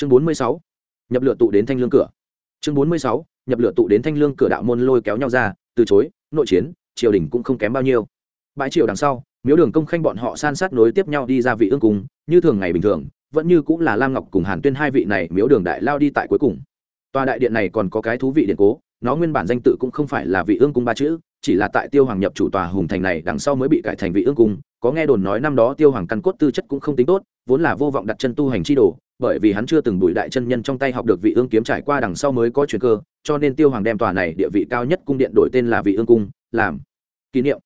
chương bốn mươi sáu, nhập lựa tụ đến thanh lương cửa. Chương bốn mươi sáu, nhập lựa tụ đến thanh lương cửa đạo môn lôi kéo nhau ra, từ chối, nội chiến, triều đình cũng không kém bao nhiêu. Bãi triều đằng sau, miếu đường công khanh bọn họ san sát nối tiếp nhau đi ra vị ương cung, như thường ngày bình thường, vẫn như cũng là lam ngọc cùng hàn tuyên hai vị này miếu đường đại lao đi tại cuối cùng. Tòa đại điện này còn có cái thú vị điện cố, nó nguyên bản danh tự cũng không phải là vị ương cung ba chữ, chỉ là tại tiêu hoàng nhập chủ tòa hùng thành này đằng sau mới bị cải thành vị ương cung, có nghe đồn nói năm đó tiêu hoàng căn cốt tư chất cũng không tính tốt, vốn là vô vọng đặt chân tu hành chi đồ bởi vì hắn chưa từng đuổi đại chân nhân trong tay học được vị ương kiếm trải qua đằng sau mới có chuyện cơ, cho nên tiêu hoàng đem tòa này địa vị cao nhất cung điện đổi tên là vị ương cung, làm kỷ niệm.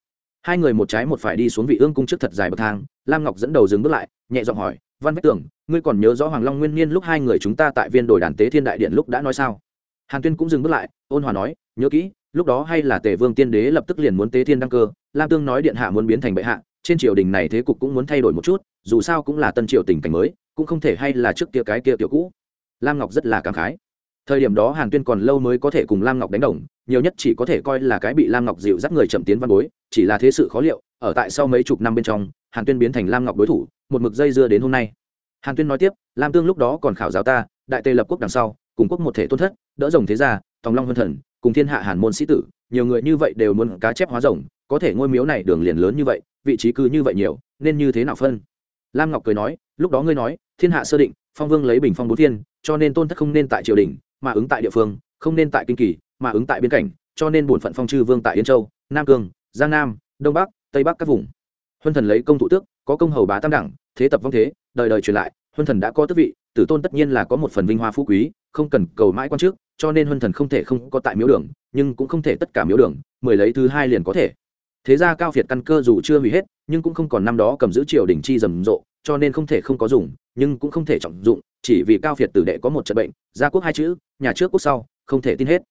Hai người một trái một phải đi xuống vị ương cung trước thật dài bậc thang, lam ngọc dẫn đầu dừng bước lại, nhẹ giọng hỏi, văn bách tưởng ngươi còn nhớ rõ hoàng long nguyên niên lúc hai người chúng ta tại viên đồi đàn tế thiên đại điện lúc đã nói sao? Hàn tuyên cũng dừng bước lại, ôn hòa nói, nhớ kỹ, lúc đó hay là tề vương tiên đế lập tức liền muốn tế thiên đăng cơ, lam tương nói điện hạ muốn biến thành bệ hạ, trên triều đình này thế cục cũng muốn thay đổi một chút, dù sao cũng là tân triều tình cảnh mới cũng không thể hay là trước kia cái kia tiểu cũ. Lam ngọc rất là cảm khái. Thời điểm đó hàn tuyên còn lâu mới có thể cùng lam ngọc đánh đồng, nhiều nhất chỉ có thể coi là cái bị lam ngọc dịu dắt người chậm tiến văn bối, chỉ là thế sự khó liệu, ở tại sau mấy chục năm bên trong, hàn tuyên biến thành lam ngọc đối thủ, một mực dây dưa đến hôm nay. Hàn tuyên nói tiếp, lam tương lúc đó còn khảo giáo ta, đại tây lập quốc đằng sau, cùng quốc một thể tôn thất, đỡ rồng thế gia, tòng long vân thần, cùng thiên hạ hàn môn sĩ tử, nhiều người như vậy đều muốn cá chép hóa rồng, có thể ngôi miếu này đường liền lớn như vậy, vị trí cứ như vậy nhiều, nên như thế nào phân? Lam ngọc cười nói, lúc đó ngươi nói, thiên hạ sơ định, phong vương lấy bình phong bốn thiên, cho nên tôn thất không nên tại triều đình, mà ứng tại địa phương, không nên tại kinh kỳ, mà ứng tại biên cảnh, cho nên bổn phận phong chư vương tại yên châu, nam cương, giang nam, đông bắc, tây bắc các vùng. Huân thần lấy công thủ tước, có công hầu bá tam đẳng, thế tập vong thế, đời đời truyền lại, huân thần đã có tước vị, tử tôn tất nhiên là có một phần vinh hoa phú quý, không cần cầu mãi quan trước, cho nên huân thần không thể không có tại miếu đường, nhưng cũng không thể tất cả miếu đường, mười lấy thứ hai liền có thể thế ra cao việt căn cơ dù chưa hủy hết, nhưng cũng không còn năm đó cầm giữ triều đình chi rầm rộ, cho nên không thể không có dùng, nhưng cũng không thể trọng dụng, chỉ vì cao việt tử đệ có một trận bệnh, gia quốc hai chữ, nhà trước quốc sau, không thể tin hết.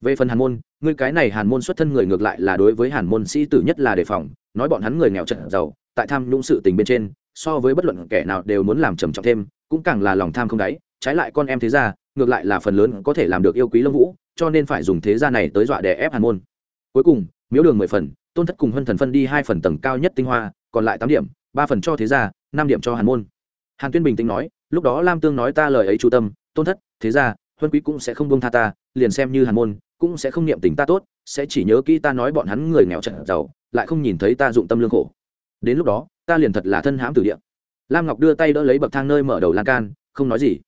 Về phần hàn môn ngươi cái này hàn môn xuất thân người ngược lại là đối với hàn môn sĩ tử nhất là đề phòng, nói bọn hắn người nghèo trận giàu, tại tham nhũng sự tình bên trên, so với bất luận kẻ nào đều muốn làm trầm trọng thêm, cũng càng là lòng tham không đáy, trái lại con em thế gia, ngược lại là phần lớn có thể làm được yêu quý lâm vũ, cho nên phải dùng thế gia này tới dọa đè ép hàn môn. Cuối cùng, miếu đường mười phần tôn thất cùng hân thần phân đi hai phần tầng cao nhất tinh hoa, còn lại tám điểm, ba phần cho thế gia, năm điểm cho hàn môn. Hàn tuyên bình tĩnh nói, lúc đó lam tương nói ta lời ấy chú tâm, tôn thất, thế gia, huân quý cũng sẽ không buông tha ta, liền xem như hàn môn, cũng sẽ không niệm tình ta tốt, sẽ chỉ nhớ kỹ ta nói bọn hắn người nghèo trận giàu, lại không nhìn thấy ta dụng tâm lương khổ. Đến lúc đó, ta liền thật là thân hãm tử địa. Lam ngọc đưa tay đỡ lấy bậc thang nơi mở đầu lan can, không nói gì.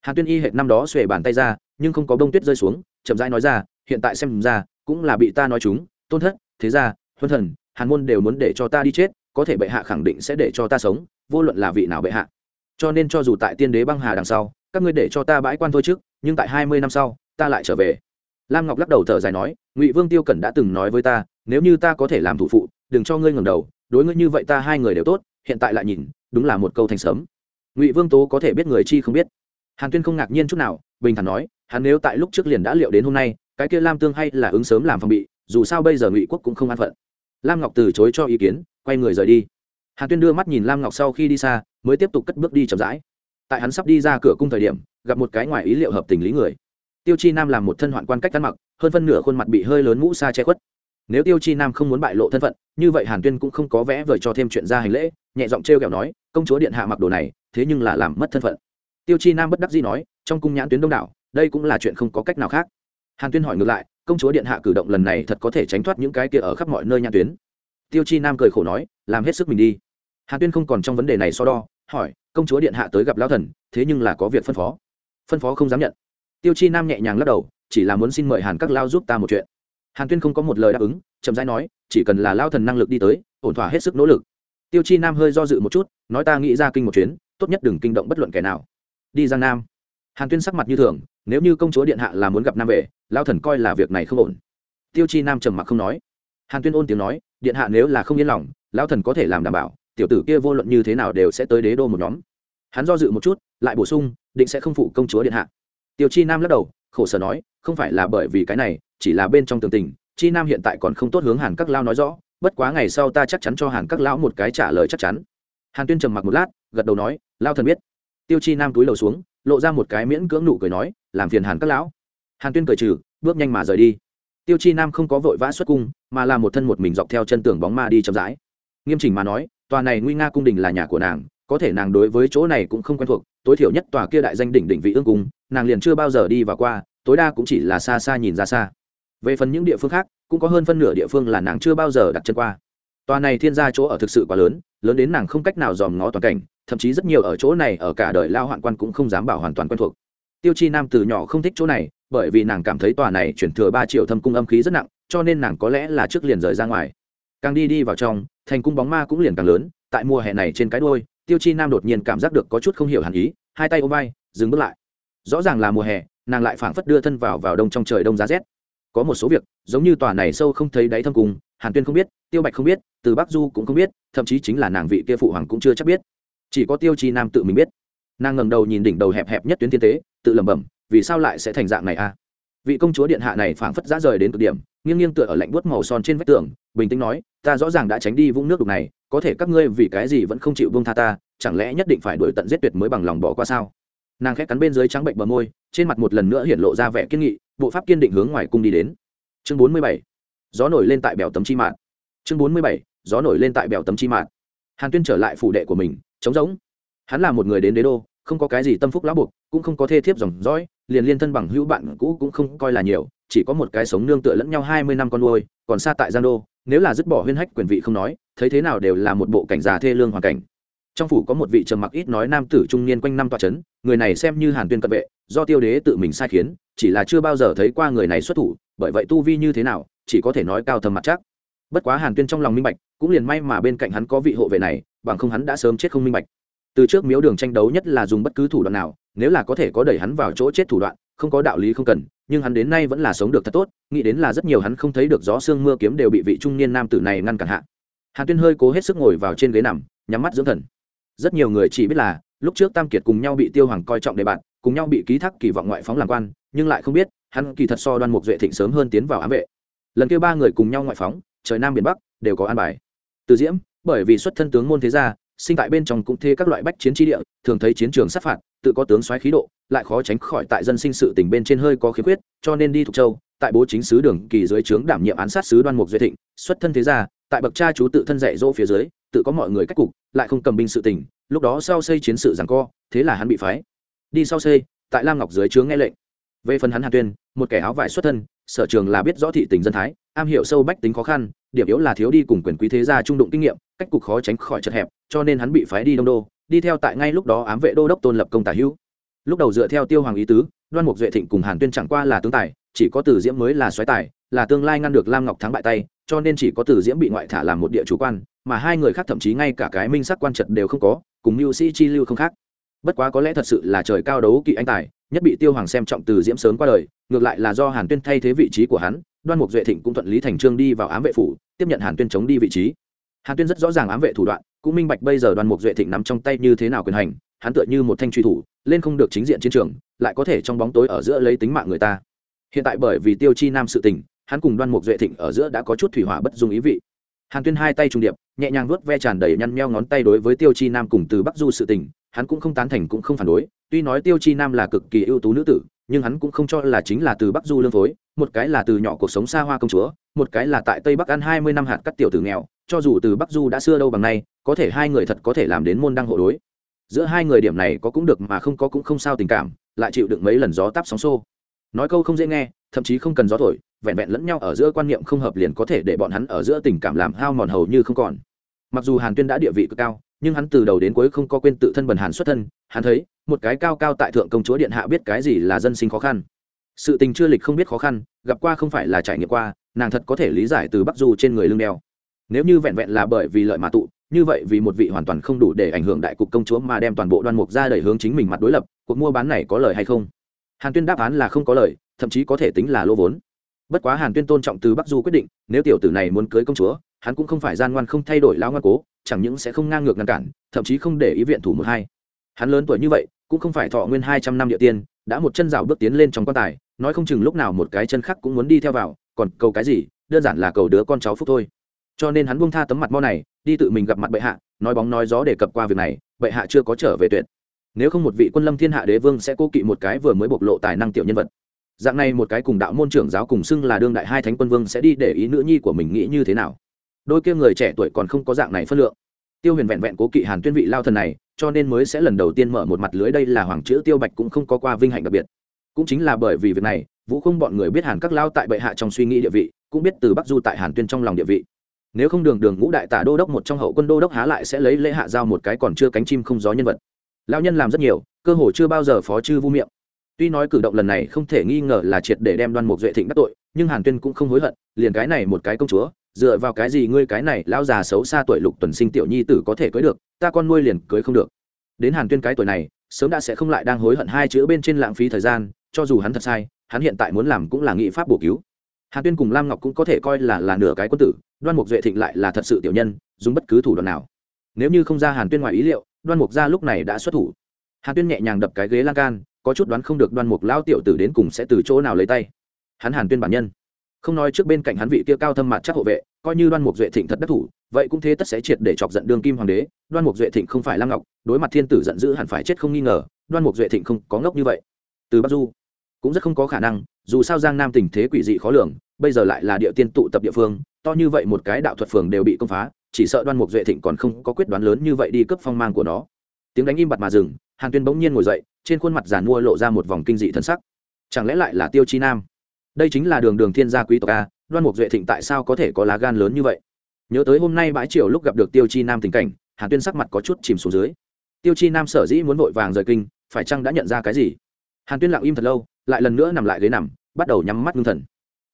Hàn tuyên y hệt năm đó xuề bàn tay ra, nhưng không có bông tuyết rơi xuống, chậm rãi nói ra, hiện tại xem ra, cũng là bị ta nói chúng, tôn thất, thế ra huân thần, hàn môn đều muốn để cho ta đi chết, có thể bệ hạ khẳng định sẽ để cho ta sống, vô luận là vị nào bệ hạ. Cho nên cho dù tại tiên đế băng hà đằng sau, các ngươi để cho ta bãi quan thôi trước nhưng tại hai mươi năm sau, ta lại trở về. Lam ngọc lắc đầu thở dài nói, ngụy vương tiêu cẩn đã từng nói với ta, nếu như ta có thể làm thủ phụ, đừng cho ngươi ngẩng đầu, đối ngươi như vậy ta hai người đều tốt, hiện tại lại nhìn, đúng là một câu thành sớm. Ngụy vương tố có thể biết người chi không biết. Hàn tuyên không ngạc nhiên chút nào, bình thản nói, hắn nếu tại lúc trước liền đã liệu đến hôm nay, cái kia lam tương hay là ứng sớm làm phòng bị, dù sao bây giờ ngụy quốc cũng không an phận lam ngọc từ chối cho ý kiến, quay người rời đi. Hàn tuyên đưa mắt nhìn lam ngọc sau khi đi xa, mới tiếp tục cất bước đi chậm rãi. Tại hắn sắp đi ra cửa cung thời điểm, gặp một cái ngoài ý liệu hợp tình lý người. Tiêu chi nam làm một thân hoạn quan cách ăn mặc, hơn phân nửa khuôn mặt bị hơi lớn mũ xa che khuất. Nếu tiêu chi nam không muốn bại lộ thân phận, như vậy hàn tuyên cũng không có vẽ vời cho thêm chuyện ra hành lễ, nhẹ giọng t r e o kẹo nói, công chúa điện hạ mặc đồ này, thế nhưng là làm mất thân phận. Tiêu chi nam bất đắc dĩ nói, trong cung nhãn tuyến đông đảo, đây cũng là chuyện không có cách nào khác. Hàn tuyên hỏi ngược lại công chúa điện hạ cử động lần này thật có thể tránh thoát những cái kia ở khắp mọi nơi nhãn tuyến. Tiêu chi nam cười khổ nói, làm hết sức mình đi. Hàn tuyên không còn trong vấn đề này so đo, hỏi, công chúa điện hạ tới gặp lão thần, thế nhưng là có việc phân phó. Phân phó không dám nhận. Tiêu chi nam nhẹ nhàng lắc đầu, chỉ là muốn xin mời hàn các lao giúp ta một chuyện. Hàn tuyên không có một lời đáp ứng, chậm rãi nói, chỉ cần là lao thần năng lực đi tới, ổn thỏa hết sức nỗ lực. Tiêu chi nam hơi do dự một chút, nói ta nghĩ ra kinh một chuyến, tốt nhất đừng kinh động bất luận kẻ nào. Đi giang nam hàn tuyên sắc mặt như thường, nếu như công chúa điện hạ là muốn gặp nam về lao thần coi là việc này không ổn. Tiêu chi nam trầm mặc không nói. Hàn tuyên ôn tiếng nói, điện hạ nếu là không yên lòng lao thần có thể làm đảm bảo, tiểu tử kia vô luận như thế nào đều sẽ tới đế đô một nhóm. Hắn do dự một chút, lại bổ sung, định sẽ không phụ công chúa điện hạ. Tiêu chi nam lắc đầu, khổ sở nói, không phải là bởi vì cái này, chỉ là bên trong tường tình, chi nam hiện tại còn không tốt hướng hàn các lao nói rõ, bất quá ngày sau ta chắc chắn cho hàn các lão một cái trả lời chắc chắn. Hàn tuyên trầm mặc một lát, gật đầu nói lao thần biết. Tiêu chi nam túi lầu xuống lộ ra một cái miễn cưỡng nụ cười nói, làm phiền hàn các lão. Hàn tuyên cười trừ, bước nhanh mà rời đi. Tiêu chi nam không có vội vã xuất cung, mà là một thân một mình dọc theo chân tường bóng ma đi chậm rãi. Nghiêm chỉnh mà nói, tòa này nguy nga cung đình là nhà của nàng, có thể nàng đối với chỗ này cũng không quen thuộc, tối thiểu nhất tòa kia đại danh đỉnh đỉnh vị ương cung, nàng liền chưa bao giờ đi vào qua, tối đa cũng chỉ là xa xa nhìn ra xa. Về phần những địa phương khác, cũng có hơn phân nửa địa phương là nàng chưa bao giờ đặt chân qua. Tòa này thiên gia chỗ ở thực sự quá lớn lớn đến nàng không cách nào dòm ngó toàn cảnh thậm chí rất nhiều ở chỗ này ở cả đời lao hoạn quan cũng không dám bảo hoàn toàn quen thuộc. Tiêu chi nam từ nhỏ không thích chỗ này, bởi vì nàng cảm thấy tòa này chuyển thừa ba triệu thâm cung âm khí rất nặng, cho nên nàng có lẽ là trước liền rời ra ngoài. Càng đi đi vào trong, thành cung bóng ma cũng liền càng lớn, tại mùa hè này trên cái đôi tiêu chi nam đột nhiên cảm giác được có chút không hiểu hẳn ý, hai tay ôm vai, dừng bước lại. Rõ ràng là mùa hè, nàng lại phảng phất đưa thân vào vào đông trong trời đông giá rét. Có một số việc, giống như tòa này sâu không thấy đáy thâm cung, hàn tuyên không biết, tiêu bạch không biết, từ bắc du cũng không biết, thậm chí chính là nàng vị kia phụ hoàng cũng chưa chắc biết chỉ có tiêu chi nam tự mình biết. Nàng ngẩng đầu nhìn đỉnh đầu hẹp hẹp nhất tuyến tiên tế, tự lẩm bẩm, vì sao lại sẽ thành dạng này a vị công chúa điện hạ này phảng phất ra rời đến cực điểm, nghiêng nghiêng tựa ở lạnh buốt màu son trên vách tường, bình tĩnh nói, ta rõ ràng đã tránh đi vũng nước đục này, có thể các ngươi vì cái gì vẫn không chịu buông tha ta, chẳng lẽ nhất định phải đuổi tận giết tuyệt mới bằng lòng bỏ qua sao? Nàng khẽ cắn bên dưới trắng bệnh bờ môi, trên mặt một lần nữa hiện lộ ra vẻ kiên nghị, bộ pháp kiên định hướng ngoài cung đi đến. Chương bốn mươi bảy, gió nổi lên tại bèo tấm chi mạn. Chương bốn mươi bảy, gió nổi lên tại bèo tấm chi mạn. Hàn tuyên trở lại phủ đệ của mình trống rỗng. Hắn là một người đến đế đô, không có cái gì tâm phúc lão buộc, cũng không có thê thiếp dòng dõi, liền liên thân bằng hữu bạn cũ cũng không coi là nhiều, chỉ có một cái sống nương tựa lẫn nhau hai mươi năm con nuôi, còn xa tại giang đô, nếu là dứt bỏ huyên hách quyền vị không nói, thấy thế nào đều là một bộ cảnh già thê lương hoàn cảnh. Trong phủ có một vị trầm mặc ít nói nam tử trung niên quanh năm tòa c h ấ n người này xem như hàn tuyên cận vệ, do tiêu đế tự mình sai khiến, chỉ là chưa bao giờ thấy qua người này xuất thủ, bởi vậy tu vi như thế nào, chỉ có thể nói cao thầm mặt chắc. Bất quá hàn tuyên trong lòng minh bạch, cũng liền may mà bên cạnh hắn có vị hộ vệ này bằng không hắn đã sớm chết không minh bạch. Từ trước miếu đường tranh đấu nhất là dùng bất cứ thủ đoạn nào, nếu là có thể có đẩy hắn vào chỗ chết thủ đoạn, không có đạo lý không cần, nhưng hắn đến nay vẫn là sống được thật tốt, nghĩ đến là rất nhiều hắn không thấy được gió sương mưa kiếm đều bị vị trung niên nam tử này ngăn cản hạ. Hàn tuyên hơi cố hết sức ngồi vào trên ghế nằm, nhắm mắt dưỡng thần. Rất nhiều người chỉ biết là, lúc trước tam kiệt cùng nhau bị tiêu hoàng coi trọng đề bạn cùng nhau bị ký thác kỳ vọng ngoại phóng làm quan, nhưng lại không biết, hắn kỳ thật so đoan mục duệ thịnh sớm hơn tiến vào ám vệ. Lần kia ba người cùng nhau ngoại phóng, trời nam biển bắc, đều có an bài. Từ diễm bởi vì xuất thân tướng môn thế gia, sinh tại bên trong cũng thê các loại bách chiến tri địa, thường thấy chiến trường sát phạt, tự có tướng xoáy khí độ, lại khó tránh khỏi tại dân sinh sự tình bên trên hơi có khiếm khuyết, cho nên đi thuộc châu, tại bố chính sứ đường kỳ dưới trướng đảm nhiệm án sát sứ đoan mục duy thịnh, xuất thân thế gia, tại bậc cha chú tự thân dạy dỗ phía dưới, tự có mọi người cách cục, lại không cầm binh sự tình, lúc đó sau xây chiến sự giằng co, thế là hắn bị phái. Đi sau xây, tại lam ngọc dưới trướng nghe lệnh. Về phần hắn hàn tuyên, một kẻ áo vải xuất thân, sở trường là biết rõ thị tình dân thái, am hiểu sâu bách tính khó khăn điểm yếu là thiếu đi cùng quyền quý thế gia trung đụng kinh nghiệm, cách cục khó tránh khỏi chật hẹp, cho nên hắn bị phái đi đông đô, đi theo tại ngay lúc đó ám vệ đô đốc tôn lập công tả hữu. Lúc đầu dựa theo tiêu hoàng ý tứ, đoan mục duệ thịnh cùng hàn tuyên chẳng qua là tướng tài, chỉ có từ diễm mới là xoáy tài, là tương lai ngăn được lam ngọc thắng bại tay, cho nên chỉ có từ diễm bị ngoại thả làm một địa chủ quan, mà hai người khác thậm chí ngay cả cái minh sắc quan trật đều không có, cùng mưu sĩ chi lưu không khác. Bất quá có lẽ thật sự là trời cao đấu kỵ anh tài, nhất bị tiêu hoàng xem trọng từ diễm sớm qua đời, ngược lại là do hàn tuyên thay thế vị trí của hắn đoan mục duệ thịnh cũng thuận lý thành trương đi vào ám vệ phủ, tiếp nhận hàn tuyên chống đi vị trí. Hàn tuyên rất rõ ràng ám vệ thủ đoạn, cũng minh bạch bây giờ Đoan mục duệ thịnh nắm trong tay như thế nào quyền hành, hắn tựa như một thanh truy thủ, lên không được chính diện chiến trường, lại có thể trong bóng tối ở giữa lấy tính mạng người ta. Hiện tại bởi vì tiêu chi nam sự tình, hắn cùng đoan mục duệ thịnh ở giữa đã có chút thủy hỏa bất dung ý vị. Hàn tuyên hai tay trùng điệp, nhẹ nhàng vuốt ve tràn đầy nhăn nheo ngón tay đối với tiêu chi nam cùng từ bắc du sự tình, hắn cũng không tán thành cũng không phản đối, tuy nói tiêu chi nam là cực kỳ ưu tú nữ tử, nhưng hắn cũng không cho là chính là từ bắc du lương phối một cái là từ nhỏ cuộc sống xa hoa công chúa, một cái là tại tây bắc ăn hai mươi năm hạt cắt tiểu tử nghèo, cho dù từ bắc du đã xưa đâu bằng nay, có thể hai người thật có thể làm đến môn đăng hộ đối. Giữa hai người điểm này có cũng được mà không có cũng không sao tình cảm, lại chịu đựng mấy lần gió táp sóng xô. Nói câu không dễ nghe, thậm chí không cần gió thổi, vẹn vẹn lẫn nhau ở giữa quan niệm không hợp liền có thể để bọn hắn ở giữa tình cảm làm hao mòn hầu như không còn. Mặc dù hàn tuyên đã địa vị cực cao, nhưng hắn từ đầu đến cuối không có quên tự thân bần hàn xuất thân, hắn thấy, một cái cao cao tại thượng công chúa điện hạ biết cái gì là dân sinh khó khăn sự tình chưa lịch không biết khó khăn, gặp qua không phải là trải nghiệm qua, nàng thật có thể lý giải từ bắc du trên người lưng đeo. Nếu như vẹn vẹn là bởi vì lợi mà tụ, như vậy vì một vị hoàn toàn không đủ để ảnh hưởng đại cục công chúa mà đem toàn bộ đoan mục ra đẩy hướng chính mình mặt đối lập, cuộc mua bán này có lời hay không? Hàn tuyên đáp án là không có lời, thậm chí có thể tính là lô vốn. Bất quá hàn tuyên tôn trọng từ bắc du quyết định, nếu tiểu tử này muốn cưới công chúa, hắn cũng không phải gian ngoan không thay đổi lao ngoan cố, chẳng những sẽ không ngang ngược ngăn cản, thậm chí không để ý viện thủ một hai. Hắn lớn tuổi như vậy, cũng không phải thọ nguyên hai trăm năm địa tiên, đã một chân rào bước tiến lên trong quan tài nói không chừng lúc nào một cái chân khác cũng muốn đi theo vào, còn cầu cái gì, đơn giản là cầu đứa con cháu phúc thôi. Cho nên hắn buông tha tấm mặt mo này, đi tự mình gặp mặt bệ hạ, nói bóng nói gió để cập qua việc này, bệ hạ chưa có trở về tuyệt. Nếu không một vị quân lâm thiên hạ đế vương sẽ cố kỵ một cái vừa mới bộc lộ tài năng tiểu nhân vật. Dạng này một cái cùng đạo môn trưởng giáo cùng xưng là đương đại hai thánh quân vương sẽ đi để ý nữ nhi của mình nghĩ như thế nào. Đôi kia người trẻ tuổi còn không có dạng này phân lượng. Tiêu huyền vẹn vẹn cố kỵ hàn tuyên vị lao thần này, cho nên mới sẽ lần đầu tiên mở một mặt lưới, đây là hoàng chữ tiêu bạch cũng không có qua vinh hạnh đặc biệt cũng chính là bởi vì việc này, vũ không bọn người biết hàn các lao tại bệ hạ trong suy nghĩ địa vị, cũng biết từ bắc du tại hàn tuyên trong lòng địa vị. Nếu không đường đường ngũ đại tả đô đốc một trong hậu quân đô đốc há lại sẽ lấy lễ hạ giao một cái còn chưa cánh chim không gió nhân vật. Lao nhân làm rất nhiều, cơ hồ chưa bao giờ phó chư vu miệng. Tuy nói cử động lần này không thể nghi ngờ là triệt để đem đoan mục duệ thịnh đắc tội, nhưng hàn tuyên cũng không hối hận, liền cái này một cái công chúa, dựa vào cái gì ngươi cái này lão già xấu xa tuổi lục tuần sinh tiểu nhi tử có thể cưới được, ta con nuôi liền cưới không được. Đến hàn tuyên cái tuổi này, sớm đã sẽ không lại đang hối hận hai chữ bên trên lãng phí thời gian cho dù hắn thật sai, hắn hiện tại muốn làm cũng là nghị pháp bổ cứu. Hàn tuyên cùng lam ngọc cũng có thể coi là là nửa cái quân tử, đoan mục duệ thịnh lại là thật sự tiểu nhân, dùng bất cứ thủ đoạn nào. Nếu như không ra hàn tuyên ngoài ý liệu, đoan mục ra lúc này đã xuất thủ. Hàn tuyên nhẹ nhàng đập cái ghế lan can, có chút đoán không được đoan mục lao tiểu tử đến cùng sẽ từ chỗ nào lấy tay. Hắn hàn tuyên bản nhân. Không nói trước bên cạnh hắn vị kia cao thâm mặt chắc hộ vệ, coi như đoan mục duệ thịnh thật đắc thủ, vậy cũng thế tất sẽ triệt để chọc giận đương kim hoàng đế. Đoan mục duệ thịnh không phải lam ngọc, đối mặt thiên tử giận dữ hẳn phải chết không nghi ngờ, đoan mục duệ thịnh không có ngốc như vậy. Từ bắc du cũng rất không có khả năng, dù sao giang nam tình thế quỷ dị khó lường, bây giờ lại là địa tiên tụ tập địa phương, to như vậy một cái đạo thuật phường đều bị công phá, chỉ sợ đoan mục duệ thịnh còn không có quyết đoán lớn như vậy đi cướp phong mang của nó. Tiếng đánh im bặt mà dừng, hàn tuyên bỗng nhiên ngồi dậy, trên khuôn mặt giàn mua lộ ra một vòng kinh dị thân sắc. Chẳng lẽ lại là tiêu chi nam? Đây chính là đường đường thiên gia quý tộc a, đoan mục duệ thịnh tại sao có thể có lá gan lớn như vậy? Nhớ tới hôm nay bãi triều lúc gặp được tiêu chi nam tình cảnh, hàn tuyên sắc mặt có chút chìm xuống dưới. Tiêu chi nam sở dĩ muốn vội vàng rời kinh, phải chăng đã nhận ra cái gì? Hàn tuyên lặng im thật lâu lại lần nữa nằm lại ghế nằm, bắt đầu nhắm mắt ngưng thần.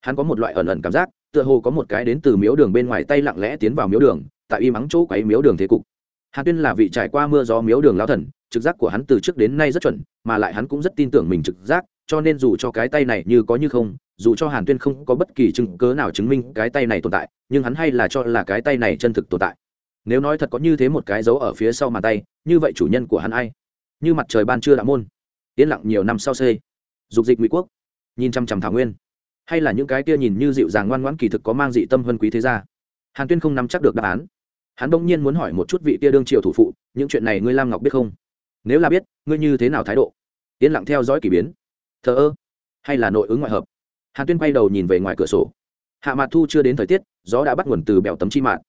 Hắn có một loại ẩn ẩn cảm giác, tựa hồ có một cái đến từ miếu đường bên ngoài tay lặng lẽ tiến vào miếu đường, tại y mắng chỗ quấy miếu đường thế cục. Hàn tuyên là vị trải qua mưa gió miếu đường lao thần, trực giác của hắn từ trước đến nay rất chuẩn, mà lại hắn cũng rất tin tưởng mình trực giác, cho nên dù cho cái tay này như có như không, dù cho hàn tuyên không có bất kỳ chứng cớ nào chứng minh cái tay này tồn tại, nhưng hắn hay là cho là cái tay này chân thực tồn tại. Nếu nói thật có như thế một cái dấu ở phía sau màn tay, như vậy chủ nhân của hắn ai? Như mặt trời ban trưa đã môn. Yên lặng nhiều năm sau xây dục dịch ngụy quốc, nhìn chăm chăm thảo nguyên. Hay là những cái kia nhìn như dịu dàng ngoan ngoãn kỳ thực có mang dị tâm hơn quý thế gia? Hàn tuyên không nắm chắc được đáp án. Hắn bỗng nhiên muốn hỏi một chút vị kia đương triều thủ phụ, những chuyện này ngươi lam ngọc biết không? Nếu là biết, ngươi như thế nào thái độ? Yên lặng theo dõi k ỳ biến. Thờ ơ, hay là nội ứng ngoại hợp? Hàn tuyên quay đầu nhìn về ngoài cửa sổ. Hạ mạt thu chưa đến thời tiết, gió đã bắt nguồn từ bèo tấm chi mạn.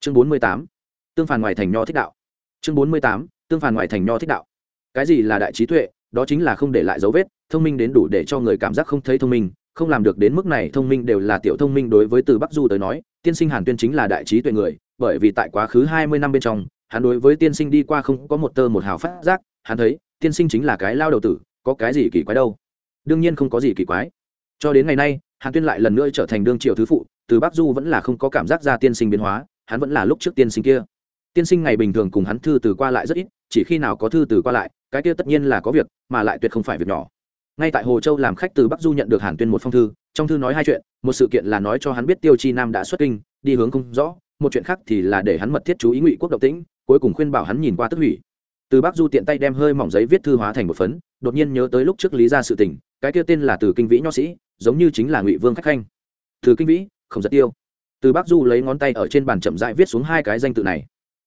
chương bốn mươi tám, tương phản ngoài thành nho thích đạo. Chương bốn mươi tám, tương phản ngoài thành nho thích đạo. Cái gì là đại trí tuệ? Đó chính là không để lại dấu vết, thông minh đến đủ để cho người cảm giác không thấy thông minh, không làm được đến mức này thông minh đều là tiểu thông minh đối với từ bắc du tới nói, tiên sinh hàn tuyên chính là đại trí tuệ người, bởi vì tại quá khứ hai mươi năm bên trong, hắn đối với tiên sinh đi qua không có một tơ một hào phát giác, hắn thấy, tiên sinh chính là cái lao đầu tử, có cái gì kỳ quái đâu. Đương nhiên không có gì kỳ quái. Cho đến ngày nay, hàn tuyên lại lần nữa trở thành đương triều thứ phụ, từ bắc du vẫn là không có cảm giác ra tiên sinh biến hóa, hắn vẫn là lúc trước tiên sinh kia. Tiên sinh ngày bình thường cùng hắn thư từ qua lại rất ít, chỉ khi nào có thư từ qua lại cái kia tất nhiên là có việc, mà lại tuyệt không phải việc nhỏ. Ngay tại hồ châu làm khách từ bắc du nhận được hàn tuyên một phong thư, trong thư nói hai chuyện, một sự kiện là nói cho hắn biết tiêu chi nam đã xuất kinh, đi hướng không rõ, một chuyện khác thì là để hắn mật thiết chú ý ngụy quốc động tĩnh, cuối cùng khuyên bảo hắn nhìn qua tức hủy. Từ bắc du tiện tay đem hơi mỏng giấy viết thư hóa thành một phấn, đột nhiên nhớ tới lúc trước lý ra sự tình, cái kia tên là từ kinh vĩ nho sĩ, giống như chính là ngụy vương khách khanh. Từ kinh vĩ, không giật tiêu. Từ bắc du lấy ngón tay ở trên bàn chậm dại viết xuống hai cái danh tự này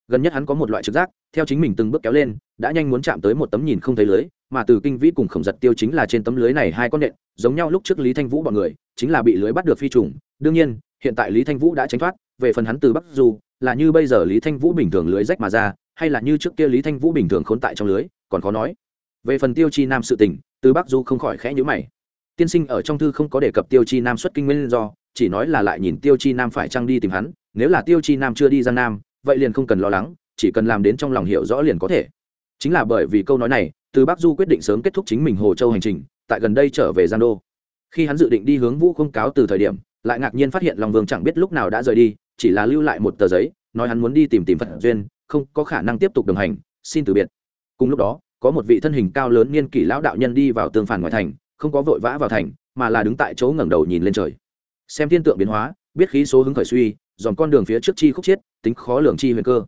gần nhất hắn có một loại trực giác, theo chính mình từng bước kéo lên, đã nhanh muốn chạm tới một tấm nhìn không thấy lưới, mà từ kinh vĩ cùng khổng giật tiêu chính là trên tấm lưới này hai con nện, giống nhau lúc trước lý thanh vũ bọn người, chính là bị lưới bắt được phi trùng. Đương nhiên, hiện tại lý thanh vũ đã tránh thoát, về phần hắn từ bắc du, là như bây giờ lý thanh vũ bình thường lưới rách mà ra, hay là như trước kia lý thanh vũ bình thường khốn tại trong lưới, còn khó nói. Về phần tiêu chi nam sự tình, từ bắc du không khỏi khẽ nhữ mày. Tiên sinh ở trong thư không có đề cập tiêu chi nam xuất kinh nguyên do, chỉ nói là lại nhìn tiêu chi nam phải trăng đi tìm hắn, nếu là tiêu chi nam chưa đi ra nam vậy liền không cần lo lắng, chỉ cần làm đến trong lòng hiểu rõ liền có thể. Chính là bởi vì câu nói này, từ bắc du quyết định sớm kết thúc chính mình hồ châu hành trình, tại gần đây trở về gian đô. Khi hắn dự định đi hướng vũ không cáo từ thời điểm, lại ngạc nhiên phát hiện lòng vương chẳng biết lúc nào đã rời đi, chỉ là lưu lại một tờ giấy, nói hắn muốn đi tìm tìm phật duyên, không có khả năng tiếp tục đồng hành, xin từ biệt. Cùng lúc đó, có một vị thân hình cao lớn niên kỷ lão đạo nhân đi vào tương phản ngoại thành, không có vội vã vào thành, mà là đứng tại chỗ ngẩng đầu nhìn lên trời. Xem thiên tượng biến hóa, biết khí số hứng khởi suy dòm con đường phía trước chi khúc chiết, tính khó lường chi huyền cơ.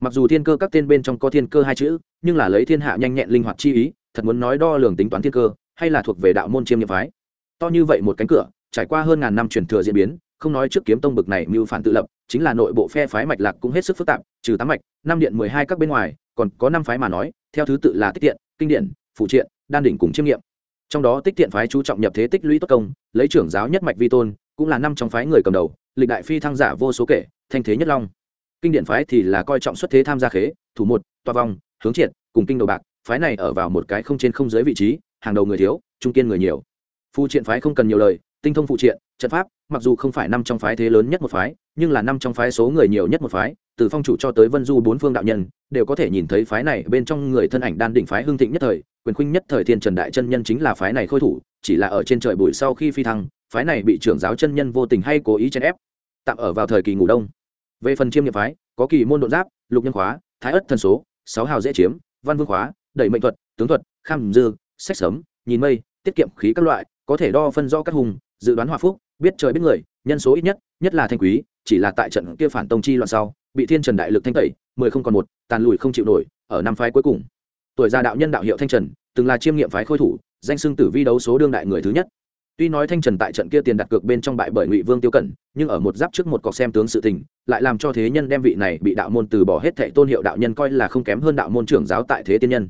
Mặc dù thiên cơ các tên bên trong có thiên cơ hai chữ, nhưng là lấy thiên hạ nhanh nhẹn linh hoạt chi ý, thật muốn nói đo lường tính toán thiên cơ, hay là thuộc về đạo môn chiêm nhiệm phái. To như vậy một cánh cửa, trải qua hơn ngàn năm truyền thừa diễn biến, không nói trước kiếm tông bực này mưu phản tự lập, chính là nội bộ phe phái mạch lạc cũng hết sức phức tạp, trừ tám mạch, năm điện mười hai các bên ngoài, còn có năm phái mà nói, theo thứ tự là tích tiện, kinh điển phụ triện, đan đỉnh cùng chiêm nghiệm. Trong đó tích tiện phái chú trọng nhập thế tích lũy tốt công, lấy trưởng giáo nhất mạch vi tôn cũng là năm trong phái người cầm đầu, lịch đại phi thăng giả vô số kể, thanh thế nhất long. Kinh điển phái thì là coi trọng xuất thế tham gia khế, thủ một toa vong, hướng triệt, cùng kinh đầu bạc, phái này ở vào một cái không trên không dưới vị trí, hàng đầu người thiếu, trung kiên người nhiều. Phụ triện phái không cần nhiều lời, tinh thông phụ triện, trận pháp, mặc dù không phải năm trong phái thế lớn nhất một phái, nhưng là năm trong phái số người nhiều nhất một phái, từ phong chủ cho tới vân du bốn phương đạo nhân, đều có thể nhìn thấy phái này bên trong người thân ảnh đan đỉnh phái hưng thịnh nhất thời, quyền khuynh nhất thời thiên trần đại chân nhân chính là phái này khôi thủ, chỉ là ở trên trời bụi sau khi phi thăng phái này bị trưởng giáo chân nhân vô tình hay cố ý chèn ép, tạm ở vào thời kỳ ngủ đông. Về phần chiêm nghiệp phái, có kỳ môn đột giáp, lục nhân khóa, thái ất thần số, sáu hào dễ chiếm, văn vương khóa, đẩy mệnh thuật, tướng thuật, kham dư, sách sớm nhìn mây, tiết kiệm khí các loại, có thể đo phân do các hùng, dự đoán hòa phúc, biết trời biết người, nhân số ít nhất nhất là thanh quý, chỉ là tại trận kia phản tông chi loạn sau, bị thiên trần đại lực thanh tẩy, mười không còn một, tàn lùi không chịu nổi, ở năm phái cuối cùng. Tuổi già đạo nhân đạo hiệu thanh trần, từng là chiêm nghiệm phái khôi thủ, danh xưng tử vi đấu số đương đại người thứ nhất tuy nói thanh trần tại trận kia tiền đặt cược bên trong bại bởi ngụy vương tiêu cẩn, nhưng ở một giáp trước một cọc xem tướng sự tình, lại làm cho thế nhân đem vị này bị đạo môn từ bỏ hết thệ tôn hiệu đạo nhân coi là không kém hơn đạo môn trưởng giáo tại thế tiên nhân.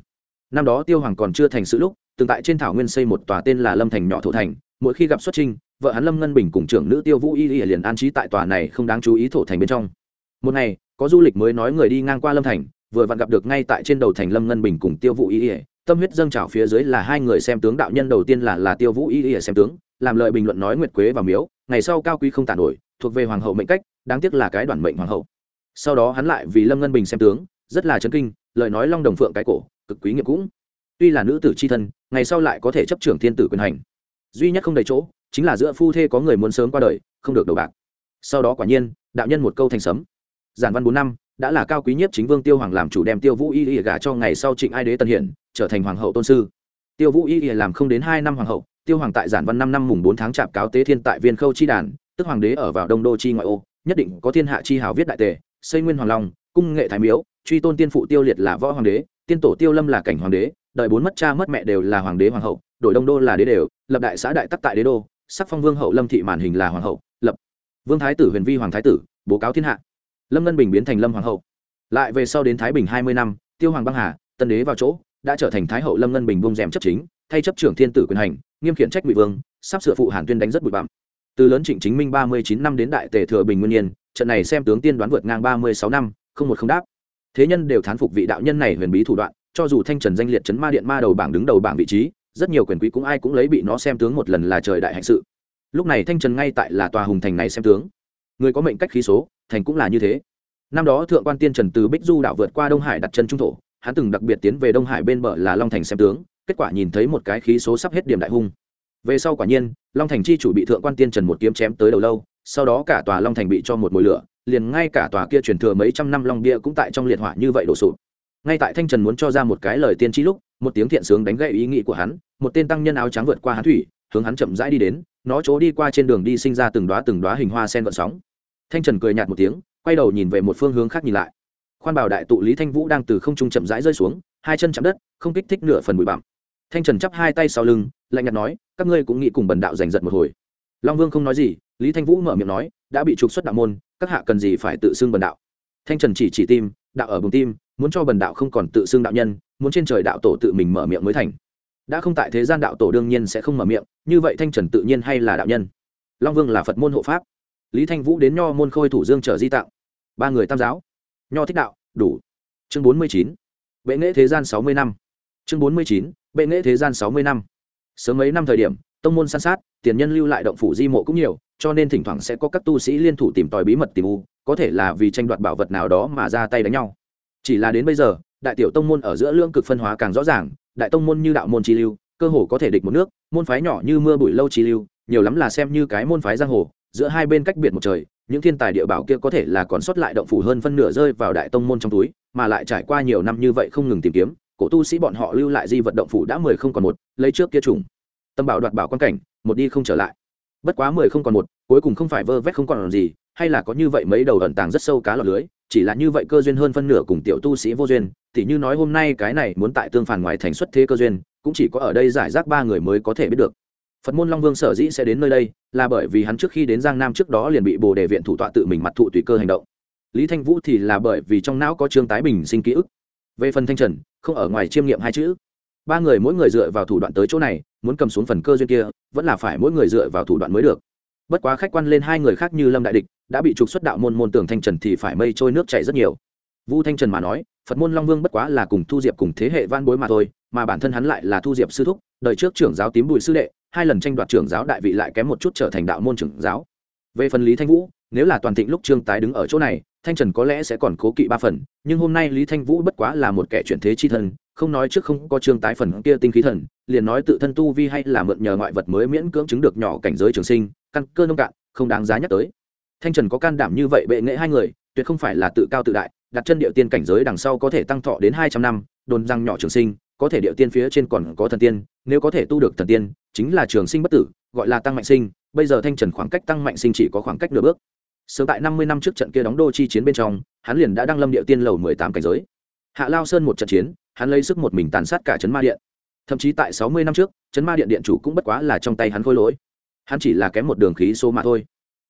Năm đó tiêu hoàng còn chưa thành sự lúc, từng tại trên thảo nguyên xây một tòa tên là lâm thành nhỏ thổ thành, mỗi khi gặp xuất trinh vợ hắn lâm ngân bình cùng trưởng nữ tiêu vũ y y liền an trí tại tòa này không đáng chú ý thổ thành bên trong. Một ngày, có du lịch mới nói người đi ngang qua lâm thành, vừa vặn gặp được ngay tại trên đầu thành lâm ngân bình cùng tiêu vũ y y tâm huyết dâng trào phía dưới là hai người xem tướng đạo nhân đầu tiên là là tiêu vũ y y xem tướng, làm lợi bình luận nói nguyệt quế và miếu, ngày sau cao quý không tàn nổi, thuộc về hoàng hậu mệnh cách, đáng tiếc là cái đoàn mệnh hoàng hậu. Sau đó hắn lại vì lâm ngân bình xem tướng, rất là chấn kinh, lời nói long đồng phượng cái cổ, cực quý nghiệp cũng. Tuy là nữ tử c h i thân, ngày sau lại có thể chấp trưởng thiên tử quyền hành. Duy nhất không đầy chỗ, chính là giữa phu thê có người muốn sớm qua đời, không được đầu bạc. Sau đó quả nhiên, đạo nhân một câu thành sấm. Giản văn bốn năm đã là cao quý nhất chính vương tiêu hoàng làm chủ đem tiêu vũ y y gả cho ngày sau trịnh ai đế tân hiển, trở thành hoàng hậu tôn sư. Tiêu vũ y y làm không đến hai năm hoàng hậu, tiêu hoàng tại giản văn năm năm mùng bốn tháng chạp cáo tế thiên tại viên khâu chi đàn, tức hoàng đế ở vào đông đô chi ngoại ô, nhất định có thiên hạ chi hào viết đại tề, xây nguyên hoàng long, cung nghệ thái miếu, truy tôn tiên phụ tiêu liệt là võ hoàng đế, tiên tổ tiêu lâm là cảnh hoàng đế, đợi bốn mất cha mất mẹ đều là hoàng đế hoàng hậu, đổi đông đô là đế đều, lập đại xã đại tắc tại đế đô, sắc phong vương hậu lâm thị màn hình là hoàng hậu, lập vương thái tử huyền vi hoàng thái tử, bố cáo thiên hạ lâm ngân bình biến thành lâm hoàng hậu. Lại về sau đến thái bình hai mươi năm, tiêu hoàng băng hà, tân đế vào chỗ, đã trở thành thái hậu lâm ngân bình bông rèm chấp chính, thay chấp trưởng thiên tử quyền hành, nghiêm khiển trách ngụy vương, sắp sửa phụ hàn tuyên đánh rất bụi bặm. Từ lớn trịnh chính minh ba mươi chín năm đến đại tề thừa bình nguyên nhiên trận này xem tướng tiên đoán vượt ngang ba mươi sáu năm, không một không đáp. Thế nhân đều thán phục vị đạo nhân này huyền bí thủ đoạn, cho dù thanh trần danh liệt chấn ma điện ma đầu bảng đứng đầu bảng vị trí, rất nhiều quyền quý cũng ai cũng lấy bị nó xem tướng một lần là trời đại hạnh sự. Lúc này thanh trần ngay tại là tòa hùng thành này xem tướng. Người có mệnh cách khí số thành cũng là như thế. Năm đó thượng quan tiên trần từ bích du đảo vượt qua đông hải đặt chân trung thổ, hắn từng đặc biệt tiến về đông hải bên bờ là long thành xem tướng, kết quả nhìn thấy một cái khí số sắp hết điểm đại hung. Về sau quả nhiên, long thành chi chủ bị thượng quan tiên trần một kiếm chém tới đầu lâu, sau đó cả tòa long thành bị cho một mồi lửa, liền ngay cả tòa kia truyền thừa mấy trăm năm long bia cũng tại trong liệt hỏa như vậy đổ sụp. Ngay tại thanh trần muốn cho ra một cái lời tiên tri lúc, một tiếng thiện sướng đánh gậy ý nghĩ của hắn, một tên tăng nhân áo trắng vượt qua hắn thủy, hướng hắn chậm rãi đi đến, nó chỗ đi qua trên đường đi sinh ra từng đoá từng đoá hình hoa sen vận sóng thanh trần cười nhạt một tiếng, quay đầu nhìn về một phương hướng khác nhìn lại. Khoan bảo đại tụ lý thanh vũ đang từ không trung chậm rãi rơi xuống, hai chân chạm đất, không kích thích nửa phần bụi bặm. Thanh trần chắp hai tay sau lưng, lạnh nhạt nói, các ngươi cũng nghĩ cùng bần đạo giành giật một hồi. Long vương không nói gì, lý thanh vũ mở miệng nói, đã bị trục xuất đạo môn, các hạ cần gì phải tự xưng bần đạo? Thanh trần chỉ chỉ tim, đạo ở bùng tim, muốn cho bần đạo không còn tự xưng đạo nhân, muốn trên trời đạo tổ tự mình mở miệng mới thành. Đã không tại thế gian đạo tổ đương nhiên sẽ không mở miệng, như vậy thanh trần tự nhiên hay là đạo nhân? Long vương là phật môn hộ pháp lý thanh vũ đến nho môn khôi thủ dương trở di tạo ba người tam giáo. Nho thích đạo, đủ. Chương bốn mươi chín. Bệ nghệ thế gian sáu mươi năm. Chương bốn mươi chín. Bệ nghệ thế gian sáu mươi năm. Sớm mấy năm thời điểm, tông môn san sát, tiền nhân lưu lại động phủ di mộ cũng nhiều, cho nên thỉnh thoảng sẽ có các tu sĩ liên thủ tìm tòi bí mật tìm u, có thể là vì tranh đoạt bảo vật nào đó mà ra tay đánh nhau. Chỉ là đến bây giờ, đại tiểu tông môn ở giữa lương cực phân hóa càng rõ ràng, đại tông môn như đạo môn chi lưu, cơ hồ có thể địch một nước, môn phái nhỏ như mưa bụi lâu chi lưu, nhiều lắm là xem như cái môn phái giang hồ giữa hai bên cách biệt một trời, những thiên tài địa bảo kia có thể là còn sót lại động phủ hơn phân nửa rơi vào đại tông môn trong túi, mà lại trải qua nhiều năm như vậy không ngừng tìm kiếm, cổ tu sĩ bọn họ lưu lại di vật động phủ đã mười không còn một, lấy trước kia trùng. Tâm bảo đoạt bảo quan cảnh, một đi không trở lại. Bất quá mười không còn một, cuối cùng không phải vơ vét không còn gì, hay là có như vậy mấy đầu ẩn tàng rất sâu cá lọt lưới, chỉ là như vậy cơ duyên hơn phân nửa cùng tiểu tu sĩ vô duyên thì như nói hôm nay cái này muốn tại tương phản ngoài thành xuất thế cơ duyên, cũng chỉ có ở đây giải rác ba người mới có thể biết được phật môn long vương sở dĩ sẽ đến nơi đây là bởi vì hắn trước khi đến giang nam trước đó liền bị bồ đề viện thủ tọa tự mình mặt thụ tùy cơ hành động. Lý thanh vũ thì là bởi vì trong não có trương tái bình sinh ký ức. Về phần thanh trần, không ở ngoài chiêm nghiệm hai chữ. Ba người mỗi người dựa vào thủ đoạn tới chỗ này, muốn cầm xuống phần cơ duyên kia, vẫn là phải mỗi người dựa vào thủ đoạn mới được. Bất quá khách quan lên hai người khác như lâm đại địch, đã bị trục xuất đạo môn môn tưởng thanh trần thì phải mây trôi nước chảy rất nhiều. Vu thanh trần mà nói phật môn long vương bất quá là cùng thu diệp cùng thế hệ van bối mà thôi, mà bản thân hắn lại là thu diệp sư thúc, đời trước trưởng giáo tím bùi sư đệ, hai lần tranh đoạt trưởng giáo đại vị lại kém một chút trở thành đạo môn trưởng giáo. Về phần lý thanh vũ, nếu là toàn thịnh lúc trương tái đứng ở chỗ này, thanh trần có lẽ sẽ còn cố kỵ ba phần, nhưng hôm nay lý thanh vũ bất quá là một kẻ chuyển thế chi thân không nói trước không có trương tái phần kia tinh khí thần, liền nói tự thân tu vi hay là mượn nhờ ngoại vật mới miễn cưỡng chứng được nhỏ cảnh giới trường sinh, căn cơ nông cạn, không đáng giá nhắc tới. Thanh trần có can đảm như vậy bệ nghệ hai người, tuyệt không phải là tự cao tự đại đặt chân địa tiên cảnh giới đằng sau có thể tăng thọ đến hai trăm năm, đồn răng nhỏ trường sinh, có thể địa tiên phía trên còn có thần tiên, nếu có thể tu được thần tiên, chính là trường sinh bất tử, gọi là tăng mạnh sinh, bây giờ thanh trần khoảng cách tăng mạnh sinh chỉ có khoảng cách nửa bước. Sớm tại năm mươi năm trước trận kia đóng đô chi chiến bên trong, hắn liền đã đăng lâm địa tiên lầu mười tám cảnh giới. Hạ lao sơn một trận chiến, hắn lấy sức một mình tàn sát cả trấn ma điện. Thậm chí tại sáu mươi năm trước trấn ma điện điện chủ cũng bất quá là trong tay hắn khôi lỗi. Hắn chỉ là kém một đường khí số mà thôi.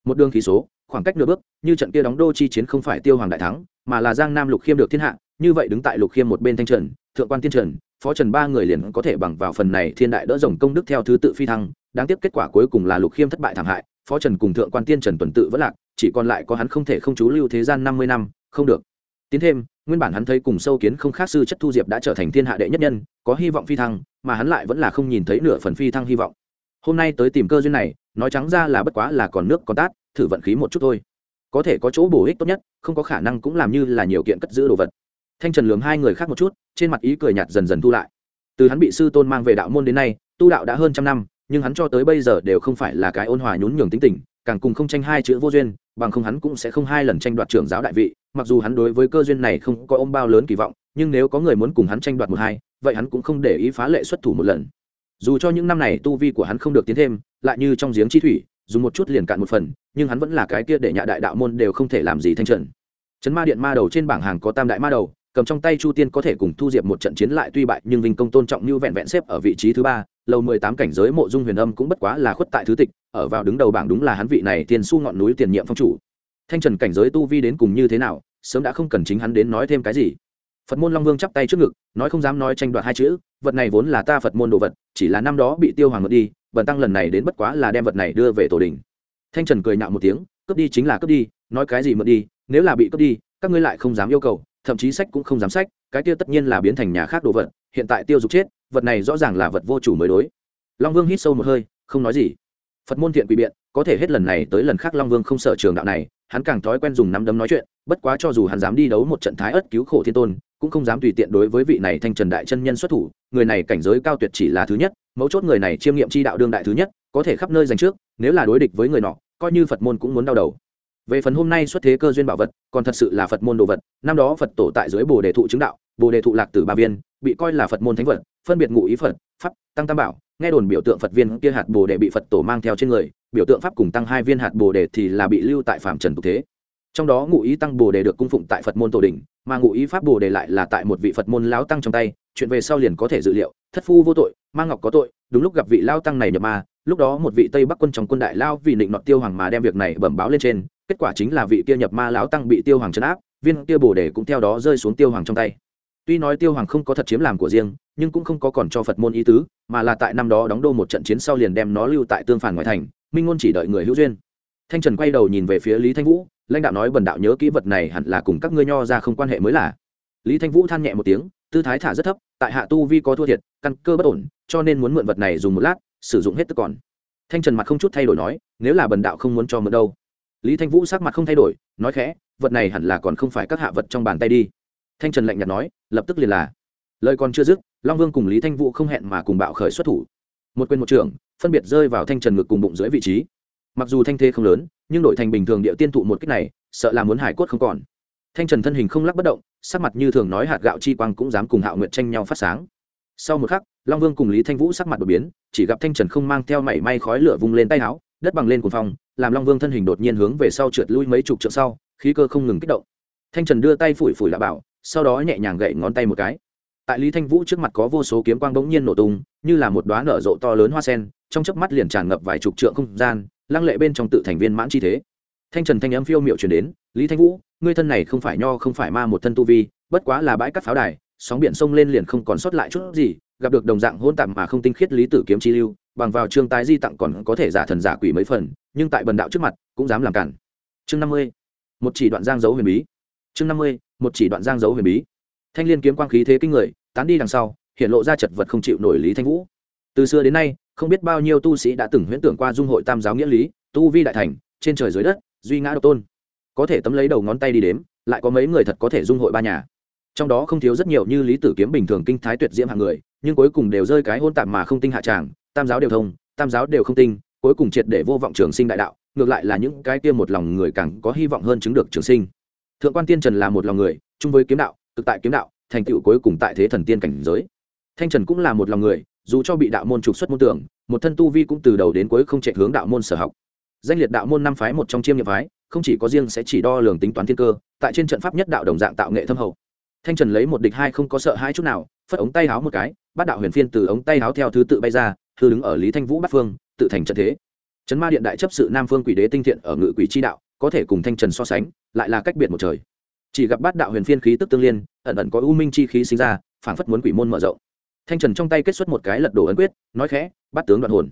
Một đường khí số, khoảng cách nửa bước, như trận kia đóng đô chi chiến không phải tiêu hoàng đại thắng mà là giang nam lục khiêm được thiên hạ, như vậy đứng tại lục khiêm một bên thanh trần, thượng quan tiên trần, phó trần ba người liền có thể bằng vào phần này thiên đại đỡ rồng công đức theo thứ tự phi thăng. Đáng tiếc kết quả cuối cùng là lục khiêm thất bại thảm hại, phó trần cùng thượng quan tiên trần tuần tự vẫn lạc, chỉ còn lại có hắn không thể không chú lưu thế gian năm mươi năm, không được. Tiến thêm, nguyên bản hắn thấy cùng sâu kiến không khác sư chất thu diệp đã trở thành thiên hạ đệ nhất nhân, có hy vọng phi thăng, mà hắn lại vẫn là không nhìn thấy nửa phần phi thăng hy vọng. Hôm nay tới tìm cơ duyên này, nói trắng ra là bất quá là còn nước còn tát, thử vận khí một chút thôi có thể có chỗ bổ ích tốt nhất, không có khả năng cũng làm như là nhiều kiện cất giữ đồ vật. Thanh trần lường hai người khác một chút, trên mặt ý cười nhạt dần dần thu lại. Từ hắn bị sư tôn mang về đạo môn đến nay, tu đạo đã hơn trăm năm, nhưng hắn cho tới bây giờ đều không phải là cái ôn hòa nhún nhường tính tình, càng cùng không tranh hai chữ vô duyên, bằng không hắn cũng sẽ không hai lần tranh đoạt trưởng giáo đại vị, mặc dù hắn đối với cơ duyên này không có ôm bao lớn kỳ vọng, nhưng nếu có người muốn cùng hắn tranh đoạt một hai, vậy hắn cũng không để ý phá lệ xuất thủ một lần. Dù cho những năm này tu vi của hắn không được tiến thêm, lại như trong giếng chi thủy, dùng một chút liền cạn một phần nhưng hắn vẫn là cái kia để nhạ đại đạo môn đều không thể làm gì thanh trần. Trấn ma điện ma đầu trên bảng hàng có tam đại ma đầu, cầm trong tay chu tiên có thể cùng thu diệp một trận chiến lại tuy bại, nhưng vinh công tôn trọng như vẹn vẹn xếp ở vị trí thứ ba, lầu mười tám cảnh giới mộ dung huyền âm cũng bất quá là khuất tại thứ tịch, ở vào đứng đầu bảng đúng là hắn vị này tiền su ngọn núi tiền nhiệm phong chủ. Thanh trần cảnh giới tu vi đến cùng như thế nào, sớm đã không cần chính hắn đến nói thêm cái gì. Phật môn long vương chắp tay trước ngực, nói không dám nói tranh đoạt hai chữ, vật này vốn là ta phật môn đồ vật, chỉ là năm đó bị tiêu hoàng ngược đi bần tăng lần này đến bất quá là đem vật này đưa về tổ đình thanh trần cười nhạo một tiếng, cướp đi chính là cướp đi, nói cái gì mượn đi, nếu là bị cướp đi, các ngươi lại không dám yêu cầu, thậm chí sách cũng không dám sách, cái kia tất nhiên là biến thành nhà khác đồ vật, hiện tại tiêu dục chết, vật này rõ ràng là vật vô chủ mới đối. Long vương hít sâu một hơi, không nói gì. Phật môn thiện quỷ biện, có thể hết lần này tới lần khác long vương không sợ trường đạo này, hắn càng thói quen dùng nắm đấm nói chuyện, bất quá cho dù hắn dám đi đấu một trận thái ất cứu khổ thiên tôn, cũng không dám tùy tiện đối với vị này thanh trần đại chân nhân xuất thủ, người này cảnh giới cao tuyệt chỉ là thứ nhất, mấu chốt người này chiêm nghiệm chi đạo đương đại thứ nhất có thể khắp nơi dành trước, nếu là đối địch với người nọ, coi như phật môn cũng muốn đau đầu. Về phần hôm nay xuất thế cơ duyên bảo vật, còn thật sự là phật môn đồ vật, năm đó phật tổ tại dưới bồ đề thụ chứng đạo, bồ đề thụ lạc tử ba viên, bị coi là phật môn thánh vật, phân biệt ngụ ý phật, pháp, tăng tam bảo, nghe đồn biểu tượng phật viên kia hạt bồ đề bị phật tổ mang theo trên người, biểu tượng pháp cùng tăng hai viên hạt bồ đề thì là bị lưu tại phạm trần tục thế. Trong đó ngụ ý tăng bồ đề được cung phụng tại phật môn tổ đình mà ngụ ý pháp bồ đề lại là tại một vị phật môn láo tăng trong tay, chuyện về sau liền có thể dự liệu, thất phu vô tội mang ngọc có tội, đúng lúc gặp vị lao tăng này nhập ma, lúc đó một vị tây bắc quân trong quân đại lao vì định nọt tiêu hoàng mà đem việc này bẩm báo lên trên, kết quả chính là vị kia nhập ma lão tăng bị tiêu hoàng chấn áp, viên kia bồ đề cũng theo đó rơi xuống tiêu hoàng trong tay. Tuy nói tiêu hoàng không có thật chiếm làm của riêng, nhưng cũng không có còn cho phật môn ý tứ, mà là tại năm đó đóng đô một trận chiến sau liền đem nó lưu tại tương phản ngoại thành, minh ngôn chỉ đợi người hữu duyên. Thanh trần quay đầu nhìn về phía lý thanh vũ, lãnh đạo nói bần đạo nhớ kỹ vật này hẳn là cùng các ngươi nho ra không quan hệ mới là. Lý thanh vũ than nhẹ một tiếng tư thái thả rất thấp, tại hạ tu vi có thua thiệt, căn cơ bất ổn, cho nên muốn mượn vật này dùng một lát, sử dụng hết tức còn. Thanh trần mặt không chút thay đổi nói, nếu là bần đạo không muốn cho mượn đâu. Lý thanh vũ sắc mặt không thay đổi, nói khẽ, vật này hẳn là còn không phải các hạ vật trong bàn tay đi. Thanh trần lạnh nhạt nói, lập tức liền là. Lời còn chưa dứt, long vương cùng lý thanh vũ không hẹn mà cùng bạo khởi xuất thủ. Một quên một trường phân biệt rơi vào thanh trần ngực cùng bụng dưới vị trí. Mặc dù thanh thế không lớn, nhưng đổi thành bình thường địa tiên thụ một cách này, sợ là muốn hải cốt không còn. Thanh trần thân hình không lắc bất động sắc mặt như thường nói hạt gạo chi quang cũng dám cùng hạo nguyện tranh nhau phát sáng. Sau một khắc, long vương cùng lý thanh vũ sắc mặt đột biến, chỉ gặp thanh trần không mang theo mảy may khói lửa vung lên tay áo, đất bằng lên cuồng phong, làm long vương thân hình đột nhiên hướng về sau trượt lui mấy chục trượng sau, khí cơ không ngừng kích động. Thanh trần đưa tay phủi phủi lạ bảo, sau đó nhẹ nhàng gậy ngón tay một cái. Tại lý thanh vũ trước mặt có vô số kiếm quang bỗng nhiên nổ tung, như là một đoá nở rộ to lớn hoa sen, trong chớp mắt liền tràn ngập vài chục trượng không gian, lăng lệ bên trong tự thành viên mãn chi thế thanh trần thanh âm phiêu miệu chuyển đến, lý thanh vũ, ngươi thân này không phải nho không phải ma một thân tu vi, bất quá là bãi cắt pháo đài, sóng biển sông lên liền không còn sót lại chút gì, gặp được đồng dạng hôn tạp mà không tinh khiết lý tử kiếm chi lưu, bằng vào trương tái di tặng còn có thể giả thần giả quỷ mấy phần, nhưng tại bần đạo trước mặt, cũng dám làm cản. Chương năm mươi, một chỉ đoạn giang dấu huyền bí. Chương năm mươi, một chỉ đoạn giang dấu huyền bí. Thanh liên kiếm quang khí thế kinh người, tán đi đằng sau, hiện lộ ra chật vật không chịu nổi lý thanh vũ. Từ xưa đến nay, không biết bao nhiêu tu sĩ đã từng huyễn tưởng qua dung hội tam giáo nghĩa lý, tu vi đại thành, trên trời dưới đất duy ngã độc tôn. Có thể tấm lấy đầu ngón tay đi đếm, lại có mấy người thật có thể dung hội ba nhà. Trong đó không thiếu rất nhiều như lý tử kiếm bình thường kinh thái tuyệt diễm hạng người, nhưng cuối cùng đều rơi cái hôn tạm mà không tinh hạ tràng, tam giáo đều thông, tam giáo đều không tinh, cuối cùng triệt để vô vọng trường sinh đại đạo, ngược lại là những cái kia một lòng người càng có hy vọng hơn chứng được trường sinh. Thượng quan tiên trần là một lòng người, chung với kiếm đạo, cực tại kiếm đạo, thành tựu cuối cùng tại thế thần tiên cảnh giới. Thanh trần cũng là một lòng người, dù cho bị đạo môn trục xuất môn tưởng, một thân tu vi cũng từ đầu đến cuối không chạy hướng đạo môn sở học danh liệt đạo môn năm phái một trong chiêm nhiệm phái, không chỉ có riêng sẽ chỉ đo lường tính toán thiên cơ, tại trên trận pháp nhất đạo đồng dạng tạo nghệ thâm hậu. Thanh trần lấy một địch hai không có sợ hai chút nào, phất ống tay háo một cái, bắt đạo huyền phiên từ ống tay háo theo thứ tự bay ra thư đứng ở lý thanh vũ bắc phương, tự thành trận thế. Trấn ma điện đại chấp sự nam phương quỷ đế tinh thiện ở ngự quỷ chi đạo, có thể cùng thanh trần so sánh, lại là cách biệt một trời. Chỉ gặp bát đạo huyền phiên khí tức tương liên, ẩn ẩn có u minh chi khí sinh ra, phảng phất muốn quỷ môn mở rộng. Thanh trần trong tay kết xuất một cái lật đổ ấn quyết, nói khẽ bắt tướng đoạn hồn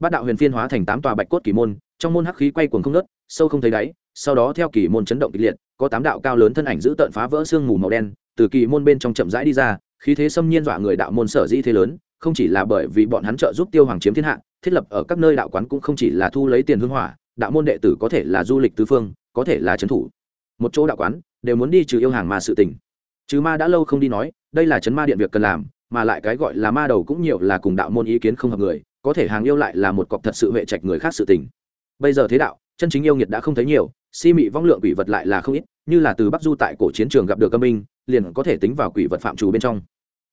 bát đạo huyền phiên hóa thành tám tòa bạch cốt kỳ môn, trong môn hắc khí quay cuồng không nớt sâu không thấy đáy, sau đó theo kỳ môn chấn động kịch liệt, có tám đạo cao lớn thân ảnh giữ tợn phá vỡ xương mù màu đen, từ kỳ môn bên trong chậm rãi đi ra, khí thế xâm nhiên dọa người đạo môn sở dĩ thế lớn, không chỉ là bởi vì bọn hắn trợ giúp tiêu hoàng chiếm thiên hạ, thiết lập ở các nơi đạo quán cũng không chỉ là thu lấy tiền hương hỏa, đạo môn đệ tử có thể là du lịch tứ phương, có thể là trấn thủ. Một chỗ đạo quán, đều muốn đi trừ yêu hàng mà sự tình. Trừ ma đã lâu không đi nói, đây là chấn ma điện việc cần làm mà lại cái gọi là ma đầu cũng nhiều là cùng đạo môn ý kiến không hợp người, có thể hàng yêu lại là một cọc thật sự huệ trạch người khác sự tình. Bây giờ thế đạo, chân chính yêu nghiệt đã không thấy nhiều, si mị vong lượng quỷ vật lại là không ít, như là từ bắc du tại cổ chiến trường gặp được âm binh, liền có thể tính vào quỷ vật phạm trù bên trong.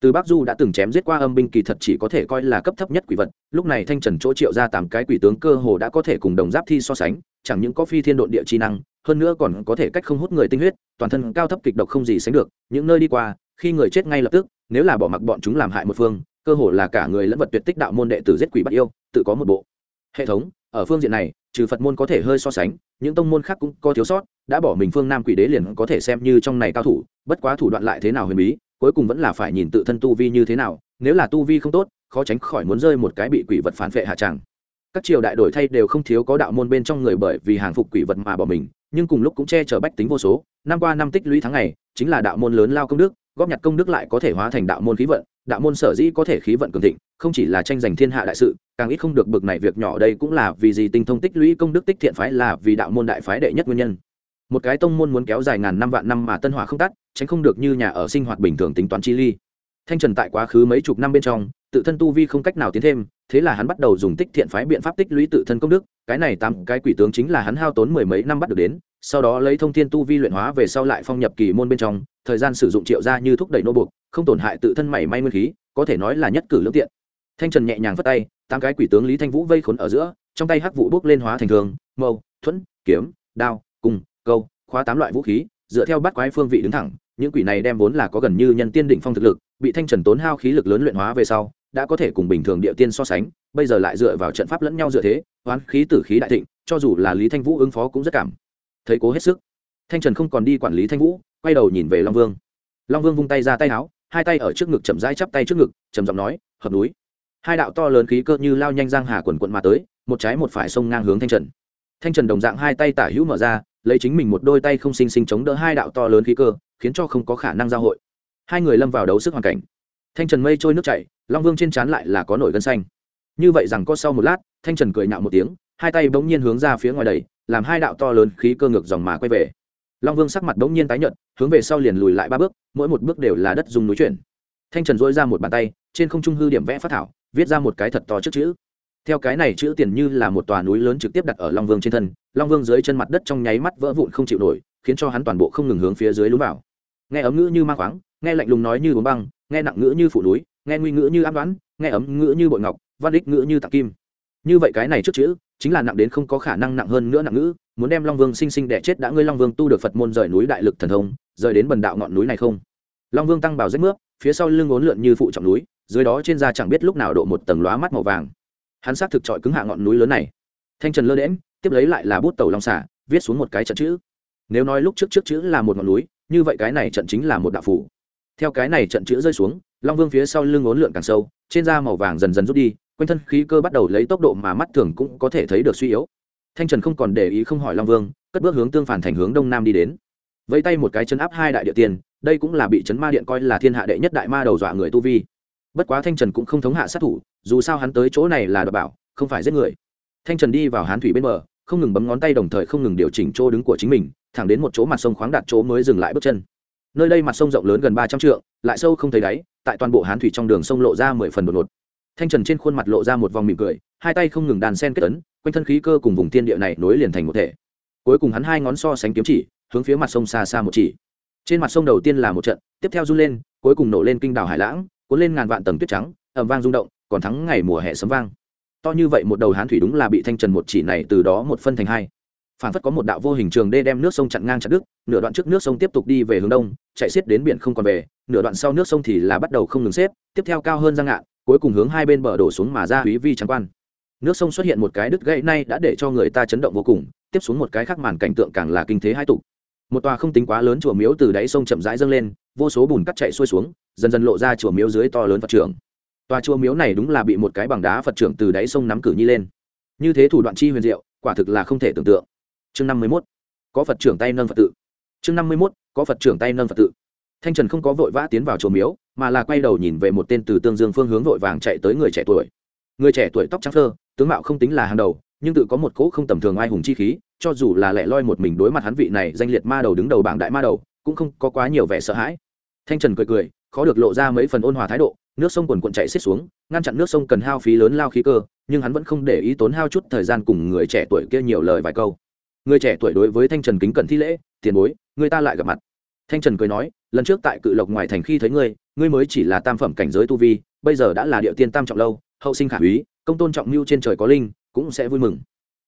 Từ bắc du đã từng chém giết qua âm binh kỳ thật chỉ có thể coi là cấp thấp nhất quỷ vật, lúc này thanh trần chỗ triệu ra tám cái quỷ tướng cơ hồ đã có thể cùng đồng giáp thi so sánh, chẳng những có phi thiên độn địa chi năng, hơn nữa còn có thể cách không hút người tinh huyết, toàn thân cao thấp kịch độc không gì sánh được, những nơi đi qua khi người chết ngay lập tức, nếu là bỏ mặc bọn chúng làm hại một phương, cơ hồ là cả người lẫn vật tuyệt tích đạo môn đệ tử giết quỷ bắt yêu, tự có một bộ. Hệ thống, ở phương diện này, trừ phật môn có thể hơi so sánh, những tông môn khác cũng có thiếu sót, đã bỏ mình phương nam quỷ đế liền có thể xem như trong này cao thủ, bất quá thủ đoạn lại thế nào huyền bí, cuối cùng vẫn là phải nhìn tự thân tu vi như thế nào, nếu là tu vi không tốt, khó tránh khỏi muốn rơi một cái bị quỷ vật phản vệ hạ tràng. Các triều đại đổi thay đều không thiếu có đạo môn bên trong người bởi vì hàng phục quỷ vật mà bỏ mình, nhưng cùng lúc cũng che chở bách tính vô số, năm qua năm tích lũy tháng ngày, chính là đạo môn lớn lao công đức góp nhặt công đức lại có thể hóa thành đạo môn khí vận, đạo môn sở dĩ có thể khí vận cường thịnh, không chỉ là tranh giành thiên hạ đại sự, càng ít không được bực này việc nhỏ đây cũng là vì gì tinh thông tích lũy công đức tích thiện phái là vì đạo môn đại phái đệ nhất nguyên nhân. Một cái tông môn muốn kéo dài ngàn năm vạn năm mà tân hỏa không tắt, tránh không được như nhà ở sinh hoạt bình thường tính toán chi ly. Thanh trần tại quá khứ mấy chục năm bên trong, tự thân tu vi không cách nào tiến thêm, thế là hắn bắt đầu dùng tích thiện phái biện pháp tích lũy tự thân công đức, cái này tám cái quỷ tướng chính là hắn hao tốn mười mấy năm bắt được đến sau đó lấy thông thiên tu vi luyện hóa về sau lại phong nhập kỳ môn bên trong, thời gian sử dụng triệu ra như thúc đẩy nô buộc, không tổn hại tự thân mảy may nguyên khí, có thể nói là nhất cử lương tiện. Thanh trần nhẹ nhàng vất tay, tám cái quỷ tướng lý thanh vũ vây khốn ở giữa, trong tay hắc vụ bước lên hóa thành thường, mâu, thuẫn, kiếm, đao, cung, câu, khóa tám loại vũ khí, dựa theo bắt quái phương vị đứng thẳng, những quỷ này đem vốn là có gần như nhân tiên đỉnh phong thực lực, bị thanh trần tốn hao khí lực lớn luyện hóa về sau, đã có thể cùng bình thường địa tiên so sánh, bây giờ lại dựa vào trận pháp lẫn nhau dựa thế, hoán khí tử khí đại thịnh, cho dù là lý thanh vũ ứng phó cũng rất cảm thấy cố hết sức. Thanh trần không còn đi quản lý thanh vũ, quay đầu nhìn về long vương. Long vương vung tay ra tay áo, hai tay ở trước ngực chậm rãi chắp tay trước ngực, trầm giọng nói, hợp núi. Hai đạo to lớn khí cơ như lao nhanh giang hà quần quận mà tới, một trái một phải sông ngang hướng thanh trần. Thanh trần đồng dạng hai tay tả hữu mở ra, lấy chính mình một đôi tay không sinh sinh chống đỡ hai đạo to lớn khí cơ, khiến cho không có khả năng giao hội. Hai người lâm vào đấu sức hoàn cảnh. Thanh trần mây trôi nước chảy, long vương trên trán lại là có nổi gân xanh. Như vậy rằng có sau một lát, thanh trần cười nhạo một tiếng, hai tay bỗng nhiên hướng ra phía ngoài đầy làm hai đạo to lớn khí cơ ngược dòng mà quay về. Long vương sắc mặt bỗng nhiên tái nhợt, hướng về sau liền lùi lại ba bước, mỗi một bước đều là đất dùng núi chuyển. Thanh trần dỗi ra một bàn tay, trên không trung hư điểm vẽ phát thảo, viết ra một cái thật to trước chữ. Theo cái này chữ tiền như là một tòa núi lớn trực tiếp đặt ở long vương trên thân, long vương dưới chân mặt đất trong nháy mắt vỡ vụn không chịu nổi, khiến cho hắn toàn bộ không ngừng hướng phía dưới lún vào. Nghe ấm ngữ như ma khoáng nghe lạnh lùng nói như uống băng, nghe nặng ngữ như phủ núi, nghe nguy ngữ như ám đoán, nghe ấm ngữ như bội ngọc, văn đích ngữ như tạc kim. Như vậy cái này trước chữ chính là nặng đến không có khả năng nặng hơn nữa nặng ngữ, muốn đem long vương sinh sinh đẻ chết đã ngươi long vương tu được phật môn rời núi đại lực thần thông, rời đến bần đạo ngọn núi này không? Long vương tăng bào rách mướp, phía sau lưng ốn lượn như phụ trọng núi, dưới đó trên da chẳng biết lúc nào độ một tầng lóa mắt màu vàng. Hắn xác thực trọi cứng hạ ngọn núi lớn này. Thanh trần lơ đễm tiếp lấy lại là bút tàu long xả viết xuống một cái trận chữ. Nếu nói lúc trước trước chữ là một ngọn núi, như vậy cái này trận chính là một đạo phủ. Theo cái này trận chữ rơi xuống, long vương phía sau lưng ốn lượn càng sâu, trên da màu vàng dần dần rút đi quanh thân khí cơ bắt đầu lấy tốc độ mà mắt thường cũng có thể thấy được suy yếu. Thanh trần không còn để ý không hỏi long vương, cất bước hướng tương phản thành hướng đông nam đi đến. Vẫy tay một cái chấn áp hai đại địa tiền, đây cũng là bị chấn ma điện coi là thiên hạ đệ nhất đại ma đầu dọa người tu vi. Bất quá thanh trần cũng không thống hạ sát thủ, dù sao hắn tới chỗ này là đ bảo, không phải giết người. Thanh trần đi vào hán thủy bên bờ, không ngừng bấm ngón tay đồng thời không ngừng điều chỉnh chỗ đứng của chính mình, thẳng đến một chỗ mặt sông khoáng đạt chỗ mới dừng lại bước chân. Nơi đây mặt sông rộng lớn gần ba trăm trượng, lại sâu không thấy đáy, tại toàn bộ hán thủy trong đường sông lộ ra mười phần một một thanh trần trên khuôn mặt lộ ra một vòng mỉm cười, hai tay không ngừng đàn sen kết tấn quanh thân khí cơ cùng vùng thiên địa này nối liền thành một thể. Cuối cùng hắn hai ngón so sánh kiếm chỉ, hướng phía mặt sông xa xa một chỉ. Trên mặt sông đầu tiên là một trận, tiếp theo run lên, cuối cùng nổ lên kinh đảo hải lãng, cuốn lên ngàn vạn tầng tuyết trắng ẩm vang rung động, còn thắng ngày mùa hè sấm vang. To như vậy một đầu hán thủy đúng là bị thanh trần một chỉ này từ đó một phân thành hai. Phản phất có một đạo vô hình trường đê đem nước sông chặn ngang chặt đứt, nửa đoạn trước nước sông tiếp tục đi về hướng đông, chạy xiết đến biển không còn về, nửa đoạn sau nước sông thì là bắt đầu không ngừng xếp, tiếp theo cao hơn giang ngạn cuối cùng hướng hai bên bờ đổ xuống mà ra húy vi trắng quan. Nước sông xuất hiện một cái đứt gãy nay đã để cho người ta chấn động vô cùng, tiếp xuống một cái khác màn cảnh tượng càng là kinh thế hai tục một tòa không tính quá lớn chùa miếu từ đáy sông chậm rãi dâng lên, vô số bùn cắt chạy xuôi xuống, dần dần lộ ra chùa miếu dưới to lớn phật trưởng. Tòa chùa miếu này đúng là bị một cái bằng đá phật trưởng từ đáy sông nắm cử nhi lên. Như thế thủ đoạn chi huyền diệu, quả thực là không thể tưởng tượng. Chương năm mươi mốt, có phật trưởng tay nâng phật tự. Chương năm mươi mốt, có phật trưởng tay nâng phật tự. Thanh trần không có vội vã tiến vào chùa miếu mà là quay đầu nhìn về một tên từ tương dương phương hướng vội vàng chạy tới người trẻ tuổi. Người trẻ tuổi tóc trắng thơ tướng mạo không tính là hàng đầu, nhưng tự có một cỗ không tầm thường ai hùng chi khí, cho dù là lẻ loi một mình đối mặt hắn vị này danh liệt ma đầu đứng đầu bảng đại ma đầu, cũng không có quá nhiều vẻ sợ hãi. Thanh trần cười cười, khó được lộ ra mấy phần ôn hòa thái độ, nước sông quần quận chạy xiết xuống, ngăn chặn nước sông cần hao phí lớn lao khí cơ, nhưng hắn vẫn không để ý tốn hao chút thời gian cùng người trẻ tuổi kia nhiều lời vài câu. Người trẻ tuổi đối với thanh trần kính cẩn thi lễ, tiền bối, người ta lại gặp mặt. Thanh trần cười nói, lần trước tại cự lộc ngoài thành khi thấy ngươi ngươi mới chỉ là tam phẩm cảnh giới tu vi, bây giờ đã là địa tiên tam trọng lâu, hậu sinh khả úy công tôn trọng mưu trên trời có linh, cũng sẽ vui mừng.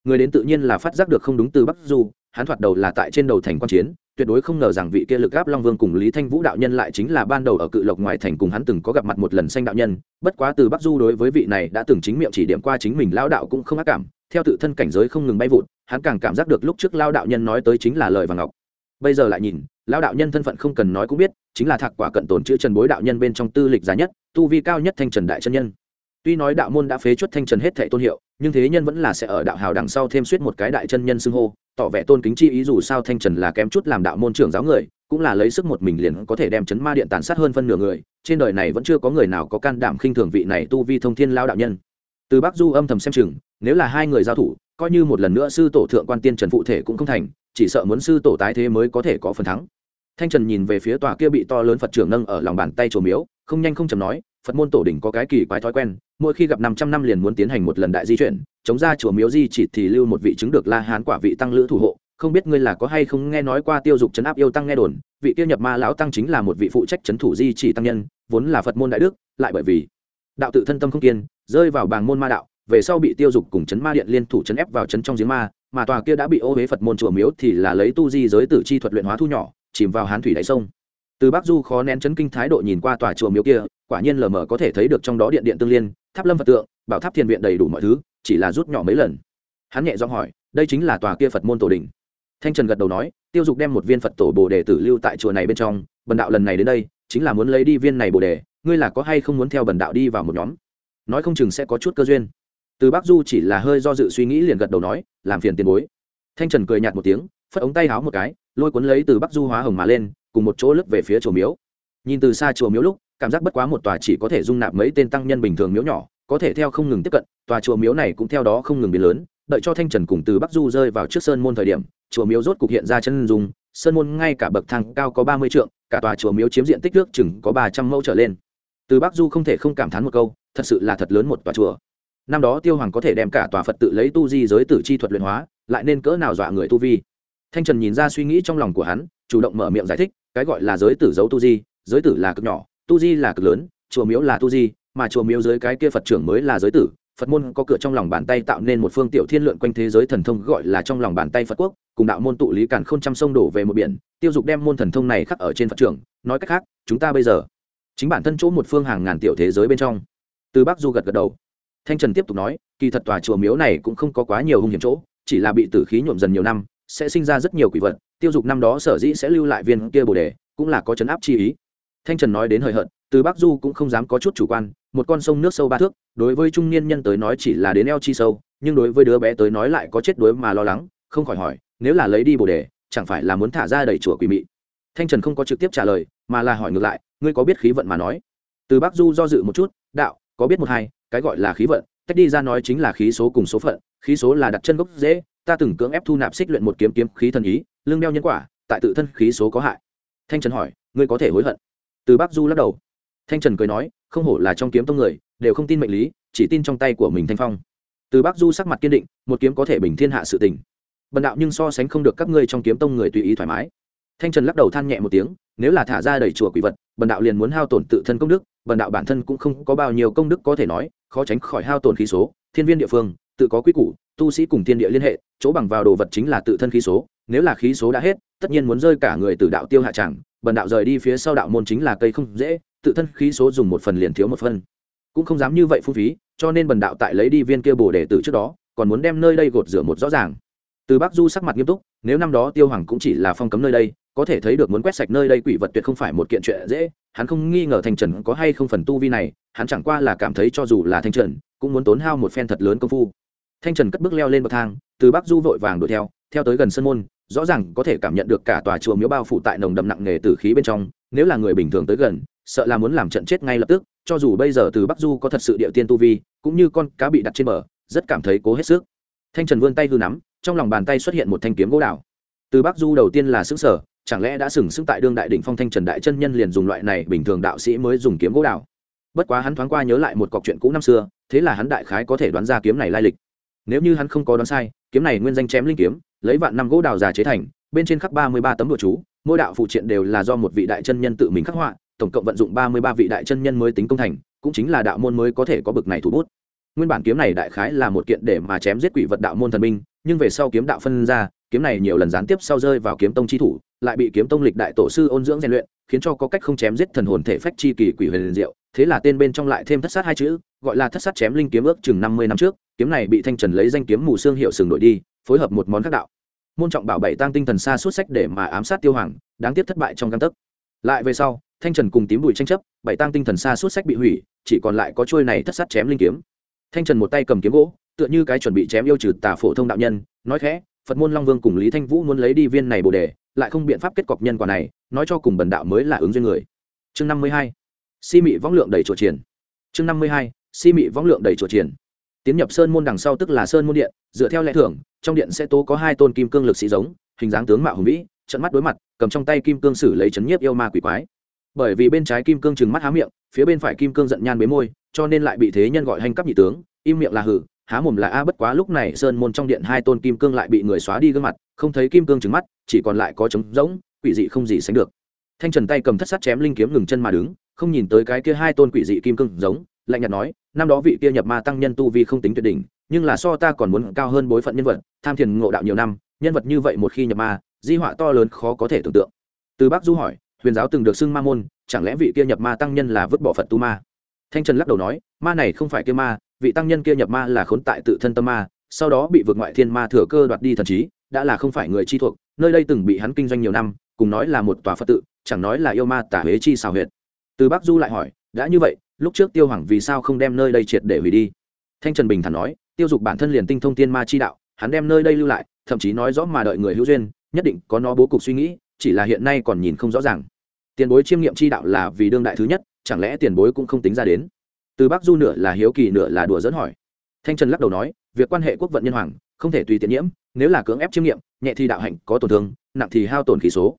Người đến tự nhiên là phát giác được không đúng từ bắc du, hắn thoạt đầu là tại trên đầu thành quan chiến, tuyệt đối không ngờ rằng vị kia lực gáp long vương cùng lý thanh vũ đạo nhân lại chính là ban đầu ở cự lộc ngoài thành cùng hắn từng có gặp mặt một lần xanh đạo nhân, bất quá từ bắc du đối với vị này đã từng chính miệng chỉ điểm qua chính mình lao đạo cũng không ác cảm, theo tự thân cảnh giới không ngừng bay vụt, hắn càng cảm giác được lúc trước lao đạo nhân nói tới chính là lời và ngọc. Bây giờ lại nhìn lao đạo nhân thân phận không cần nói cũng biết, chính là thạc quả cận tồn chữ trần bối đạo nhân bên trong tư lịch giá nhất, tu vi cao nhất thanh trần đại chân nhân. Tuy nói đạo môn đã phế chuất thanh trần hết thệ tôn hiệu, nhưng thế nhân vẫn là sẽ ở đạo hào đằng sau thêm suýt một cái đại chân nhân xưng hô, tỏ vẻ tôn kính chi ý dù sao thanh trần là kém chút làm đạo môn trưởng giáo người, cũng là lấy sức một mình liền có thể đem chấn ma điện tàn sát hơn phân nửa người, trên đời này vẫn chưa có người nào có can đảm khinh thường vị này tu vi thông thiên lao đạo nhân. Từ bắc du âm thầm xem chừng, nếu là hai người giao thủ, coi như một lần nữa sư tổ thượng quan tiên trần phụ thể cũng không thành, chỉ sợ muốn sư tổ tái thế mới có thể có phần thắng thanh trần nhìn về phía tòa kia bị to lớn phật trưởng nâng ở lòng bàn tay trổ miếu, không nhanh không chầm nói, phật môn tổ đỉnh có cái kỳ quái thói quen, mỗi khi gặp năm trăm năm liền muốn tiến hành một lần đại di chuyển, chống ra chùa miếu di chỉ thì lưu một vị chứng được la hán quả vị tăng lữ thủ hộ, không biết ngươi là có hay không nghe nói qua tiêu dục chấn áp yêu tăng nghe đồn, vị tiêu nhập ma lão tăng chính là một vị phụ trách chấn thủ di chỉ tăng nhân, vốn là phật môn đại đức, lại bởi vì đạo tự thân tâm không kiên, rơi vào bàng môn ma đạo, về sau bị tiêu dục cùng chấn ma điện liên thủ chấn ép vào chấn trong giếng ma, mà tòa kia đã bị ô huế phật môn chùa miếu thì là lấy tu di giới tử chi thuật luyện hóa thu nhỏ chìm vào hán thủy đáy sông. Từ bắc du khó nén chấn kinh thái độ nhìn qua tòa chùa miếu kia, quả nhiên lờ mờ có thể thấy được trong đó điện điện tương liên, tháp lâm phật tượng, bảo tháp thiền viện đầy đủ mọi thứ, chỉ là rút nhỏ mấy lần. Hắn nhẹ giọng hỏi, đây chính là tòa kia phật môn tổ đình. Thanh trần gật đầu nói, tiêu dục đem một viên phật tổ bồ đề tử lưu tại chùa này bên trong, bần đạo lần này đến đây, chính là muốn lấy đi viên này bồ đề, ngươi là có hay không muốn theo bần đạo đi vào một nhóm? Nói không chừng sẽ có chút cơ duyên. Từ bắc du chỉ là hơi do dự suy nghĩ liền gật đầu nói, làm phiền tiền bối. Thanh trần cười nhạt một tiếng, phất ống tay háo một cái lôi cuốn lấy từ bắc du hóa hồng mà lên, cùng một chỗ lướt về phía chùa miếu. Nhìn từ xa chùa miếu lúc, cảm giác bất quá một tòa chỉ có thể dung nạp mấy tên tăng nhân bình thường miếu nhỏ, có thể theo không ngừng tiếp cận, tòa chùa miếu này cũng theo đó không ngừng biến lớn, đợi cho thanh trần cùng từ bắc du rơi vào trước sơn môn thời điểm, chùa miếu rốt cục hiện ra chân dung, sơn môn ngay cả bậc thang cao có ba mươi trượng, cả tòa chùa miếu chiếm diện tích nước chừng có ba trăm mẫu trở lên. Từ bắc du không thể không cảm thán một câu, thật sự là thật lớn một tòa chùa. Năm đó tiêu hoàng có thể đem cả tòa phật tự lấy tu di giới tử chi thuật luyện hóa, lại nên cỡ nào dọa người tu vi? Thanh trần nhìn ra suy nghĩ trong lòng của hắn, chủ động mở miệng giải thích, cái gọi là giới tử giấu tu di, giới tử là cực nhỏ, tu di là cực lớn, chùa miếu là tu di, mà chùa miếu dưới cái kia phật trưởng mới là giới tử. Phật môn có cửa trong lòng bàn tay tạo nên một phương tiểu thiên lượn quanh thế giới thần thông gọi là trong lòng bàn tay phật quốc, cùng đạo môn tụ lý cản k h ô n trăm sông đổ về một biển, tiêu dục đem môn thần thông này khắc ở trên phật trưởng, nói cách khác, chúng ta bây giờ, chính bản thân chỗ một phương hàng ngàn tiểu thế giới bên trong. Từ bắc du gật gật đầu. Thanh trần tiếp tục nói, kỳ thật tòa chùa miếu này cũng không có quá nhiều hung hiểm chỗ, chỉ là bị tử khí nhuộm dần nhiều năm sẽ sinh ra rất nhiều quỷ vật, tiêu dục năm đó sở dĩ sẽ lưu lại viên kia bồ đề, cũng là có chấn áp chi ý. Thanh trần nói đến hời hợt, từ bắc du cũng không dám có chút chủ quan, một con sông nước sâu ba thước, đối với trung niên nhân tới nói chỉ là đến eo chi sâu, nhưng đối với đứa bé tới nói lại có chết đuối mà lo lắng, không khỏi hỏi, nếu là lấy đi bồ đề, chẳng phải là muốn thả ra đầy chùa quỷ mị? Thanh trần không có trực tiếp trả lời, mà là hỏi ngược lại, ngươi có biết khí vận mà nói? Từ bắc du do dự một chút, đạo, có biết một hai, cái gọi là khí vận, tách đi ra nói chính là khí số cùng số phận, khí số là đặt chân gốc dễ ta từng cưỡng ép thu nạp xích luyện một kiếm kiếm khí thần ý lương đeo nhân quả, tại tự thân khí số có hại. Thanh trần hỏi, ngươi có thể hối hận? Từ bắc du lắc đầu. Thanh trần cười nói, không hổ là trong kiếm tông người, đều không tin mệnh lý, chỉ tin trong tay của mình thanh phong. Từ bắc du sắc mặt kiên định, một kiếm có thể bình thiên hạ sự tình. Bần đạo nhưng so sánh không được các ngươi trong kiếm tông người tùy ý thoải mái. Thanh trần lắc đầu than nhẹ một tiếng, nếu là thả ra đầy chùa quỷ vật, bần đạo liền muốn hao tổn tự thân công đức, bần đạo bản thân cũng không có bao nhiêu công đức có thể nói, khó tránh khỏi hao tổn khí số, thiên viên địa phương tự có quy củ, tu sĩ cùng thiên địa liên hệ, chỗ bằng vào đồ vật chính là tự thân khí số. Nếu là khí số đã hết, tất nhiên muốn rơi cả người từ đạo tiêu hạ tràng bần đạo rời đi phía sau đạo môn chính là cây không dễ, tự thân khí số dùng một phần liền thiếu một phần. Cũng không dám như vậy phung phí, cho nên bần đạo tại lấy đi viên kia bồ đề từ trước đó, còn muốn đem nơi đây gột rửa một rõ ràng. Từ bắc du sắc mặt nghiêm túc, nếu năm đó tiêu hoàng cũng chỉ là phong cấm nơi đây, có thể thấy được muốn quét sạch nơi đây quỷ vật tuyệt không phải một kiện chuyện dễ, hắn không nghi ngờ thanh trần có hay không phần tu vi này, hắn chẳng qua là cảm thấy cho dù là thanh trần, cũng muốn tốn hao một phen thật lớn công phu thanh trần cất bước leo lên bậc thang, từ bắc du vội vàng đuổi theo theo tới gần sân môn, rõ ràng có thể cảm nhận được cả tòa chùa miếu bao phủ tại nồng đậm nặng nề từ khí bên trong, nếu là người bình thường tới gần, sợ là muốn làm trận chết ngay lập tức, cho dù bây giờ từ bắc du có thật sự địa tiên tu vi, cũng như con cá bị đặt trên bờ, rất cảm thấy cố hết sức. Thanh trần vươn tay hư nắm, trong lòng bàn tay xuất hiện một thanh kiếm gỗ đào. Từ bắc du đầu tiên là xứng sở chẳng lẽ đã sừng sững tại đương đại đỉnh phong thanh trần đại chân nhân liền dùng loại này bình thường đạo sĩ mới dùng kiếm gỗ đào? Bất quá hắn thoáng qua nhớ lại một cọc chuyện cũ năm xưa, thế là hắn đại khái có thể đoán ra kiếm này lai lịch nếu như hắn không có đoán sai, kiếm này nguyên danh chém linh kiếm, lấy vạn năm gỗ đào già chế thành, bên trên khắc ba mươi ba tấm đồ chú, mỗi đạo phụ triện đều là do một vị đại chân nhân tự mình khắc họa, tổng cộng vận dụng ba mươi ba vị đại chân nhân mới tính công thành, cũng chính là đạo môn mới có thể có bực này thủ bút nguyên bản kiếm này đại khái là một kiện để mà chém giết quỷ vật đạo môn thần minh nhưng về sau kiếm đạo phân ra, kiếm này nhiều lần gián tiếp sau rơi vào kiếm tông chi thủ, lại bị kiếm tông lịch đại tổ sư ôn dưỡng rèn luyện, khiến cho có cách không chém giết thần hồn thể phách chi kỳ quỷ huyền diệu. Thế là tên bên trong lại thêm thất sát hai chữ, gọi là thất sát chém linh kiếm ước chừng năm mươi năm trước, kiếm này bị thanh trần lấy danh kiếm mù xương hiệu sừng đổi đi, phối hợp một món khác đạo. Môn trọng bảo bảy tăng tinh thần xa suốt sách để mà ám sát tiêu hoàng, đáng tiếc thất bại trong căn tấc. Lại về sau, thanh trần cùng tím bùi tranh chấp, bảy tăng tinh thần xa suốt sách bị hủy, chỉ còn lại có trôi này thất sát chém linh kiếm thanh trần một tay cầm kiếm gỗ, tựa như cái chuẩn bị chém yêu trừ tà phổ thông đạo nhân, nói khẽ, phật môn long vương cùng lý thanh vũ muốn lấy đi viên này bồ đề, lại không biện pháp kết cọc nhân quả này, nói cho cùng bần đạo mới là ứng duyên người. Chương năm mươi hai, si mị võng lượng đầy chỗ triển. Chương năm mươi hai, si mị võng lượng đầy chỗ triển. Tiến nhập sơn môn đằng sau tức là sơn môn điện, dựa theo lẽ thưởng trong điện sẽ tố có hai tôn kim cương lực sĩ giống, hình dáng tướng mạo hùng vĩ, trận mắt đối mặt, cầm trong tay kim cương sử lấy chấn nhiếp yêu ma quỷ quái. Bởi vì bên trái kim cương trừng mắt há miệng, phía bên phải kim cương giận nhan bế môi cho nên lại bị thế nhân gọi hành cấp nhị tướng, im miệng là hử, há mồm là a, bất quá lúc này sơn môn trong điện hai tôn kim cương lại bị người xóa đi gương mặt, không thấy kim cương trứng mắt, chỉ còn lại có trống rỗng, quỷ dị không gì sánh được. Thanh trần tay cầm thất sắt chém linh kiếm ngừng chân mà đứng, không nhìn tới cái kia hai tôn quỷ dị kim cương giống lạnh nhạt nói, năm đó vị kia nhập ma tăng nhân tu vi không tính tuyệt đỉnh, nhưng là so ta còn muốn cao hơn bối phận nhân vật, tham thiền ngộ đạo nhiều năm, nhân vật như vậy một khi nhập ma, di họa to lớn khó có thể tưởng tượng. Từ bác du hỏi, huyền giáo từng được xưng ma môn, chẳng lẽ vị kia nhập ma tăng nhân là vứt bỏ phật tu ma? Thanh trần lắc đầu nói, ma này không phải kia ma, vị tăng nhân kia nhập ma là khốn tại tự thân tâm ma, sau đó bị vượt ngoại thiên ma thừa cơ đoạt đi thần trí, đã là không phải người chi thuộc, nơi đây từng bị hắn kinh doanh nhiều năm, cùng nói là một tòa phật tự, chẳng nói là yêu ma tả huế chi xào huyệt. Từ bắc du lại hỏi, đã như vậy, lúc trước tiêu hoàng vì sao không đem nơi đây triệt để hủy đi? Thanh trần bình thản nói, tiêu dục bản thân liền tinh thông tiên ma chi đạo, hắn đem nơi đây lưu lại, thậm chí nói rõ mà đợi người hữu duyên, nhất định có nó bố cục suy nghĩ, chỉ là hiện nay còn nhìn không rõ ràng. Tiền bối chiêm nghiệm chi đạo là vì đương đại thứ nhất chẳng lẽ tiền bối cũng không tính ra đến? Từ bắc du nửa là hiếu kỳ, nửa là đùa dẫn hỏi. Thanh trần lắc đầu nói, việc quan hệ quốc vận nhân hoàng, không thể tùy tiện nhiễm, nếu là cưỡng ép chiêm nghiệm, nhẹ thì đạo hạnh, có tổn thương, nặng thì hao tổn khí số.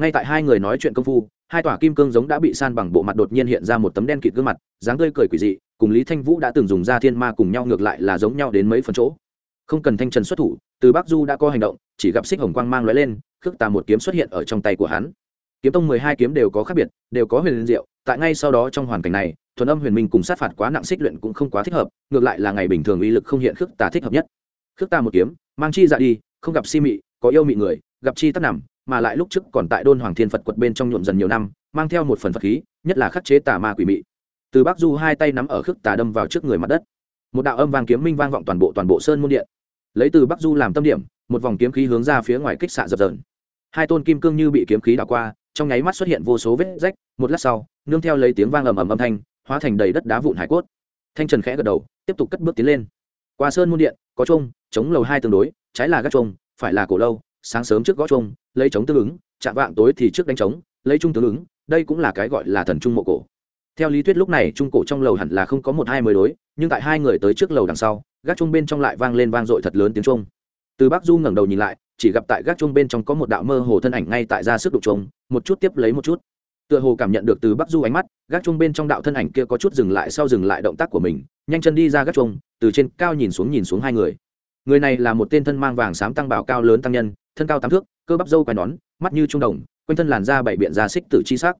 Ngay tại hai người nói chuyện công phu, hai tòa kim cương giống đã bị san bằng bộ mặt đột nhiên hiện ra một tấm đen kịt gương mặt, dáng tươi cười quỷ dị, cùng lý thanh vũ đã từng dùng ra thiên ma cùng nhau ngược lại là giống nhau đến mấy phần chỗ. Không cần thanh trần xuất thủ, từ bắc du đã có hành động, chỉ gặp xích hồng quang mang lóe lên, khước tà một kiếm xuất hiện ở trong tay của hắn. Kiếm tông mười hai kiếm đều có khác biệt, đều có huyền diệu tại ngay sau đó trong hoàn cảnh này, thuần âm huyền minh cùng sát phạt quá nặng xích luyện cũng không quá thích hợp, ngược lại là ngày bình thường uy lực không hiện khước tà thích hợp nhất. Khước tà một kiếm, mang chi dạ đi, không gặp si mị, có yêu mị người, gặp chi tắt nằm, mà lại lúc trước còn tại đôn hoàng thiên phật quật bên trong nhuộm dần nhiều năm, mang theo một phần phật khí, nhất là khắc chế tà ma quỷ mị. Từ bắc du hai tay nắm ở khước tà đâm vào trước người mặt đất. Một đạo âm vang kiếm minh vang vọng toàn bộ toàn bộ sơn môn điện. Lấy từ bắc du làm tâm điểm, một vòng kiếm khí hướng ra phía ngoài kích xạ dập dờn. Hai tôn kim cương như bị kiếm khí đảo qua trong nháy mắt xuất hiện vô số vết rách, một lát sau, nương theo lấy tiếng vang ầm ầm âm thanh, hóa thành đầy đất đá vụn hải cốt. Thanh trần khẽ gật đầu, tiếp tục cất bước tiến lên. Qua sơn môn điện, có trông chống lầu hai tương đối, trái là gác trông phải là cổ lâu, sáng sớm trước gõ trông lấy chống tương ứng, chạm vạng tối thì trước đánh trống lấy trung tương ứng, đây cũng là cái gọi là thần trung mộ cổ. Theo lý thuyết lúc này trung cổ trong lầu hẳn là không có một hai mới đối, nhưng tại hai người tới trước lầu đằng sau, gác chung bên trong lại vang lên vang dội thật lớn tiếng trung từ bắc du ngẩng đầu nhìn lại chỉ gặp tại gác chuông bên trong có một đạo mơ hồ thân ảnh ngay tại ra sức đục chuông, một chút tiếp lấy một chút. Tựa hồ cảm nhận được từ bắc du ánh mắt, gác chuông bên trong đạo thân ảnh kia có chút dừng lại sau dừng lại động tác của mình, nhanh chân đi ra gác chuông, từ trên cao nhìn xuống nhìn xuống hai người. Người này là một tên thân mang vàng xám tăng bảo cao lớn tăng nhân, thân cao tám thước, cơ bắp dâu quai nón, mắt như trung đồng, quanh thân làn da bảy biện da xích tử chi sắc.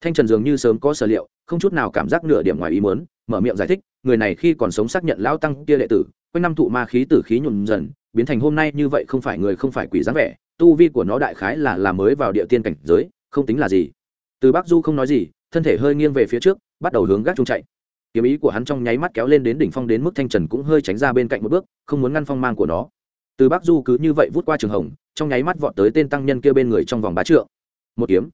Thanh trần dường như sớm có sở liệu, không chút nào cảm giác nửa điểm ngoài ý muốn, mở miệng giải thích, người này khi còn sống xác nhận lão tăng kia đệ tử, quanh năm thụ ma khí tử khí nhuộm dần biến thành hôm nay như vậy không phải người không phải quỷ dáng vẻ, tu vi của nó đại khái là là mới vào địa tiên cảnh giới, không tính là gì. Từ bắc du không nói gì, thân thể hơi nghiêng về phía trước, bắt đầu hướng gác trung chạy. Kiếm ý của hắn trong nháy mắt kéo lên đến đỉnh phong đến mức thanh trần cũng hơi tránh ra bên cạnh một bước, không muốn ngăn phong mang của nó. Từ bắc du cứ như vậy vút qua trường hồng, trong nháy mắt vọt tới tên tăng nhân kia bên người trong vòng bá trượng. Một kiếm.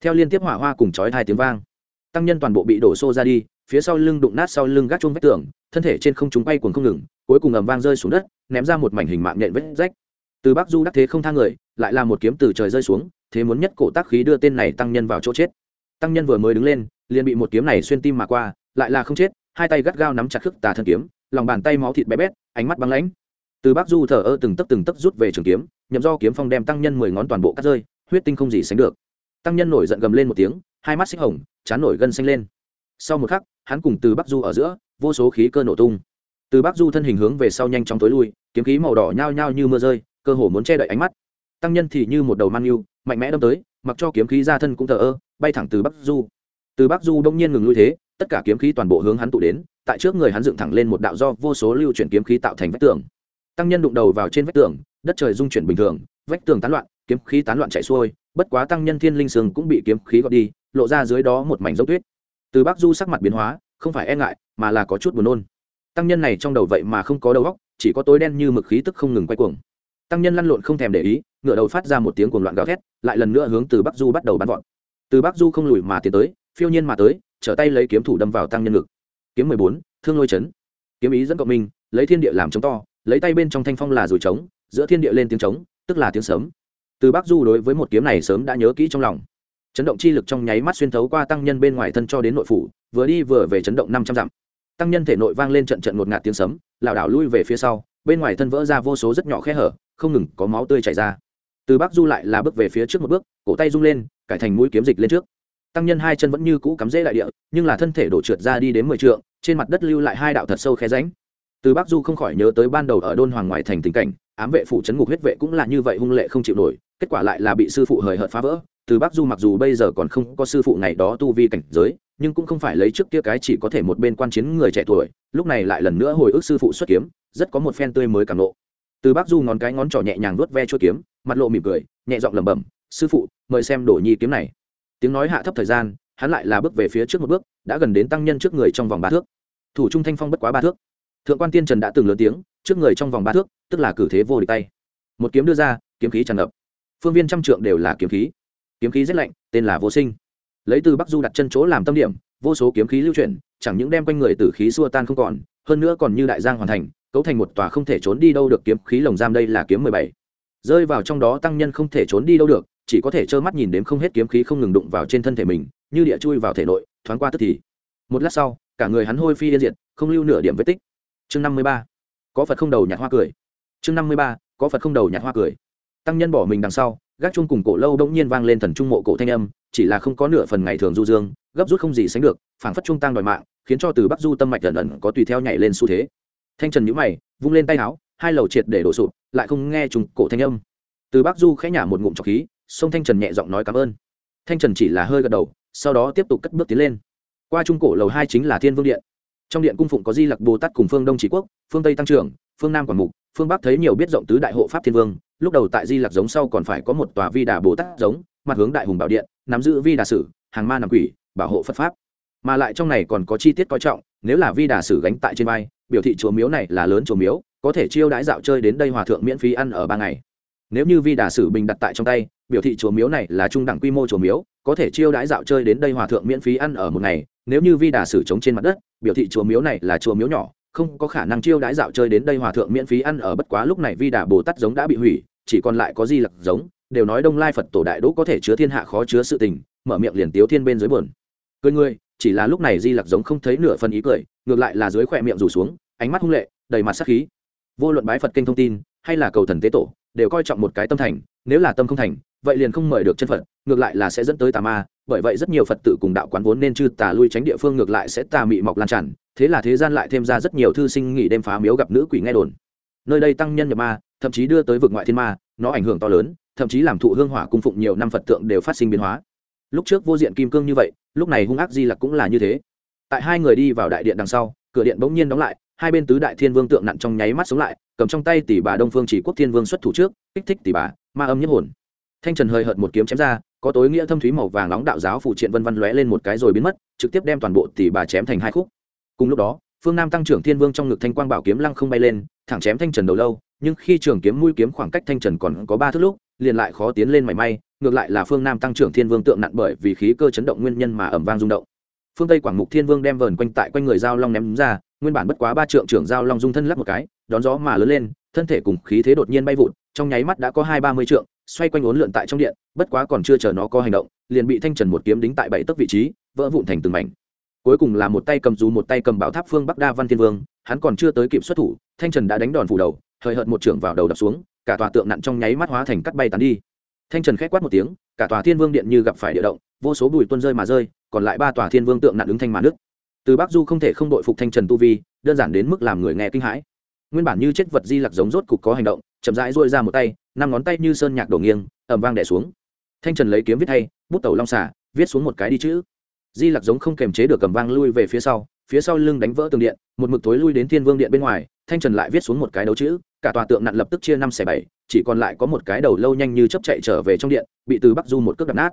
Theo liên tiếp hỏa hoa cùng chói hai tiếng vang, tăng nhân toàn bộ bị đổ xô ra đi, phía sau lưng đụng nát sau lưng gác chung vách tường, thân thể trên không chúng bay cuồng không ngừng, cuối cùng ầm vang rơi xuống đất ném ra một mảnh hình mạng nhện vết rách. Từ bắc du đắc thế không thang người, lại là một kiếm từ trời rơi xuống, thế muốn nhất cổ tác khí đưa tên này tăng nhân vào chỗ chết. Tăng nhân vừa mới đứng lên, liền bị một kiếm này xuyên tim mà qua, lại là không chết, hai tay gắt gao nắm chặt khước tà thân kiếm, lòng bàn tay máu thịt bé bét, ánh mắt băng lãnh. Từ bắc du thở ơ từng tấc từng tấc rút về trường kiếm, nhậm do kiếm phong đem tăng nhân mười ngón toàn bộ cắt rơi, huyết tinh không gì sánh được. Tăng nhân nổi giận gầm lên một tiếng, hai mắt xích hồng, chán nổi gân xanh lên. Sau một khắc, hắn cùng từ bắc du ở giữa, vô số khí cơ nổ tung từ bắc du thân hình hướng về sau nhanh chóng tối lui, kiếm khí màu đỏ nhao nhao như mưa rơi, cơ hồ muốn che đậy ánh mắt. Tăng nhân thì như một đầu man yêu, mạnh mẽ đâm tới, mặc cho kiếm khí ra thân cũng thờ ơ, bay thẳng từ bắc du. Từ bắc du đông nhiên ngừng lui thế, tất cả kiếm khí toàn bộ hướng hắn tụ đến, tại trước người hắn dựng thẳng lên một đạo do vô số lưu chuyển kiếm khí tạo thành vách tường. Tăng nhân đụng đầu vào trên vách tường, đất trời dung chuyển bình thường, vách tường tán loạn, kiếm khí tán loạn chạy xuôi, bất quá tăng nhân thiên linh sương cũng bị kiếm khí gọt đi, lộ ra dưới đó một mảnh dốc tuyết. Từ bắc du sắc mặt biến hóa, không phải e ngại, mà là có chút buồn nôn tăng nhân này trong đầu vậy mà không có đầu óc, chỉ có tối đen như mực khí tức không ngừng quay cuồng. Tăng nhân lăn lộn không thèm để ý, ngựa đầu phát ra một tiếng cuồng loạn gào thét, lại lần nữa hướng từ bắc du bắt đầu bắn vọt. Từ bắc du không lùi mà tiến tới, phiêu nhiên mà tới, trở tay lấy kiếm thủ đâm vào tăng nhân ngực. Kiếm mười bốn, thương lôi chấn. Kiếm ý dẫn cộng minh, lấy thiên địa làm chống to, lấy tay bên trong thanh phong là rủi trống, giữa thiên địa lên tiếng trống, tức là tiếng sớm từ bắc du đối với một kiếm này sớm đã nhớ kỹ trong lòng. Chấn động chi lực trong nháy mắt xuyên thấu qua tăng nhân bên ngoài thân cho đến nội phủ, vừa đi vừa về chấn động năm trăm dặm tăng nhân thể nội vang lên trận trận ngột ngạt tiếng sấm, lảo đảo lui về phía sau, bên ngoài thân vỡ ra vô số rất nhỏ khe hở, không ngừng có máu tươi chảy ra. Từ bắc du lại là bước về phía trước một bước, cổ tay rung lên, cải thành mũi kiếm dịch lên trước. Tăng nhân hai chân vẫn như cũ cắm rễ đại địa, nhưng là thân thể đổ trượt ra đi đến mười trượng, trên mặt đất lưu lại hai đạo thật sâu khe ránh từ bắc du không khỏi nhớ tới ban đầu ở đôn hoàng ngoại thành tình cảnh, ám vệ phủ trấn ngục huyết vệ cũng là như vậy hung lệ không chịu nổi, kết quả lại là bị sư phụ hời hợt phá vỡ. Từ bắc du mặc dù bây giờ còn không có sư phụ ngày đó tu vi cảnh giới nhưng cũng không phải lấy trước kia cái chỉ có thể một bên quan chiến người trẻ tuổi, lúc này lại lần nữa hồi ức sư phụ xuất kiếm, rất có một phen tươi mới cảm lộ từ bác du ngón cái ngón trỏ nhẹ nhàng vuốt ve chuôi kiếm, mặt lộ mỉm cười, nhẹ giọng lẩm bẩm, sư phụ, mời xem đổ nhi kiếm này. Tiếng nói hạ thấp thời gian, hắn lại là bước về phía trước một bước, đã gần đến tăng nhân trước người trong vòng ba thước. Thủ trung thanh phong bất quá ba thước. Thượng quan tiên trần đã từng lớn tiếng, trước người trong vòng ba thước, tức là cử thế vô địch tay. Một kiếm đưa ra, kiếm khí tràn ngập. Phương viên trăm trượng đều là kiếm khí. Kiếm khí rất lạnh, tên là vô sinh lấy từ bắc du đặt chân chỗ làm tâm điểm, vô số kiếm khí lưu chuyển, chẳng những đem quanh người tử khí xua tan không còn, hơn nữa còn như đại giang hoàn thành, cấu thành một tòa không thể trốn đi đâu được kiếm khí lồng giam đây là kiếm mười bảy. Rơi vào trong đó tăng nhân không thể trốn đi đâu được, chỉ có thể trơ mắt nhìn đếm không hết kiếm khí không ngừng đụng vào trên thân thể mình, như địa chui vào thể nội, thoáng qua tức thì. Một lát sau, cả người hắn hôi phi yên diệt, không lưu nửa điểm vết tích. Chương năm mươi ba, có phật không đầu nhạt hoa cười. Chương năm mươi ba, có phật không đầu nhạt hoa cười. Tăng nhân bỏ mình đằng sau, gác chung cùng cổ lâu bỗng nhiên vang lên thần trung mộ cổ thanh âm chỉ là không có nửa phần ngày thường du dương, gấp rút không gì sánh được, phảng phất trung tăng đòi mạng, khiến cho từ bắc du tâm mạch lần lần có tùy theo nhảy lên xu thế. Thanh trần nhũ mày, vung lên tay áo, hai lầu triệt để đổ sụp, lại không nghe trùng cổ thanh âm. Từ bắc du khẽ nhả một ngụm trọc khí, sông thanh trần nhẹ giọng nói cảm ơn. Thanh trần chỉ là hơi gật đầu, sau đó tiếp tục cất bước tiến lên. Qua trung cổ lầu hai chính là thiên vương điện. Trong điện cung phụng có di lặc bồ tát cùng phương đông chỉ quốc, phương tây tăng trưởng, phương nam quản mục, phương bắc thấy nhiều biết rộng tứ đại hộ pháp thiên vương, lúc đầu tại di lặc giống sau còn phải có một tòa vi đà bồ tát giống mặt hướng đại hùng bảo điện, nắm giữ vi đà sử, hàng ma nằm quỷ, bảo hộ phật pháp. Mà lại trong này còn có chi tiết coi trọng, nếu là vi đà sử gánh tại trên vai, biểu thị chùa miếu này là lớn chùa miếu, có thể chiêu đãi dạo chơi đến đây hòa thượng miễn phí ăn ở ba ngày. Nếu như vi đà sử bình đặt tại trong tay, biểu thị chùa miếu này là trung đẳng quy mô chùa miếu, có thể chiêu đãi dạo chơi đến đây hòa thượng miễn phí ăn ở một ngày. Nếu như vi đà sử chống trên mặt đất, biểu thị chùa miếu này là chùa miếu nhỏ, không có khả năng chiêu đãi dạo chơi đến đây hòa thượng miễn phí ăn ở bất quá lúc này vi đà bồ tát giống đã bị hủy, chỉ còn lại có di lặc giống đều nói đông lai phật tổ đại đỗ có thể chứa thiên hạ khó chứa sự tình, mở miệng liền tiếu thiên bên dưới buồn. Cười ngươi chỉ là lúc này di lặc giống không thấy nửa phần ý cười, ngược lại là dưới khỏe miệng rủ xuống, ánh mắt hung lệ, đầy mặt sắc khí. Vô luận bái phật kênh thông tin, hay là cầu thần tế tổ, đều coi trọng một cái tâm thành, nếu là tâm không thành, vậy liền không mời được chân phật, ngược lại là sẽ dẫn tới tà ma, bởi vậy rất nhiều phật tử cùng đạo quán vốn nên chư tà lui tránh địa phương ngược lại sẽ tà mị mọc lan tràn, thế là thế gian lại thêm ra rất nhiều thư sinh nghỉ đêm phá miếu gặp nữ quỷ nghe đồn. Nơi đây tăng nhân nhập ma, thậm chí đưa tới vực ngoại thiên ma, nó ảnh hưởng to lớn thậm chí làm thụ hương hỏa cung phụng nhiều năm phật tượng đều phát sinh biến hóa. Lúc trước vô diện kim cương như vậy, lúc này hung ác di lặc cũng là như thế. Tại hai người đi vào đại điện đằng sau, cửa điện bỗng nhiên đóng lại, hai bên tứ đại thiên vương tượng nặn trong nháy mắt sống lại, cầm trong tay tỷ bà đông phương chỉ quốc thiên vương xuất thủ trước, kích thích tỷ bà, ma âm nhất hồn. Thanh trần hơi hợt một kiếm chém ra, có tối nghĩa thâm thúy màu vàng nóng đạo giáo phụ triện vân văn lóe lên một cái rồi biến mất, trực tiếp đem toàn bộ tỷ bà chém thành hai khúc. Cùng lúc đó, phương nam tăng trưởng thiên vương trong ngực thanh quang bảo kiếm lăng không bay lên, thẳng chém thanh trần đầu lâu, nhưng khi trường kiếm mũi kiếm khoảng cách thanh trần còn có ba thước lúc liền lại khó tiến lên mảy may, ngược lại là phương nam tăng trưởng thiên vương tượng nặn bởi vì khí cơ chấn động nguyên nhân mà ẩm vang rung động. Phương tây quảng mục thiên vương đem vờn quanh tại quanh người giao long ném ra, nguyên bản bất quá ba trượng trưởng giao long dung thân lắp một cái, đón gió mà lớn lên, thân thể cùng khí thế đột nhiên bay vụt, trong nháy mắt đã có hai ba mươi trượng, xoay quanh ốn lượn tại trong điện, bất quá còn chưa chờ nó có hành động, liền bị thanh trần một kiếm đính tại bảy tấc vị trí, vỡ vụn thành từng mảnh. Cuối cùng là một tay cầm dù một tay cầm bảo tháp phương bắc đa văn thiên vương, hắn còn chưa tới kịp xuất thủ, thanh trần đã đánh đòn phủ đầu, hời hợt một trưởng vào đầu đập xuống cả tòa tượng nặn trong nháy mắt hóa thành cắt bay tán đi. Thanh trần k quát một tiếng, cả tòa thiên vương điện như gặp phải địa động, vô số bùi tuân rơi mà rơi, còn lại ba tòa thiên vương tượng nặn ứng thanh mà nước từ bắc du không thể không đội phục thanh trần tu vi, đơn giản đến mức làm người nghe kinh hãi. Nguyên bản như chết vật di lặc giống rốt cục có hành động, chậm rãi dôi ra một tay, năm ngón tay như sơn nhạc đổ nghiêng ẩm vang đẻ xuống. Thanh trần lấy kiếm viết thay bút tẩu long xả viết xuống một cái đi chữ. Di lặc giống không kềm chế được cầm vang lui về phía sau phía sau lưng đánh vỡ tường điện, một mực tối lui đến thiên vương điện bên ngoài, thanh trần lại viết xuống một cái đấu chữ cả tòa tượng nặn lập tức chia năm xẻ bảy, chỉ còn lại có một cái đầu lâu nhanh như chấp chạy trở về trong điện, bị từ bắc du một cước đập nát.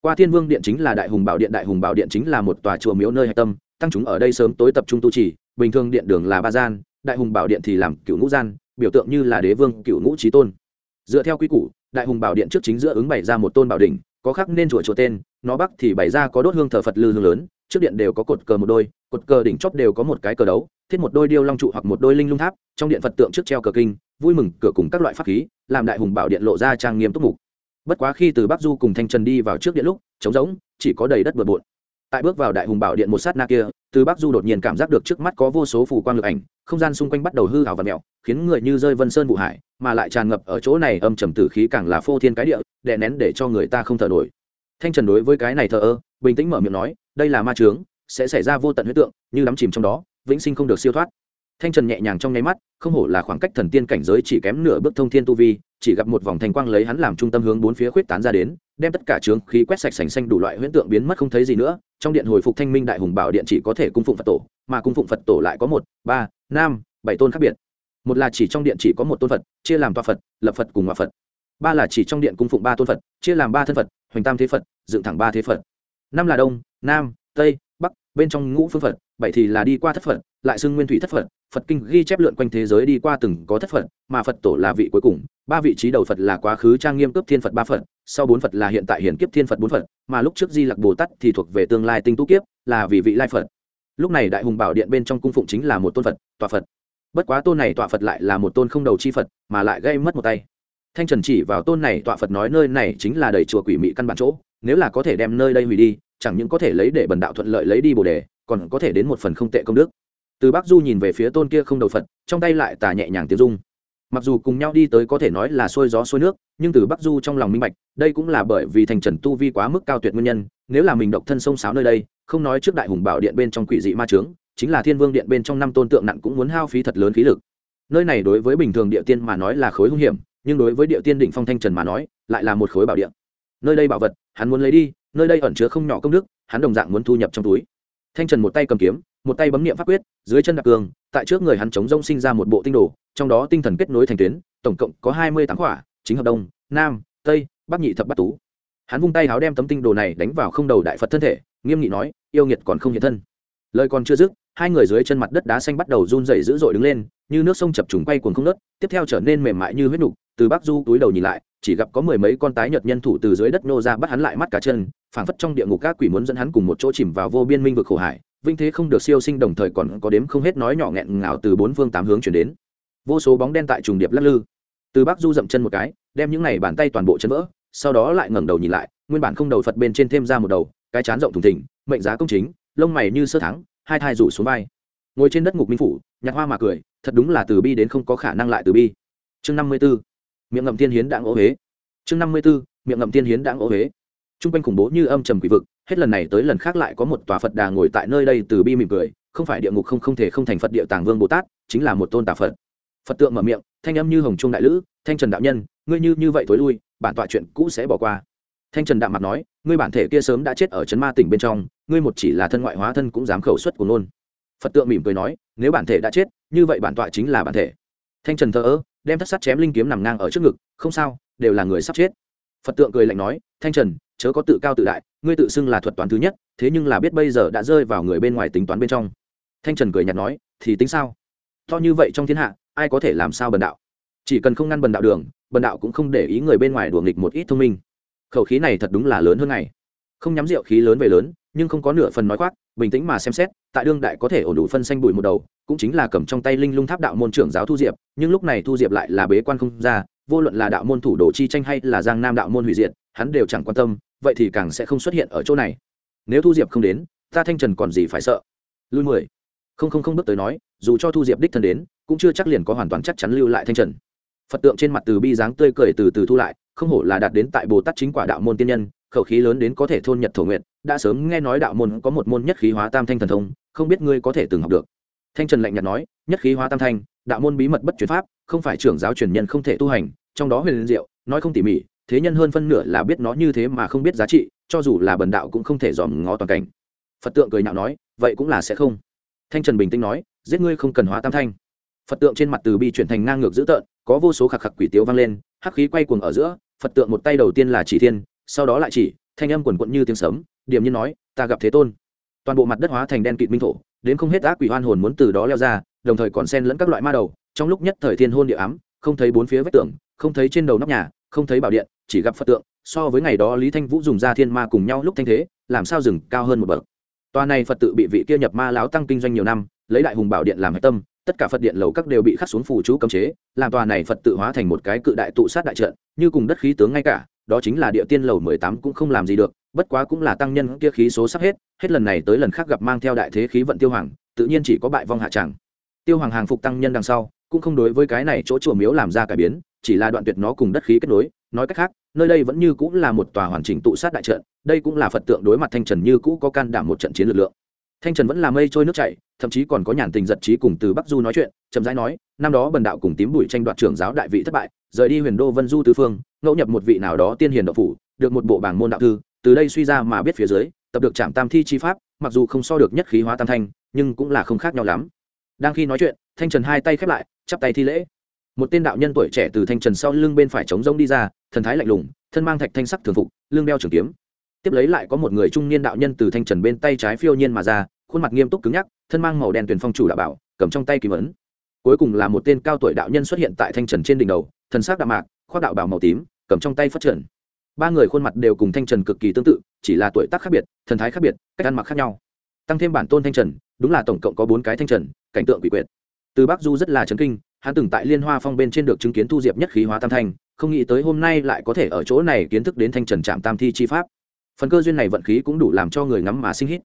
Qua thiên vương điện chính là đại hùng bảo điện, đại hùng bảo điện chính là một tòa chùa miếu nơi hạch tâm, tăng chúng ở đây sớm tối tập trung tu trì, bình thường điện đường là ba gian, đại hùng bảo điện thì làm cựu ngũ gian, biểu tượng như là đế vương cựu ngũ trí tôn. Dựa theo quy củ, đại hùng bảo điện trước chính giữa ứng bày ra một tôn bảo đỉnh, có khắc nên chùa chùa tên, nó bắc thì bày ra có đốt hương thờ phật lư hương lớn, trước điện đều có cột cờ một đôi, cột cờ đỉnh chóp đều có một cái cờ đấu thiết một đôi điêu long trụ hoặc một đôi linh lung tháp, trong điện phật tượng trước treo cờ kinh, vui mừng cửa cùng các loại pháp khí, làm đại hùng bảo điện lộ ra trang nghiêm túc mục. Bất quá khi từ bắc du cùng thanh trần đi vào trước điện lúc, trống rỗng, chỉ có đầy đất bừa bộn. Tại bước vào đại hùng bảo điện một sát na kia, từ bắc du đột nhiên cảm giác được trước mắt có vô số phù quang lực ảnh, không gian xung quanh bắt đầu hư hào và mẹo, khiến người như rơi vân sơn vụ hải, mà lại tràn ngập ở chỗ này âm trầm tử khí càng là phô thiên cái địa, đè nén để cho người ta không thở nổi. Thanh trần đối với cái này thờ ơ, bình tĩnh mở miệng nói, đây là ma trướng sẽ xảy ra vô tận huyết tượng, như đắm chìm trong đó vĩnh sinh không được siêu thoát. Thanh trần nhẹ nhàng trong nháy mắt, không hổ là khoảng cách thần tiên cảnh giới chỉ kém nửa bước thông thiên tu vi, chỉ gặp một vòng thành quang lấy hắn làm trung tâm hướng bốn phía khuyết tán ra đến, đem tất cả trướng khí quét sạch sành xanh đủ loại huyễn tượng biến mất không thấy gì nữa. Trong điện hồi phục thanh minh đại hùng bảo điện chỉ có thể cung phụng phật tổ, mà cung phụng phật tổ lại có một, ba, năm, bảy tôn khác biệt. Một là chỉ trong điện chỉ có một tôn phật, chia làm toa phật, lập phật cùng hòa phật. Ba là chỉ trong điện cung phụng ba tôn phật, chia làm ba thân phật, hoành tam thế phật, dựng thẳng ba thế phật. Năm là đông, nam, tây, bắc, bên trong ngũ phương phật bảy thì là đi qua thất phật, lại xưng nguyên thủy thất phật phật kinh ghi chép lượn quanh thế giới đi qua từng có thất phật, mà phật tổ là vị cuối cùng, ba vị trí đầu phật là quá khứ trang nghiêm cướp thiên phật ba phật, sau bốn phật là hiện tại hiện kiếp thiên phật bốn phật, mà lúc trước di lặc bồ tát thì thuộc về tương lai tinh tu kiếp, là vì vị lai phật. Lúc này đại hùng bảo điện bên trong cung phụng chính là một tôn phật tòa phật. Bất quá tôn này tọa phật lại là một tôn không đầu chi phật, mà lại gây mất một tay. Thanh trần chỉ vào tôn này tọa phật nói nơi này chính là đầy chùa quỷ mị căn bản chỗ, nếu là có thể đem nơi đây hủy đi, chẳng những có thể lấy để bần đạo thuận lợi lấy đi bồ đề còn có thể đến một phần không tệ công đức. Từ bắc du nhìn về phía tôn kia không đầu phật, trong tay lại tà nhẹ nhàng tiếng dung mặc dù cùng nhau đi tới có thể nói là xuôi gió xuôi nước, nhưng từ bắc du trong lòng minh bạch, đây cũng là bởi vì thành trần tu vi quá mức cao tuyệt nguyên nhân, nếu là mình độc thân sông sáo nơi đây, không nói trước đại hùng bảo điện bên trong quỷ dị ma trướng chính là thiên vương điện bên trong năm tôn tượng nặng cũng muốn hao phí thật lớn khí lực. Nơi này đối với bình thường địa tiên mà nói là khối hung hiểm, nhưng đối với địa tiên đỉnh phong thanh trần mà nói, lại là một khối bảo điện. Nơi đây bảo vật, hắn muốn lấy đi, nơi đây ẩn chứa không nhỏ công đức, hắn đồng dạng muốn thu nhập trong túi thanh trần một tay cầm kiếm, một tay bấm niệm pháp quyết, dưới chân đặc cường, tại trước người hắn chống rông sinh ra một bộ tinh đồ, trong đó tinh thần kết nối thành tuyến, tổng cộng có hai mươi tám khỏa, chính hợp đông nam, tây, bắc nhị thập bát tú. Hắn vung tay háo đem tấm tinh đồ này đánh vào không đầu đại phật thân thể, nghiêm nghị nói, yêu nghiệt còn không hiện thân. Lời còn chưa dứt, hai người dưới chân mặt đất đá xanh bắt đầu run rẩy dữ dội đứng lên, như nước sông chập trùng quay cuồng không nớt tiếp theo trở nên mềm mại như huyết nục, từ bắc du túi đầu nhìn lại chỉ gặp có mười mấy con tái nhợt nhân thủ từ dưới đất nô ra bắt hắn lại mắt cá chân, phảng phất trong địa ngục các quỷ muốn dẫn hắn cùng một chỗ chìm vào vô biên minh vực khổ hải, vinh thế không được siêu sinh đồng thời còn có đếm không hết nói nhỏ nghẹn ngào từ bốn phương tám hướng chuyển đến. Vô số bóng đen tại trùng điệp lắc lư. Từ bắc du dậm chân một cái, đem những này bàn tay toàn bộ chân vỡ, sau đó lại ngẩng đầu nhìn lại, nguyên bản không đầu phật bên trên thêm ra một đầu, cái chán rộng thùng thình, mệnh giá công chính, lông mày như sơ thắng, hai thai rủ xuống vai. Ngồi trên đất ngục minh phủ nhặt hoa mà cười, thật đúng là từ bi đến không có khả năng lại từ bi. Chương năm mươi b ố miệng ngậm tiên hiến đãng ô huế. Chương năm mươi b ố miệng ngậm tiên hiến đãng ô huế. T r u n g quanh khủng bố như âm trầm quỷ vực, hết lần này tới lần khác lại có một tòa phật đà ngồi tại nơi đây từ bi mỉm cười, không phải địa ngục không không thể không thành phật địa tàng vương bồ tát, chính là một tôn tà phật. Phật tượng mở miệng, thanh âm như hồng trung đại lữ, thanh trần đạo nhân, ngươi như như vậy thối lui, bản tọa chuyện cũ sẽ bỏ qua. Thanh trần đạo mặt nói, ngươi bản thể kia sớm đã chết ở trấn ma tỉnh bên trong, ngươi một chỉ là thân ngoại hóa thân cũng dám khẩu xuất của nôn phật tượng mỉm cười nói, nếu bản thể đã chết, như vậy bản tọa chính là bản thể. Thanh trần thờ ơ đem thất sắt chém linh kiếm nằm ngang ở trước ngực, không sao, đều là người sắp chết. Phật tượng cười lạnh nói, thanh trần, chớ có tự cao tự đại, ngươi tự xưng là thuật toán thứ nhất, thế nhưng là biết bây giờ đã rơi vào người bên ngoài tính toán bên trong. Thanh trần cười nhạt nói, thì tính sao? To như vậy trong thiên hạ, ai có thể làm sao bần đạo? Chỉ cần không ngăn bần đạo đường, bần đạo cũng không để ý người bên ngoài đùa nghịch một ít thông minh. Khẩu khí này thật đúng là lớn hơn ngày. Không nhắm rượu khí lớn về lớn, nhưng không có nửa phần nói khoác bình tĩnh mà xem xét, tại đương đại có thể ổn đủ phân xanh bụi một đầu, cũng chính là cầm trong tay linh lung tháp đạo môn trưởng giáo thu diệp, nhưng lúc này thu diệp lại là bế quan không ra, vô luận là đạo môn thủ đồ chi tranh hay là giang nam đạo môn hủy diệt, hắn đều chẳng quan tâm, vậy thì càng sẽ không xuất hiện ở chỗ này. Nếu thu diệp không đến, ta thanh trần còn gì phải sợ? Lui mười. Không không không bước tới nói, dù cho thu diệp đích thân đến, cũng chưa chắc liền có hoàn toàn chắc chắn lưu lại thanh trần. Phật tượng trên mặt từ bi dáng tươi cười từ từ thu lại, không hổ là đạt đến tại bồ tát chính quả đạo môn tiên nhân, khẩu khí lớn đến có thể thôn nhật thổ nguyện đã sớm nghe nói đạo môn có một môn nhất khí hóa tam thanh thần thông, không biết ngươi có thể từng học được. Thanh trần lạnh nhạt nói, nhất khí hóa tam thanh, đạo môn bí mật bất truyền pháp, không phải trưởng giáo truyền nhân không thể tu hành, trong đó huyền diệu, nói không tỉ mỉ, thế nhân hơn phân nửa là biết nó như thế mà không biết giá trị, cho dù là bần đạo cũng không thể dòm ngó toàn cảnh. Phật tượng cười nhạo nói, vậy cũng là sẽ không. Thanh trần bình tĩnh nói, giết ngươi không cần hóa tam thanh. Phật tượng trên mặt từ bi chuyển thành ngang ngược dữ tợn, có vô số khạc khạc quỷ tiếu vang lên, hắc khí quay cuồng ở giữa, phật tượng một tay đầu tiên là chỉ thiên, sau đó lại chỉ, thanh âm quần quận như tiếng sấm điềm nhiên nói, ta gặp thế tôn. Toàn bộ mặt đất hóa thành đen kịt minh thổ, đến không hết ác quỷ hoan hồn muốn từ đó leo ra, đồng thời còn xen lẫn các loại ma đầu. Trong lúc nhất thời thiên hôn địa ám, không thấy bốn phía vách tường, không thấy trên đầu nóc nhà, không thấy bảo điện, chỉ gặp phật tượng. So với ngày đó lý thanh vũ dùng ra thiên ma cùng nhau lúc thanh thế, làm sao rừng cao hơn một bậc? Tòa này phật tự bị vị kia nhập ma láo tăng kinh doanh nhiều năm, lấy đại hùng bảo điện làm hạch tâm, tất cả phật điện lầu các đều bị khắc xuống phù chú cấm chế, làm tòa này phật tự hóa thành một cái cự đại tụ sát đại trận, như cùng đất khí tướng ngay cả đó chính là địa tiên lầu mười tám cũng không làm gì được, bất quá cũng là tăng nhân kia khí số sắp hết hết lần này tới lần khác gặp mang theo đại thế khí vận tiêu hoàng, tự nhiên chỉ có bại vong hạ tràng tiêu hoàng hàng phục tăng nhân đằng sau, cũng không đối với cái này chỗ chùa miếu làm ra cải biến, chỉ là đoạn tuyệt nó cùng đất khí kết nối, nói cách khác, nơi đây vẫn như cũng là một tòa hoàn chỉnh tụ sát đại trận, đây cũng là phật tượng đối mặt thanh trần như cũ có can đảm một trận chiến lực lượng thanh trần vẫn là mây trôi nước chảy, thậm chí còn có nhàn tình giật trí cùng từ bắc du nói chuyện, chậm rãi nói, năm đó bần đạo cùng tím bụi tranh đoạt trưởng giáo đại vị thất bại, rời đi huyền đô vân du tứ phương, ngẫu nhập một vị nào đó tiên hiền độc phủ, được một bộ bảng môn đạo thư, từ đây suy ra mà biết phía dưới, tập được trạm tam thi chi pháp, mặc dù không so được nhất khí hóa tam thanh, nhưng cũng là không khác nhau lắm. Đang khi nói chuyện, thanh trần hai tay khép lại, chắp tay thi lễ. Một tên đạo nhân tuổi trẻ từ thanh trần sau lưng bên phải trống rông đi ra, thần thái lạnh lùng, thân mang thạch thanh sắc thường phục, lưng đeo trường kiếm. Tiếp lấy lại có một người trung niên đạo nhân từ thanh trần bên tay trái phiêu nhiên mà ra khuôn mặt nghiêm túc cứng nhắc, thân mang màu đen tuyển phong chủ đạo bảo, cầm trong tay kỳ vấn cuối cùng là một tên cao tuổi đạo nhân xuất hiện tại thanh trần trên đỉnh đầu, thần sắc đạo mạc, khoác đạo bảo màu tím, cầm trong tay phát trần. Ba người khuôn mặt đều cùng thanh trần cực kỳ tương tự, chỉ là tuổi tác khác biệt, thần thái khác biệt, cách ăn mặc khác nhau. Tăng thêm bản tôn thanh trần, đúng là tổng cộng có bốn cái thanh trần, cảnh tượng quỷ quyệt. Từ bắc du rất là chấn kinh, hắn từng tại liên hoa phong bên trên được chứng kiến thu diệp nhất khí hóa tam thanh, không nghĩ tới hôm nay lại có thể ở chỗ này kiến thức đến thanh trần trạm tam thi chi pháp. Phần cơ duyên này vận khí cũng đủ làm cho người ngắm mà sinh hít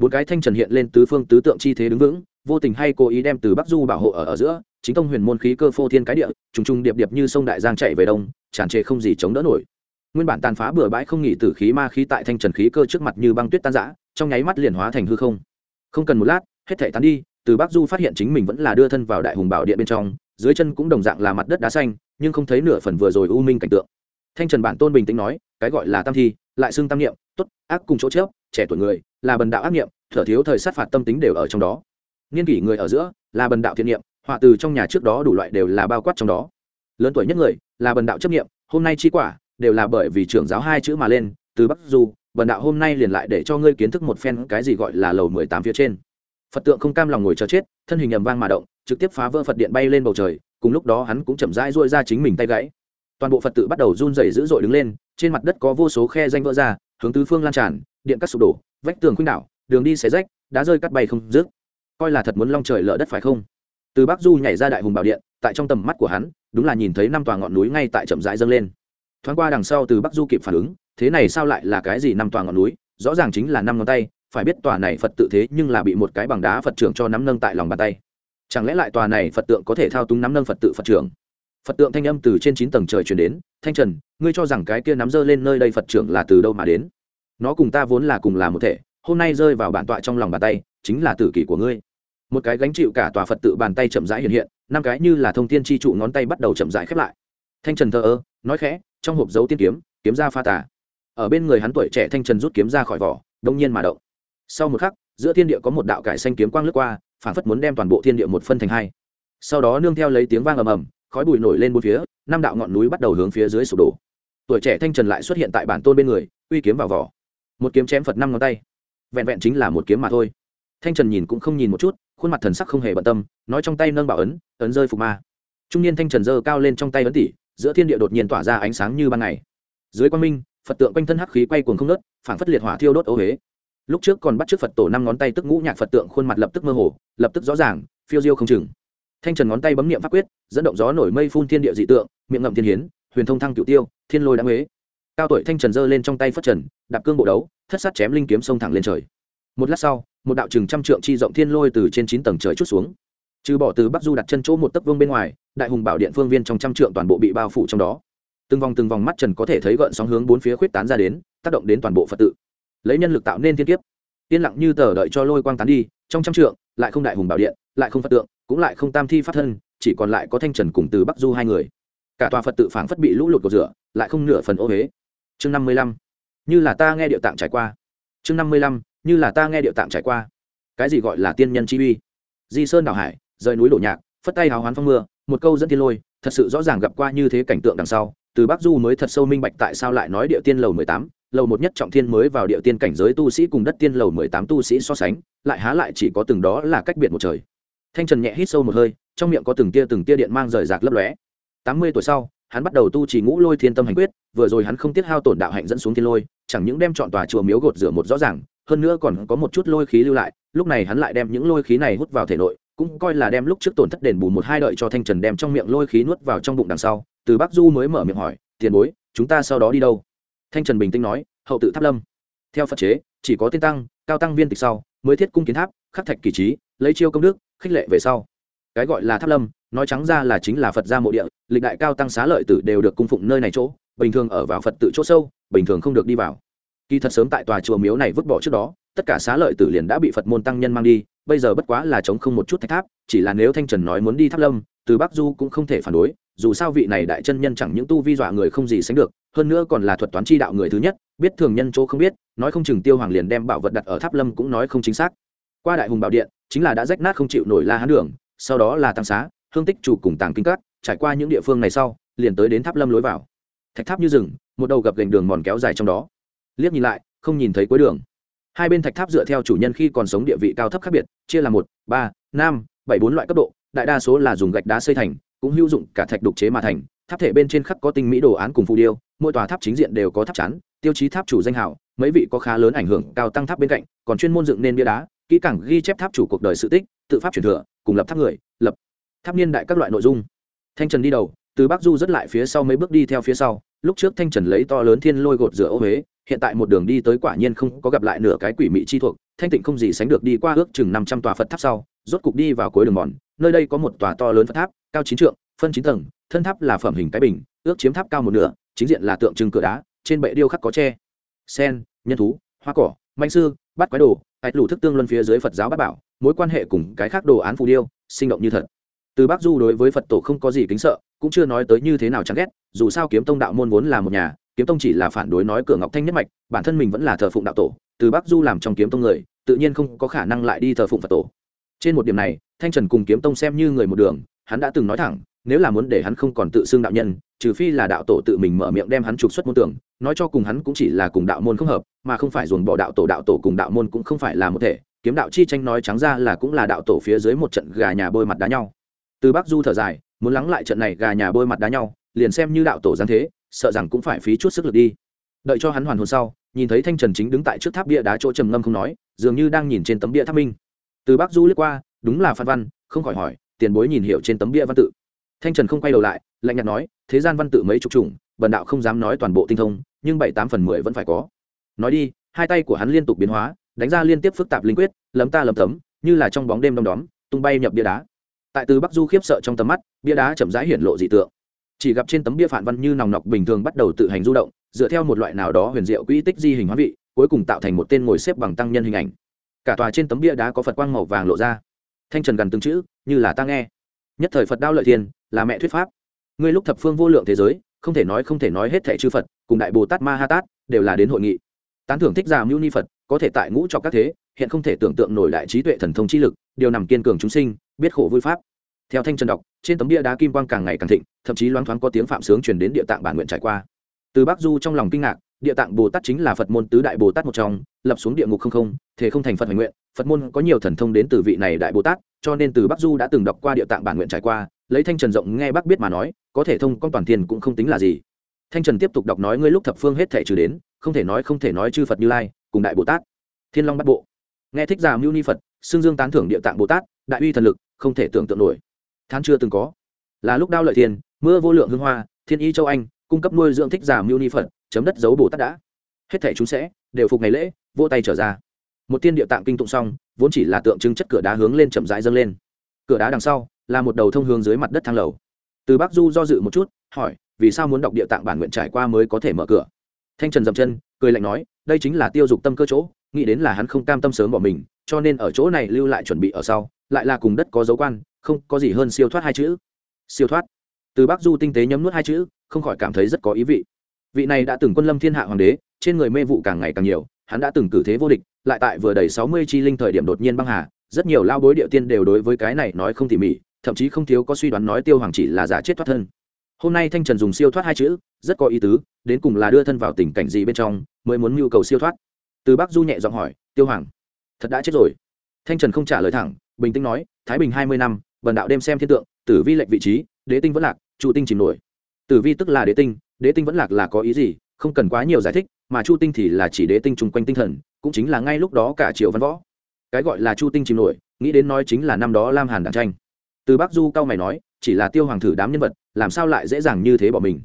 bốn cái thanh trần hiện lên tứ phương tứ tượng chi thế đứng vững, vô tình hay cố ý đem từ bắc du bảo hộ ở ở giữa, chính tông huyền môn khí cơ phô thiên cái địa, trùng trùng điệp điệp như sông đại giang chạy về đông, tràn trề không gì chống đỡ nổi. Nguyên bản tàn phá bừa bãi không nghỉ tử khí ma khí tại thanh trần khí cơ trước mặt như băng tuyết tan rã, trong nháy mắt liền hóa thành hư không. Không cần một lát, hết thể tán đi, từ bắc du phát hiện chính mình vẫn là đưa thân vào đại hùng bảo điện bên trong, dưới chân cũng đồng dạng là mặt đất đá xanh, nhưng không thấy nửa phần vừa rồi u minh cảnh tượng. Thanh trần bản tôn bình tĩnh nói, cái gọi là tam thi, lại xưng tam niệm, tốt, ác cùng chỗ chớp trẻ tuổi người, là bần đạo ác niệm, thở thiếu thời sát phạt tâm tính đều ở trong đó. Niên kỷ người ở giữa, là bần đạo thiện niệm, họa từ trong nhà trước đó đủ loại đều là bao quát trong đó. Lớn tuổi nhất người, là bần đạo chấp niệm, hôm nay chi quả, đều là bởi vì trưởng giáo hai chữ mà lên, từ bắc du, bần đạo hôm nay liền lại để cho ngươi kiến thức một phen cái gì gọi là lầu mười tám phía trên. Phật tượng không cam lòng ngồi chờ chết, thân hình ầm vang mà động, trực tiếp phá vỡ phật điện bay lên bầu trời, cùng lúc đó hắn cũng chậm rãi duỗi ra chính mình tay gãy. Toàn bộ phật tự bắt đầu run rẩy dữ dội đứng lên, trên mặt đất có vô số khe danh vỡ ra, hướng tứ phương lan tràn điện cắt sụp đổ, vách tường khuynh đảo, đường đi xé rách, đá rơi cắt bay không dứt. Coi là thật muốn long trời lở đất phải không? Từ bắc du nhảy ra đại hùng bảo điện, tại trong tầm mắt của hắn, đúng là nhìn thấy năm tòa ngọn núi ngay tại chậm rãi dâng lên. Thoáng qua đằng sau từ bắc du kịp phản ứng, thế này sao lại là cái gì năm tòa ngọn núi? Rõ ràng chính là năm ngón tay, phải biết tòa này phật tự thế nhưng là bị một cái bằng đá phật trưởng cho nắm nâng tại lòng bàn tay. Chẳng lẽ lại tòa này phật tượng có thể thao túng nắm nâng phật tự phật trưởng? Phật tượng thanh âm từ trên chín tầng trời truyền đến, thanh trần, ngươi cho rằng cái kia nắm dơ lên nơi đây phật trưởng là từ đâu mà đến? Nó cùng ta vốn là cùng là một thể, hôm nay rơi vào bản tọa trong lòng bàn tay, chính là tử kỷ của ngươi. Một cái gánh chịu cả tòa phật tự bàn tay chậm rãi hiện hiện, năm cái như là thông tiên chi trụ ngón tay bắt đầu chậm rãi khép lại. Thanh trần thờ ơ, nói khẽ, trong hộp dấu tiên kiếm kiếm ra pha tà. Ở bên người hắn tuổi trẻ thanh trần rút kiếm ra khỏi vỏ, đông nhiên mà động. Sau một khắc, giữa thiên địa có một đạo cải xanh kiếm quang lướt qua, phản phất muốn đem toàn bộ thiên địa một phân thành hai. Sau đó nương theo lấy tiếng vang ầm ầm, khói bụi nổi lên bốn phía, năm đạo ngọn núi bắt đầu hướng phía dưới sụp đổ. Tuổi trẻ thanh trần lại xuất hiện tại bản tôn bên người, uy kiếm vào vỏ một kiếm chém phật năm ngón tay vẹn vẹn chính là một kiếm mà thôi thanh trần nhìn cũng không nhìn một chút khuôn mặt thần sắc không hề bận tâm nói trong tay nâng bảo ấn ấn rơi phục ma trung niên thanh trần giơ cao lên trong tay ấn tỉ giữa thiên địa đột nhiên tỏa ra ánh sáng như ban ngày dưới quang minh phật tượng quanh thân hắc khí quay cuồng không nớt phảng phất liệt hỏa thiêu đốt ô huế lúc trước còn bắt t r ư ớ c phật tổ năm ngón tay tức ngũ nhạc phật tượng khuôn mặt lập tức mơ hồ lập tức rõ ràng phiêu diêu không chừng thanh trần ngón tay bấm niệm pháp quyết dẫn động gió nổi mây phun thiên địa dị tượng miệng ngậm thiên hiến huyền thông thăng cựu tiêu thiên lôi đã huế cao tuổi thanh trần giơ lên trong tay phất trần đạp cương bộ đấu, thất sát chém linh kiếm sông thẳng lên trời. Một lát sau, một đạo chừng trăm trượng chi rộng thiên lôi từ trên chín tầng trời chút xuống. Trừ bỏ từ bắc du đặt chân chỗ một tấc vương bên ngoài, đại hùng bảo điện phương viên trong trăm trượng toàn bộ bị bao phủ trong đó. Từng vòng từng vòng mắt trần có thể thấy gợn sóng hướng bốn phía khuyết tán ra đến, tác động đến toàn bộ phật tự. Lấy nhân lực tạo nên thiên kiếp. Yên lặng như tờ đợi cho lôi quang tán đi, trong trăm trượng, lại không đại hùng bảo điện, lại không phật tượng, cũng lại không tam thi pháp thân, chỉ còn lại có thanh trần cùng từ bắc du hai người. Cả tòa phật tự phảng phất bị lũ lụt cột rửa, lại không nửa phần ô huế chương năm mươi lăm như là ta nghe điệu tạng trải qua. Chương năm mươi lăm, như là ta nghe điệu tạng trải qua. Cái gì gọi là tiên nhân chi uy? Di sơn đảo hải, rời núi đổ nhạc, phất tay hào hoán phong mưa, một câu dẫn tiên lôi, thật sự rõ ràng gặp qua như thế cảnh tượng đằng sau. Từ bắc du mới thật sâu minh bạch tại sao lại nói địa tiên lầu mười tám, lầu một nhất trọng thiên mới vào địa tiên cảnh giới tu sĩ cùng đất tiên lầu mười tám tu sĩ so sánh, lại há lại chỉ có từng đó là cách biệt một trời. Thanh trần nhẹ hít sâu một hơi, trong miệng có từng tia từng tia điện mang rời rạc lấp lóe. Tám mươi tuổi sau hắn bắt đầu tu trì ngũ lôi thiên tâm hành quyết, vừa rồi hắn không tiết hao tổn đạo hạnh dẫn xuống thiên lôi, chẳng những đem chọn tòa chùa miếu gột rửa một rõ ràng, hơn nữa còn có một chút lôi khí lưu lại, lúc này hắn lại đem những lôi khí này hút vào thể nội, cũng coi là đem lúc trước tổn thất đền bù một hai đợi cho thanh trần đem trong miệng lôi khí nuốt vào trong bụng đằng sau, từ bắc du mới mở miệng hỏi, tiền bối, chúng ta sau đó đi đâu? Thanh trần bình tĩnh nói, hậu tự tháp lâm. Theo phật chế, chỉ có tiên tăng, cao tăng viên tịch sau, mới thiết cung kiến tháp, khắc thạch kỳ trí, lấy chiêu công đức, khích lệ về sau cái gọi là tháp lâm, nói trắng ra là chính là phật gia mộ địa, lịch đại cao tăng xá lợi tử đều được cung phụng nơi này chỗ, bình thường ở vào phật tự chỗ sâu, bình thường không được đi vào. Kỳ thật sớm tại tòa chùa miếu này vứt bỏ trước đó, tất cả xá lợi tử liền đã bị phật môn tăng nhân mang đi, bây giờ bất quá là chống không một chút thạch tháp, chỉ là nếu thanh trần nói muốn đi tháp lâm, từ bắc du cũng không thể phản đối, dù sao vị này đại chân nhân chẳng những tu vi dọa người không gì sánh được, hơn nữa còn là thuật toán chi đạo người thứ nhất, biết thường nhân chỗ không biết, nói không chừng tiêu hoàng liền đem bảo vật đặt ở tháp lâm cũng nói không chính xác. Qua đại hùng bảo điện, chính là đã rách nát không chịu nổi la hán đường sau đó là tăng xá, hương tích chủ cùng tàng kinh cát trải qua những địa phương này sau, liền tới đến tháp lâm lối vào. Thạch tháp như rừng, một đầu gập gành đường mòn kéo dài trong đó. Liếc nhìn lại, không nhìn thấy cuối đường. Hai bên thạch tháp dựa theo chủ nhân khi còn sống địa vị cao thấp khác biệt, chia là một, ba, năm, bảy, bốn loại cấp độ, đại đa số là dùng gạch đá xây thành, cũng hữu dụng cả thạch đục chế mà thành. Tháp thể bên trên khắc có tinh mỹ đồ án cùng phù điêu, mỗi tòa tháp chính diện đều có tháp chắn, tiêu chí tháp chủ danh hào, mấy vị có khá lớn ảnh hưởng cao tăng tháp bên cạnh, còn chuyên môn dựng nên bia đá, kỹ càng ghi chép tháp chủ cuộc đời sự tích, tự pháp truyền thừa cùng lập tháp người, lập tháp niên đại các loại nội dung. Thanh trần đi đầu, từ bắc du rất lại phía sau mấy bước đi theo phía sau. Lúc trước thanh trần lấy to lớn thiên lôi gột rửa ô huế, hiện tại một đường đi tới quả nhiên không có gặp lại nửa cái quỷ mị chi thuộc. Thanh tịnh không gì sánh được đi qua ước chừng năm trăm tòa phật tháp sau, rốt cục đi vào cuối đường mòn. Nơi đây có một tòa to lớn phật tháp, cao chín trượng, phân chín tầng. Thân tháp là phẩm hình cái bình, ước chiếm tháp cao một nửa, chính diện là tượng trưng cửa đá, trên bệ điêu khắc có tre. Sen, nhân thú, hoa cỏ, manh sư bắt quái đồ, hạch lủ thức tương luân phía dưới phật giáo bát bảo mối quan hệ cùng cái khác đồ án phù điêu, sinh động như thật. Từ bắc du đối với phật tổ không có gì kính sợ, cũng chưa nói tới như thế nào chẳng ghét, dù sao kiếm tông đạo môn vốn là một nhà, kiếm tông chỉ là phản đối nói cửa ngọc thanh nhất mạch, bản thân mình vẫn là thờ phụng đạo tổ, từ bắc du làm trong kiếm tông người, tự nhiên không có khả năng lại đi thờ phụng phật tổ. Trên một điểm này, thanh trần cùng kiếm tông xem như người một đường, hắn đã từng nói thẳng, nếu là muốn để hắn không còn tự xưng đạo nhân, trừ phi là đạo tổ tự mình mở miệng đem hắn trục xuất môn tưởng nói cho cùng hắn cũng chỉ là cùng đạo môn không hợp, mà không phải dồn bỏ đạo tổ đạo tổ cùng đạo môn cũng không phải là một thể kiếm đạo chi tranh nói trắng ra là cũng là đạo tổ phía dưới một trận gà nhà bôi mặt đá nhau. Từ bắc du thở dài, muốn lắng lại trận này gà nhà bôi mặt đá nhau, liền xem như đạo tổ giáng thế, sợ rằng cũng phải phí chút sức lực đi. Đợi cho hắn hoàn hồn sau, nhìn thấy thanh trần chính đứng tại trước tháp bia đá chỗ trầm ngâm không nói, dường như đang nhìn trên tấm bia tháp minh. Từ bắc du lướt qua, đúng là phan văn, không khỏi hỏi, tiền bối nhìn hiểu trên tấm bia văn tự. Thanh trần không quay đầu lại, lạnh nhạt nói, thế gian văn tự mấy chục chủng bần đạo không dám nói toàn bộ tinh thông, nhưng bảy tám phần mười vẫn phải có. Nói đi, hai tay của hắn liên tục biến hóa đánh ra liên tiếp phức tạp linh quyết, lấm ta lấm tấm, như là trong bóng đêm đom đóm, tung bay nhập bia đá. Tại từ bắc du khiếp sợ trong tầm mắt, bia đá chậm rãi hiển lộ dị tượng. Chỉ gặp trên tấm bia phản văn như nòng nọc bình thường bắt đầu tự hành du động, dựa theo một loại nào đó huyền diệu quỹ tích di hình hóa vị, cuối cùng tạo thành một tên ngồi xếp bằng tăng nhân hình ảnh. Cả tòa trên tấm bia đá có phật quang màu vàng lộ ra. Thanh trần gần từng chữ, như là ta nghe. Nhất thời phật đao lợi thiên, là mẹ thuyết pháp. Ngươi lúc thập phương vô lượng thế giới, không thể nói không thể nói hết thẻ chư phật, cùng đại bồ tát ma ha tát, đều là đến hội nghị. Tán thưởng thích giả mưu ni phật có thể tại ngũ cho các thế, hiện không thể tưởng tượng nổi đại trí tuệ thần thông chi lực, điều nằm kiên cường chúng sinh, biết khổ vui pháp. Theo thanh trần đọc, trên tấm bia đá kim quang càng ngày càng thịnh, thậm chí loáng thoáng có tiếng phạm sướng chuyển đến địa tạng bản nguyện trải qua. Từ bắc du trong lòng kinh ngạc, địa tạng bồ tát chính là phật môn tứ đại bồ tát một trong, lập xuống địa ngục không không, thế không thành phật hoành nguyện, phật môn có nhiều thần thông đến từ vị này đại bồ tát, cho nên từ bắc du đã từng đọc qua địa tạng bản nguyện trải qua, lấy thanh trần rộng nghe bác biết mà nói, có thể thông con toàn thiên cũng không tính là gì. Thanh trần tiếp tục đọc nói ngươi lúc thập phương hết thể trừ đến, không thể nói không thể nói chư phật như lai cùng đại bồ tát. Thiên long bắt bộ. Nghe thích già mưu ni phật xương dương tán thưởng địa tạng bồ tát, đại uy thần lực, không thể tưởng tượng nổi. Than chưa từng có. Là lúc đao lợi thiên mưa vô lượng hương hoa, thiên y châu anh, cung cấp nuôi dưỡng thích giả mưu ni phật, chấm đất dấu bồ tát đã. Hết thể chúng sẽ đều phục ngày lễ vô tay trở ra. Một tiên địa tạng kinh tụng xong, vốn chỉ là tượng trưng chất cửa đá hướng lên chậm rãi dâng lên. Cửa đá đằng sau, là một đầu thông hướng dưới mặt đất thang lầu. Từ bắc du do dự một chút, hỏi, vì sao muốn đọc địa tạng bản nguyện trải qua mới có thể mở cửa? Thanh trần dậm chân cười lạnh nói, đây chính là tiêu dục tâm cơ chỗ, nghĩ đến là hắn không cam tâm sớm bỏ mình, cho nên ở chỗ này lưu lại chuẩn bị ở sau, lại là cùng đất có dấu quan, không có gì hơn siêu thoát hai chữ. Siêu thoát. Từ bắc du tinh tế nhấm nuốt hai chữ, không khỏi cảm thấy rất có ý vị. Vị này đã từng quân lâm thiên hạ hoàng đế, trên người mê vụ càng ngày càng nhiều, hắn đã từng cử thế vô địch, lại tại vừa đầy sáu mươi chi linh thời điểm đột nhiên băng hà, rất nhiều lao bối địa tiên đều đối với cái này nói không tỉ mỉ, thậm chí không thiếu có suy đoán nói tiêu hoàng chỉ là giả chết thoát thân hôm nay thanh trần dùng siêu thoát hai chữ, rất có ý tứ, đến cùng là đưa thân vào tình cảnh gì bên trong, mới muốn nhu cầu siêu thoát. Từ bắc du nhẹ giọng hỏi, tiêu hoàng, thật đã chết rồi? Thanh trần không trả lời thẳng, bình tĩnh nói, thái bình hai mươi năm bần đạo đêm xem thiên tượng, tử vi lệnh vị trí, đế tinh vẫn lạc, chu tinh chìm nổi. Tử vi tức là đế tinh đế tinh vẫn lạc là có ý gì? Không cần quá nhiều giải thích, mà chu tinh thì là chỉ đế tinh chung quanh tinh thần, cũng chính là ngay lúc đó cả triều văn võ. Cái gọi là chu tinh chìm nổi, nghĩ đến nói chính là năm đó lam hàn đàn tranh. Từ bắc du cao mày nói, chỉ là tiêu hoàng thử đám nhân vật làm sao lại dễ dàng như thế bỏ mình?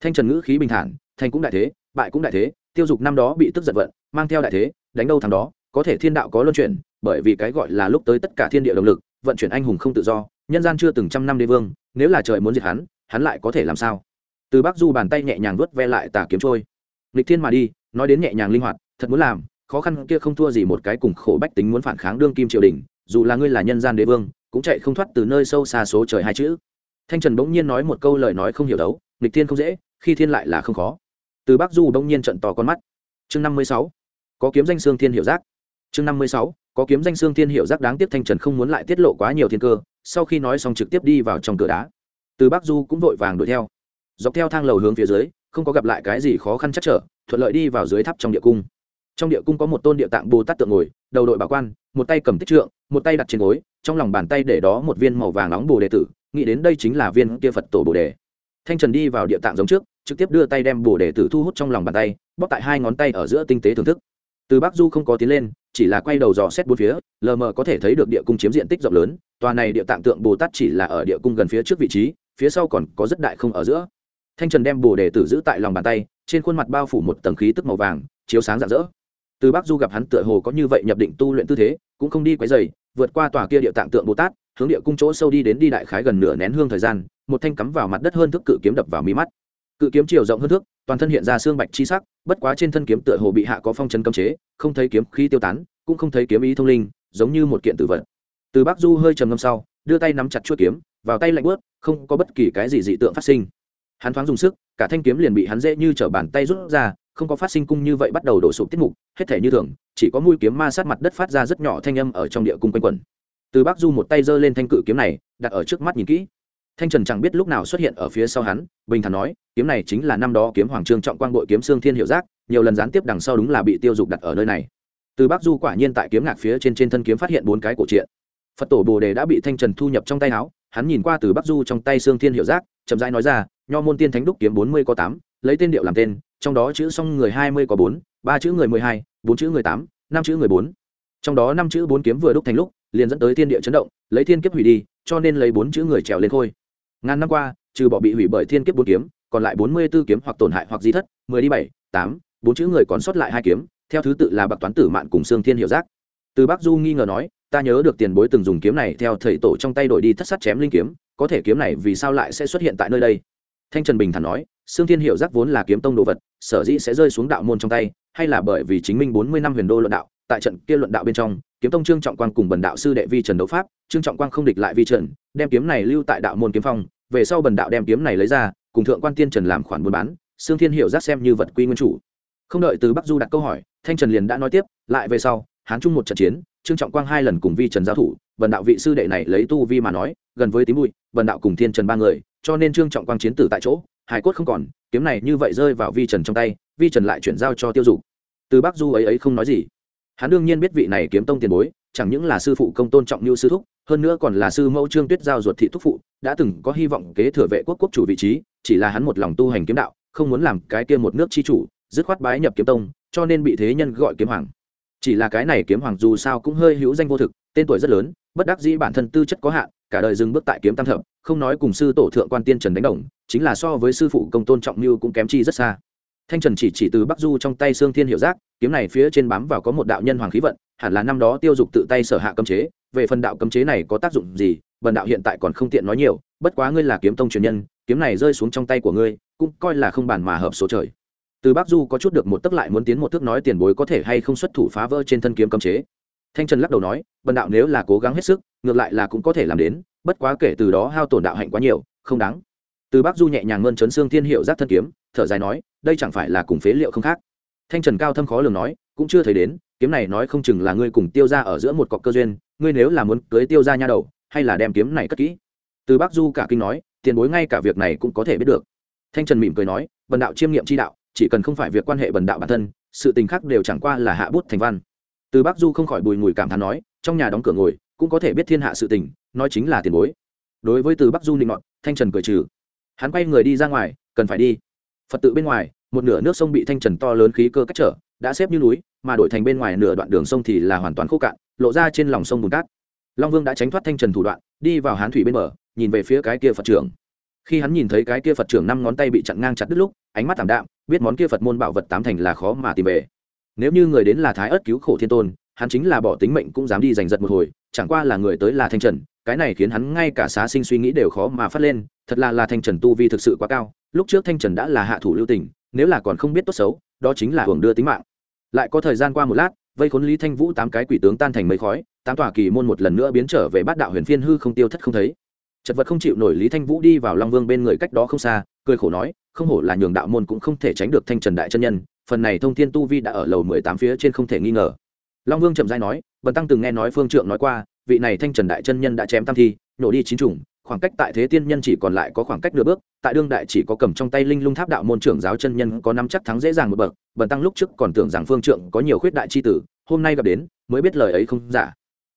Thanh trần ngữ khí bình thản thanh cũng đại thế, bại cũng đại thế, tiêu dục năm đó bị tức giận vận, mang theo đại thế, đánh đâu thằng đó, có thể thiên đạo có luân chuyển, bởi vì cái gọi là lúc tới tất cả thiên địa động lực, vận chuyển anh hùng không tự do, nhân gian chưa từng trăm năm đế vương, nếu là trời muốn diệt hắn hắn lại có thể làm sao? Từ bắc du bàn tay nhẹ nhàng vớt ve lại tà kiếm trôi. Lịch thiên mà đi, nói đến nhẹ nhàng linh hoạt, thật muốn làm, khó khăn kia không thua gì một cái cùng khổ bách tính muốn phản kháng đương kim triều đình, dù là ngươi là nhân gian đế vương, cũng chạy không thoát từ nơi sâu xa số trời hai chữ thanh trần bỗng nhiên nói một câu lời nói không hiểu đấu, nghịch thiên không dễ, khi thiên lại là không khó. Từ bắc du bỗng nhiên trận to con mắt. Chương năm mươi sáu. Có kiếm danh xương thiên hiệu giác. Chương năm mươi sáu. Có kiếm danh xương thiên hiệu giác đáng tiếc thanh trần không muốn lại tiết lộ quá nhiều thiên cơ, sau khi nói xong trực tiếp đi vào trong cửa đá. Từ bắc du cũng vội vàng đuổi theo. Dọc theo thang lầu hướng phía dưới, không có gặp lại cái gì khó khăn chắc trở, thuận lợi đi vào dưới tháp trong địa cung trong địa cung có một tôn địa tạng bồ tát tượng ngồi, đầu đội bảo quan, một tay cầm tích trượng, một tay đặt trên gối, trong lòng bàn tay để đó một viên màu vàng nóng bồ đề tử, nghĩ đến đây chính là viên kia phật tổ bồ đề. Thanh trần đi vào địa tạng giống trước, trực tiếp đưa tay đem bồ đề tử thu hút trong lòng bàn tay bóc tại hai ngón tay ở giữa tinh tế thưởng thức. Từ bắc du không có tiến lên, chỉ là quay đầu dò xét bốn phía, lờ mờ có thể thấy được địa cung chiếm diện tích rộng lớn, tòa này địa tạng tượng bồ tát chỉ là ở địa cung gần phía trước vị trí, phía sau còn có rất đại không ở giữa. Thanh trần đem bồ đề tử giữ tại lòng bàn tay, trên khuôn mặt bao phủ một tầng khí tức màu vàng, chiếu sáng rạng rỡ từ bắc du gặp hắn tựa hồ có như vậy nhập định tu luyện tư thế, cũng không đi quấy dày vượt qua tòa kia địa tạng tượng bồ tát, hướng địa cung chỗ sâu đi đến đi đại khái gần nửa nén hương thời gian, một thanh cắm vào mặt đất hơn thước cự kiếm đập vào mí mắt. Cự kiếm chiều rộng hơn thước, toàn thân hiện ra xương bạch chi sắc, bất quá trên thân kiếm tựa hồ bị hạ có phong chân cấm chế, không thấy kiếm khí tiêu tán, cũng không thấy kiếm ý thông linh, giống như một kiện tử vật. Từ bắc du hơi trầm ngâm sau, đưa tay nắm chặt chuôi kiếm, vào tay lạnh bớt không có bất kỳ cái gì dị tượng phát sinh. Hắn thoáng dùng sức, cả thanh kiếm liền bị hắn dễ như t bàn tay rút ra không có phát sinh cung như vậy bắt đầu đổ sụp tiết mục, hết thể như thường, chỉ có mũi kiếm ma sát mặt đất phát ra rất nhỏ thanh âm ở trong địa cung quanh quẩn. Từ bắc du một tay giơ lên thanh cự kiếm này, đặt ở trước mắt nhìn kỹ. Thanh trần chẳng biết lúc nào xuất hiện ở phía sau hắn, bình thản nói, kiếm này chính là năm đó kiếm hoàng trương trọng quang bội kiếm xương thiên hiệu giác, nhiều lần gián tiếp đằng sau đúng là bị tiêu dục đặt ở nơi này. Từ bắc du quả nhiên tại kiếm ngạc phía trên trên thân kiếm phát hiện bốn cái cổ truyện. Phật tổ bồ đề đã bị thanh trần thu nhập trong tay áo, hắn nhìn qua từ bắc du trong tay xương thiên hiệu giác, chậm rãi nói ra, nho môn tiên thánh đúc kiếm bốn mươi có tám, lấy tên điệu làm tên trong đó chữ song người hai mươi có bốn, ba chữ người mười hai, bốn chữ người tám, năm chữ người bốn. Trong đó năm chữ bốn kiếm vừa đúc thành lúc, liền dẫn tới thiên địa chấn động, lấy thiên kiếp hủy đi, cho nên lấy bốn chữ người trèo lên khôi. Ngàn năm qua, trừ bỏ bị hủy bởi thiên kiếp bốn kiếm, còn lại bốn mươi b ố kiếm hoặc tổn hại hoặc di thất, mười đi bảy, tám, bốn chữ người còn sót lại hai kiếm, theo thứ tự là bạc toán tử mạn cùng sương thiên hiệu giác. Từ bắc du nghi ngờ nói, ta nhớ được tiền bối từng dùng kiếm này theo thầy tổ trong tay đổi đi thất sắt chém linh kiếm, có thể kiếm này vì sao lại sẽ xuất hiện tại nơi đây? Thanh trần bình thản nói sương thiên hiệu giác vốn là kiếm tông đồ vật, sở dĩ sẽ rơi xuống đạo môn trong tay, hay là bởi vì chính minh bốn mươi năm huyền đô luận đạo, tại trận kia luận đạo bên trong, kiếm tông trương trọng quang cùng bần đạo sư đệ vi trần đấu pháp, trương trọng quang không địch lại vi trần, đem kiếm này lưu tại đạo môn kiếm phong, về sau bần đạo đem kiếm này lấy ra, cùng thượng quan tiên trần làm khoản buôn bán, sương thiên hiệu giác xem như vật quy nguyên chủ. Không đợi từ bắc du đặt câu hỏi, thanh trần liền đã nói tiếp, lại về sau, hán chung một trận chiến, trương trọng quang hai lần cùng vi trần giao thủ, bần đạo vị sư đệ này lấy tu vi mà nói, gần với tím bụi, bần đạo cùng thiên trần ba người, cho nên trương trọng quang chiến tử tại chỗ hải cốt không còn, kiếm này như vậy rơi vào vi trần trong tay, vi trần lại chuyển giao cho tiêu dục. Từ bắc du ấy ấy không nói gì. Hắn đương nhiên biết vị này kiếm tông tiền bối, chẳng những là sư phụ công tôn trọng như sư thúc, hơn nữa còn là sư mẫu trương tuyết giao ruột thị thúc phụ, đã từng có hy vọng kế thừa vệ quốc quốc chủ vị trí, chỉ là hắn một lòng tu hành kiếm đạo, không muốn làm cái kia một nước chi chủ, dứt khoát bái nhập kiếm tông, cho nên bị thế nhân gọi kiếm hoàng. Chỉ là cái này kiếm hoàng dù sao cũng hơi hữu danh vô thực, tên tuổi rất lớn, bất đắc dĩ bản thân tư chất có hạn, cả đời dừng bước tại kiếm tam thập không nói cùng sư tổ thượng quan tiên trần đánh đồng, chính là so với sư phụ công tôn trọng như cũng kém chi rất xa. Thanh trần chỉ chỉ từ bắc du trong tay xương thiên hiệu giác, kiếm này phía trên bám vào có một đạo nhân hoàng khí vận, hẳn là năm đó tiêu dục tự tay sở hạ cấm chế, về phần đạo cấm chế này có tác dụng gì, bần đạo hiện tại còn không tiện nói nhiều, bất quá ngươi là kiếm tông truyền nhân, kiếm này rơi xuống trong tay của ngươi, cũng coi là không bàn mà hợp số trời. Từ bắc du có chút được một tức lại muốn tiến một thước nói tiền bối có thể hay không xuất thủ phá vỡ trên thân kiếm cấm chế. Thanh trần lắc đầu nói, bần đạo nếu là cố gắng hết sức, ngược lại là cũng có thể làm đến bất quá kể từ đó hao tổn đạo hạnh quá nhiều, không đáng. Từ bác du nhẹ nhàng ngân chấn xương thiên hiệu giác thân kiếm, thở dài nói, đây chẳng phải là cùng phế liệu không khác. Thanh trần cao thâm khó lường nói, cũng chưa thấy đến, kiếm này nói không chừng là ngươi cùng tiêu ra ở giữa một cọc cơ duyên, ngươi nếu là muốn cưới tiêu ra nha đầu, hay là đem kiếm này cất kỹ. Từ bác du cả kinh nói, tiền bối ngay cả việc này cũng có thể biết được. Thanh trần mỉm cười nói, bần đạo chiêm nghiệm chi đạo, chỉ cần không phải việc quan hệ bần đạo bản thân, sự tình khác đều chẳng qua là hạ bút thành văn. Từ bác du không khỏi bùi ngùi cảm thán nói, trong nhà đóng cửa ngồi cũng có thể biết thiên hạ sự tình, nói chính là tiền bối. Đối với từ bắc du định ngọn thanh trần cười trừ. Hắn quay người đi ra ngoài, cần phải đi. Phật tự bên ngoài, một nửa nước sông bị thanh trần to lớn khí cơ cách trở, đã xếp như núi, mà đổi thành bên ngoài nửa đoạn đường sông thì là hoàn toàn khô cạn, lộ ra trên lòng sông bùn cát. Long vương đã tránh thoát thanh trần thủ đoạn, đi vào hán thủy bên bờ, nhìn về phía cái kia phật trưởng. Khi hắn nhìn thấy cái kia phật trưởng năm ngón tay bị chặn ngang chặt đứt lúc, ánh mắt thảm đạm, biết món kia phật môn bảo vật tám thành là khó mà tìm về. Nếu như người đến là thái ớt cứu khổ thiên tôn, hắn chính là bỏ tính mệnh cũng dám đi giành giật một hồi chẳng qua là người tới là thanh trần, cái này khiến hắn ngay cả xá sinh suy nghĩ đều khó mà phát lên, thật là là thanh trần tu vi thực sự quá cao, lúc trước thanh trần đã là hạ thủ lưu tình, nếu là còn không biết tốt xấu, đó chính là hưởng đưa tính mạng. Lại có thời gian qua một lát, vây khốn lý thanh vũ tám cái quỷ tướng tan thành mấy khói, tám tòa kỳ môn một lần nữa biến trở về bát đạo huyền phiên hư không tiêu thất không thấy. Chật vật không chịu nổi lý thanh vũ đi vào long vương bên người cách đó không xa, cười khổ nói, không hổ là nhường đạo môn cũng không thể tránh được thanh trần đại chân nhân, phần này thông thiên tu vi đã ở lầu mười tám phía trên không thể nghi ngờ long vương chậm dai nói, bần tăng từng nghe nói phương trượng nói qua, vị này thanh trần đại chân nhân đã chém tam thi nổ đi chín trùng khoảng cách tại thế tiên nhân chỉ còn lại có khoảng cách nửa bước, tại đương đại chỉ có cầm trong tay linh lung tháp đạo môn trưởng giáo chân nhân có nắm chắc thắng dễ dàng một bậc, bần tăng lúc trước còn tưởng rằng phương trượng có nhiều khuyết đại chi tử, hôm nay gặp đến, mới biết lời ấy không giả.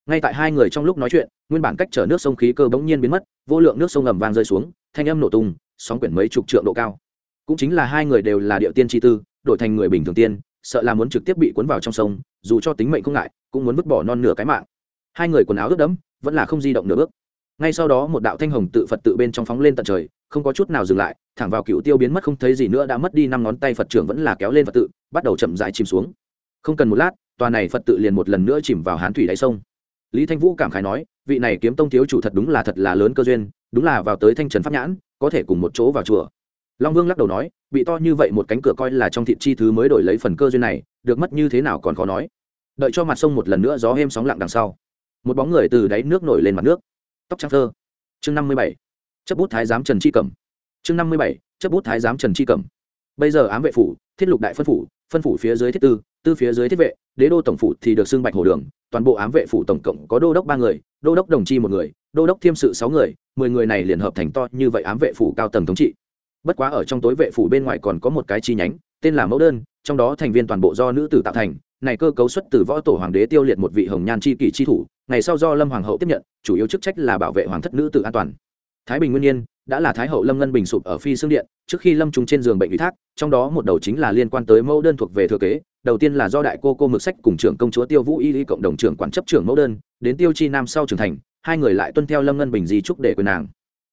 Ngay tại hai người trong lúc nói chuyện, nguyên bản cách chở nước sông khí cơ bỗng nhiên biến mất, vô lượng nước sông ầm vang rơi xuống, thanh âm nổ tung, sóng quyển mấy chục trượng độ cao. Cũng chính là hai người đều là địa tiên chi tư, đổi thành người bình thường tiên sợ là muốn trực tiếp bị cuốn vào trong sông, dù cho tính mệnh không ngại, cũng muốn vứt bỏ non nửa cái mạng. Hai người quần áo ướt đẫm, vẫn là không di động nửa bước. Ngay sau đó một đạo thanh hồng tự phật tự bên trong phóng lên tận trời, không có chút nào dừng lại, thẳng vào cựu tiêu biến mất không thấy gì nữa đã mất đi năm ngón tay phật trưởng vẫn là kéo lên phật tự, bắt đầu chậm rãi chìm xuống. Không cần một lát, tòa này phật tự liền một lần nữa chìm vào hán thủy đáy sông. Lý thanh vũ cảm khái nói, vị này kiếm tông thiếu chủ thật đúng là thật là lớn cơ duyên, đúng là vào tới thanh trần pháp nhãn, có thể cùng một chỗ vào chùa long vương lắc đầu nói, bị to như vậy một cánh cửa coi là trong thịt chi thứ mới đổi lấy phần cơ duyên này, được mất như thế nào còn khó nói. Đợi cho mặt sông một lần nữa gió êm sóng lặng đằng sau, một bóng người từ đáy nước nổi lên mặt nước. Tóc trắng thơ. Chương năm mươi bảy. Chấp bút thái giám trần chi cẩm. Chương năm mươi bảy. Chấp bút thái giám trần chi cẩm. Bây giờ ám vệ phủ, thiết lục đại phân phủ phân phủ phía dưới thiết tư tư phía dưới thiết vệ, đế đô tổng phủ thì được xưng bạch hồ đường, toàn bộ ám vệ phủ tổng cộng có đô đốc ba người, đô đốc đồng chi một người, đô đốc thiêm sự sáu người, mười người này liền hợp thành to như vậy ám vệ phủ cao tầng thống trị bất quá ở trong tối vệ phủ bên ngoài còn có một cái chi nhánh, tên là mẫu đơn, trong đó thành viên toàn bộ do nữ tử tạo thành, này cơ cấu xuất từ võ tổ hoàng đế tiêu liệt một vị hồng nhan chi kỷ chi thủ, ngày sau do lâm hoàng hậu tiếp nhận, chủ yếu chức trách là bảo vệ hoàng thất nữ tử an toàn. Thái bình nguyên nhiên đã là thái hậu lâm ngân bình sụp ở phi xương điện, trước khi lâm trùng trên giường bệnh ủy thác, trong đó một đầu chính là liên quan tới mẫu đơn thuộc về thừa kế, đầu tiên là do đại cô cô mực sách cùng trưởng công chúa tiêu vũ y y cộng đồng trưởng quản chấp trưởng mẫu đơn, đến tiêu chi nam sau trưởng thành, hai người lại tuân theo lâm ngân bình di trúc để quyền nàng.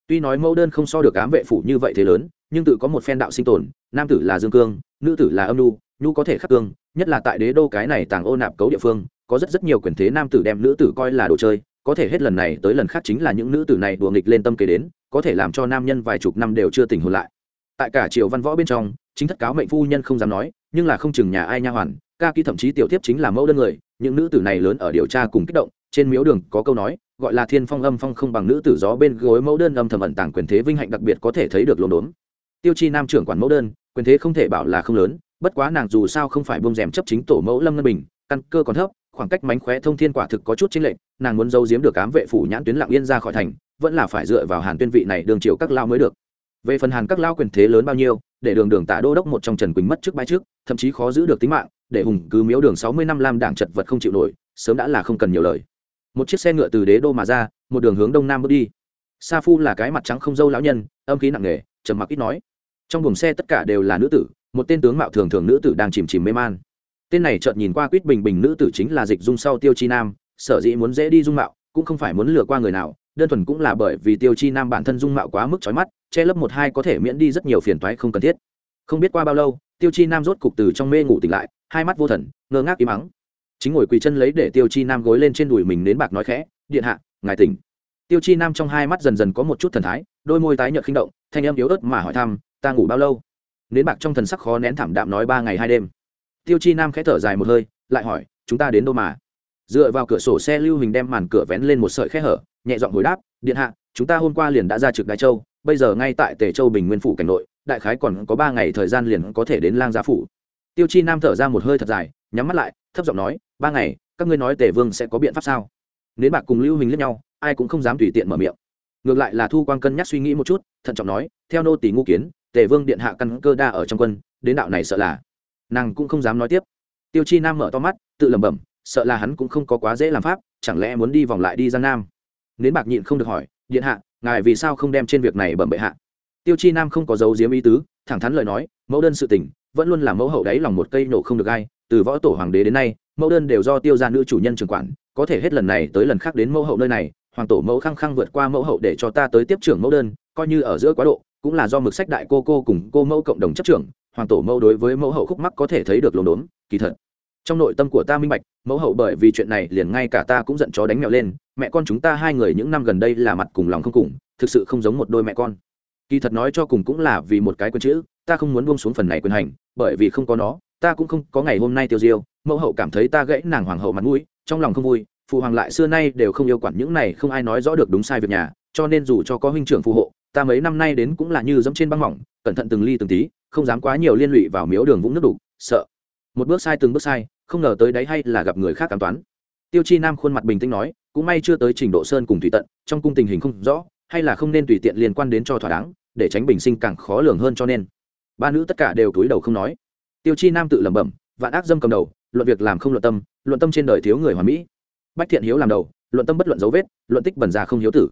Tuy nói mẫu đơn không so được ám vệ phủ như vậy thế lớn nhưng tự có một phen đạo sinh tồn, nam tử là dương cương, nữ tử là âm nu nhu có thể khắc cương, nhất là tại đế đô cái này tàng ô nạp cấu địa phương, có rất rất nhiều quyền thế nam tử đem nữ tử coi là đồ chơi, có thể hết lần này tới lần khác chính là những nữ tử này đùa nghịch lên tâm kế đến, có thể làm cho nam nhân vài chục năm đều chưa tỉnh hồn lại. Tại cả triều văn võ bên trong, chính thất cáo mệnh phu nhân không dám nói, nhưng là không chừng nhà ai nha hoàn, ca kỹ thậm chí tiểu tiếp chính là mẫu đơn người, những nữ tử này lớn ở điều tra cùng kích động, trên miếu đường có câu nói, gọi là thiên phong âm phong không bằng nữ tử gió bên gối mẫu đơn âm thầm ẩn tàng quyền thế vinh hạnh đặc biệt có thể thấy được lồn đốn tiêu chi nam trưởng quản mẫu đơn, quyền thế không thể bảo là không lớn, bất quá nàng dù sao không phải bông rèm chấp chính tổ mẫu lâm ngân bình, căn cơ còn thấp, khoảng cách mánh khóe thông thiên quả thực có chút chính lệnh nàng muốn giấu giếm được cám vệ phủ nhãn tuyến lạng yên ra khỏi thành, vẫn là phải dựa vào hàn tuyên vị này đường chiều các lao mới được. Về phần hàn các lao quyền thế lớn bao nhiêu, để đường đường Tả đô đốc một trong trần quỳnh mất trước bãi trước, thậm chí khó giữ được tính mạng, để hùng cứ miếu đường sáu mươi năm lam đảng chật vật không chịu nổi, sớm đã là không cần nhiều lời. Một chiếc xe ngựa từ đế đô mà ra, một đường hướng đông nam bước đi. Sa phu là cái mặt trắng không dâu lão nhân, âm khí nặng nề trầm mặc ít nói. Trong buồng xe tất cả đều là nữ tử, một tên tướng mạo thường thường nữ tử đang chìm chìm mê man. Tên này chợt nhìn qua quýt bình bình nữ tử chính là dịch dung sau tiêu chi nam, sở dĩ muốn dễ đi dung mạo, cũng không phải muốn lừa qua người nào, đơn thuần cũng là bởi vì tiêu chi nam bản thân dung mạo quá mức trói mắt, che lấp một hai có thể miễn đi rất nhiều phiền toái không cần thiết. Không biết qua bao lâu, tiêu chi nam rốt cục từ trong mê ngủ tỉnh lại, hai mắt vô thần, ngơ ngác im ắng. Chính ngồi quỳ chân lấy để tiêu chi nam gối lên trên đùi mình đến bạc nói khẽ, điện hạ, ngài tỉnh. Tiêu chi nam trong hai mắt dần dần có một chút thần thái, đôi môi tái nhợt khinh động thanh âm yếu ớt mà hỏi thăm, ta ngủ bao lâu? Nến bạc trong thần sắc khó nén thảm đạm nói ba ngày hai đêm. Tiêu chi nam khẽ thở dài một hơi, lại hỏi, chúng ta đến đâu mà? Dựa vào cửa sổ xe lưu hình đem màn cửa vén lên một sợi khe hở, nhẹ giọng hồi đáp, điện hạ, chúng ta hôm qua liền đã ra trực đại châu, bây giờ ngay tại tề châu bình nguyên phủ cảnh nội, đại khái còn có ba ngày thời gian liền có thể đến lang gia phủ. Tiêu chi nam thở ra một hơi thật dài, nhắm mắt lại, thấp giọng nói, ba ngày, các ngươi nói tề vương sẽ có biện pháp sao? Nến bạc cùng lưu hình lẫn nhau, ai cũng không dám tùy tiện mở miệng ngược lại là thu quang cân nhắc suy nghĩ một chút, thận trọng nói, theo nô tỷ ngu kiến, tề vương điện hạ căn cơ đa ở trong quân, đến đạo này sợ là. Nàng cũng không dám nói tiếp. Tiêu chi nam mở to mắt, tự lẩm bẩm, sợ là hắn cũng không có quá dễ làm pháp, chẳng lẽ muốn đi vòng lại đi giang nam? Nến bạc nhịn không được hỏi, điện hạ, ngài vì sao không đem trên việc này bẩm bệ hạ? Tiêu chi nam không có dấu diếm ý tứ, thẳng thắn lời nói, mẫu đơn sự tình, vẫn luôn là mẫu hậu đáy lòng một cây nổ không được ai, từ võ tổ hoàng đế đến nay, mẫu đơn đều do tiêu gia nữ chủ nhân trường quản, có thể hết lần này tới lần khác đến mẫu hậu nơi này hoàng tổ mẫu khăng khăng vượt qua mẫu hậu để cho ta tới tiếp trưởng mẫu đơn, coi như ở giữa quá độ, cũng là do mực sách đại cô cô cùng cô mẫu cộng đồng chấp trưởng, hoàng tổ mẫu đối với mẫu hậu khúc mắc có thể thấy được lồn đốn kỳ thật. Trong nội tâm của ta minh bạch, mẫu hậu bởi vì chuyện này liền ngay cả ta cũng giận chó đánh mèo lên, mẹ con chúng ta hai người những năm gần đây là mặt cùng lòng không cùng, thực sự không giống một đôi mẹ con. Kỳ thật nói cho cùng cũng là vì một cái quân chữ, ta không muốn buông xuống phần này quyền hành, bởi vì không có nó, ta cũng không có ngày hôm nay tiêu diêu, mẫu hậu cảm thấy ta gãy nàng hoàng hậu mặt mũi, trong lòng không vui phụ hoàng lại xưa nay đều không yêu quản những này, không ai nói rõ được đúng sai việc nhà, cho nên dù cho có huynh trưởng phù hộ, ta mấy năm nay đến cũng là như dẫm trên băng mỏng, cẩn thận từng ly từng tí, không dám quá nhiều liên lụy vào miếu đường vũng nước đục, sợ. Một bước sai từng bước sai, không ngờ tới đấy hay là gặp người khác cảm toán. Tiêu chi nam khuôn mặt bình tĩnh nói, cũng may chưa tới trình độ sơn cùng thủy tận, trong cung tình hình không rõ, hay là không nên tùy tiện liên quan đến cho thỏa đáng, để tránh bình sinh càng khó lường hơn cho nên. Ba nữ tất cả đều cúi đầu không nói. Tiêu chi nam tự lẩm bẩm, vạn ác dâm cầm đầu, luận việc làm không luận tâm luận tâm trên đời thiếu người hoàn mỹ bách thiện hiếu làm đầu, luận tâm bất luận dấu vết, luận tích bẩn già không hiếu tử.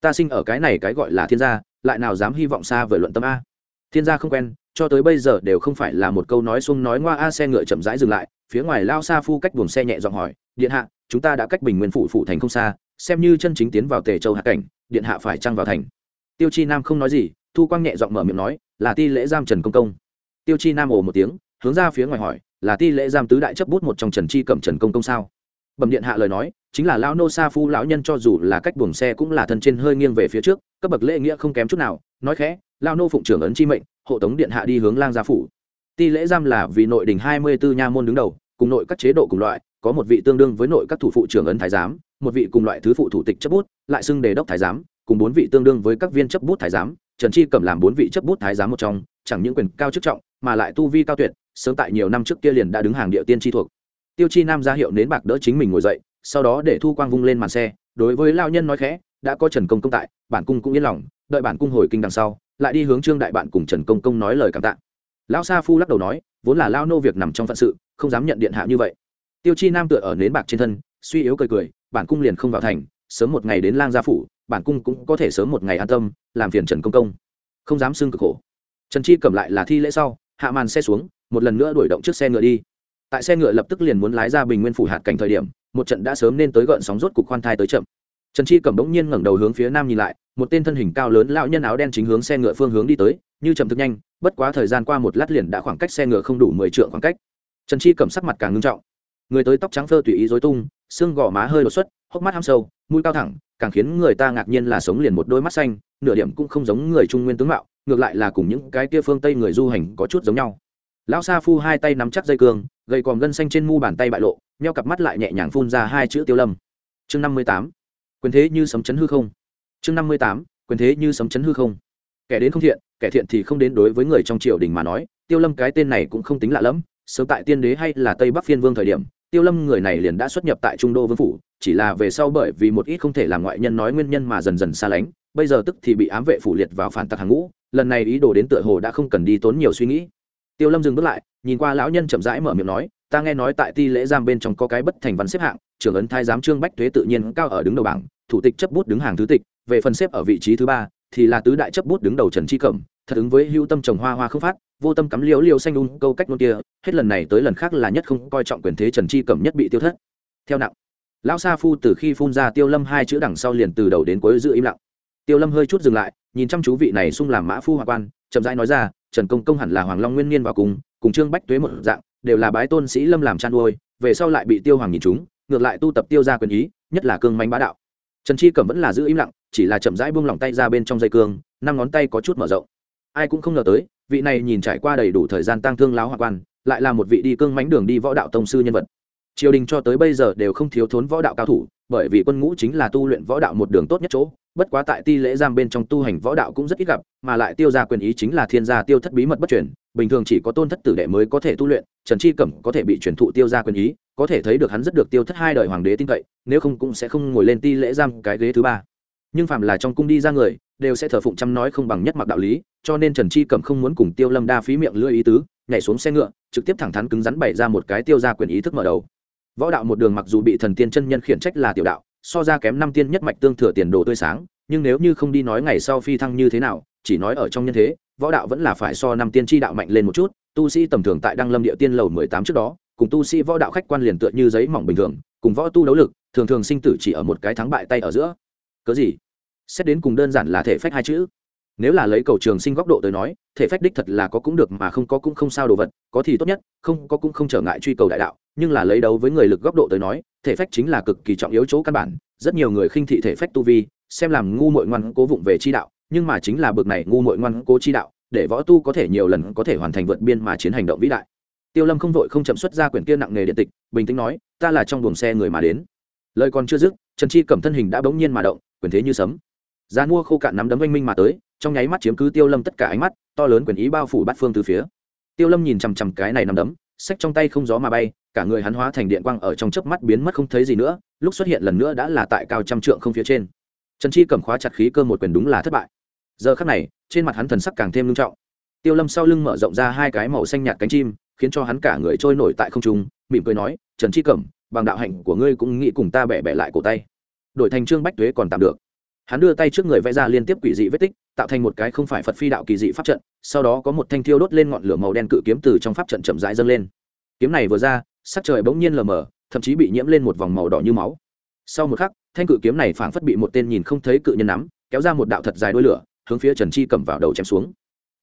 Ta sinh ở cái này cái gọi là thiên gia, lại nào dám hy vọng xa với luận tâm a. Thiên gia không quen, cho tới bây giờ đều không phải là một câu nói xuông nói ngoa a xe ngựa chậm rãi dừng lại, phía ngoài lao xa phu cách buồng xe nhẹ giọng hỏi, điện hạ, chúng ta đã cách bình nguyên phủ phủ thành không xa, xem như chân chính tiến vào tề châu hạ cảnh, điện hạ phải trăng vào thành? Tiêu chi nam không nói gì, thu quang nhẹ giọng mở miệng nói, là ti lễ giam trần công công. Tiêu chi nam ồ một tiếng, hướng ra phía ngoài hỏi, là ti lễ giam tứ đại chấp bút một trong trần chi cẩm trần công công sao? Bẩm điện hạ lời nói, chính là lão nô sa phu lão nhân cho dù là cách buồng xe cũng là thân trên hơi nghiêng về phía trước, cấp bậc lễ nghĩa không kém chút nào. Nói khẽ, lão nô phụng trưởng ấn chi mệnh, hộ tống điện hạ đi hướng lang gia phủ. Ti lễ giam là vì nội đình hai mươi bốn nha môn đứng đầu, cùng nội các chế độ cùng loại, có một vị tương đương với nội các thủ phụ trưởng ấn thái giám, một vị cùng loại thứ phụ thủ tịch chấp bút, lại xưng đề đốc thái giám, cùng bốn vị tương đương với các viên chấp bút thái giám, trần chi cầm làm bốn vị chấp bút thái giám một trong, chẳng những quyền cao chức trọng, mà lại tu vi cao tuyệt, sớm tại nhiều năm trước kia liền đã đứng hàng địa tiên chi thuộc tiêu chi nam ra hiệu nến bạc đỡ chính mình ngồi dậy, sau đó để thu quang vung lên màn xe, đối với lao nhân nói khẽ, đã có trần công công tại, bản cung cũng yên lòng, đợi bản cung hồi kinh đằng sau, lại đi hướng trương đại bạn cùng trần công công nói lời cảm tạ. Lão sa phu lắc đầu nói, vốn là lao nô việc nằm trong phận sự, không dám nhận điện hạ như vậy. Tiêu chi nam tựa ở nến bạc trên thân, suy yếu cười cười, bản cung liền không vào thành, sớm một ngày đến lang gia phủ, bản cung cũng có thể sớm một ngày an tâm, làm phiền trần công công. Không dám xưng cực khổ. Trần chi cầm lại là thi lễ sau, hạ màn xe xuống, một lần nữa đuổi động chiếc xe ngựa đi tại xe ngựa lập tức liền muốn lái ra bình nguyên phủ hạt cảnh thời điểm, một trận đã sớm nên tới gợn sóng rốt cục khoan thai tới chậm. Trần chi cẩm bỗng nhiên ngẩng đầu hướng phía nam nhìn lại, một tên thân hình cao lớn lão nhân áo đen chính hướng xe ngựa phương hướng đi tới, như chậm thực nhanh, bất quá thời gian qua một lát liền đã khoảng cách xe ngựa không đủ mười trượng khoảng cách. Trần chi cẩm sắc mặt càng ngưng trọng. Người tới tóc trắng phơ tùy ý dối tung, xương gò má hơi đột xuất, hốc mắt ham sâu, mũi cao thẳng, càng khiến người ta ngạc nhiên là sống liền một đôi mắt xanh, nửa điểm cũng không giống người trung nguyên tướng mạo, ngược lại là cùng những cái kia phương tây người du hành có chút giống nhau. Lão sa phu hai tay nắm chắc dây cương gầy còm gân xanh trên mu bàn tay bại lộ, nheo cặp mắt lại nhẹ nhàng phun ra hai chữ tiêu lâm. Chương năm mươi tám. Quyền thế như sấm chấn hư không. Chương năm mươi tám. Quyền thế như sấm chấn hư không. Kẻ đến không thiện, kẻ thiện thì không đến đối với người trong triều đình mà nói, tiêu lâm cái tên này cũng không tính lạ lẫm, sớm tại tiên đế hay là tây bắc phiên vương thời điểm, tiêu lâm người này liền đã xuất nhập tại trung đô vương phủ, chỉ là về sau bởi vì một ít không thể làm ngoại nhân nói nguyên nhân mà dần dần xa lánh, bây giờ tức thì bị ám vệ phủ liệt vào phản tặc hàng ngũ, lần này ý đồ đến tựa hồ đã không cần đi tốn nhiều suy nghĩ tiêu lâm dừng bước lại, nhìn qua lão nhân chậm rãi mở miệng nói, ta nghe nói tại ti lễ giam bên trong có cái bất thành văn xếp hạng, trưởng ấn thái giám trương bách thuế tự nhiên cao ở đứng đầu bảng, thủ tịch chấp bút đứng hàng thứ tịch, về phần xếp ở vị trí thứ ba, thì là tứ đại chấp bút đứng đầu trần tri cẩm, thật ứng với hưu tâm trồng hoa hoa không phát, vô tâm cắm liễu liễu xanh đun câu cách nôn kia, hết lần này tới lần khác là nhất không coi trọng quyền thế trần tri cẩm nhất bị tiêu thất. Theo nặng, lão sa phu từ khi phun ra tiêu lâm hai chữ đằng sau liền từ đầu đến cuối giữ im lặng. Tiêu lâm hơi chút dừng lại, nhìn chăm chú vị này xung làm mã phu hoa quan, chậm rãi nói ra trần công công hẳn là hoàng long nguyên niên vào cùng cùng trương bách tuế một dạng, đều là bái tôn sĩ lâm làm chăn nuôi, về sau lại bị tiêu hoàng nhìn chúng, ngược lại tu tập tiêu ra quyền ý, nhất là cương manh bá đạo. Trần chi cẩm vẫn là giữ im lặng, chỉ là chậm rãi buông lỏng tay ra bên trong dây cương, năm ngón tay có chút mở rộng. Ai cũng không ngờ tới, vị này nhìn trải qua đầy đủ thời gian tăng thương láo hoa quan, lại là một vị đi cương mánh đường đi võ đạo tông sư nhân vật. Triều đình cho tới bây giờ đều không thiếu thốn võ đạo cao thủ, bởi vì quân ngũ chính là tu luyện võ đạo một đường tốt nhất chỗ bất quá tại ti lễ giam bên trong tu hành võ đạo cũng rất ít gặp, mà lại tiêu ra quyền ý chính là thiên gia tiêu thất bí mật bất chuyển bình thường chỉ có tôn thất tử đệ mới có thể tu luyện, trần chi cẩm có thể bị truyền thụ tiêu ra quyền ý, có thể thấy được hắn rất được tiêu thất hai đời hoàng đế tin cậy, nếu không cũng sẽ không ngồi lên ti lễ giam cái ghế thứ ba. Nhưng phạm là trong cung đi ra người, đều sẽ thờ phụng chăm nói không bằng nhất mặc đạo lý, cho nên trần chi cẩm không muốn cùng tiêu lâm đa phí miệng lưỡi ý tứ, nhảy xuống xe ngựa, trực tiếp thẳng thắn cứng rắn bày ra một cái tiêu ra quyền ý thức mở đầu. Võ đạo một đường mặc dù bị thần tiên chân nhân khiển trách là tiểu đạo so ra kém năm tiên nhất mạch tương thừa tiền đồ tươi sáng, nhưng nếu như không đi nói ngày sau phi thăng như thế nào, chỉ nói ở trong nhân thế, võ đạo vẫn là phải so năm tiên tri đạo mạnh lên một chút, tu sĩ tầm thường tại đăng lâm địa tiên lầu mười tám trước đó, cùng tu sĩ võ đạo khách quan liền tựa như giấy mỏng bình thường, cùng võ tu đấu lực, thường thường sinh tử chỉ ở một cái thắng bại tay ở giữa. Cớ gì? Xét đến cùng đơn giản là thể phách hai chữ. Nếu là lấy cầu trường sinh góc độ tới nói, thể phách đích thật là có cũng được mà không có cũng không sao đồ vật, có thì tốt nhất, không có cũng không trở ngại truy cầu đại đạo nhưng là lấy đấu với người lực góc độ tới nói, thể phách chính là cực kỳ trọng yếu chỗ căn bản. Rất nhiều người khinh thị thể phách tu vi, xem làm ngu mội ngoan cố vụng về chi đạo, nhưng mà chính là bực này ngu mội ngoan cố chi đạo, để võ tu có thể nhiều lần có thể hoàn thành vượt biên mà chiến hành động vĩ đại. Tiêu lâm không vội không chậm xuất ra quyển kia nặng nghề điện tịch, bình tĩnh nói, ta là trong buồng xe người mà đến. Lời còn chưa dứt, trần chi cầm thân hình đã bỗng nhiên mà động, quyền thế như sấm. Giá mua khô cạn nắm đấm oanh minh mà tới, trong nháy mắt chiếm cứ tiêu lâm tất cả ánh mắt, to lớn quyền ý bao phủ bát phương từ phía. Tiêu lâm nhìn chằm chằm cái này nắm đấm sách trong tay không gió mà bay, cả người hắn hóa thành điện quang ở trong chớp mắt biến mất không thấy gì nữa, lúc xuất hiện lần nữa đã là tại cao trăm trượng không phía trên. Trần chi cầm khóa chặt khí cơ một quyền đúng là thất bại. Giờ khắc này, trên mặt hắn thần sắc càng thêm nghiêm trọng. Tiêu lâm sau lưng mở rộng ra hai cái màu xanh nhạt cánh chim, khiến cho hắn cả người trôi nổi tại không trung, mỉm cười nói, trần chi cẩm, bằng đạo hạnh của ngươi cũng nghĩ cùng ta bẻ bẻ lại cổ tay. Đổi thành trương bách tuế còn tạm được hắn đưa tay trước người vẽ ra liên tiếp quỷ dị vết tích, tạo thành một cái không phải phật phi đạo kỳ dị pháp trận, sau đó có một thanh thiêu đốt lên ngọn lửa màu đen cự kiếm từ trong pháp trận chậm rãi dâng lên. Kiếm này vừa ra, sắc trời bỗng nhiên lờ mờ, thậm chí bị nhiễm lên một vòng màu đỏ như máu. Sau một khắc, thanh cự kiếm này phảng phất bị một tên nhìn không thấy cự nhân nắm, kéo ra một đạo thật dài đuôi lửa, hướng phía trần chi cầm vào đầu chém xuống.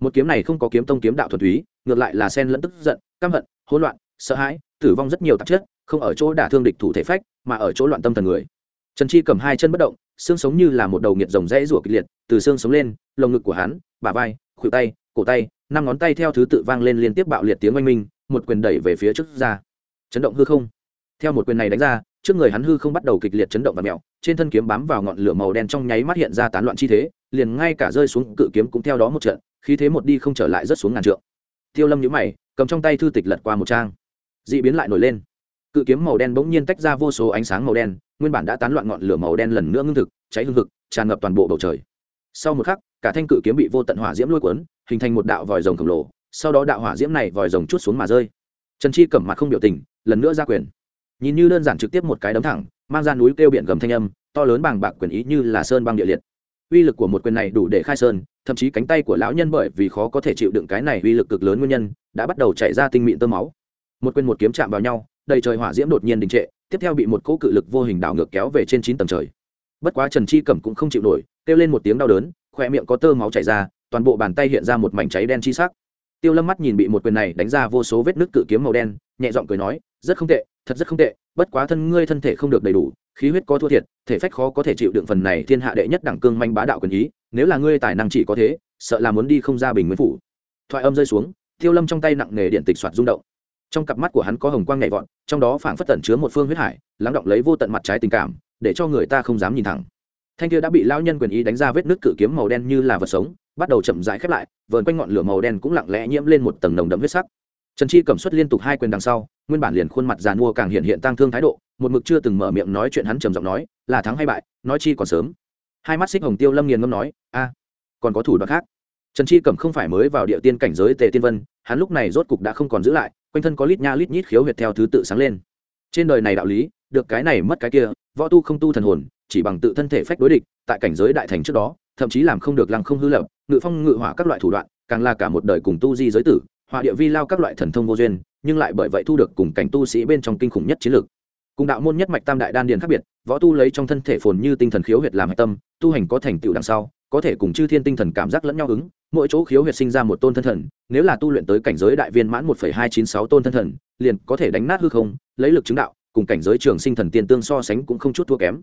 Một kiếm này không có kiếm tông kiếm đạo thuần túy, ngược lại là sen lẫn tức giận, căm hận, hỗn loạn, sợ hãi, tử vong rất nhiều tạp chất, không ở chỗ đả thương địch thủ thể phách, mà ở chỗ loạn tâm thần người. Trần chi cầm hai chân bất động xương sống như là một đầu nghiệt rồng rẽ rủa kịch liệt, từ xương sống lên, lồng ngực của hắn, bả vai, khuỷu tay, cổ tay, năm ngón tay theo thứ tự vang lên liên tiếp bạo liệt tiếng oanh minh, một quyền đẩy về phía trước ra. Chấn động hư không. Theo một quyền này đánh ra, trước người hắn hư không bắt đầu kịch liệt chấn động và mèo, trên thân kiếm bám vào ngọn lửa màu đen trong nháy mắt hiện ra tán loạn chi thế, liền ngay cả rơi xuống cự kiếm cũng theo đó một trận, khí thế một đi không trở lại rất xuống ngàn trượng. Tiêu lâm nhíu mày, cầm trong tay thư tịch lật qua một trang. Dị biến lại nổi lên. Cự kiếm màu đen bỗng nhiên tách ra vô số ánh sáng màu đen nguyên bản đã tán loạn ngọn lửa màu đen lần nữa ngưng thực, cháy hương thực tràn ngập toàn bộ bầu trời. Sau một khắc, cả thanh cự kiếm bị vô tận hỏa diễm lôi cuốn, hình thành một đạo vòi rồng khổng lồ, sau đó đạo hỏa diễm này vòi rồng chút xuống mà rơi. Trần chi cẩm mặt không biểu tình, lần nữa ra quyền. Nhìn như đơn giản trực tiếp một cái đấm thẳng, mang ra núi kêu biển gầm thanh âm, to lớn bàng bạc quyền ý như là sơn băng địa liệt. Uy lực của một quyền này đủ để khai sơn, thậm chí cánh tay của lão nhân bởi vì khó có thể chịu đựng cái này uy lực cực lớn nguyên nhân, đã bắt đầu chảy ra tinh mịn tơ máu. Một quyền một kiếm chạm vào nhau, đầy trời hỏa diễm đột nhiên đình trệ tiếp theo bị một cỗ cự lực vô hình đảo ngược kéo về trên chín tầng trời. Bất quá trần chi cẩm cũng không chịu nổi, kêu lên một tiếng đau đớn khoe miệng có tơ máu chảy ra, toàn bộ bàn tay hiện ra một mảnh cháy đen chi sắc. Tiêu lâm mắt nhìn bị một quyền này đánh ra vô số vết nứt cự kiếm màu đen, nhẹ giọng cười nói, rất không tệ, thật rất không tệ, bất quá thân ngươi thân thể không được đầy đủ, khí huyết có thua thiệt, thể phách khó có thể chịu đựng phần này thiên hạ đệ nhất đẳng cương manh bá đạo quyền ý, nếu là ngươi tài năng chỉ có thế, sợ là muốn đi không ra bình nguyên phủ. Thoại âm rơi xuống, tiêu lâm trong tay nặng nghề điện tịch soạt rung động trong cặp mắt của hắn có hồng quang nhảy vọt, trong đó phảng phất tẩn chứa một phương huyết hải, lắng động lấy vô tận mặt trái tình cảm, để cho người ta không dám nhìn thẳng. Thanh kia đã bị lão nhân quyền ý đánh ra vết nước cự kiếm màu đen như là vật sống, bắt đầu chậm rãi khép lại, vờn quanh ngọn lửa màu đen cũng lặng lẽ nhiễm lên một tầng nồng đậm huyết sắc. Trần chi cầm xuất liên tục hai quyền đằng sau, nguyên bản liền khuôn mặt giàn mua càng hiện hiện tăng thương thái độ, một mực chưa từng mở miệng nói chuyện hắn trầm giọng nói, là thắng hay bại, nói chi còn sớm. Hai mắt xích hồng tiêu lâm nghiền ngâm nói, a, còn có thủ đoạn khác. Trần chi cẩm không phải mới vào địa tiên cảnh giới tề tiên vân hắn lúc này rốt cục đã không còn giữ lại, quanh thân có lít nha lít nhít khiếu huyệt theo thứ tự sáng lên. Trên đời này đạo lý, được cái này mất cái kia, võ tu không tu thần hồn, chỉ bằng tự thân thể phách đối địch, tại cảnh giới đại thành trước đó, thậm chí làm không được lăng không hư lập, ngự phong ngự hỏa các loại thủ đoạn, càng là cả một đời cùng tu di giới tử hỏa địa vi lao các loại thần thông vô duyên, nhưng lại bởi vậy thu được cùng cảnh tu sĩ bên trong kinh khủng nhất chiến lược. Cùng đạo môn nhất mạch tam đại đan điền khác biệt, võ tu lấy trong thân thể phồn như tinh thần khiếu huyệt làm hạch tâm, tu hành có thành tựu đằng sau, có thể cùng chư thiên tinh thần cảm giác lẫn nhau ứng mỗi chỗ khiếu huyệt sinh ra một tôn thân thần, nếu là tu luyện tới cảnh giới đại viên mãn một hai chín sáu tôn thân thần, liền có thể đánh nát hư không, lấy lực chứng đạo, cùng cảnh giới trường sinh thần tiên tương so sánh cũng không chút thua kém.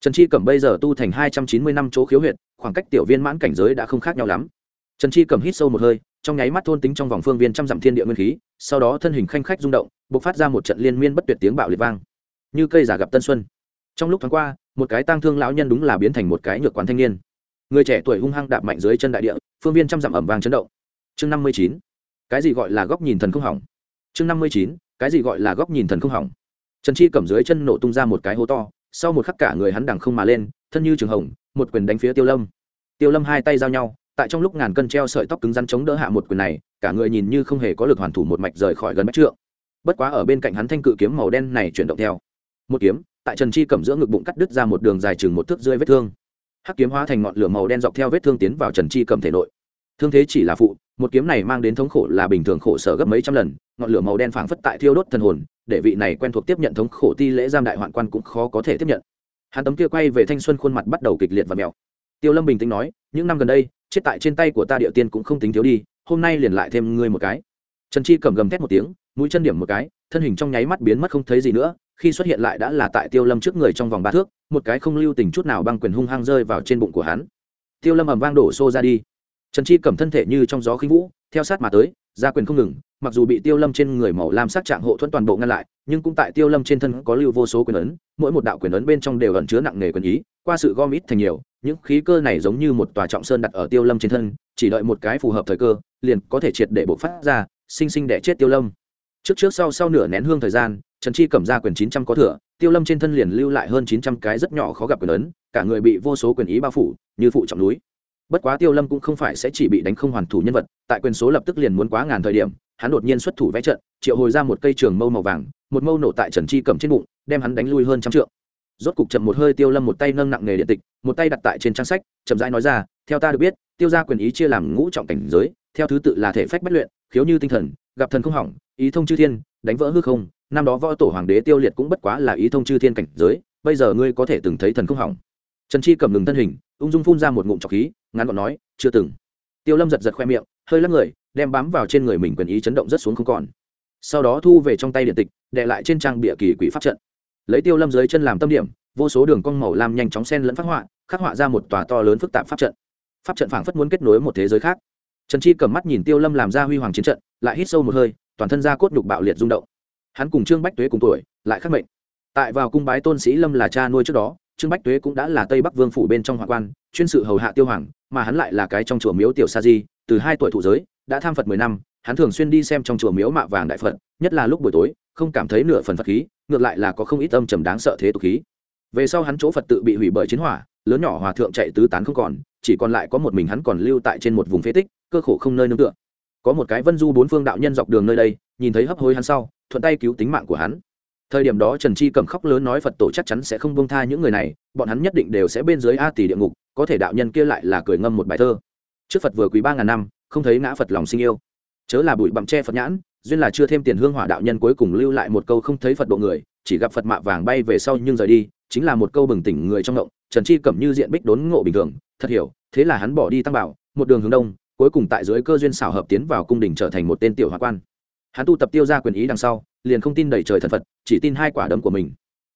Trần chi cẩm bây giờ tu thành hai trăm chín mươi năm chỗ khiếu huyệt, khoảng cách tiểu viên mãn cảnh giới đã không khác nhau lắm. Trần chi cẩm hít sâu một hơi, trong nháy mắt thôn tính trong vòng phương viên trăm dặm thiên địa nguyên khí, sau đó thân hình khanh khách rung động b ộ c phát ra một trận liên miên bất tuyệt tiếng bạo liệt vang. Như cây giả gặp tân xuân. Trong lúc tháng qua, một cái tang thương lão nhân đúng là biến thành một cái nhược quán thanh niên. Người trẻ tuổi hung hăng đạp mạnh dưới chân đại địa phương viên trăm dặm ẩm vàng chấn động. Chương năm mươi chín, cái gì gọi là góc nhìn thần không hỏng? Chương năm mươi chín, cái gì gọi là góc nhìn thần không hỏng? Trần chi cầm dưới chân nổ tung ra một cái hố to, sau một khắc cả người hắn đằng không mà lên, thân như trường hồng, một quyền đánh phía tiêu lâm. Tiêu lâm hai tay giao nhau, tại trong lúc ngàn cân treo sợi tóc cứng rắn chống đỡ hạ một quyền này, cả người nhìn như không hề có lực hoàn thủ một mạch rời khỏi gần bách trượng. Bất quá ở bên cạnh hắn thanh cự kiếm màu đen này chuyển động theo. Một kiếm, tại trần chi cầm giữa ngực bụng cắt đứt ra một đường dài chừng một thước rơi vết thương hắc kiếm hóa thành ngọn lửa màu đen dọc theo vết thương tiến vào trần chi cầm thể nội. Thương thế chỉ là phụ, một kiếm này mang đến thống khổ là bình thường khổ sở gấp mấy trăm lần, ngọn lửa màu đen phảng phất tại thiêu đốt thần hồn, để vị này quen thuộc tiếp nhận thống khổ ti lễ giam đại hoạn quan cũng khó có thể tiếp nhận. Hắn tấm kia quay về thanh xuân khuôn mặt bắt đầu kịch liệt và mèo tiêu lâm bình tĩnh nói, những năm gần đây, chết tại trên tay của ta địa tiên cũng không tính thiếu đi, hôm nay liền lại thêm ngươi một cái. Trần chi cầm gầm thét một tiếng, mũi chân điểm một cái, thân hình trong nháy mắt biến mất không thấy gì nữa khi xuất hiện lại đã là tại tiêu lâm trước người trong vòng ba thước, một cái không lưu tình chút nào băng quyền hung hăng rơi vào trên bụng của hắn. Tiêu lâm ầm vang đổ xô ra đi. Trần chi cầm thân thể như trong gió khí vũ, theo sát mà tới, ra quyền không ngừng, mặc dù bị tiêu lâm trên người màu lam sát trạng hộ thuẫn toàn bộ ngăn lại, nhưng cũng tại tiêu lâm trên thân có lưu vô số quyền ấn, mỗi một đạo quyền ấn bên trong đều ẩn chứa nặng nề quyền ý, qua sự gom ít thành nhiều, những khí cơ này giống như một tòa trọng sơn đặt ở tiêu lâm trên thân, chỉ đợi một cái phù hợp thời cơ, liền có thể triệt để bộc phát ra, sinh sinh đẻ chết tiêu lâm. Trước trước sau sau nửa nén hương thời gian trần chi cầm ra quyền chín trăm có thừa, tiêu lâm trên thân liền lưu lại hơn chín trăm cái rất nhỏ khó gặp quyền ấn cả người bị vô số quyền ý bao phủ, như phụ trọng núi. Bất quá tiêu lâm cũng không phải sẽ chỉ bị đánh không hoàn thủ nhân vật, tại quyền số lập tức liền muốn quá ngàn thời điểm, hắn đột nhiên xuất thủ vẽ trận, triệu hồi ra một cây trường mâu màu vàng, một mâu nổ tại trần chi cầm trên bụng, đem hắn đánh lui hơn trăm trượng. Rốt cục chậm một hơi tiêu lâm một tay nâng nặng nghề điện tịch, một tay đặt tại trên trang sách, chậm rãi nói ra, theo ta được biết, tiêu ra quyền ý chia làm ngũ trọng cảnh giới, theo thứ tự là thể phách bất luyện, khiếu như tinh thần, gặp thần không hỏng, ý thông chư thiên, đánh vỡ hư không năm đó võ tổ hoàng đế tiêu liệt cũng bất quá là ý thông chư thiên cảnh giới, bây giờ ngươi có thể từng thấy thần không hỏng. Trần chi cầm ngừng thân hình, ung dung phun ra một ngụm trọc khí, ngắn gọn nói, chưa từng. Tiêu lâm giật giật khoe miệng, hơi lắc người, đem bám vào trên người mình quyền ý chấn động rất xuống không còn. Sau đó thu về trong tay điện tịch đệ lại trên trang bịa kỳ quỷ pháp trận. Lấy tiêu lâm dưới chân làm tâm điểm, vô số đường cong màu lam nhanh chóng sen lẫn phát họa, khắc họa ra một tòa to lớn phức tạp pháp trận. Pháp trận phảng phất muốn kết nối một thế giới khác. Trần chi cầm mắt nhìn tiêu lâm làm ra huy hoàng chiến trận, lại hít sâu một hơi, toàn thân ra cốt đục bạo liệt rung động hắn cùng trương bách tuế cùng tuổi, lại khắc mệnh. Tại vào cung bái tôn sĩ lâm là cha nuôi trước đó, trương bách tuế cũng đã là tây bắc vương phủ bên trong hoàng quan, chuyên sự hầu hạ tiêu hoàng, mà hắn lại là cái trong chùa miếu tiểu sa di, từ hai tuổi thụ giới, đã tham phật mười năm, hắn thường xuyên đi xem trong chùa miếu mạ vàng đại phật, nhất là lúc buổi tối, không cảm thấy nửa phần phật khí, ngược lại là có không ít âm trầm đáng sợ thế tục khí. Về sau hắn chỗ phật tự bị hủy bởi chiến hỏa, lớn nhỏ hòa thượng chạy tứ tán không còn, chỉ còn lại có một mình hắn còn lưu tại trên một vùng phế tích, cơ khổ không nơi nương tựa có một cái vân du bốn phương đạo nhân dọc đường nơi đây, nhìn thấy hấp hối hắn sau, thuận tay cứu tính mạng của hắn. Thời điểm đó trần chi cầm khóc lớn nói phật tổ chắc chắn sẽ không bông tha những người này, bọn hắn nhất định đều sẽ bên dưới a tỷ địa ngục, có thể đạo nhân kia lại là cười ngâm một bài thơ. Trước phật vừa quý ba ngàn năm, không thấy ngã phật lòng sinh yêu. Chớ là bụi bặm che phật nhãn, duyên là chưa thêm tiền hương hỏa đạo nhân cuối cùng lưu lại một câu không thấy phật độ người, chỉ gặp phật mạ vàng bay về sau nhưng rời đi, chính là một câu bừng tỉnh người trong động trần chi cẩm như diện bích đốn ngộ bình thường, thật hiểu, thế là hắn bỏ đi tăng bảo, một đường hướng đông cuối cùng tại dưới cơ duyên xảo hợp tiến vào cung đình trở thành một tên tiểu hòa quan. Hắn tu tập tiêu ra quyền ý đằng sau, liền không tin đẩy trời thần phật, chỉ tin hai quả đấm của mình.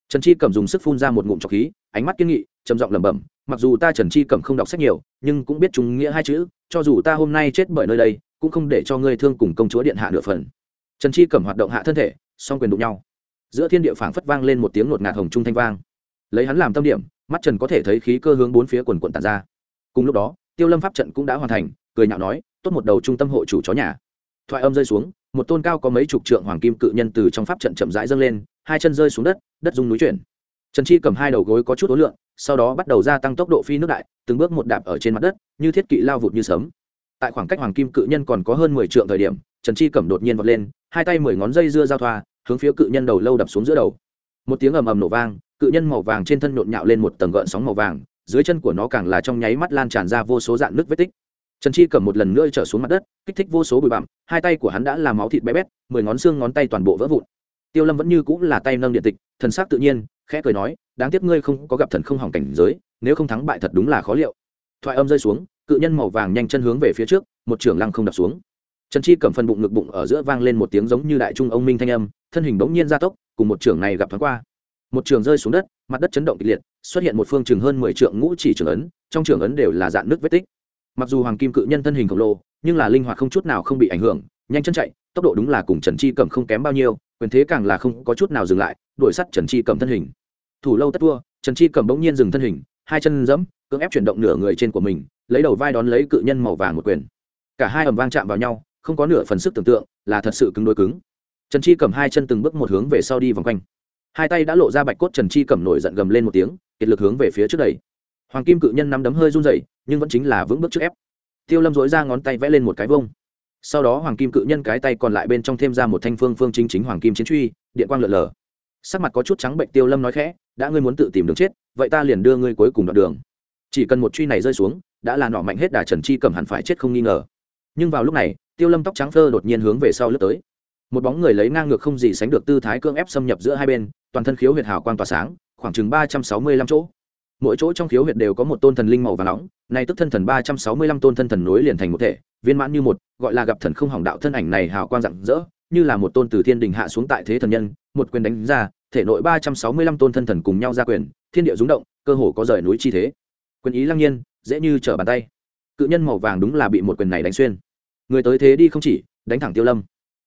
Trần chi cẩm dùng sức phun ra một ngụm trọc khí, ánh mắt kiên nghị, trầm giọng lẩm bẩm, mặc dù ta trần chi cẩm không đọc sách nhiều, nhưng cũng biết chúng nghĩa hai chữ, cho dù ta hôm nay chết bởi nơi đây, cũng không để cho ngươi thương cùng công chúa điện hạ nửa phần. Trần chi cẩm hoạt động hạ thân thể, song quyền đụng nhau. Giữa thiên địa phảng phất vang lên một tiếng ngột ngạt hồng trung thanh vang. Lấy hắn làm tâm điểm, mắt trần có thể thấy khí cơ hướng bốn phía quần quận tàn ra. Cùng lúc đó tiêu lâm pháp trận cũng đã hoàn thành, cười nhạo nói, tốt một đầu trung tâm hộ chủ chó nhà. Thoại âm rơi xuống, một tôn cao có mấy chục trượng hoàng kim cự nhân từ trong pháp trận chậm rãi dâng lên, hai chân rơi xuống đất đất dung núi chuyển. Trần chi cầm hai đầu gối có chút ối lượng, sau đó bắt đầu gia tăng tốc độ phi nước đại, từng bước một đạp ở trên mặt đất, như thiết kỵ lao vụt như sớm tại khoảng cách hoàng kim cự nhân còn có hơn mười trượng thời điểm, trần chi cầm đột nhiên vọt lên, hai tay mười ngón dây dưa giao thoa, hướng phía cự nhân đầu lâu đập xuống giữa đầu. Một tiếng ầm ầm nổ vang, cự nhân màu vàng trên thân nhộn nhạo lên một tầng gợn sóng màu vàng dưới chân của nó càng là trong nháy mắt lan tràn ra vô số dạng nước vết tích. Trần chi cầm một lần nữa trở xuống mặt đất, kích thích vô số bụi bặm, hai tay của hắn đã làm máu thịt bé bét, mười ngón xương ngón tay toàn bộ vỡ vụn. Tiêu lâm vẫn như cũng là tay nâng điện tịch, thần sắc tự nhiên, khẽ cười nói, đáng tiếc ngươi không có gặp thần không hỏng cảnh giới, nếu không thắng bại thật đúng là khó liệu. Thoại âm rơi xuống, cự nhân màu vàng nhanh chân hướng về phía trước, một trưởng lăng không đập xuống. Trần chi cầm phần bụng ngực bụng ở giữa vang lên một tiếng giống như đại trung ông minh thanh âm, thân hình bỗng nhiên gia tốc, cùng một trưởng này gặp thoáng qua một trường rơi xuống đất, mặt đất chấn động kịch liệt, xuất hiện một phương trường hơn mười trượng ngũ chỉ trường ấn, trong trường ấn đều là dạng nước vết tích. Mặc dù hoàng kim cự nhân thân hình khổng lồ, nhưng là linh hoạt không chút nào không bị ảnh hưởng, nhanh chân chạy, tốc độ đúng là cùng trần chi cầm không kém bao nhiêu, quyền thế càng là không có chút nào dừng lại, đuổi sắt trần chi cầm thân hình. Thủ lâu tất tua trần chi cầm bỗng nhiên dừng thân hình, hai chân dẫm cưỡng ép chuyển động nửa người trên của mình, lấy đầu vai đón lấy cự nhân màu vàng một quyền. Cả hai ầm vang chạm vào nhau, không có nửa phần sức tưởng tượng, là thật sự cứng đối cứng. Trần chi cầm hai chân từng bước một hướng về sau đi vòng quanh hai tay đã lộ ra bạch cốt trần chi cầm nổi giận gầm lên một tiếng, kiệt lực hướng về phía trước đầy hoàng kim cự nhân nắm đấm hơi run dậy nhưng vẫn chính là vững bước trước ép. Tiêu lâm dối ra ngón tay vẽ lên một cái vông sau đó hoàng kim cự nhân cái tay còn lại bên trong thêm ra một thanh phương phương chính chính hoàng kim chiến truy, điện quang lượn lờ. Sắc mặt có chút trắng bệnh, tiêu lâm nói khẽ, đã ngươi muốn tự tìm đường chết, vậy ta liền đưa ngươi cuối cùng đoạn đường. Chỉ cần một truy này rơi xuống, đã là nọ mạnh hết đà trần chi cầm hẳn phải chết không nghi ngờ. Nhưng vào lúc này, tiêu lâm tóc trắng phơ đột nhiên hướng về sau lướt tới. Một bóng người lấy ngang ngược không gì sánh được tư thái cương ép xâm nhập giữa hai bên toàn thân khiếu huyệt hào quang tỏa sáng, khoảng chừng ba trăm sáu mươi lăm chỗ. Mỗi chỗ trong khiếu huyệt đều có một tôn thần linh màu và nóng này tức thân thần ba trăm sáu mươi lăm tôn thân thần nối liền thành một thể, viên mãn như một, gọi là gặp thần không hỏng đạo thân ảnh này hào quang rạng rỡ, như là một tôn từ thiên đình hạ xuống tại thế thần nhân, một quyền đánh ra, thể nội ba trăm sáu mươi lăm tôn thân thần cùng nhau ra quyền, thiên địa rúng động, cơ hồ có rời núi chi thế. Quyền ý lăng nhiên, dễ như trở bàn tay. Cự nhân màu vàng đúng là bị một quyền này đánh xuyên. Người tới thế đi không chỉ, đánh thẳng tiêu lâm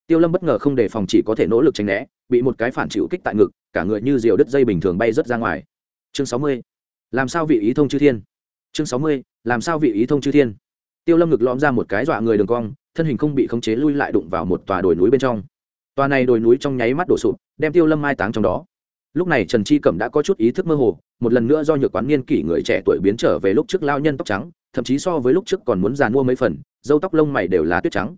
tiêu lâm bất ngờ không đề phòng chỉ có thể nỗ lực tránh né, bị một cái phản chịu kích tại ngực, cả người như diều đứt dây bình thường bay rớt ra ngoài. Chương sáu mươi, làm sao vị ý thông chư thiên? Chương sáu mươi, làm sao vị ý thông chư thiên? Tiêu lâm ngực lõm ra một cái dọa người đường cong, thân hình không bị khống chế lui lại đụng vào một tòa đồi núi bên trong. Tòa này đồi núi trong nháy mắt đổ sụp, đem tiêu lâm mai táng trong đó. Lúc này trần chi cẩm đã có chút ý thức mơ hồ, một lần nữa do nhược quán niên kỷ người trẻ tuổi biến trở về lúc trước lao nhân tóc trắng, thậm chí so với lúc trước còn muốn giàn mua mấy phần dâu tóc lông mày đều là tuyết trắng.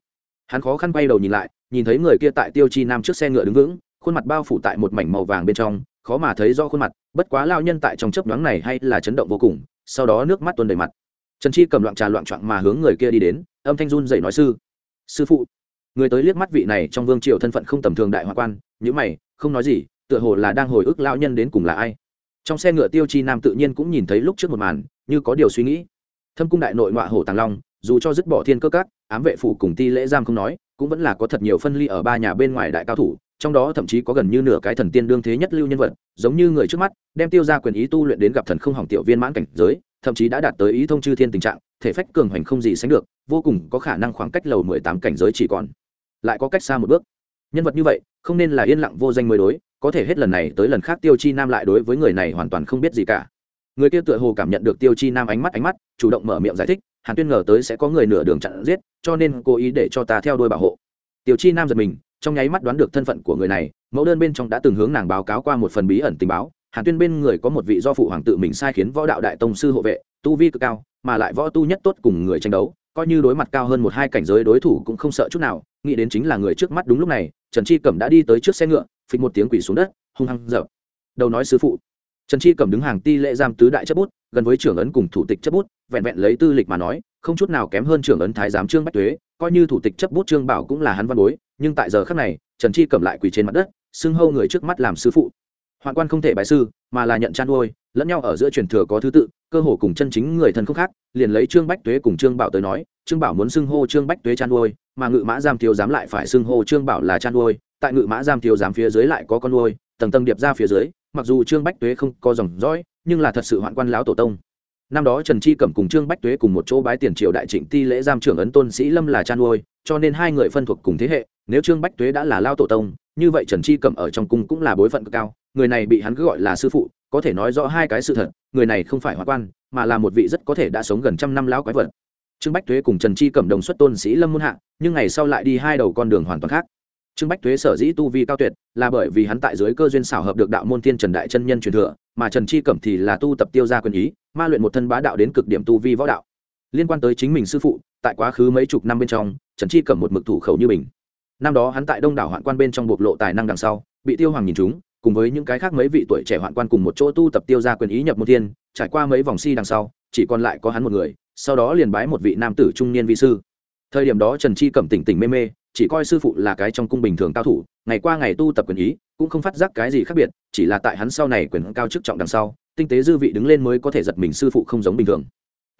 Hắn khó khăn quay đầu nhìn lại nhìn thấy người kia tại tiêu chi nam trước xe ngựa đứng vững, khuôn mặt bao phủ tại một mảnh màu vàng bên trong, khó mà thấy do khuôn mặt, bất quá lao nhân tại trong chớp nhoáng này hay là chấn động vô cùng, sau đó nước mắt tuôn đầy mặt. Trần chi cầm loạn trà loạn trọn mà hướng người kia đi đến, âm thanh run dậy nói sư sư phụ. Người tới liếc mắt vị này trong vương triều thân phận không tầm thường đại hoa quan nhữ mày, không nói gì, tựa hồ là đang hồi ức lao nhân đến cùng là ai. Trong xe ngựa tiêu chi nam tự nhiên cũng nhìn thấy lúc trước một màn, như có điều suy nghĩ. Thâm cung đại nội ngoại hổ tàng long, dù cho dứt bỏ thiên cơ cát ám vệ phủ cùng ti lễ giam không nói, cũng vẫn là có thật nhiều phân ly ở ba nhà bên ngoài đại cao thủ, trong đó thậm chí có gần như nửa cái thần tiên đương thế nhất lưu nhân vật, giống như người trước mắt, đem tiêu ra quyền ý tu luyện đến gặp thần không hỏng tiểu viên mãn cảnh giới, thậm chí đã đạt tới ý thông chư thiên tình trạng, thể phách cường hoành không gì sánh được, vô cùng có khả năng khoảng cách lầu mười tám cảnh giới chỉ còn. Lại có cách xa một bước. Nhân vật như vậy, không nên là yên lặng vô danh mới đối, có thể hết lần này tới lần khác tiêu chi nam lại đối với người này hoàn toàn không biết gì cả. Người kia tựa hồ cảm nhận được tiêu chi nam ánh mắt ánh mắt, chủ động mở miệng giải thích hàn tuyên ngờ tới sẽ có người nửa đường chặn giết, cho nên cố ý để cho ta theo đuôi bảo hộ. Tiểu chi nam giật mình, trong nháy mắt đoán được thân phận của người này, mẫu đơn bên trong đã từng hướng nàng báo cáo qua một phần bí ẩn tình báo. Hàn tuyên bên người có một vị do phụ hoàng tự mình sai khiến võ đạo đại tông sư hộ vệ, tu vi cực cao, mà lại võ tu nhất tốt cùng người tranh đấu, coi như đối mặt cao hơn một hai cảnh giới đối thủ cũng không sợ chút nào, nghĩ đến chính là người trước mắt đúng lúc này, trần chi cẩm đã đi tới trước xe ngựa, phịch một tiếng quỷ xuống đất, hung hăng dở đầu nói sư phụ trần chi cầm đứng hàng ti lệ giam tứ đại chấp bút, gần với trưởng ấn cùng thủ tịch chấp bút, vẹn vẹn lấy tư lịch mà nói, không chút nào kém hơn trưởng ấn thái giám trương bách tuế, coi như thủ tịch chấp bút trương bảo cũng là hắn văn bối, nhưng tại giờ khác này, trần chi cầm lại quỳ trên mặt đất, xưng hâu người trước mắt làm sư phụ. Hoạn quan không thể bài sư, mà là nhận chăn nuôi lẫn nhau ở giữa truyền thừa có thứ tự, cơ hồ cùng chân chính người thân không khác, liền lấy trương bách tuế cùng trương bảo tới nói, trương bảo muốn xưng hô trương bách tuế chăn nuôi mà ngự mã giam thiếu giám lại phải xưng hô trương bảo là chăn nuôi tại ngự mã giam thiếu giám phía dưới lại có con nuôi tầng tầng điệp ra phía dưới mặc dù trương bách tuế không có dòng dõi, nhưng là thật sự hoạn quan lão tổ tông. Năm đó trần chi cẩm cùng trương bách tuế cùng một chỗ bái tiền triều đại trịnh ti lễ giam trưởng ấn tôn sĩ lâm là cha nuôi cho nên hai người phân thuộc cùng thế hệ, nếu trương bách tuế đã là lao tổ tông, như vậy trần chi cẩm ở trong cung cũng là bối phận cực cao, người này bị hắn cứ gọi là sư phụ, có thể nói rõ hai cái sự thật, người này không phải hoạn quan, mà là một vị rất có thể đã sống gần trăm năm lão quái vật. Trương bách tuế cùng trần chi cẩm đồng xuất tôn sĩ lâm muôn hạ, nhưng ngày sau lại đi hai đầu con đường hoàn toàn khác trương bách tuế sở dĩ tu vi cao tuyệt là bởi vì hắn tại dưới cơ duyên xảo hợp được đạo môn thiên trần đại chân nhân truyền thừa, mà trần chi cẩm thì là tu tập tiêu gia quyền ý, ma luyện một thân bá đạo đến cực điểm tu vi võ đạo. Liên quan tới chính mình sư phụ, tại quá khứ mấy chục năm bên trong, trần chi cẩm một mực thủ khẩu như mình. Năm đó hắn tại đông đảo hoạn quan bên trong bộc lộ tài năng đằng sau, bị tiêu hoàng nhìn chúng cùng với những cái khác mấy vị tuổi trẻ hoạn quan cùng một chỗ tu tập tiêu gia quyền ý nhập môn thiên, trải qua mấy vòng si đằng sau, chỉ còn lại có hắn một người, sau đó liền bái một vị nam tử trung niên vi sư. Thời điểm đó trần chi cẩm tỉnh tỉnh mê mê chỉ coi sư phụ là cái trong cung bình thường cao thủ, ngày qua ngày tu tập quyền ý, cũng không phát giác cái gì khác biệt, chỉ là tại hắn sau này quyền cao chức trọng đằng sau, tinh tế dư vị đứng lên mới có thể giật mình sư phụ không giống bình thường.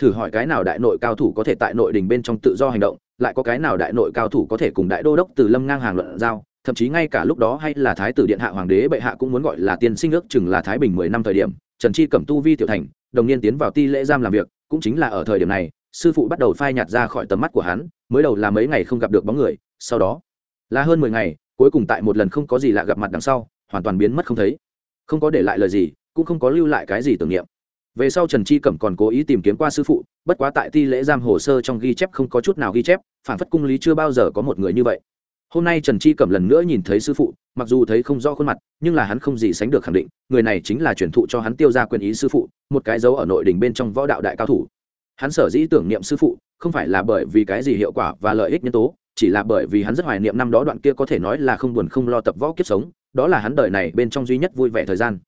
Thử hỏi cái nào đại nội cao thủ có thể tại nội đình bên trong tự do hành động, lại có cái nào đại nội cao thủ có thể cùng đại đô đốc từ lâm ngang hàng luận giao, thậm chí ngay cả lúc đó hay là thái tử điện hạ hoàng đế bệ hạ cũng muốn gọi là tiên sinh ước chừng là thái bình mười năm thời điểm, trần chi cẩm tu vi tiểu thành, đồng niên tiến vào ti lễ giam làm việc, cũng chính là ở thời điểm này, sư phụ bắt đầu phai nhạt ra khỏi tầm mắt của hắn, mới đầu là mấy ngày không gặp được bóng người sau đó, là hơn mười ngày, cuối cùng tại một lần không có gì lạ gặp mặt đằng sau, hoàn toàn biến mất không thấy. Không có để lại lời gì, cũng không có lưu lại cái gì tưởng niệm. Về sau trần chi cẩm còn cố ý tìm kiếm qua sư phụ, bất quá tại ti lễ giam hồ sơ trong ghi chép không có chút nào ghi chép, phản phất cung lý chưa bao giờ có một người như vậy. Hôm nay trần chi cẩm lần nữa nhìn thấy sư phụ, mặc dù thấy không rõ khuôn mặt, nhưng là hắn không gì sánh được khẳng định, người này chính là truyền thụ cho hắn tiêu ra quyền ý sư phụ, một cái dấu ở nội đình bên trong võ đạo đại cao thủ. Hắn sở dĩ tưởng niệm sư phụ, không phải là bởi vì cái gì hiệu quả và lợi ích nhân tố chỉ là bởi vì hắn rất hoài niệm năm đó đoạn kia có thể nói là không buồn không lo tập võ kiếp sống, đó là hắn đời này bên trong duy nhất vui vẻ thời gian.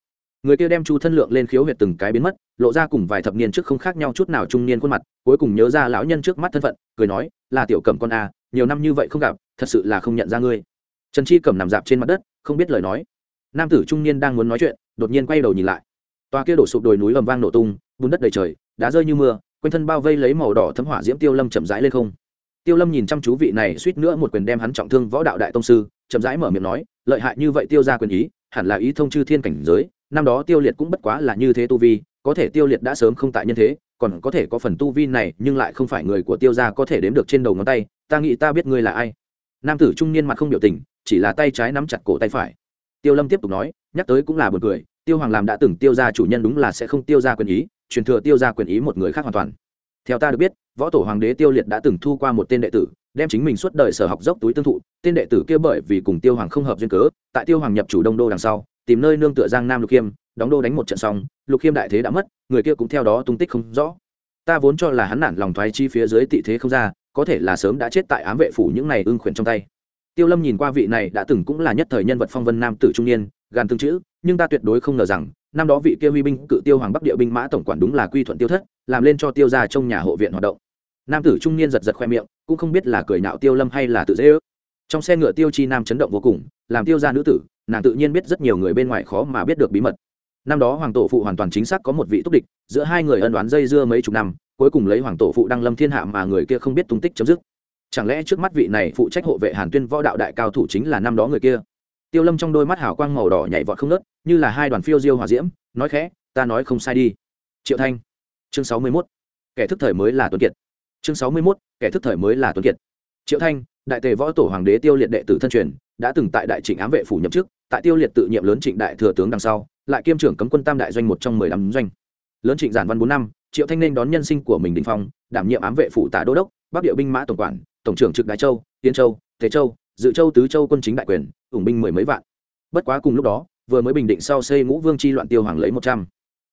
Người kia đem chu thân lượng lên khiếu huyệt từng cái biến mất, lộ ra cùng vài thập niên trước không khác nhau chút nào trung niên khuôn mặt, cuối cùng nhớ ra lão nhân trước mắt thân phận, cười nói, là tiểu cẩm con a, nhiều năm như vậy không gặp, thật sự là không nhận ra ngươi. Trần chi cẩm nằm dạp trên mặt đất, không biết lời nói. Nam tử trung niên đang muốn nói chuyện, đột nhiên quay đầu nhìn lại. Toa kia đổ sụp đồi núi ầm vang nổ tung, bùn đất đầy trời, đá rơi như mưa, quanh thân bao vây lấy màu đỏ thấm hỏa diễm tiêu lâm chậm rãi lên không tiêu lâm nhìn chăm chú vị này suýt nữa một quyền đem hắn trọng thương võ đạo đại tông sư, chậm rãi mở miệng nói, lợi hại như vậy tiêu ra quyền ý, hẳn là ý thông chư thiên cảnh giới, năm đó tiêu liệt cũng bất quá là như thế tu vi, có thể tiêu liệt đã sớm không tại nhân thế, còn có thể có phần tu vi này, nhưng lại không phải người của tiêu gia có thể đếm được trên đầu ngón tay, ta nghĩ ta biết ngươi là ai. Nam tử trung niên mặt không biểu tình, chỉ là tay trái nắm chặt cổ tay phải. Tiêu lâm tiếp tục nói, nhắc tới cũng là b u ồ n cười, tiêu hoàng làm đã từng tiêu gia chủ nhân đúng là sẽ không tiêu ra quyền ý, truyền thừa tiêu ra quyền ý một người khác hoàn toàn. Theo ta được biết võ tổ hoàng đế tiêu liệt đã từng thu qua một tên đệ tử, đem chính mình suốt đời sở học dốc túi tương thụ, tên đệ tử kia bởi vì cùng tiêu hoàng không hợp duyên cớ, tại tiêu hoàng nhập chủ đông đô đằng sau, tìm nơi nương tựa giang nam lục khiêm, đóng đô đánh một trận xong, lục khiêm đại thế đã mất, người kia cũng theo đó tung tích không rõ. Ta vốn cho là hắn nản lòng thoái chi phía dưới tị thế không ra, có thể là sớm đã chết tại ám vệ phủ những này ưng khuyển trong tay. Tiêu lâm nhìn qua vị này đã từng cũng là nhất thời nhân vật phong vân nam tử trung niên gan tương chữ, nhưng ta tuyệt đối không ngờ rằng, năm đó vị kia huy binh cự tiêu hoàng bắc địa binh mã tổng quản đúng là quy thuận tiêu thất, làm lên cho tiêu ra trong nhà hộ viện hoạt động nam tử trung niên giật giật khoe miệng, cũng không biết là cười nạo tiêu lâm hay là tự dễ ước. Trong xe ngựa tiêu chi nam chấn động vô cùng, làm tiêu ra nữ tử, nàng tự nhiên biết rất nhiều người bên ngoài khó mà biết được bí mật. Năm đó hoàng tổ phụ hoàn toàn chính xác có một vị túc địch, giữa hai người ân đoán dây dưa mấy chục năm, cuối cùng lấy hoàng tổ phụ đăng lâm thiên hạ mà người kia không biết tung tích chấm dứt. Chẳng lẽ trước mắt vị này phụ trách hộ vệ hàn tuyên võ đạo đại cao thủ chính là năm đó người kia? Tiêu lâm trong đôi mắt hào quang màu đỏ nhảy vọt không nớt như là hai đoàn phiêu diêu hòa diễm, nói khẽ, ta nói không sai đi. Triệu thanh, chương sáu mươi mốt. Kẻ thức thời mới là tuấn kiệt chương sáu mươi mốt, kẻ thức thời mới là tuấn kiệt. Triệu thanh, đại tề võ tổ hoàng đế tiêu liệt đệ tử thân truyền, đã từng tại đại trịnh ám vệ phủ nhậm chức, tại tiêu liệt tự nhiệm lớn trịnh đại thừa tướng đằng sau, lại kiêm trưởng cấm quân tam đại doanh một trong mười lăm doanh. Lớn trịnh giản văn bốn năm, triệu thanh nên đón nhân sinh của mình đình phong, đảm nhiệm ám vệ phủ tả đô đốc, bắc địa binh mã tổng quản, tổng trưởng trực đại châu, tiến châu thế châu, dự châu tứ châu quân chính đại quyền, ủng binh mười mấy vạn. Bất quá cùng lúc đó, vừa mới bình định sau xây ngũ vương chi loạn tiêu hoàng lấy một trăm.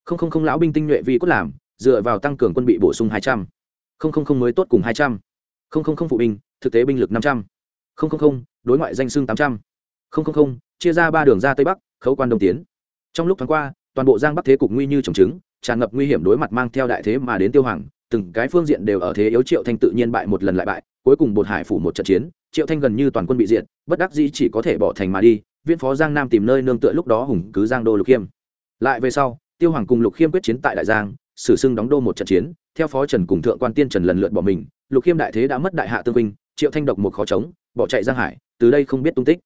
Không không không lão binh tinh nhuệ vi cốt làm, dựa vào tăng cường quân bị bổ sung hai trăm không không không mới tốt cùng hai trăm. Không không không phụ binh, thực tế binh lực năm trăm. Không không không, đối ngoại danh xưng tám trăm. Không không không, chia ra ba đường ra tây bắc, khấu quan đông tiến. Trong lúc thoáng qua, toàn bộ giang bắc thế cục nguy như trồng trứng, tràn ngập nguy hiểm đối mặt mang theo đại thế mà đến tiêu hoàng, từng cái phương diện đều ở thế yếu triệu thanh tự nhiên bại một lần lại bại, cuối cùng bột hải phủ một trận chiến, triệu thanh gần như toàn quân bị diện bất đắc dĩ chỉ có thể bỏ thành mà đi viên phó giang nam tìm nơi nương tựa lúc đó hùng cứ giang đô lục khiêm. Lại về sau, tiêu hoàng cùng lục khiêm quyết chiến tại đại giang, sử xưng đóng đô một trận chiến theo phó trần cùng thượng quan tiên trần lần lượt bỏ mình, lục khiêm đại thế đã mất đại hạ tương vinh, triệu thanh độc một khó chống, bỏ chạy giang hải, từ đây không biết tung tích.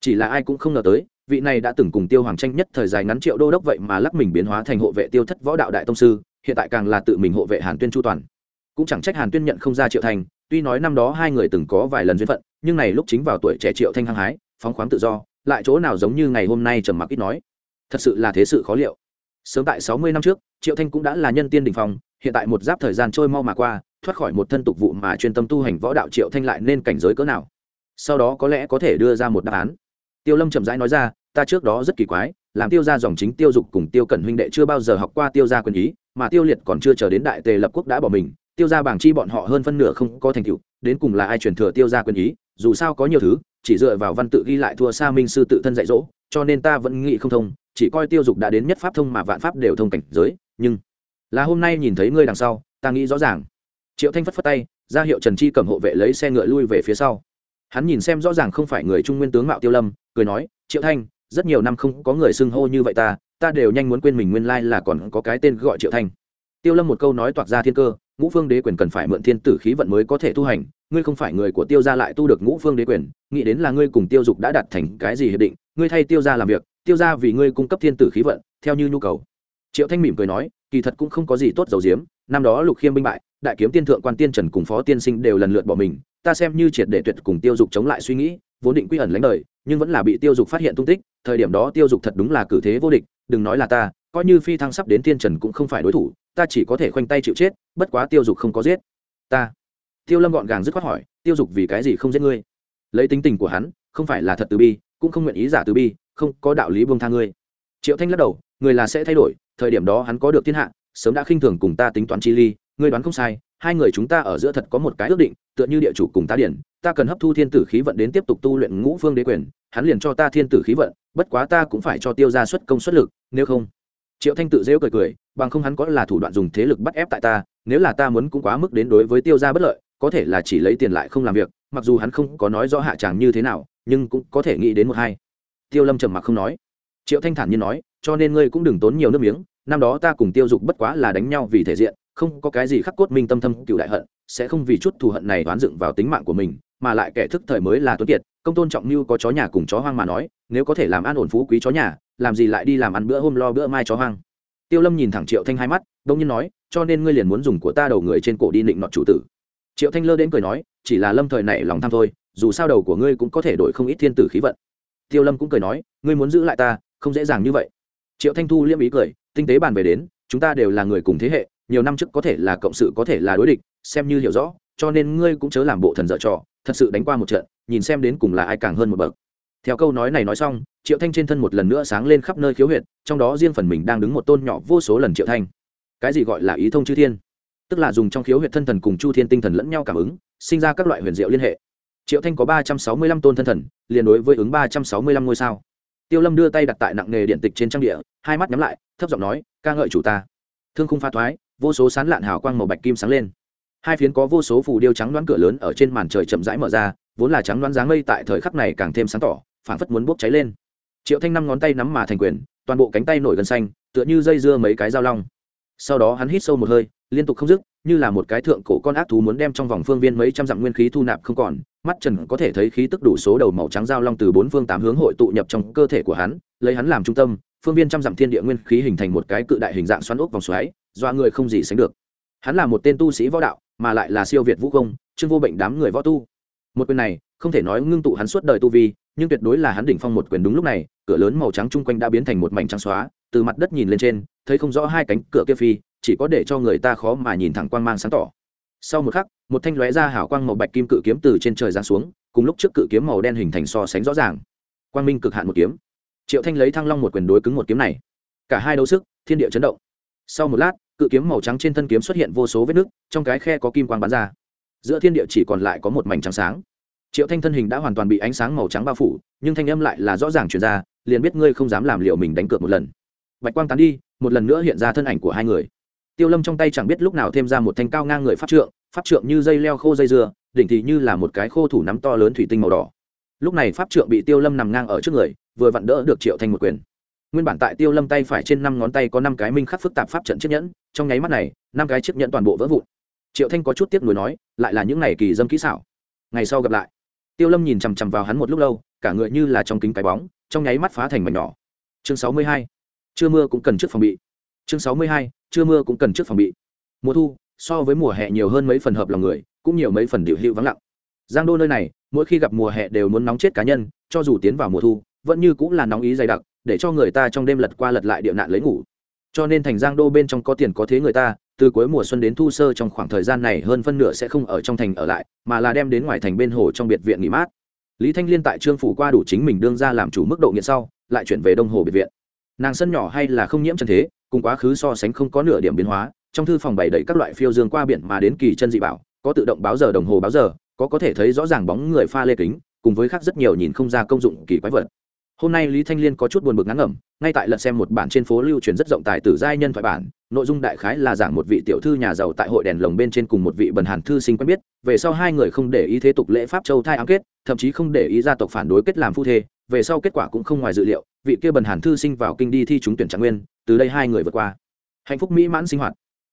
Chỉ là ai cũng không ngờ tới, vị này đã từng cùng tiêu hoàng tranh nhất thời dài ngắn triệu đô đốc vậy mà lắc mình biến hóa thành hộ vệ tiêu thất võ đạo đại tông sư, hiện tại càng là tự mình hộ vệ hàn tuyên chu toàn. Cũng chẳng trách hàn tuyên nhận không ra triệu thành, tuy nói năm đó hai người từng có vài lần duyên phận, nhưng này lúc chính vào tuổi trẻ triệu thanh hăng hái, phóng khoáng tự do, lại chỗ nào giống như ngày hôm nay trầm mặc ít nói. Thật sự là thế sự khó liệu. Sớm tại sáu mươi năm trước, triệu thanh cũng đã là nhân tiên đình phong hiện tại một giáp thời gian trôi mau mà qua, thoát khỏi một thân tục vụ mà chuyên tâm tu hành võ đạo triệu thanh lại nên cảnh giới cỡ nào? Sau đó có lẽ có thể đưa ra một đáp án. Tiêu lâm chậm rãi nói ra, ta trước đó rất kỳ quái, làm tiêu ra dòng chính tiêu dục cùng tiêu cẩn huynh đệ chưa bao giờ học qua tiêu ra quyền ý, mà tiêu liệt còn chưa chờ đến đại tề lập quốc đã bỏ mình, tiêu ra bảng chi bọn họ hơn phân nửa không có thành tựu, đến cùng là ai truyền thừa tiêu ra quyền ý, dù sao có nhiều thứ, chỉ dựa vào văn tự ghi lại thua xa minh sư tự thân dạy dỗ, cho nên ta vẫn nghĩ không thông, chỉ coi tiêu dục đã đến nhất pháp thông mà vạn pháp đều thông cảnh giới, nhưng là hôm nay nhìn thấy ngươi đằng sau, ta nghĩ rõ ràng. Triệu thanh phất phất tay, ra hiệu trần chi cầm hộ vệ lấy xe ngựa lui về phía sau. Hắn nhìn xem rõ ràng không phải người trung nguyên tướng mạo tiêu lâm, cười nói, triệu thanh, rất nhiều năm không có người xưng hô như vậy ta ta đều nhanh muốn quên mình nguyên lai là còn có cái tên gọi triệu thanh. Tiêu lâm một câu nói toạc ra thiên cơ, ngũ phương đế quyền cần phải mượn thiên tử khí vận mới có thể tu hành, ngươi không phải người của tiêu gia lại tu được ngũ phương đế quyền, nghĩ đến là ngươi cùng tiêu dục đã đặt thành cái gì hiệp định, ngươi thay tiêu gia làm việc, tiêu gia vì ngươi cung cấp thiên tử khí vận, theo như nhu cầu triệu thanh mỉm cười nói, kỳ thật cũng không có gì tốt dầu diếm năm đó lục khiêm binh bại, đại kiếm tiên thượng quan tiên trần cùng phó tiên sinh đều lần lượt bỏ mình, ta xem như triệt để tuyệt cùng tiêu dục chống lại suy nghĩ, vốn định quy ẩn lánh đời, nhưng vẫn là bị tiêu dục phát hiện tung tích, thời điểm đó tiêu dục thật đúng là cử thế vô địch, đừng nói là ta, coi như phi thăng sắp đến tiên trần cũng không phải đối thủ, ta chỉ có thể khoanh tay chịu chết, bất quá tiêu dục không có giết. Ta. Tiêu lâm gọn gàng dứt khoát hỏi, tiêu dục vì cái gì không giết ngươi? Lấy tính tình của hắn, không phải là thật từ bi, cũng không nguyện ý giả từ bi, không có đạo lý buông tha ngươi. Triệu thanh lắc đầu, người là sẽ thay đổi thời điểm đó hắn có được thiên hạ, sớm đã khinh thường cùng ta tính toán chi ly, ngươi đoán không sai, hai người chúng ta ở giữa thật có một cái ước định, tựa như địa chủ cùng ta điển ta cần hấp thu thiên tử khí vận đến tiếp tục tu luyện ngũ phương đế quyền, hắn liền cho ta thiên tử khí vận, bất quá ta cũng phải cho tiêu ra xuất công xuất lực, nếu không. Triệu thanh tự dễ cười cười, bằng không hắn có là thủ đoạn dùng thế lực bắt ép tại ta, nếu là ta muốn cũng quá mức đến đối với tiêu gia bất lợi, có thể là chỉ lấy tiền lại không làm việc, mặc dù hắn không có nói rõ hạ tràng như thế nào, nhưng cũng có thể nghĩ đến một hai. Tiêu lâm trầm mặc không nói triệu thanh thản nhiên nói, cho nên ngươi cũng đừng tốn nhiều nước miếng, năm đó ta cùng tiêu dục bất quá là đánh nhau vì thể diện, không có cái gì khắc cốt minh tâm thâm cựu đại hận, sẽ không vì chút thù hận này đoán dựng vào tính mạng của mình, mà lại kẻ thức thời mới là tuấn kiệt, công tôn trọng như có chó nhà cùng chó hoang mà nói, nếu có thể làm an ổn phú quý chó nhà, làm gì lại đi làm ăn bữa hôm lo bữa mai chó hoang? Tiêu lâm nhìn thẳng triệu thanh hai mắt đông nhiên nói, cho nên ngươi liền muốn dùng của ta đầu người trên cổ đi định nọt chủ tử. Triệu thanh lơ đến cười nói, chỉ là lâm thời này lòng tham thôi, dù sao đầu của ngươi cũng có thể đổi không ít thiên tử khí vận. Tiêu lâm cũng cười nói, ngươi muốn giữ lại ta không dễ dàng như vậy. Triệu thanh thu liêm ý cười, tinh tế bàn về đến, chúng ta đều là người cùng thế hệ, nhiều năm trước có thể là cộng sự, có thể là đối địch, xem như hiểu rõ, cho nên ngươi cũng chớ làm bộ thần dở trò, thật sự đánh qua một trận, nhìn xem đến cùng là ai càng hơn một bậc. Theo câu nói này nói xong, triệu thanh trên thân một lần nữa sáng lên khắp nơi khiếu huyệt, trong đó riêng phần mình đang đứng một tôn nhỏ vô số lần triệu thanh. Cái gì gọi là ý thông chư thiên? Tức là dùng trong khiếu huyệt thân thần cùng chu thiên tinh thần lẫn nhau cảm ứng, sinh ra các loại huyền diệu liên hệ. Triệu thanh có ba trăm sáu mươi lăm tôn thân thần, liền đối với ứng ba trăm sáu mươi lăm ngôi sao tiêu lâm đưa tay đặt tại nặng nghề điện tịch trên trang địa, hai mắt nhắm lại, thấp giọng nói, ca ngợi chủ ta. Thương khung pha thoái, vô số sán lạn hào quang màu bạch kim sáng lên. Hai phiến có vô số phù điêu trắng đoán cửa lớn ở trên màn trời chậm rãi mở ra, vốn là trắng đoán dáng mây tại thời khắc này càng thêm sáng tỏ phản phất muốn bốc cháy lên. Triệu thanh năm ngón tay nắm mà thành quyền, toàn bộ cánh tay nổi gần xanh, tựa như dây dưa mấy cái dao long sau đó hắn hít sâu một hơi, liên tục không dứt, như là một cái thượng cổ con ác thú muốn đem trong vòng phương viên mấy trăm dặm nguyên khí thu nạp không còn, mắt trần có thể thấy khí tức đủ số đầu màu trắng dao long từ bốn phương tám hướng hội tụ nhập trong cơ thể của hắn, lấy hắn làm trung tâm, phương viên trăm dặm thiên địa nguyên khí hình thành một cái cự đại hình dạng xoắn ốc vòng xoáy, do người không gì sánh được. Hắn là một tên tu sĩ võ đạo, mà lại là siêu việt vũ công chương vô bệnh đám người võ tu. Một quyền này, không thể nói ngưng tụ hắn suốt đời tu vi, nhưng tuyệt đối là hắn đỉnh phong một quyền đúng lúc này, cửa lớn màu trắng chung quanh đã biến thành một mảnh trắng xóa từ mặt đất nhìn lên trên, thấy không rõ hai cánh cửa kia phi, chỉ có để cho người ta khó mà nhìn thẳng quang mang sáng tỏ. Sau một khắc, một thanh lóe ra hảo quang màu bạch kim cự kiếm từ trên trời giáng xuống, cùng lúc trước cự kiếm màu đen hình thành so sánh rõ ràng. Quang minh cực hạn một kiếm. Triệu thanh lấy thăng long một quyền đối cứng một kiếm này. Cả hai đấu sức, thiên địa chấn động. Sau một lát, cự kiếm màu trắng trên thân kiếm xuất hiện vô số vết nứt, trong cái khe có kim quang bắn ra. Giữa thiên địa chỉ còn lại có một mảnh trắng sáng. Triệu thanh thân hình đã hoàn toàn bị ánh sáng màu trắng bao phủ, nhưng thanh âm lại là rõ ràng chuyển ra, liền biết ngươi không dám làm liệu mình đánh cược một lần bạch quang tán đi, một lần nữa hiện ra thân ảnh của hai người. Tiêu lâm trong tay chẳng biết lúc nào thêm ra một thanh cao ngang người pháp trượng pháp trượng như dây leo khô dây dưa, đỉnh thì như là một cái khô thủ nắm to lớn thủy tinh màu đỏ. Lúc này pháp trượng bị tiêu lâm nằm ngang ở trước người, vừa vặn đỡ được triệu thanh một quyền. Nguyên bản tại tiêu lâm tay phải trên năm ngón tay có năm cái minh khắc phức tạp pháp trận chiếc nhẫn, trong nháy mắt này, năm cái chiếc nhẫn toàn bộ vỡ vụn. Triệu thanh có chút tiếc nuối nói, lại là những ngày kỳ dâm kỹ xảo. Ngày sau gặp lại. Tiêu lâm nhìn chằm chằm vào hắn một lúc lâu, cả người như là trong kính cái bóng, trong nháy mắt phá thành mảnh nhỏ. Chương sáu mươi hai chưa mưa cũng cần trước phòng bị. Chương sáu mươi hai, chưa mưa cũng cần trước phòng bị. Mùa thu, so với mùa hè nhiều hơn mấy phần hợp lòng người, cũng nhiều mấy phần điệu hữu vắng lặng. Giang đô nơi này, mỗi khi gặp mùa hè đều muốn nóng chết cá nhân, cho dù tiến vào mùa thu, vẫn như cũng là nóng ý dày đặc, để cho người ta trong đêm lật qua lật lại địa nạn lấy ngủ. Cho nên thành giang đô bên trong có tiền có thế người ta, từ cuối mùa xuân đến thu sơ trong khoảng thời gian này hơn phân nửa sẽ không ở trong thành ở lại, mà là đem đến ngoài thành bên hồ trong biệt viện nghỉ mát. Lý thanh liên tại trương phủ qua đủ chính mình đương ra làm chủ mức độ nghiện sau, lại chuyển về đông hồ biệt viện nàng sân nhỏ hay là không nhiễm chân thế, cùng quá khứ so sánh không có nửa điểm biến hóa, trong thư phòng bày đầy các loại phiêu dương qua biển mà đến kỳ chân dị bảo, có tự động báo giờ đồng hồ báo giờ, có có thể thấy rõ ràng bóng người pha lê kính, cùng với khác rất nhiều nhìn không ra công dụng kỳ quái vật. Hôm nay lý thanh liên có chút buồn bực ngắn ngẩm, ngay tại lật xem một bản trên phố lưu truyền rất rộng tài tử giai nhân thoại bản, nội dung đại khái là giảng một vị tiểu thư nhà giàu tại hội đèn lồng bên trên cùng một vị bần hàn thư sinh quen biết, về sau hai người không để ý thế tục lễ pháp châu thai ám kết, thậm chí không để ý gia tộc phản đối kết làm phu thê, về sau kết quả cũng không ngoài dự liệu vị kia bần hàn thư sinh vào kinh đi thi trúng tuyển trạng nguyên, từ đây hai người vượt qua. Hạnh phúc mỹ mãn sinh hoạt.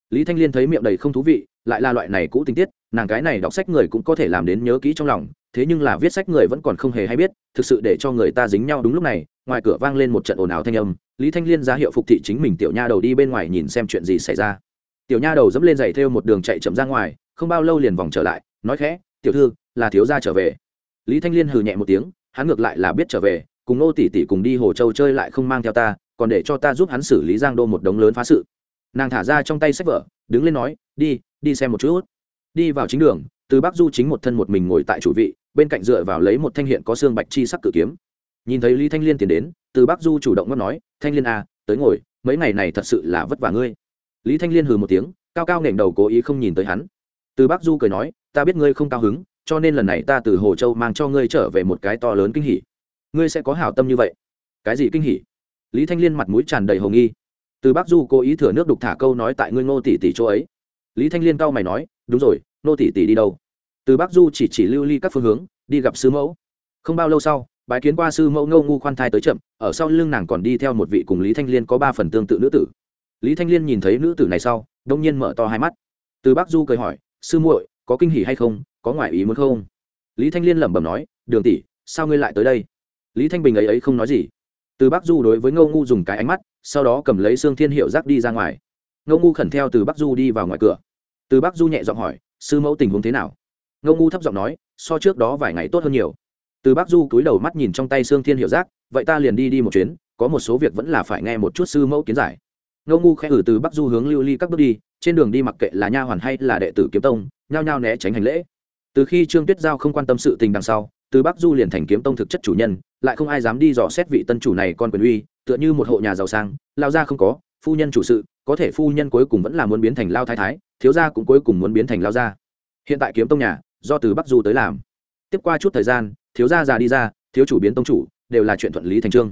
Lý thanh liên thấy miệng đầy không thú vị, lại là loại này cũ tình tiết, nàng cái này đọc sách người cũng có thể làm đến nhớ kỹ trong lòng, thế nhưng là viết sách người vẫn còn không hề hay biết, thực sự để cho người ta dính nhau đúng lúc này, ngoài cửa vang lên một trận ồn ào thanh âm, lý thanh liên ra hiệu phục thị chính mình tiểu nha đầu đi bên ngoài nhìn xem chuyện gì xảy ra. Tiểu nha đầu dẫm lên giày theo một đường chạy chậm ra ngoài, không bao lâu liền vòng trở lại, nói khẽ, tiểu thư, là thiếu gia trở về. Lý thanh liên hừ nhẹ một tiếng, hắn ngược lại là biết trở về cùng nô tỷ tỷ cùng đi hồ châu chơi lại không mang theo ta, còn để cho ta giúp hắn xử lý giang đô một đống lớn phá sự. Nàng thả ra trong tay sách vở, đứng lên nói, đi đi xem một chút. Đi vào chính đường, từ bắc du chính một thân một mình ngồi tại chủ vị, bên cạnh dựa vào lấy một thanh hiện có xương bạch chi sắc cự kiếm. Nhìn thấy lý thanh liên tiến đến, từ bắc du chủ động ngất nói, thanh liên à tới ngồi, mấy ngày này thật sự là vất vả ngươi. Lý thanh liên hừ một tiếng, cao cao nghển đầu cố ý không nhìn tới hắn. Từ bắc du cười nói, ta biết ngươi không cao hứng, cho nên lần này ta từ hồ châu mang cho ngươi trở về một cái to lớn kinh hỉ ngươi sẽ có hảo tâm như vậy. Cái gì kinh hỉ? Lý thanh liên mặt mũi tràn đầy hồng nghi. Từ bắc du cố ý thừa nước đục thả câu nói tại ngươi ngô tỷ tỷ chỗ ấy. Lý thanh liên cau mày nói, đúng rồi, Ngô tỷ tỷ đi đâu? Từ bắc du chỉ chỉ lưu ly các phương hướng, đi gặp sư mẫu. Không bao lâu sau, bái kiến qua sư mẫu ngâu ngu khoan thai tới chậm, ở sau lưng nàng còn đi theo một vị cùng lý thanh liên có ba phần tương tự nữ tử. Lý thanh liên nhìn thấy nữ tử này sau, đông nhiên mở to hai mắt. Từ bắc du cười hỏi, sư muội, có kinh hỉ hay không? Có ngoại ý muốn không? Lý thanh liên lẩm bẩm nói, đường tỷ, sao ngươi lại tới đây? Lý thanh bình ấy ấy không nói gì. Từ bắc du đối với ngô ngu dùng cái ánh mắt, sau đó cầm lấy xương thiên hiệu giác đi ra ngoài. Ngô ngu khẩn theo từ bắc du đi vào ngoài cửa. Từ bắc du nhẹ giọng hỏi, sư mẫu tình huống thế nào? Ngô ngu thấp giọng nói, so trước đó vài ngày tốt hơn nhiều. Từ bắc du cúi đầu mắt nhìn trong tay xương thiên hiệu giác, vậy ta liền đi đi một chuyến, có một số việc vẫn là phải nghe một chút sư mẫu kiến giải. Ngô ngu khẽ ử từ bắc du hướng lưu ly các bước đi, trên đường đi mặc kệ là nha hoàn hay là đệ tử kiếm tông, nhao nhao né tránh hành lễ. Từ khi trương tuyết giao không quan tâm sự tình đằng sau, từ bắc du liền thành kiếm tông thực chất chủ nhân lại không ai dám đi dò xét vị tân chủ này con quyền uy, tựa như một hộ nhà giàu sang, lao ra không có, phu nhân chủ sự, có thể phu nhân cuối cùng vẫn là muốn biến thành lao thái thái, thiếu gia cũng cuối cùng muốn biến thành lao gia. Hiện tại kiếm tông nhà, do từ bắc du tới làm. Tiếp qua chút thời gian, thiếu gia già đi ra, thiếu chủ biến tông chủ, đều là chuyện thuận lý thành trương.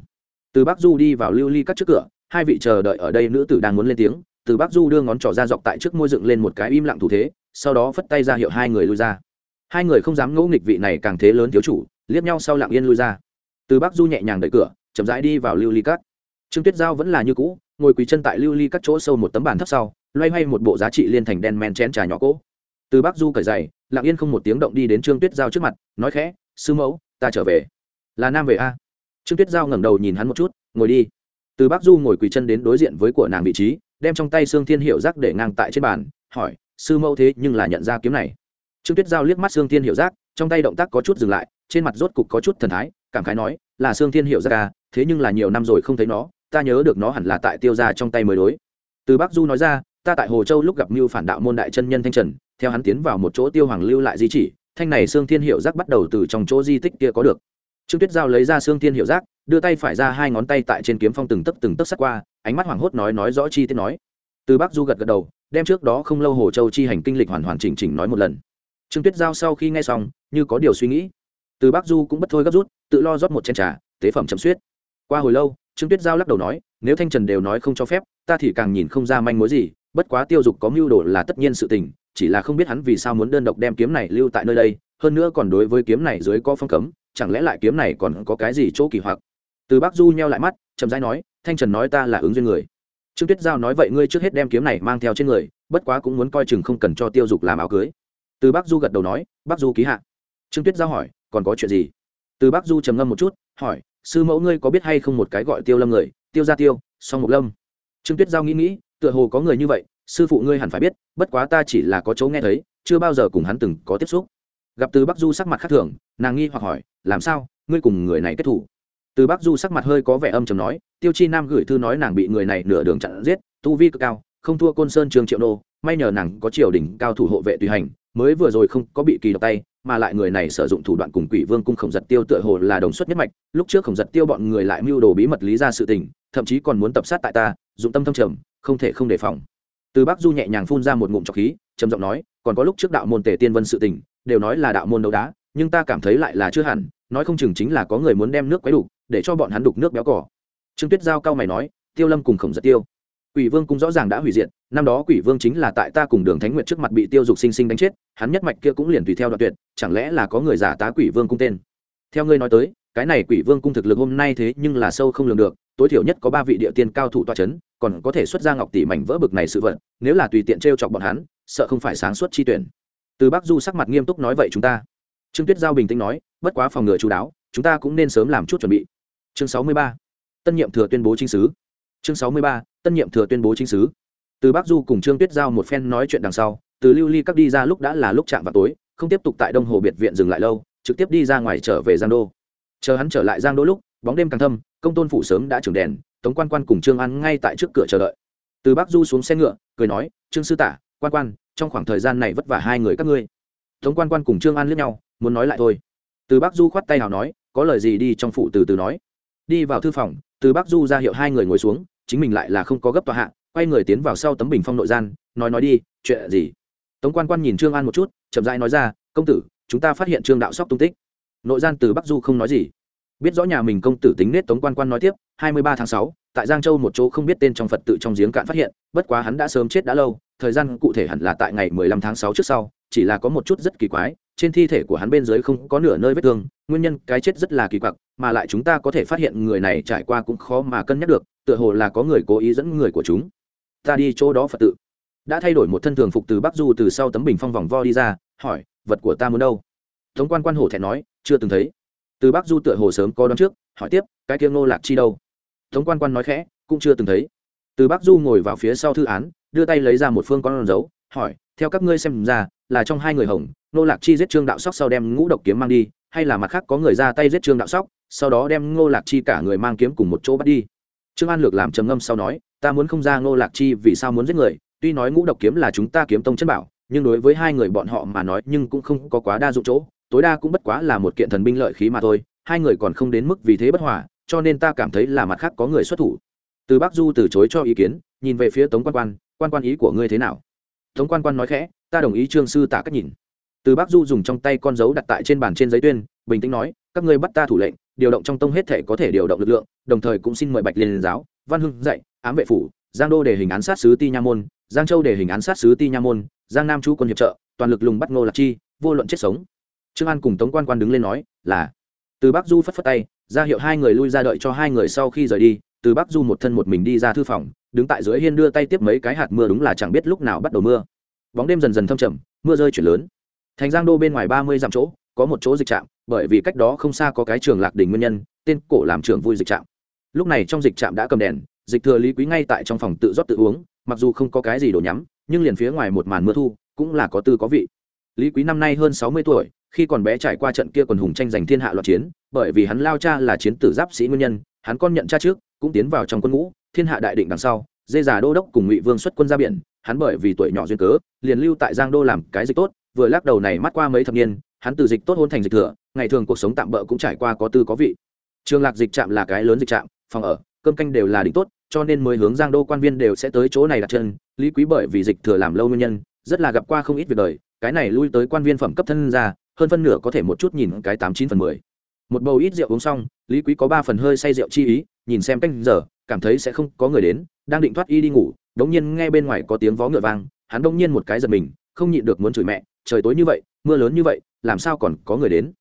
Từ bắc du đi vào lưu ly cắt trước cửa, hai vị chờ đợi ở đây nữ tử đang muốn lên tiếng, từ bắc du đưa ngón trỏ ra dọc tại trước môi dựng lên một cái im lặng thủ thế, sau đó phất tay ra hiệu hai người lui ra. Hai người không dám ngẫu nghịch vị này càng thế lớn thiếu chủ, liếc nhau sau lặng yên lui ra từ bắc du nhẹ nhàng đẩy cửa, chậm rãi đi vào lưu ly cắt trương tuyết giao vẫn là như cũ, ngồi quỳ chân tại lưu ly cắt chỗ sâu một tấm bàn thấp sau, loay hoay một bộ giá trị liên thành đen men chén trà nhỏ cỗ. Từ bắc du cởi dày lặng yên không một tiếng động đi đến trương tuyết giao trước mặt, nói khẽ, sư mẫu, ta trở về. Là nam về a? Trương tuyết giao ngẩng đầu nhìn hắn một chút, ngồi đi. Từ bắc du ngồi quỳ chân đến đối diện với của nàng vị trí, đem trong tay xương thiên hiệu giác để ngang tại trên bàn, hỏi, sư mẫu thế nhưng là nhận ra kiếm này? Trương tuyết giao liếc mắt xương thiên hiệu giác, trong tay động tác có chút dừng lại, trên mặt rốt cục có chút thần thái cảm khái nói, là xương thiên hiệu giác ca, thế nhưng là nhiều năm rồi không thấy nó, ta nhớ được nó hẳn là tại tiêu ra trong tay mới đối. Từ bắc du nói ra, ta tại hồ châu lúc gặp mưu phản đạo môn đại chân nhân thanh trần, theo hắn tiến vào một chỗ tiêu hoàng lưu lại di chỉ, thanh này xương thiên hiệu giác bắt đầu từ trong chỗ di tích kia có được. Trương tuyết giao lấy ra xương thiên hiệu giác đưa tay phải ra hai ngón tay tại trên kiếm phong từng tấc từng tấc sắt qua, ánh mắt hoảng hốt nói nói rõ chi tiết nói. Từ bắc du gật gật đầu, đem trước đó không lâu hồ châu chi hành kinh lịch hoàn hoàn chỉnh chỉnh nói một lần. Trương tuyết giao sau khi nghe xong, như có điều suy nghĩ. Từ bắc du cũng bất thôi gấp rút tự lo rót một chén trà, tế phẩm chậm suýt qua hồi lâu, trương tuyết giao lắc đầu nói, nếu thanh trần đều nói không cho phép, ta thì càng nhìn không ra manh mối gì, bất quá tiêu dục có mưu đồ là tất nhiên sự tình, chỉ là không biết hắn vì sao muốn đơn độc đem kiếm này lưu tại nơi đây, hơn nữa còn đối với kiếm này dưới có phong cấm, chẳng lẽ lại kiếm này còn có cái gì chỗ kỳ hoặc? Từ bác du nheo lại mắt, chậm rãi nói, thanh trần nói ta là ứng duyên người. Trương tuyết giao nói vậy ngươi trước hết đem kiếm này mang theo trên người, bất quá cũng muốn coi chừng không cần cho tiêu dục làm áo cưới. Từ bác du gật đầu nói bác du ký hạ. Trương tuyết giao hỏi, còn có chuyện gì? Từ bắc du trầm ngâm một chút, hỏi, sư mẫu ngươi có biết hay không một cái gọi tiêu lâm người? Tiêu ra tiêu, song mục lâm. Trương tuyết giao nghĩ nghĩ, tựa hồ có người như vậy, sư phụ ngươi hẳn phải biết, bất quá ta chỉ là có chỗ nghe thấy, chưa bao giờ cùng hắn từng có tiếp xúc. Gặp từ bắc du sắc mặt khác thường, nàng nghi hoặc hỏi, làm sao? Ngươi cùng người này kết thủ? Từ bắc du sắc mặt hơi có vẻ âm chầm nói, tiêu chi nam gửi thư nói nàng bị người này nửa đường chặn giết, tu vi cực cao, không thua côn sơn trường triệu đô may nhờ nàng có triều đình cao thủ hộ vệ tùy hành, mới vừa rồi không có bị kỳ độc tay mà lại người này sử dụng thủ đoạn cùng quỷ vương cung khổng giật tiêu tựa hồ là đồng xuất nhất mạch, lúc trước khổng giật tiêu bọn người lại mưu đồ bí mật lý ra sự tình, thậm chí còn muốn tập sát tại ta, dụng tâm thâm trầm, không thể không đề phòng. Từ bắc du nhẹ nhàng phun ra một ngụm trọc khí, trầm giọng nói, còn có lúc trước đạo môn tề tiên vân sự tình, đều nói là đạo môn đấu đá, nhưng ta cảm thấy lại là chưa hẳn, nói không chừng chính là có người muốn đem nước quấy đủ để cho bọn hắn đục nước béo cỏ. Trương tuyết giao cao mày nói, tiêu lâm cùng khổng giật tiêu. Quỷ vương cũng rõ ràng đã hủy diệt năm đó quỷ vương chính là tại ta cùng đường thánh nguyệt trước mặt bị tiêu dục sinh sinh đánh chết, hắn nhất mạch kia cũng liền tùy theo đoạn tuyệt, chẳng lẽ là có người giả tá quỷ vương cung tên? Theo ngươi nói tới, cái này quỷ vương cung thực lực hôm nay thế nhưng là sâu không lường được, tối thiểu nhất có ba vị địa tiên cao thủ toa c h ấ n còn có thể xuất ra ngọc tỷ mảnh vỡ bực này sự vật, nếu là tùy tiện t r e o chọc bọn hắn, sợ không phải sáng suốt chi tuyển. Từ bắc du sắc mặt nghiêm túc nói vậy chúng ta. Trương tuyết giao bình tĩnh nói, bất quá phòng ngừa chú đáo, chúng ta cũng nên sớm làm chút chuẩn bị. Chương sáu mươi ba. Tân nhiệm thừa tuyên bố chính sứ. Chương sáu mươi ba. Tân nhiệm thừa tuyên bố chính sứ từ bắc du cùng trương tuyết giao một phen nói chuyện đằng sau, từ lưu ly các đi ra lúc đã là lúc chạm vào tối, không tiếp tục tại đông hồ biệt viện dừng lại lâu, trực tiếp đi ra ngoài trở về giang đô. Chờ hắn trở lại giang đô lúc, bóng đêm càng thâm, công tôn phủ sớm đã trưởng đèn, tống quan quan cùng trương an ngay tại trước cửa chờ đợi. Từ bắc du xuống xe ngựa, cười nói, trương sư tả, quan quan, trong khoảng thời gian này vất vả hai người các ngươi. Tống quan quan cùng trương an lướt nhau, muốn nói lại thôi. Từ bắc du khoát tay nào nói, có lời gì đi trong phủ từ từ nói. Đi vào thư phòng, từ bắc du ra hiệu hai người ngồi xuống, chính mình lại là không có gấp tòa hạ quay người tiến vào sau tấm bình phong nội gian, nói nói đi, chuyện gì? Tống quan quan nhìn trương an một chút, chậm rãi nói ra, công tử, chúng ta phát hiện trương đạo sóc tung tích. Nội gian từ bắc du không nói gì. Biết rõ nhà mình công tử tính nết, tống quan quan nói tiếp, hai mươi ba tháng sáu, tại giang châu một chỗ không biết tên trong phật tự trong giếng cạn phát hiện, bất quá hắn đã sớm chết đã lâu, thời gian cụ thể hẳn là tại ngày mười lăm tháng sáu trước sau, chỉ là có một chút rất kỳ quái, trên thi thể của hắn bên dưới không có nửa nơi vết thương, nguyên nhân cái chết rất là kỳ quặc, mà lại chúng ta có thể phát hiện người này trải qua cũng khó mà cân nhắc được, tựa hồ là có người cố ý dẫn người của chúng ta đi chỗ đó phật tự. Đã thay đổi một thân thường phục từ bắc du từ sau tấm bình phong vòng vo đi ra, hỏi, vật của ta muốn đâu? Tống quan quan hổ thẹn nói, chưa từng thấy. Từ bắc du tựa hồ sớm có đón trước, hỏi tiếp, cái kia ngô lạc chi đâu? Tống quan quan nói khẽ, cũng chưa từng thấy. Từ bắc du ngồi vào phía sau thư án, đưa tay lấy ra một phương con dấu, hỏi, theo các ngươi xem ra, là trong hai người hồng, ngô lạc chi giết trương đạo sóc sau đem ngũ độc kiếm mang đi, hay là mặt khác có người ra tay giết trương đạo sóc, sau đó đem ngô lạc chi cả người mang kiếm cùng một chỗ bắt đi? Trương an lược làm trầm ngâm sau nói ta muốn không ra ngô lạc chi vì sao muốn giết người, tuy nói ngũ độc kiếm là chúng ta kiếm tông chân bảo, nhưng đối với hai người bọn họ mà nói nhưng cũng không có quá đa dụng chỗ, tối đa cũng bất quá là một kiện thần binh lợi khí mà thôi, hai người còn không đến mức vì thế bất hòa, cho nên ta cảm thấy là mặt khác có người xuất thủ. Từ bắc du từ chối cho ý kiến, nhìn về phía tống quan quan quan quan ý của ngươi thế nào? Tống quan quan nói khẽ, ta đồng ý trương sư tả cách nhìn. Từ bắc du dùng trong tay con dấu đặt tại trên bàn trên giấy tuyên, bình tĩnh nói, các ngươi bắt ta thủ lệnh, điều động trong tông hết thể có thể điều động lực lượng, đồng thời cũng xin mời bạch liên giáo, văn hưng dạy ám vệ phủ, giang đô để hình án sát sứ ti nha môn, giang châu để hình án sát sứ ti nha môn, giang nam chú quân hiệp trợ, toàn lực lùng bắt ngô lạc chi, vô luận chết sống. Trương an cùng tống quan quan đứng lên nói, là. Từ bắc du phất phất tay, ra hiệu hai người lui ra đợi cho hai người sau khi rời đi, từ bắc du một thân một mình đi ra thư phòng, đứng tại dưới hiên đưa tay tiếp mấy cái hạt mưa đúng là chẳng biết lúc nào bắt đầu mưa. Bóng đêm dần dần thâm trầm, mưa rơi chuyển lớn. Thành giang đô bên ngoài ba mươi dặm chỗ, có một chỗ dịch trạm, bởi vì cách đó không xa có cái trường lạc đình nguyên nhân, tên cổ làm trường vui dịch trạm. Lúc này trong dịch trạm đã cầm đèn dịch thừa lý quý ngay tại trong phòng tự rót tự uống, mặc dù không có cái gì đổ nhắm, nhưng liền phía ngoài một màn mưa thu, cũng là có tư có vị. Lý quý năm nay hơn sáu mươi tuổi, khi còn bé trải qua trận kia quần hùng tranh giành thiên hạ loạt chiến, bởi vì hắn lao cha là chiến tử giáp sĩ nguyên nhân, hắn con nhận cha trước, cũng tiến vào trong quân ngũ, thiên hạ đại định đằng sau, dê già đô đốc cùng ngụy vương xuất quân ra biển, hắn bởi vì tuổi nhỏ duyên cớ, liền lưu tại giang đô làm cái dịch tốt, vừa lắc đầu này mắt qua mấy thập niên, hắn từ dịch tốt hôn thành dịch thừa, ngày thường cuộc sống tạm bỡ cũng trải qua có tư có vị. Trường lạc dịch trạm là cái lớn dịch trạm, phòng ở cơm canh đều là đỉnh tốt, cho nên mới hướng giang đô quan viên đều sẽ tới chỗ này đặt chân. Lý quý bởi vì dịch thừa làm lâu nguyên nhân, rất là gặp qua không ít việc đời, cái này lui tới quan viên phẩm cấp thân ra hơn phân nửa có thể một chút nhìn cái tám chín phần mười. Một bầu ít rượu uống xong, lý quý có ba phần hơi say rượu chi ý, nhìn xem canh giờ, cảm thấy sẽ không có người đến, đang định thoát y đi ngủ, đống nhiên nghe bên ngoài có tiếng vó ngựa vang, hắn đống nhiên một cái giật mình, không nhịn được muốn chửi mẹ, trời tối như vậy, mưa lớn như vậy, làm sao còn có người đến?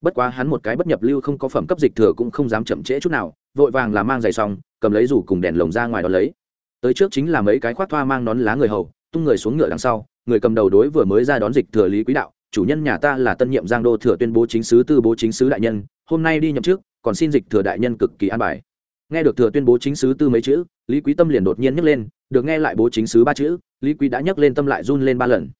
Bất quá hắn một cái bất nhập lưu không có phẩm cấp dịch thừa cũng không dám chậm trễ chút nào vội vàng là mang giày xong, cầm lấy rủ cùng đèn lồng ra ngoài đó lấy. Tới trước chính là mấy cái khoác thoa mang nón lá người hầu, tung người xuống ngựa đằng sau, người cầm đầu đối vừa mới ra đón dịch thừa lý quý đạo, chủ nhân nhà ta là tân nhiệm giang đô thừa tuyên bố chính sứ, tư bố chính sứ đại nhân, hôm nay đi nhậm chức, còn xin dịch thừa đại nhân cực kỳ an bài. Nghe được thừa tuyên bố chính sứ tư mấy chữ, lý quý tâm liền đột nhiên nhấc lên, được nghe lại bố chính sứ ba chữ, lý quý đã nhấc lên tâm lại run lên ba lần.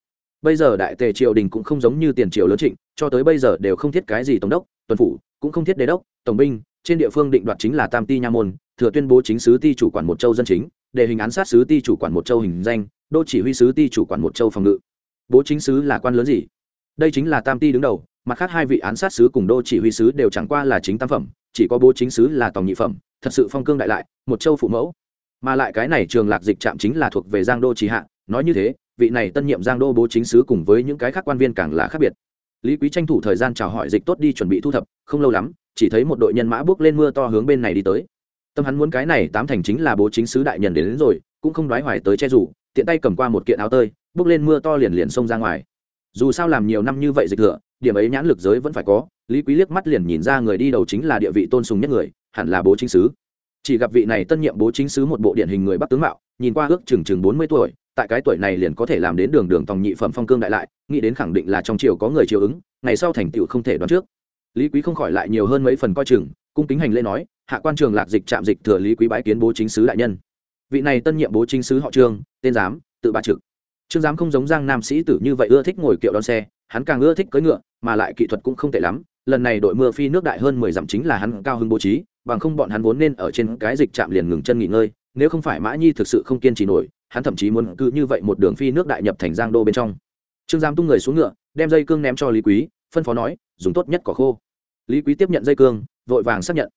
Bây giờ đại tề triều đình cũng không giống như tiền triều lớn trịnh, cho tới bây giờ đều không thiết cái gì tổng đốc, tuần phủ, cũng không thiết đế đốc, tổng binh trên địa phương định đoạt chính là tam ti nha môn, thừa tuyên bố chính sứ ti chủ quản một châu dân chính, để hình án sát sứ ti chủ quản một châu hình danh, đô chỉ huy sứ ti chủ quản một châu phòng ngự. Bố chính sứ là quan lớn gì? Đây chính là tam ti đứng đầu, mặt khác hai vị án sát sứ cùng đô chỉ huy sứ đều chẳng qua là chính tam phẩm, chỉ có bố chính sứ là tòng nhị phẩm, thật sự phong cương đại lại, một châu phụ mẫu. Mà lại cái này trường lạc dịch trạm chính là thuộc về giang đô trì hạ, nói như thế, vị này tân nhiệm giang đô bố chính sứ cùng với những cái khác quan viên càng là khác biệt. Lý quý tranh thủ thời gian chào hỏi dịch tốt đi chuẩn bị thu thập, không lâu lắm chỉ thấy một đội nhân mã bước lên mưa to hướng bên này đi tới. Tâm hắn muốn cái này tám thành chính là bố chính sứ đại nhân đến, đến rồi cũng không đoái hoài tới che rủ tiện tay cầm qua một kiện áo tơi bước lên mưa to liền liền xông ra ngoài. Dù sao làm nhiều năm như vậy dịch thừa điểm ấy nhãn lực giới vẫn phải có lý quý liếc mắt liền nhìn ra người đi đầu chính là địa vị tôn sùng nhất người hẳn là bố chính sứ. Chỉ gặp vị này tân nhiệm bố chính sứ một bộ điển hình người bắc tướng mạo nhìn qua ước chừng chừng bốn mươi tuổi tại cái tuổi này liền có thể làm đến đường đường tòng nhị phẩm phong cương đại lại nghĩ đến khẳng định là trong triều có người chiều ứng ngày sau thành tựu không thể đoán trước lý quý không khỏi lại nhiều hơn mấy phần coi chừng, cung kính hành lễ nói, hạ quan trường lạc dịch trạm dịch thừa lý quý bái kiến bố chính sứ đại nhân. Vị này tân nhiệm bố chính sứ họ trương, tên giám, tự ba trực. Trương giám không giống giang nam sĩ tử như vậy ưa thích ngồi kiệu đón xe, hắn càng ưa thích cưỡi ngựa, mà lại kỹ thuật cũng không tệ lắm, lần này đội mưa phi nước đại hơn mười dặm chính là hắn cao hứng bố trí, bằng không bọn hắn vốn nên ở trên cái dịch trạm liền ngừng chân nghỉ ngơi, nếu không phải mã nhi thực sự không kiên trì nổi, hắn thậm chí muốn cứ như vậy một đường phi nước đại nhập thành giang đô bên trong. Trương giám tung người xuống ngựa, đem dây cương ném cho lý quý, phân phó nói, dùng tốt nhất cỏ khô lý quý tiếp nhận dây cương, vội vàng xác nhận.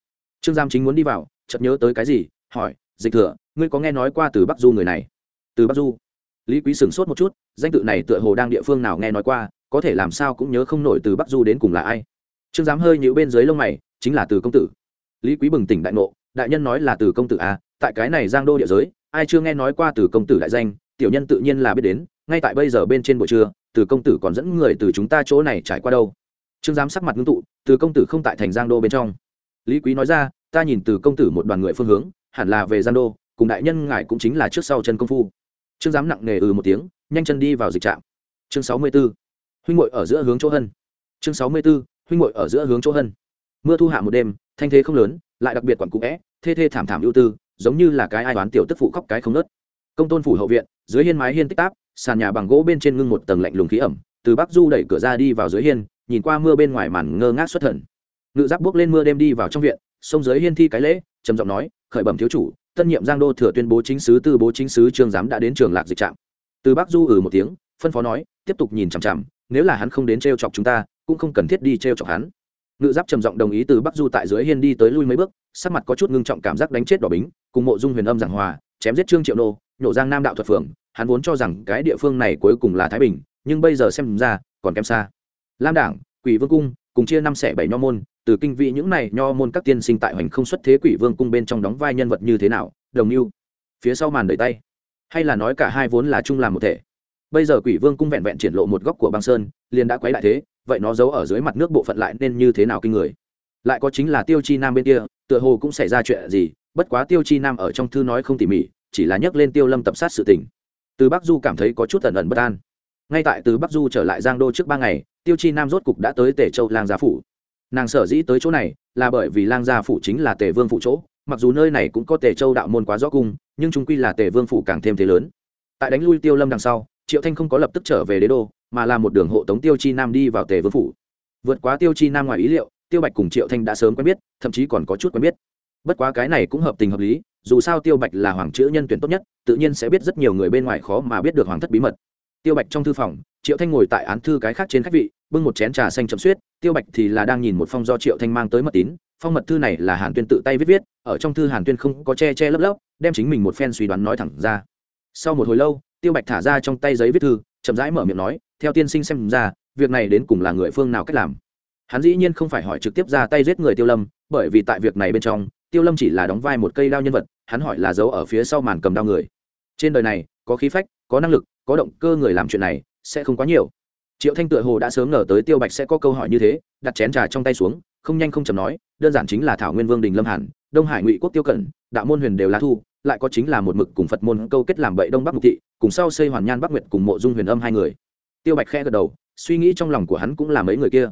Trương giam chính muốn đi vào, chợt nhớ tới cái gì, hỏi, dịch thừa, ngươi có nghe nói qua từ bắc du người này? Từ bắc du? Lý quý sửng sốt một chút, danh tự này tựa hồ đang địa phương nào nghe nói qua, có thể làm sao cũng nhớ không nổi từ bắc du đến cùng là ai. Trương giám hơi nhữ bên dưới lông mày, chính là từ công tử. Lý quý bừng tỉnh đại ngộ, đại nhân nói là từ công tử à tại cái này giang đô địa giới, ai chưa nghe nói qua từ công tử đại danh, tiểu nhân tự nhiên là biết đến, ngay tại bây giờ bên trên buổi trưa, từ công tử còn dẫn người từ chúng ta chỗ này trải qua đâu? Trương giám sắc mặt ngưng tụ, từ công tử không tại thành giang đô bên trong. Lý quý nói ra, ta nhìn từ công tử một đoàn người phương hướng, hẳn là về giang đô, cùng đại nhân ngài cũng chính là trước sau chân công phu. Trương giám nặng nề ừ một tiếng, nhanh chân đi vào dịch trạm. Chương sáu mươi b ố huynh ngội ở giữa hướng chỗ hân. Chương sáu mươi b ố huynh ngội ở giữa hướng chỗ hân. Mưa thu hạ một đêm, thanh thế không lớn, lại đặc biệt quản cụ vẽ thê thê thảm thảm ưu tư, giống như là cái ai đoán tiểu tức phụ khóc cái không nớt. Công tôn phủ hậu viện, dưới hiên mái hiên tích táp, sàn nhà bằng gỗ bên trên ngưng một tầng lạnh lùng khí ẩm, từ bắc du đẩy cửa ra đi vào dưới hiên nhìn qua mưa bên ngoài màn ngơ ngác xuất thần. Ngự giáp bước lên mưa đêm đi vào trong viện, sông dưới hiên thi cái lễ, trầm giọng nói, khởi bẩm thiếu chủ, tân nhiệm giang đô thừa tuyên bố chính sứ, tư bố chính sứ trương giám đã đến trường lạc dịch trạm. Từ bắc du ừ một tiếng, phân phó nói, tiếp tục nhìn chằm chằm, nếu là hắn không đến t chọc chúng ta, cũng không cần thiết đi t chọc hắn. Ngự giáp trầm giọng đồng ý từ bắc du tại dưới hiên đi tới lui mấy bước, sắc mặt có chút ngưng trọng cảm giác đánh chết đỏ bính, cùng mộ dung huyền âm giảng hòa, chém giết trương triệu nô, nhổ giang nam đạo thuật phường, hắn vốn cho rằng cái địa phương này cuối cùng là thái bình, nhưng bây giờ xem ra, còn kém xa lam đảng, quỷ vương cung, cùng chia năm xẻ bảy nho môn, từ kinh vị những này nho môn các tiên sinh tại hoành không xuất thế quỷ vương cung bên trong đóng vai nhân vật như thế nào, đồng mưu phía sau màn đẩy tay. Hay là nói cả hai vốn là chung làm một thể. Bây giờ quỷ vương cung vẹn vẹn triển lộ một góc của băng sơn, liền đã quấy lại thế, vậy nó giấu ở dưới mặt nước bộ phận lại nên như thế nào kinh người? Lại có chính là tiêu chi nam bên kia, tựa hồ cũng xảy ra chuyện gì, bất quá tiêu chi nam ở trong thư nói không tỉ mỉ, chỉ là nhắc lên tiêu lâm tập sát sự tình. Từ bắc du cảm thấy có chút tần ẩn bất an ngay tại từ bắc du trở lại giang đô trước ba ngày, tiêu chi nam rốt cục đã tới tể châu lang gia phủ. Nàng sở dĩ tới chỗ này là bởi vì lang gia phủ chính là tề vương phủ chỗ, mặc dù nơi này cũng có tề châu đạo môn quá rõ cung, nhưng chúng quy là tề vương phủ càng thêm thế lớn. Tại đánh lui tiêu lâm đằng sau, triệu thanh không có lập tức trở về đế đô, mà là một đường hộ tống tiêu chi nam đi vào tề vương phủ. Vượt quá tiêu chi nam ngoài ý liệu, tiêu bạch cùng triệu thanh đã sớm quen biết, thậm chí còn có chút quen biết. Bất quá cái này cũng hợp tình hợp lý, dù sao tiêu bạch là hoàng chữ nhân tuyển tốt nhất, tự nhiên sẽ biết rất nhiều người bên ngoài khó mà biết được hoàng thất bí mật tiêu bạch trong thư phòng, triệu thanh ngồi tại án thư cái khác trên khách vị, bưng một chén trà xanh chấm xuyết tiêu bạch thì là đang nhìn một phong do triệu thanh mang tới mật tín. Phong mật thư này là hàn tuyên tự tay viết viết, ở trong thư hàn tuyên không có che che lấp lấp, đem chính mình một phen suy đoán nói thẳng ra. Sau một hồi lâu, tiêu bạch thả ra trong tay giấy viết thư, chậm rãi mở miệng nói, theo tiên sinh xem ra, việc này đến cùng là người phương nào cách làm? Hắn dĩ nhiên không phải hỏi trực tiếp ra tay giết người tiêu lâm, bởi vì tại việc này bên trong, tiêu lâm chỉ là đóng vai một cây đao nhân vật, hắn hỏi là giấu ở phía sau màn cầm đao người. Trên đời này, có khí phách, có năng lực có động cơ người làm chuyện này, sẽ không quá nhiều. Triệu thanh tựa hồ đã sớm ngờ tới tiêu bạch sẽ có câu hỏi như thế, đặt chén trà trong tay xuống, không nhanh không chầm nói, đơn giản chính là thảo nguyên vương đình lâm hàn, đông hải ngụy quốc tiêu cẩn đạo môn huyền đều lá thu, lại có chính là một mực cùng phật môn câu kết làm bậy đông bắc mục thị, cùng sau xây hoàn nhan bắc nguyệt cùng mộ dung huyền âm hai người. Tiêu bạch khẽ gật đầu, suy nghĩ trong lòng của hắn cũng là mấy người kia.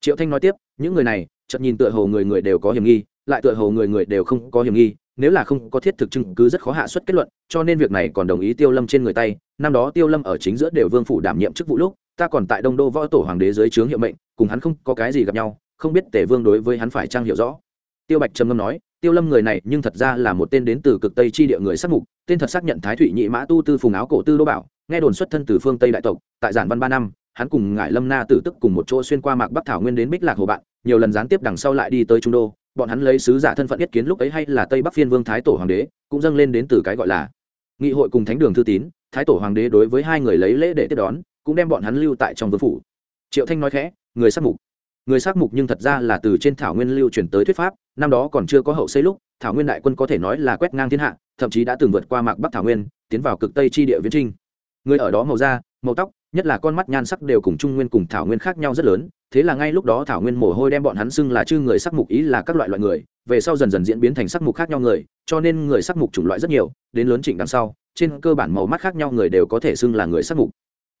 Triệu thanh nói tiếp, những người này, chợt nhìn tựa hồ người người đều có hiểm nghi, lại tựa hồ người người đều không có hiểm nghi nếu là không có thiết thực chứng cứ rất khó hạ xuất kết luận, cho nên việc này còn đồng ý tiêu lâm trên người tay. Năm đó tiêu lâm ở chính giữa đều vương phủ đảm nhiệm chức vụ lúc, ta còn tại đông đô võ tổ hoàng đế dưới trướng hiệu mệnh, cùng hắn không có cái gì gặp nhau, không biết tể vương đối với hắn phải trang hiểu rõ. Tiêu bạch trầm ngâm nói, tiêu lâm người này nhưng thật ra là một tên đến từ cực tây chi địa người sắc mục, tên thật xác nhận thái thụy nhị mã tu tư phùng áo cổ tư đô bảo, nghe đồn xuất thân từ phương tây đại tộc, tại giản văn ba năm, hắn cùng ngải lâm na tử tức cùng một chỗ xuyên qua mạc bắc thảo nguyên đến bích lạc hồ bạn, nhiều lần gián tiếp đằng sau lại đi tới trung đô bọn hắn lấy sứ giả thân phận yết kiến lúc ấy hay là tây bắc phiên vương thái tổ hoàng đế, cũng dâng lên đến từ cái gọi là nghị hội cùng thánh đường thư tín, thái tổ hoàng đế đối với hai người lấy lễ để tiếp đón, cũng đem bọn hắn lưu tại trong vương phủ. Triệu thanh nói khẽ, người sắc mục. Người sắc mục nhưng thật ra là từ trên thảo nguyên lưu truyền tới thuyết pháp, năm đó còn chưa có hậu xây lúc, thảo nguyên đại quân có thể nói là quét ngang thiên hạ, thậm chí đã từng vượt qua mạc bắc thảo nguyên, tiến vào cực tây chi địa viễn trinh. Người ở đó màu da, màu tóc, nhất là con mắt nhan sắc đều cùng trung nguyên cùng thảo nguyên khác nhau rất lớn thế là ngay lúc đó thảo nguyên mồ hôi đem bọn hắn xưng là chư người sắc mục ý là các loại loại người, về sau dần dần diễn biến thành sắc mục khác nhau người, cho nên người sắc mục chủng loại rất nhiều, đến lớn trịnh đằng sau, trên cơ bản màu mắt khác nhau người đều có thể xưng là người sắc mục.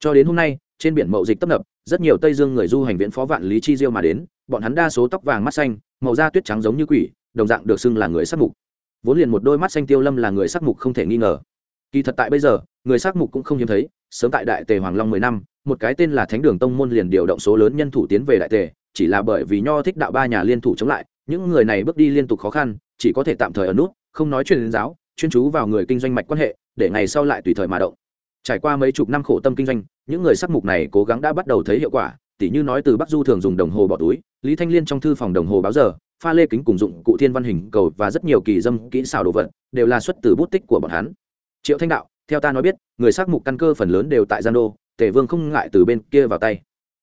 Cho đến hôm nay, trên biển mậu dịch tấp nập, rất nhiều tây dương người du hành viễn phó vạn lý chi diêu mà đến, bọn hắn đa số tóc vàng mắt xanh, màu da tuyết trắng giống như quỷ, đồng dạng được xưng là người sắc mục. Vốn liền một đôi mắt xanh tiêu lâm là người sắc mục không thể nghi ngờ. Kỳ thật tại bây giờ người sắc mục cũng không hiếm thấy, sớm tại đại tề hoàng long mười năm, một cái tên là thánh đường tông môn liền điều động số lớn nhân thủ tiến về đại tề, chỉ là bởi vì nho thích đạo ba nhà liên thủ chống lại, những người này bước đi liên tục khó khăn, chỉ có thể tạm thời ở nút, không nói chuyện đến giáo, chuyên chú vào người kinh doanh mạch quan hệ, để ngày sau lại tùy thời mà động. Trải qua mấy chục năm khổ tâm kinh doanh, những người sắc mục này cố gắng đã bắt đầu thấy hiệu quả, tỉ như nói từ bắc du thường dùng đồng hồ bỏ túi, lý thanh liên trong thư phòng đồng hồ báo giờ, pha lê kính cùng dụng cụ thiên văn hình cầu và rất nhiều kỳ dâm kỹ xảo đồ vật, đều là xuất từ bút tích của bọn hắn. Triệu thanh đạo theo ta nói biết, người sắc mục căn cơ phần lớn đều tại giang đô, tề vương không ngại từ bên kia vào tay.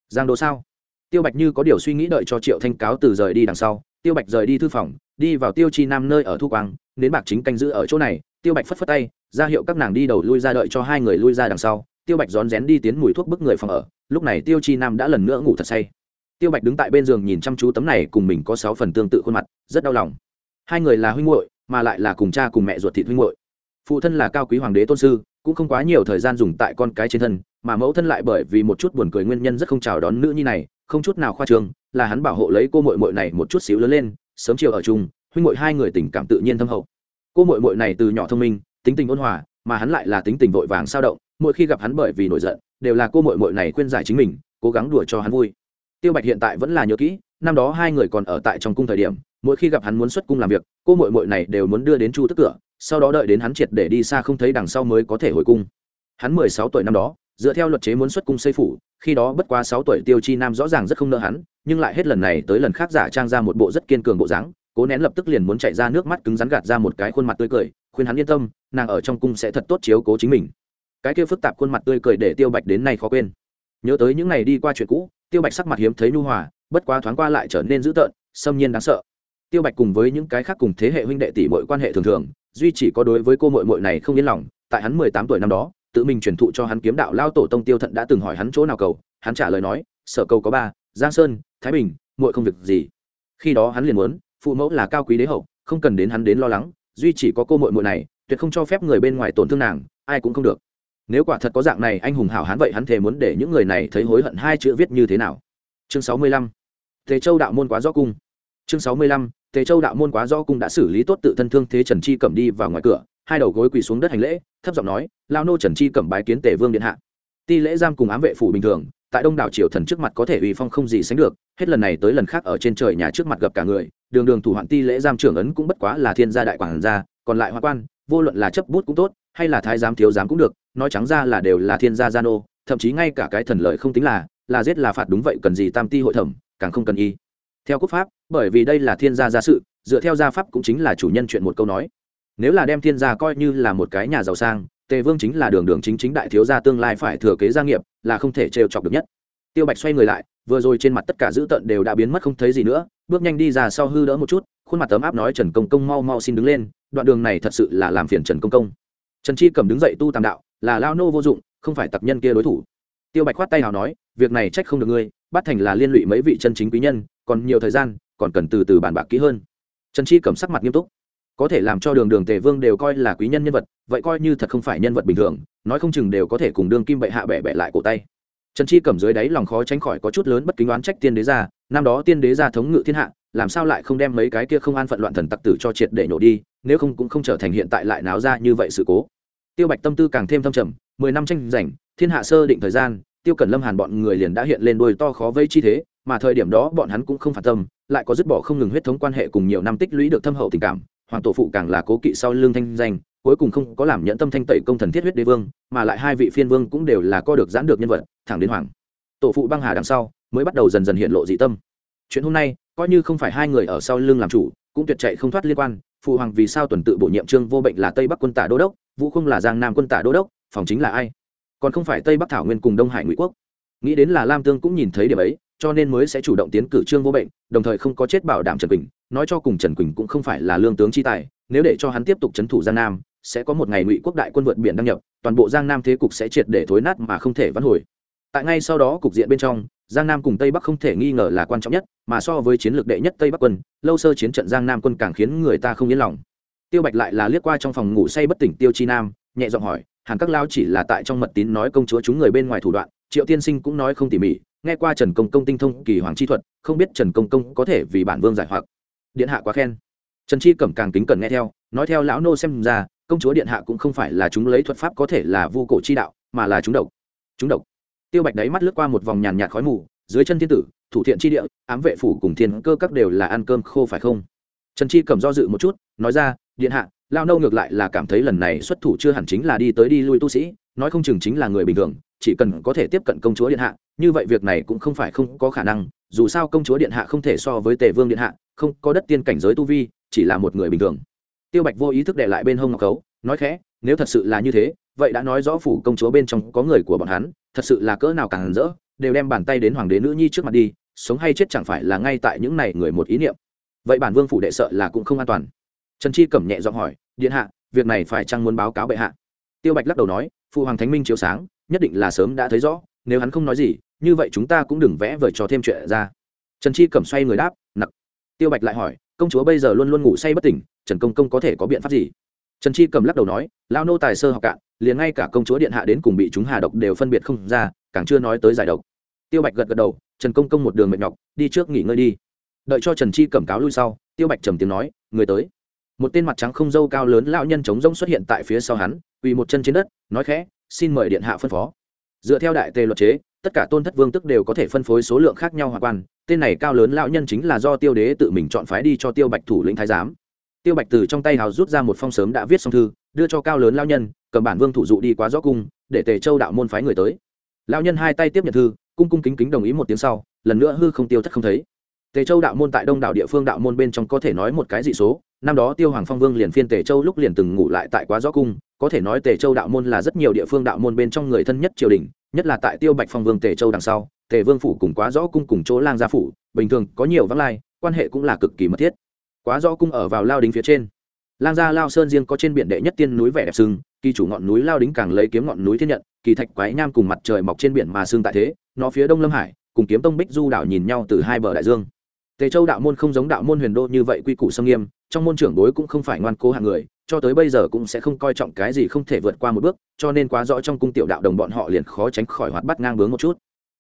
Giang đô sao? Tiêu bạch như có điều suy nghĩ đợi cho triệu thanh cáo từ rời đi đằng sau, tiêu bạch rời đi thư phòng, đi vào tiêu chi nam nơi ở thu quang, nến bạc chính canh giữ ở chỗ này. Tiêu bạch phất phất tay, ra hiệu các nàng đi đầu lui ra đợi cho hai người lui ra đằng sau. Tiêu bạch rón rén đi tiến mùi thuốc bức người phòng ở. Lúc này tiêu chi nam đã lần nữa ngủ thật say. Tiêu bạch đứng tại bên giường nhìn chăm chú tấm này cùng mình có sáu phần tương tự khuôn mặt, rất đau lòng. Hai người là huynh muội, mà lại là cùng cha cùng mẹ ruột thịt huynh muội phụ thân là cao quý hoàng đế tôn sư, cũng không quá nhiều thời gian dùng tại con cái trên thân, mà mẫu thân lại bởi vì một chút buồn cười nguyên nhân rất không chào đón nữ nhi này, không chút nào khoa trương, là hắn bảo hộ lấy cô mội mội này một chút xíu lớn lên, sớm chiều ở chung, huynh mội hai người tình cảm tự nhiên thâm hậu. Cô mội mội này từ nhỏ thông minh, tính tình ôn hòa, mà hắn lại là tính tình vội vàng sao động, mỗi khi gặp hắn bởi vì nổi giận, đều là cô mội mội này khuyên giải chính mình, cố gắng đùa cho hắn vui. Tiêu bạch hiện tại vẫn là nhớ kỹ, năm đó hai người còn ở tại trong cung thời điểm mỗi khi gặp hắn muốn xuất cung làm việc, cô mội mội này đều muốn đưa đến chu tức cửa, sau đó đợi đến hắn triệt để đi xa không thấy đằng sau mới có thể hồi cung. Hắn mười sáu tuổi năm đó, dựa theo luật chế muốn xuất cung xây phủ, khi đó bất quá sáu tuổi tiêu chi nam rõ ràng rất không nợ hắn, nhưng lại hết lần này tới lần khác giả trang ra một bộ rất kiên cường bộ dáng, cố nén lập tức liền muốn chạy ra nước mắt cứng rắn gạt ra một cái khuôn mặt tươi cười, khuyên hắn yên tâm, nàng ở trong cung sẽ thật tốt chiếu cố chính mình. Cái kia phức tạp khuôn mặt tươi cười để tiêu bạch đến nay khó quên. Nhớ tới những ngày đi qua chuyện cũ, tiêu bạch sắc mặt hiếm thấy nhu hòa, bất quá thoáng qua lại trở nên dữ tợn, xâm nhiên đáng sợ tiêu bạch cùng với những cái khác cùng thế hệ huynh đệ tỷ mọi quan hệ thường thường, duy chỉ có đối với cô mội mội này không yên lòng, tại hắn mười tám tuổi năm đó, tự mình truyền thụ cho hắn kiếm đạo lao tổ tông tiêu thận đã từng hỏi hắn chỗ nào cầu, hắn trả lời nói, sở cầu có ba, giang sơn, thái bình, muội không việc gì. Khi đó hắn liền muốn, phụ mẫu là cao quý đế hậu, không cần đến hắn đến lo lắng, duy chỉ có cô muội muội này, tuyệt không cho phép người bên ngoài tổn thương nàng, ai cũng không được. Nếu quả thật có dạng này anh hùng hảo hán vậy hắn thề muốn để những người này thấy hối hận hai chữ viết như thế nào? Chương sáu mươi lăm. Tề châu đạo môn quá rõ cung. Chương sáu mươi lăm tề châu đạo môn quá rõ cung đã xử lý tốt tự thân thương thế trần chi cẩm đi vào ngoài cửa, hai đầu gối quỳ xuống đất hành lễ, thấp giọng nói lao nô trần chi cẩm bái kiến tề vương điện hạ. Ti lễ giam cùng ám vệ phủ bình thường, tại đông đảo triều thần trước mặt có thể uy phong không gì sánh được, hết lần này tới lần khác ở trên trời nhà trước mặt gặp cả người, đường đường thủ hoạn ti lễ giam trưởng ấn cũng bất quá là thiên gia đại quản gia, còn lại hoa quan, vô luận là chấp bút cũng tốt, hay là thái giám thiếu giám cũng được, nói trắng ra là đều là thiên gia gia nô, thậm chí ngay cả cái thần lợi không tính là là giết là phạt đúng vậy cần gì tam ti hội thẩm, càng không cần y theo quốc pháp, bởi vì đây là thiên gia gia sự, dựa theo gia pháp cũng chính là chủ nhân chuyện một câu nói. Nếu là đem thiên gia coi như là một cái nhà giàu sang, tề vương chính là đường đường chính chính đại thiếu gia tương lai phải thừa kế gia nghiệp, là không thể trêu chọc được nhất. Tiêu bạch xoay người lại, vừa rồi trên mặt tất cả dữ tợn đều đã biến mất không thấy gì nữa, bước nhanh đi ra sau hư đỡ một chút, khuôn mặt tấm áp nói trần công công mau mau xin đứng lên, đoạn đường này thật sự là làm phiền trần công công. Trần chi cầm đứng dậy tu tàm đạo, là lao nô vô dụng, không phải tập nhân kia đối thủ. Tiêu bạch khoát tay nào nói, việc này trách không được ngươi bắt thành là liên lụy mấy vị chân chính quý nhân, còn nhiều thời gian, còn cần từ từ bàn bạc kỹ hơn. Trần chi cầm sắc mặt nghiêm túc. Có thể làm cho đường đường tề vương đều coi là quý nhân nhân vật, vậy coi như thật không phải nhân vật bình thường, nói không chừng đều có thể cùng đương kim bệ hạ bẻ bẻ lại cổ tay. Trần chi cầm dưới đáy lòng khó tránh khỏi có chút lớn bất kính đoán trách tiên đế gia. năm đó tiên đế gia thống ngự thiên hạ, làm sao lại không đem mấy cái kia không an phận loạn thần tặc tử cho triệt để nhổ đi, nếu không cũng không trở thành hiện tại lại náo ra như vậy sự cố. Tiêu bạch tâm tư càng thêm thâm trầm, mười năm tranh giành, thiên hạ sơ định thời gian tiêu cẩn lâm hàn bọn người liền đã hiện lên đôi to khó vây chi thế, mà thời điểm đó bọn hắn cũng không phản tâm, lại có dứt bỏ không ngừng huyết thống quan hệ cùng nhiều năm tích lũy được thâm hậu tình cảm. Hoàng tổ phụ càng là cố kỵ sau lương thanh danh, cuối cùng không có làm nhận tâm thanh tẩy công thần thiết huyết đế vương, mà lại hai vị phiên vương cũng đều là co được giãn được nhân vật, thẳng đến hoàng. Tổ phụ băng hà đằng sau, mới bắt đầu dần dần hiện lộ dị tâm. Chuyện hôm nay, coi như không phải hai người ở sau lưng làm chủ, cũng tuyệt chạy không thoát liên quan. Phụ hoàng vì sao tuần tự bổ nhiệm trương vô bệnh là tây bắc quân tả đô đốc, vũ không là giang nam quân tả đô đốc, phòng chính là ai? Còn không phải tây bắc thảo nguyên cùng đông hải ngụy quốc nghĩ đến là lam tương cũng nhìn thấy điểm ấy cho nên mới sẽ chủ động tiến cử trương vô bệnh đồng thời không có chết bảo đảm trần quỳnh nói cho cùng trần quỳnh cũng không phải là lương tướng chi tài nếu để cho hắn tiếp tục c h ấ n thủ giang nam sẽ có một ngày ngụy quốc đại quân vượt biển đăng nhập toàn bộ giang nam thế cục sẽ triệt để thối nát mà không thể vãn hồi tại ngay sau đó cục diện bên trong giang nam cùng tây bắc không thể nghi ngờ là quan trọng nhất mà so với chiến lược đệ nhất tây bắc quân lâu sơ chiến trận giang nam quân càng khiến người ta không yên lòng tiêu bạch lại là liếc qua trong phòng ngủ say bất tỉnh tiêu chi nam nhẹ giọng hỏi hàng các lao chỉ là tại trong mật tín nói công chúa chúng người bên ngoài thủ đoạn, triệu tiên sinh cũng nói không tỉ mỉ, nghe qua trần công công tinh thông kỳ hoàng chi thuật, không biết trần công công có thể vì bản vương giải hoặc. Điện hạ quá khen. Trần chi cẩm càng kính cẩn nghe theo, nói theo lão nô xem ra, công chúa điện hạ cũng không phải là chúng lấy thuật pháp có thể là vu cổ chi đạo, mà là chúng độc. Chúng độc. Tiêu bạch đáy mắt lướt qua một vòng nhàn nhạt khói mù, dưới chân thiên tử, thủ thiện chi địa, ám vệ phủ cùng thiên cơ các đều là ăn cơm khô phải không? Trần chi cẩm do dự một chút, nói ra, điện hạ lao nâu ngược lại là cảm thấy lần này xuất thủ chưa hẳn chính là đi tới đi lui tu sĩ, nói không chừng chính là người bình thường, chỉ cần có thể tiếp cận công chúa điện hạ, như vậy việc này cũng không phải không có khả năng, dù sao công chúa điện hạ không thể so với tề vương điện hạ, không có đất tiên cảnh giới tu vi, chỉ là một người bình thường. Tiêu bạch vô ý thức để lại bên hông ngọc khấu, nói khẽ, nếu thật sự là như thế, vậy đã nói rõ phủ công chúa bên trong có người của bọn hắn, thật sự là cỡ nào càng rỡ, đều đem bàn tay đến hoàng đế nữ nhi trước mặt đi, sống hay chết chẳng phải là ngay tại những này người một ý niệm. Vậy bản vương phủ đệ sợ là cũng không an toàn trần chi cẩm nhẹ giọng hỏi, điện hạ, việc này phải chăng muốn báo cáo bệ hạ? Tiêu bạch lắc đầu nói, phụ hoàng thánh minh chiếu sáng, nhất định là sớm đã thấy rõ, nếu hắn không nói gì, như vậy chúng ta cũng đừng vẽ vời cho thêm chuyện ra. Trần chi cẩm xoay người đáp, nặc. Tiêu bạch lại hỏi, công chúa bây giờ luôn luôn ngủ say bất tỉnh, trần công công có thể có biện pháp gì? Trần chi cầm lắc đầu nói lao nô tài sơ học cạn, liền ngay cả công chúa điện hạ đến cùng bị chúng hà độc đều phân biệt không ra, càng chưa nói tới giải độc. Tiêu bạch gật gật đầu, trần công công một đường mệt nhọc, đi trước nghỉ ngơi đi. Đợi cho trần chi cẩm cáo lui sau, tiêu bạch trầm tiếng nói, người tới một tên mặt trắng không dâu cao lớn lão nhân chống rông xuất hiện tại phía sau hắn, quỳ một chân trên đất, nói khẽ, xin mời điện hạ phân phó. Dựa theo đại tề luật chế, tất cả tôn thất vương tức đều có thể phân phối số lượng khác nhau hòa quan tên này cao lớn lão nhân chính là do tiêu đế tự mình chọn phái đi cho tiêu bạch thủ lĩnh thái giám. Tiêu bạch từ trong tay hào rút ra một phong sớm đã viết xong thư, đưa cho cao lớn lão nhân, cầm bản vương thủ dụ đi quá rõ cung, để tề châu đạo môn phái người tới. Lão nhân hai tay tiếp nhận thư, cung cung kính kính đồng ý một tiếng sau, lần nữa hư không tiêu thất không thấy. Tề châu đạo môn tại đông đảo địa phương đạo môn bên trong có thể nói một cái dị số năm đó tiêu hoàng phong vương liền phiên tề châu lúc liền từng ngủ lại tại quá rõ cung, có thể nói tề châu đạo môn là rất nhiều địa phương đạo môn bên trong người thân nhất triều đình, nhất là tại tiêu bạch phong vương tề châu đằng sau, tề vương phủ cùng quá rõ cung cùng chỗ lang gia phủ, bình thường có nhiều vắng lai, quan hệ cũng là cực kỳ mật thiết. Quá rõ cung ở vào lao đính phía trên. Lang gia lao sơn riêng có trên biển đệ nhất tiên núi vẻ đẹp sưng kỳ chủ ngọn núi lao đính càng lấy kiếm ngọn núi thiên nhận, kỳ thạch quái nham cùng mặt trời mọc trên biển mà sưng tại thế, nó phía đông lâm hải, cùng kiếm tông bích du đảo nhìn nhau từ hai bờ đại dương tề châu đạo môn không giống đạo môn huyền đô như vậy quy củ nghiêm nghiêm trong môn trưởng đối cũng không phải ngoan cố hạng người cho tới bây giờ cũng sẽ không coi trọng cái gì không thể vượt qua một bước cho nên quá rõ trong cung tiểu đạo đồng bọn họ liền khó tránh khỏi hoạt bắt ngang bướng một chút.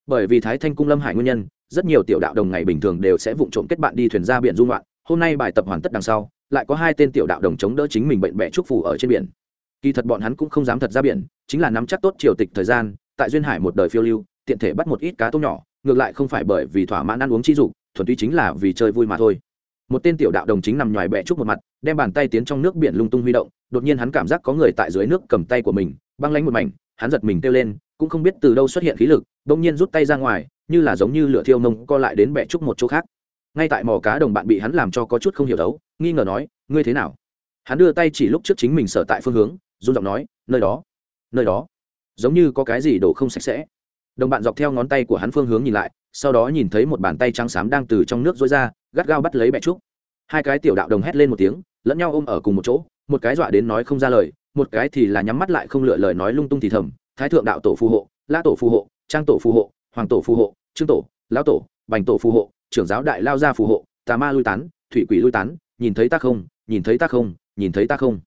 Bởi vì thái thanh cung lâm hải nguyên nhân rất nhiều tiểu đạo đồng ngày bình thường đều sẽ vụng trộm kết bạn đi thuyền ra biển du ngoạn, hôm nay bài tập hoàn tất đằng sau lại có hai tên tiểu đạo đồng chống đỡ chính mình bệnh bẹ trúc phủ ở trên biển. Kỳ thật bọn hắn cũng không dám thật ra biển chính là nắm chắc tốt triều tịch thời gian tại duyên hải một đời phiêu lưu tiện thể bắt một ít cá tôm nhỏ ngược lại không phải bởi vì thỏa mãn ăn uống chi dục thuần túy chính là vì chơi vui mà thôi. Một tên tiểu đạo đồng chính nằm ngoài bẹ trúc một mặt, đem bàn tay tiến trong nước biển lung tung huy động, đột nhiên hắn cảm giác có người tại dưới nước cầm tay của mình, băng lánh một mảnh, hắn giật mình kêu lên, cũng không biết từ đâu xuất hiện khí lực bỗng nhiên rút tay ra ngoài, như là giống như lửa thiêu nông, co lại đến bẹ trúc một chỗ khác. Ngay tại mò cá đồng bạn bị hắn làm cho có chút không hiểu đấu, nghi ngờ nói, ngươi thế nào? Hắn đưa tay chỉ lúc trước chính mình sở tại phương hướng, run giọng nói, nơi đó nơi đó, giống như có cái gì đổ không sạch sẽ. Đồng bạn dọc theo ngón tay của hắn phương hướng nhìn lại sau đó nhìn thấy một bàn tay trắng xám đang từ trong nước rối ra, gắt gao bắt lấy bẹ trúc. Hai cái tiểu đạo đồng hét lên một tiếng, lẫn nhau ôm ở cùng một chỗ, một cái dọa đến nói không ra lời, một cái thì là nhắm mắt lại không lựa lời nói lung tung thì thầm, thái thượng đạo tổ phù hộ la tổ phù hộ, trang tổ phù hộ, hoàng tổ phù hộ, trương tổ, lão tổ, bành tổ phù hộ, trưởng giáo đại lao gia phù hộ, tà ma lui tán, thủy quỷ lui tán, nhìn thấy ta không, nhìn thấy ta không, nhìn thấy ta không.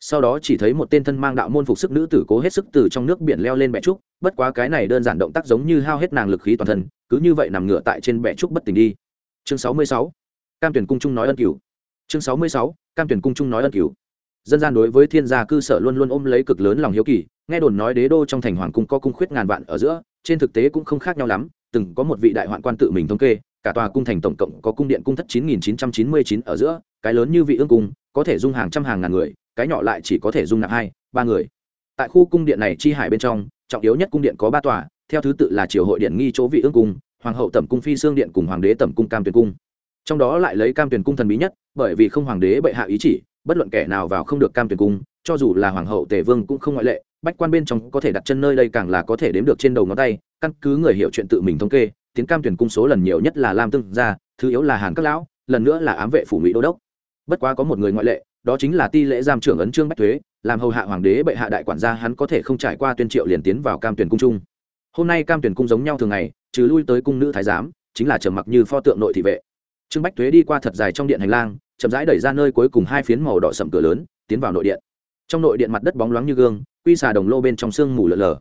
Sau đó chỉ thấy một tên thân mang đạo môn phục sức nữ tử cố hết sức từ trong nước biển leo lên bẹ trúc, bất quá cái này đơn giản động tác giống như hao hết nàng lực khí toàn thân cứ như vậy nằm ngửa tại trên bệ trúc bất tỉnh đi. Chương sáu mươi sáu, cam tuyển cung trung nói ân cửu. Chương sáu mươi sáu, cam tuyển cung trung nói ân cửu. Dân gian đối với thiên gia cư sở luôn luôn ôm lấy cực lớn lòng hiếu kỳ, nghe đồn nói đế đô trong thành hoàng cung có cung khuyết ngàn vạn ở giữa, trên thực tế cũng không khác nhau lắm, từng có một vị đại hoạn quan tự mình thống kê, cả tòa cung thành tổng cộng có cung điện cung thất chín nghìn chín trăm chín mươi chín ở giữa, cái lớn như vị ương cung, có thể dung hàng trăm hàng ngàn người, cái nhỏ lại chỉ có thể dung nạp hai, ba người. Tại khu cung điện này chi hải bên trong, trọng yếu nhất cung điện có ba tòa theo thứ tự là triều hội điện nghi chỗ vị ương cung, hoàng hậu tẩm cung phi xương điện cùng hoàng đế tẩm cung cam tuyền cung. Trong đó lại lấy cam tuyền cung thần bí nhất, bởi vì không hoàng đế bệ hạ ý chỉ, bất luận kẻ nào vào không được cam tuyền cung, cho dù là hoàng hậu tề vương cũng không ngoại lệ, bách quan bên trong có thể đặt chân nơi đây càng là có thể đếm được trên đầu ngón tay, căn cứ người hiểu chuyện tự mình thống kê, tiến cam tuyển cung số lần nhiều nhất là lam tương gia, thứ yếu là hàn các lão, lần nữa là ám vệ phủ mỹ đô đốc. Bất quá có một người ngoại lệ, đó chính là ti lễ giam trưởng ấn trương bách thuế, làm hầu hạ hoàng đế bệ hạ đại quản gia hắn có thể không trải qua tuyên triệu liền tiến vào cam tuyển cung trung hôm nay cam tuyển cung giống nhau thường ngày, trừ lui tới cung nữ thái giám, chính là trầm mặc như pho tượng nội thị vệ. Trương bách thuế đi qua thật dài trong điện hành lang, chậm rãi đẩy ra nơi cuối cùng hai phiến màu đỏ sậm cửa lớn, tiến vào nội điện. Trong nội điện mặt đất bóng loáng như gương, quy xà đồng lô bên trong sương mù lờ lờ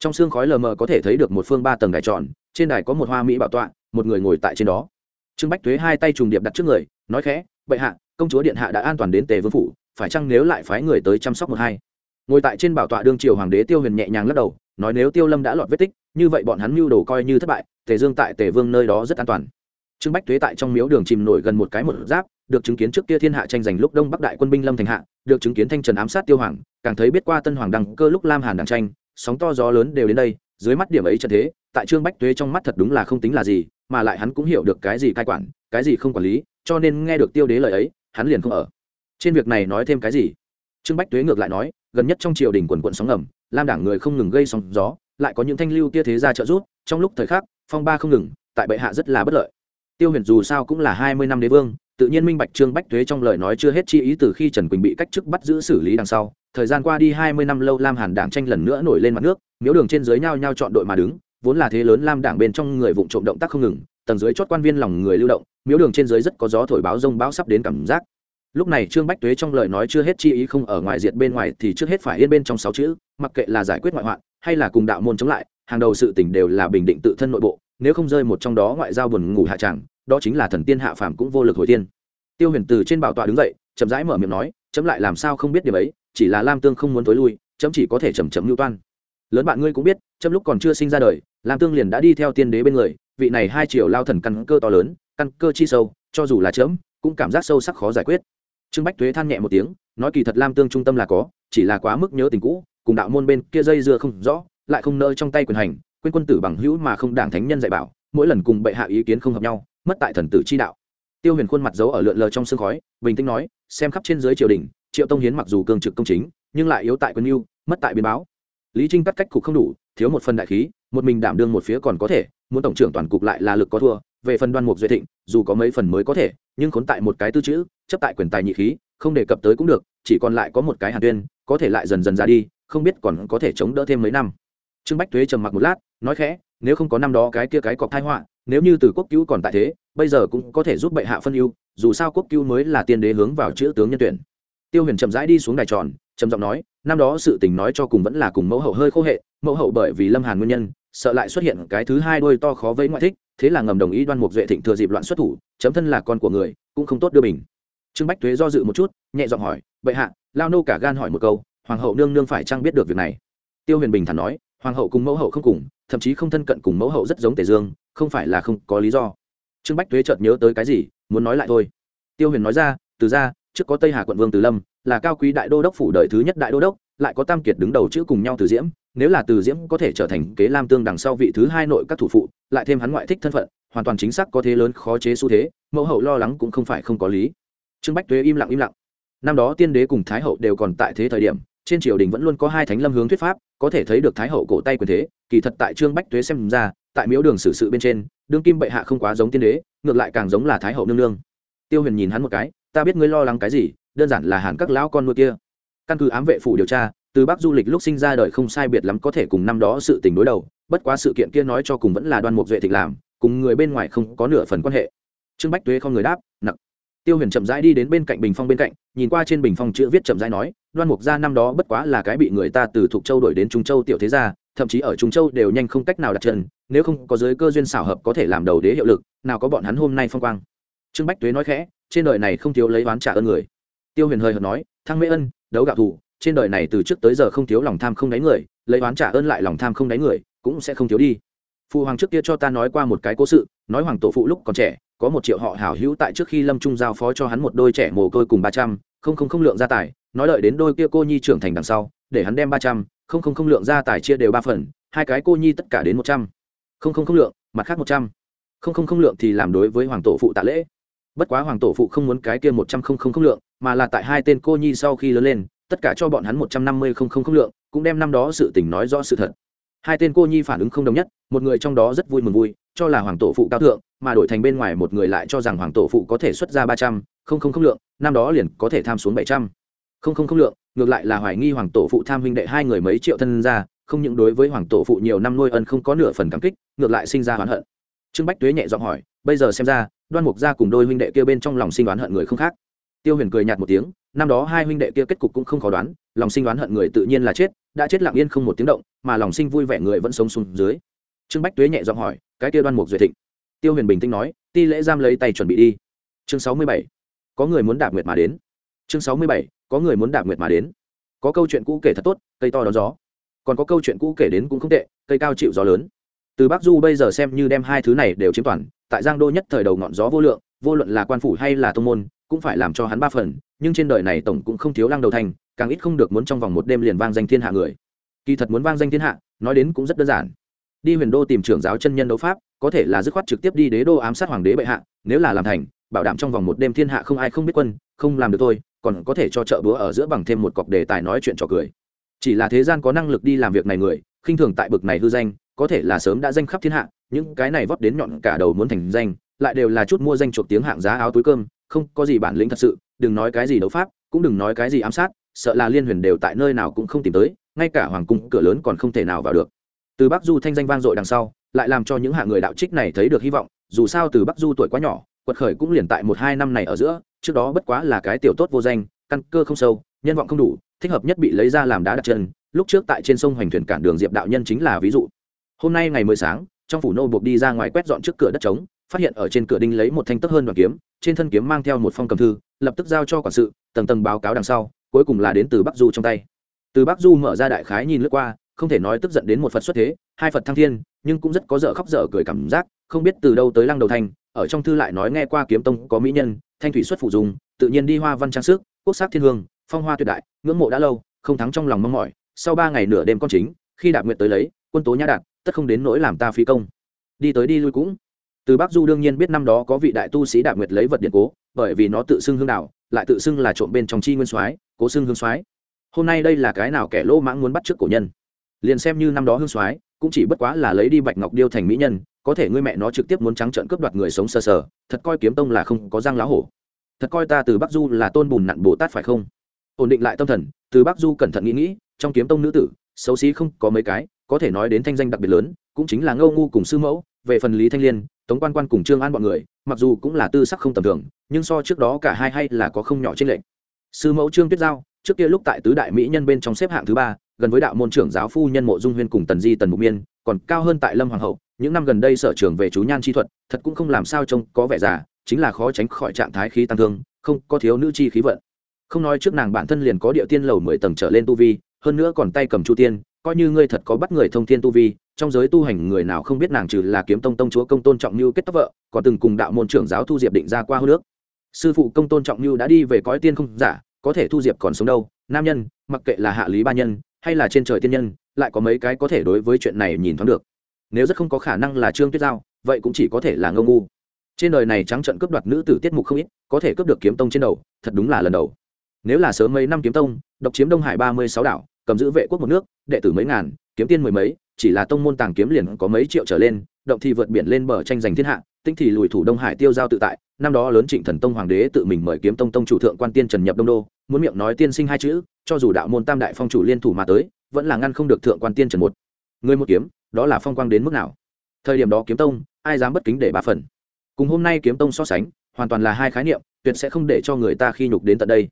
trong xương khói lờ mờ có thể thấy được một phương ba tầng đài tròn, trên đài có một hoa mỹ bảo tọa, một người ngồi tại trên đó. Trương bách thuế hai tay trùng điệp đặt trước người, nói khẽ, bệ hạ, công chúa điện hạ đã an toàn đến tề vương phủ, phải chăng nếu lại phái người tới chăm sóc một hai? Ngồi tại trên bảo tọa đương triều hoàng đế tiêu huyền nhẹ nhàng lắc đầu nói nếu tiêu lâm đã lọt vết tích, như vậy bọn hắn mưu đồ coi như thất bại, tề dương tại tề vương nơi đó rất an toàn. Trương bách thuế tại trong miếu đường chìm nổi gần một cái một giáp, được chứng kiến trước kia thiên hạ tranh giành lúc đông bắc đại quân binh lâm thành hạ, được chứng kiến thanh trần ám sát tiêu hoàng, càng thấy biết qua tân hoàng đăng cơ lúc lam hàn đảng tranh, sóng to gió lớn đều đến đây, dưới mắt điểm ấy trận thế, tại trương bách tuế trong mắt thật đúng là không tính là gì, mà lại hắn cũng hiểu được cái gì cai quản, cái gì không quản lý, cho nên nghe được tiêu đế lời ấy, hắn liền không ở. Trên việc này nói thêm cái gì? Trương bách tuế ngược lại nói, gần nhất trong triều đình quần quận sóng ngầm lam đảng người không ngừng gây sóng gió, lại có những thanh lưu kia thế ra trợ giúp, trong lúc thời khắc, phong ba không ngừng, tại bệ hạ rất là bất lợi. Tiêu huyền dù sao cũng là hai mươi năm đế vương, tự nhiên minh bạch trương bách thuế trong lời nói chưa hết chi ý từ khi trần quỳnh bị cách chức bắt giữ xử lý đằng sau, thời gian qua đi hai mươi năm lâu lam hàn đảng tranh lần nữa nổi lên mặt nước, miếu đường trên dưới nhau nhau chọn đội mà đứng, vốn là thế lớn lam đảng bên trong người vụ trộm động tác không ngừng, tầng dưới chót quan viên lòng người lưu động, miếu đường trên dưới rất có gió thổi báo rông bão sắp đến cảm giác lúc này trương bách tuế trong lời nói chưa hết chi ý không ở ngoài diệt bên ngoài thì trước hết phải yên bên trong sáu chữ, mặc kệ là giải quyết ngoại hoạn hay là cùng đạo môn chống lại, hàng đầu sự tỉnh đều là bình định tự thân nội bộ, nếu không rơi một trong đó ngoại giao buồn ngủ hạ tràng đó chính là thần tiên hạ phàm cũng vô lực hồi tiên tiêu huyền từ trên bảo tọa đứng dậy, chậm rãi mở miệng nói, chấm lại làm sao không biết điều ấy, chỉ là lam tương không muốn tối lui, chấm chỉ có thể chầm chậm lưu toan. Lớn bạn ngươi cũng biết, chấm lúc còn chưa sinh ra đời, lam tương liền đã đi theo tiên đế bên người, vị này hai triệu lao thần căn cơ to lớn, căn cơ chi sâu, cho dù là chấm, cũng cảm giác sâu sắc khó giải quyết trương bách tuế than nhẹ một tiếng, nói kỳ thật lam tương trung tâm là có, chỉ là quá mức nhớ tình cũ, cùng đạo môn bên kia dây dưa không rõ, lại không nỡ trong tay quyền hành, quên quân tử bằng hữu mà không đảng thánh nhân dạy bảo, mỗi lần cùng bệ hạ ý kiến không hợp nhau, mất tại thần tử chi đạo. Tiêu huyền khuôn mặt giấu ở lượn lờ trong sương khói, bình tĩnh nói, xem khắp trên dưới triều đình, triệu tông hiến mặc dù cường trực công chính, nhưng lại yếu tại quân yêu mất tại biên báo. Lý trinh cắt cách cục không đủ, thiếu một phần đại khí, một mình đảm đương một phía còn có thể, muốn tổng trưởng toàn cục lại là lực có thua về phần đoan mục duy thịnh, dù có mấy phần mới có thể, nhưng khốn tại một cái tư chữ, chấp tại quyền tài nhị khí, không đề cập tới cũng được, chỉ còn lại có một cái hàn tuyên, có thể lại dần dần ra đi, không biết còn có thể chống đỡ thêm mấy năm. Trương bách thuế trầm mặc một lát, nói khẽ, nếu không có năm đó cái kia cái cọc thai họa, nếu như từ quốc cứu còn tại thế, bây giờ cũng có thể giúp bệ hạ phân ưu, dù sao quốc cứu mới là tiên đế hướng vào chữ tướng nhân tuyển. Tiêu huyền chậm rãi đi xuống đài tròn, trầm giọng nói, năm đó sự tình nói cho cùng vẫn là cùng mẫu hậu hơi khô hệ, mẫu hậu bởi vì lâm hàn nguyên nhân sợ lại xuất hiện cái thứ hai đôi to khó vây ngoại thích, thế là ngầm đồng ý đoan mục duệ thịnh thừa dịp loạn xuất thủ, chấm thân là con của người, cũng không tốt đưa mình. trương bách thuế do dự một chút, nhẹ giọng hỏi, bệ hạ, lao nô cả gan hỏi một câu, hoàng hậu nương nương phải chăng biết được việc này? Tiêu huyền bình thản nói, hoàng hậu cùng mẫu hậu không cùng, thậm chí không thân cận cùng mẫu hậu rất giống tề dương, không phải là không có lý do. Trương bách tuế chợt nhớ tới cái gì, muốn nói lại thôi. Tiêu huyền nói ra, từ ra trước có tây hà quận vương từ lâm, là cao quý đại đô đốc phủ đời thứ nhất đại đô đốc lại có tam kiệt đứng đầu chữ cùng nhau từ diễm, nếu là từ diễm có thể trở thành kế lam tương đằng sau vị thứ hai nội các thủ phụ, lại thêm hắn ngoại thích thân phận, hoàn toàn chính xác có thế lớn khó chế xu thế, mẫu hậu lo lắng cũng không phải không có lý. Trương bách tuế im lặng im lặng. Năm đó tiên đế cùng thái hậu đều còn tại thế thời điểm, trên triều đình vẫn luôn có hai thánh lâm hướng thuyết pháp, có thể thấy được thái hậu cổ tay quyền thế, kỳ thật tại trương bách tuế xem ra, tại miếu đường xử sự bên trên, đương kim bệ hạ không quá giống tiên đế, ngược lại càng giống là thái hậu nương nương. Tiêu huyền nhìn hắn một cái, ta biết ngươi lo lắng cái gì, đơn giản là hàn các lão con nuôi kia căn cứ ám vệ phủ điều tra, từ bắc du lịch lúc sinh ra đời không sai biệt lắm có thể cùng năm đó sự tình đối đầu, bất quá sự kiện kia nói cho cùng vẫn là đoan mục duệ thịnh làm, cùng người bên ngoài không có nửa phần quan hệ. Trương bách tuế không người đáp nặng tiêu huyền chậm rãi đi đến bên cạnh bình phong bên cạnh, nhìn qua trên bình phong chữ viết chậm rãi nói, đoan mục gia năm đó bất quá là cái bị người ta từ thục châu đổi đến trung châu tiểu thế gia, thậm chí ở trung châu đều nhanh không cách nào đặt chân, nếu không có giới cơ duyên xảo hợp có thể làm đầu đế hiệu lực, nào có bọn hắn hôm nay phong quang. Trương bách tuế nói khẽ, trên đời này không thiếu lấy oán trả ơn người. Tiêu huyền hơi hợt nói, thăng mễ ân đấu gạo thủ trên đời này từ trước tới giờ không thiếu lòng tham không đáy người lấy oán trả ơn lại lòng tham không đáy người cũng sẽ không thiếu đi phụ hoàng trước kia cho ta nói qua một cái cố sự nói hoàng tổ phụ lúc còn trẻ có một triệu họ hảo hữu tại trước khi lâm trung giao phó cho hắn một đôi trẻ mồ côi cùng ba trăm không không không lượng gia tài nói lợi đến đôi kia cô nhi trưởng thành đằng sau để hắn đem ba trăm không không không lượng gia tài chia đều ba phần hai cái cô nhi tất cả đến một trăm không không không lượng mặt khác một trăm không không không lượng thì làm đối với hoàng tổ phụ tạ lễ bất quá hoàng tổ phụ không muốn cái kia một trăm không không không lượng mà là tại hai tên cô nhi sau khi lớn lên, tất cả cho bọn hắn một trăm năm mươi không không không lượng, cũng đem năm đó sự tình nói rõ sự thật. Hai tên cô nhi phản ứng không đồng nhất, một người trong đó rất vui mừng vui, cho là hoàng tổ phụ cao thượng, mà đổi thành bên ngoài một người lại cho rằng hoàng tổ phụ có thể xuất ra ba trăm không không không lượng, năm đó liền có thể tham xuống bảy trăm không không không lượng, ngược lại là hoài nghi hoàng tổ phụ tham huynh đệ hai người mấy triệu thân ra không những đối với hoàng tổ phụ nhiều năm nuôi ân không có nửa phần cảm kích, ngược lại sinh ra oán hận. Trương bách tuế nhẹ giọng hỏi, bây giờ xem ra, đoan mục gia cùng đôi huynh đệ kia bên trong lòng sinh oán hận người không khác tiêu huyền cười nhạt một tiếng, năm đó hai huynh đệ kia kết cục cũng không khó đoán, lòng sinh đoán hận người tự nhiên là chết, đã chết lặng yên không một tiếng động, mà lòng sinh vui vẻ người vẫn sống xuống dưới. Trương bách tuế nhẹ giọng hỏi, cái kia đoan mục duệ thịnh. Tiêu huyền bình tĩnh nói, ti lễ giam lấy tay chuẩn bị đi. Chương sáu mươi bảy, có người muốn đạp nguyệt mà đến. Chương sáu mươi bảy, có người muốn đạp nguyệt mà đến. Có câu chuyện cũ kể thật tốt, cây to đón gió. Còn có câu chuyện cũ kể đến cũng không tệ, cây cao chịu gió lớn. Từ bắc du bây giờ xem như đem hai thứ này đều chiếm toàn, tại giang đô nhất thời đầu ngọn gió vô lượng, vô luận là quan phủ hay là tô môn cũng phải làm cho hắn ba phần, nhưng trên đời này tổng cũng không thiếu lăng đầu thành, càng ít không được muốn trong vòng một đêm liền vang danh thiên hạ người kỳ thật muốn vang danh thiên hạ, nói đến cũng rất đơn giản đi huyền đô tìm trưởng giáo chân nhân đấu pháp, có thể là dứt khoát trực tiếp đi đế đô ám sát hoàng đế bệ hạ, nếu là làm thành, bảo đảm trong vòng một đêm thiên hạ không ai không biết quân, không làm được thôi. còn có thể cho trợ búa ở giữa bằng thêm một cọc đề tài nói chuyện trò cười chỉ là thế gian có năng lực đi làm việc này người, khinh thường tại bực này hư danh, có thể là sớm đã danh khắp thiên hạ, những cái này vót đến nhọn cả đầu muốn thành danh, lại đều là chút mua danh chuột tiếng hạng giá áo túi cơm không có gì bản lĩnh thật sự, đừng nói cái gì đấu pháp, cũng đừng nói cái gì ám sát, sợ là liên huyền đều tại nơi nào cũng không tìm tới, ngay cả hoàng cung cửa lớn còn không thể nào vào được. Từ bắc du thanh danh vang dội đằng sau, lại làm cho những hạ người đạo trích này thấy được hy vọng, dù sao từ bắc du tuổi quá nhỏ, quật khởi cũng liền tại một hai năm này ở giữa, trước đó bất quá là cái tiểu tốt vô danh, căn cơ không sâu, nhân vọng không đủ, thích hợp nhất bị lấy ra làm đá đặt chân, lúc trước tại trên sông hoành thuyền cản đường diệp đạo nhân chính là ví dụ. Hôm nay ngày mười sáng, trong phủ nô buộc đi ra ngoài quét dọn trước cửa đất trống phát hiện ở trên cửa đinh lấy một thanh tấc hơn đoàn kiếm, trên thân kiếm mang theo một phong cầm thư, lập tức giao cho quản sự, tầng tầng báo cáo đằng sau, cuối cùng là đến từ bắc du trong tay. Từ bắc du mở ra đại khái nhìn lướt qua, không thể nói tức giận đến một phật xuất thế, hai phật thăng thiên, nhưng cũng rất có dở khóc dở cười cảm giác, không biết từ đâu tới lăng đầu thanh ở trong thư lại nói nghe qua kiếm tông có mỹ nhân, thanh thủy xuất phụ dùng, tự nhiên đi hoa văn trang sức, quốc sắc thiên hương, phong hoa tuyệt đại, ngưỡng mộ đã lâu, không thắng trong lòng mong mỏi, sau ba ngày nửa đêm con chính, khi đạp nguyện tới lấy, quân tố nhã đạt tất không đến nỗi làm ta phi công. Đi tới đi lui cũng từ bắc du đương nhiên biết năm đó có vị đại tu sĩ đạp nguyệt lấy vật điện cố, bởi vì nó tự xưng hương đạo, lại tự xưng là trộm bên trong chi nguyên soái, cố xưng hương soái. Hôm nay đây là cái nào kẻ lỗ mãng muốn bắt trước cổ nhân? Liền xem như năm đó hương soái, cũng chỉ bất quá là lấy đi bạch ngọc điêu thành mỹ nhân, có thể ngươi mẹ nó trực tiếp muốn trắng trợn cướp đoạt người sống sờ sờ, thật coi kiếm tông là không có răng lá hổ. Thật coi ta từ bắc du là tôn bùn nặn bồ tát phải không? Ổn định lại tâm thần, từ bắc du cẩn thận nghĩ nghĩ, trong kiếm tông nữ tử, xấu xí không có mấy cái, có thể nói đến thanh danh đặc biệt lớn, cũng chính là ngâu ngu cùng sư mẫu, về phần lý thanh liên tống quan quan cùng trương an bọn người, mặc dù cũng là tư sắc không tầm thường, nhưng so trước đó cả hai hay là có không nhỏ trên lệnh sư mẫu trương tuyết giao, trước kia lúc tại tứ đại mỹ nhân bên trong xếp hạng thứ ba, gần với đạo môn trưởng giáo phu nhân mộ dung huyên cùng tần di tần mục miên, còn cao hơn tại lâm hoàng hậu, những năm gần đây sở trường về chú nhan chi thuật, thật cũng không làm sao trông có vẻ già, chính là khó tránh khỏi trạng thái khí tăng thương, không có thiếu nữ chi khí vận. Không nói trước nàng bản thân liền có địa tiên lầu mười tầng trở lên tu vi, hơn nữa còn tay cầm chu tiên, coi như ngươi thật có bắt người thông thiên tu vi trong giới tu hành người nào không biết nàng trừ là kiếm tông tông chúa công tôn trọng như kết tóc vợ, còn từng cùng đạo môn trưởng giáo thu diệp định ra qua hô nước. Sư phụ công tôn trọng như đã đi về cõi tiên không giả, có thể thu diệp còn sống đâu, nam nhân, mặc kệ là hạ lý ba nhân, hay là trên trời tiên nhân, lại có mấy cái có thể đối với chuyện này nhìn thoáng được. Nếu rất không có khả năng là trương tuyết giao, vậy cũng chỉ có thể là ngông ngu. Trên đời này trắng trận cướp đoạt nữ tử tiết mục không ít, có thể cướp được kiếm tông trên đầu, thật đúng là lần đầu. Nếu là sớm mấy năm kiếm tông, độc chiếm đông hải ba mươi sáu đảo, cầm giữ vệ quốc một nước, đệ tử mấy ngàn, kiếm tiên mười mấy chỉ là tông môn tàng kiếm liền có mấy triệu trở lên, động thì vượt biển lên bờ tranh giành thiên hạ tinh thì lùi thủ đông hải tiêu giao tự tại, năm đó lớn trịnh thần tông hoàng đế tự mình mời kiếm tông tông chủ thượng quan tiên trần nhập đông đô, muốn miệng nói tiên sinh hai chữ, cho dù đạo môn tam đại phong chủ liên thủ mà tới, vẫn là ngăn không được thượng quan tiên trần một. Người một kiếm, đó là phong quang đến mức nào? Thời điểm đó kiếm tông, ai dám bất kính để ba phần? Cùng hôm nay kiếm tông so sánh, hoàn toàn là hai khái niệm, tuyệt sẽ không để cho người ta khi nhục đến tận đây.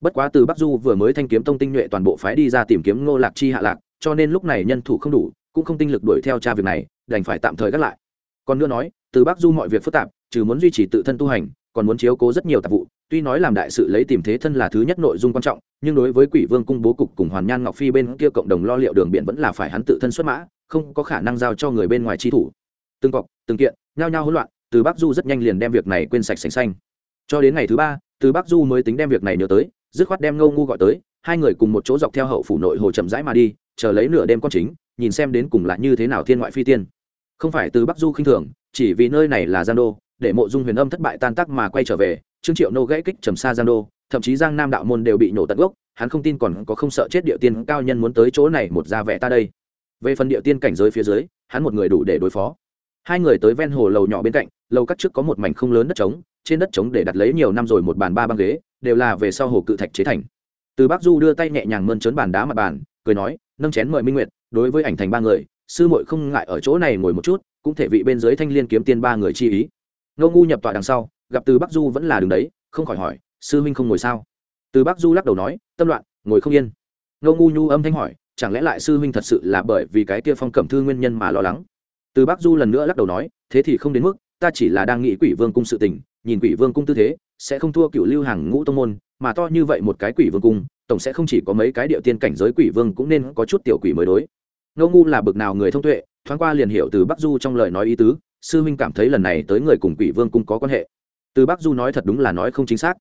Bất quá từ bắc du vừa mới thanh kiếm tông tinh nhuệ toàn bộ phái đi ra tìm kiếm ngô lạc chi hạ lạc, cho nên lúc này nhân thủ không đủ cũng không tinh lực đuổi theo cha việc này, đành phải tạm thời gác lại. Còn nữa nói, từ bắc du mọi việc phức tạp, trừ muốn duy trì tự thân tu hành, còn muốn chiếu cố rất nhiều tạp vụ. Tuy nói làm đại sự lấy tìm thế thân là thứ nhất nội dung quan trọng, nhưng đối với quỷ vương cung bố cục cùng hoàn nhan ngọc phi bên kia cộng đồng lo liệu đường biển vẫn là phải hắn tự thân xuất mã, không có khả năng giao cho người bên ngoài chi thủ. Từng cọc, từng kiện, nhao nhao hỗn loạn, từ bắc du rất nhanh liền đem việc này quên sạch sành xanh. Cho đến ngày thứ ba, từ bắc du mới tính đem việc này nhớ tới, dứt khoát đem ngâu ngu gọi tới, hai người cùng một chỗ dọc theo hậu phủ nội hồ chậm rãi mà đi chờ lấy nửa đêm con chính, nhìn xem đến cùng là như thế nào thiên ngoại phi tiên. Không phải từ bắc du khinh thường, chỉ vì nơi này là giang đô, để mộ dung huyền âm thất bại tan tác mà quay trở về, trương triệu nô gãy kích trầm xa giang đô, thậm chí giang nam đạo môn đều bị nổ tận gốc, hắn không tin còn có không sợ chết địa tiên cao nhân muốn tới chỗ này một ra vẻ ta đây. Về phần địa tiên cảnh giới phía dưới, hắn một người đủ để đối phó. Hai người tới ven hồ lầu nhỏ bên cạnh, lầu cắt trước có một mảnh không lớn đất trống, trên đất trống để đặt lấy nhiều năm rồi một bàn ba băng ghế, đều là về sau hồ cự thạch chế thành. Từ bắc du đưa tay nhẹ nhàng mơn trớn bàn đá mặt bàn, cười nói nâng chén mời minh nguyệt, đối với ảnh thành ba người, sư muội không ngại ở chỗ này ngồi một chút, cũng thể vị bên dưới thanh liên kiếm tiên ba người chi ý. Ngô ngu nhập tọa đằng sau, gặp từ bắc du vẫn là đường đấy, không khỏi hỏi, sư huynh không ngồi sao? Từ bắc du lắc đầu nói, tâm loạn, ngồi không yên. Ngô ngu nhu âm thanh hỏi, chẳng lẽ lại sư huynh thật sự là bởi vì cái kia phong cẩm thư nguyên nhân mà lo lắng? Từ bắc du lần nữa lắc đầu nói, thế thì không đến mức, ta chỉ là đang nghĩ quỷ vương cung sự tình, nhìn quỷ vương cung tư thế, sẽ không thua cựu lưu hàng ngũ tông môn, mà to như vậy một cái quỷ vương cung tổng sẽ không chỉ có mấy cái điệu tiên cảnh giới quỷ vương cũng nên có chút tiểu quỷ mới đối. Ngô ngu là bực nào người thông tuệ, thoáng qua liền hiểu từ bắc du trong lời nói ý tứ, sư huynh cảm thấy lần này tới người cùng quỷ vương cung có quan hệ. Từ bắc du nói thật đúng là nói không chính xác.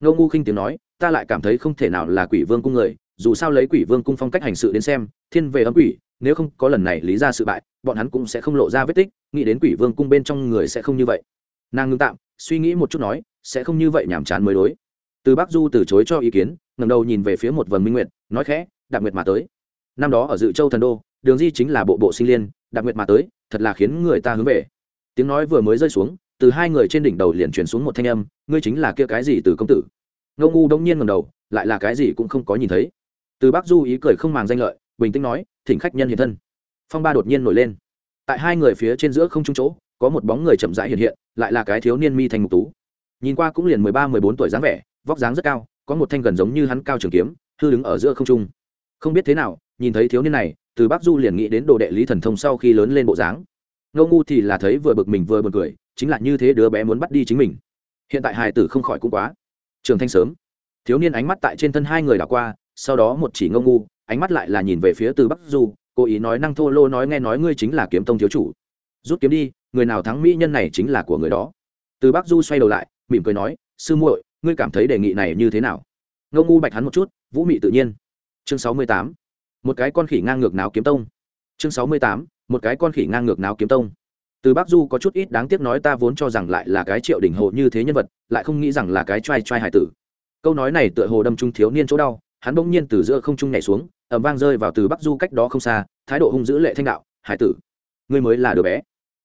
Ngô ngu khinh tiếng nói, ta lại cảm thấy không thể nào là quỷ vương cung người, dù sao lấy quỷ vương cung phong cách hành sự đến xem, thiên về âm quỷ, nếu không có lần này lý ra sự bại, bọn hắn cũng sẽ không lộ ra vết tích, nghĩ đến quỷ vương cung bên trong người sẽ không như vậy. Nàng ngưng tạm, suy nghĩ một chút nói, sẽ không như vậy nhàm chán mới đối. Từ bắc du từ chối cho ý kiến ngầm đầu nhìn về phía một vần minh nguyệt, nói khẽ, đạp nguyệt mà tới. Năm đó ở dự châu thần đô, đường di chính là bộ bộ sinh liên, đạp nguyệt mà tới, thật là khiến người ta hướng về. Tiếng nói vừa mới rơi xuống, từ hai người trên đỉnh đầu liền truyền xuống một thanh âm, ngươi chính là kia cái gì từ công tử? Ngô ngu đông nhiên ngầm đầu, lại là cái gì cũng không có nhìn thấy. Từ bắc du ý cười không màng danh lợi, bình tĩnh nói, thỉnh khách nhân hiện thân. Phong ba đột nhiên nổi lên. Tại hai người phía trên giữa không trung chỗ, có một bóng người chậm rãi hiện hiện, lại là cái thiếu niên mi thành mục tú. Nhìn qua cũng liền mười ba, mười bốn tuổi dáng vẻ, vóc dáng rất cao có một thanh gần giống như hắn cao trường kiếm, hư đứng ở giữa không trung. Không biết thế nào, nhìn thấy thiếu niên này, từ bắc du liền nghĩ đến đồ đệ lý thần thông sau khi lớn lên bộ dáng. Ngô ngu thì là thấy vừa bực mình vừa buồn cười, chính là như thế đứa bé muốn bắt đi chính mình. Hiện tại hài tử không khỏi cũng quá. Trường thanh sớm. Thiếu niên ánh mắt tại trên thân hai người đảo qua, sau đó một chỉ ngô ngu, ánh mắt lại là nhìn về phía từ bắc du, cố ý nói năng thô lô nói nghe nói ngươi chính là kiếm tông thiếu chủ. Rút kiếm đi, người nào thắng mỹ nhân này chính là của người đó. Từ bắc du xoay đầu lại, mỉm cười nói, sư muội ngươi cảm thấy đề nghị này như thế nào? Ngô ngu bạch hắn một chút, vũ mị tự nhiên. Chương sáu mươi tám, một cái con khỉ ngang ngược náo kiếm tông. Chương sáu mươi tám, một cái con khỉ ngang ngược náo kiếm tông. Từ bắc du có chút ít đáng tiếc nói ta vốn cho rằng lại là cái triệu đỉnh hồ như thế nhân vật, lại không nghĩ rằng là cái t r a i t r a i hải tử. Câu nói này tựa hồ đâm trung thiếu niên chỗ đau, hắn bỗng nhiên từ giữa không trung nhảy xuống ẩm vang rơi vào từ bắc du cách đó không xa, thái độ hung dữ lệ thanh đạo, hải tử, ngươi mới là đứa bé.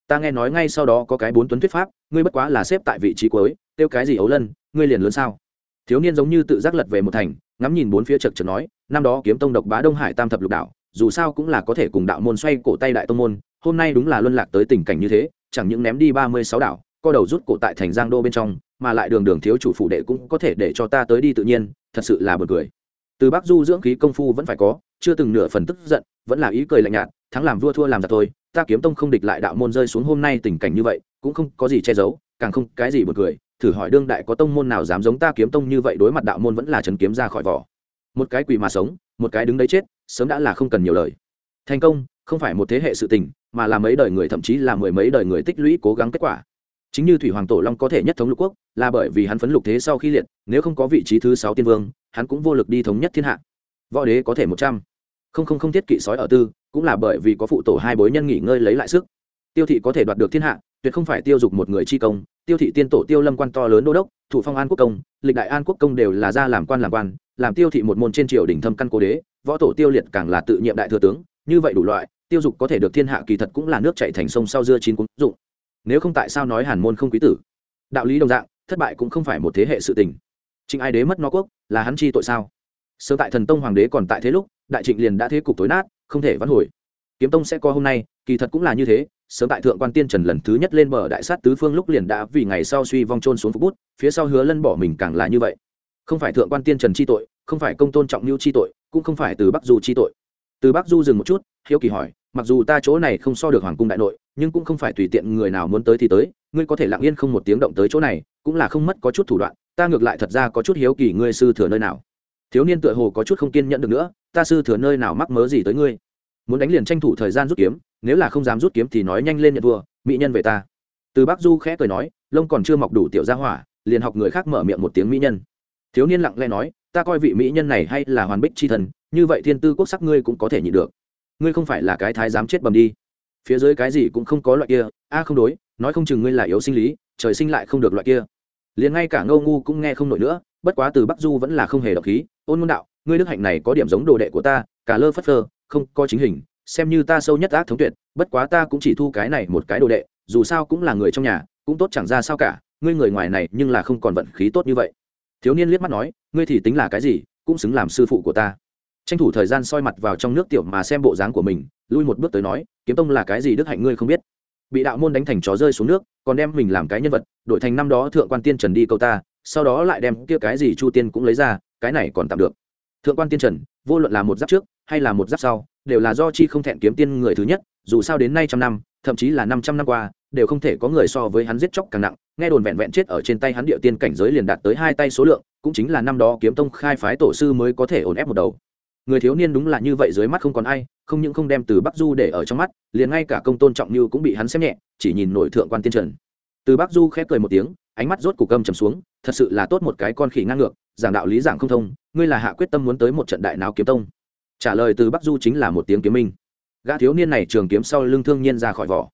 Ta nghe nói ngay sau đó có cái bốn tuấn thuyết pháp, ngươi bất quá là xếp tại vị trí cuối, tiêu cái gì ấu lân ngươi liền lớn sao? Thiếu niên giống như tự giác lật về một thành, ngắm nhìn bốn phía chật chật nói, năm đó kiếm tông độc bá đông hải tam thập lục đạo, dù sao cũng là có thể cùng đạo môn xoay cổ tay đại tông môn, hôm nay đúng là luân lạc tới tình cảnh như thế, chẳng những ném đi ba mươi sáu đảo co đầu rút cổ tại thành giang đô bên trong, mà lại đường đường thiếu chủ phụ đệ cũng có thể để cho ta tới đi tự nhiên, thật sự là buồn cười. Từ bắc du dưỡng khí công phu vẫn phải có, chưa từng nửa phần tức giận, vẫn là ý cười lạnh nhạt, thắng làm vua thua làm giặc thôi, ta kiếm tông không địch lại đạo môn rơi xuống hôm nay tình cảnh như vậy, cũng không có gì che giấu, càng không cái gì buồn cười thử hỏi đương đại có tông môn nào dám giống ta kiếm tông như vậy đối mặt đạo môn vẫn là trần kiếm ra khỏi vỏ. Một cái quỷ mà sống, một cái đứng đấy chết, sớm đã là không cần nhiều lời. Thành công, không phải một thế hệ sự tình, mà là mấy đời người, thậm chí là mười mấy đời người tích lũy cố gắng kết quả. Chính như thủy hoàng tổ long có thể nhất thống lục quốc, là bởi vì hắn phấn lục thế sau khi liệt, nếu không có vị trí thứ sáu tiên vương, hắn cũng vô lực đi thống nhất thiên hạ. Võ đế có thể một trăm. Không không không thiết kỵ sói ở tư, cũng là bởi vì có phụ tổ hai bối nhân nghỉ ngơi lấy lại sức. Tiêu thị có thể đoạt được thiên hạ, tuyệt không phải tiêu dục một người chi công tiêu thị tiên tổ tiêu lâm quan to lớn đô đốc, thủ phong an quốc công, lịch đại an quốc công đều là ra làm quan làm quan, làm tiêu thị một môn trên triều đình thâm căn cố đế, võ tổ tiêu liệt càng là tự nhiệm đại thừa tướng, như vậy đủ loại, tiêu dục có thể được thiên hạ kỳ thật cũng là nước chạy thành sông sau dưa chín cũng dụng. Nếu không tại sao nói hàn môn không quý tử? Đạo lý đồng dạng, thất bại cũng không phải một thế hệ sự tình. Trịnh ai đế mất nó quốc, là hắn chi tội sao? Sớm tại thần tông hoàng đế còn tại thế lúc, đại trịnh liền đã thế cục tối nát, không thể vãn hồi. Kiếm tông sẽ có hôm nay, kỳ thật cũng là như thế sớm tại thượng quan tiên trần lần thứ nhất lên bờ đại sát tứ phương lúc liền đã vì ngày sau suy vong trôn xuống phục bút, phía sau hứa lân bỏ mình càng là như vậy. Không phải thượng quan tiên trần chi tội, không phải công tôn trọng mưu chi tội, cũng không phải từ bắc du chi tội. Từ bắc du dừng một chút, hiếu kỳ hỏi, mặc dù ta chỗ này không so được hoàng cung đại nội, nhưng cũng không phải tùy tiện người nào muốn tới thì tới, ngươi có thể lặng yên không một tiếng động tới chỗ này, cũng là không mất có chút thủ đoạn, ta ngược lại thật ra có chút hiếu kỳ ngươi sư thừa nơi nào. Thiếu niên tựa hồ có chút không kiên nhẫn được nữa, ta sư thừa nơi nào mắc mớ gì tới ngươi? Muốn đánh liền tranh thủ thời gian rút kiếm nếu là không dám rút kiếm thì nói nhanh lên nhận vua mỹ nhân về ta. Từ bắc du khẽ cười nói, lông còn chưa mọc đủ tiểu gia hỏa, liền học người khác mở miệng một tiếng mỹ nhân. Thiếu niên lặng lẽ nói, ta coi vị mỹ nhân này hay là hoàn bích c h i thần, như vậy thiên tư quốc sắc ngươi cũng có thể nhịn được. Ngươi không phải là cái thái dám chết bầm đi. Phía dưới cái gì cũng không có loại kia, a không đối, nói không chừng ngươi là yếu sinh lý, trời sinh lại không được loại kia. Liền ngay cả ngâu ngu cũng nghe không nổi nữa, bất quá từ bắc du vẫn là không hề đọc khí, ôn môn đạo, ngươi đức hạnh này có điểm giống đồ đệ của ta, cả lơ phất phơ, không có chính hình xem như ta sâu nhất ác thống tuyệt, bất quá ta cũng chỉ thu cái này một cái đồ đệ, dù sao cũng là người trong nhà, cũng tốt chẳng ra sao cả, ngươi người ngoài này nhưng là không còn vận khí tốt như vậy. Thiếu niên liếc mắt nói, ngươi thì tính là cái gì, cũng xứng làm sư phụ của ta. Tranh thủ thời gian soi mặt vào trong nước tiểu mà xem bộ dáng của mình, lui một bước tới nói, kiếm tông là cái gì đức hạnh ngươi không biết. Bị đạo môn đánh thành chó rơi xuống nước, còn đem mình làm cái nhân vật, đổi thành năm đó thượng quan tiên trần đi câu ta, sau đó lại đem kia cái gì chu tiên cũng lấy ra, cái này còn tạm được. Thượng quan tiên trần, vô luận là một giáp trước hay là một giáp sau, đều là do chi không thẹn kiếm tiên người thứ nhất, dù sao đến nay trăm năm, thậm chí là năm trăm năm qua, đều không thể có người so với hắn giết chóc càng nặng. Nghe đồn vẹn vẹn chết ở trên tay hắn địa tiên cảnh giới liền đạt tới hai tay số lượng, cũng chính là năm đó kiếm tông khai phái tổ sư mới có thể ổn ép một đầu. Người thiếu niên đúng là như vậy dưới mắt không còn ai, không những không đem từ bắc du để ở trong mắt, liền ngay cả công tôn trọng như cũng bị hắn xem nhẹ, chỉ nhìn nổi thượng quan tiên trần. Từ bắc du khép cười một tiếng, ánh mắt rốt cục cơm trầm xuống, thật sự là tốt một cái con khỉ ngang ngược, giảng đạo lý giảng không thông, ngươi là hạ quyết tâm muốn tới một trận đại nào kiếm tông trả lời từ bắc du chính là một tiếng kiếm minh gã thiếu niên này trường kiếm sau lưng thương nhiên ra khỏi vỏ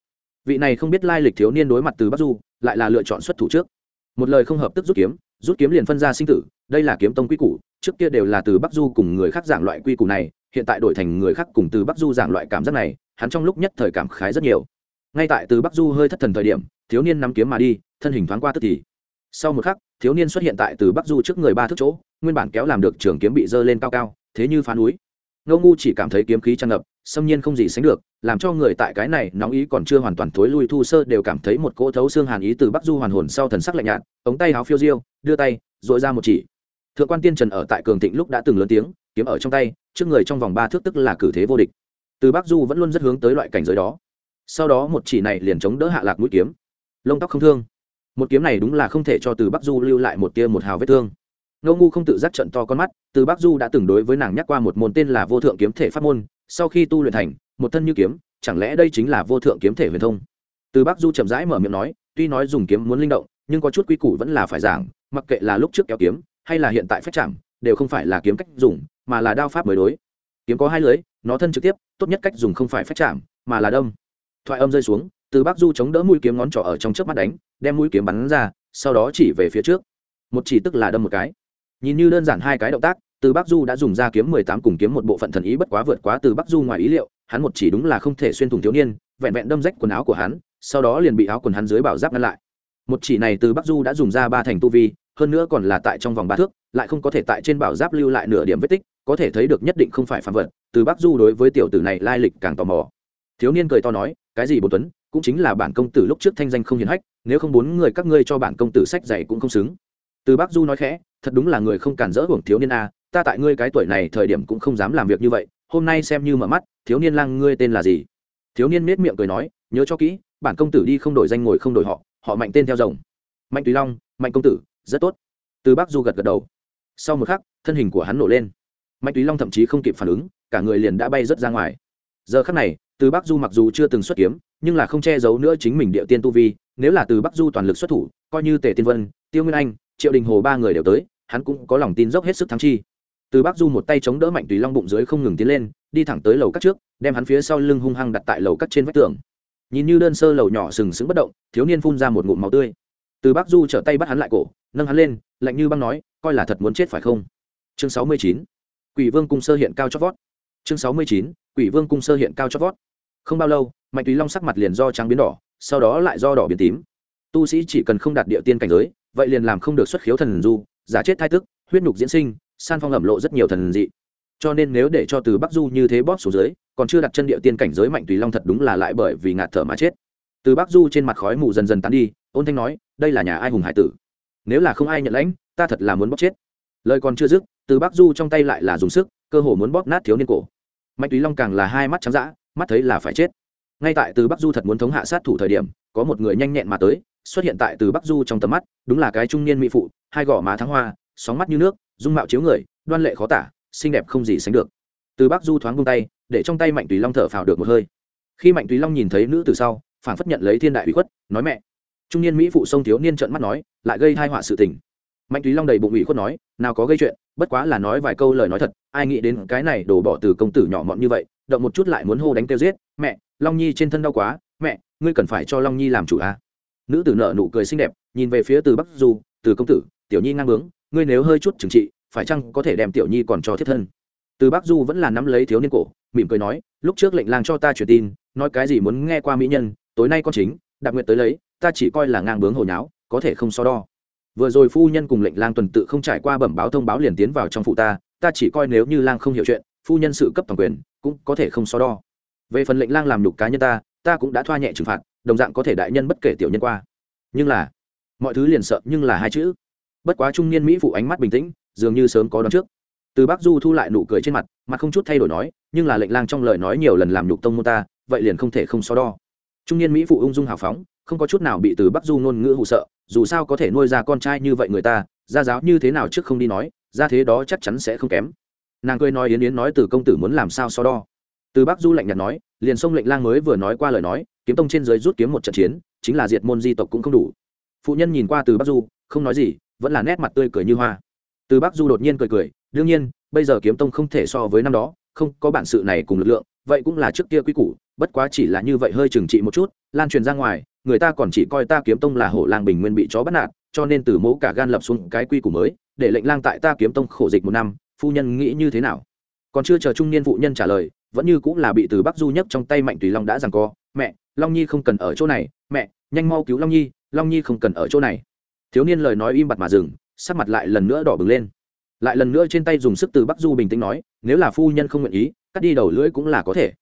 vị này không biết lai lịch thiếu niên đối mặt từ bắc du lại là lựa chọn xuất thủ trước một lời không hợp tức rút kiếm rút kiếm liền phân ra sinh tử đây là kiếm tông quy củ trước kia đều là từ bắc du cùng người khác giảng loại quy củ này hiện tại đổi thành người khác cùng từ bắc du giảng loại cảm giác này hắn trong lúc nhất thời cảm khái rất nhiều ngay tại từ bắc du hơi thất thần thời điểm thiếu niên nắm kiếm mà đi thân hình thoáng qua tức thì sau một khắc thiếu niên xuất hiện tại từ bắc du trước người ba thước chỗ nguyên bản kéo làm được trường kiếm bị dơ lên cao cao thế như phá núi ngô ngu chỉ cảm thấy kiếm khí tràn ngập, xâm nhiên không gì sánh được, làm cho người tại cái này nóng ý còn chưa hoàn toàn thối lui thu sơ đều cảm thấy một cỗ thấu xương hàn ý từ bắc du hoàn hồn sau thần sắc lạnh nhạt, ống tay háo phiêu diêu, đưa tay dội ra một chỉ. Thượng quan tiên trần ở tại cường thịnh lúc đã từng lớn tiếng, kiếm ở trong tay, trước người trong vòng ba thước tức là cử thế vô địch. Từ bắc du vẫn luôn rất hướng tới loại cảnh giới đó. Sau đó một chỉ này liền chống đỡ hạ lạc mũi kiếm. Lông tóc không thương. Một kiếm này đúng là không thể cho từ bắc du lưu lại một tia một hào vết thương ngô ngu không tự giác trận to con mắt, từ bắc du đã từng đối với nàng nhắc qua một môn tên là vô thượng kiếm thể pháp môn, sau khi tu luyện thành, một thân như kiếm, chẳng lẽ đây chính là vô thượng kiếm thể huyền thông? Từ bắc du chậm rãi mở miệng nói, tuy nói dùng kiếm muốn linh động, nhưng có chút quy củ vẫn là phải giảng, mặc kệ là lúc trước kéo kiếm, hay là hiện tại phép chạm, đều không phải là kiếm cách dùng, mà là đao pháp mới đối. Kiếm có hai lưới, nó thân trực tiếp, tốt nhất cách dùng không phải phép chạm, mà là đâm. Thoại âm rơi xuống, từ bắc du chống đỡ mũi kiếm ngón trỏ ở trong trước mắt đánh, đem mũi kiếm bắn ra, sau đó chỉ về phía trước. Một chỉ tức là đâm một cái nhìn như đơn giản hai cái động tác, từ bắc du đã dùng ra kiếm mười tám cùng kiếm một bộ phận thần ý bất quá vượt quá từ bắc du ngoài ý liệu, hắn một chỉ đúng là không thể xuyên thủng thiếu niên, vẹn vẹn đâm rách quần áo của hắn, sau đó liền bị áo quần hắn dưới bảo giáp ngăn lại. Một chỉ này từ bắc du đã dùng ra ba thành tu vi, hơn nữa còn là tại trong vòng ba thước, lại không có thể tại trên bảo giáp lưu lại nửa điểm vết tích, có thể thấy được nhất định không phải phạm vật, từ bắc du đối với tiểu tử này lai lịch càng tò mò. Thiếu niên cười to nói, cái gì bố tuấn, cũng chính là bản công tử lúc trước thanh danh không hiền hách, nếu không bốn người các ngươi cho bản công tử sách dạy cũng không xứng từ Bác du nói khẽ, thật đúng là người không cản rỡ hưởng thiếu niên a, ta tại ngươi cái tuổi này thời điểm cũng không dám làm việc như vậy, hôm nay xem như mở mắt, thiếu niên lang ngươi tên là gì? Thiếu niên nết miệng cười nói, nhớ cho kỹ, bản công tử đi không đổi danh ngồi không đổi họ họ mạnh tên theo rồng. Mạnh tùy long, mạnh công tử, rất tốt. Từ Bác du gật gật đầu. Sau một khắc, thân hình của hắn nổ lên. Mạnh tùy long thậm chí không kịp phản ứng, cả người liền đã bay rớt ra ngoài. Giờ khắc này, từ bắc du mặc dù chưa từng xuất kiếm, nhưng là không che giấu nữa chính mình địa tiên tu vi, nếu là từ bắc du toàn lực xuất thủ, coi như tề tiên vân, tiêu nguyên anh triệu đình hồ ba người đều tới, hắn cũng có lòng tin dốc hết sức thắng chi. Từ bắc du một tay chống đỡ mạnh tùy long bụng dưới không ngừng tiến lên, đi thẳng tới lầu cắt trước, đem hắn phía sau lưng hung hăng đặt tại lầu cắt trên vách tường. Nhìn như đơn sơ lầu nhỏ sừng sững bất động, thiếu niên phun ra một ngụm máu tươi. Từ bắc du trở tay bắt hắn lại cổ, nâng hắn lên, lạnh như băng nói, coi là thật muốn chết phải không? Chương sáu mươi chín, quỷ vương cung sơ hiện cao chót vót. Chương sáu mươi chín, quỷ vương cung sơ hiện cao chót vót. Không bao lâu, mạnh tùy long sắc mặt liền do trắng biến đỏ, sau đó lại do đỏ biến tím. Tu sĩ chỉ cần không đạt địa tiên cảnh giới vậy liền làm không được xuất khiếu thần du, giả chết thai tức, huyết nhục diễn sinh, san phong ẩm lộ rất nhiều thần dị. Cho nên nếu để cho từ bắc du như thế bóp xuống dưới, còn chưa đặt chân địa tiên cảnh giới mạnh tùy long thật đúng là lại bởi vì ngạt thở mà chết. Từ bắc du trên mặt khói mù dần dần tán đi, ôn thanh nói, đây là nhà ai hùng hải tử? Nếu là không ai nhận lãnh, ta thật là muốn bóp chết. Lời còn chưa dứt, từ bắc du trong tay lại là dùng sức, cơ hồ muốn bóp nát thiếu niên cổ. Mạnh tùy long càng là hai mắt trắng d mắt thấy là phải chết. Ngay tại từ bắc du thật muốn thống hạ sát thủ thời điểm, có một người nhanh nhẹn mà tới xuất hiện tại từ bắc du trong tầm mắt, đúng là cái trung niên mỹ phụ, hai gò má thắng hoa, sóng mắt như nước, dung mạo chiếu người, đoan lệ khó tả, xinh đẹp không gì sánh được. Từ bắc du thoáng vung tay, để trong tay mạnh tùy long thở phào được một hơi. Khi mạnh tùy long nhìn thấy nữ từ sau phản phất nhận lấy thiên đại ủy khuất, nói mẹ. Trung niên mỹ phụ sông thiếu niên trợn mắt nói, lại gây thai họa sự tình. Mạnh tùy long đầy bụng ủy khuất nói, nào có gây chuyện, bất quá là nói vài câu lời nói thật, ai nghĩ đến cái này đổ bỏ từ công tử nhỏ mọn như vậy, động một chút lại muốn hô đánh tiêu giết, mẹ, long nhi trên thân đau quá, mẹ, ngươi cần phải cho long nhi làm chủ à nữ tử nợ nụ cười xinh đẹp, nhìn về phía từ bắc du, từ công tử, tiểu nhi ngang bướng, ngươi nếu hơi chút trừng trị, phải chăng có thể đem tiểu nhi còn cho thiết thân? Từ bắc du vẫn là nắm lấy thiếu niên cổ, mỉm cười nói, lúc trước lệnh lang cho ta truyền tin, nói cái gì muốn nghe qua mỹ nhân, tối nay con chính đặc nguyện tới lấy, ta chỉ coi là ngang bướng hồi nháo, có thể không so đo. Vừa rồi phu nhân cùng lệnh lang tuần tự không trải qua bẩm báo thông báo liền tiến vào trong phụ ta ta chỉ coi nếu như lang không hiểu chuyện, phu nhân sự cấp toàn quyền, cũng có thể không so đo. Về phần lệnh lang làm nhục cá nhân ta ta cũng đã thoa nhẹ trừng phạt đồng dạng có thể đại nhân bất kể tiểu nhân qua. Nhưng là, mọi thứ liền sợ nhưng là hai chữ. Bất quá trung niên mỹ phụ ánh mắt bình tĩnh, dường như sớm có đón trước. Từ bác du thu lại nụ cười trên mặt mặt không chút thay đổi nói, nhưng là lệnh lang trong lời nói nhiều lần làm nhục tông mô ta, vậy liền không thể không so đo. Trung niên mỹ phụ ung dung hào phóng, không có chút nào bị từ bắc du ngôn ngữ hụ sợ, dù sao có thể nuôi ra con trai như vậy người ta, gia giáo như thế nào trước không đi nói ra thế đó chắc chắn sẽ không kém. Nàng cười nói yến yến nói từ công tử muốn làm sao so đo. Từ bắc du lạnh nhạt nói, liền sông lệnh lang mới vừa nói qua lời nói kiếm tông trên dưới rút kiếm một trận chiến, chính là diệt môn di tộc cũng không đủ. Phụ nhân nhìn qua từ bắc du, không nói gì, vẫn là nét mặt tươi cười như hoa. Từ bắc du đột nhiên cười cười, đương nhiên, bây giờ kiếm tông không thể so với năm đó, không có bản sự này cùng lực lượng, vậy cũng là trước kia quy củ, bất quá chỉ là như vậy hơi trừng trị một chút, lan truyền ra ngoài, người ta còn chỉ coi ta kiếm tông là hổ lang bình nguyên bị chó bắt nạt, cho nên từ mẫu cả gan lập xuống cái quy củ mới, để lệnh lang tại ta kiếm tông khổ dịch một năm, phu nhân nghĩ như thế nào? Còn chưa chờ trung niên phụ nhân trả lời, vẫn như cũng là bị từ bắc du nhấc trong tay mạnh tùy long đã rằng co, mẹ long nhi không cần ở chỗ này, mẹ, nhanh mau cứu long nhi long nhi không cần ở chỗ này. Thiếu niên lời nói im bặt mà dừng, sắc mặt lại lần nữa đỏ bừng lên. Lại lần nữa trên tay dùng sức từ bắc du bình tĩnh nói, nếu là phu nhân không nguyện ý, cắt đi đầu lưỡi cũng là có thể.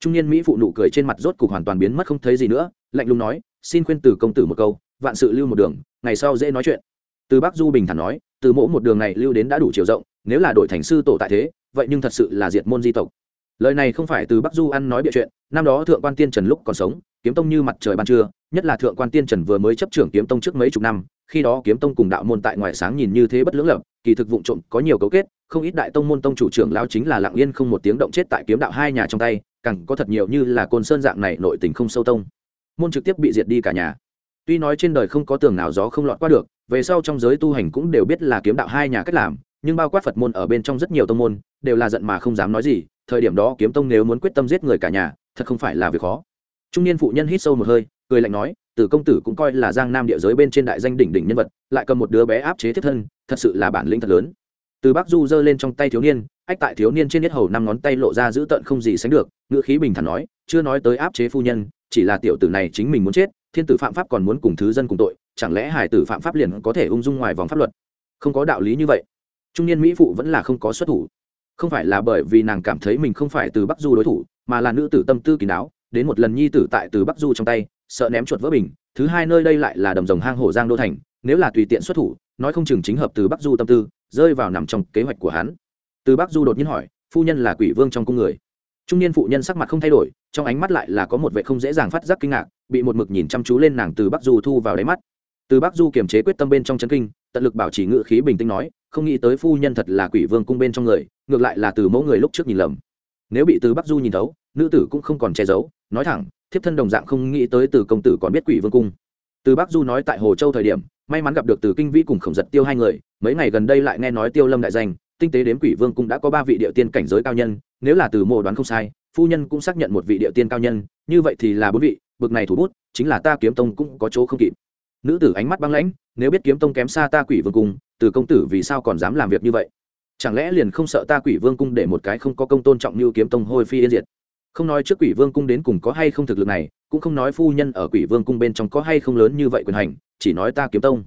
Trung niên mỹ phụ nụ cười trên mặt rốt cục hoàn toàn biến mất không thấy gì nữa, lạnh lùng nói, xin khuyên từ công tử một câu, vạn sự lưu một đường, ngày sau dễ nói chuyện. Từ bắc du bình thản nói, từ mỗ một đường này lưu đến đã đủ chiều rộng, nếu là đổi thành sư tổ tại thế, vậy nhưng thật sự là diệt môn di tộc lời này không phải từ bắc du ăn nói bịa chuyện, năm đó thượng quan tiên trần lúc còn sống, kiếm tông như mặt trời ban trưa, nhất là thượng quan tiên trần vừa mới chấp trưởng kiếm tông trước mấy chục năm, khi đó kiếm tông cùng đạo môn tại ngoài sáng nhìn như thế bất lưỡng lập, kỳ thực vụ trộm có nhiều cấu kết, không ít đại tông môn tông chủ trưởng lao chính là lặng yên không một tiếng động chết tại kiếm đạo hai nhà trong tay, càng có thật nhiều như là côn sơn dạng này nội tình không sâu tông. Môn trực tiếp bị diệt đi cả nhà. Tuy nói trên đời không có tường nào gió không lọt qua được, về sau trong giới tu hành cũng đều biết là kiếm đạo hai nhà cách làm, nhưng bao quát phật môn ở bên trong rất nhiều tông môn, đều là giận mà không dám nói gì thời điểm đó kiếm tông nếu muốn quyết tâm giết người cả nhà, thật không phải là việc khó. Trung niên phụ nhân hít sâu một hơi, cười lạnh nói, tử công tử cũng coi là giang nam địa giới bên trên đại danh đỉnh đỉnh nhân vật, lại cầm một đứa bé áp chế thiết thân, thật sự là bản lĩnh thật lớn. Từ bắc du giơ lên trong tay thiếu niên, ách tại thiếu niên trên nhất hầu năm ngón tay lộ ra giữ tận không gì sánh được, ngữ khí bình thản nói, chưa nói tới áp chế phu nhân, chỉ là tiểu tử này chính mình muốn chết, thiên tử phạm pháp còn muốn cùng thứ dân cùng tội, chẳng lẽ hải tử phạm pháp liền có thể ung dung ngoài vòng pháp luật? Không có đạo lý như vậy. Trung niên mỹ phụ vẫn là không có xuất thủ không phải là bởi vì nàng cảm thấy mình không phải từ bắc du đối thủ, mà là nữ tử tâm tư kỳ đáo, đến một lần nhi tử tại từ bắc du trong tay, sợ ném chuột vỡ bình, thứ hai nơi đây lại là đầm rồng hang hổ giang đô thành, nếu là tùy tiện xuất thủ, nói không chừng chính hợp từ bắc du tâm tư, rơi vào nằm trong kế hoạch của hắn. Từ bắc du đột nhiên hỏi, phu nhân là quỷ vương trong cung người? Trung niên phụ nhân sắc mặt không thay đổi, trong ánh mắt lại là có một vệ không dễ dàng phát giác kinh ngạc, bị một mực nhìn chăm chú lên nàng từ bắc du thu vào đáy mắt. Từ bắc du kiềm chế quyết tâm bên trong chân kinh, tận lực bảo trì ngự khí bình tĩnh nói, không nghĩ tới phu nhân thật là quỷ vương cung bên trong người ngược lại là từ mẫu người lúc trước nhìn lầm. Nếu bị từ bắc du nhìn thấu, nữ tử cũng không còn che giấu, nói thẳng, thiếp thân đồng dạng không nghĩ tới từ công tử còn biết quỷ vương cung. Từ bắc du nói tại hồ châu thời điểm, may mắn gặp được từ kinh vĩ cùng khổng giật tiêu hai người, mấy ngày gần đây lại nghe nói tiêu lâm đại danh, tinh tế đếm quỷ vương cung đã có ba vị địa tiên cảnh giới cao nhân, nếu là từ mộ đoán không sai, phu nhân cũng xác nhận một vị địa tiên cao nhân, như vậy thì là bốn vị, bực này thủ bút, chính là ta kiếm tông cũng có chỗ không kịp. Nữ tử ánh mắt băng lãnh, nếu biết kiếm tông kém xa ta quỷ vương cung, từ công tử vì sao còn dám làm việc như vậy? Chẳng lẽ liền không sợ ta quỷ vương cung để một cái không có công tôn trọng như kiếm tông hôi phi yên diệt? Không nói trước quỷ vương cung đến cùng có hay không thực lực này, cũng không nói phu nhân ở quỷ vương cung bên trong có hay không lớn như vậy quyền hành, chỉ nói ta kiếm tông.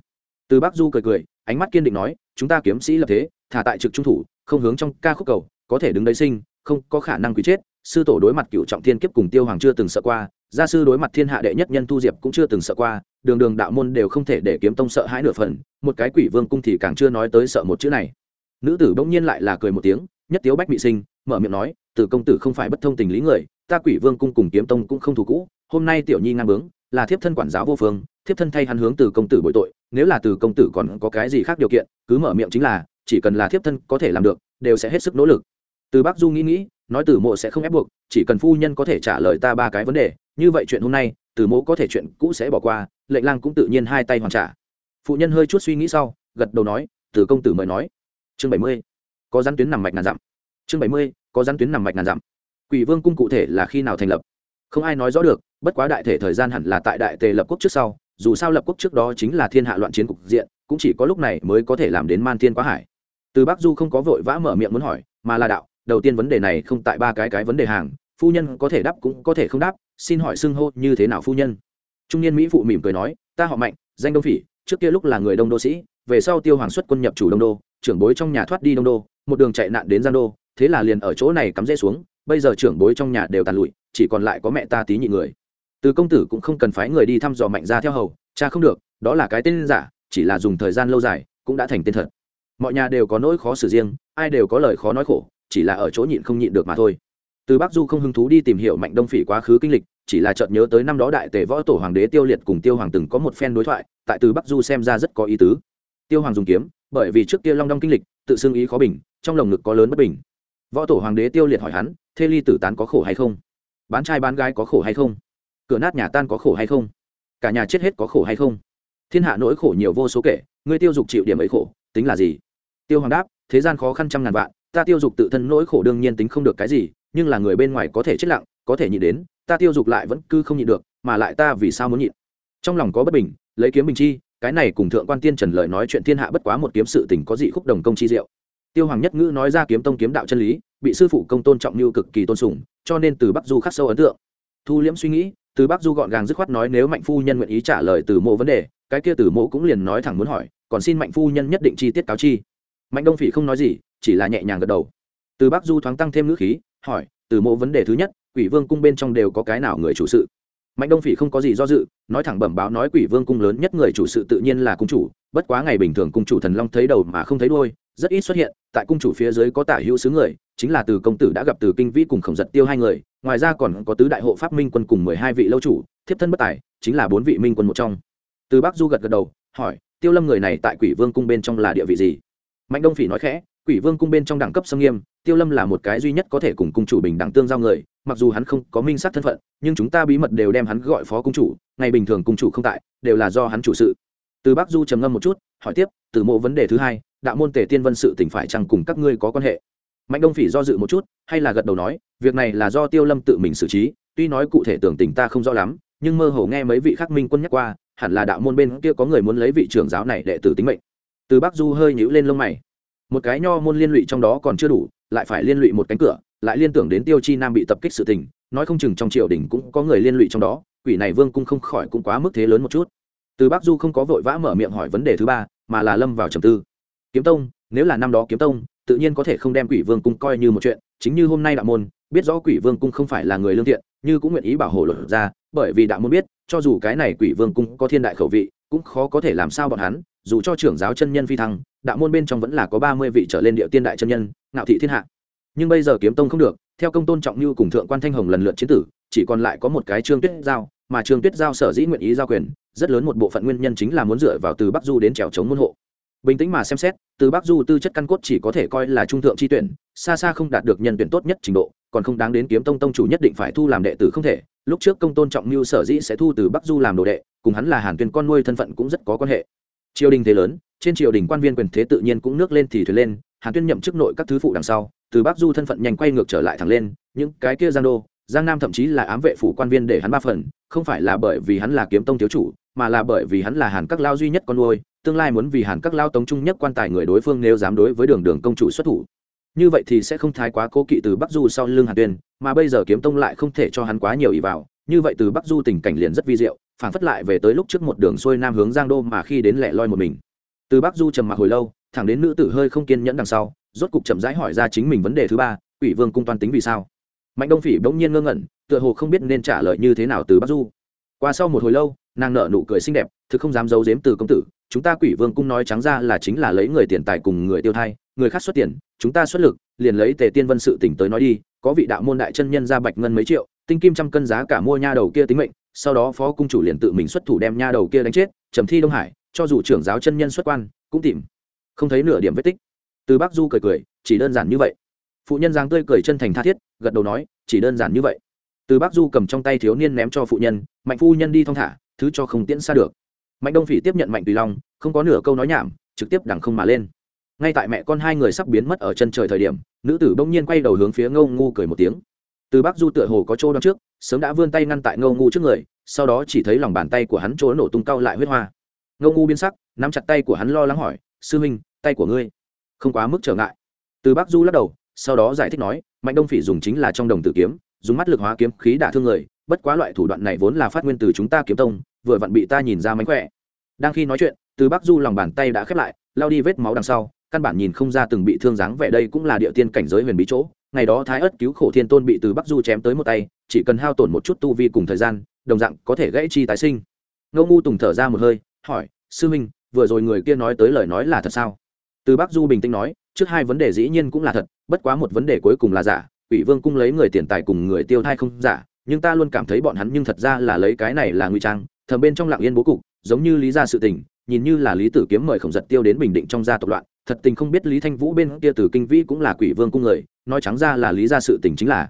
Từ bác du cười cười, ánh mắt kiên định nói, chúng ta kiếm sĩ lập thế, thả tại trực trung thủ, không hướng trong ca khúc cầu, có thể đứng đấy sinh, không có khả năng quý chết. Sư tổ đối mặt cựu trọng thiên kiếp cùng tiêu hoàng chưa từng sợ qua, gia sư đối mặt thiên hạ đệ nhất nhân thu diệp cũng chưa từng sợ qua, đường đường đạo môn đều không thể để kiếm tông sợ hãi nửa phần, một cái quỷ vương cung thì càng chưa nói tới sợ một chữ này nữ tử bỗng nhiên lại là cười một tiếng, nhất tiếu bách bị sinh, mở miệng nói từ công tử không phải bất thông tình lý người, ta quỷ vương cung cùng kiếm tông cũng không thù cũ, hôm nay tiểu nhi ngang bướng, là thiếp thân quản giáo vô phương, thiếp thân thay hắn hướng từ công tử bội tội, nếu là từ công tử còn có cái gì khác điều kiện, cứ mở miệng chính là, chỉ cần là thiếp thân có thể làm được, đều sẽ hết sức nỗ lực. Từ bác du nghĩ nghĩ, nói từ mộ sẽ không ép buộc, chỉ cần phu nhân có thể trả lời ta ba cái vấn đề, như vậy chuyện hôm nay, từ mộ có thể chuyện cũ sẽ bỏ qua, lệnh lang cũng tự nhiên hai tay hoàn trả. Phụ nhân hơi chút suy nghĩ sau, gật đầu nói từ công tử mời nói chương bảy mươi, có rắn tuyến nằm mạch ngàn dặm. Chương bảy mươi, có rắn tuyến nằm mạch ngàn dặm. Quỷ vương cung cụ thể là khi nào thành lập? Không ai nói rõ được, bất quá đại thể thời gian hẳn là tại đại tề lập quốc trước sau, dù sao lập quốc trước đó chính là thiên hạ loạn chiến cục diện, cũng chỉ có lúc này mới có thể làm đến man thiên quá hải. Từ bắc du không có vội vã mở miệng muốn hỏi, mà là đạo, đầu tiên vấn đề này không tại ba cái cái vấn đề hàng, phu nhân có thể đáp cũng có thể không đáp, xin hỏi xưng hô như thế nào phu nhân? Trung niên mỹ phụ mỉm cười nói, ta họ mạnh, danh đông phỉ, trước kia lúc là người đông đô sĩ, về sau tiêu hoàng xuất quân nhập chủ đông đô trưởng bối trong nhà thoát đi đông đô, một đường chạy nạn đến gian đô, thế là liền ở chỗ này cắm rễ xuống, bây giờ trưởng bối trong nhà đều tàn lụi, chỉ còn lại có mẹ ta tí nhị người. Từ công tử cũng không cần phái người đi thăm dò mạnh ra theo hầu, cha không được, đó là cái tên giả, chỉ là dùng thời gian lâu dài, cũng đã thành tên thật. Mọi nhà đều có nỗi khó xử riêng, ai đều có lời khó nói khổ, chỉ là ở chỗ nhịn không nhịn được mà thôi. Từ bắc du không hứng thú đi tìm hiểu mạnh đông phỉ quá khứ kinh lịch, chỉ là chợt nhớ tới năm đó đại tề võ tổ hoàng đế tiêu liệt cùng tiêu hoàng từng có một phen đối thoại, tại từ bắc du xem ra rất có ý tứ. Tiêu hoàng dùng kiếm bởi vì trước kia long đong kinh lịch, tự xưng ý khó bình, trong lồng ngực có lớn bất bình. Võ tổ hoàng đế tiêu liệt hỏi hắn, thê ly tử tán có khổ hay không? Bán trai bán gái có khổ hay không? Cửa nát nhà tan có khổ hay không? Cả nhà chết hết có khổ hay không? Thiên hạ nỗi khổ nhiều vô số kể, ngươi tiêu dục chịu điểm ấy khổ, tính là gì? Tiêu hoàng đáp, thế gian khó khăn trăm ngàn vạn, ta tiêu dục tự thân nỗi khổ đương nhiên tính không được cái gì, nhưng là người bên ngoài có thể chết lặng, có thể nhịn đến, ta tiêu dục lại vẫn cứ không nhịn được, mà lại ta vì sao muốn nhịn? Trong lòng có bất bình, lấy kiếm bình chi cái này cùng thượng quan tiên trần lời nói chuyện thiên hạ bất quá một kiếm sự tình có dị khúc đồng công chi diệu. Tiêu hoàng nhất ngữ nói ra kiếm tông kiếm đạo chân lý, bị sư phụ công tôn trọng như cực kỳ tôn sùng, cho nên từ bắc du khắc sâu ấn tượng. Thu liễm suy nghĩ, từ bắc du gọn gàng dứt khoát nói nếu mạnh phu nhân nguyện ý trả lời từ mộ vấn đề, cái kia từ mộ cũng liền nói thẳng muốn hỏi, còn xin mạnh phu nhân nhất định chi tiết cáo chi. Mạnh đông phỉ không nói gì, chỉ là nhẹ nhàng gật đầu. Từ bắc du thoáng tăng thêm ngữ khí, hỏi, từ mộ vấn đề thứ nhất, quỷ vương cung bên trong đều có cái nào người chủ sự? Mạnh đông phỉ không có gì do dự, nói thẳng bẩm báo nói quỷ vương cung lớn nhất người chủ sự tự nhiên là cung chủ, bất quá ngày bình thường cung chủ thần long thấy đầu mà không thấy đôi rất ít xuất hiện, tại cung chủ phía dưới có tả hữu xứ người, chính là từ công tử đã gặp từ kinh vĩ cùng khổng giật tiêu hai người, ngoài ra còn có tứ đại hộ pháp minh quân cùng mười hai vị lâu chủ, thiếp thân bất tài, chính là bốn vị minh quân một trong. Từ bắc du gật gật đầu, hỏi, tiêu lâm người này tại quỷ vương cung bên trong là địa vị gì? Mạnh đông phỉ nói khẽ, quỷ vương cung bên trong đẳng cấp sâm nghiêm, tiêu lâm là một cái duy nhất có thể cùng cung chủ bình đẳng tương giao người mặc dù hắn không có minh sát thân phận, nhưng chúng ta bí mật đều đem hắn gọi phó cung chủ, ngày bình thường cung chủ không tại, đều là do hắn chủ sự. Từ bắc du trầm ngâm một chút, hỏi tiếp, từ mộ vấn đề thứ hai, đạo môn tề tiên vân sự tỉnh phải chăng cùng các ngươi có quan hệ? Mạnh đông phỉ do dự một chút, hay là gật đầu nói, việc này là do tiêu lâm tự mình xử trí, tuy nói cụ thể tưởng tình ta không rõ lắm, nhưng mơ hồ nghe mấy vị khắc minh quân nhắc qua, hẳn là đạo môn bên kia có người muốn lấy vị trưởng giáo này đệ tử tính mệnh. Từ bắc du hơi nhíu lên lông mày. Một cái nho môn liên lụy trong đó còn chưa đủ, lại phải liên lụy một cánh cửa lại liên tưởng đến tiêu chi nam bị tập kích sự tình, nói không chừng trong triều đình cũng có người liên lụy trong đó, quỷ này vương cung không khỏi cũng quá mức thế lớn một chút. Từ bắc du không có vội vã mở miệng hỏi vấn đề thứ ba, mà là lâm vào trầm tư. Kiếm tông, nếu là năm đó kiếm tông, tự nhiên có thể không đem quỷ vương cung coi như một chuyện, chính như hôm nay đạo môn, biết rõ quỷ vương cung không phải là người lương thiện, như cũng nguyện ý bảo hộ luật ra, bởi vì đạo môn biết, cho dù cái này quỷ vương cung có thiên đại khẩu vị, cũng khó có thể làm sao bọn hắn, dù cho trưởng giáo chân nhân phi thăng, đạo môn bên trong vẫn là có ba mươi vị trở lên địa tiên đại chân nhân, ngạo thị thiên hạ nhưng bây giờ kiếm tông không được, theo công tôn trọng như cùng thượng quan thanh hồng lần lượt chiến tử, chỉ còn lại có một cái trương tuyết giao, mà trương tuyết giao sở dĩ nguyện ý giao quyền, rất lớn một bộ phận nguyên nhân chính là muốn dựa vào từ bắc du đến trèo chống môn hộ. Bình tĩnh mà xem xét, từ bắc du tư chất căn cốt chỉ có thể coi là trung thượng chi tuyển, xa xa không đạt được nhân tuyển tốt nhất trình độ, còn không đáng đến kiếm tông tông chủ nhất định phải thu làm đệ tử không thể. Lúc trước công tôn trọng mưu sở dĩ sẽ thu từ bắc du làm đồ đệ, cùng hắn là hàn tuyên con nuôi thân phận cũng rất có quan hệ. Triều đình thế lớn, trên triều đình quan viên quyền thế tự nhiên cũng nước lên thì thuyền lên hàn tuyên nhậm chức nội các thứ phụ đằng sau, từ bắc du thân phận nhanh quay ngược trở lại thẳng lên, những cái kia giang đô, giang nam thậm chí là ám vệ phủ quan viên để hắn ba phần, không phải là bởi vì hắn là kiếm tông thiếu chủ, mà là bởi vì hắn là hàn các lao duy nhất con nuôi, tương lai muốn vì hàn các lao tống trung nhất quan tài người đối phương nếu dám đối với đường đường công chủ xuất thủ. Như vậy thì sẽ không thái quá cố kỵ từ bắc du sau lưng hàn tuyên, mà bây giờ kiếm tông lại không thể cho hắn quá nhiều ý vào, như vậy từ bắc du tình cảnh liền rất vi diệu, phản phất lại về tới lúc trước một đường xuôi nam hướng giang đô mà khi đến lẻ loi một mình. Từ bắc du trầm mặc hồi lâu thẳng đến nữ tử hơi không kiên nhẫn đằng sau, rốt cục chậm rãi hỏi ra chính mình vấn đề thứ ba, quỷ vương cung toan tính vì sao? Mạnh đông phỉ bỗng nhiên ngơ ngẩn, tựa hồ không biết nên trả lời như thế nào từ bắc du. Qua sau một hồi lâu, nàng nở nụ cười xinh đẹp, thực không dám giấu giếm từ công tử, chúng ta quỷ vương cung nói trắng ra là chính là lấy người tiền tài cùng người tiêu thai, người khác xuất tiền, chúng ta xuất lực, liền lấy tề tiên vân sự tỉnh tới nói đi, có vị đạo môn đại chân nhân ra bạch ngân mấy triệu, tinh kim trăm cân giá cả mua nha đầu kia tính mệnh, sau đó phó cung chủ liền tự mình xuất thủ đem nha đầu kia đánh chết, trầm thi đông hải, cho dù trưởng giáo chân nhân xuất quan, cũng tìm không thấy nửa điểm vết tích. Từ bắc du cười cười, chỉ đơn giản như vậy. Phụ nhân giáng tươi cười chân thành tha thiết, gật đầu nói, chỉ đơn giản như vậy. Từ bắc du cầm trong tay thiếu niên ném cho phụ nhân, mạnh phu nhân đi thong thả, thứ cho không tiễn xa được. Mạnh đông phỉ tiếp nhận mạnh tùy long, không có nửa câu nói nhảm, trực tiếp đằng không mà lên. Ngay tại mẹ con hai người sắp biến mất ở chân trời thời điểm, nữ tử bỗng nhiên quay đầu hướng phía ngâu ngu cười một tiếng. Từ bắc du tựa hồ có chỗ đón trước, sớm đã vươn tay ngăn tại ngâu ngu trước người, sau đó chỉ thấy lòng bàn tay của hắn chỗ nổ tung cao lại huyết hoa. Ngâu ngu biến sắc, nắm chặt tay của hắn lo lắng hỏi, sư huynh tay của ngươi. Không quá mức trở ngại. Từ Bác du lắc đầu, sau đó giải thích nói, mạnh đông phỉ dùng chính là trong đồng tử kiếm, dùng mắt lực hóa kiếm khí đả thương người, bất quá loại thủ đoạn này vốn là phát nguyên từ chúng ta kiếm tông, vừa vặn bị ta nhìn ra mánh khỏe. Đang khi nói chuyện, từ Bác du lòng bàn tay đã khép lại, lao đi vết máu đằng sau, căn bản nhìn không ra từng bị thương dáng vẻ đây cũng là địa tiên cảnh giới huyền bí chỗ. Ngày đó thái ất cứu khổ thiên tôn bị từ bắc du chém tới một tay, chỉ cần hao tổn một chút tu vi cùng thời gian, đồng dạng có thể gãy chi tái sinh. Ngô ngu tùng thở ra một hơi, hỏi, sư minh, vừa rồi người kia nói tới lời nói là thật sao? Từ bắc du bình tĩnh nói trước hai vấn đề dĩ nhiên cũng là thật bất quá một vấn đề cuối cùng là giả ủy vương cung lấy người tiền tài cùng người tiêu thai không giả nhưng ta luôn cảm thấy bọn hắn nhưng thật ra là lấy cái này là nguy trang thầm bên trong lặng yên bố cục giống như lý ra sự tình nhìn như là lý tử kiếm mời khổng giật tiêu đến bình định trong gia tộc loạn thật tình không biết lý thanh vũ bên kia từ kinh vĩ cũng là quỷ vương cung người nói trắng ra là lý ra sự tình chính là.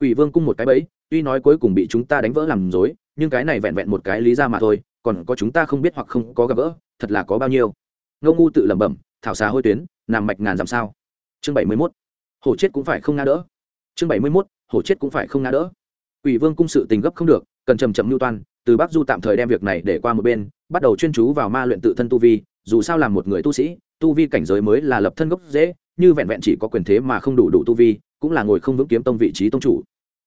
Quỷ vương cung một cái bẫy tuy nói cuối cùng bị chúng ta đánh vỡ làm dối nhưng cái này vẹn vẹn một cái lý ra mà thôi còn có chúng ta không biết hoặc không có gặp vỡ, thật là có bao nhiêu. Ngô ngu tự lẩm bẩm thảo xà hôi tuyến nằm mạch ngàn dặm sao? Chương bảy mươi mốt. Hổ chết cũng phải không nga đỡ. Chương bảy mươi mốt hổ chết cũng phải không nga đỡ. Quỷ Vương cung sự tình gấp không được, cần chậm chậm lưu toan, từ Bắc Du tạm thời đem việc này để qua một bên, bắt đầu chuyên chú vào ma luyện tự thân tu vi, dù sao làm một người tu sĩ, tu vi cảnh giới mới là lập thân gốc dễ, như vẹn vẹn chỉ có quyền thế mà không đủ đủ tu vi, cũng là ngồi không vững kiếm tông vị trí tông chủ.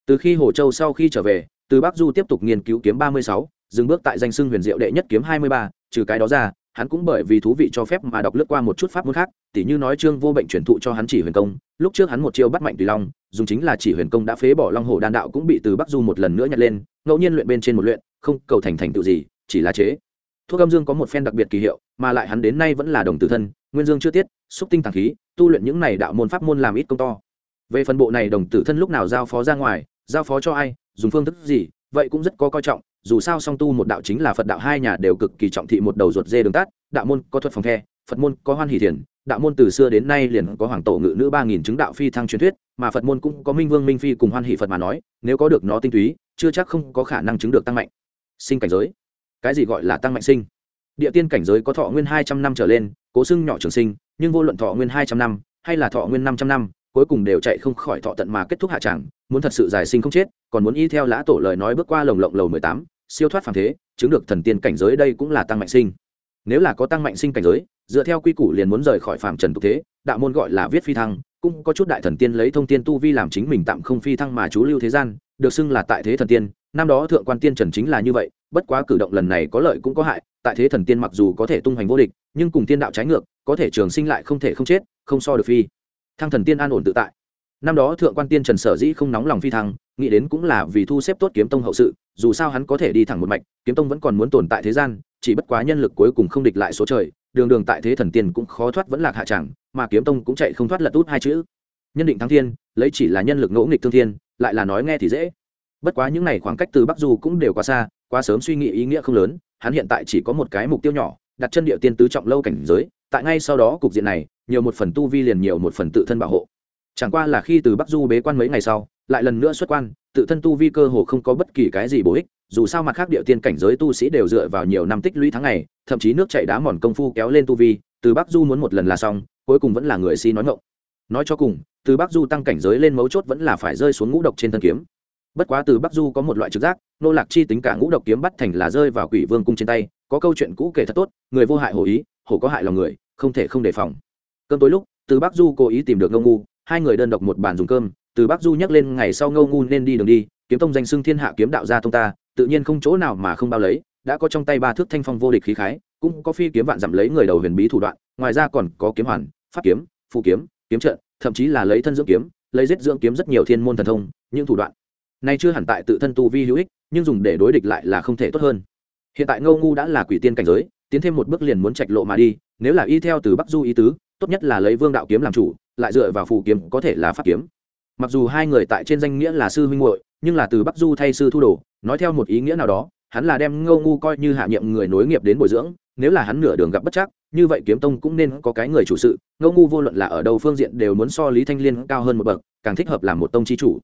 Từ khi Hồ Châu sau khi trở về, từ Bắc Du tiếp tục nghiên cứu kiếm ba mươi sáu, dừng bước tại danh xưng huyền diệu đệ nhất kiếm hai mươi ba, trừ cái đó ra, hắn cũng bởi vì thú vị cho phép mà đọc lướt qua một chút pháp môn khác, tỉ như nói Trương Vô Bệnh truyền thụ cho hắn chỉ huyền công, lúc trước hắn một chiêu bắt mạnh tùy long, dùng chính là chỉ huyền công đã phế bỏ long hổ đan đạo cũng bị từ Bắc Du một lần nữa nhặt lên, ngẫu nhiên luyện bên trên một luyện, không cầu thành thành tựu gì, chỉ là chế. Thuốc âm dương có một phen đặc biệt kỳ hiệu, mà lại hắn đến nay vẫn là đồng tử thân, nguyên dương chưa tiết, xúc tinh tàng khí, tu luyện những này đạo môn pháp môn làm ít công to. Về phần bộ này đồng tử thân lúc nào giao phó ra ngoài, giao phó cho ai, dùng phương thức gì, vậy cũng rất có coi trọng, dù sao song tu một đạo chính là phật đạo, hai nhà đều cực kỳ trọng thị một đầu ruột dê đường tắt, đạo môn có thuật phòng the, phật môn có hoan hỷ thiền, đạo môn từ xưa đến nay liền có hoàng tổ ngự nữ ba nghìn chứng đạo phi thăng truyền thuyết, mà phật môn cũng có minh vương minh phi cùng hoan hỷ phật mà nói, nếu có được nó tinh túy, chưa chắc không có khả năng chứng được tăng mạnh. Sinh cảnh giới. Cái gì gọi là tăng mạnh sinh? Địa tiên cảnh giới có thọ nguyên hai trăm năm trở lên, cố xưng nhỏ trường sinh, nhưng vô luận thọ nguyên hai trăm năm hay là thọ nguyên năm trăm năm, cuối cùng đều chạy không khỏi thọ tận mà kết thúc hạ tràng muốn thật sự giải sinh không chết, còn muốn y theo lã tổ lời nói bước qua lồng lộng lầu mười tám, siêu thoát phàm thế, chứng được thần tiên cảnh giới đây cũng là tăng mạnh sinh. Nếu là có tăng mạnh sinh cảnh giới, dựa theo quy củ liền muốn rời khỏi phàm trần tục thế, đạo môn gọi là viết phi thăng, cũng có chút đại thần tiên lấy thông tiên tu vi làm chính mình tạm không phi thăng mà chú lưu thế gian, được xưng là tại thế thần tiên, năm đó thượng quan tiên trần chính là như vậy, bất quá cử động lần này có lợi cũng có hại, tại thế thần tiên mặc dù có thể tung hoành vô địch, nhưng cùng tiên đạo trái ngược, có thể trường sinh lại không thể không chết, không so được phi. Thăng thần tiên an ổn tự tại năm đó thượng quan tiên trần sở dĩ không nóng lòng phi thăng, nghĩ đến cũng là vì thu xếp tốt kiếm tông hậu sự, dù sao hắn có thể đi thẳng một mạch, kiếm tông vẫn còn muốn tồn tại thế gian, chỉ bất quá nhân lực cuối cùng không địch lại số trời, đường đường tại thế thần tiên cũng khó thoát vẫn lạc hạ chẳng, mà kiếm tông cũng chạy không thoát lật út hai chữ. Nhân định thắng thiên, lấy chỉ là nhân lực ngỗ nghịch thương thiên, lại là nói nghe thì dễ. Bất quá những n à y khoảng cách từ bắc du cũng đều quá xa, quá sớm suy nghĩ ý nghĩa không lớn, hắn hiện tại chỉ có một cái mục tiêu nhỏ, đặt chân địa tiên tứ trọng lâu cảnh giới, tại ngay sau đó cục diện này, nhiều một phần tu vi liền nhiều một phần tự thân bảo hộ chẳng qua là khi từ bắc du bế quan mấy ngày sau, lại lần nữa xuất quan, tự thân tu vi cơ hồ không có bất kỳ cái gì bổ ích, dù sao mặt khác địa tiên cảnh giới tu sĩ đều dựa vào nhiều năm tích lũy tháng ngày, thậm chí nước chảy đá mòn công phu kéo lên tu vi, từ bắc du muốn một lần là xong, cuối cùng vẫn là người si nói ngộng nói cho cùng, từ bắc du tăng cảnh giới lên mấu chốt vẫn là phải rơi xuống ngũ độc trên thân kiếm. Bất quá từ bắc du có một loại trực giác, nô lạc chi tính cả ngũ độc kiếm bắt thành là rơi vào quỷ vương cung trên tay, có câu chuyện cũ kể thật tốt, người vô hại hổ ý, hổ có hại lòng người, không thể không đề phòng. Cơn tối lúc, từ bắc du cố ý tìm được ngông ngu hai người đơn độc một bàn dùng cơm, từ bắc du nhắc lên ngày sau ngâu ngu nên đi đường đi, kiếm tông danh xưng thiên hạ kiếm đạo gia tông ta, tự nhiên không chỗ nào mà không bao lấy, đã có trong tay ba thước thanh phong vô địch khí khái, cũng có phi kiếm vạn dặm lấy người đầu huyền bí thủ đoạn, ngoài ra còn có kiếm hoàn, pháp kiếm phụ kiếm kiếm trận, thậm chí là lấy thân dưỡng kiếm, lấy giết dưỡng kiếm rất nhiều thiên môn thần thông, những thủ đoạn này chưa hẳn tại tự thân tu vi hữu ích, nhưng dùng để đối địch lại là không thể tốt hơn. Hiện tại ngâu ngu đã là quỷ tiên cảnh giới, tiến thêm một bước liền muốn trạch lộ mà đi, nếu là y theo từ bắc du ý tứ tốt nhất là lấy vương đạo kiếm làm chủ, lại dựa vào phù kiếm có thể là pháp kiếm. Mặc dù hai người tại trên danh nghĩa là sư huynh muội, nhưng là từ bắc du thay sư thu đồ, nói theo một ý nghĩa nào đó, hắn là đem ngô ngu coi như hạ nhiệm người nối nghiệp đến bồi dưỡng, nếu là hắn nửa đường gặp bất chắc, như vậy kiếm tông cũng nên có cái người chủ sự, ngô ngu vô luận là ở đâu phương diện đều muốn so lý thanh liên cao hơn một bậc, càng thích hợp làm một tông chi chủ.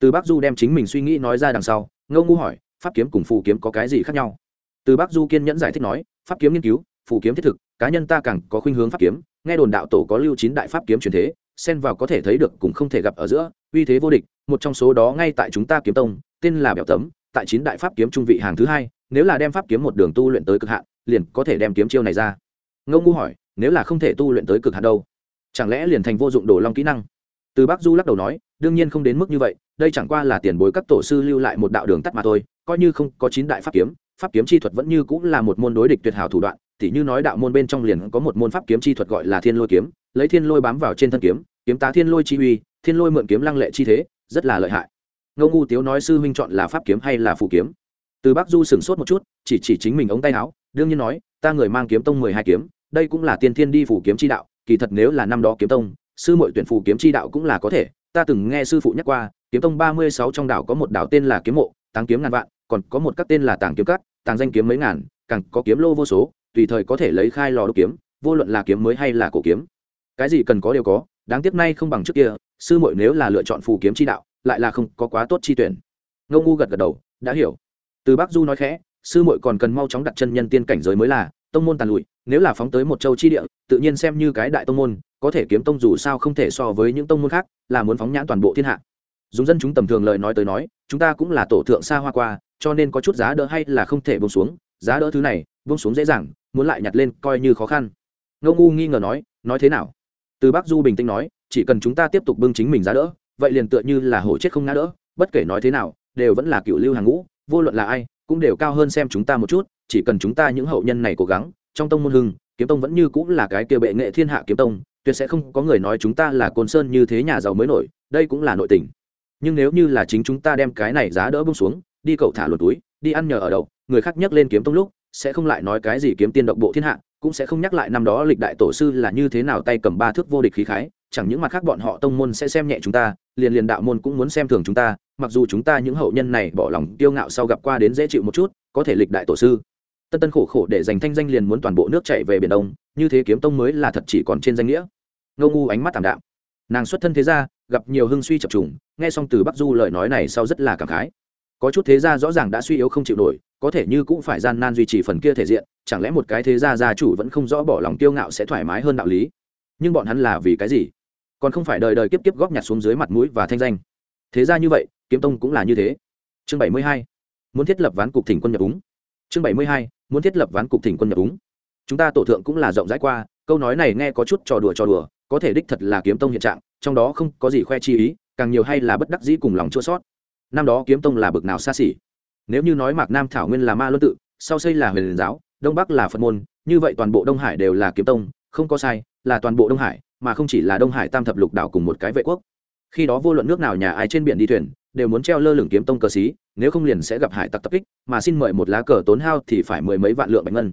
Từ bắc du đem chính mình suy nghĩ nói ra đằng sau, ngô ngu hỏi, pháp kiếm cùng phù kiếm có cái gì khác nhau? Từ bắc du kiên nhẫn giải thích nói, pháp kiếm nghiên cứu, phù kiếm thiết thực, cá nhân ta càng có khuynh hướng pháp kiếm nghe đồn đạo tổ có lưu chín đại pháp kiếm truyền thế, xen vào có thể thấy được cũng không thể gặp ở giữa, uy thế vô địch, một trong số đó ngay tại chúng ta kiếm tông, tên là bẻo tấm, tại chín đại pháp kiếm trung vị hàng thứ hai, nếu là đem pháp kiếm một đường tu luyện tới cực hạn, liền có thể đem kiếm chiêu này ra. Ngô ngu hỏi, nếu là không thể tu luyện tới cực hạn đâu? Chẳng lẽ liền thành vô dụng đồ long kỹ năng? Từ bắc du lắc đầu nói, đương nhiên không đến mức như vậy, đây chẳng qua là tiền bối các tổ sư lưu lại một đạo đường tắt mà thôi, coi như không có chín đại pháp kiếm pháp kiếm chi thuật vẫn như cũng là một môn đối địch tuyệt hảo thủ đoạn tỉ như nói đạo môn bên trong liền có một môn pháp kiếm chi thuật gọi là thiên lôi kiếm, lấy thiên lôi bám vào trên thân kiếm kiếm tá thiên lôi chi uy, thiên lôi mượn kiếm lăng lệ chi thế, rất là lợi hại. Ngô ngu tiếu nói sư huynh chọn là pháp kiếm hay là phù kiếm? Từ bắc du sửng sốt một chút, chỉ chỉ chính mình ống tay áo, đương nhiên nói, ta người mang kiếm tông mười hai kiếm, đây cũng là tiên thiên đi phù kiếm chi đạo, kỳ thật nếu là năm đó kiếm tông, sư muội tuyển phù kiếm chi đạo cũng là có thể. Ta từng nghe sư phụ nhắc qua, kiếm tông ba mươi sáu trong đảo có một đảo tên là kiếm mộ tàng kiếm ngàn vạn, còn có một các tên là tàng kiếm cắt tàng danh kiếm mấy ngàn, càng có kiếm lô vô số tùy thời có thể lấy khai lò đúc kiếm, vô luận là kiếm mới hay là cổ kiếm. Cái gì cần có đều có, đáng tiếc nay không bằng trước kia, sư muội nếu là lựa chọn phù kiếm chi đạo, lại là không có quá tốt chi tuyển. Ngô ngu gật gật đầu, đã hiểu. Từ bác du nói khẽ, sư muội còn cần mau chóng đặt chân nhân tiên cảnh giới mới là, tông môn tàn lụi, nếu là phóng tới một châu chi địa, tự nhiên xem như cái đại tông môn, có thể kiếm tông dù sao không thể so với những tông môn khác, là muốn phóng nhãn toàn bộ thiên hạ. Dùng dân chúng tầm thường lời nói tới nói, chúng ta cũng là tổ thượng xa hoa qua, cho nên có chút giá đỡ hay là không thể bông xuống, giá đỡ thứ này vung xuống dễ dàng, muốn lại nhặt lên coi như khó khăn. Ngô ngu nghi ngờ nói nói thế nào? Từ bắc du bình tĩnh nói, chỉ cần chúng ta tiếp tục bưng chính mình giá đỡ, vậy liền tựa như là hổ chết không ngã đỡ, bất kể nói thế nào, đều vẫn là cựu lưu hàng ngũ, vô luận là ai, cũng đều cao hơn xem chúng ta một chút, chỉ cần chúng ta những hậu nhân này cố gắng, trong tông môn hưng, kiếm tông vẫn như cũng là cái kia bệ nghệ thiên hạ kiếm tông, tuyệt sẽ không có người nói chúng ta là côn sơn như thế nhà giàu mới nổi, đây cũng là nội tình. Nhưng nếu như là chính chúng ta đem cái này giá đỡ bông xuống, đi cậu thả lột túi, đi ăn nhờ ở đậu, người khác nhắc lên kiếm tông lúc sẽ không lại nói cái gì kiếm tiên động bộ thiên hạ, cũng sẽ không nhắc lại năm đó lịch đại tổ sư là như thế nào tay cầm ba thước vô địch khí khái, chẳng những mặt khác bọn họ tông môn sẽ xem nhẹ chúng ta, liền liền đạo môn cũng muốn xem thường chúng ta, mặc dù chúng ta những hậu nhân này bỏ lòng tiêu ngạo sau gặp qua đến dễ chịu một chút, có thể lịch đại tổ sư. Tân tân khổ khổ để giành thanh danh liền muốn toàn bộ nước chạy về biển đông, như thế kiếm tông mới là thật chỉ còn trên danh nghĩa. Ngô ngu ánh mắt tảm đạm. Nàng xuất thân thế gia, gặp nhiều hưng suy chập trùng, nghe xong từ bắc du lời nói này sau rất là cảm khái. Có chút thế gia rõ ràng đã suy yếu không chịu nổi có thể như cũng phải gian nan duy trì phần kia thể diện, chẳng lẽ một cái thế gia gia chủ vẫn không rõ bỏ lòng tiêu ngạo sẽ thoải mái hơn đạo lý? Nhưng bọn hắn là vì cái gì? Còn không phải đời đời kiếp kiếp góp nhặt xuống dưới mặt mũi và thanh danh. Thế ra như vậy, kiếm tông cũng là như thế. Chương bảy mươi hai, muốn thiết lập ván cục thỉnh quân nhập úng. Chương bảy mươi hai, muốn thiết lập ván cục thỉnh quân nhập úng. Chúng ta tổ thượng cũng là rộng rãi qua, câu nói này nghe có chút trò đùa trò đùa, có thể đích thật là kiếm tông hiện trạng, trong đó không có gì khoe chi ý, càng nhiều hay là bất đắc dĩ cùng lòng chua sót. Năm đó kiếm tông là bực nào xa xỉ nếu như nói mạc nam thảo nguyên là ma luân tự, sau xây là huyền giáo, đông bắc là phật môn, như vậy toàn bộ đông hải đều là kiếm tông, không có sai, là toàn bộ đông hải, mà không chỉ là đông hải tam thập lục đảo cùng một cái vệ quốc. Khi đó vô luận nước nào nhà ai trên biển đi thuyền, đều muốn treo lơ lửng kiếm tông cờ xí, nếu không liền sẽ gặp hải tặc tập kích, mà xin mời một lá cờ tốn hao thì phải mười mấy vạn lượng bạch ngân.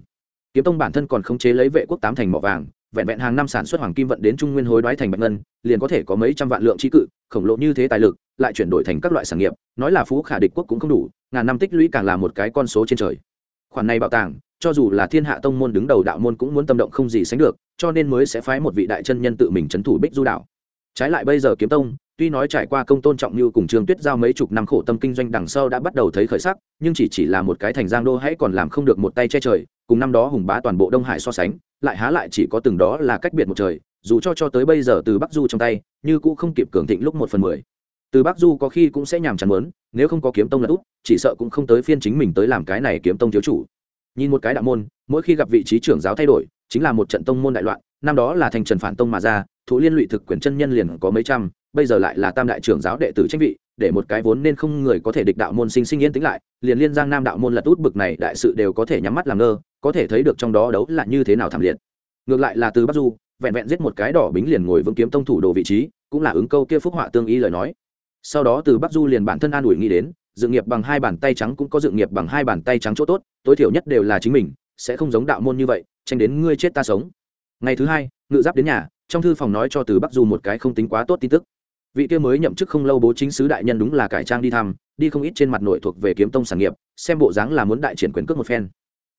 Kiếm tông bản thân còn khống chế lấy vệ quốc tám thành mỏ vàng vẹn vẹn hàng năm sản xuất hoàng kim vận đến trung nguyên hối đoái thành bạch ngân, liền có thể có mấy trăm vạn lượng trí cự, khổng lồ như thế tài lực, lại chuyển đổi thành các loại sản nghiệp, nói là phú khả địch quốc cũng không đủ, ngàn năm tích lũy càng là một cái con số trên trời. Khoản này bảo tàng, cho dù là thiên hạ tông môn đứng đầu đạo môn cũng muốn tâm động không gì sánh được, cho nên mới sẽ phái một vị đại chân nhân tự mình trấn thủ bích du đạo trái lại bây giờ kiếm tông, tuy nói trải qua công tôn trọng như cùng trường tuyết giao mấy chục năm khổ tâm kinh doanh đằng sau đã bắt đầu thấy khởi sắc, nhưng chỉ chỉ là một cái thành giang đô hãy còn làm không được một tay che trời cùng năm đó hùng bá toàn bộ đông hải so sánh, lại há lại chỉ có từng đó là cách biệt một trời, dù cho cho tới bây giờ từ bắc du trong tay, như cũ không kịp cường thịnh lúc một phần mười. Từ bắc du có khi cũng sẽ nhàm chán muốn, nếu không có kiếm tông là út, chỉ sợ cũng không tới phiên chính mình tới làm cái này kiếm tông thiếu chủ. Nhìn một cái đạo môn, mỗi khi gặp vị trí trưởng giáo thay đổi, chính là một trận tông môn đại loạn, năm đó là thành trần phản tông mà ra, thủ liên lụy thực quyền chân nhân liền có mấy trăm bây giờ lại là tam đại trưởng giáo đệ tử tranh vị, để một cái vốn nên không người có thể địch đạo môn sinh sinh yên tĩnh lại, liền liên giang nam đạo môn lật út bực này đại sự đều có thể nhắm mắt làm ngơ, có thể thấy được trong đó đấu là như thế nào thảm liệt. Ngược lại là từ bắc du, vẹn vẹn giết một cái đỏ bính liền ngồi vững kiếm tông thủ đồ vị trí, cũng là ứng câu kia phúc họa tương y lời nói. Sau đó từ bắc du liền bản thân an ủi nghĩ đến dự nghiệp bằng hai bàn tay trắng cũng có dự nghiệp bằng hai bàn tay trắng chỗ tốt, tối thiểu nhất đều là chính mình, sẽ không giống đạo môn như vậy, tranh đến ngươi chết ta sống. Ngày thứ hai, ngự giáp đến nhà, trong thư phòng nói cho từ bắc du một cái không tính quá tốt tin tức vị kia mới nhậm chức không lâu bố chính sứ đại nhân đúng là cải trang đi thăm, đi không ít trên mặt nội thuộc về kiếm tông sản nghiệp, xem bộ dáng là muốn đại triển quyền cước một phen.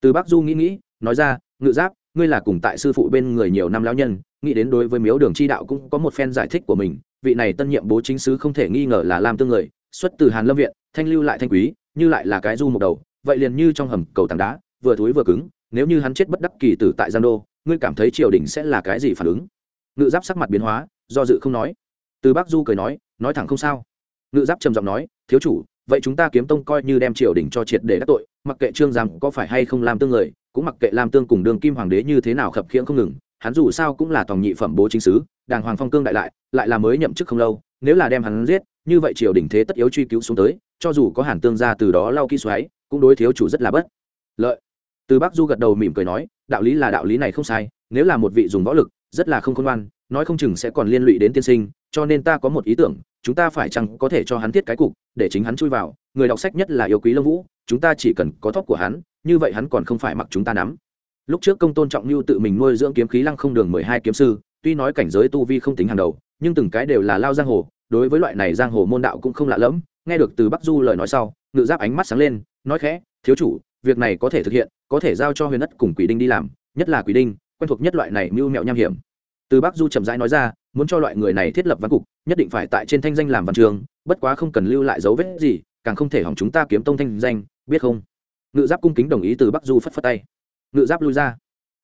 Từ bắc du nghĩ nghĩ, nói ra, ngự giáp, ngươi là cùng tại sư phụ bên người nhiều năm lão nhân, nghĩ đến đối với miếu đường chi đạo cũng có một phen giải thích của mình, vị này tân nhiệm bố chính sứ không thể nghi ngờ là làm tương người, xuất từ hàn lâm viện, thanh lưu lại thanh quý, như lại là cái du một đầu, vậy liền như trong hầm cầu tảng đá, vừa thối vừa cứng, nếu như hắn chết bất đắc kỳ tử tại giang đô, ngươi cảm thấy triều đình sẽ là cái gì phản ứng? Ngự giáp sắc mặt biến hóa, do dự không nói từ bác du cười nói nói thẳng không sao. Ngự giáp trầm giọng nói, thiếu chủ, vậy chúng ta kiếm tông coi như đem triều đình cho triệt để các tội, mặc kệ trương giang có phải hay không làm tương người, cũng mặc kệ làm tương cùng đường kim hoàng đế như thế nào khập khiễng không ngừng, hắn dù sao cũng là tòng nhị phẩm bố chính sứ, đàng hoàng phong cương đại lại lại là mới nhậm chức không lâu, nếu là đem hắn giết, như vậy triều đình thế tất yếu truy cứu xuống tới, cho dù có hàn tương ra từ đó lau kỹ xoáy, cũng đối thiếu chủ rất là bất lợi. Từ bắc du gật đầu mỉm cười nói, đạo lý là đạo lý này không sai, nếu là một vị dùng võ lực, rất là không khôn ngoan, nói không chừng sẽ còn liên lụy đến tiên sinh cho nên ta có một ý tưởng, chúng ta phải chăng có thể cho hắn thiết cái cục, để chính hắn chui vào. Người đọc sách nhất là yêu quý lâm vũ, chúng ta chỉ cần có thóc của hắn, như vậy hắn còn không phải mặc chúng ta nắm. Lúc trước công tôn trọng lưu tự mình nuôi dưỡng kiếm khí lăng không đường mười hai kiếm sư, tuy nói cảnh giới tu vi không tính hàng đầu, nhưng từng cái đều là lao giang hồ, đối với loại này giang hồ môn đạo cũng không lạ lẫm. Nghe được từ bắc du lời nói sau, ngự giáp ánh mắt sáng lên, nói khẽ, thiếu chủ, việc này có thể thực hiện, có thể giao cho huyền đất cùng quỷ đinh đi làm, nhất là quỷ đinh, quen thuộc nhất loại này mưu mẹo nham hiểm từ bắc du chậm rãi nói ra, muốn cho loại người này thiết lập văn cục, nhất định phải tại trên thanh danh làm văn trường, bất quá không cần lưu lại dấu vết gì, càng không thể hỏng chúng ta kiếm tông thanh danh, biết không? Ngự giáp cung kính đồng ý từ bắc du phất phất tay. Ngự giáp lui ra.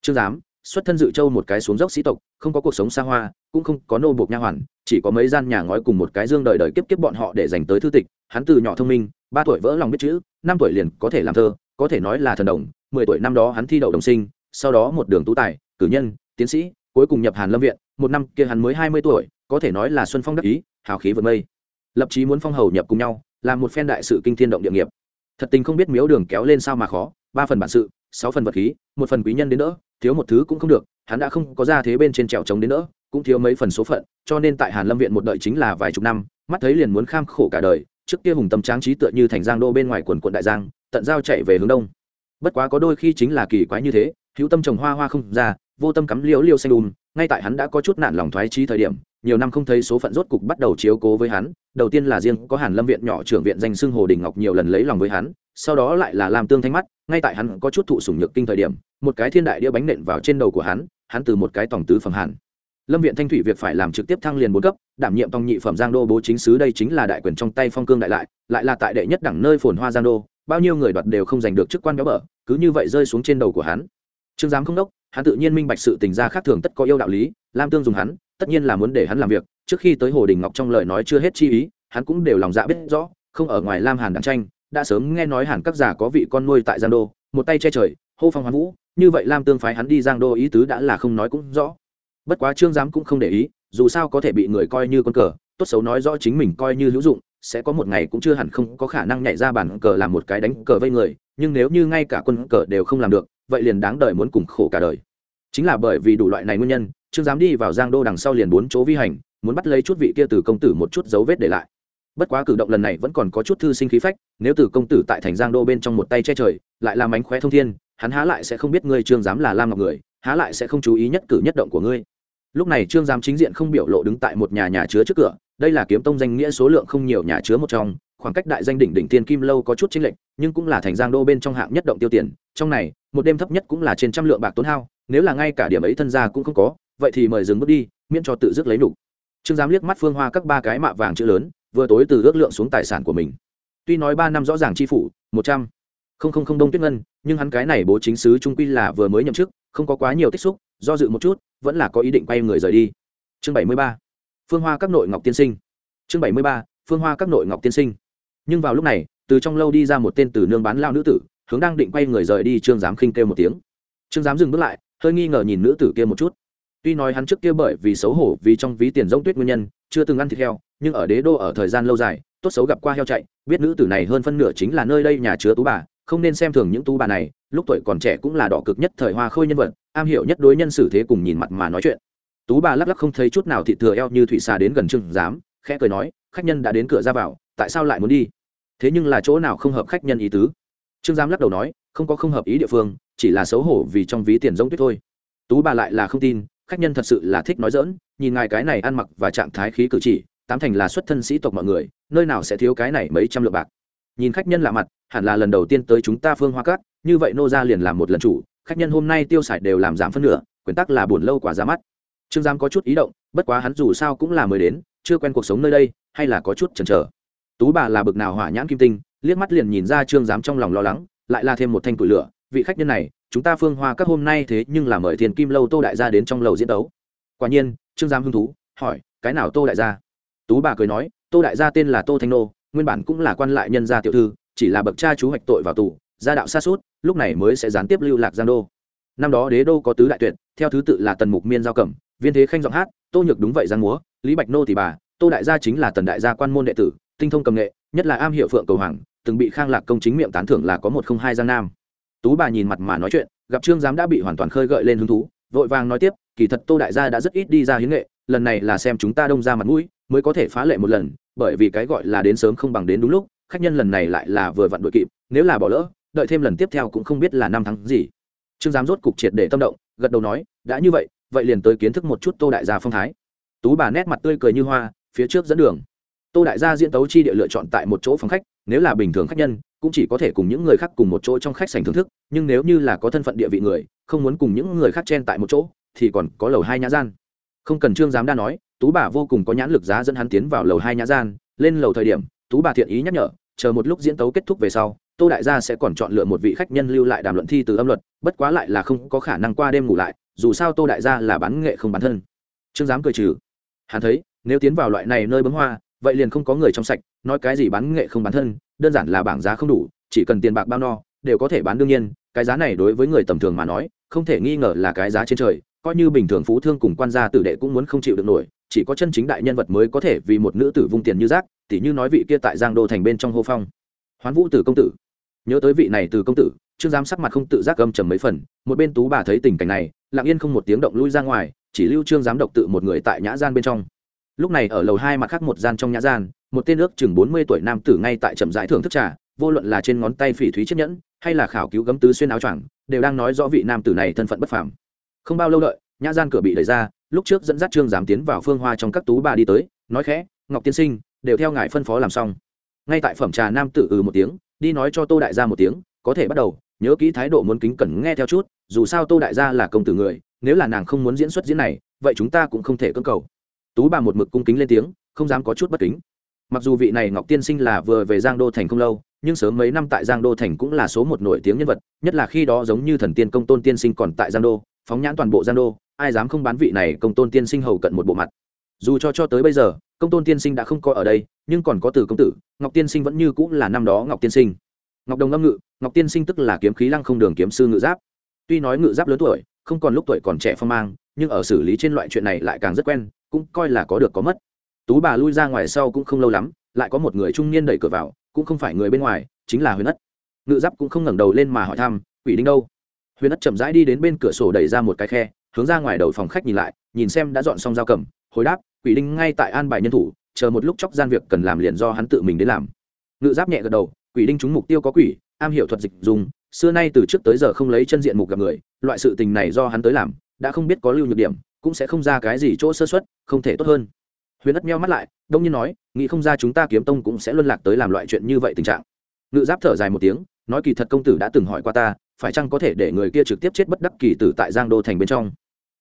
Trương giám, xuất thân dự châu một cái xuống dốc sĩ tộc, không có cuộc sống xa hoa, cũng không có nô buộc nha hoàn, chỉ có mấy gian nhà ngói cùng một cái dương đời đời kiếp kiếp bọn họ để dành tới thư tịch, hắn từ nhỏ thông minh, ba tuổi vỡ lòng biết chữ, năm tuổi liền có thể làm thơ, có thể nói là thần đồng, mười tuổi năm đó hắn thi đậu đồng sinh, sau đó một đường tú tài, cử nhân, tiến sĩ cuối cùng nhập hàn lâm viện, một năm kia hắn mới hai mươi tuổi, có thể nói là xuân phong đắc ý, hào khí vượt mây. Lập chí muốn phong hầu nhập cùng nhau, làm một phen đại sự kinh thiên động địa nghiệp. Thật tình không biết miếu đường kéo lên sao mà khó, ba phần bản sự, sáu phần vật khí, một phần quý nhân đến đỡ, thiếu một thứ cũng không được, hắn đã không có ra thế bên trên trèo trống đến đỡ, cũng thiếu mấy phần số phận, cho nên tại hàn lâm viện một đợi chính là vài chục năm, mắt thấy liền muốn kham khổ cả đời, trước kia hùng tâm tráng trí tựa như thành giang đô bên ngoài quần quận đại giang, tận giao chạy về hướng đông. Bất quá có đôi khi chính là kỳ quái như thế, hữu tâm trồng hoa hoa không ra vô tâm cắm liễu liêu xanh đùm, ngay tại hắn đã có chút nạn lòng thoái trí thời điểm, nhiều năm không thấy số phận rốt cục bắt đầu chiếu cố với hắn, đầu tiên là riêng có hàn lâm viện nhỏ trưởng viện danh xưng hồ đình ngọc nhiều lần lấy lòng với hắn, sau đó lại là làm tương thanh mắt, ngay tại hắn có chút thụ sủng nhược kinh thời điểm, một cái thiên đại đĩa bánh nện vào trên đầu của hắn hắn từ một cái tổng tứ phẩm hàn lâm viện thanh thủy việc phải làm trực tiếp thăng liền bốn cấp, đảm nhiệm tòng nhị phẩm giang đô bố chính sứ đây chính là đại quyền trong tay phong cương đại lại lại là tại đệ nhất đẳng nơi phồn hoa giang đô, bao nhiêu người đoạt đều không giành được chức quan béo bở, cứ như vậy rơi xuống trên đầu của hắn. Trương giám không đốc hắn tự nhiên minh bạch sự tình gia khác thường tất có yêu đạo lý, lam tương dùng hắn, tất nhiên là muốn để hắn làm việc, trước khi tới hồ đình ngọc trong lời nói chưa hết chi ý, hắn cũng đều lòng dạ biết rõ, không ở ngoài lam hàn đảng tranh, đã sớm nghe nói hàn các giả có vị con nuôi tại giang đô, một tay che trời, hô phong hoán vũ, như vậy lam tương phái hắn đi giang đô ý tứ đã là không nói cũng rõ. Bất quá trương giám cũng không để ý, dù sao có thể bị người coi như con cờ, tốt xấu nói rõ chính mình coi như hữu dụng, sẽ có một ngày cũng chưa hẳn không có khả năng nhảy ra bản cờ làm một cái đánh cờ vây người, nhưng nếu như ngay cả quân cờ đều không làm được vậy liền đáng đời muốn cùng khổ cả đời. Chính là bởi vì đủ loại này nguyên nhân, trương giám đi vào giang đô đằng sau liền bốn chỗ vi hành, muốn bắt lấy chút vị kia từ công tử một chút dấu vết để lại. Bất quá cử động lần này vẫn còn có chút thư sinh khí phách, nếu từ công tử tại thành giang đô bên trong một tay che trời, lại làm mánh khóe thông thiên, hắn há lại sẽ không biết ngươi trương giám là lam ngọc người, há lại sẽ không chú ý nhất cử nhất động của ngươi. Lúc này trương giám chính diện không biểu lộ đứng tại một nhà nhà chứa trước cửa, đây là kiếm tông danh nghĩa số lượng không nhiều nhà chứa một trong, khoảng cách đại danh đỉnh đỉnh tiên kim lâu có chút chính lệnh nhưng cũng là thành giang đô bên trong hạng nhất động tiêu tiền trong này, một đêm thấp nhất cũng là trên trăm lượng bạc tốn hao, nếu là ngay cả điểm ấy thân gia cũng không có, vậy thì mời dừng bước đi, miễn cho tự dứt lấy đủ. trương giám liếc mắt phương hoa các ba cái mạ vàng chữ lớn, vừa tối từ ước lượng xuống tài sản của mình. Tuy nói ba năm rõ ràng chi phủ, một trăm. Không không không đông tuyết ngân, nhưng hắn cái này bố chính sứ trung quy là vừa mới nhậm chức, không có quá nhiều tích xúc, do dự một chút, vẫn là có ý định quay người rời đi. Chương bảy mươi ba. Phương hoa các nội ngọc tiên sinh. Chương bảy mươi ba, phương hoa các nội ngọc tiên sinh. Nhưng vào lúc này, từ trong lâu đi ra một tên từ nương bán lao nữ tử hướng đang định quay người rời đi, trương giám khinh kêu một tiếng. Trương giám dừng bước lại, hơi nghi ngờ nhìn nữ tử kia một chút. Tuy nói hắn trước kia bởi vì xấu hổ vì trong ví tiền giống tuyết nguyên nhân, chưa từng ăn thịt heo, nhưng ở đế đô ở thời gian lâu dài, tốt xấu gặp qua heo chạy, biết nữ tử này hơn phân nửa chính là nơi đây nhà chứa tú bà, không nên xem thường những tú bà này, lúc tuổi còn trẻ cũng là đỏ cực nhất thời hoa khôi nhân vật, am hiểu nhất đối nhân xử thế cùng nhìn mặt mà nói chuyện. Tú bà lắc lắc không thấy chút nào thị thừa eo như thủy xà đến gần trương giám, khẽ cười nói, khách nhân đã đến cửa ra vào, tại sao lại muốn đi? Thế nhưng là chỗ nào không hợp khách nhân ý tứ? Trương giám lắc đầu nói, không có không hợp ý địa phương, chỉ là xấu hổ vì trong ví tiền giống tuyết thôi. Tú bà lại là không tin, khách nhân thật sự là thích nói dỡn nhìn ngài cái này ăn mặc và trạng thái khí cử chỉ, tám thành là xuất thân sĩ tộc mọi người, nơi nào sẽ thiếu cái này mấy trăm lượng bạc. Nhìn khách nhân lạ mặt, hẳn là lần đầu tiên tới chúng ta phương hoa cát như vậy nô ra liền làm một lần chủ, khách nhân hôm nay tiêu xài đều làm giảm phân nửa quyền tắc là buồn lâu quả ra mắt. Trương giám có chút ý động, bất quá hắn dù sao cũng là mới đến, chưa quen cuộc sống nơi đây, hay là có chút chần chờ. Tú bà là bực nào hỏa nhãn kim tinh liếc mắt liền nhìn ra trương giám trong lòng lo lắng, lại là thêm một thanh củi lửa. Vị khách nhân này, chúng ta phương hoa các hôm nay thế nhưng là mời thiền kim lâu tô đại gia đến trong lầu diễn đấu. Quả nhiên, trương giám hứng thú, hỏi, cái nào tô đại gia? Tú bà cười nói, tô đại gia tên là tô thanh nô, nguyên bản cũng là quan lại nhân gia tiểu thư, chỉ là bậc cha chú hoạch tội vào tù, gia đạo xa suốt, lúc này mới sẽ gián tiếp lưu lạc giang đô. Năm đó đế đô có tứ đại tuyệt, theo thứ tự là tần mục miên giao cẩm, viên thế khanh giọng hát, tô nhược đúng vậy giang múa, lý bạch nô thì bà, tô đại gia chính là tần đại gia quan môn đệ tử, tinh thông cầm nghệ, nhất là am hiệu phượng cầu hoàng từng bị khang lạc công chính miệng tán thưởng là có một không hai giang nam. Tú bà nhìn mặt mà nói chuyện, gặp trương giám đã bị hoàn toàn khơi gợi lên hứng thú, vội vàng nói tiếp, kỳ thật tô đại gia đã rất ít đi ra hiến nghệ, lần này là xem chúng ta đông ra mặt mũi, mới có thể phá lệ một lần, bởi vì cái gọi là đến sớm không bằng đến đúng lúc, khách nhân lần này lại là vừa vặn đội kịp, nếu là bỏ lỡ, đợi thêm lần tiếp theo cũng không biết là năm tháng gì. Trương giám rốt cục triệt để tâm động, gật đầu nói, đã như vậy vậy liền tới kiến thức một chút tô đại gia phong thái. Tú bà nét mặt tươi cười như hoa, phía trước dẫn đường tô đại gia diễn tấu chi địa lựa chọn tại một chỗ phòng khách, nếu là bình thường khách nhân, cũng chỉ có thể cùng những người khác cùng một chỗ trong khách sành thưởng thức, nhưng nếu như là có thân phận địa vị người, không muốn cùng những người khác chen tại một chỗ, thì còn có lầu hai nhã gian. Không cần trương giám đa nói, tú bà vô cùng có nhãn lực giá dẫn hắn tiến vào lầu hai nhã gian, lên lầu thời điểm, tú bà thiện ý nhắc nhở, chờ một lúc diễn tấu kết thúc về sau, tô đại gia sẽ còn chọn lựa một vị khách nhân lưu lại đàm luận thi từ âm luật, bất quá lại là không có khả năng qua đêm ngủ lại, dù sao tô đại gia là bán nghệ không bán thân. Trương giám cười trừ. Hắn thấy, nếu tiến vào loại này nơi bấm hoa vậy liền không có người trong sạch, nói cái gì bán nghệ không bán thân, đơn giản là bảng giá không đủ, chỉ cần tiền bạc bao no, đều có thể bán đương nhiên, cái giá này đối với người tầm thường mà nói, không thể nghi ngờ là cái giá trên trời, coi như bình thường phú thương cùng quan gia tử đệ cũng muốn không chịu được nổi, chỉ có chân chính đại nhân vật mới có thể vì một nữ tử vung tiền như rác, tỉ như nói vị kia tại giang đô thành bên trong hô phong. Hoán vũ tử công tử. Nhớ tới vị này từ công tử, trương giám sắc mặt không tự giác gâm trầm mấy phần, một bên tú bà thấy tình cảnh này, lặng yên không một tiếng động lui ra ngoài, chỉ lưu trương giám độc tự một người tại nhã gian bên trong lúc này ở lầu hai mặt khác một gian trong nhã gian, một tên ước chừng bốn mươi tuổi nam tử ngay tại trầm giải thưởng thức trà, vô luận là trên ngón tay phỉ thúy chiếc nhẫn, hay là khảo cứu gấm tứ xuyên áo choàng, đều đang nói rõ vị nam tử này thân phận bất phàm. Không bao lâu đợi, nhã gian cửa bị đẩy ra, lúc trước dẫn dắt trương giám tiến vào phương hoa trong các tú bà đi tới, nói khẽ, ngọc tiên sinh, đều theo ngài phân phó làm xong. Ngay tại phẩm trà nam tử ừ một tiếng, đi nói cho tô đại gia một tiếng, có thể bắt đầu, nhớ kỹ thái độ muốn kính cẩn nghe theo chút, dù sao tô đại gia là công tử người, nếu là nàng không muốn diễn xuất diễn này, vậy chúng ta cũng không thể cưỡng cầu tú bà một mực cung kính lên tiếng, không dám có chút bất kính. Mặc dù vị này ngọc tiên sinh là vừa về giang đô thành không lâu, nhưng sớm mấy năm tại giang đô thành cũng là số một nổi tiếng nhân vật, nhất là khi đó giống như thần tiên công tôn tiên sinh còn tại giang đô, phóng nhãn toàn bộ giang đô, ai dám không bán vị này công tôn tiên sinh hầu cận một bộ mặt. Dù cho cho tới bây giờ, công tôn tiên sinh đã không có ở đây, nhưng còn có từ công tử, ngọc tiên sinh vẫn như cũng là năm đó ngọc tiên sinh. Ngọc đồng âm ngự, ngọc tiên sinh tức là kiếm khí lăng không đường kiếm sư ngự giáp. Tuy nói ngự giáp lớn tuổi, không còn lúc tuổi còn trẻ phong mang, nhưng ở xử lý trên loại chuyện này lại càng rất quen cũng coi là có được có mất. Tú bà lui ra ngoài sau cũng không lâu lắm, lại có một người trung niên đẩy cửa vào, cũng không phải người bên ngoài, chính là huyền ất. Ngự giáp cũng không ngẩng đầu lên mà hỏi thăm, quỷ đinh đâu? Huyền ất chậm rãi đi đến bên cửa sổ đẩy ra một cái khe, hướng ra ngoài đầu phòng khách nhìn lại, nhìn xem đã dọn xong dao cầm, hồi đáp, quỷ đinh ngay tại an bài nhân thủ, chờ một lúc chóc gian việc cần làm liền do hắn tự mình đến làm. Ngự giáp nhẹ gật đầu, quỷ đinh trúng mục tiêu có quỷ, am hiểu thuật dịch dùng, xưa nay từ trước tới giờ không lấy chân diện mục gặp người, loại sự tình này do hắn tới làm, đã không biết có lưu nhược điểm cũng sẽ không ra cái gì chỗ sơ xuất không thể tốt hơn. Huyền ất meo mắt lại, đông nhiên nói, nghĩ không ra chúng ta kiếm tông cũng sẽ luân lạc tới làm loại chuyện như vậy tình trạng. Ngự giáp thở dài một tiếng, nói kỳ thật công tử đã từng hỏi qua ta, phải chăng có thể để người kia trực tiếp chết bất đắc kỳ tử tại giang đô thành bên trong?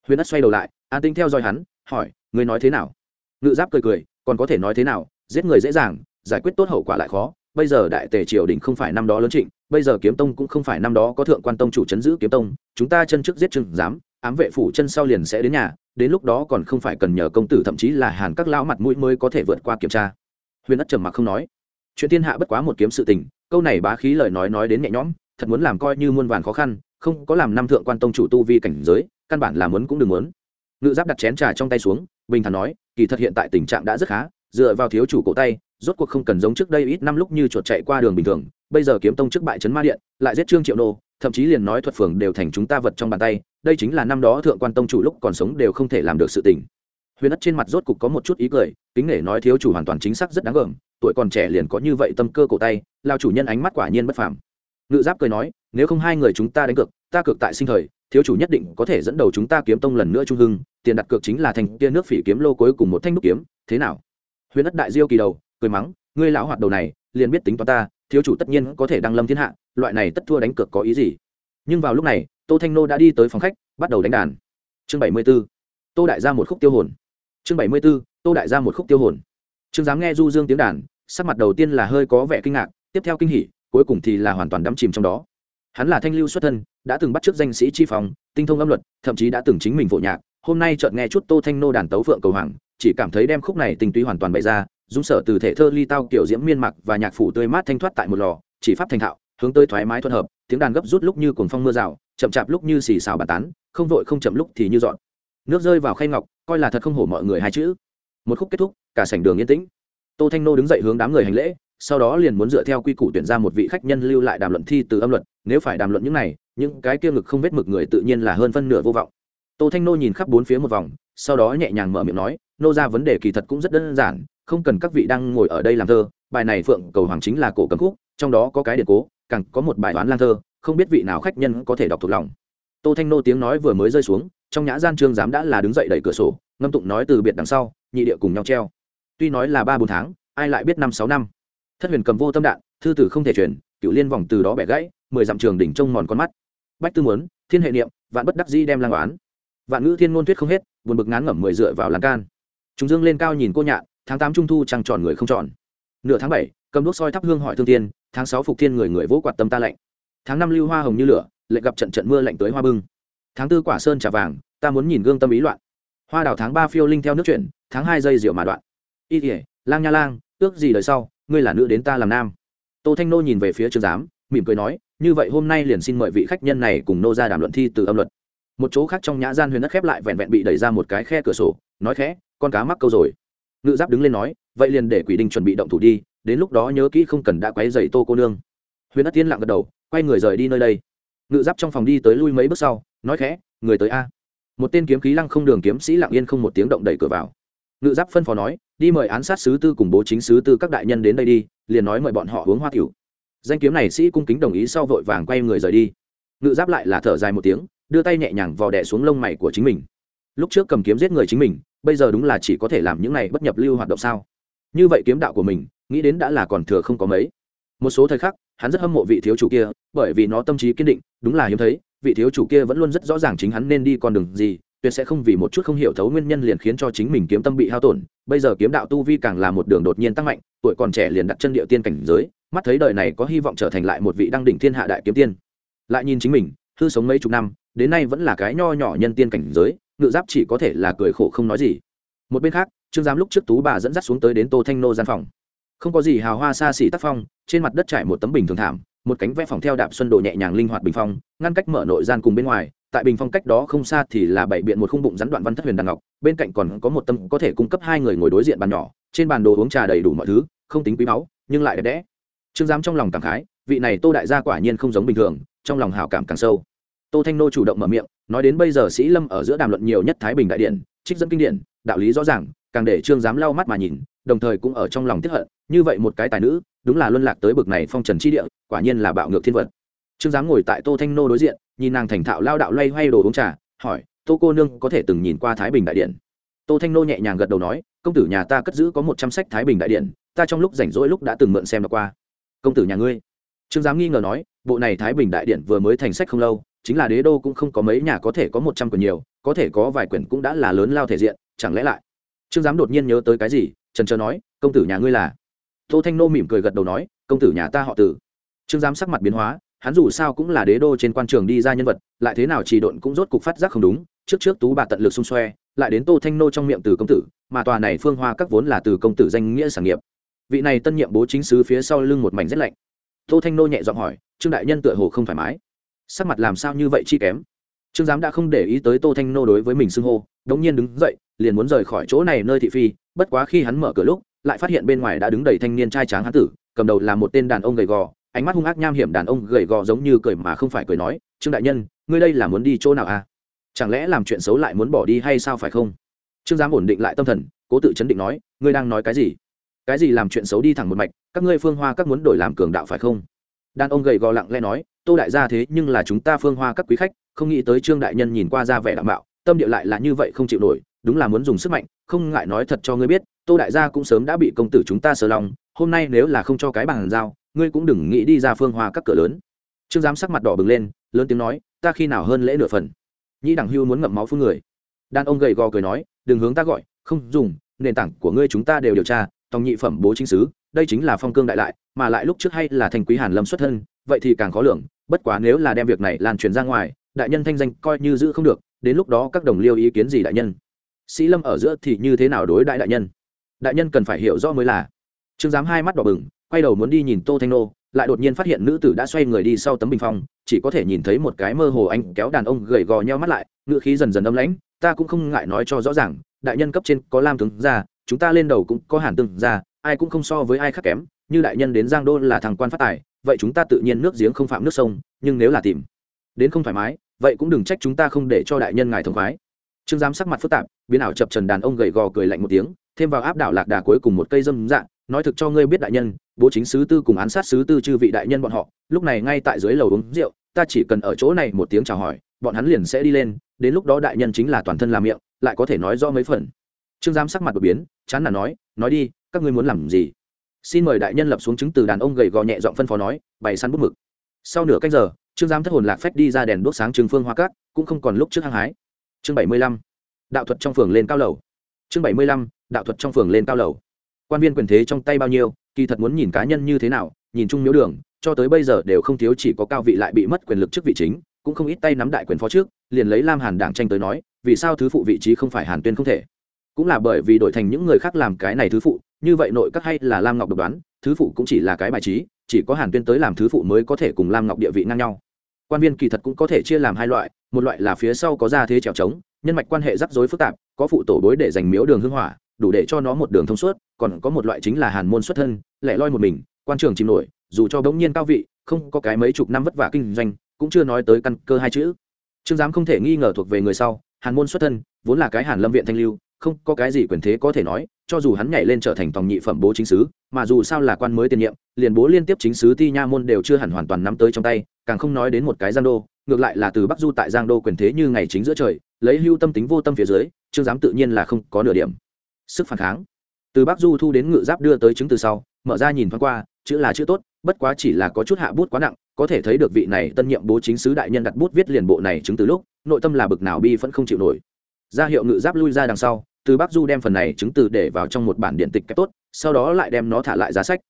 Huyền ất xoay đầu lại, an tinh theo dõi hắn, hỏi, người nói thế nào? Ngự giáp cười cười, còn có thể nói thế nào? Giết người dễ dàng, giải quyết tốt hậu quả lại khó. Bây giờ đại tề triều đình không phải năm đó lớn trịnh, bây giờ kiếm tông cũng không phải năm đó có thượng quan tông chủ chấn giữ kiếm tông, chúng ta chân trước giết chừng dám ám vệ phủ chân sau liền sẽ đến nhà, đến lúc đó còn không phải cần nhờ công tử, thậm chí là hàn các lão mặt mũi mới có thể vượt qua kiểm tra. Huyền ất trầm mặc không nói. Chuyện thiên hạ bất quá một kiếm sự tình, câu này bá khí lời nói nói đến nhẹ nhõm, thật muốn làm coi như muôn vàn khó khăn, không có làm năm thượng quan tông chủ tu vi cảnh giới, căn bản là muốn cũng đừng muốn. Ngự giáp đặt chén trà trong tay xuống, bình thản nói, kỳ thật hiện tại tình trạng đã rất khá, dựa vào thiếu chủ cổ tay, rốt cuộc không cần giống trước đây ít năm lúc như chuột chạy qua đường bình thường, bây giờ kiếm tông trước bại trấn ma điện, lại giết trương triệu nô, thậm chí liền nói thuật phường đều thành chúng ta vật trong bàn tay đây chính là năm đó thượng quan tông chủ lúc còn sống đều không thể làm được sự tình. Huyền ất trên mặt rốt cục có một chút ý cười, kính nể nói thiếu chủ hoàn toàn chính xác rất đáng gờm, tuổi còn trẻ liền có như vậy tâm cơ cổ tay, lao chủ nhân ánh mắt quả nhiên bất phàm. Ngự giáp cười nói, nếu không hai người chúng ta đánh cược, ta cược tại sinh thời, thiếu chủ nhất định có thể dẫn đầu chúng ta kiếm tông lần nữa trung hưng, tiền đặt cược chính là thành kia nước phỉ kiếm lô cuối cùng một thanh nút kiếm, thế nào? Huyền ất đại diêu kỳ đầu, cười mắng, ngươi lão hoạt đầu này, liền biết tính toán ta, thiếu chủ tất nhiên có thể đăng lâm thiên hạ, loại này tất thua đánh cược có ý gì? Nhưng vào lúc này tô thanh nô đã đi tới phòng khách, bắt đầu đánh đàn. Chương bảy mươi b ố tô đại ra một khúc tiêu hồn. Chương bảy mươi b ố tô đại ra một khúc tiêu hồn. Trương dám nghe du dương tiếng đàn, sắc mặt đầu tiên là hơi có vẻ kinh ngạc, tiếp theo kinh hỉ, cuối cùng thì là hoàn toàn đắm chìm trong đó. Hắn là thanh lưu xuất thân, đã từng bắt t r ư ớ c danh sĩ chi phòng tinh thông âm luật, thậm chí đã từng chính mình vội nhạc. Hôm nay chợt nghe chút tô thanh nô đàn tấu phượng cầu hoàng, chỉ cảm thấy đem khúc này tinh túy hoàn toàn bày ra dung sở từ thể thơ ly tao kiểu diễm miên mặc và nhạc phủ tươi mát thanh thoát tại một lò, chỉ pháp thành thạo hướng tới thoải mái thuận hợp, tiếng đàn gấp rút lúc như cuồng phong mưa rào, chậm chạp lúc như xì xào bàn tán, không vội không chậm lúc thì như dọn. Nước rơi vào khay ngọc, coi là thật không hổ mọi người hai chữ. Một khúc kết thúc, cả sảnh đường yên tĩnh. Tô thanh nô đứng dậy hướng đám người hành lễ, sau đó liền muốn dựa theo quy củ tuyển ra một vị khách nhân lưu lại đàm luận thi từ âm luật, nếu phải đàm luận những này, những cái kia ngực không vết mực người tự nhiên là hơn phân nửa vô vọng. Tô thanh nô nhìn khắp bốn phía một vòng, sau đó nhẹ nhàng mở miệng nói, nô ra vấn đề kỳ thật cũng rất đơn giản, không cần các vị đang ngồi ở đây làm thơ, bài này phượng cầu hoàng chính là cổ cấm khúc, trong đó có cái điện cố càng có một bài toán lan thơ, không biết vị nào khách nhân có thể đọc thuộc lòng. Tô thanh nô tiếng nói vừa mới rơi xuống, trong nhã gian trương giám đã là đứng dậy đẩy cửa sổ, ngâm tụng nói từ biệt đằng sau, nhị địa cùng nhau treo. Tuy nói là ba bốn tháng, ai lại biết năm sáu năm? Thất huyền cầm vô tâm đạn, thư tử không thể truyền cựu liên vòng từ đó bẻ gãy, mười dặm trường đỉnh trông mòn con mắt. Bách tư muốn thiên hệ niệm, vạn bất đắc di đem lang oán. Vạn ngữ thiên ngôn tuyết không hết, buồn bực ngán ngẩm mười dựa vào lan can. Chúng dương lên cao nhìn cô nhạn, tháng tám trung thu trăng tròn người không tròn. Nửa tháng bảy, cầm đuốc soi thắp hương hỏi thương tiên tháng sáu phục thiên người người vỗ quạt tâm ta lạnh. Tháng năm lưu hoa hồng như lửa, lệ gặp trận trận mưa lạnh tới hoa bưng. Tháng tư quả sơn trà vàng, ta muốn nhìn gương tâm ý loạn. Hoa đào tháng ba phiêu linh theo nước chuyển, tháng hai dây rượu mà đoạn. Y kỉa lang nha lang, ước gì đời sau, ngươi là nữ đến ta làm nam. Tô thanh nô nhìn về phía trường giám, mỉm cười nói, như vậy hôm nay liền xin mời vị khách nhân này cùng nô ra đàm luận thi từ âm luật. Một chỗ khác trong nhã gian huyền đất khép lại vẹn vẹn bị đẩy ra một cái khe cửa sổ, nói khẽ, con cá mắc câu rồi. Ngự giáp đứng lên nói, vậy liền để quỷ đinh chuẩn bị động thủ đi đến lúc đó nhớ kỹ không cần đã quấy dậy tô cô nương. Huyền ất tiên lặng gật đầu, quay người rời đi nơi đây. Ngự giáp trong phòng đi tới lui mấy bước sau, nói khẽ, người tới a. Một tên kiếm khí lăng không đường kiếm sĩ lặng yên không một tiếng động đẩy cửa vào. Ngự giáp phân phó nói, đi mời án sát sứ tư cùng bố chính sứ tư các đại nhân đến đây đi, liền nói mời bọn họ uống hoa tiểu. Danh kiếm này sĩ cung kính đồng ý sau vội vàng quay người rời đi. Ngự giáp lại là thở dài một tiếng, đưa tay nhẹ nhàng vò đẻ xuống lông mày của chính mình. Lúc trước cầm kiếm giết người chính mình, bây giờ đúng là chỉ có thể làm những này bất nhập lưu hoạt động sao? Như vậy kiếm đạo của mình nghĩ đến đã là còn thừa không có mấy. Một số thời khắc, hắn rất hâm mộ vị thiếu chủ kia, bởi vì nó tâm trí kiên định, đúng là hiếm thấy, vị thiếu chủ kia vẫn luôn rất rõ ràng chính hắn nên đi con đường gì, tuyệt sẽ không vì một chút không hiểu thấu nguyên nhân liền khiến cho chính mình kiếm tâm bị hao tổn. Bây giờ kiếm đạo tu vi càng là một đường đột nhiên tăng mạnh, tuổi còn trẻ liền đặt chân địa tiên cảnh giới, mắt thấy đời này có hy vọng trở thành lại một vị đăng đỉnh thiên hạ đại kiếm tiên. Lại nhìn chính mình, hư sống mấy chục năm, đến nay vẫn là cái nho nhỏ nhân tiên cảnh giới, ngự giáp chỉ có thể là cười khổ không nói gì. Một bên khác, trương giám lúc trước tú bà dẫn dắt xuống tới đến tô thanh nô gian phòng không có gì hào hoa xa xỉ tác phong, trên mặt đất trải một tấm bình thường thảm, một cánh vẽ phòng theo đạp xuân độ nhẹ nhàng linh hoạt bình phong, ngăn cách mở nội gian cùng bên ngoài, tại bình phong cách đó không xa thì là bảy biện một khung bụng rắn đoạn văn thất huyền đàn ngọc, bên cạnh còn có một tâm có thể cung cấp hai người ngồi đối diện bàn nhỏ, trên bàn đồ uống trà đầy đủ mọi thứ, không tính quý báu, nhưng lại đẹp đẽ. Trương giám trong lòng cảm khái, vị này tô đại gia quả nhiên không giống bình thường, trong lòng hào cảm càng sâu. Tô thanh nô chủ động mở miệng, nói đến bây giờ sĩ lâm ở giữa đàm luận nhiều nhất thái bình đại điện, trích dẫn kinh điển, đạo lý rõ ràng, càng để trương giám lau mắt mà nhìn đồng thời cũng ở trong lòng tiếc hận, như vậy một cái tài nữ, đúng là luân lạc tới bực này phong trần chi địa, quả nhiên là bạo ngược thiên vật. Trương giám ngồi tại tô thanh nô đối diện, nhìn nàng thành thạo lao đạo loay hoay đồ uống trà, hỏi, tô cô nương có thể từng nhìn qua thái bình đại điện? Tô thanh nô nhẹ nhàng gật đầu nói, công tử nhà ta cất giữ có một trăm sách thái bình đại điện, ta trong lúc rảnh rỗi lúc đã từng mượn xem đọc qua. Công tử nhà ngươi? Trương giám nghi ngờ nói, bộ này thái bình đại điện vừa mới thành sách không lâu, chính là đế đô cũng không có mấy nhà có thể có một trăm quyển nhiều, có thể có vài quyển cũng đã là lớn lao thể diện, chẳng lẽ lại? Trương giám đột nhiên nhớ tới cái gì trần trờ nói, công tử nhà ngươi là? Tô thanh nô mỉm cười gật đầu nói, công tử nhà ta họ tử. Trương giám sắc mặt biến hóa, hắn dù sao cũng là đế đô trên quan trường đi ra nhân vật, lại thế nào chỉ độn cũng rốt cục phát giác không đúng, trước trước tú bà tận lực xung xoe, lại đến tô thanh nô trong miệng từ công tử, mà tòa này phương hoa các vốn là từ công tử danh nghĩa sản nghiệp. Vị này tân nhiệm bố chính sứ phía sau lưng một mảnh rét lạnh. Tô thanh nô nhẹ giọng hỏi, trương đại nhân tựa hồ không thoải mái? Sắc mặt làm sao như vậy chi kém? Trương giám đã không để ý tới tô thanh nô đối với mình xưng hô, đống nhiên đứng dậy liền muốn rời khỏi chỗ này nơi thị phi, bất quá khi hắn mở cửa lúc, lại phát hiện bên ngoài đã đứng đầy thanh niên trai tráng hán tử, cầm đầu là một tên đàn ông gầy gò, ánh mắt hung ác nham hiểm đàn ông gầy gò giống như cười mà không phải cười nói, trương đại nhân, ngươi đây là muốn đi chỗ nào à? Chẳng lẽ làm chuyện xấu lại muốn bỏ đi hay sao phải không? Trương giám ổn định lại tâm thần, cố tự chấn định nói, ngươi đang nói cái gì? Cái gì làm chuyện xấu đi thẳng một mạch, các ngươi phương hoa các muốn đổi làm cường đạo phải không? Đàn ông gầy gò lặng lẽ nói, tô đại gia thế nhưng là chúng ta phương hoa các quý khách, không nghĩ tới trương đại nhân nhìn qua ra vẻ đảm bảo, tâm địa lại là như vậy không chịu nổi đúng là muốn dùng sức mạnh, không ngại nói thật cho ngươi biết, tô đại gia cũng sớm đã bị công tử chúng ta sờ lòng hôm nay nếu là không cho cái bàn giao, ngươi cũng đừng nghĩ đi ra phương hoa các cửa lớn. Trương giám sắc mặt đỏ bừng lên, lớn tiếng nói, ta khi nào hơn lễ nửa phần. Nhĩ đẳng hưu muốn ngậm máu phương người. Đàn ông gầy gò cười nói, đừng hướng ta gọi, không dùng, nền tảng của ngươi chúng ta đều điều tra, tòng nhị phẩm bố chính sứ, đây chính là phong cương đại lại, mà lại lúc trước hay là thành quý hàn lâm xuất thân, vậy thì càng khó lường, bất quá nếu là đem việc này lan truyền ra ngoài, đại nhân thanh danh coi như giữ không được, đến lúc đó các đồng liêu ý kiến gì đại nhân? Sĩ lâm ở giữa thì như thế nào đối đại đại nhân? Đại nhân cần phải hiểu rõ mới là. Trương giám hai mắt đỏ bừng, quay đầu muốn đi nhìn tô thanh nô, lại đột nhiên phát hiện nữ tử đã xoay người đi sau tấm bình phong, chỉ có thể nhìn thấy một cái mơ hồ anh kéo đàn ông gầy gò nhau mắt lại, ngựa khí dần dần âm lãnh, ta cũng không ngại nói cho rõ ràng, đại nhân cấp trên có lam tướng ra chúng ta lên đầu cũng có hàn tương ra ai cũng không so với ai khác kém, như đại nhân đến giang đô là thằng quan phát tài, vậy chúng ta tự nhiên nước giếng không phạm nước sông, nhưng nếu là tìm đến không thoải mái, vậy cũng đừng trách chúng ta không để cho đại nhân ngài thông khoái trương giám sắc mặt phức tạp, biến ảo chập trần đàn ông gầy gò cười lạnh một tiếng, thêm vào áp đảo lạc đà cuối cùng một cây dâm dạng, nói thực cho ngươi biết đại nhân, bố chính sứ tư cùng án sát sứ tư chư vị đại nhân bọn họ, lúc này ngay tại dưới lầu uống rượu, ta chỉ cần ở chỗ này một tiếng chào hỏi, bọn hắn liền sẽ đi lên, đến lúc đó đại nhân chính là toàn thân làm miệng, lại có thể nói rõ mấy phần. Trương giám sắc mặt đột biến, chán là nói nói đi, các ngươi muốn làm gì? Xin mời đại nhân lập xuống chứng từ đàn ông gầy gò nhẹ giọng phân phó nói, bày săn bút mực. Sau nửa canh giờ, trương giám thất hồn lạc phách đi ra đèn đốt sáng trường phương hoa cát, cũng không còn lúc trước hăng hái chương bảy mươi lăm, đạo thuật trong phường lên cao lầu. Chương bảy mươi lăm, đạo thuật trong phường lên cao lầu. Quan viên quyền thế trong tay bao nhiêu, kỳ thật muốn nhìn cá nhân như thế nào, nhìn chung miếu đường, cho tới bây giờ đều không thiếu chỉ có cao vị lại bị mất quyền lực trước vị chính, cũng không ít tay nắm đại quyền phó trước, liền lấy lam hàn đảng tranh tới nói, vì sao thứ phụ vị trí không phải hàn tuyên không thể? Cũng là bởi vì đổi thành những người khác làm cái này thứ phụ, như vậy nội các hay là lam ngọc độc đoán, thứ phụ cũng chỉ là cái bài trí, chỉ có hàn tuyên tới làm thứ phụ mới có thể cùng lam ngọc địa vị ngang nhau. Quan viên kỳ thật cũng có thể chia làm hai loại một loại là phía sau có gia thế trèo trống, nhân mạch quan hệ rắc rối phức tạp, có phụ tổ đối để giành miếu đường hưng hỏa, đủ để cho nó một đường thông suốt, còn có một loại chính là hàn môn xuất thân, lẻ loi một mình, quan trường chìm nổi, dù cho bỗng nhiên cao vị, không có cái mấy chục năm vất vả kinh doanh, cũng chưa nói tới căn cơ hai chữ. Trương giám không thể nghi ngờ thuộc về người sau, hàn môn xuất thân, vốn là cái hàn lâm viện thanh lưu, không có cái gì quyền thế có thể nói, cho dù hắn nhảy lên trở thành tòng nhị phẩm bố chính sứ, mà dù sao là quan mới tiền nhiệm, liền bố liên tiếp chính sứ ti nha môn đều chưa hẳn hoàn toàn nắm tới trong tay, càng không nói đến một cái gian đô ngược lại là từ bắc du tại giang đô quyền thế như ngày chính giữa trời, lấy hưu tâm tính vô tâm phía dưới, trương giám tự nhiên là không có nửa điểm. Sức phản kháng. Từ bắc du thu đến ngự giáp đưa tới chứng từ sau, mở ra nhìn thoáng qua, chữ là chữ tốt, bất quá chỉ là có chút hạ bút quá nặng, có thể thấy được vị này tân nhiệm bố chính sứ đại nhân đặt bút viết liền bộ này chứng từ lúc, nội tâm là bực nào bi vẫn không chịu nổi. Ra hiệu ngự giáp lui ra đằng sau, từ bắc du đem phần này chứng từ để vào trong một bản điện tịch cách tốt, sau đó lại đem nó thả lại giá sách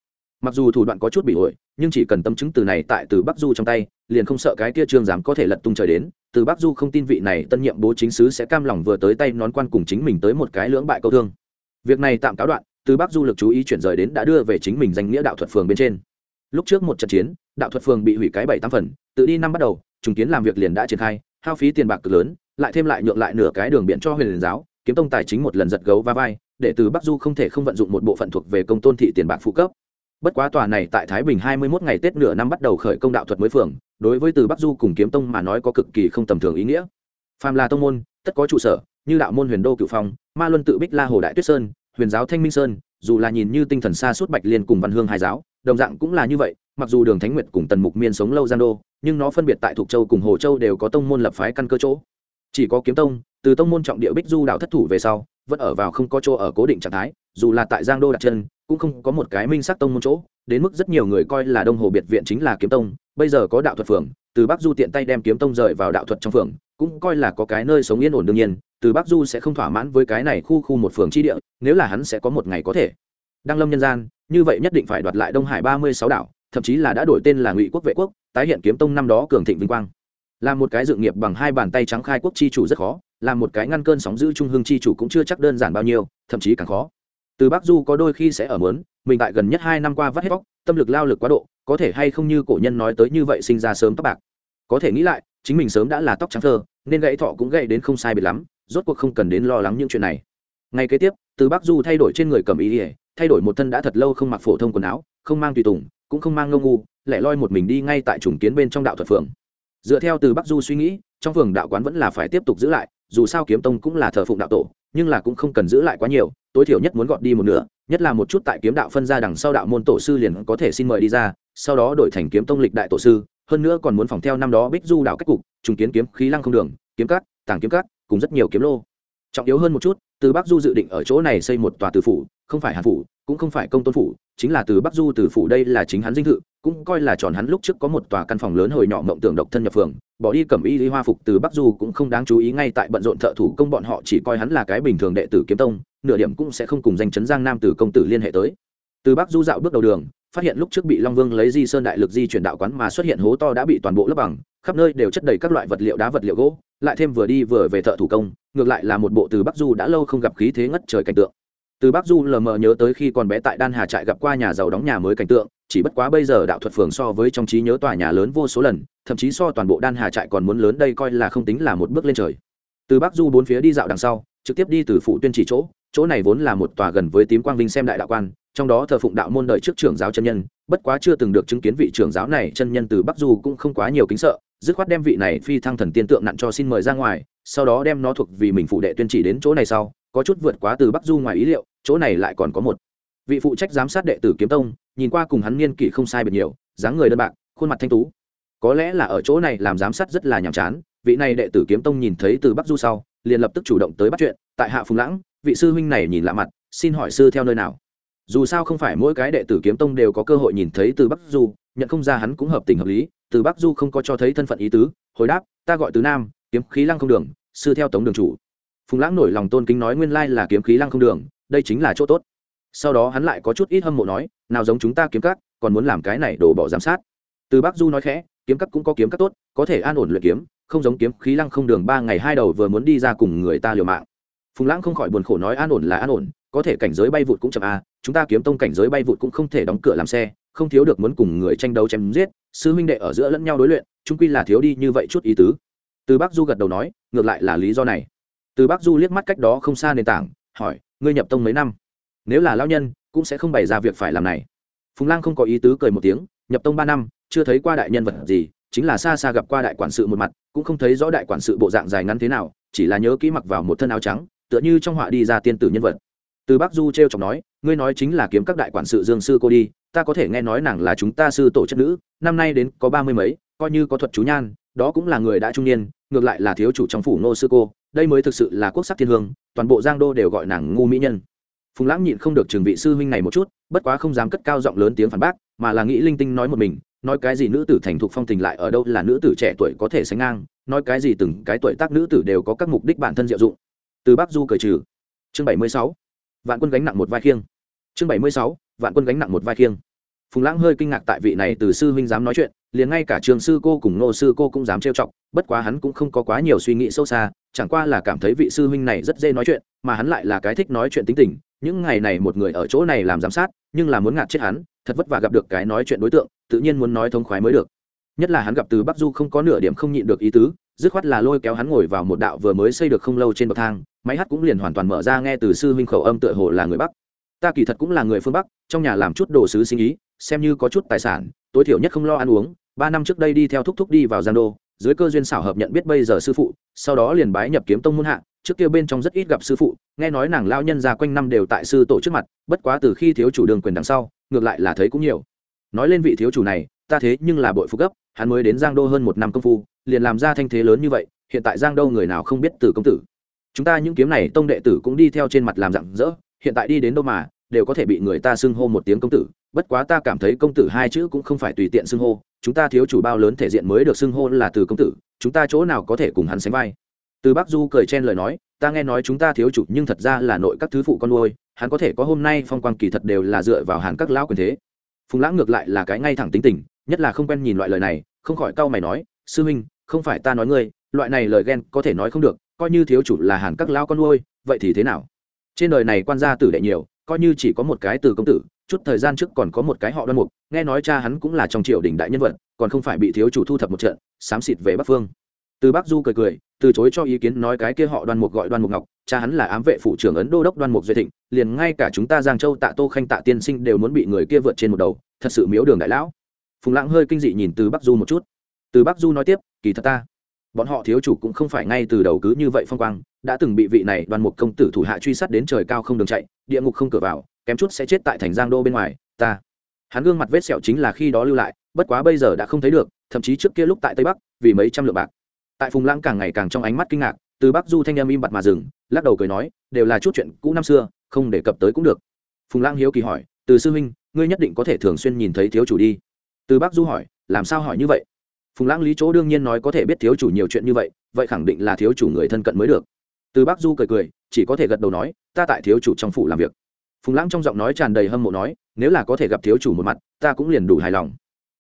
mặc dù thủ đoạn có chút bị ổi, nhưng chỉ cần tâm chứng từ này tại từ bắc du trong tay, liền không sợ cái kia trương giám có thể lật tung trời đến. Từ bắc du không tin vị này tân nhiệm bố chính sứ sẽ cam lòng vừa tới tay nón quan cùng chính mình tới một cái lưỡng bại câu thương. Việc này tạm cáo đoạn, từ bắc du lực chú ý chuyển rời đến đã đưa về chính mình danh nghĩa đạo thuật phường bên trên. Lúc trước một trận chiến, đạo thuật phường bị hủy cái bảy tám phần, tự đi năm bắt đầu, trùng kiến làm việc liền đã triển khai, hao phí tiền bạc cực lớn, lại thêm lại nhượng lại nửa cái đường biển cho huyền giáo, kiếm tông tài chính một lần giật gấu va vai, để từ bắc du không thể không vận dụng một bộ phận thuộc về công tôn thị tiền bạc phụ cấp bất quá tòa này tại thái bình hai mươi 21 ngày tết nửa năm bắt đầu khởi công đạo thuật mới phường, đối với từ bắc du cùng kiếm tông mà nói có cực kỳ không tầm thường ý nghĩa. Phàm là tông môn, tất có trụ sở, như đạo môn huyền đô cửu phong, ma luân tự bích la hồ đại tuyết sơn, huyền giáo thanh minh sơn, dù là nhìn như tinh thần xa suốt bạch liên cùng văn hương hai giáo, đồng dạng cũng là như vậy, mặc dù đường thánh nguyệt cùng tần mục miên sống lâu gian đô, nhưng nó phân biệt tại thục châu cùng hồ châu đều có tông môn lập phái căn cơ chỗ. Chỉ có kiếm tông, từ tông môn trọng địa bích du đạo thất thủ về sau, vẫn ở vào không có chỗ ở cố định trạng thái, dù là tại giang đô đặt chân cũng không có một cái minh sắc tông môn chỗ, đến mức rất nhiều người coi là đông hồ biệt viện chính là kiếm tông, bây giờ có đạo thuật phường, từ bắc du tiện tay đem kiếm tông rời vào đạo thuật trong phường, cũng coi là có cái nơi sống yên ổn đương nhiên, từ bắc du sẽ không thỏa mãn với cái này khu khu một phường chi địa, nếu là hắn sẽ có một ngày có thể. Đăng lâm nhân gian, như vậy nhất định phải đoạt lại đông hải ba mươi sáu đảo, thậm chí là đã đổi tên là ngụy quốc vệ quốc, tái hiện kiếm tông năm đó cường thịnh vinh quang. Là một cái dự nghiệp bằng hai bàn tay trắng khai quốc chi chủ rất khó là một cái ngăn cơn sóng giữ trung hương chi chủ cũng chưa chắc đơn giản bao nhiêu, thậm chí càng khó từ bắc du có đôi khi sẽ ở mớn mình tại gần nhất hai năm qua vắt hết vóc tâm lực lao lực quá độ, có thể hay không như cổ nhân nói tới như vậy sinh ra sớm tóc bạc. Có thể nghĩ lại, chính mình sớm đã là tóc trắng thơ, nên gãy thọ cũng gãy đến không sai biệt lắm, rốt cuộc không cần đến lo lắng những chuyện này. Ngay kế tiếp, từ bắc du thay đổi trên người cầm ý ỉa thay đổi một thân đã thật lâu không mặc phổ thông quần áo, không mang tùy tùng, cũng không mang ngông ngu lại loi một mình đi ngay tại trùng kiến bên trong đạo thuật phường. Dựa theo từ bắc du suy nghĩ, trong phường đạo quán vẫn là phải tiếp tục giữ lại, dù sao kiếm tông cũng là thờ phụng đạo tổ, nhưng là cũng không cần giữ lại quá nhiều tối thiểu nhất muốn gọt đi một nửa, nhất là một chút tại kiếm đạo phân ra đằng sau đạo môn tổ sư liền có thể xin mời đi ra, sau đó đổi thành kiếm tông lịch đại tổ sư, hơn nữa còn muốn phòng theo năm đó bích du đạo cách cục, trùng kiến kiếm khí lăng không đường, kiếm cát, tàng kiếm cát, cùng rất nhiều kiếm lô. Trọng yếu hơn một chút, từ bắc du dự định ở chỗ này xây một tòa từ phủ, không phải hàn phủ, cũng không phải công tôn phủ, chính là từ bắc du từ phủ đây là chính hắn dinh thự cũng coi là tròn hắn lúc trước có một tòa căn phòng lớn hồi nhỏ mộng tưởng độc thân nhập phường, bỏ đi cẩm y lý hoa phục từ bắc du cũng không đáng chú ý ngay tại bận rộn thợ thủ công bọn họ chỉ coi hắn là cái bình thường đệ tử kiếm tông, nửa điểm cũng sẽ không cùng danh chấn giang nam từ công tử liên hệ tới. Từ bắc du dạo bước đầu đường, phát hiện lúc trước bị long vương lấy di sơn đại lực di chuyển đạo quán mà xuất hiện hố to đã bị toàn bộ lấp bằng, khắp nơi đều chất đầy các loại vật liệu đá vật liệu gỗ, lại thêm vừa đi vừa về thợ thủ công, ngược lại là một bộ từ bắc du đã lâu không gặp khí thế ngất trời cảnh tượng. Từ bắc du lờ mờ nhớ tới khi còn bé tại đan hà trại gặp qua nhà giàu đóng nhà mới cảnh tượng chỉ bất quá bây giờ đạo thuật phường so với trong trí nhớ tòa nhà lớn vô số lần, thậm chí so toàn bộ đan hà trại còn muốn lớn đây coi là không tính là một bước lên trời. Từ bắc du bốn phía đi dạo đằng sau, trực tiếp đi từ phụ tuyên chỉ chỗ chỗ này vốn là một tòa gần với tím quang vinh xem đại đạo quan, trong đó thờ phụng đạo môn đời trước trưởng giáo chân nhân, bất quá chưa từng được chứng kiến vị trưởng giáo này chân nhân từ bắc du cũng không quá nhiều kính sợ, dứt khoát đem vị này phi thăng thần tiên tượng nặn cho xin mời ra ngoài, sau đó đem nó thuộc vì mình phụ đệ tuyên chỉ đến chỗ này sau, có chút vượt quá từ bắc du ngoài ý liệu, chỗ này lại còn có một vị phụ trách giám sát đệ tử kiếm tông, nhìn qua cùng hắn niên kỷ không sai biệt nhiều, dáng người đơn bạc, khuôn mặt thanh tú. Có lẽ là ở chỗ này làm giám sát rất là nhàm chán, vị này đệ tử kiếm tông nhìn thấy từ bắc du sau, liền lập tức chủ động tới bắt chuyện, tại hạ phùng lãng, vị sư huynh này nhìn lạ mặt, xin hỏi sư theo nơi nào? Dù sao không phải mỗi cái đệ tử kiếm tông đều có cơ hội nhìn thấy từ bắc du, nhận không ra hắn cũng hợp tình hợp lý, từ bắc du không có cho thấy thân phận ý tứ, hồi đáp, ta gọi từ nam, kiếm khí lăng không đường, sư theo tống đường chủ. Phùng lãng nổi lòng tôn kính nói nguyên lai là kiếm khí lăng không đường, đây chính là chỗ tốt sau đó hắn lại có chút ít hâm mộ nói, nào giống chúng ta kiếm cắt còn muốn làm cái này đổ bỏ giám sát. Từ bác du nói khẽ, kiếm cắt cũng có kiếm cắt tốt, có thể an ổn luyện kiếm, không giống kiếm khí lăng không đường ba ngày hai đầu vừa muốn đi ra cùng người ta liều mạng. Phùng lãng không khỏi buồn khổ nói, an ổn là an ổn, có thể cảnh giới bay vụt cũng chậm a chúng ta kiếm tông cảnh giới bay vụt cũng không thể đóng cửa làm xe, không thiếu được muốn cùng người tranh đấu chém giết, sư huynh đệ ở giữa lẫn nhau đối luyện trung quy là thiếu đi như vậy chút ý tứ. Từ bác du gật đầu nói, ngược lại là lý do này. Từ bác du liếc mắt cách đó không xa nền tảng, hỏi, ngươi nhập tông mấy năm? Nếu là lao nhân, cũng sẽ không bày ra việc phải làm này. Phùng lang không có ý tứ cười một tiếng, nhập tông ba năm, chưa thấy qua đại nhân vật gì, chính là xa xa gặp qua đại quản sự một mặt, cũng không thấy rõ đại quản sự bộ dạng dài ngắn thế nào, chỉ là nhớ kỹ mặc vào một thân áo trắng, tựa như trong họa đi ra tiên tử nhân vật. Từ bắc du t r e o chọc nói, ngươi nói chính là kiếm các đại quản sự dương sư cô đi, ta có thể nghe nói nàng là chúng ta sư tổ chất nữ, năm nay đến có ba mươi mấy, coi như có thuật chú nhan, đó cũng là người đã trung niên, ngược lại là thiếu chủ trong phủ nô sư cô, đây mới thực sự là quốc sắc thiên hương, toàn bộ giang đô đều gọi nàng ngu mỹ nhân phùng lãng nhịn không được trường vị sư huynh này một chút, bất quá không dám cất cao giọng lớn tiếng phản bác, mà là nghĩ linh tinh nói một mình, nói cái gì nữ tử thành thục phong tình lại ở đâu là nữ tử trẻ tuổi có thể sánh ngang, nói cái gì từng cái tuổi tác nữ tử đều có các mục đích bản thân diệu dụng. Từ bắc du cởi trừ. Chương bảy mươi sáu. Vạn quân gánh nặng một vai khiêng. Chương bảy mươi sáu. Vạn quân gánh nặng một vai khiêng. Phùng lãng hơi kinh ngạc tại vị này từ sư huynh dám nói chuyện, liền ngay cả trường sư cô cùng nô sư cô cũng dám trêu chọc, bất quá hắn cũng không có quá nhiều suy nghĩ sâu xa, chẳng qua là cảm thấy vị sư huynh này rất dễ nói chuyện, mà hắn lại là cái thích nói chuyện tính tình những ngày này một người ở chỗ này làm giám sát, nhưng là muốn ngạt chết hắn, thật vất vả gặp được cái nói chuyện đối tượng, tự nhiên muốn nói thông khoái mới được. Nhất là hắn gặp từ bắc du không có nửa điểm không nhịn được ý tứ, dứt khoát là lôi kéo hắn ngồi vào một đạo vừa mới xây được không lâu trên bậc thang, máy hát cũng liền hoàn toàn mở ra nghe từ sư huynh khẩu âm tựa hồ là người bắc. Ta kỳ thật cũng là người phương bắc, trong nhà làm chút đồ sứ sinh ý, xem như có chút tài sản, tối thiểu nhất không lo ăn uống, ba năm trước đây đi theo thúc thúc đi vào giang đô dưới cơ duyên xảo hợp nhận biết bây giờ sư phụ, sau đó liền bái nhập kiếm tông muôn hạ, trước kia bên trong rất ít gặp sư phụ, nghe nói nàng lao nhân ra quanh năm đều tại sư tổ trước mặt, bất quá từ khi thiếu chủ đường quyền đằng sau, ngược lại là thấy cũng nhiều. Nói lên vị thiếu chủ này, ta thế nhưng là bội phúc gấp, hắn mới đến giang đô hơn một năm công phu, liền làm ra thanh thế lớn như vậy, hiện tại giang đô người nào không biết từ công tử. Chúng ta những kiếm này tông đệ tử cũng đi theo trên mặt làm rặng rỡ, hiện tại đi đến đâu mà đều có thể bị người ta xưng hô một tiếng công tử, bất quá ta cảm thấy công tử hai chữ cũng không phải tùy tiện xưng hô, chúng ta thiếu chủ bao lớn thể diện mới được xưng hô là từ công tử, chúng ta chỗ nào có thể cùng hắn sánh vai. Từ bắc du cười chen lời nói, ta nghe nói chúng ta thiếu chủ nhưng thật ra là nội các thứ phụ con nuôi, hắn có thể có hôm nay phong quang kỳ thật đều là dựa vào hàn các lão quyền thế. Phùng lãng ngược lại là cái ngay thẳng tính tình, nhất là không quen nhìn loại lời này, không khỏi cau mày nói, sư huynh, không phải ta nói ngươi, loại này lời ghen có thể nói không được, coi như thiếu chủ là hàn các lão con nuôi, vậy thì thế nào? Trên đời này quan gia tử đệ nhiều coi như chỉ có một cái từ công tử, chút thời gian trước còn có một cái họ đoan mục, nghe nói cha hắn cũng là trong triều đình đại nhân vật, còn không phải bị thiếu chủ thu thập một trận, xám xịt về bắc phương. Từ bắc du cười cười, từ chối cho ý kiến nói cái kia họ đoan mục gọi đoan mục ngọc, cha hắn là ám vệ phủ trưởng ấn đô đốc đoan mục duy thịnh, liền ngay cả chúng ta giang châu tạ tô khanh tạ tiên sinh đều muốn bị người kia vượt trên một đầu, thật sự miếu đường đại lão. Phùng lãng hơi kinh dị nhìn từ bắc du một chút. Từ bắc du nói tiếp, kỳ thật ta bọn họ thiếu chủ cũng không phải ngay từ đầu cứ như vậy phong quang, đã từng bị vị này đoàn mục công tử thủ hạ truy sát đến trời cao không đường chạy, địa ngục không cửa vào, kém chút sẽ chết tại thành giang đô bên ngoài, ta. Hắn gương mặt vết sẹo chính là khi đó lưu lại, bất quá bây giờ đã không thấy được, thậm chí trước kia lúc tại tây bắc, vì mấy trăm lượng bạc. Tại phùng lãng càng ngày càng trong ánh mắt kinh ngạc, từ bắc du thanh em im bặt mà dừng, lắc đầu cười nói, đều là chút chuyện cũ năm xưa, không đề cập tới cũng được. Phùng lãng hiếu kỳ hỏi, từ sư huynh, ngươi nhất định có thể thường xuyên nhìn thấy thiếu chủ đi. Từ bắc du hỏi, làm sao hỏi như vậy? Phùng lãng lý chỗ đương nhiên nói có thể biết thiếu chủ nhiều chuyện như vậy vậy khẳng định là thiếu chủ người thân cận mới được. Từ bắc du cười cười, chỉ có thể gật đầu nói, ta tại thiếu chủ trong phủ làm việc. Phùng lãng trong giọng nói tràn đầy hâm mộ nói, nếu là có thể gặp thiếu chủ một mặt, ta cũng liền đủ hài lòng.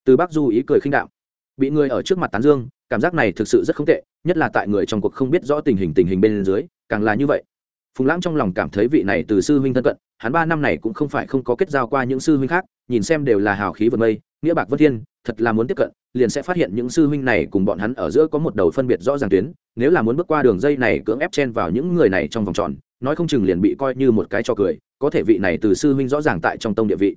Từ bắc du ý cười khinh đạo bị người ở trước mặt tán dương, cảm giác này thực sự rất không tệ, nhất là tại người trong cuộc không biết rõ tình hình tình hình bên dưới, càng là như vậy. Phùng lãng trong lòng cảm thấy vị này từ sư huynh thân cận, hắn ba năm này cũng không phải không có kết giao qua những sư huynh khác, nhìn xem đều là hào khí vượt mây, nghĩa bạc vân thiên thật là muốn tiếp cận, liền sẽ phát hiện những sư huynh này cùng bọn hắn ở giữa có một đầu phân biệt rõ ràng tuyến, nếu là muốn bước qua đường dây này cưỡng ép chen vào những người này trong vòng tròn, nói không chừng liền bị coi như một cái trò cười, có thể vị này từ sư huynh rõ ràng tại trong tông địa vị.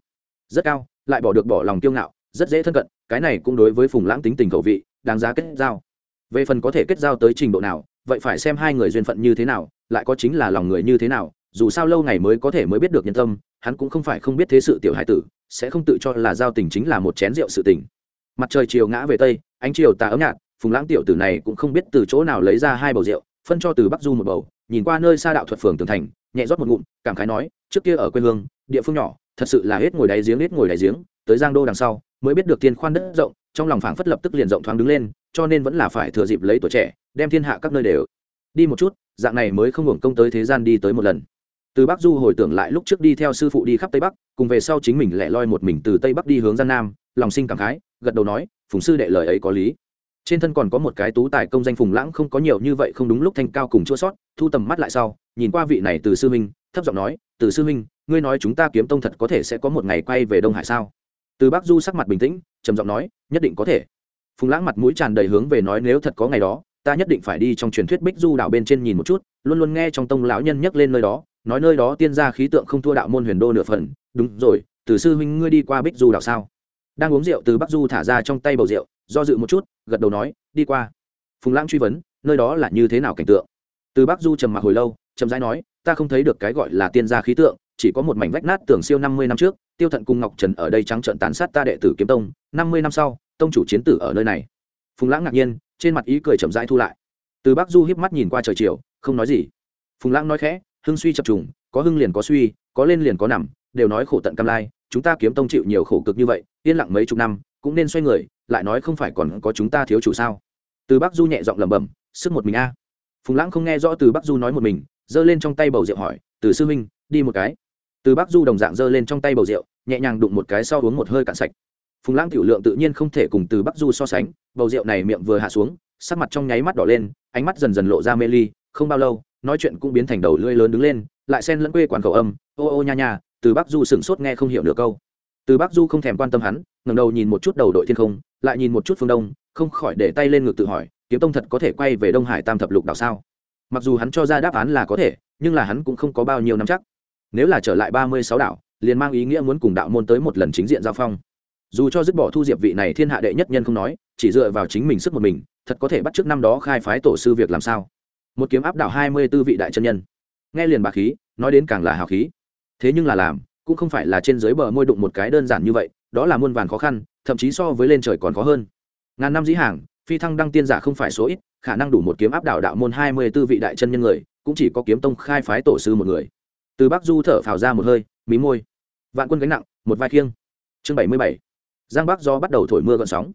Rất cao, lại bỏ được bỏ lòng kiêu ngạo, rất dễ thân cận, cái này cũng đối với phùng lãng tính tình cầu vị, đáng giá kết giao. Về phần có thể kết giao tới trình độ nào, vậy phải xem hai người duyên phận như thế nào, lại có chính là lòng người như thế nào, dù sao lâu ngày mới có thể mới biết được nhân tâm, hắn cũng không phải không biết thế sự tiểu hải tử, sẽ không tự cho là giao tình chính là một chén rượu sự tình mặt trời chiều ngã về tây, ánh chiều tà ấm nhạt, phùng lãng tiểu tử này cũng không biết từ chỗ nào lấy ra hai bầu rượu, phân cho từ bắc du một bầu, nhìn qua nơi xa đạo thuật phường tường thành, nhẹ rót một ngụm, cảm khái nói, trước kia ở quê hương, địa phương nhỏ, thật sự là hết ngồi đáy giếng, hết ngồi đáy giếng, tới giang đô đằng sau, mới biết được thiên khoan đất rộng, trong lòng phảng phất lập tức liền rộng thoáng đứng lên, cho nên vẫn là phải thừa dịp lấy tuổi trẻ, đem thiên hạ các nơi đều đi một chút, dạng này mới không hưởng công tới thế gian đi tới một lần. Từ bắc du hồi tưởng lại lúc trước đi theo sư phụ đi khắp tây bắc, cùng về sau chính mình lẻ loi một mình từ tây bắc đi hướng gian nam, lòng sinh cảm khái gật đầu nói, phùng sư đệ lời ấy có lý. Trên thân còn có một cái tú tài công danh phùng lãng không có nhiều như vậy không đúng lúc thanh cao cùng chua sót. Thu tầm mắt lại sau, nhìn qua vị này từ sư minh thấp giọng nói, từ sư minh ngươi nói chúng ta kiếm tông thật có thể sẽ có một ngày quay về đông hải sao? Từ bác du sắc mặt bình tĩnh, trầm giọng nói, nhất định có thể. Phùng lãng mặt mũi tràn đầy hướng về nói, nếu thật có ngày đó, ta nhất định phải đi trong truyền thuyết bích du đạo bên trên nhìn một chút, luôn luôn nghe trong tông lão nhân nhắc lên nơi đó, nói nơi đó tiên gia khí tượng không thua đạo môn huyền đô nửa phần. Đúng rồi, từ sư huynh ngươi đi qua bích du đạo sao? Đang uống rượu từ bắc du thả ra trong tay bầu rượu, do dự một chút, gật đầu nói, đi qua. Phùng lãng truy vấn, nơi đó là như thế nào cảnh tượng? Từ bắc du trầm mặc hồi lâu trầm rãi nói, ta không thấy được cái gọi là tiên gia khí tượng, chỉ có một mảnh vách nát tưởng siêu năm mươi năm trước, tiêu thận cùng ngọc trần ở đây trắng trợn tàn sát ta đệ tử kiếm tông, năm mươi năm sau, tông chủ chiến tử ở nơi này. Phùng lãng ngạc nhiên, trên mặt ý cười chậm rãi thu lại. Từ bắc du hiếp mắt nhìn qua trời chiều, không nói gì. Phùng lãng nói khẽ, hưng suy chập trùng, có hưng liền có suy, có lên liền có nằm, đều nói khổ tận cam lai chúng ta kiếm tông chịu nhiều khổ cực như vậy, yên lặng mấy chục năm, cũng nên xoay người, lại nói không phải còn có chúng ta thiếu chủ sao? Từ bắc du nhẹ giọng lẩm bẩm, sức một mình a. Phùng lãng không nghe rõ từ bắc du nói một mình, giơ lên trong tay bầu rượu hỏi, từ sư minh đi một cái. Từ bắc du đồng dạng giơ lên trong tay bầu rượu, nhẹ nhàng đụng một cái sau uống một hơi cạn sạch. Phùng lãng tiểu lượng tự nhiên không thể cùng từ bắc du so sánh, bầu rượu này miệng vừa hạ xuống, sắc mặt trong nháy mắt đỏ lên, ánh mắt dần dần lộ ra mê ly, không bao lâu, nói chuyện cũng biến thành đầu lưỡi lớn đứng lên, lại xen lẫn quê quản cầu âm, ô ô nha nha từ bắc du sửng sốt nghe không hiểu nửa câu. Từ bắc du không thèm quan tâm hắn, ngẩng đầu nhìn một chút đầu đội thiên không, lại nhìn một chút phương đông, không khỏi để tay lên ngực tự hỏi, kiếm tông thật có thể quay về đông hải tam thập lục đảo sao? Mặc dù hắn cho ra đáp án là có thể, nhưng là hắn cũng không có bao nhiêu năm chắc. Nếu là trở lại ba mươi sáu đảo, liền mang ý nghĩa muốn cùng đạo môn tới một lần chính diện giao phong. Dù cho dứt bỏ thu diệp vị này thiên hạ đệ nhất nhân không nói, chỉ dựa vào chính mình sức một mình, thật có thể bắt trước năm đó khai phái tổ sư việc làm sao? Một kiếm áp đảo hai mươi b ố vị đại chân nhân. Nghe liền bà khí, nói đến càng là hào khí thế nhưng là làm, cũng không phải là trên dưới bờ môi đụng một cái đơn giản như vậy, đó là muôn vàn khó khăn, thậm chí so với lên trời còn khó hơn. Ngàn năm dĩ hàng, phi thăng đăng tiên giả không phải số ít, khả năng đủ một kiếm áp đảo đạo môn hai mươi b ố vị đại chân nhân người, cũng chỉ có kiếm tông khai phái tổ sư một người. Từ bắc du thở phào ra một hơi, mí môi. Vạn quân gánh nặng, một vai khiêng. Chương bảy mươi bảy. Giang bắc do bắt đầu thổi mưa gợn sóng.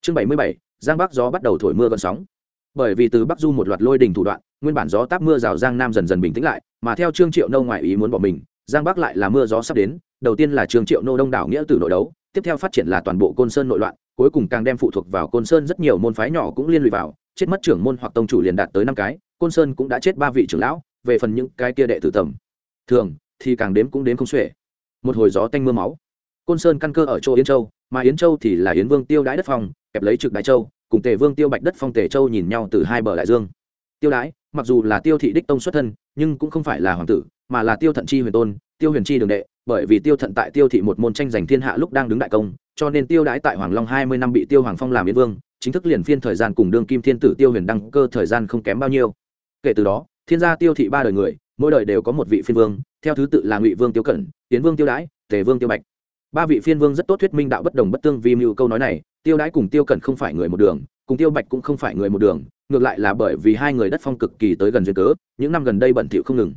Chương bảy mươi bảy. Giang bắc gió bắt đầu thổi mưa gợn sóng. Bởi vì từ bắc du một loạt lôi đình thủ đoạn, nguyên bản gió táp mưa rào giang nam dần dần bình tĩnh lại, mà theo trương triệu nâu ngoại ý muốn bỏ mình giang bắc lại là mưa gió sắp đến, đầu tiên là Trường triệu nô đông đảo nghĩa tử nội đấu, tiếp theo phát triển là toàn bộ côn sơn nội loạn, cuối cùng càng đem phụ thuộc vào côn sơn rất nhiều môn phái nhỏ cũng liên lụy vào, chết mất trưởng môn hoặc tông chủ liền đạt tới năm cái, côn sơn cũng đã chết ba vị trưởng lão, về phần những cái kia đệ tử tầm. Thường, thì càng đếm cũng đếm không xuể. Một hồi gió tanh mưa máu. Côn sơn căn cơ ở chỗ yến châu, mà yến châu thì là yến vương tiêu đái đất phong, kẹp lấy trực đại châu, cùng tề vương tiêu bạch đất phong tề châu nhìn nhau từ hai bờ đại dương. Tiêu đái mặc dù là tiêu thị đích tông xuất thân, nhưng cũng không phải là hoàng tử mà là tiêu thận chi huyền tôn, tiêu huyền chi đường đệ, bởi vì tiêu thận tại tiêu thị một môn tranh giành thiên hạ lúc đang đứng đại công, cho nên tiêu đái tại hoàng long hai mươi năm bị tiêu hoàng phong làm yên vương, chính thức liền phiên thời gian cùng đương kim thiên tử tiêu huyền đăng cơ thời gian không kém bao nhiêu. Kể từ đó, thiên gia tiêu thị ba đời người, mỗi đời đều có một vị phiên vương, theo thứ tự là ngụy vương tiêu cẩn tiến vương tiêu đái tề vương tiêu bạch. Ba vị phiên vương rất tốt thuyết minh đạo bất đồng bất tương vi mưu câu nói này, tiêu đái cùng tiêu cẩn không phải người một đường, cùng tiêu bạch cũng không phải người một đường, ngược lại là bởi vì hai người đất phong cực kỳ tới gần duyên cớ, những năm gần đây bẩn thỉu không ngừng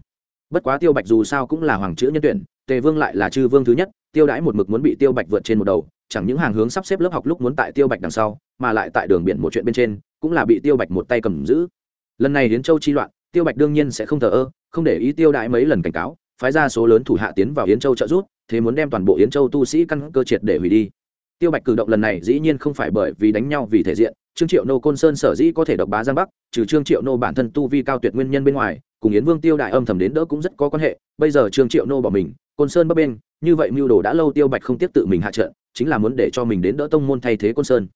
bất quá tiêu bạch dù sao cũng là hoàng chữ nhân tuyển, tề vương lại là chư vương thứ nhất, tiêu Đãi một mực muốn bị tiêu bạch vượt trên một đầu, chẳng những hàng hướng sắp xếp lớp học lúc muốn tại tiêu bạch đằng sau, mà lại tại đường biển một chuyện bên trên, cũng là bị tiêu bạch một tay cầm giữ. Lần này hiến châu chi loạn, tiêu bạch đương nhiên sẽ không thờ ơ, không để ý tiêu Đãi mấy lần cảnh cáo, phái ra số lớn thủ hạ tiến vào yến châu trợ giúp, thế muốn đem toàn bộ yến châu tu sĩ căn cơ triệt để hủy đi. Tiêu bạch cử động lần này dĩ nhiên không phải bởi vì đánh nhau vì thể diện, trương triệu nô côn sơn sở dĩ có thể độc bá giang bắc, trừ trương triệu nô bản thân tu vi cao tuyệt nguyên nhân bên ngoài cùng yến vương tiêu đại âm thầm đến đỡ cũng rất có quan hệ, bây giờ trương triệu nô bỏ mình, côn sơn bấp bên như vậy mưu đồ đã lâu tiêu bạch không tiếp tự mình hạ trận, chính là muốn để cho mình đến đỡ tông môn thay thế côn sơn.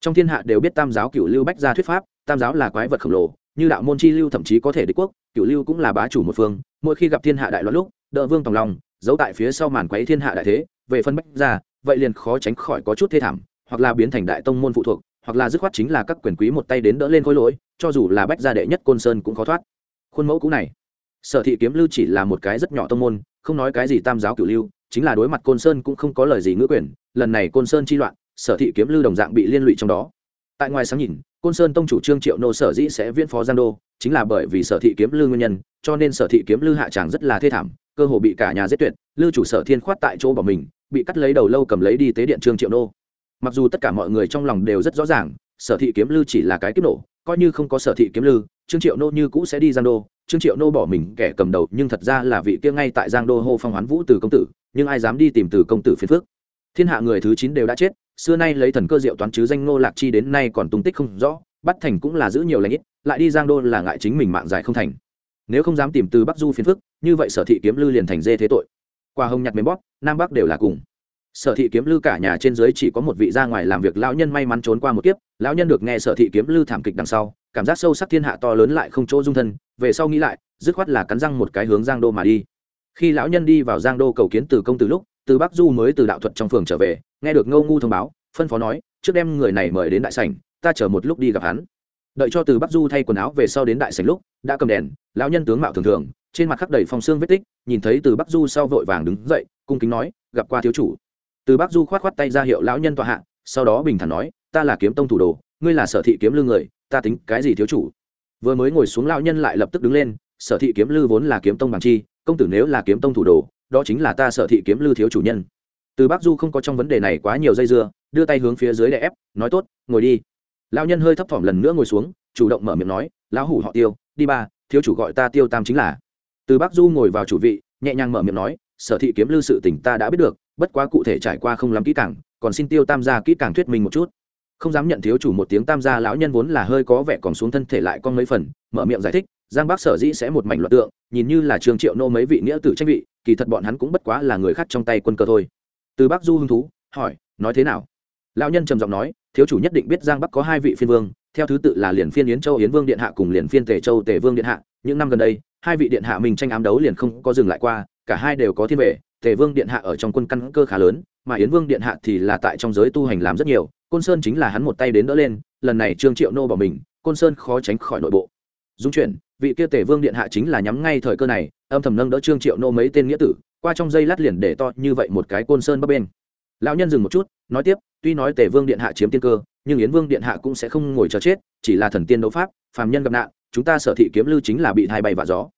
Trong thiên hạ đều biết tam giáo cựu lưu bách gia thuyết pháp, tam giáo là quái vật khổng lồ, như đạo môn chi lưu thậm chí có thể đế quốc cựu lưu cũng là bá chủ một phương, mỗi khi gặp thiên hạ đại loạn lúc, đỡ vương tòng lòng, giấu tại phía sau màn quấy thiên hạ đại thế, về phân bách ra, vậy liền khó tránh khỏi có chút thê thảm, hoặc là biến thành đại tông môn phụ thuộc, hoặc là dứt khoát chính là các quyền quý một tay đến đỡ lên khối lỗi, cho dù là bách gia đệ nhất côn sơn cũng khó thoát khuôn mẫu cũ này. Sở thị kiếm lưu chỉ là một cái rất nhỏ tông môn, không nói cái gì tam giáo cửu lưu, chính là đối mặt côn sơn cũng không có lời gì ngữ quyền, lần này côn sơn chi loạn, sở thị kiếm lưu đồng dạng bị liên lụy trong đó. Tại ngoài sáng nhìn, côn sơn tông chủ trương triệu nô sở dĩ sẽ viễn phó giang đô, chính là bởi vì sở thị kiếm lưu nguyên nhân, cho nên sở thị kiếm lưu hạ tràng rất là thê thảm, cơ hồ bị cả nhà giết tuyệt, lưu chủ sở thiên khoát tại chỗ bỏ mình, bị cắt lấy đầu lâu cầm lấy đi tế điện trương triệu nô. Mặc dù tất cả mọi người trong lòng đều rất rõ ràng, sở thị kiếm lưu chỉ là cái kiếp nổ, coi như không có sở thị kiếm lưu trương triệu nô như cũ sẽ đi giang đô. Trương triệu nô bỏ mình kẻ cầm đầu, nhưng thật ra là vị kia ngay tại giang đô hô phong hoán vũ từ công tử, nhưng ai dám đi tìm từ công tử phiền phước thiên hạ người thứ chín đều đã chết, xưa nay lấy thần cơ diệu toán chứ danh nô lạc chi đến nay còn tung tích không rõ, bắt thành cũng là giữ nhiều lãnh ít, lại đi giang đô là ngại chính mình mạng dài không thành. Nếu không dám tìm từ bắc du phiền phức, như vậy sở thị kiếm lư liền thành dê thế tội. Qua hồng nhặt mềm bóp, nam bắc đều là cùng sở thị kiếm lư cả nhà trên dưới chỉ có một vị ra ngoài làm việc lão nhân may mắn trốn qua một kiếp, lão nhân được nghe sở thị kiếm lư thảm kịch đằng sau, cảm giác sâu sắc thiên hạ to lớn lại không chỗ dung thân, về sau nghĩ lại, dứt khoát là cắn răng một cái hướng giang đô mà đi. Khi lão nhân đi vào giang đô cầu kiến từ công từ lúc, từ bắc du mới từ đạo thuật trong phường trở về, nghe được ngâu ngu thông báo, phân phó nói, trước đem người này mời đến đại sảnh, ta chờ một lúc đi gặp hắn. Đợi cho từ bắc du thay quần áo về sau đến đại sảnh lúc, đã cầm đèn, lão nhân tướng mạo thường thường, trên mặt khắc đầy phong xương vết tích, nhìn thấy từ bắc du sau vội vàng đứng dậy, cung kính nói, gặp qua thiếu chủ từ bắc du khoát khoát tay ra hiệu lão nhân tọa hạ, sau đó bình thản nói, ta là kiếm tông thủ đồ, ngươi là sở thị kiếm lư người, ta tính cái gì thiếu chủ? Vừa mới ngồi xuống lão nhân lại lập tức đứng lên, sở thị kiếm lư vốn là kiếm tông bằng chi, công tử nếu là kiếm tông thủ đồ, đó chính là ta sở thị kiếm lư thiếu chủ nhân. Từ bắc du không có trong vấn đề này quá nhiều dây dưa, đưa tay hướng phía dưới đè ép, nói, tốt, ngồi đi. Lão nhân hơi thấp thỏm lần nữa ngồi xuống, chủ động mở miệng nói, lão hủ họ tiêu, đi ba, thiếu chủ gọi ta tiêu tam chính là. Từ bắc du ngồi vào chủ vị, nhẹ nhàng mở miệng nói, sở thị kiếm lư sự tỉnh ta đã biết được bất quá cụ thể trải qua không lắm kỹ càng, còn xin tiêu tam gia kỹ càng thuyết minh một chút. Không dám nhận thiếu chủ một tiếng tam gia lão nhân vốn là hơi có vẻ còn xuống thân thể lại con mấy phần, mở miệng giải thích, giang bác sở dĩ sẽ một mảnh loạt tượng, nhìn như là trường triệu nô mấy vị nghĩa tử tranh vị, kỳ thật bọn hắn cũng bất quá là người khác trong tay quân cơ thôi. Từ bác du hứng thú, hỏi, nói thế nào? Lão nhân trầm giọng nói, thiếu chủ nhất định biết giang bắc có hai vị phiên vương, theo thứ tự là liền phiên yến châu yến vương điện hạ cùng liền phiên tề châu tề vương điện hạ. Những năm gần đây, hai vị điện hạ mình tranh ám đấu liền không có dừng lại qua, cả hai đều có thiên vệ tề vương điện hạ ở trong quân căn cơ khá lớn, mà yến vương điện hạ thì là tại trong giới tu hành làm rất nhiều, côn sơn chính là hắn một tay đến đỡ lên, lần này trương triệu nô bỏ mình, côn sơn khó tránh khỏi nội bộ. Dung chuyển, vị kia tề vương điện hạ chính là nhắm ngay thời cơ này, âm thầm nâng đỡ trương triệu nô mấy tên nghĩa tử, qua trong dây lát liền để to như vậy một cái côn sơn bấp bên lão nhân dừng một chút, nói tiếp, tuy nói tề vương điện hạ chiếm tiên cơ, nhưng yến vương điện hạ cũng sẽ không ngồi chờ chết, chỉ là thần tiên đấu pháp, phàm nhân gặp nạn, chúng ta sở thị kiếm lưu chính là bị hai bay và gió.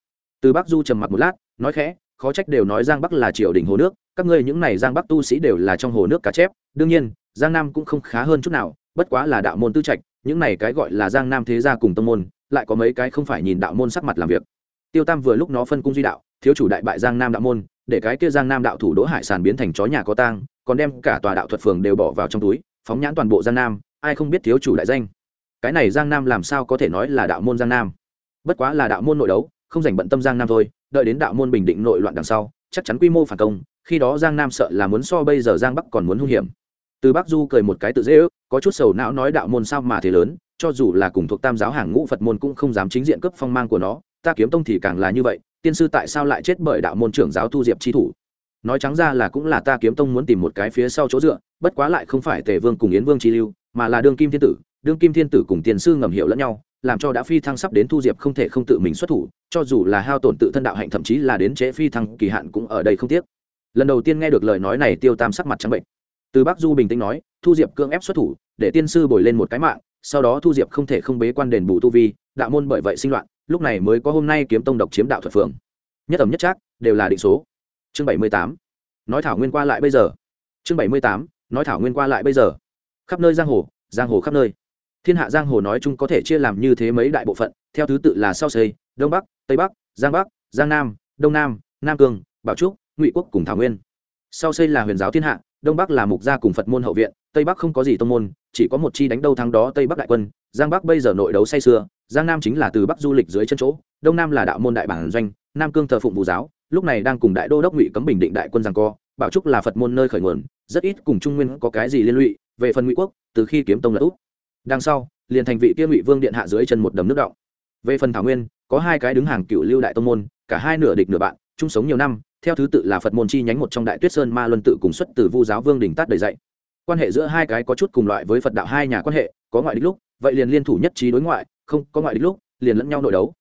Từ bắc du trầm mặc một lát, nói khẽ khó trách đều nói giang bắc là triều đình hồ nước, các ngươi những này giang bắc tu sĩ đều là trong hồ nước cá chép. Đương nhiên, giang nam cũng không khá hơn chút nào, bất quá là đạo môn tư trạch, những này cái gọi là giang nam thế gia cùng tông môn, lại có mấy cái không phải nhìn đạo môn sắc mặt làm việc. Tiêu tam vừa lúc nó phân cung duy đạo, thiếu chủ đại bại giang nam đạo môn, để cái kia giang nam đạo thủ đỗ hải sản biến thành chó nhà có tang, còn đem cả tòa đạo thuật phường đều bỏ vào trong túi, phóng nhãn toàn bộ giang nam, ai không biết thiếu chủ đại danh. Cái này giang nam làm sao có thể nói là đạo môn giang nam? Bất quá là đạo môn nội đấu, không dành bận tâm giang nam thôi đợi đến đạo môn bình định nội loạn đằng sau, chắc chắn quy mô phản công, khi đó giang nam sợ là muốn so bây giờ giang bắc còn muốn hung hiểm. Từ bắc du cười một cái tự dễ ước, có chút sầu não nói đạo môn sao mà thế lớn, cho dù là cùng thuộc tam giáo hàng ngũ phật môn cũng không dám chính diện cấp phong mang của nó, ta kiếm tông thì càng là như vậy, tiên sư tại sao lại chết bởi đạo môn trưởng giáo thu diệp chi thủ? Nói trắng ra là cũng là ta kiếm tông muốn tìm một cái phía sau chỗ dựa, bất quá lại không phải tề vương cùng yến vương chi lưu, mà là đương kim thiên tử. Đương kim thiên tử cùng tiền sư ngầm hiểu lẫn nhau làm cho đã phi thăng sắp đến thu diệp không thể không tự mình xuất thủ, cho dù là hao tổn tự thân đạo hạnh thậm chí là đến trễ phi thăng kỳ hạn cũng ở đây không tiếc. Lần đầu tiên nghe được lời nói này tiêu tam sắc mặt trắng bệnh. Từ bắc du bình tĩnh nói, thu diệp cưỡng ép xuất thủ, để tiên sư bồi lên một cái mạng, sau đó thu diệp không thể không bế quan đền bù tu vi, đạo môn bởi vậy sinh loạn, lúc này mới có hôm nay kiếm tông độc chiếm đạo thuật phường. Nhất ẩm nhất trác, đều là định số. Chương bảy mươi tám. Nói thảo nguyên qua lại bây giờ. Chương bảy mươi tám. Nói thảo nguyên qua lại bây giờ. Khắp nơi giang hồ giang hồ khắp nơi thiên hạ giang hồ nói chung có thể chia làm như thế mấy đại bộ phận, theo thứ tự là sau xây đông bắc, tây bắc, giang bắc, giang nam, đông nam nam cương bảo trúc, ngụy quốc cùng thảo nguyên. Sau xây là huyền giáo thiên hạ, đông bắc là mục gia cùng phật môn hậu viện, tây bắc không có gì tông môn, chỉ có một chi đánh đâu thắng đó tây bắc đại quân. Giang bắc bây giờ nội đấu say sưa, giang nam chính là từ bắc du lịch dưới chân chỗ, đông nam là đạo môn đại bản doanh, nam cương thờ phụng vũ giáo, lúc này đang cùng đại đô đốc ngụy cấm bình định đại quân giang co, bảo trúc là phật môn nơi khởi nguồn, rất ít cùng trung nguyên có cái gì liên lụy, về phần ngụy quốc, từ khi kiếm tông là út đằng sau, liền thành vị kia ngụy vương điện hạ dưới chân một đầm nước động. Về phần thảo nguyên, có hai cái đứng hàng cựu lưu đại tông môn, cả hai nửa địch nửa bạn, chung sống nhiều năm, theo thứ tự là phật môn chi nhánh một trong đại tuyết sơn ma luân tự cùng xuất từ vu giáo vương đình tát đầy dạy. Quan hệ giữa hai cái có chút cùng loại với phật đạo hai nhà quan hệ, có ngoại địch lúc, vậy liền liên thủ nhất trí đối ngoại, không có ngoại địch lúc, liền lẫn nhau nội đấu.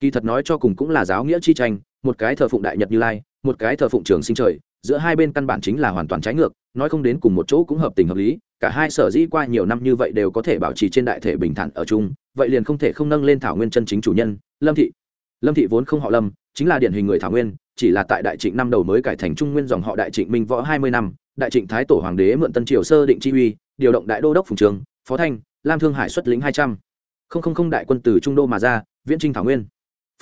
Kỳ thật nói cho cùng cũng là giáo nghĩa chi tranh, một cái thờ phụng đại nhật như lai, một cái thờ phụng trường sinh trời, giữa hai bên căn bản chính là hoàn toàn trái ngược, nói không đến cùng một chỗ cũng hợp tình hợp lý cả hai sở dĩ qua nhiều năm như vậy đều có thể bảo trì trên đại thể bình thản ở chung, vậy liền không thể không nâng lên thảo nguyên chân chính chủ nhân, lâm thị. Lâm thị vốn không họ lâm, chính là điển hình người thảo nguyên, chỉ là tại đại trịnh năm đầu mới cải thành trung nguyên dòng họ đại trịnh minh võ hai mươi năm, đại trịnh thái tổ hoàng đế mượn tân triều sơ định chi uy, điều động đại đô đốc phùng trường, phó thanh, lam thương hải xuất lính hai trăm. Không đại quân từ trung đô mà ra, viễn trinh thảo nguyên.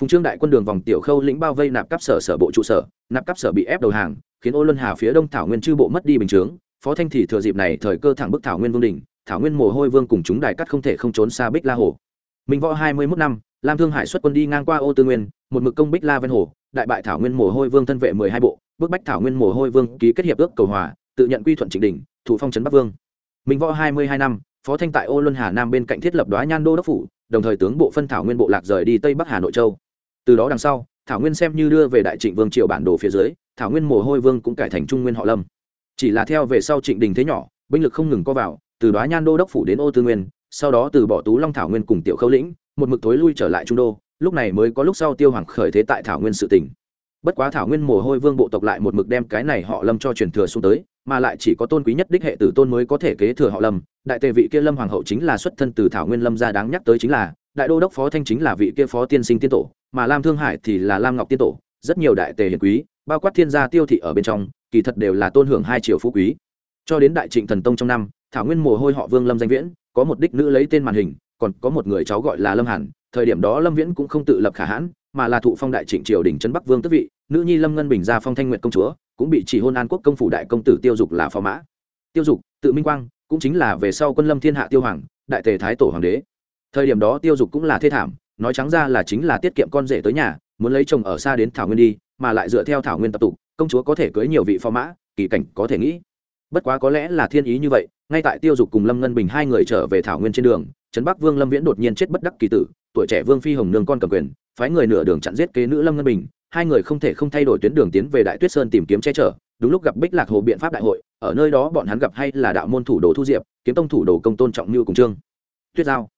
Phùng trương đại quân đường vòng tiểu khâu lĩnh bao vây nạp cấp sở sở bộ trụ sở, nạp cấp sở bị ép đầu hàng, khiến ô luân hà phía đông thảo nguyên chư bộ mất đi bình chướng phó thanh thì thừa dịp này thời cơ thẳng bức thảo nguyên vương đình, thảo nguyên mồ hôi vương cùng chúng đại cắt không thể không trốn xa bích la hồ. Minh võ hai mươi mốt năm, lam thương hải xuất quân đi ngang qua ô tư nguyên, một mực công bích la ven hồ, đại bại thảo nguyên mồ hôi vương thân vệ mười hai bộ bức bách thảo nguyên mồ hôi vương ký kết hiệp ước cầu hòa, tự nhận quy thuận trịnh đình, thủ phong trấn bắc vương. Minh võ hai mươi hai năm, phó thanh tại ô luân hà nam bên cạnh thiết lập đoá nhan đô đốc phủ, đồng thời tướng bộ phân thảo nguyên bộ lạc rời đi tây bắc hà nội châu. Từ đó đằng sau, thảo nguyên xem như đưa về đại trịnh vương triều bản đồ phía dưới, thảo nguyên mồ hôi vương cũng cải thành trung nguyên họ lâm chỉ là theo về sau trịnh đình thế nhỏ, binh lực không ngừng co vào, từ đoá nhan đô đốc phủ đến ô tư nguyên, sau đó từ bỏ tú long thảo nguyên cùng tiểu khâu lĩnh, một mực tối lui trở lại trung đô, lúc này mới có lúc sau tiêu hoàng khởi thế tại thảo nguyên sự tỉnh. Bất quá thảo nguyên mồ hôi vương bộ tộc lại một mực đem cái này họ lâm cho truyền thừa xuống tới, mà lại chỉ có tôn quý nhất đích hệ tử tôn mới có thể kế thừa họ lâm. Đại tề vị kia lâm hoàng hậu chính là xuất thân từ thảo nguyên lâm gia đáng nhắc tới chính là, đại đô đốc phó thanh chính là vị kia phó tiên sinh tiên tổ, mà lam thương hải thì là lam ngọc tiên tổ, rất nhiều đại tề hiền quý, bao quát thiên gia tiêu thị ở bên trong kỳ thật đều là tôn hưởng hai triệu phú quý. Cho đến đại trịnh thần tông trong năm, thảo nguyên mồ hôi họ vương lâm danh viễn, có một đích nữ lấy tên màn hình, còn có một người cháu gọi là lâm hàn, thời điểm đó lâm viễn cũng không tự lập khả hãn, mà là thụ phong đại trịnh triều đình trấn bắc vương tức vị, nữ nhi lâm ngân bình ra phong thanh nguyện công chúa, cũng bị chỉ hôn an quốc công phủ đại công tử tiêu dục là phò mã. Tiêu dục, tự minh quang, cũng chính là về sau quân lâm thiên hạ tiêu hoàng, đại tề thái tổ hoàng đế. Thời điểm đó tiêu dục cũng là thê thảm, nói trắng ra là chính là tiết kiệm con rể tới nhà, muốn lấy chồng ở xa đến thảo nguyên đi mà lại dựa theo thảo nguyên tập tục, công chúa có thể cưới nhiều vị phò mã, kỳ cảnh có thể nghĩ. Bất quá có lẽ là thiên ý như vậy, ngay tại tiêu dục cùng lâm ngân bình hai người trở về thảo nguyên trên đường, trấn bắc vương lâm viễn đột nhiên chết bất đắc kỳ tử, tuổi trẻ vương phi hồng nương con cầm quyền, phái người nửa đường chặn giết kế nữ lâm ngân bình, hai người không thể không thay đổi tuyến đường tiến về đại tuyết sơn tìm kiếm che chở, đúng lúc gặp bích lạc hồ biện pháp đại hội, ở nơi đó bọn hắn gặp hay là đạo môn thủ đồ thu diệp, kiếm tông thủ đồ công tôn trọng như cùng trương tuyết giao.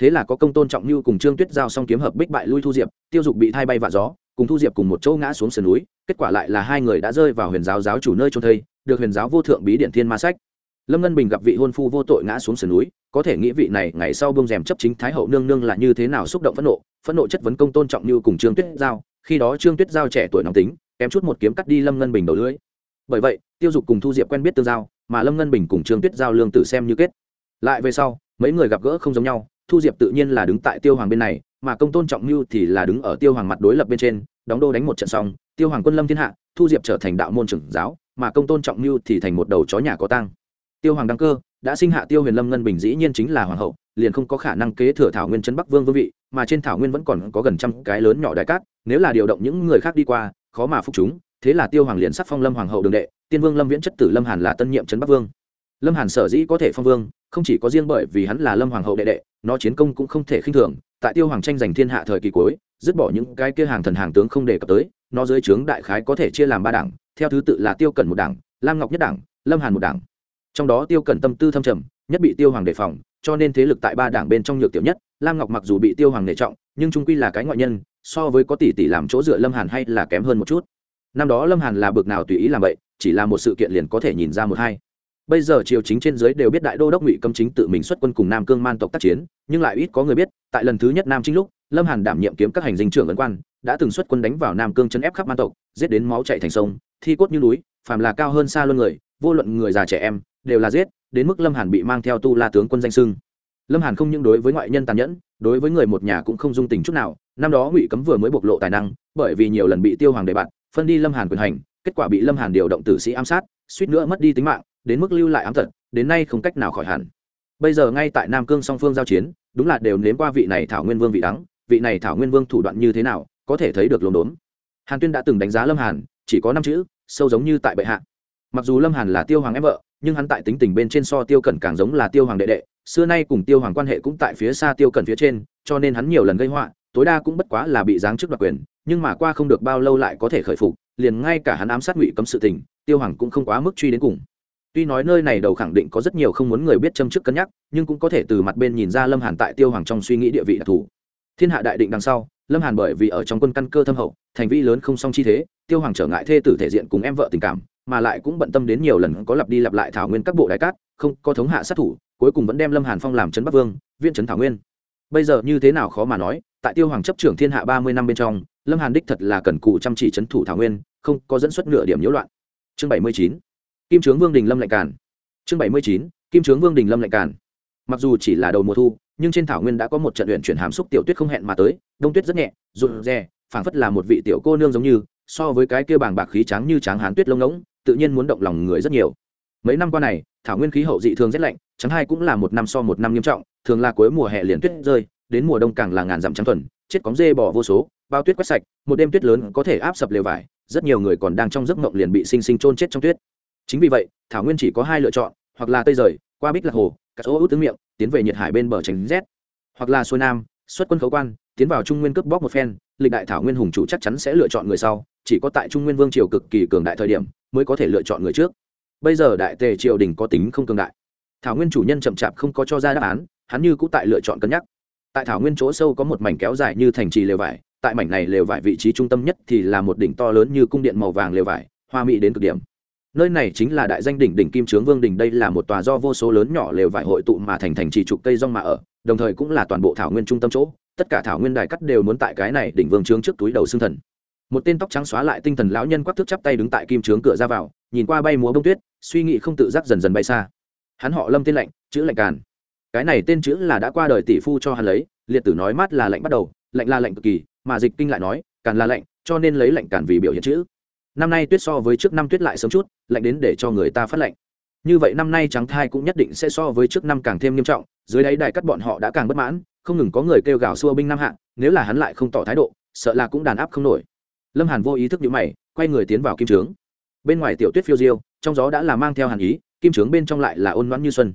Thế là có công tôn trọng như cùng trương tuyết giao xong kiếm hợp bích bại lui thu diệp, tiêu dục bị thay bay vạ gió cùng thu diệp cùng một chỗ ngã xuống sườn núi, kết quả lại là hai người đã rơi vào huyền giáo giáo chủ nơi trôn thây, được huyền giáo vô thượng bí điện thiên ma sách. Lâm ngân bình gặp vị hôn phu vô tội ngã xuống sườn núi, có thể nghĩ vị này ngày sau bông rèm chấp chính thái hậu nương nương là như thế nào xúc động phẫn nộ phẫn nộ chất vấn công tôn trọng như cùng trương tuyết giao, khi đó trương tuyết giao trẻ tuổi nóng tính, kém chút một kiếm cắt đi lâm ngân bình đầu lưỡi. Bởi vậy, tiêu dục cùng thu diệp quen biết tương giao, mà lâm ngân bình cùng trương tuyết giao lương tử xem như kết. Lại về sau, mấy người gặp gỡ không giống nhau, thu diệp tự nhiên là đứng tại tiêu hoàng bên này mà công tôn trọng mưu thì là đứng ở tiêu hoàng mặt đối lập bên trên, đóng đô đánh một trận xong, tiêu hoàng quân lâm thiên hạ, thu diệp trở thành đạo môn trưởng giáo, mà công tôn trọng mưu thì thành một đầu chó nhà có tăng tiêu hoàng đăng cơ, đã sinh hạ tiêu huyền lâm ngân bình dĩ nhiên chính là hoàng hậu, liền không có khả năng kế thừa thảo nguyên trấn bắc vương vương vị, mà trên thảo nguyên vẫn còn có gần trăm cái lớn nhỏ đại cát, nếu là điều động những người khác đi qua, khó mà phục chúng, thế là tiêu hoàng liền sắc phong lâm hoàng hậu đường đệ, tiên vương lâm viễn chất tử lâm hàn là tân nhiệm trấn bắc vương lâm hàn sở dĩ có thể phong vương, không chỉ có riêng bởi vì hắn là lâm hoàng hậu đệ đệ, nó chiến công cũng không thể khinh thường. Tại tiêu hoàng tranh giành thiên hạ thời kỳ cuối, dứt bỏ những cái kia hàng thần hàng tướng không đề cập tới, nó dưới trướng đại khái có thể chia làm ba đảng, theo thứ tự là tiêu cẩn một đảng, lam ngọc nhất đảng, lâm hàn một đảng. Trong đó tiêu cẩn tâm tư thâm trầm, nhất bị tiêu hoàng đề phòng, cho nên thế lực tại ba đảng bên trong nhược tiểu nhất, lam ngọc mặc dù bị tiêu hoàng nể trọng, nhưng trung quy là cái ngoại nhân, so với có tỷ tỷ làm chỗ dựa lâm hàn hay là kém hơn một chút. Năm đó lâm hàn là bực nào tùy ý làm vậy, chỉ là một sự kiện liền có thể nhìn ra một hai bây giờ triều chính trên dưới đều biết đại đô đốc ngụy cấm chính tự mình xuất quân cùng nam cương man tộc tác chiến, nhưng lại ít có người biết, tại lần thứ nhất nam chính lúc, lâm hàn đảm nhiệm kiếm các hành dinh trưởng ấn quan, đã từng xuất quân đánh vào nam cương chấn ép khắp man tộc, giết đến máu chạy thành sông, thi cốt như núi, phàm là cao hơn xa luôn người, vô luận người già trẻ em, đều là giết, đến mức lâm hàn bị mang theo tu la tướng quân danh sưng lâm hàn không những đối với ngoại nhân tàn nhẫn, đối với người một nhà cũng không dung tình chút nào, năm đó ngụy cấm vừa mới bộc lộ tài năng, bởi vì nhiều lần bị tiêu hoàng đề bạt, phân đi lâm hàn quyền hành, kết quả bị lâm hàn điều động tử sĩ ám sát, suýt nữa mất đi tính mạng đến mức lưu lại ám tật, đến nay không cách nào khỏi hẳn. Bây giờ ngay tại nam cương song phương giao chiến, đúng là đều nếm qua vị này thảo nguyên vương vị đắng, vị này thảo nguyên vương thủ đoạn như thế nào, có thể thấy được lồn đốn. Hàn tuyên đã từng đánh giá lâm hàn, chỉ có năm chữ, sâu giống như tại bệ hạ. Mặc dù lâm hàn là tiêu hoàng em vợ, nhưng hắn tại tính tình bên trên so tiêu cẩn càng giống là tiêu hoàng đệ đệ, xưa nay cùng tiêu hoàng quan hệ cũng tại phía xa tiêu cẩn phía trên, cho nên hắn nhiều lần gây họa, tối đa cũng bất quá là bị giáng chức đoạt quyền, nhưng mà qua không được bao lâu lại có thể khởi phục, liền ngay cả hắn ám sát ngụy cấm sự tình, tiêu hoàng cũng không quá mức truy đến cùng tuy nói nơi này đầu khẳng định có rất nhiều không muốn người biết châm chức cân nhắc, nhưng cũng có thể từ mặt bên nhìn ra lâm hàn tại tiêu hoàng trong suy nghĩ địa vị đặc thù. Thiên hạ đại định đằng sau, lâm hàn bởi vì ở trong quân căn cơ thâm hậu, thành vi lớn không song chi thế, tiêu hoàng trở ngại thê tử thể diện cùng em vợ tình cảm, mà lại cũng bận tâm đến nhiều lần có lặp đi lặp lại thảo nguyên các bộ đại cát, không có thống hạ sát thủ, cuối cùng vẫn đem lâm hàn phong làm trấn bắc vương viên trấn thảo nguyên. Bây giờ như thế nào khó mà nói, tại tiêu hoàng chấp trưởng thiên hạ ba mươi năm bên trong, lâm hàn đích thật là cần cù chăm chỉ trấn thủ thảo nguyên, không có dẫn xuất nửa điểm nhiễu loạn. Chương bảy mươi chín kim trướng vương đình lâm lạnh càn. Chương bảy mươi chín, kim trướng vương đình lâm lạnh càn. Mặc dù chỉ là đầu mùa thu, nhưng trên thảo nguyên đã có một trận luyện chuyển hàm xúc tiểu tuyết không hẹn mà tới, đông tuyết rất nhẹ, rụt rè, phảng phất là một vị tiểu cô nương giống như, so với cái kia bàng bạc khí trắng như tráng hán tuyết lông ngỗng, tự nhiên muốn động lòng người rất nhiều. Mấy năm qua này, thảo nguyên khí hậu dị thường rét lạnh trắng hai cũng là một năm so một năm nghiêm trọng, thường là cuối mùa hè liền tuyết rơi, đến mùa đông càng là ngàn dặm trắng thuần, chết cóng dê bỏ vô số, bao tuyết quét sạch, một đêm tuyết lớn có thể áp sập lều vải, rất nhiều người còn đang trong giấc mộng liền bị sinh sinh trôn chết trong tuyết chính vì vậy, thảo nguyên chỉ có hai lựa chọn, hoặc là tây rời, qua bích lạc hồ, cắt chỗ út tướng miệng, tiến về nhiệt hải bên bờ tránh rét. Hoặc là xuôi nam, xuất quân khấu quan, tiến vào trung nguyên cướp bóc một phen, lịch đại thảo nguyên hùng chủ chắc chắn sẽ lựa chọn người sau, chỉ có tại trung nguyên vương triều cực kỳ cường đại thời điểm, mới có thể lựa chọn người trước. Bây giờ đại tề triều đình có tính không cường đại. Thảo nguyên chủ nhân chậm chạp không có cho ra đáp án, hắn như cũng tại lựa chọn cân nhắc. Tại thảo nguyên chỗ sâu có một mảnh kéo dài như thành trì lều vải, tại mảnh này lều vải vị trí trung tâm nhất thì là một đỉnh to lớn như cung điện màu vàng lều vải, hoa mỹ đến cực điểm nơi này chính là đại danh đỉnh đỉnh kim trướng vương đỉnh đây là một tòa do vô số lớn nhỏ lều vải hội tụ mà thành thành trì trục cây rong mà ở, đồng thời cũng là toàn bộ thảo nguyên trung tâm chỗ. Tất cả thảo nguyên đài cắt đều muốn tại cái này đỉnh vương trướng trước túi đầu xương thần. Một tên tóc trắng xóa lại tinh thần lão nhân quắc thước chắp tay đứng tại kim trướng cửa ra vào, nhìn qua bay múa bông tuyết, suy nghĩ không tự giác dần dần bay xa. Hắn họ lâm tên lạnh, chữ lạnh càn. Cái này tên chữ là đã qua đời tỷ phu cho hắn lấy, liệt tử nói mát là lạnh bắt đầu, lạnh là lạnh cực kỳ, mà dịch kinh lại nói, càn là lạnh, cho nên lấy lạnh càn vì biểu hiện chữ năm nay tuyết so với trước năm tuyết lại sớm chút, lạnh đến để cho người ta phát lạnh. Như vậy năm nay trắng thai cũng nhất định sẽ so với trước năm càng thêm nghiêm trọng, dưới đáy đại cắt bọn họ đã càng bất mãn, không ngừng có người kêu gào xua binh năm hạng nếu là hắn lại không tỏ thái độ, sợ là cũng đàn áp không nổi. Lâm hàn vô ý thức nhữ mày, quay người tiến vào kim trướng. Bên ngoài tiểu tuyết phiêu diêu, trong gió đã là mang theo hàn ý, kim trướng bên trong lại là ôn loãn như xuân.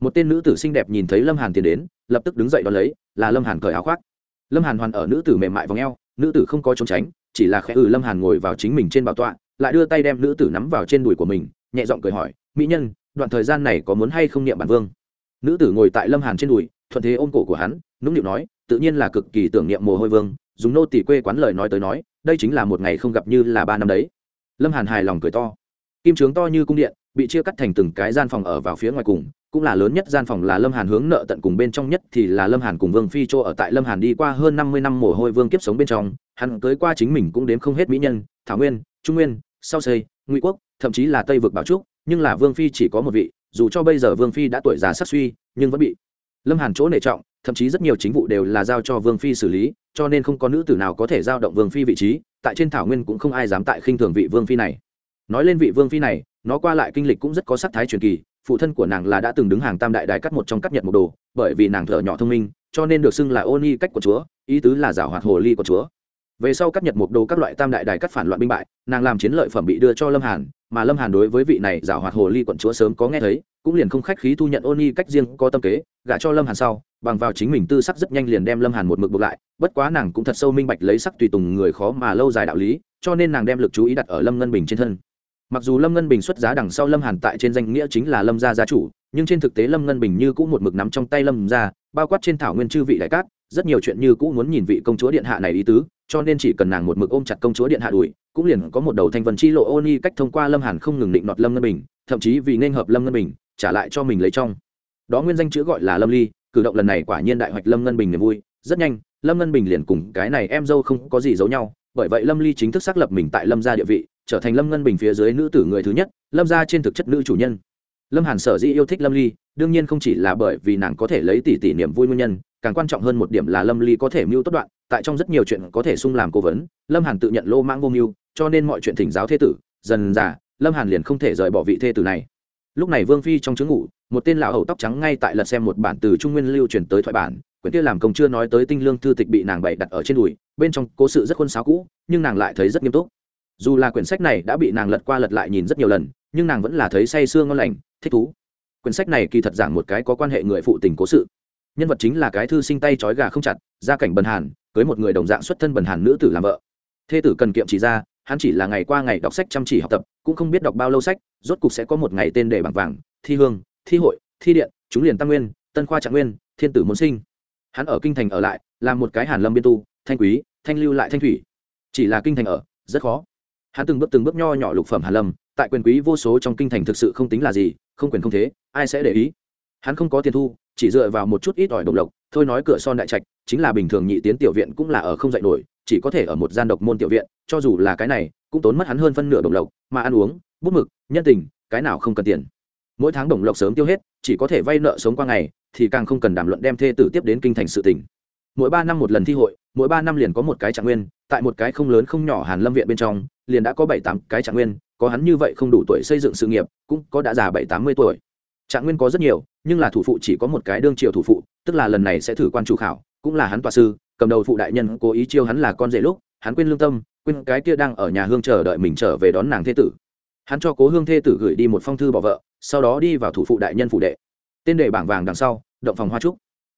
Một tên nữ tử xinh đẹp nhìn thấy lâm hàn tiến đến, lập tức đứng dậy đón lấy, là lâm hàn cởi áo khoác. Lâm hàn hoàn ở nữ tử mềm mại v ò nữ tử không có trốn tránh, chỉ là khẽ ừ lâm hàn ngồi vào chính mình trên bảo tọa, lại đưa tay đem nữ tử nắm vào trên đùi của mình, nhẹ giọng cười hỏi, mỹ nhân, đoạn thời gian này có muốn hay không niệm bản vương? Nữ tử ngồi tại lâm hàn trên đùi, thuận thế ôm cổ của hắn, nũng nịu nói, tự nhiên là cực kỳ tưởng niệm mồ hôi vương, dùng nô tỷ quê quán lời nói tới nói, đây chính là một ngày không gặp như là ba năm đấy. Lâm hàn hài lòng cười to. Kim trướng to như cung điện, bị chia cắt thành từng cái gian phòng ở vào phía ngoài cùng cũng là lớn nhất gian phòng là lâm hàn hướng nợ tận cùng bên trong nhất thì là lâm hàn cùng vương phi chỗ ở tại lâm hàn đi qua hơn năm mươi năm mồ hôi vương kiếp sống bên trong, hắn tới qua chính mình cũng đếm không hết mỹ nhân, thảo nguyên, trung nguyên, sau xây, ngụy quốc, thậm chí là tây vực bảo trúc, nhưng là vương phi chỉ có một vị, dù cho bây giờ vương phi đã tuổi già sắc suy, nhưng vẫn bị lâm hàn chỗ nể trọng, thậm chí rất nhiều chính vụ đều là giao cho vương phi xử lý, cho nên không có nữ tử nào có thể giao động vương phi vị trí, tại trên thảo nguyên cũng không ai dám tại khinh thường vị vương phi này. Nói lên vị vương phi này, nó qua lại kinh lịch cũng rất có sắc thái truyền kỳ phụ thân của nàng là đã từng đứng hàng tam đại đài cắt một trong cắt nhật một đồ, bởi vì nàng thợ nhỏ thông minh, cho nên được xưng là ô ni cách của chúa, ý tứ là giảo hoạt hồ ly của chúa. Về sau các nhật mục đồ các loại tam đại đài cắt phản loạn binh bại, nàng làm chiến lợi phẩm bị đưa cho lâm hàn, mà lâm hàn đối với vị này giảo hoạt hồ ly quận chúa sớm có nghe thấy, cũng liền không khách khí thu nhận ôn y cách riêng có tâm kế, gả cho lâm hàn sau, bằng vào chính mình tư sắc rất nhanh liền đem lâm hàn một mực buộc lại, bất quá nàng cũng thật sâu minh bạch lấy sắc tùy tùng người khó mà lâu dài đạo lý, cho nên nàng đem lực chú ý đặt ở lâm ngân bình trên thân mặc dù lâm ngân bình xuất giá đằng sau lâm hàn tại trên danh nghĩa chính là lâm gia gia chủ, nhưng trên thực tế lâm ngân bình như cũng một mực nắm trong tay lâm gia, bao quát trên thảo nguyên chư vị đại cát, rất nhiều chuyện như cũ muốn nhìn vị công chúa điện hạ này ý tứ, cho nên chỉ cần nàng một mực ôm chặt công chúa điện hạ đuổi, cũng liền có một đầu thanh vân chi lộ ôn y cách thông qua lâm hàn không ngừng định đoạt lâm ngân bình, thậm chí vì nên hợp lâm ngân bình, trả lại cho mình lấy trong. Đó nguyên danh chữ gọi là lâm ly, cử động lần này quả nhiên đại hoạch lâm ngân bình niềm vui, rất nhanh, lâm ngân bình liền cùng cái này em dâu không có gì giấu nhau, bởi vậy lâm ly chính thức xác lập mình tại lâm gia địa vị trở thành lâm ngân bình phía dưới nữ tử người thứ nhất, lâm gia trên thực chất nữ chủ nhân. Lâm hàn sở dĩ yêu thích lâm ly, đương nhiên không chỉ là bởi vì nàng có thể lấy tỷ tỷ niềm vui nguyên nhân, càng quan trọng hơn một điểm là lâm ly có thể mưu tốt đoạn, tại trong rất nhiều chuyện có thể sung làm cố vấn, lâm hàn tự nhận lô mãng vô mưu, cho nên mọi chuyện thỉnh giáo thế tử, dần dà, lâm hàn liền không thể rời bỏ vị thê tử này. Lúc này vương phi trong chứng ngủ, một tên lão hầu tóc trắng ngay tại lật xem một bản từ trung nguyên lưu truyền tới thoại bản, quyển kia làm công chưa nói tới tinh lương thư tịch bị nàng bày đặt ở trên đùi, bên trong cố sự rất khuôn sáo cũ, nhưng nàng lại thấy rất nghiêm túc dù là quyển sách này đã bị nàng lật qua lật lại nhìn rất nhiều lần, nhưng nàng vẫn là thấy say sương ngon lành, thích thú. Quyển sách này kỳ thật giảng một cái có quan hệ người phụ tình cố sự. Nhân vật chính là cái thư sinh tay trói gà không chặt, gia cảnh bần hàn, cưới một người đồng dạng xuất thân bần hàn nữ tử làm vợ. Thê tử cần kiệm chỉ ra, hắn chỉ là ngày qua ngày đọc sách chăm chỉ học tập, cũng không biết đọc bao lâu sách, rốt cục sẽ có một ngày tên đề bằng vàng, thi hương, thi hội, thi điện, chúng liền tăng nguyên, tân khoa trạng nguyên, thiên tử môn sinh. Hắn ở kinh thành ở lại, làm một cái hàn lâm biên tu, thanh quý, thanh lưu lại thanh thủy. Chỉ là kinh thành ở, rất khó hắn từng bước từng bước nho nhỏ lục phẩm hàn lâm, tại quyền quý vô số trong kinh thành thực sự không tính là gì, không quyền không thế, ai sẽ để ý? Hắn không có tiền thu, chỉ dựa vào một chút ít ỏi độc lộc, thôi nói cửa son đại trạch, chính là bình thường nhị tiến tiểu viện cũng là ở không dạy nổi, chỉ có thể ở một gian độc môn tiểu viện, cho dù là cái này, cũng tốn mất hắn hơn phân nửa đồng lộc, mà ăn uống, bút mực, nhân tình, cái nào không cần tiền. Mỗi tháng đồng lộc sớm tiêu hết, chỉ có thể vay nợ sống qua ngày, thì càng không cần đàm luận đem thê tử tiếp đến kinh thành sự tỉnh mỗi ba năm một lần thi hội, mỗi ba năm liền có một cái trạng nguyên, tại một cái không lớn không nhỏ hàn lâm viện bên trong liền đã có bảy tám cái trạng nguyên, có hắn như vậy không đủ tuổi xây dựng sự nghiệp, cũng có đã già bảy tám mươi tuổi. Trạng nguyên có rất nhiều, nhưng là thủ phụ chỉ có một cái đương triều thủ phụ, tức là lần này sẽ thử quan chủ khảo, cũng là hắn tòa sư, cầm đầu phụ đại nhân cố ý chiêu hắn là con rể lúc, hắn quên lương tâm, quên cái kia đang ở nhà hương chờ đợi mình trở về đón nàng thế tử. Hắn cho cố hương thê tử gửi đi một phong thư bỏ vợ, sau đó đi vào thủ phụ đại nhân phụ đệ. Tên đề bảng vàng đằng sau, động phòng hoa trúc.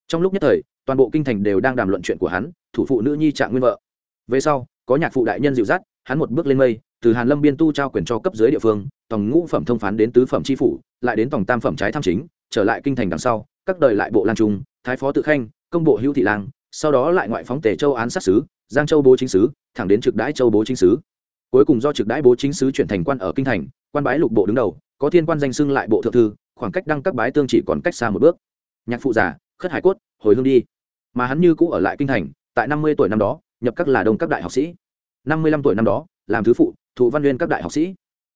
Trong lúc nhất thời, toàn bộ kinh thành đều đang đàm luận chuyện của hắn, thủ phụ nữ nhi trạng nguyên vợ. Về sau, có nhạc phụ đại nhân dịu dắt hắn một bước lên mây, từ hàn lâm biên tu trao quyền cho cấp dưới địa phương tổng ngũ phẩm thông phán đến tứ phẩm tri phủ, lại đến tổng tam phẩm trái tham chính, trở lại kinh thành đằng sau, các đời lại bộ lan trung, thái phó tự khanh, công bộ hữu thị lang, sau đó lại ngoại phóng tề châu án sát sứ, giang châu bố chính sứ, thẳng đến trực đãi châu bố chính sứ. Cuối cùng do trực đãi bố chính sứ chuyển thành quan ở kinh thành, quan bái lục bộ đứng đầu, có thiên quan danh xưng lại bộ thượng thư, khoảng cách đăng các bái tương chỉ còn cách xa một bước. Nhạc phụ giả khất hải cốt, hồi hương đi. Mà hắn như cũ ở lại kinh thành, tại năm mươi tuổi năm đó, nhập các là đông các đại học sĩ năm mươi lăm tuổi năm đó, làm thứ phụ, thụ văn nguyên các đại học sĩ.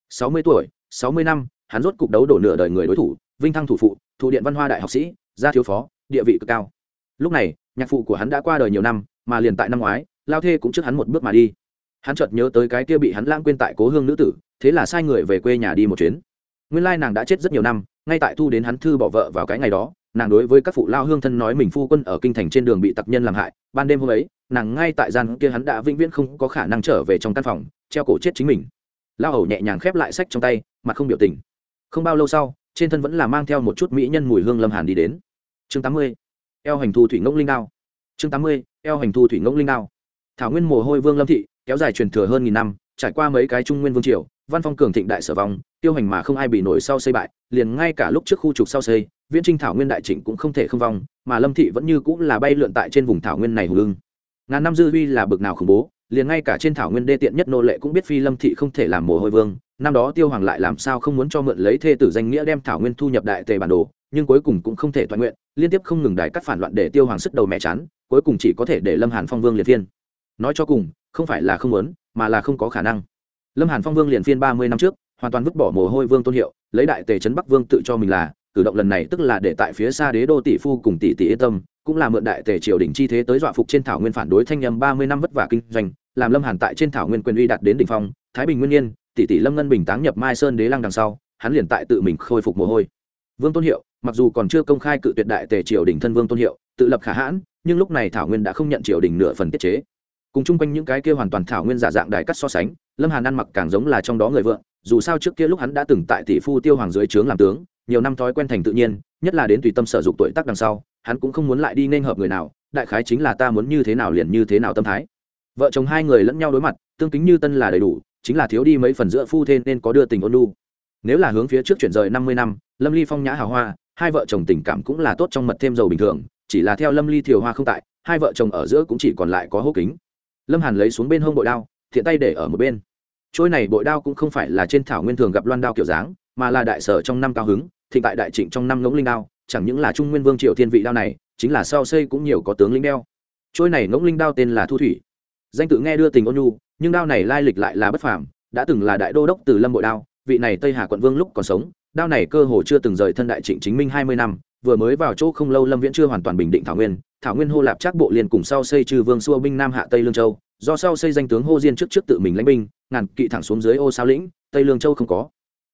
Sáu mươi tuổi, sáu mươi năm, hắn rốt cục đấu đổ nửa đời người đối thủ, vinh thăng thủ phụ, thụ điện văn hoa đại học sĩ, gia thiếu phó, địa vị cực cao. Lúc này, nhạc phụ của hắn đã qua đời nhiều năm, mà liền tại năm ngoái, lao thê cũng trước hắn một bước mà đi. Hắn chợt nhớ tới cái kia bị hắn lãng quên tại cố hương nữ tử, thế là sai người về quê nhà đi một chuyến. Nguyên lai nàng đã chết rất nhiều năm, ngay tại thu đến hắn thư bỏ vợ vào cái ngày đó, nàng đối với các phụ lao hương thân nói mình phu quân ở kinh thành trên đường bị tặc nhân làm hại, ban đêm hôm ấy nàng ngay tại gian kia hắn đã vĩnh viễn không có khả năng trở về trong căn phòng, treo cổ chết chính mình. Lao hầu nhẹ nhàng khép lại sách trong tay, mặt không biểu tình. Không bao lâu sau, trên thân vẫn là mang theo một chút mỹ nhân mùi hương lâm hàn đi đến. Chương tám mươi, eo hành thu thủy ngỗng linh đao. Chương tám mươi, eo hành thu thủy ngỗng linh đao. Thảo nguyên mồ hôi vương lâm thị, kéo dài truyền thừa hơn nghìn năm, trải qua mấy cái trung nguyên vương triều, văn phong cường thịnh đại sở vong, tiêu hành mà không ai bị nổi sau xây bại, liền ngay cả lúc trước khu trục sau xây, viễn trinh thảo nguyên đại trịnh cũng không thể không vong, mà lâm thị vẫn như cũng là bay lượn tại trên vùng thảo nguyên này hùng lưng ngàn năm dư huy là bực nào khủng bố, liền ngay cả trên thảo nguyên đê tiện nhất nô lệ cũng biết phi lâm thị không thể làm mồ hôi vương. Năm đó tiêu hoàng lại làm sao không muốn cho mượn lấy thê tử danh nghĩa đem thảo nguyên thu nhập đại tề bản đồ, nhưng cuối cùng cũng không thể toàn nguyện, liên tiếp không ngừng đài cắt phản loạn để tiêu hoàng sức đầu mẹ chán, cuối cùng chỉ có thể để lâm hàn phong vương liệt phiên. Nói cho cùng, không phải là không muốn, mà là không có khả năng. Lâm hàn phong vương liền phiên ba mươi năm trước, hoàn toàn vứt bỏ mồ hôi vương tôn hiệu, lấy đại tề trấn bắc vương tự cho mình là, cử động lần này tức là để tại phía xa đế đô tỷ phu cùng tỷ tỷ yên tâm cũng là mượn đại tề triều đình chi thế tới dọa phục trên thảo nguyên phản đối thanh nhầm ba mươi năm vất vả kinh doanh, làm lâm hàn tại trên thảo nguyên quyền uy đạt đến đỉnh phong, thái bình nguyên nhiên tỷ tỷ lâm ngân bình táng nhập mai sơn đế lăng đằng sau, hắn liền tại tự mình khôi phục mồ hôi. Vương tôn hiệu, mặc dù còn chưa công khai cự tuyệt đại tề triều đình thân vương tôn hiệu, tự lập khả hãn, nhưng lúc này thảo nguyên đã không nhận triều đình nửa phần tiết chế. Cùng chung quanh những cái kia hoàn toàn thảo nguyên giả dạng đài cắt so sánh, lâm hàn ăn mặc càng giống là trong đó người vợ dù sao trước kia lúc hắn đã từng tại tỷ phu tiêu hoàng dưới trướng làm tướng, nhiều năm thói quen thành tự nhiên, nhất là đến tùy tâm sở dụng tuổi tác đằng sau hắn cũng không muốn lại đi nên hợp người nào, đại khái chính là ta muốn như thế nào liền như thế nào tâm thái. Vợ chồng hai người lẫn nhau đối mặt, tương kính như tân là đầy đủ, chính là thiếu đi mấy phần giữa phu thê nên có đưa tình ôn lu nếu là hướng phía trước chuyển rời năm mươi năm, lâm ly phong nhã hào hoa, hai vợ chồng tình cảm cũng là tốt trong mật thêm dầu bình thường, chỉ là theo lâm ly thiều hoa không tại, hai vợ chồng ở giữa cũng chỉ còn lại có hô kính. Lâm hàn lấy xuống bên hông bội đao, thiện tay để ở một bên. Trôi này bội đao cũng không phải là trên thảo nguyên thường gặp loan đao kiểu dáng, mà là đại sở trong năm cao hứng, thịnh tại đại trịnh trong năm ngỗng linh đao chẳng những là trung nguyên vương triều thiên vị đao này, chính là sau xây cũng nhiều có tướng linh đeo. Trôi này ngỗng linh đao tên là thu thủy. Danh tự nghe đưa tình ôn nhu, nhưng đao này lai lịch lại là bất phàm, đã từng là đại đô đốc từ lâm bội đao, vị này tây hà quận vương lúc còn sống, đao này cơ hồ chưa từng rời thân đại trịnh chính minh hai mươi năm, vừa mới vào chỗ không lâu lâm viễn chưa hoàn toàn bình định thảo nguyên thảo nguyên hô lạp trác bộ liền cùng sau xây trừ vương xua binh nam hạ tây lương châu, do sau xây danh tướng hô diên trước trước tự mình lãnh binh, ngàn kỵ thẳng xuống dưới ô sao lĩnh, tây lương châu không có.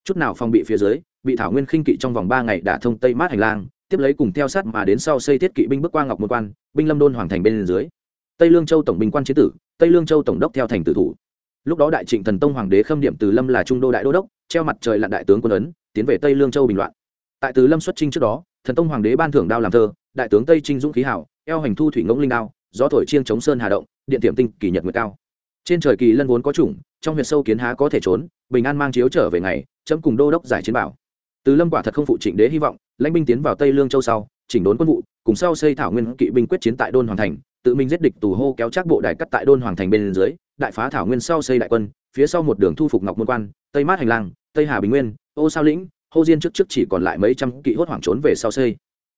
Chút nào phòng bị phía dưới bị thảo nguyên khinh kỵ trong vòng ba ngày đã thông tây mát hành lang, tiếp lấy cùng theo sát mà đến sau xây thiết kỵ binh bước qua ngọc một quan, binh lâm đôn hoàng thành bên dưới. Tây lương châu tổng binh quan chế tử, tây lương châu tổng đốc theo thành tử thủ. Lúc đó đại trịnh thần tông hoàng đế khâm điểm từ lâm là trung đô đại đô đốc, treo mặt trời lặn đại tướng quân ấn, tiến về tây lương châu bình loạn. Tại từ lâm xuất trinh trước đó, thần tông hoàng đế ban thưởng đao làm thơ, đại tướng tây trinh dũng khí hảo, eo hành thu thủy ngỗng linh đao, gió thổi chiêng chống sơn hà động, điện tiệm tinh kỳ nhật nguyệt cao. Trên trời kỳ lân vốn có chủng, trong huyệt sâu kiến há có thể trốn, bình an mang chiếu trở về ngày, chấm cùng đô đốc giải chiến bảo từ lâm quả thật không phụ trịnh đế hy vọng, lãnh binh tiến vào tây lương châu sau, chỉnh đốn quân vụ, cùng sau xây thảo nguyên kỵ binh quyết chiến tại đôn hoàng thành, tự mình giết địch tù hô kéo chắc bộ đại cắt tại đôn hoàng thành bên dưới, đại phá thảo nguyên sau xây đại quân, phía sau một đường thu phục ngọc môn quan, tây mát hành lang, tây hà bình nguyên, ô sao lĩnh, hô diên trước trước chỉ còn lại mấy trăm kỵ hốt hoảng trốn về sau xây.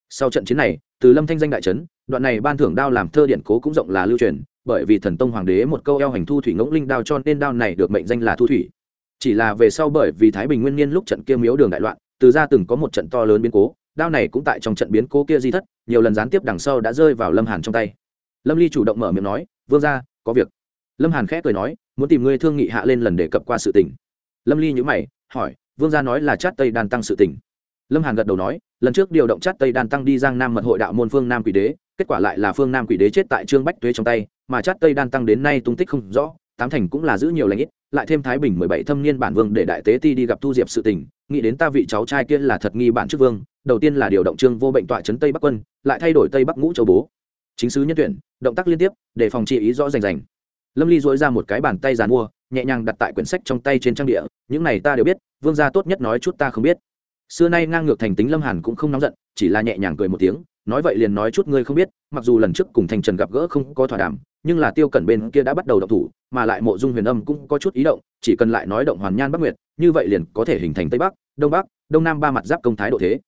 Sau trận chiến này, từ lâm thanh danh đại trấn đoạn này ban thưởng đao làm thơ điện cố cũng rộng là lưu truyền, bởi vì thần tông hoàng đế một câu eo hành thu thủy ngỗng linh đao cho nên đao này được mệnh danh là thu thủy. Chỉ là về sau bởi vì thái bình nguyên niên lúc trận kia miếu đường đại loạn từ ra từng có một trận to lớn biến cố, đao này cũng tại trong trận biến cố kia di thất, nhiều lần gián tiếp đằng sau đã rơi vào lâm hàn trong tay. Lâm ly chủ động mở miệng nói, vương ra có việc. Lâm hàn khẽ cười nói, muốn tìm ngươi thương nghị hạ lên lần để cập qua sự tình. Lâm ly nhữ mày, hỏi, vương gia nói là chát tây đan tăng sự tình. Lâm hàn gật đầu nói, lần trước điều động chát tây đan tăng đi giang nam mật hội đạo môn phương nam quỷ đế, kết quả lại là phương nam quỷ đế chết tại trương bách tuế trong tay, mà chát tây đan tăng đến nay tung tích không rõ, tám thành cũng là giữ nhiều lãnh ít lại thêm thái bình mười bảy thâm niên bản vương để đại tế ti đi gặp thu diệp sự tình, nghĩ đến ta vị cháu trai kia là thật nghi bản trước vương, đầu tiên là điều động trương vô bệnh tọa trấn tây bắc quân, lại thay đổi tây bắc ngũ châu bố. Chính sứ nhân tuyển, động tác liên tiếp, để phòng trị ý rõ rành rành. Lâm ly dối ra một cái bàn tay giàn mua, nhẹ nhàng đặt tại quyển sách trong tay trên trang địa, những này ta đều biết, vương gia tốt nhất nói chút ta không biết. Xưa nay ngang ngược thành tính lâm hàn cũng không nóng giận, chỉ là nhẹ nhàng cười một tiếng nói vậy liền nói chút ngươi không biết, mặc dù lần trước cùng thành trần gặp gỡ không có thỏa đàm, nhưng là tiêu cẩn bên kia đã bắt đầu động thủ, mà lại mộ dung huyền âm cũng có chút ý động, chỉ cần lại nói động hoàn nhan bắc nguyệt, như vậy liền có thể hình thành tây bắc, đông bắc, đông nam ba mặt giáp công thái độ thế.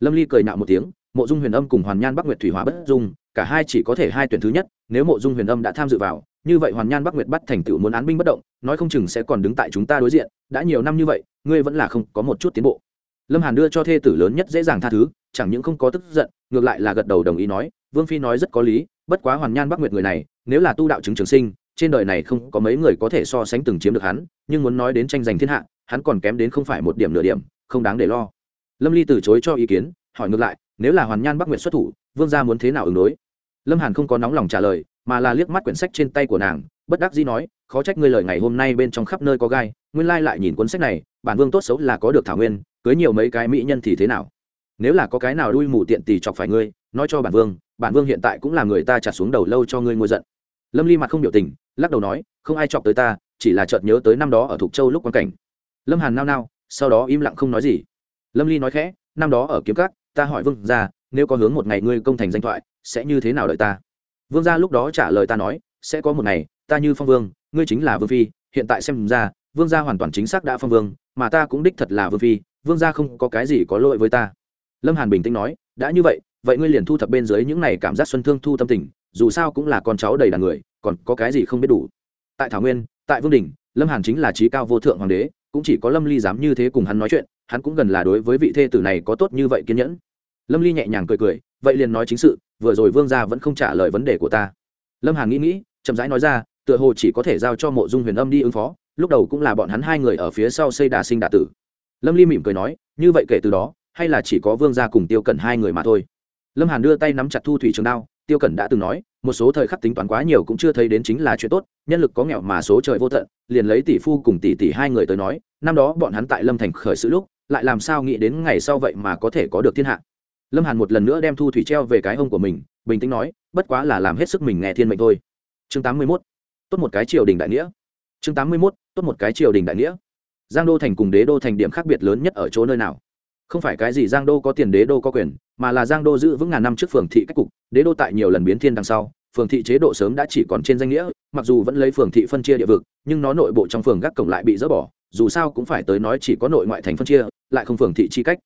Lâm ly cười nạo một tiếng, mộ dung huyền âm cùng hoàn nhan bắc nguyệt thủy hóa bất dung, cả hai chỉ có thể hai tuyển thứ nhất, nếu mộ dung huyền âm đã tham dự vào, như vậy hoàn nhan bắc nguyệt bắt thành tựu muốn án binh bất động, nói không chừng sẽ còn đứng tại chúng ta đối diện, đã nhiều năm như vậy, ngươi vẫn là không có một chút tiến bộ. Lâm hàn đưa cho thê tử lớn nhất dễ dàng tha thứ, chẳng những không có tức giận ngược lại là gật đầu đồng ý nói, vương phi nói rất có lý, bất quá hoàn nhan bắc nguyệt người này, nếu là tu đạo chứng trường sinh, trên đời này không có mấy người có thể so sánh từng chiếm được hắn, nhưng muốn nói đến tranh giành thiên hạ, hắn còn kém đến không phải một điểm nửa điểm, không đáng để lo. Lâm ly từ chối cho ý kiến, hỏi ngược lại, nếu là hoàn nhan bắc nguyệt xuất thủ, vương gia muốn thế nào ứng đối? Lâm hàn không có nóng lòng trả lời, mà là liếc mắt quyển sách trên tay của nàng, bất đắc dĩ nói, khó trách ngươi lời ngày hôm nay bên trong khắp nơi có gai, nguyên lai lại nhìn cuốn sách này, bản vương tốt xấu là có được thảo nguyên, cưới nhiều mấy cái mỹ nhân thì thế nào? Nếu là có cái nào đuôi mù tiện tì chọc phải ngươi, nói cho bản vương bản vương hiện tại cũng là người ta trả xuống đầu lâu cho ngươi ngôi giận. Lâm ly mặt không biểu tình, lắc đầu nói, không ai chọc tới ta, chỉ là chợt nhớ tới năm đó ở thục châu lúc quan cảnh. Lâm hàn nao nao, sau đó im lặng không nói gì. Lâm ly nói khẽ, năm đó ở kiếm cát ta hỏi vương ra nếu có hướng một ngày ngươi công thành danh thoại, sẽ như thế nào đợi ta? Vương gia lúc đó trả lời ta nói, sẽ có một ngày, ta như phong vương, ngươi chính là vương phi, hiện tại xem ra, vương gia hoàn toàn chính xác đã phong vương, mà ta cũng đích thật là vương phi, vương gia không có cái gì có lỗi với ta lâm hàn bình tĩnh nói, đã như vậy vậy ngươi liền thu thập bên dưới những này cảm giác xuân thương thu tâm tình, dù sao cũng là con cháu đầy đàn người, còn có cái gì không biết đủ. Tại thảo nguyên, tại vương đình, lâm hàn chính là trí cao vô thượng hoàng đế, cũng chỉ có lâm ly dám như thế cùng hắn nói chuyện, hắn cũng gần là đối với vị thê tử này có tốt như vậy kiên nhẫn. Lâm ly nhẹ nhàng cười cười, vậy liền nói chính sự, vừa rồi vương gia vẫn không trả lời vấn đề của ta. Lâm hàn nghĩ nghĩ, chậm rãi nói ra, tựa hồ chỉ có thể giao cho mộ dung huyền âm đi ứng phó, lúc đầu cũng là bọn hắn hai người ở phía sau xây đà sinh đà tử. Lâm ly mỉm cười nói, như vậy kể từ đó hay là chỉ có vương gia cùng tiêu cẩn hai người mà thôi lâm hàn đưa tay nắm chặt thu thủy trường đao, tiêu cẩn đã từng nói, một số thời khắc tính toán quá nhiều cũng chưa thấy đến chính là chuyện tốt, nhân lực có nghèo mà số trời vô tận, liền lấy tỷ phu cùng tỷ tỷ hai người tới nói, năm đó bọn hắn tại lâm thành khởi sự lúc, lại làm sao nghĩ đến ngày sau vậy mà có thể có được thiên hạ lâm hàn một lần nữa đem thu thủy treo về cái ông của mình, bình tĩnh nói, bất quá là làm hết sức mình nghe thiên mệnh thôi chương tám mươi 81. tốt một cái triều đình đại nghĩa chương tám mươi 81. tốt một cái triều đình đại nghĩa giang đô thành cùng đế đô thành điểm khác biệt lớn nhất ở chỗ nơi nào không phải cái gì giang đô có tiền, đế đô có quyền, mà là giang đô giữ vững ngàn năm trước phường thị cách cục, đế đô tại nhiều lần biến thiên đằng sau, phường thị chế độ sớm đã chỉ còn trên danh nghĩa, mặc dù vẫn lấy phường thị phân chia địa vực, nhưng nó nội bộ trong phường gác cổng lại bị dỡ bỏ, dù sao cũng phải tới nói chỉ có nội ngoại thành phân chia, lại không phường thị chi cách.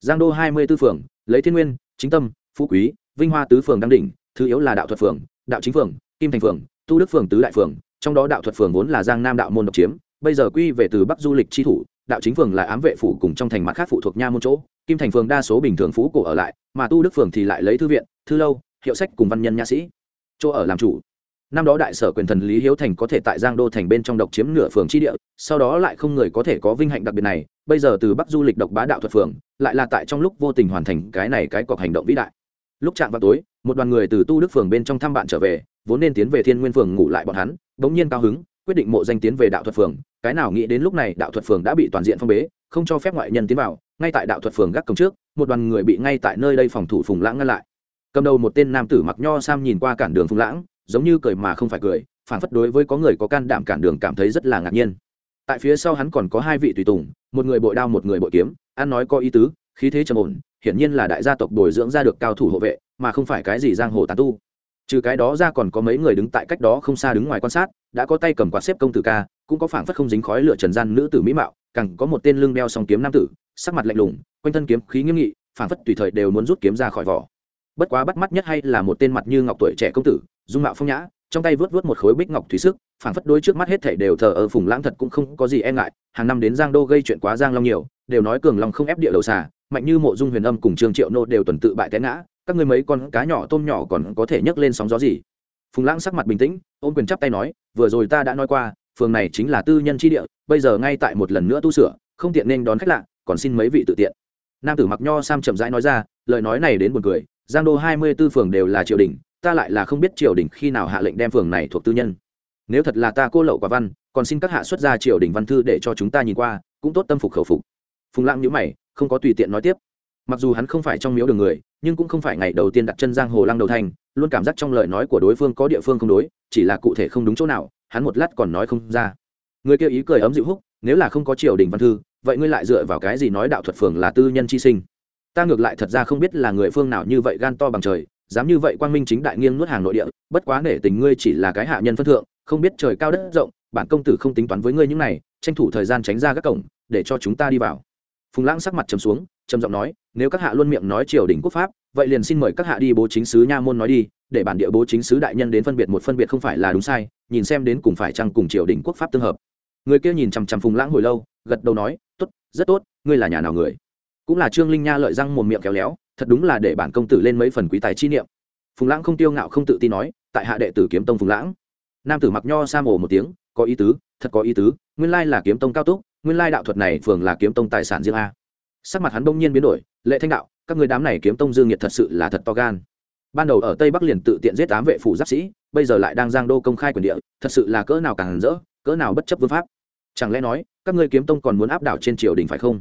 Giang đô hai mươi b ố phường, lấy thiên nguyên, chính tâm, phú quý, vinh hoa tứ phường đăng đỉnh, thứ yếu là đạo thuật phường, đạo chính phường, kim thành phường, tu đức phường tứ đại phường, trong đó đạo thuật phường vốn là giang nam đạo môn độc chiếm bây giờ quy về từ bắc du lịch chi thủ, đạo chính phường là ám vệ phủ cùng trong thành mặt khác phụ thuộc nha môn chỗ, kim thành phường đa số bình thường phú cổ ở lại, mà tu đức phường thì lại lấy thư viện, thư lâu, hiệu sách cùng văn nhân nha sĩ. Chỗ ở làm chủ. Năm đó đại sở quyền thần lý hiếu thành có thể tại giang đô thành bên trong độc chiếm nửa phường tri địa, sau đó lại không người có thể có vinh hạnh đặc biệt này, bây giờ từ bắc du lịch độc bá đạo thuật phường, lại là tại trong lúc vô tình hoàn thành cái này cái cọc hành động vĩ đại. Lúc chạm vào tối, một đoàn người từ tu đức phường bên trong thăm bạn trở về, vốn nên tiến về thiên nguyên phường ngủ lại bọn hắn, bỗng nhiên cao hứng quyết định mộ danh tiến về đạo thuật phường, cái nào nghĩ đến lúc này đạo thuật phường đã bị toàn diện phong bế, không cho phép ngoại nhân tiến vào, ngay tại đạo thuật phường gác cổng trước, một đoàn người bị ngay tại nơi đây phòng thủ phùng lãng ngăn lại. Cầm đầu một tên nam tử mặc nho sam nhìn qua cản đường phùng lãng, giống như cười mà không phải cười, phản phất đối với có người có can đảm cản đường cảm thấy rất là ngạc nhiên. Tại phía sau hắn còn có hai vị tùy tùng, một người bội đao một người bội kiếm, ăn nói có ý tứ, khí thế trầm ổn, hiển nhiên là đại gia tộc bồi dưỡng ra được cao thủ hộ vệ, mà không phải cái gì giang hồ tàn tu trừ cái đó ra còn có mấy người đứng tại cách đó không xa đứng ngoài quan sát, đã có tay cầm quạt xếp công tử ca, cũng có phảng phất không dính khói lửa trần gian nữ tử mỹ mạo, càng có một tên lưng đeo song kiếm nam tử, sắc mặt lạnh lùng, quanh thân kiếm khí nghiêm nghị, phảng phất tùy thời đều muốn rút kiếm ra khỏi vỏ. Bất quá bắt mắt nhất hay là một tên mặt như ngọc tuổi trẻ công tử, dung mạo phong nhã, trong tay vớt vớt một khối bích ngọc thủy sức, phảng phất đôi trước mắt hết thảy đều thờ ở phùng lãng thật cũng không có gì e ngại, hàng năm đến giang đô gây chuyện quá giang long nhiều, đều nói cường long không ép địa đầu xà, mạnh như mộ dung huyền âm cùng trương triệu nô đều tuần tự bại té ngã các ngươi mấy con cá nhỏ tôm nhỏ còn có thể nhấc lên sóng gió gì? Phùng lãng sắc mặt bình tĩnh, ôm quyền chắp tay nói, vừa rồi ta đã nói qua, phường này chính là tư nhân tri địa, bây giờ ngay tại một lần nữa tu sửa, không tiện nên đón khách lạ, còn xin mấy vị tự tiện. Nam tử mặc nho sam chậm rãi nói ra, lời nói này đến một người giang đô hai mươi b ố phường đều là triều đình, ta lại là không biết triều đình khi nào hạ lệnh đem phường này thuộc tư nhân. Nếu thật là ta cô lậu quả văn, còn xin các hạ xuất ra triều đình văn thư để cho chúng ta nhìn qua, cũng tốt tâm phục khẩu phục. Phùng lãng nhữ mày, không có tùy tiện nói tiếp. Mặc dù hắn không phải trong miếu đường người nhưng cũng không phải ngày đầu tiên đặt chân giang hồ lăng đầu thành, luôn cảm giác trong lời nói của đối phương có địa phương không đối, chỉ là cụ thể không đúng chỗ nào, hắn một lát còn nói không ra. Người kia ý cười ấm dịu húc, nếu là không có triều đình văn thư, vậy ngươi lại dựa vào cái gì nói đạo thuật phường là tư nhân chi sinh? Ta ngược lại thật ra không biết là người phương nào như vậy gan to bằng trời, dám như vậy quang minh chính đại nghiêng nuốt hàng nội địa, bất quá nể tình ngươi chỉ là cái hạ nhân phân thượng, không biết trời cao đất rộng, bản công tử không tính toán với ngươi những này, tranh thủ thời gian tránh ra các cổng, để cho chúng ta đi vào phùng lãng sắc mặt trầm xuống, trầm giọng nói, nếu các hạ luôn miệng nói triều đình quốc pháp, vậy liền xin mời các hạ đi bố chính sứ nha môn nói đi, để bản địa bố chính sứ đại nhân đến phân biệt một phân biệt không phải là đúng sai, nhìn xem đến cùng phải chăng cùng triều đình quốc pháp tương hợp. Người kia nhìn chằm chằm phùng lãng hồi lâu, gật đầu nói, tốt, rất tốt, ngươi là nhà nào người? Cũng là trương linh nha lợi răng một miệng kéo léo, thật đúng là để bản công tử lên mấy phần quý tài chi niệm. Phùng lãng không tiêu ngạo không tự tin nói, tại hạ đệ tử kiếm tông phùng lãng. Nam tử mặc nho sa mồ một tiếng, có ý tứ, thật có ý tứ, nguyên lai là kiếm tông cao túc nguyên lai đạo thuật này phường là kiếm tông tài sản riêng a. Sắc mặt hắn đông nhiên biến đổi, lệ thanh đạo, các người đám này kiếm tông dương nhiệt thật sự là thật to gan. Ban đầu ở tây bắc liền tự tiện giết tám vệ phủ giáp sĩ, bây giờ lại đang giang đô công khai quyền địa, thật sự là cỡ nào càng rỡ, cỡ nào bất chấp vương pháp. Chẳng lẽ nói, các ngươi kiếm tông còn muốn áp đảo trên triều đình phải không?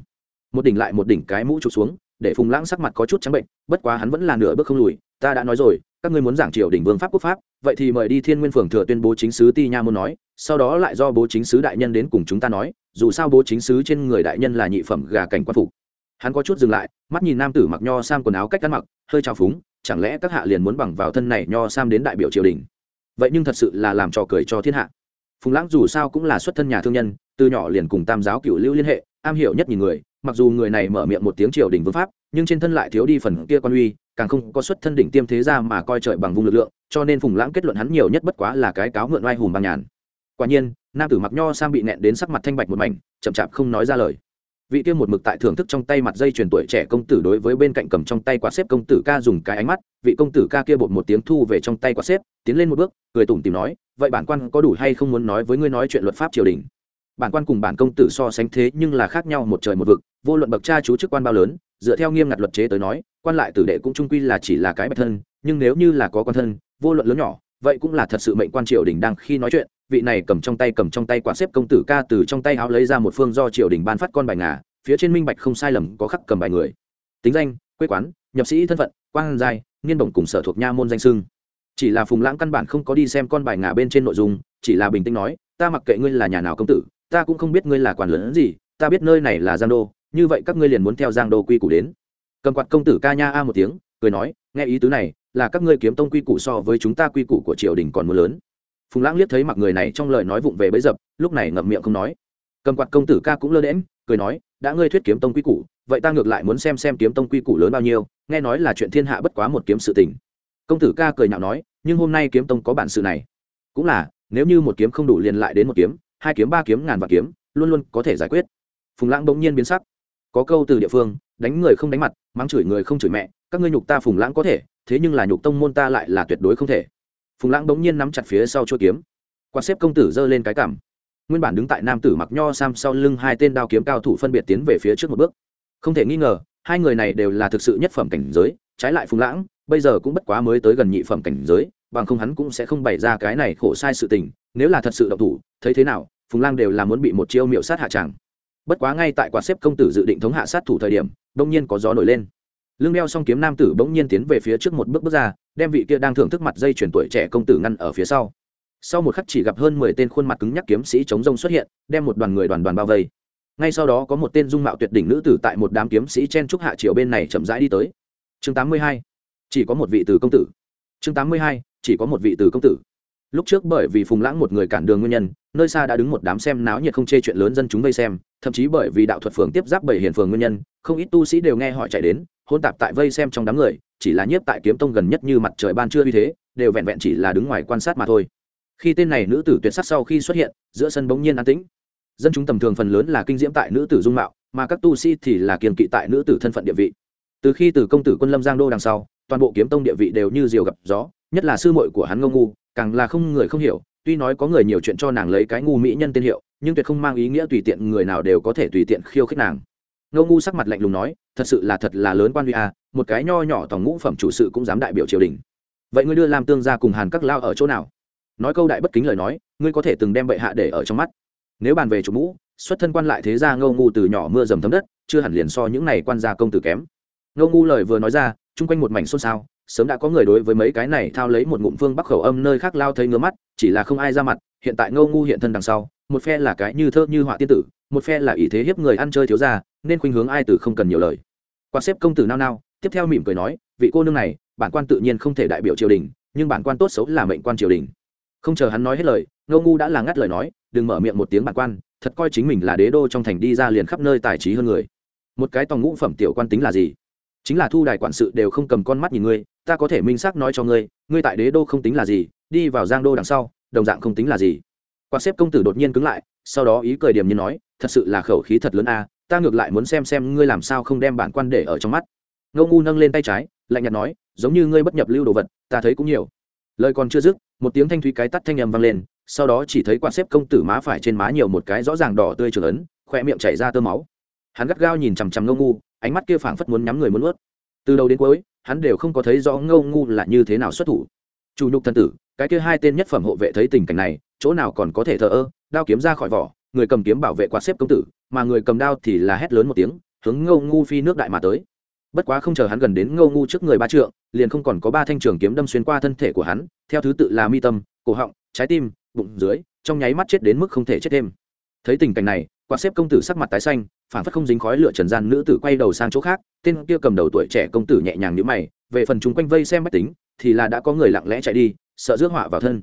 Một đỉnh lại một đỉnh cái mũ trục xuống, để phùng lãng sắc mặt có chút trắng bệnh, bất quá hắn vẫn là nửa bước không lùi, ta đã nói rồi các ngươi muốn giảng triều đình vương pháp quốc pháp, vậy thì mời đi thiên nguyên phường thừa tuyên bố chính sứ ti nha muốn nói, sau đó lại do bố chính sứ đại nhân đến cùng chúng ta nói, dù sao bố chính sứ trên người đại nhân là nhị phẩm gà cảnh quan phục. Hắn có chút dừng lại, mắt nhìn nam tử mặc nho sam quần áo cách ăn mặc, hơi trào phúng, chẳng lẽ các hạ liền muốn bằng vào thân này nho sam đến đại biểu triều đình? Vậy nhưng thật sự là làm trò cười cho thiên hạ. Phùng lãng dù sao cũng là xuất thân nhà thương nhân, từ nhỏ liền cùng tam giáo cựu lưu liên hệ, am hiểu nhất nhìn người mặc dù người này mở miệng một tiếng triều đình vương pháp, nhưng trên thân lại thiếu đi phần kia quan uy, càng không có xuất thân đỉnh tiêm thế ra mà coi trời bằng vùng lực lượng, cho nên phùng lãng kết luận hắn nhiều nhất bất quá là cái cáo mượn oai hùng bằng nhàn. Quả nhiên, nam tử mặc nho sang bị nẹn đến sắc mặt thanh bạch một mảnh, chậm chạp không nói ra lời. Vị kia một mực tại thưởng thức trong tay mặt dây chuyền tuổi trẻ công tử đối với bên cạnh cầm trong tay quạt xếp công tử ca dùng cái ánh mắt, vị công tử ca kia bột một tiếng thu về trong tay quạt xếp, tiến lên một bước, cười tủm tìm nói, vậy bản quan có đủ hay không muốn nói với ngươi nói chuyện luật pháp triều đình? Bản quan cùng bản công tử so sánh thế nhưng là khác nhau một trời một vực, vô luận bậc cha chú chức quan bao lớn, dựa theo nghiêm ngặt luật chế tới nói, quan lại tử đệ cũng trung quy là chỉ là cái bạch thân, nhưng nếu như là có quan thân, vô luận lớn nhỏ, vậy cũng là thật sự mệnh quan triều đình đang khi nói chuyện, vị này cầm trong tay cầm trong tay quạt xếp công tử ca từ trong tay áo lấy ra một phương do triều đình ban phát con bài ngà, phía trên minh bạch không sai lầm có khắc cầm bài người. Tính danh, quê quán, nhập sĩ thân phận quang giai, niên bổng cùng sở thuộc nha môn danh sưng chỉ là phùng lãng căn bản không có đi xem con bài ngà bên trên nội dung, chỉ là bình tĩnh nói, ta mặc kệ ngươi là nhà nào công tử ta cũng không biết ngươi là quản lớn gì, ta biết nơi này là giang đô, như vậy các ngươi liền muốn theo giang đô quy củ đến. Cầm quạt công tử ca nha a một tiếng, cười nói, nghe ý tứ này, là các ngươi kiếm tông quy củ so với chúng ta quy củ của triều đình còn mưa lớn. Phùng lãng liếc thấy mặc người này trong lời nói vụng về bấy dập, lúc này ngậm miệng không nói. Cầm quạt công tử ca cũng lơ đễm cười nói, đã ngươi thuyết kiếm tông quy củ, vậy ta ngược lại muốn xem xem kiếm tông quy củ lớn bao nhiêu, nghe nói là chuyện thiên hạ bất quá một kiếm sự tình. Công tử ca cười nhạo nói, nhưng hôm nay kiếm tông có bản sự này. Cũng là, nếu như một kiếm không đủ liền lại đến một kiếm hai kiếm, ba kiếm, ngàn vạn kiếm, luôn luôn có thể giải quyết. Phùng lãng bỗng nhiên biến sắc. Có câu từ địa phương, đánh người không đánh mặt, mắng chửi người không chửi mẹ, các ngươi nhục ta phùng lãng có thể, thế nhưng là nhục tông môn ta lại là tuyệt đối không thể. Phùng lãng bỗng nhiên nắm chặt phía sau chỗ kiếm. Quan xếp công tử giơ lên cái cảm nguyên bản đứng tại nam tử mặc nho sam sau lưng hai tên đao kiếm cao thủ phân biệt tiến về phía trước một bước. Không thể nghi ngờ, hai người này đều là thực sự nhất phẩm cảnh giới, trái lại phùng lãng, bây giờ cũng bất quá mới tới gần nhị phẩm cảnh giới bằng không hắn cũng sẽ không bày ra cái này khổ sai sự tình, nếu là thật sự độc thủ, thấy thế nào, phùng lang đều là muốn bị một chiêu miệu sát hạ tràng bất quá ngay tại quả xếp công tử dự định thống hạ sát thủ thời điểm đông nhiên có gió nổi lên. Lưng đeo xong kiếm nam tử bỗng nhiên tiến về phía trước một bước bước ra, đem vị kia đang thưởng thức mặt dây chuyển tuổi trẻ công tử ngăn ở phía sau. Sau một khắc chỉ gặp hơn mười tên khuôn mặt cứng nhắc kiếm sĩ chống rông xuất hiện, đem một đoàn người đoàn đoàn bao vây. Ngay sau đó có một tên dung mạo tuyệt đỉnh nữ tử tại một đám kiếm sĩ chen trúc hạ triều bên này chậm rãi đi tới. Chương tám mươi hai, chỉ có một vị từ công tử. Chương tám mươi hai chỉ có một vị từ công tử. Lúc trước bởi vì phùng lãng một người cản đường nguyên nhân, nơi xa đã đứng một đám xem náo nhiệt không chê chuyện lớn dân chúng vây xem, thậm chí bởi vì đạo thuật phường tiếp giáp bảy hiền phường nguyên nhân, không ít tu sĩ đều nghe họ chạy đến, hôn tạp tại vây xem trong đám người, chỉ là nhiếp tại kiếm tông gần nhất như mặt trời ban trưa uy thế, đều vẹn vẹn chỉ là đứng ngoài quan sát mà thôi. Khi tên này nữ tử tuyệt sắc sau khi xuất hiện, giữa sân bỗng nhiên an tĩnh. Dân chúng tầm thường phần lớn là kinh diễm tại nữ tử dung mạo, mà các tu sĩ thì là kiềm kỵ tại nữ tử thân phận địa vị. Từ khi từ công tử quân lâm giang đô đằng sau toàn bộ kiếm tông địa vị đều như diều gặp gió, nhất là sư muội của hắn ngô ngu, càng là không người không hiểu, tuy nói có người nhiều chuyện cho nàng lấy cái ngu mỹ nhân tên hiệu, nhưng tuyệt không mang ý nghĩa tùy tiện người nào đều có thể tùy tiện khiêu khích nàng. Ngô ngu sắc mặt lạnh lùng nói, thật sự là thật là lớn quan huy a, một cái nho nhỏ tòng ngũ phẩm chủ sự cũng dám đại biểu triều đình. Vậy ngươi đưa làm tương gia cùng hàn các lao ở chỗ nào? Nói câu đại bất kính lời nói, ngươi có thể từng đem bệ hạ để ở trong mắt. Nếu bàn về chủ mũ, xuất thân quan lại thế gia ngô ngu từ nhỏ mưa dầm thấm đất, chưa hẳn liền so những này quan gia công tử kém. Ngô ngu lời vừa nói ra chung quanh một mảnh xôn xao, sớm đã có người đối với mấy cái này thao lấy một ngụm phương bắc khẩu âm nơi khác lao thấy ngứa mắt, chỉ là không ai ra mặt, hiện tại ngô ngu hiện thân đằng sau, một phe là cái như thơ như họa tiên tử, một phe là ý thế hiếp người ăn chơi thiếu ra nên khuynh hướng ai tử không cần nhiều lời. Quan xếp công tử nao nao, tiếp theo mỉm cười nói, vị cô nương này, bản quan tự nhiên không thể đại biểu triều đình, nhưng bản quan tốt xấu là mệnh quan triều đình. Không chờ hắn nói hết lời, ngô ngu đã là ngắt lời nói, đừng mở miệng một tiếng bản quan, thật coi chính mình là đế đô trong thành đi ra liền khắp nơi tài trí hơn người. Một cái tòng ngũ phẩm tiểu quan tính là gì? Chính là thu đài quản sự đều không cầm con mắt nhìn ngươi, ta có thể minh xác nói cho ngươi ngươi tại đế đô không tính là gì, đi vào giang đô đằng sau, đồng dạng không tính là gì. Quan xếp công tử đột nhiên cứng lại, sau đó ý cười điểm như nói, thật sự là khẩu khí thật lớn a, ta ngược lại muốn xem xem ngươi làm sao không đem bản quan để ở trong mắt. Ngô ngu nâng lên tay trái, lạnh nhạt nói, giống như ngươi bất nhập lưu đồ vật, ta thấy cũng nhiều. Lời còn chưa dứt, một tiếng thanh thúy cái tắt thanh âm vang lên, sau đó chỉ thấy quan xếp công tử má phải trên má nhiều một cái rõ ràng đỏ tươi trường ấn khoe miệng chảy ra tơ máu hắn gắt gao nhìn chằm chằm ngô ngu, ánh mắt kia phảng phất muốn nhắm người muốn ướt từ đầu đến cuối, hắn đều không có thấy rõ ngô ngu là như thế nào xuất thủ. Chủ nhục thân tử, cái kia hai tên nhất phẩm hộ vệ thấy tình cảnh này, chỗ nào còn có thể thờ ơ, đao kiếm ra khỏi vỏ, người cầm kiếm bảo vệ quạt xếp công tử, mà người cầm đao thì là hét lớn một tiếng, hướng ngô ngu phi nước đại mà tới. Bất quá không chờ hắn gần đến ngô ngu trước người ba trượng, liền không còn có ba thanh trường kiếm đâm xuyên qua thân thể của hắn, theo thứ tự là mi tâm, cổ họng, trái tim, bụng dưới, trong nháy mắt chết đến mức không thể chết thêm. Thấy tình cảnh này, quạt xếp công tử sắc mặt tái xanh phản phất không dính khói lửa trần gian nữ tử quay đầu sang chỗ khác, tên kia cầm đầu tuổi trẻ công tử nhẹ nhàng nhíu mày, về phần chúng quanh vây xem máy tính, thì là đã có người lặng lẽ chạy đi, sợ rước họa vào thân.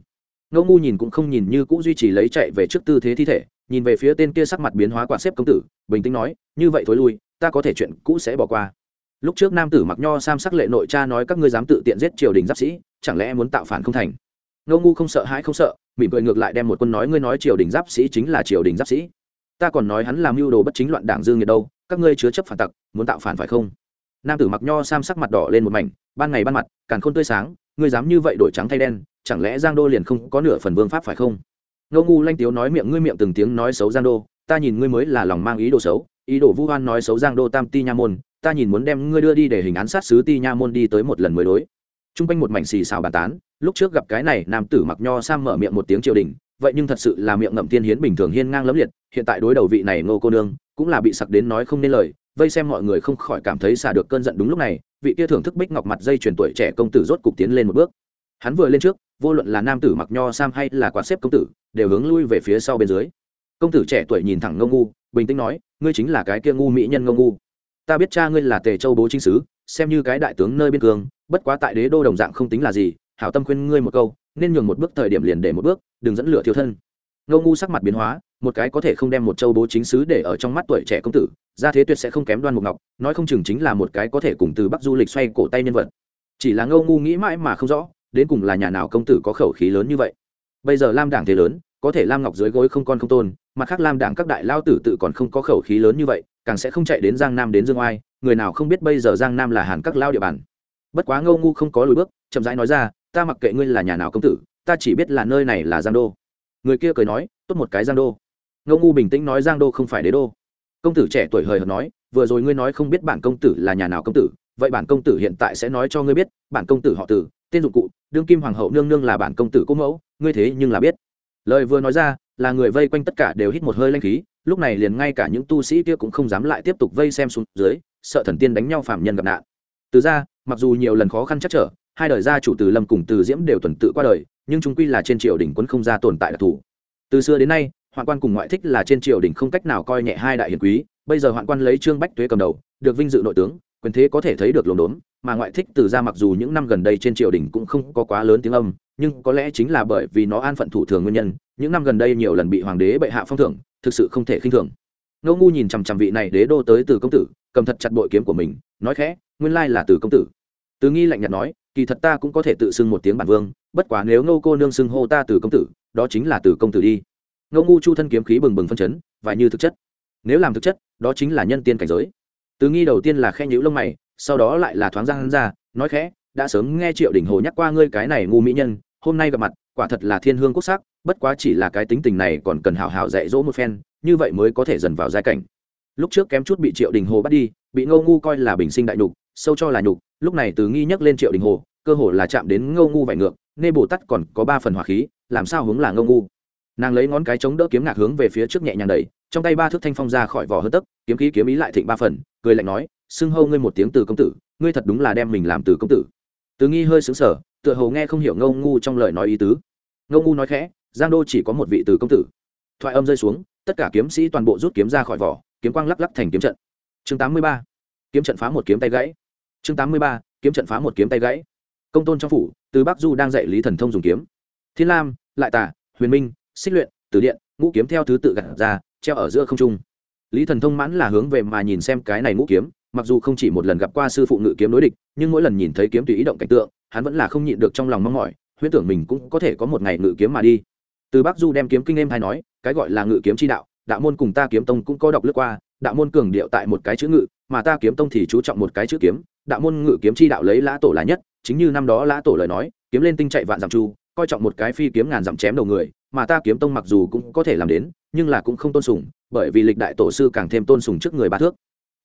Ngô ngu nhìn cũng không nhìn như cũ duy trì lấy chạy về trước tư thế thi thể, nhìn về phía tên kia sắc mặt biến hóa quạt xếp công tử, bình tĩnh nói, như vậy thối lui, ta có thể chuyện cũ sẽ bỏ qua. Lúc trước nam tử mặc nho sam sắc lệ nội cha nói các ngươi dám tự tiện giết triều đình giáp sĩ, chẳng lẽ muốn tạo phản không thành? Ngô ngu không sợ hãi không sợ, mỉm cười ngược lại đem một quân nói, ngươi nói triều đình giáp sĩ chính là triều đình giáp sĩ ta còn nói hắn làm mưu đồ bất chính loạn đảng dương nhiệt đâu, các ngươi chứa chấp phản tặc, muốn tạo phản phải không? Nam tử mặc nho sam sắc mặt đỏ lên một mảnh, ban ngày ban mặt, càn khôn tươi sáng, ngươi dám như vậy đổi trắng thay đen, chẳng lẽ giang đô liền không có nửa phần vương pháp phải không? Ngô ngu lanh tiếu nói miệng, ngươi miệng từng tiếng nói xấu giang đô, ta nhìn ngươi mới là lòng mang ý đồ xấu, ý đồ vu hoan nói xấu giang đô tam ti nha môn, ta nhìn muốn đem ngươi đưa đi để hình án sát sứ ti nha môn đi tới một lần mới đối. T r u n g quanh một mảnh xì xào bàn tán, lúc trước gặp cái này, nam tử mặc nho sam mở miệng một tiếng triều đình, vậy nhưng thật sự là miệng ngậm tiên hiến bình thường hiên ngang lấm liệt hiện tại đối đầu vị này ngô cô nương, cũng là bị sặc đến nói không nên lời, vây xem mọi người không khỏi cảm thấy xả được cơn giận đúng lúc này, vị kia thưởng thức bích ngọc mặt dây chuyển tuổi trẻ công tử rốt cục tiến lên một bước. Hắn vừa lên trước, vô luận là nam tử mặc nho sam hay là quạt xếp công tử, đều hướng lui về phía sau bên dưới. Công tử trẻ tuổi nhìn thẳng ngô ngu, bình tĩnh nói, ngươi chính là cái kia ngu mỹ nhân ngô ngu. Ta biết cha ngươi là tề châu bố chính sứ, xem như cái đại tướng nơi biên cương, bất quá tại đế đô đồng dạng không tính là gì, hảo tâm khuyên ngươi một câu, nên nhường một bước thời điểm liền để một bước, đừng dẫn lửa thiếu thân ngô ngu sắc mặt biến hóa, một cái có thể không đem một châu bố chính sứ để ở trong mắt tuổi trẻ công tử, ra thế tuyệt sẽ không kém đoan mục ngọc, nói không chừng chính là một cái có thể cùng từ bắc du lịch xoay cổ tay nhân vật. Chỉ là ngô ngu nghĩ mãi mà không rõ, đến cùng là nhà nào công tử có khẩu khí lớn như vậy. Bây giờ lam đảng thế lớn, có thể lam ngọc dưới gối không con không tôn, mặt khác lam đảng các đại lao tử tự còn không có khẩu khí lớn như vậy, càng sẽ không chạy đến giang nam đến dương oai, người nào không biết bây giờ giang nam là hàn các lao địa bàn. Bất quá ngâu ngu không có lùi bước, chậm rãi nói ra, ta mặc kệ ngươi là nhà nào công tử, ta chỉ biết là nơi này là giang đô người kia cười nói, tốt một cái giang đô. Ngô ngu bình tĩnh nói giang đô không phải đế đô. Công tử trẻ tuổi hời hợt nói, vừa rồi ngươi nói không biết bản công tử là nhà nào công tử, vậy bản công tử hiện tại sẽ nói cho ngươi biết, bản công tử họ tử tên dụng cụ, đương kim hoàng hậu nương nương là bản công tử cố mẫu, ngươi thế nhưng là biết. Lời vừa nói ra, là người vây quanh tất cả đều hít một hơi lanh khí, lúc này liền ngay cả những tu sĩ kia cũng không dám lại tiếp tục vây xem xuống dưới, sợ thần tiên đánh nhau phạm nhân gặp nạn. Từ ra, mặc dù nhiều lần khó khăn chắc trở, hai đời gia chủ từ lâm cùng từ diễm đều tuần tự qua đời nhưng chúng quy là trên triều đình quân không ra tồn tại đặc thù. Từ xưa đến nay, hoạn quan cùng ngoại thích là trên triều đình không cách nào coi nhẹ hai đại hiền quý, bây giờ hoạn quan lấy trương bách tuế cầm đầu, được vinh dự nội tướng, quyền thế có thể thấy được lồn đốn, mà ngoại thích từ ra mặc dù những năm gần đây trên triều đình cũng không có quá lớn tiếng âm, nhưng có lẽ chính là bởi vì nó an phận thủ thường nguyên nhân, những năm gần đây nhiều lần bị hoàng đế bệ hạ phong thưởng, thực sự không thể khinh thường. Ngô ngu nhìn chằm chằm vị này đế đô tới từ công tử, cầm thật chặt bội kiếm của mình, nói khẽ, nguyên lai là từ công tử. Từ nghi lạnh nhạt nói kỳ thật ta cũng có thể tự xưng một tiếng bản vương, bất quá nếu ngô cô nương xưng hô ta từ công tử, đó chính là từ công tử đi. Ngô ngu chu thân kiếm khí bừng bừng phân chấn và như thực chất. Nếu làm thực chất, đó chính là nhân tiên cảnh giới. Từ nghi đầu tiên là khe nhữ lông mày, sau đó lại là thoáng ra hắn ra, nói khẽ, đã sớm nghe triệu đình hồ nhắc qua ngươi cái này ngu mỹ nhân, hôm nay gặp mặt, quả thật là thiên hương quốc sắc, bất quá chỉ là cái tính tình này còn cần hào hào dạy dỗ một phen, như vậy mới có thể dần vào giai cảnh. Lúc trước kém chút bị triệu đình hồ bắt đi, bị ngô ngu coi là bình sinh đại nhục, sâu cho là nhục lúc này từ nghi nhắc lên triệu đình hồ, cơ hồ là chạm đến ngô ngu vải ngược, nê bồ tắt còn có ba phần hỏa khí, làm sao hướng là ngô ngu? Nàng lấy ngón cái chống đỡ kiếm ngạc hướng về phía trước nhẹ nhàng đẩy, trong tay ba thước thanh phong ra khỏi vỏ hớt tấc, kiếm khí kiếm ý lại thịnh ba phần, cười lạnh nói, xưng hâu ngươi một tiếng từ công tử, ngươi thật đúng là đem mình làm từ công tử. Từ nghi hơi xứng sở tựa hồ nghe không hiểu ngâu ngu trong lời nói ý tứ. Ngâu ngu nói khẽ, giang đô chỉ có một vị từ công tử. Thoại âm rơi xuống, tất cả kiếm sĩ toàn bộ rút kiếm ra khỏi vỏ, kiếm quang lắc lắc thành kiếm trận. Chương tám mươi ba. Kiếm trận phá một kiếm tay gãy chương tám mươi ba, kiếm trận phá một kiếm tay gãy. Công tôn trong phủ, từ bắc du đang dạy lý thần thông dùng kiếm. Thiên lam, lại tả huyền minh, xích luyện từ điện, ngũ kiếm theo thứ tự gặt ra, treo ở giữa không trung. Lý thần thông mãn là hướng về mà nhìn xem cái này ngũ kiếm, mặc dù không chỉ một lần gặp qua sư phụ ngự kiếm đối địch, nhưng mỗi lần nhìn thấy kiếm tùy ý động cảnh tượng, hắn vẫn là không nhịn được trong lòng mong mỏi, huyễn tưởng mình cũng có thể có một ngày ngự kiếm mà đi. Từ bắc du đem kiếm kinh em hay nói, cái gọi là ngự kiếm chi đạo đạo môn cùng ta kiếm tông cũng có đọc lướt qua, đạo môn cường điệu tại một cái chữ ngự, mà ta kiếm tông thì chú trọng một cái chữ kiếm đạo môn ngự kiếm chi đạo lấy lã tổ là nhất, chính như năm đó lã tổ lời nói, kiếm lên tinh chạy vạn dặm chu, coi trọng một cái phi kiếm ngàn dặm chém đầu người, mà ta kiếm tông mặc dù cũng có thể làm đến, nhưng là cũng không tôn sùng, bởi vì lịch đại tổ sư càng thêm tôn sùng trước người ba thước.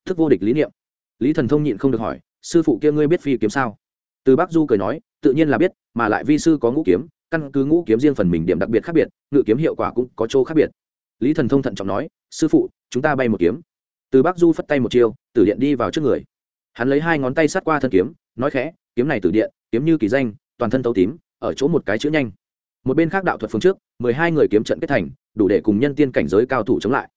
Thức vô địch lý niệm. Lý thần thông nhịn không được hỏi, sư phụ kia ngươi biết phi kiếm sao? Từ bắc du cười nói, tự nhiên là biết, mà lại vi sư có ngũ kiếm, căn cứ ngũ kiếm riêng phần mình điểm đặc biệt khác biệt, ngự kiếm hiệu quả cũng có chỗ khác biệt. Lý thần thông thận trọng nói, sư phụ, chúng ta bay một kiếm. Từ bắc du phất tay một chiêu, tử điện đi vào trước người hắn lấy hai ngón tay sát qua thân kiếm, nói khẽ, kiếm này từ điện, kiếm như kỳ danh, toàn thân tấu tím, ở chỗ một cái chữ nhanh. Một bên khác đạo thuật phương trước, mười hai người kiếm trận kết thành, đủ để cùng nhân tiên cảnh giới cao thủ chống lại.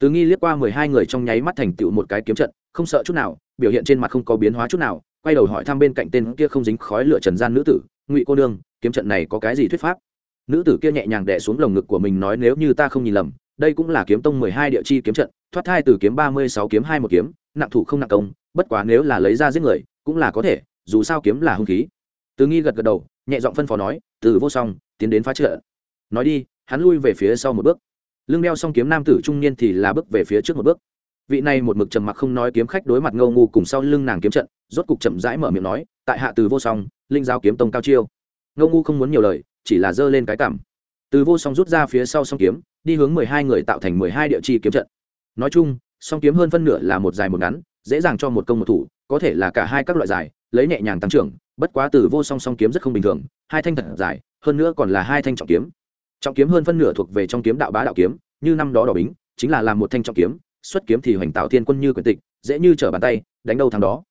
Từ nghi liếc qua mười hai người trong nháy mắt thành tựu một cái kiếm trận, không sợ chút nào, biểu hiện trên mặt không có biến hóa chút nào, quay đầu hỏi thăm bên cạnh tên kia không dính khói lửa trần gian nữ tử, ngụy cô đương kiếm trận này có cái gì thuyết pháp? Nữ tử kia nhẹ nhàng đẻ xuống lồng ngực của mình nói, nếu như ta không nhìn lầm, đây cũng là kiếm tông mười hai địa chi kiếm trận, thoát thai từ kiếm ba mươi sáu kiếm hai một kiếm, nặng thủ không nặng công bất quá nếu là lấy ra giết người, cũng là có thể, dù sao kiếm là hung khí. Từ nghi gật gật đầu, nhẹ giọng phân phó nói, từ vô song, tiến đến phá trợ nói đi, hắn lui về phía sau một bước. Lưng đeo xong kiếm nam tử trung niên thì là bước về phía trước một bước. Vị này một mực trầm mặc không nói kiếm khách đối mặt ngâu ngu cùng sau lưng nàng kiếm trận, rốt cục chậm rãi mở miệng nói, tại hạ từ vô song, linh giao kiếm tông cao chiêu. Ngâu ngu không muốn nhiều lời, chỉ là giơ lên cái cảm từ vô song rút ra phía sau song kiếm, đi hướng mười hai người tạo thành mười hai địa chi kiếm trận. Nói chung, song kiếm hơn phân nửa là một dài một ngắn dễ dàng cho một công một thủ, có thể là cả hai các loại dài lấy nhẹ nhàng tăng trưởng, bất quá từ vô song song kiếm rất không bình thường, hai thanh thật dài hơn nữa còn là hai thanh trọng kiếm. Trọng kiếm hơn phân nửa thuộc về trong kiếm đạo bá đạo kiếm, như năm đó đỏ bính, chính là làm một thanh trọng kiếm, xuất kiếm thì hoành tạo thiên quân như quyền tịch, dễ như trở bàn tay, đánh đâu thằng đó.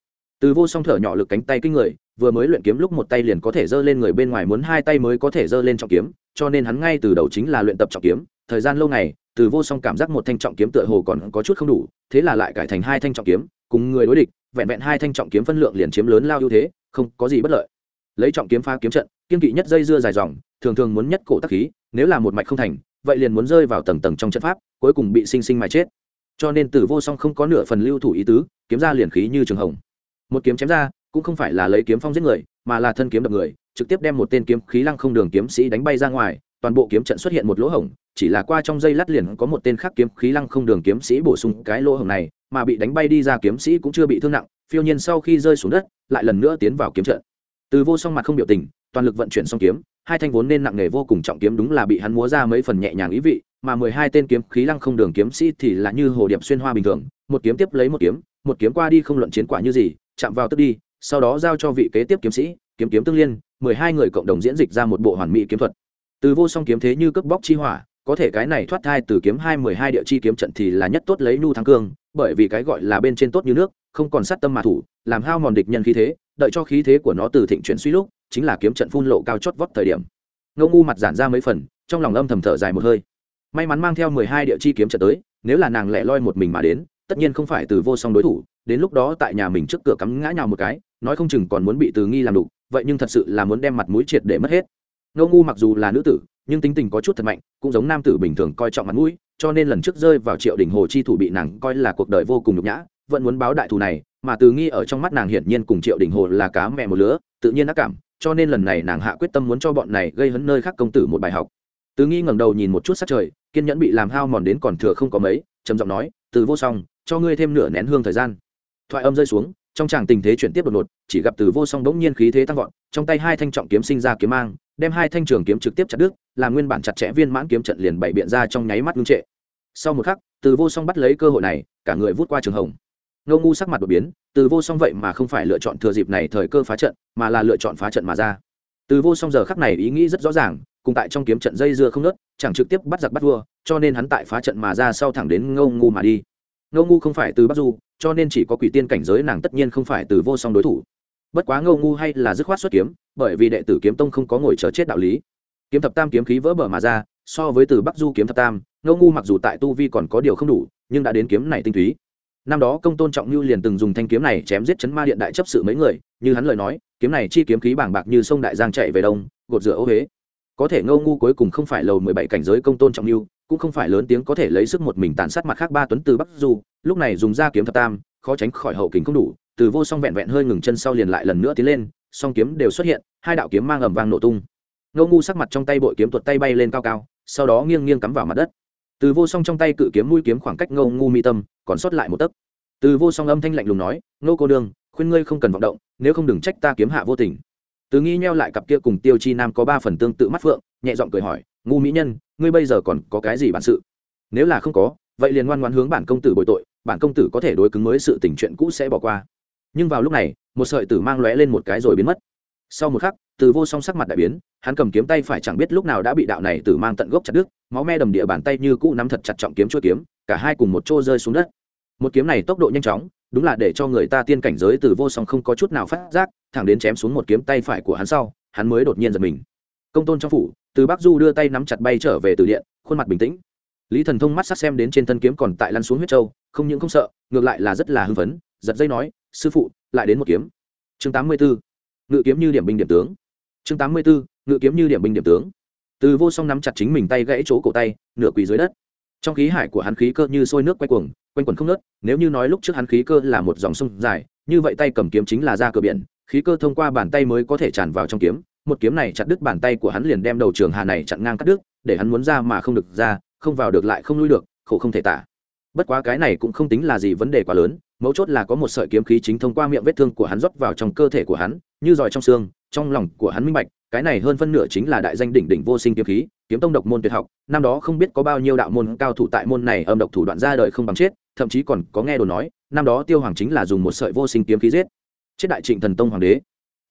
Từ vô song thở nhỏ lực cánh tay kinh người, vừa mới luyện kiếm lúc một tay liền có thể giơ lên người bên ngoài muốn hai tay mới có thể giơ lên trọng kiếm, cho nên hắn ngay từ đầu chính là luyện tập trọng kiếm, thời gian lâu ngày, từ vô song cảm giác một thanh trọng kiếm tựa hồ còn có chút không đủ, thế là lại cải thành hai thanh trọng kiếm cùng người đối địch, vẹn vẹn hai thanh trọng kiếm phân lượng liền chiếm lớn lao ưu thế, không có gì bất lợi. Lấy trọng kiếm phá kiếm trận, kiên kỵ nhất dây dưa dài dòng, thường thường muốn nhất cổ tắc khí, nếu là một mạch không thành, vậy liền muốn rơi vào tầng tầng trong trận pháp, cuối cùng bị sinh sinh mà chết. Cho nên tử vô song không có nửa phần lưu thủ ý tứ, kiếm ra liền khí như trường hồng. Một kiếm chém ra, cũng không phải là lấy kiếm phong giết người, mà là thân kiếm đập người, trực tiếp đem một tên kiếm khí lăng không đường kiếm sĩ đánh bay ra ngoài toàn bộ kiếm trận xuất hiện một lỗ hổng, chỉ là qua trong dây lát liền có một tên khác kiếm khí lăng không đường kiếm sĩ bổ sung cái lỗ hổng này, mà bị đánh bay đi ra kiếm sĩ cũng chưa bị thương nặng, phiêu nhiên sau khi rơi xuống đất, lại lần nữa tiến vào kiếm trận. Từ vô song mặt không biểu tình, toàn lực vận chuyển song kiếm, hai thanh vốn nên nặng nghề vô cùng trọng kiếm đúng là bị hắn múa ra mấy phần nhẹ nhàng ý vị, mà mười hai tên kiếm khí lăng không đường kiếm sĩ thì là như hồ điệp xuyên hoa bình thường, một kiếm tiếp lấy một kiếm một kiếm qua đi không luận chiến quả như gì, chạm vào tức đi, sau đó giao cho vị kế tiếp kiếm sĩ, kiếm kiếm tương liên, mười hai người cộng đồng diễn dịch ra một bộ hoàn mỹ kiếm thuật từ vô song kiếm thế như cướp bóc chi hỏa, có thể cái này thoát thai từ kiếm hai mười hai địa chi kiếm trận thì là nhất tốt lấy nhu thắng cương, bởi vì cái gọi là bên trên tốt như nước, không còn sát tâm mà thủ, làm hao mòn địch nhân khí thế, đợi cho khí thế của nó từ thịnh chuyển suy lúc, chính là kiếm trận phun lộ cao chót vót thời điểm. Ngô ngu mặt giản ra mấy phần, trong lòng âm thầm thở dài một hơi. May mắn mang theo mười hai địa chi kiếm trận tới, nếu là nàng lẻ loi một mình mà đến, tất nhiên không phải từ vô song đối thủ, đến lúc đó tại nhà mình trước cửa cắm ngã nhào một cái, nói không chừng còn muốn bị từ nghi làm đủ vậy nhưng thật sự là muốn đem mặt mũi triệt để mất hết ngô ngu mặc dù là nữ tử, nhưng tính tình có chút thật mạnh, cũng giống nam tử bình thường coi trọng mặt mũi, cho nên lần trước rơi vào triệu đỉnh hồ chi thủ bị nàng coi là cuộc đời vô cùng nhục nhã, vẫn muốn báo đại thù này, mà từ nghi ở trong mắt nàng hiển nhiên cùng triệu đỉnh hồ là cá mẹ một lứa, tự nhiên đã cảm, cho nên lần này nàng hạ quyết tâm muốn cho bọn này gây hấn nơi khác công tử một bài học. Từ nghi ngẩng đầu nhìn một chút sát trời, kiên nhẫn bị làm hao mòn đến còn thừa không có mấy, trầm giọng nói, từ vô song, cho ngươi thêm nửa nén hương thời gian. Thoại âm rơi xuống, trong tràng tình thế chuyển tiếp đột ngột, chỉ gặp từ vô song bỗng nhiên khí thế tăng vọt, trong tay hai thanh trọng kiếm sinh ra kiếm mang đem hai thanh trường kiếm trực tiếp chặt đứt, làm nguyên bản chặt chẽ viên mãn kiếm trận liền bày biện ra trong nháy mắt ngưng trệ. Sau một khắc, từ vô song bắt lấy cơ hội này, cả người vút qua trường hồng. Ngô ngu sắc mặt đột biến, từ vô song vậy mà không phải lựa chọn thừa dịp này thời cơ phá trận, mà là lựa chọn phá trận mà ra. Từ vô song giờ khắc này ý nghĩ rất rõ ràng, cùng tại trong kiếm trận dây dưa không nớt chẳng trực tiếp bắt giặc bắt vua, cho nên hắn tại phá trận mà ra sau thẳng đến ngô ngu mà đi. Ngô ngu không phải từ bắc du, cho nên chỉ có quỷ tiên cảnh giới nàng tất nhiên không phải từ vô song đối thủ bất quá ngô ngu hay là dứt khoát xuất kiếm, bởi vì đệ tử kiếm tông không có ngồi chờ chết đạo lý. Kiếm thập tam kiếm khí vỡ bờ mà ra, so với từ bắc du kiếm thập tam, ngô ngu mặc dù tại tu vi còn có điều không đủ, nhưng đã đến kiếm này tinh túy. Năm đó công tôn trọng như liền từng dùng thanh kiếm này chém giết chấn ma điện đại chấp sự mấy người, như hắn lời nói, kiếm này chi kiếm khí bảng bạc như sông đại giang chạy về đông, gột rửa ô huế có thể ngô ngu cuối cùng không phải lầu mười bảy cảnh giới công tôn trọng như cũng không phải lớn tiếng có thể lấy sức một mình tàn sát mặt khác ba tuấn từ bắc du, lúc này dùng ra kiếm thập tam, khó tránh khỏi hậu kính không đủ từ vô song vẹn vẹn hơi ngừng chân sau liền lại lần nữa tiến lên, song kiếm đều xuất hiện, hai đạo kiếm mang ầm vang nổ tung. Ngô ngu sắc mặt trong tay bội kiếm tuột tay bay lên cao cao, sau đó nghiêng nghiêng cắm vào mặt đất. Từ vô song trong tay cự kiếm mũi kiếm khoảng cách ngô ngu mi tâm, còn sót lại một tấc. Từ vô song âm thanh lạnh lùng nói, Ngô cô đương khuyên ngươi không cần vọng động, nếu không đừng trách ta kiếm hạ vô tình. Từ nghi nheo lại cặp kia cùng tiêu chi nam có ba phần tương tự mắt phượng, nhẹ giọng cười hỏi, ngu mỹ nhân, ngươi bây giờ còn có cái gì bản sự? Nếu là không có, vậy liền ngoan ngoan hướng bản công tử bồi tội, bản công tử có thể đối cứng mới sự tình chuyện cũ sẽ bỏ qua nhưng vào lúc này, một sợi tử mang lóe lên một cái rồi biến mất. Sau một khắc, từ vô song sắc mặt đại biến, hắn cầm kiếm tay phải chẳng biết lúc nào đã bị đạo này tử mang tận gốc chặt đứt, máu me đầm địa bàn tay như cũ nắm thật chặt trọng kiếm chua kiếm, cả hai cùng một chỗ rơi xuống đất. Một kiếm này tốc độ nhanh chóng, đúng là để cho người ta tiên cảnh giới từ vô song không có chút nào phát giác, thẳng đến chém xuống một kiếm tay phải của hắn sau, hắn mới đột nhiên giật mình. Công tôn trong phủ, từ bắc du đưa tay nắm chặt bay trở về từ điện, khuôn mặt bình tĩnh. Lý thần thông mắt sắc xem đến trên thân kiếm còn tại lăn xuống huyết trâu không những không sợ, ngược lại là rất là hưng phấn giật dây nói, sư phụ, lại đến một kiếm. Chương tám mươi bốn ngự kiếm như điểm binh điểm tướng. Chương tám mươi bốn ngự kiếm như điểm binh điểm tướng. Từ vô song nắm chặt chính mình tay gãy chỗ cổ tay, nửa quỳ dưới đất. Trong khí hải của hắn khí cơ như sôi nước quay cuồng, quanh quẩn không nớt nếu như nói lúc trước hắn khí cơ là một dòng sông dài, như vậy tay cầm kiếm chính là ra cửa biển, khí cơ thông qua bàn tay mới có thể tràn vào trong kiếm. Một kiếm này chặt đứt bàn tay của hắn liền đem đầu trường hà này chặn ngang cắt đứt, để hắn muốn ra mà không được ra, không vào được lại không lui được, khổ không thể tả. Bất quá cái này cũng không tính là gì vấn đề quá lớn mấu chốt là có một sợi kiếm khí chính thông qua miệng vết thương của hắn rót vào trong cơ thể của hắn, như giỏi trong xương, trong lòng của hắn minh bạch, cái này hơn phân nửa chính là đại danh đỉnh đỉnh vô sinh kiếm khí, kiếm tông độc môn tuyệt học, năm đó không biết có bao nhiêu đạo môn cao thủ tại môn này âm độc thủ đoạn ra đời không bằng chết, thậm chí còn có nghe đồn nói, năm đó tiêu hoàng chính là dùng một sợi vô sinh kiếm khí giết, chết đại trịnh thần tông hoàng đế.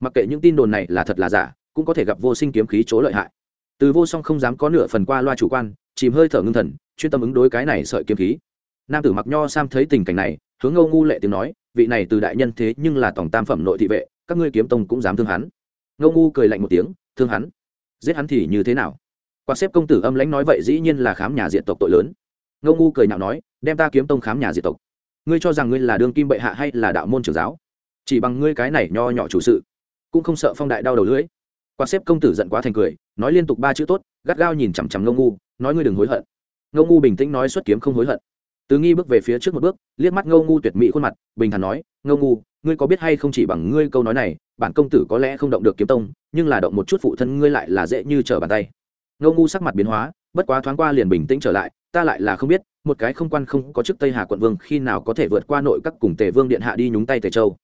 Mặc kệ những tin đồn này là thật là giả, cũng có thể gặp vô sinh kiếm khí chỗ lợi hại. Từ vô song không dám có nửa phần qua loa chủ quan, chìm hơi thở ngưng thần, chuyên tâm ứng đối cái này sợi kiếm khí. Nam tử mặc nho sam thấy tình cảnh này hướng Ngô ngu lệ tiếng nói, vị này từ đại nhân thế nhưng là tổng tam phẩm nội thị vệ, các ngươi kiếm tông cũng dám thương hắn. Ngô ngu cười lạnh một tiếng, thương hắn. Giết hắn thì như thế nào? Quan xếp công tử âm lãnh nói vậy dĩ nhiên là khám nhà diện tộc tội lớn. Ngô ngu cười nhạo nói, đem ta kiếm tông khám nhà diệt tộc. Ngươi cho rằng ngươi là đương kim bệ hạ hay là đạo môn trưởng giáo? Chỉ bằng ngươi cái này nho nhỏ chủ sự, cũng không sợ phong đại đau đầu lưỡi. Quan xếp công tử giận quá thành cười, nói liên tục ba chữ tốt, gắt gao nhìn chằm chằm Ngô ngu, nói ngươi đừng hối hận. Ngô ngu bình tĩnh nói xuất kiếm không hối hận từ nghi bước về phía trước một bước, liếc mắt ngâu ngu tuyệt mỹ khuôn mặt, bình thản nói ngâu ngu, ngươi có biết hay không chỉ bằng ngươi câu nói này, bản công tử có lẽ không động được kiếm tông, nhưng là động một chút phụ thân ngươi lại là dễ như trở bàn tay. Ngâu ngu sắc mặt biến hóa, bất quá thoáng qua liền bình tĩnh trở lại, ta lại là không biết, một cái không quan không có chức tây hà quận vương khi nào có thể vượt qua nội các cùng tề vương điện hạ đi nhúng tay tề châu.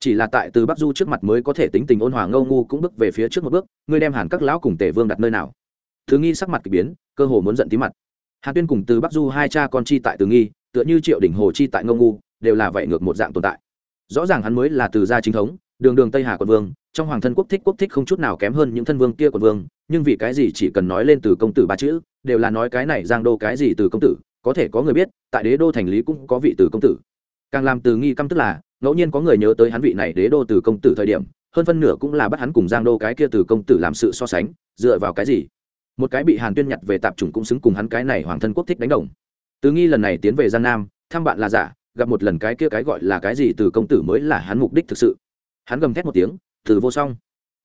Chỉ là tại từ bắc du trước mặt mới có thể tính tình ôn hòa ngâu ngu cũng bước về phía trước một bước, ngươi đem hàn các lão cùng tề vương đặt nơi nào? Thứ nghi sắc mặt k ỳ biến, cơ hồ muốn giận tí mặt hàn tuyên cùng từ bắc du hai cha con chi tại từ nghi, tựa như triệu đỉnh hồ chi tại ngông ngu, đều là vậy ngược một dạng tồn tại. Rõ ràng hắn mới là từ gia chính thống, đường đường tây hà quận vương, trong hoàng thân quốc thích quốc thích không chút nào kém hơn những thân vương kia quận vương, nhưng vì cái gì chỉ cần nói lên từ công tử ba chữ, đều là nói cái này giang đô cái gì từ công tử, có thể có người biết, tại đế đô thành lý cũng có vị từ công tử. Càng làm từ nghi căm tức là, ngẫu nhiên có người nhớ tới hắn vị này đế đô từ công tử thời điểm, hơn phân nửa cũng là bắt hắn cùng giang đô cái kia từ công tử làm sự so sánh, dựa vào cái gì? Một cái bị hàn tuyên nhặt về tạp chủng cũng xứng cùng hắn cái này hoàng thân quốc thích đánh đồng. Từ nghi lần này tiến về giang nam, thăm bạn là giả, gặp một lần cái kia cái gọi là cái gì từ công tử mới là hắn mục đích thực sự. Hắn gầm thét một tiếng, từ vô song.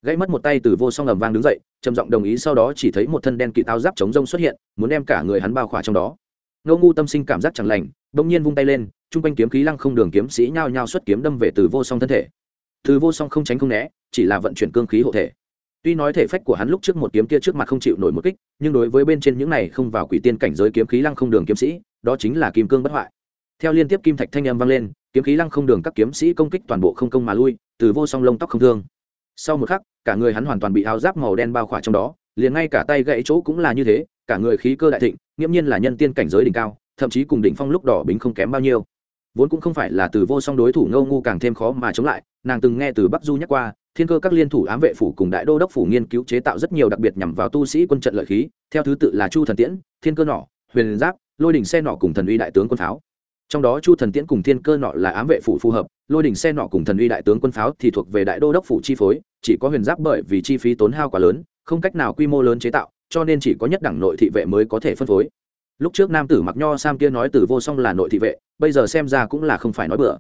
Gãy mất một tay từ vô song ầm vang đứng dậy, trầm giọng đồng ý sau đó chỉ thấy một thân đen kỵ tao giáp chống rông xuất hiện, muốn đem cả người hắn bao khỏa trong đó. Ngô ngu tâm sinh cảm giác chẳng lành, bỗng nhiên vung tay lên chung quanh kiếm khí lăng không đường kiếm sĩ nhao nhao xuất kiếm đâm về từ vô song thân thể. Từ vô song không tránh không né, chỉ là vận chuyển cương khí hộ thể tuy nói thể phách của hắn lúc trước một kiếm kia trước mặt không chịu nổi một kích, nhưng đối với bên trên những này không vào quỷ tiên cảnh giới kiếm khí lăng không đường kiếm sĩ, đó chính là kim cương bất hoại. Theo liên tiếp kim thạch thanh âm vang lên, kiếm khí lăng không đường các kiếm sĩ công kích toàn bộ không công mà lui, từ vô song lông tóc không thương. Sau một khắc, cả người hắn hoàn toàn bị áo giáp màu đen bao khỏa trong đó, liền ngay cả tay gãy chỗ cũng là như thế, cả người khí cơ đại thịnh, nghiễm nhiên là nhân tiên cảnh giới đỉnh cao, thậm chí cùng đỉnh phong lúc đỏ bính không kém bao nhiêu. Vốn cũng không phải là từ vô song đối thủ Ngô ngu càng thêm khó mà chống lại, nàng từng nghe từ bắc du nhắc qua thiên cơ các liên thủ ám vệ phủ cùng đại đô đốc phủ nghiên cứu chế tạo rất nhiều đặc biệt nhằm vào tu sĩ quân trận lợi khí, theo thứ tự là chu thần tiễn, thiên cơ nỏ huyền giáp, lôi đỉnh xe nỏ cùng thần uy đại tướng quân pháo. Trong đó chu thần tiễn cùng thiên cơ nọ là ám vệ phủ phù hợp, lôi đỉnh xe nọ cùng thần uy đại tướng quân pháo thì thuộc về đại đô đốc phủ chi phối, chỉ có huyền giáp bởi vì chi phí tốn hao quá lớn, không cách nào quy mô lớn chế tạo, cho nên chỉ có nhất đẳng nội thị vệ mới có thể phân phối. Lúc trước nam tử mặc nho sam kia nói từ vô song là nội thị vệ, bây giờ xem ra cũng là không phải nói bừa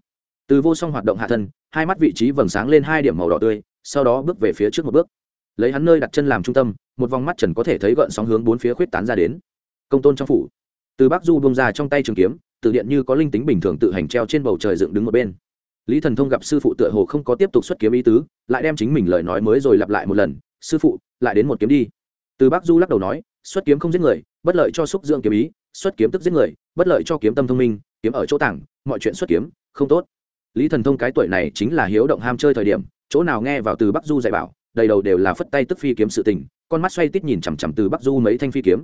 từ vô song hoạt động hạ thân, hai mắt vị trí vầng sáng lên hai điểm màu đỏ tươi, sau đó bước về phía trước một bước. Lấy hắn nơi đặt chân làm trung tâm, một vòng mắt trần có thể thấy gợn sóng hướng bốn phía khuyết tán ra đến. Công tôn trong phủ. Từ bắc du bông ra trong tay trường kiếm, từ điện như có linh tính bình thường tự hành treo trên bầu trời dựng đứng một bên. Lý thần thông gặp sư phụ tựa hồ không có tiếp tục xuất kiếm ý tứ, lại đem chính mình lời nói mới rồi lặp lại một lần, sư phụ, lại đến một kiếm đi. Từ bắc du lắc đầu nói, xuất kiếm không giết người, bất lợi cho xúc dưỡng kiếm ý, xuất kiếm tức giết người, bất lợi cho kiếm tâm thông minh, kiếm ở chỗ tảng, mọi chuyện xuất kiếm, không tốt lý thần thông cái tuổi này chính là hiếu động ham chơi thời điểm, chỗ nào nghe vào từ bắc du dạy bảo, đầy đầu đều là phất tay tức phi kiếm sự tình, con mắt xoay tít nhìn chằm chằm từ bắc du mấy thanh phi kiếm.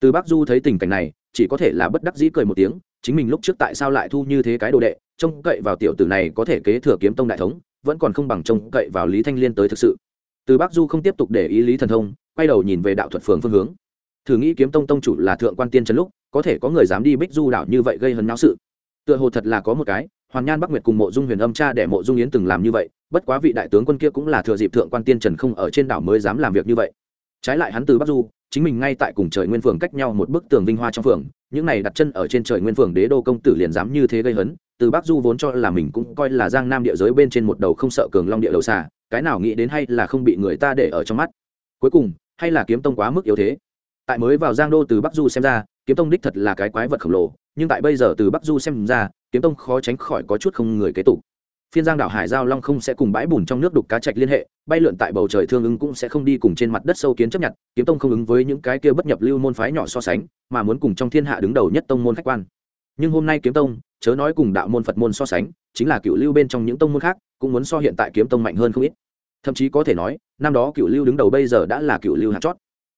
Từ bắc du thấy tình cảnh này, chỉ có thể là bất đắc dĩ cười một tiếng, chính mình lúc trước tại sao lại thu như thế cái đồ đệ, trông cậy vào tiểu tử này có thể kế thừa kiếm tông đại thống, vẫn còn không bằng trông cậy vào lý thanh liên tới thực sự. Từ bắc du không tiếp tục để ý lý thần thông, quay đầu nhìn về đạo thuật phường phương hướng. Thử nghĩ kiếm tông tông chủ là thượng quan tiên trần lúc, có thể có người dám đi bích du đạo như vậy gây hấn náo sự. Tựa hồ thật là có một cái hoàn nhan bắc nguyệt cùng mộ dung huyền âm cha để mộ dung yến từng làm như vậy, bất quá vị đại tướng quân kia cũng là thừa dịp thượng quan tiên trần không ở trên đảo mới dám làm việc như vậy. Trái lại hắn từ bắc du, chính mình ngay tại cùng trời nguyên phường cách nhau một bức tường vinh hoa trong phường, những này đặt chân ở trên trời nguyên phường đế đô công tử liền dám như thế gây hấn, từ bắc du vốn cho là mình cũng coi là giang nam địa giới bên trên một đầu không sợ cường long địa đầu xà, cái nào nghĩ đến hay là không bị người ta để ở trong mắt. Cuối cùng, hay là kiếm tông quá mức yếu thế. Tại mới vào giang đô từ bắc du xem ra, kiếm tông đích thật là cái quái vật khổng lồ, nhưng tại bây giờ từ bắc du xem ra kiếm tông khó tránh khỏi có chút không người kế tục. Phiên giang đảo hải giao long không sẽ cùng bãi bùn trong nước đục cá trạch liên hệ, bay lượn tại bầu trời thương ứng cũng sẽ không đi cùng trên mặt đất sâu kiến chấp nhận, kiếm tông không ứng với những cái kia bất nhập lưu môn phái nhỏ so sánh, mà muốn cùng trong thiên hạ đứng đầu nhất tông môn khách quan. Nhưng hôm nay kiếm tông, chớ nói cùng đạo môn phật môn so sánh, chính là cựu lưu bên trong những tông môn khác, cũng muốn so hiện tại kiếm tông mạnh hơn không ít. Thậm chí có thể nói, năm đó cựu lưu đứng đầu bây giờ đã là cựu lưu hạt chót.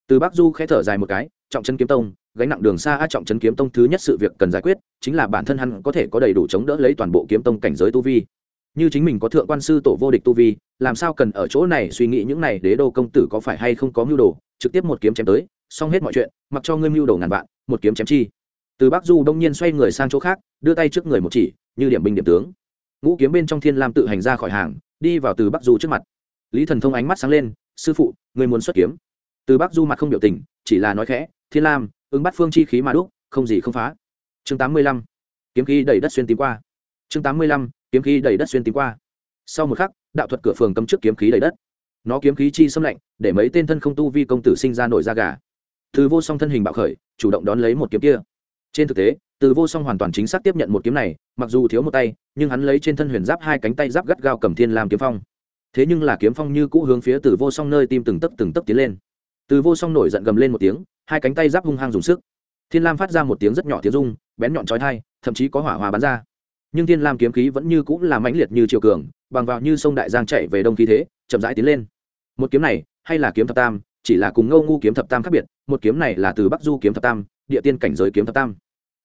Từ bắc du khẽ thở dài một cái, trọng chân kiếm tông gánh nặng đường xa a trọng chấn kiếm tông thứ nhất sự việc cần giải quyết, chính là bản thân hắn có thể có đầy đủ chống đỡ lấy toàn bộ kiếm tông cảnh giới tu vi. Như chính mình có thượng quan sư tổ vô địch tu vi, làm sao cần ở chỗ này suy nghĩ những này đế đô công tử có phải hay không có mưu đồ, trực tiếp một kiếm chém tới, xong hết mọi chuyện, mặc cho ngươi mưu đồ ngàn vạn, một kiếm chém chi. Từ bắc du đông nhiên xoay người sang chỗ khác, đưa tay trước người một chỉ, như điểm binh điểm tướng. Ngũ kiếm bên trong thiên lam tự hành ra khỏi hàng, đi vào từ bắc du trước mặt. Lý thần thông ánh mắt sáng lên, sư phụ người muốn xuất kiếm? Từ bắc du mặt không biểu tình, chỉ là nói khẽ, thiên lam ứng bắt phương chi khí mà đúc, không gì không phá. Chương tám mươi lăm, kiếm khí đầy đất xuyên tím qua. Chương tám mươi lăm, kiếm khí đầy đất xuyên tím qua. Sau một khắc, đạo thuật cửa phường cấm trước kiếm khí đầy đất. Nó kiếm khí chi xâm lạnh, để mấy tên thân không tu vi công tử sinh ra nổi da gà. Từ vô song thân hình bạo khởi, chủ động đón lấy một kiếm kia. Trên thực tế, từ vô song hoàn toàn chính xác tiếp nhận một kiếm này, mặc dù thiếu một tay, nhưng hắn lấy trên thân huyền giáp hai cánh tay giáp gắt gao cầm thiên làm kiếm phong. Thế nhưng là kiếm phong như cũ hướng phía từ vô song nơi tim từng tấc từng tấc tiến lên từ vô song nổi giận gầm lên một tiếng, hai cánh tay giáp hung hăng dùng sức. Thiên lam phát ra một tiếng rất nhỏ tiếng rung, bén nhọn trói thai thậm chí có hỏa hòa bắn ra. Nhưng thiên lam kiếm khí vẫn như cũng là mãnh liệt như triều cường, bằng vào như sông đại giang chạy về đông khí thế, chậm rãi tiến lên. Một kiếm này, hay là kiếm thập tam, chỉ là cùng ngâu ngu kiếm thập tam khác biệt, một kiếm này là từ bắc du kiếm thập tam, địa tiên cảnh giới kiếm thập tam.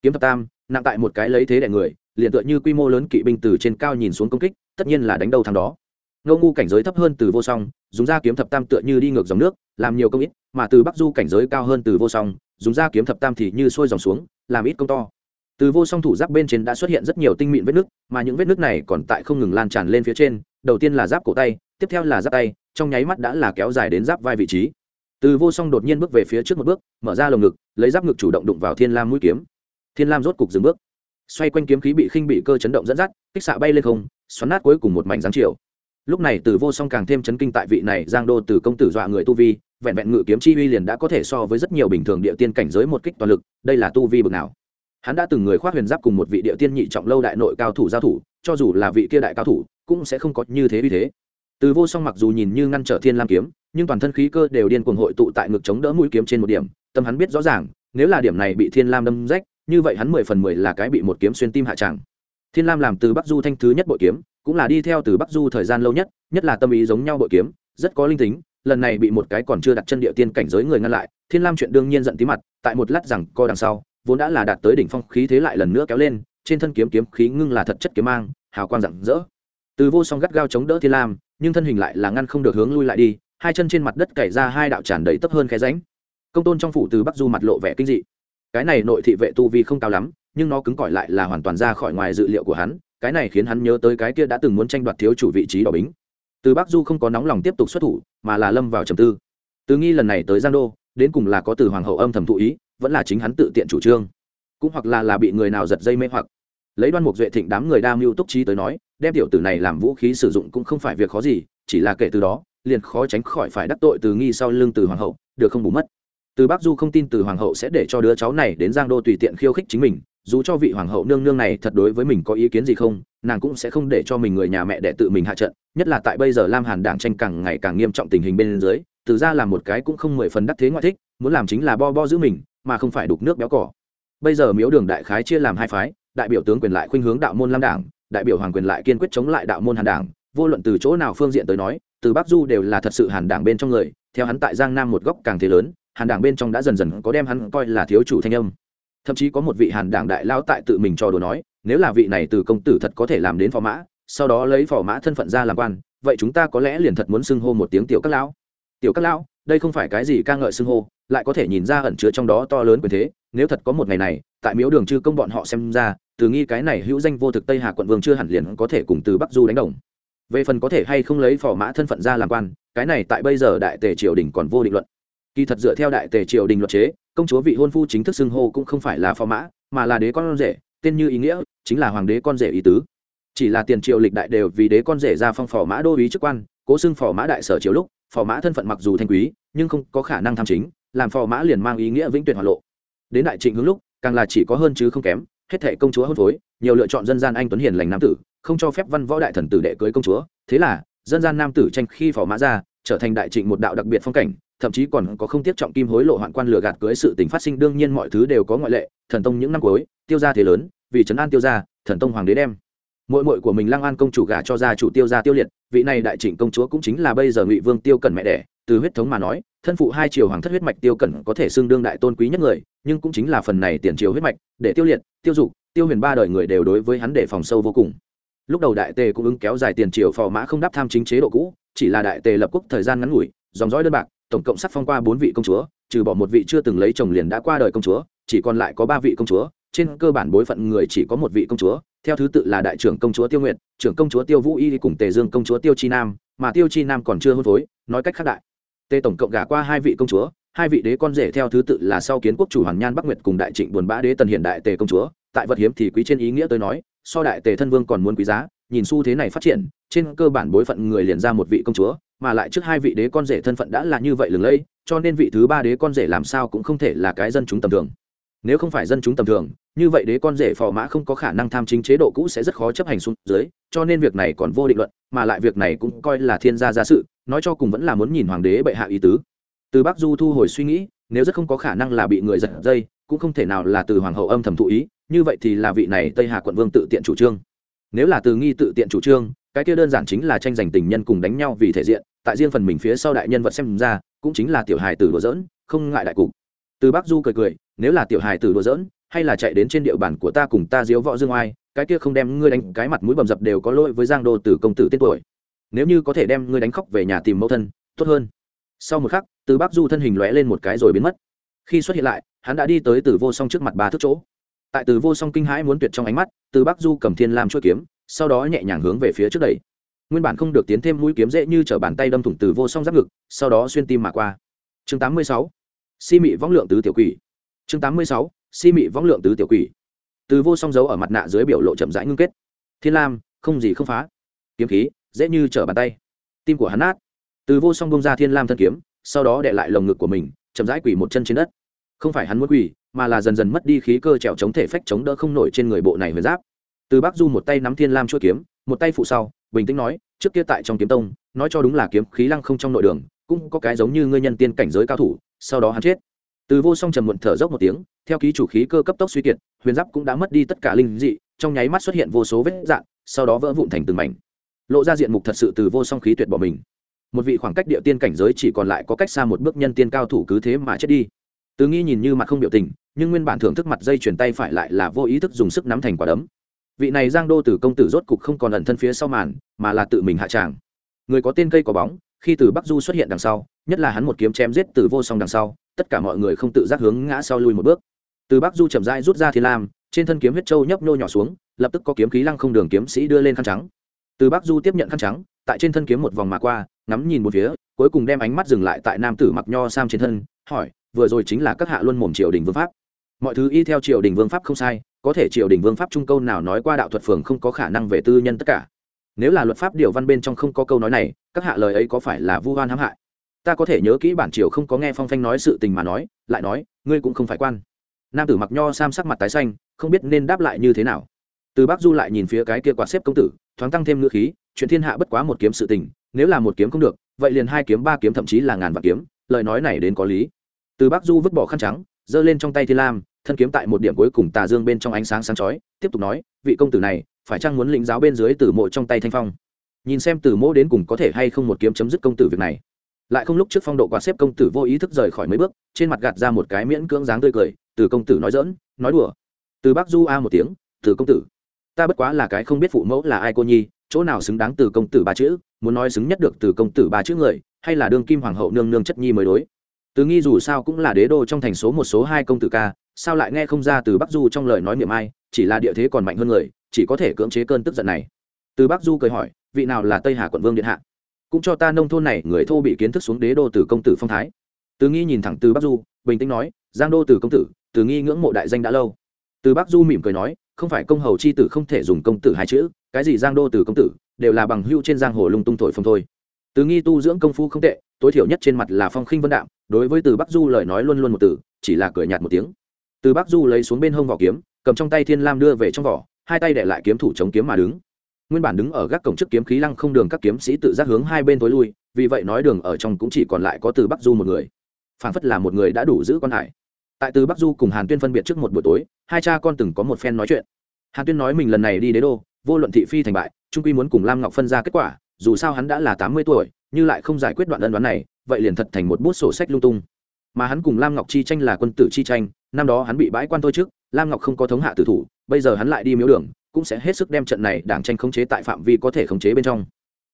Kiếm thập tam, nặng tại một cái lấy thế đẻ người, liền tựa như quy mô lớn kỵ binh từ trên cao nhìn xuống công kích, tất nhiên là đánh đầu thằng đó. Ngô ngu cảnh giới thấp hơn từ vô song, dùng ra kiếm thập tam tựa như đi ngược dòng nước, làm nhiều công ít, mà từ bắc du cảnh giới cao hơn từ vô song, dùng ra kiếm thập tam thì như sôi dòng xuống, làm ít công to. Từ vô song thủ giáp bên trên đã xuất hiện rất nhiều tinh mịn vết nước, mà những vết nước này còn tại không ngừng lan tràn lên phía trên, đầu tiên là giáp cổ tay, tiếp theo là giáp tay, trong nháy mắt đã là kéo dài đến giáp vai vị trí. Từ vô song đột nhiên bước về phía trước một bước, mở ra lồng ngực, lấy giáp ngực chủ động đụng vào thiên lam mũi kiếm. Thiên lam rốt cục dừng bước. Xoay quanh kiếm khí bị khinh bị cơ chấn động dẫn dắt, kích xạ bay lên không, xoắn nát cuối cùng một mảnh giáng chiều lúc này từ vô song càng thêm chấn kinh tại vị này giang đô từ công tử dọa người tu vi, vẹn vẹn ngự kiếm chi uy liền đã có thể so với rất nhiều bình thường địa tiên cảnh giới một kích toàn lực, đây là tu vi bực nào. Hắn đã từng người khoác huyền giáp cùng một vị địa tiên nhị trọng lâu đại nội cao thủ giao thủ, cho dù là vị kia đại cao thủ, cũng sẽ không có như thế uy thế. Từ vô song mặc dù nhìn như ngăn trở thiên lam kiếm, nhưng toàn thân khí cơ đều điên cuồng hội tụ tại ngực chống đỡ mũi kiếm trên một điểm, tâm hắn biết rõ ràng, nếu là điểm này bị thiên lam đâm rách, như vậy hắn mười phần mười là cái bị một kiếm xuyên tim hạ tràng. Thiên lam làm từ bắc du thanh thứ nhất bội kiếm cũng là đi theo từ bắc du thời gian lâu nhất nhất là tâm ý giống nhau bội kiếm, rất có linh tính, lần này bị một cái còn chưa đặt chân địa tiên cảnh giới người ngăn lại, thiên lam chuyện đương nhiên giận tí mặt, tại một lát rằng co đằng sau, vốn đã là đạt tới đỉnh phong khí thế lại lần nữa kéo lên, trên thân kiếm kiếm khí ngưng là thật chất kiếm mang, hào quang rạng rỡ. Từ vô song gắt gao chống đỡ thiên lam, nhưng thân hình lại là ngăn không được hướng lui lại đi, hai chân trên mặt đất cày ra hai đạo tràn đầy tấp hơn khe ránh công tôn trong phủ từ bắc du mặt lộ vẻ kinh dị. Cái này nội thị vệ tu vi không cao lắm, nhưng nó cứng cỏi lại là hoàn toàn ra khỏi ngoài dự liệu của hắn cái này khiến hắn nhớ tới cái kia đã từng muốn tranh đoạt thiếu chủ vị trí đỏ bính. Từ bắc du không có nóng lòng tiếp tục xuất thủ, mà là lâm vào trầm tư. Từ nghi lần này tới giang đô, đến cùng là có từ hoàng hậu âm thầm thụ ý, vẫn là chính hắn tự tiện chủ trương. Cũng hoặc là là bị người nào giật dây mê hoặc. Lấy đoan mục duệ thịnh đám người đa mưu túc trí tới nói, đem tiểu tử này làm vũ khí sử dụng cũng không phải việc khó gì, chỉ là kể từ đó, liền khó tránh khỏi phải đắc tội từ nghi sau lưng từ hoàng hậu, được không bù mất. Từ bắc du không tin từ hoàng hậu sẽ để cho đứa cháu này đến giang đô tùy tiện khiêu khích chính mình dù cho vị hoàng hậu nương nương này thật đối với mình có ý kiến gì không, nàng cũng sẽ không để cho mình người nhà mẹ để tự mình hạ trận, nhất là tại bây giờ lam hàn đảng tranh càng ngày càng nghiêm trọng tình hình bên dưới, từ ra làm một cái cũng không mười phần đắc thế ngoại thích, muốn làm chính là bo bo giữ mình, mà không phải đục nước béo cỏ. Bây giờ miếu đường đại khái chia làm hai phái, đại biểu tướng quyền lại khuynh hướng đạo môn lam đảng, đại biểu hoàng quyền lại kiên quyết chống lại đạo môn hàn đảng, vô luận từ chỗ nào phương diện tới nói, từ bắc du đều là thật sự hàn đảng bên trong người, theo hắn tại giang nam một góc càng thế lớn, hàn đảng bên trong đã dần dần có đem hắn coi là thiếu chủ thanh âm thậm chí có một vị hàn đảng đại lao tại tự mình cho đồ nói, nếu là vị này từ công tử thật có thể làm đến phò mã, sau đó lấy phò mã thân phận ra làm quan, vậy chúng ta có lẽ liền thật muốn xưng hô một tiếng tiểu các lão. Tiểu các lão, đây không phải cái gì ca ngợi xưng hô, lại có thể nhìn ra ẩn chứa trong đó to lớn quyền thế, nếu thật có một ngày này, tại miếu đường chư công bọn họ xem ra, từ nghi cái này hữu danh vô thực tây hà quận vương chưa hẳn liền có thể cùng từ bắc du đánh đồng. Về phần có thể hay không lấy phò mã thân phận ra làm quan, cái này tại bây giờ đại tề triều đình còn vô định luận. Kỳ thật dựa theo đại tề triều đình luật chế công chúa vị hôn phu chính thức xưng hô cũng không phải là phò mã, mà là đế con rể, tên như ý nghĩa, chính là hoàng đế con rể ý tứ. Chỉ là tiền triều lịch đại đều vì đế con rể ra phong phò mã đô ý chức quan, cố xưng phò mã đại sở triều lúc, phò mã thân phận mặc dù thanh quý, nhưng không có khả năng tham chính, làm phò mã liền mang ý nghĩa vĩnh tuyệt hoạt lộ. Đến đại trịnh hướng lúc, càng là chỉ có hơn chứ không kém, hết thệ công chúa hôn phối, nhiều lựa chọn dân gian anh tuấn hiền lành nam tử, không cho phép văn võ đại thần tử đệ cưới công chúa. Thế là, dân gian nam tử tranh khi phò mã ra trở thành đại trịnh một đạo đặc biệt phong cảnh, thậm chí còn có không tiếp trọng kim hối lộ hoạn quan lừa gạt cưới sự tình phát sinh, đương nhiên mọi thứ đều có ngoại lệ, thần tông những năm cuối, tiêu gia thế lớn, vì trấn an tiêu gia, thần tông hoàng đế đem. Mội mội của mình lăng an công chủ gả cho gia chủ tiêu gia tiêu liệt, vị này đại trịnh công chúa cũng chính là bây giờ ngụy vương tiêu cẩn mẹ đẻ, từ huyết thống mà nói, thân phụ hai triều hoàng thất huyết mạch tiêu cẩn có thể xưng đương đại tôn quý nhất người, nhưng cũng chính là phần này tiền triều huyết mạch, để tiêu liệt, tiêu dục, tiêu huyền ba đời người đều đối với hắn để phòng sâu vô cùng. Lúc đầu đại tề cũng ứng kéo dài tiền triều phò mã không đáp tham chính chế độ cũ chỉ là đại tề lập quốc thời gian ngắn ngủi, dòng dõi đơn bạc, tổng cộng sắc phong qua bốn vị công chúa, trừ bỏ một vị chưa từng lấy chồng liền đã qua đời công chúa, chỉ còn lại có ba vị công chúa, trên cơ bản bối phận người chỉ có một vị công chúa, theo thứ tự là đại trưởng công chúa tiêu nguyện trưởng công chúa tiêu vũ y cùng tề dương công chúa tiêu chi nam, mà tiêu chi nam còn chưa hôn phối, nói cách khác đại. Tề tổng cộng gả qua hai vị công chúa, hai vị đế con rể theo thứ tự là sau kiến quốc chủ hoàng nhan bắc nguyệt cùng đại trịnh buồn bã đế tần hiện đại tề công chúa, tại vật hiếm thì quý trên ý nghĩa tôi nói, so đại tề thân vương còn muốn quý giá nhìn xu thế này phát triển, trên cơ bản bối phận người liền ra một vị công chúa, mà lại trước hai vị đế con rể thân phận đã là như vậy lừng lẫy, cho nên vị thứ ba đế con rể làm sao cũng không thể là cái dân chúng tầm thường. Nếu không phải dân chúng tầm thường, như vậy đế con rể phò mã không có khả năng tham chính chế độ cũ sẽ rất khó chấp hành xuống dưới, cho nên việc này còn vô định luận, mà lại việc này cũng coi là thiên gia gia sự, nói cho cùng vẫn là muốn nhìn hoàng đế bệ hạ ý tứ. Từ bắc du thu hồi suy nghĩ, nếu rất không có khả năng là bị người giật dây, cũng không thể nào là từ hoàng hậu âm thầm thụ ý, như vậy thì là vị này tây hà quận vương tự tiện chủ trương nếu là từ nghi tự tiện chủ trương, cái kia đơn giản chính là tranh giành tình nhân cùng đánh nhau vì thể diện, tại riêng phần mình phía sau đại nhân vật xem ra, cũng chính là tiểu hài tử đùa dỡn không ngại đại cục. Từ bắc du cười cười, nếu là tiểu hài tử đùa dỡn hay là chạy đến trên địa bàn của ta cùng ta diếu võ dương oai, cái kia không đem ngươi đánh, cái mặt mũi bầm dập đều có lỗi với giang đô tử công tử tên tuổi. Nếu như có thể đem ngươi đánh khóc về nhà tìm mẫu thân, tốt hơn. Sau một khắc, từ bắc du thân hình lóe lên một cái rồi biến mất. Khi xuất hiện lại, hắn đã đi tới từ vô song trước mặt ba thước chỗ tại từ vô song kinh hãi muốn tuyệt trong ánh mắt, từ bắc du cầm thiên lam chuỗi kiếm, sau đó nhẹ nhàng hướng về phía trước đẩy. Nguyên bản không được tiến thêm mũi kiếm dễ như t bàn tay đâm thủng từ vô song giáp ngực, sau đó xuyên tim mà qua. Chương 86. si mị võng lượng tứ tiểu quỷ. Chương 86. si mị võng lượng tứ tiểu quỷ. Từ vô song giấu ở mặt nạ dưới biểu lộ chậm rãi ngưng kết. Thiên lam, không gì không phá. Kiếm khí, dễ như trở bàn tay. Tim của hắn nát. Từ vô song bông ra thiên lam thân kiếm, sau đó đệ lại lồng ngực của mình, chậm rãi quỷ một chân trên đất không phải hắn muốn quỳ, mà là dần dần mất đi khí cơ trèo chống thể phách chống đỡ không nổi trên người bộ này với giáp. Từ bắc du một tay nắm thiên lam chuỗi kiếm, một tay phụ sau, bình tĩnh nói, trước kia tại trong kiếm tông, nói cho đúng là kiếm khí lăng không trong nội đường, cũng có cái giống như ngươi nhân tiên cảnh giới cao thủ, sau đó hắn chết. Từ vô song trầm muộn thở dốc một tiếng, theo ký chủ khí cơ cấp tốc suy kiệt, huyền giáp cũng đã mất đi tất cả linh dị, trong nháy mắt xuất hiện vô số vết dạn sau đó vỡ vụn thành từng mảnh. Lộ ra diện mục thật sự từ vô song khí tuyệt bỏ mình. Một vị khoảng cách địa tiên cảnh giới chỉ còn lại có cách xa một bước nhân tiên cao thủ cứ thế mà chết đi từ nghi nhìn như mặt không biểu tình, nhưng nguyên bản thưởng thức mặt dây chuyển tay phải lại là vô ý thức dùng sức nắm thành quả đấm. Vị này giang đô tử công tử rốt cục không còn ẩn thân phía sau màn, mà là tự mình hạ tràng. Người có tên cây có bóng, khi từ bắc du xuất hiện đằng sau, nhất là hắn một kiếm chém giết từ vô song đằng sau, tất cả mọi người không tự giác hướng ngã sau lui một bước. Từ bắc du chậm rãi rút ra thiên lam, trên thân kiếm huyết trâu nhấp nhô nhỏ xuống, lập tức có kiếm khí lăng không đường kiếm sĩ đưa lên khăn trắng. Từ bắc du tiếp nhận khăn trắng, tại trên thân kiếm một vòng mà qua, ngắm nhìn một phía, cuối cùng đem ánh mắt dừng lại tại nam tử mặc nho sam trên thân, hỏi vừa rồi chính là các hạ luân mồm triều đình vương pháp. Mọi thứ y theo triều đình vương pháp không sai, có thể triều đình vương pháp trung câu nào nói qua đạo thuật phường không có khả năng về tư nhân tất cả. Nếu là luật pháp điều văn bên trong không có câu nói này, các hạ lời ấy có phải là vu oan hãm hại? Ta có thể nhớ kỹ bản triều không có nghe phong phanh nói sự tình mà nói, lại nói, ngươi cũng không phải quan. Nam tử mặc nho sam sắc mặt tái xanh, không biết nên đáp lại như thế nào. Từ bắc du lại nhìn phía cái kia quạt xếp công tử, thoáng tăng thêm ngữ khí, chuyện thiên hạ bất quá một kiếm sự tình, nếu là một kiếm không được, vậy liền hai kiếm ba kiếm thậm chí là ngàn vạn kiếm, lời nói này đến có lý từ bắc du vứt bỏ khăn trắng, giơ lên trong tay thiên lam, thân kiếm tại một điểm cuối cùng tà dương bên trong ánh sáng sáng chói, tiếp tục nói, vị công tử này, phải chăng muốn lĩnh giáo bên dưới tử mộ trong tay thanh phong? Nhìn xem tử mộ đến cùng có thể hay không một kiếm chấm dứt công tử việc này. Lại không lúc trước phong độ quạt xếp công tử vô ý thức rời khỏi mấy bước, trên mặt gạt ra một cái miễn cưỡng dáng tươi cười, từ công tử nói dỡn nói đùa. Từ bác du a một tiếng, từ công tử. Ta bất quá là cái không biết phụ mẫu là ai cô nhi, chỗ nào xứng đáng từ công tử ba chữ, muốn nói xứng nhất được từ công tử ba chữ người, hay là đương kim hoàng hậu nương nương chất nhi mới đối từ nghi dù sao cũng là đế đô trong thành số một số hai công tử ca, sao lại nghe không ra từ bắc du trong lời nói miệng ai, chỉ là địa thế còn mạnh hơn người, chỉ có thể cưỡng chế cơn tức giận này. Từ bắc du cười hỏi, vị nào là tây hà quận vương điện hạ? Cũng cho ta nông thôn này người thô bị kiến thức xuống đế đô từ công tử phong thái. Từ nghi nhìn thẳng từ bắc du, bình tĩnh nói, giang đô từ công tử, từ nghi ngưỡng mộ đại danh đã lâu. Từ bắc du mỉm cười nói, không phải công hầu c h i tử không thể dùng công tử hai chữ, cái gì giang đô từ công tử, đều là bằng hưu trên giang hồ lung tung thổi phong thôi từ nghi tu dưỡng công phu không tệ, tối thiểu nhất trên mặt là phong khinh vân đạm, đối với từ bắc du lời nói luôn luôn một từ, chỉ là cười nhạt một tiếng. Từ bắc du lấy xuống bên hông vỏ kiếm, cầm trong tay thiên lam đưa về trong vỏ, hai tay để lại kiếm thủ chống kiếm mà đứng. Nguyên bản đứng ở gác cổng trước kiếm khí lăng không đường các kiếm sĩ tự giác hướng hai bên tối lui, vì vậy nói đường ở trong cũng chỉ còn lại có từ bắc du một người. Phảng phất là một người đã đủ giữ con hải. Tại từ bắc du cùng hàn tuyên phân biệt trước một buổi tối, hai cha con từng có một phen nói chuyện. Hàn tuyên nói mình lần này đi đế đô, vô luận thị phi thành bại trung quy muốn cùng lam ngọc phân ra kết quả dù sao hắn đã là tám mươi tuổi, như lại không giải quyết đoạn ân đoán này, vậy liền thật thành một bút sổ sách lung tung. Mà hắn cùng lam ngọc chi tranh là quân tử chi tranh, năm đó hắn bị bãi quan thôi trước, lam ngọc không có thống hạ tử thủ, bây giờ hắn lại đi miếu đường, cũng sẽ hết sức đem trận này đảng tranh khống chế tại phạm vi có thể khống chế bên trong.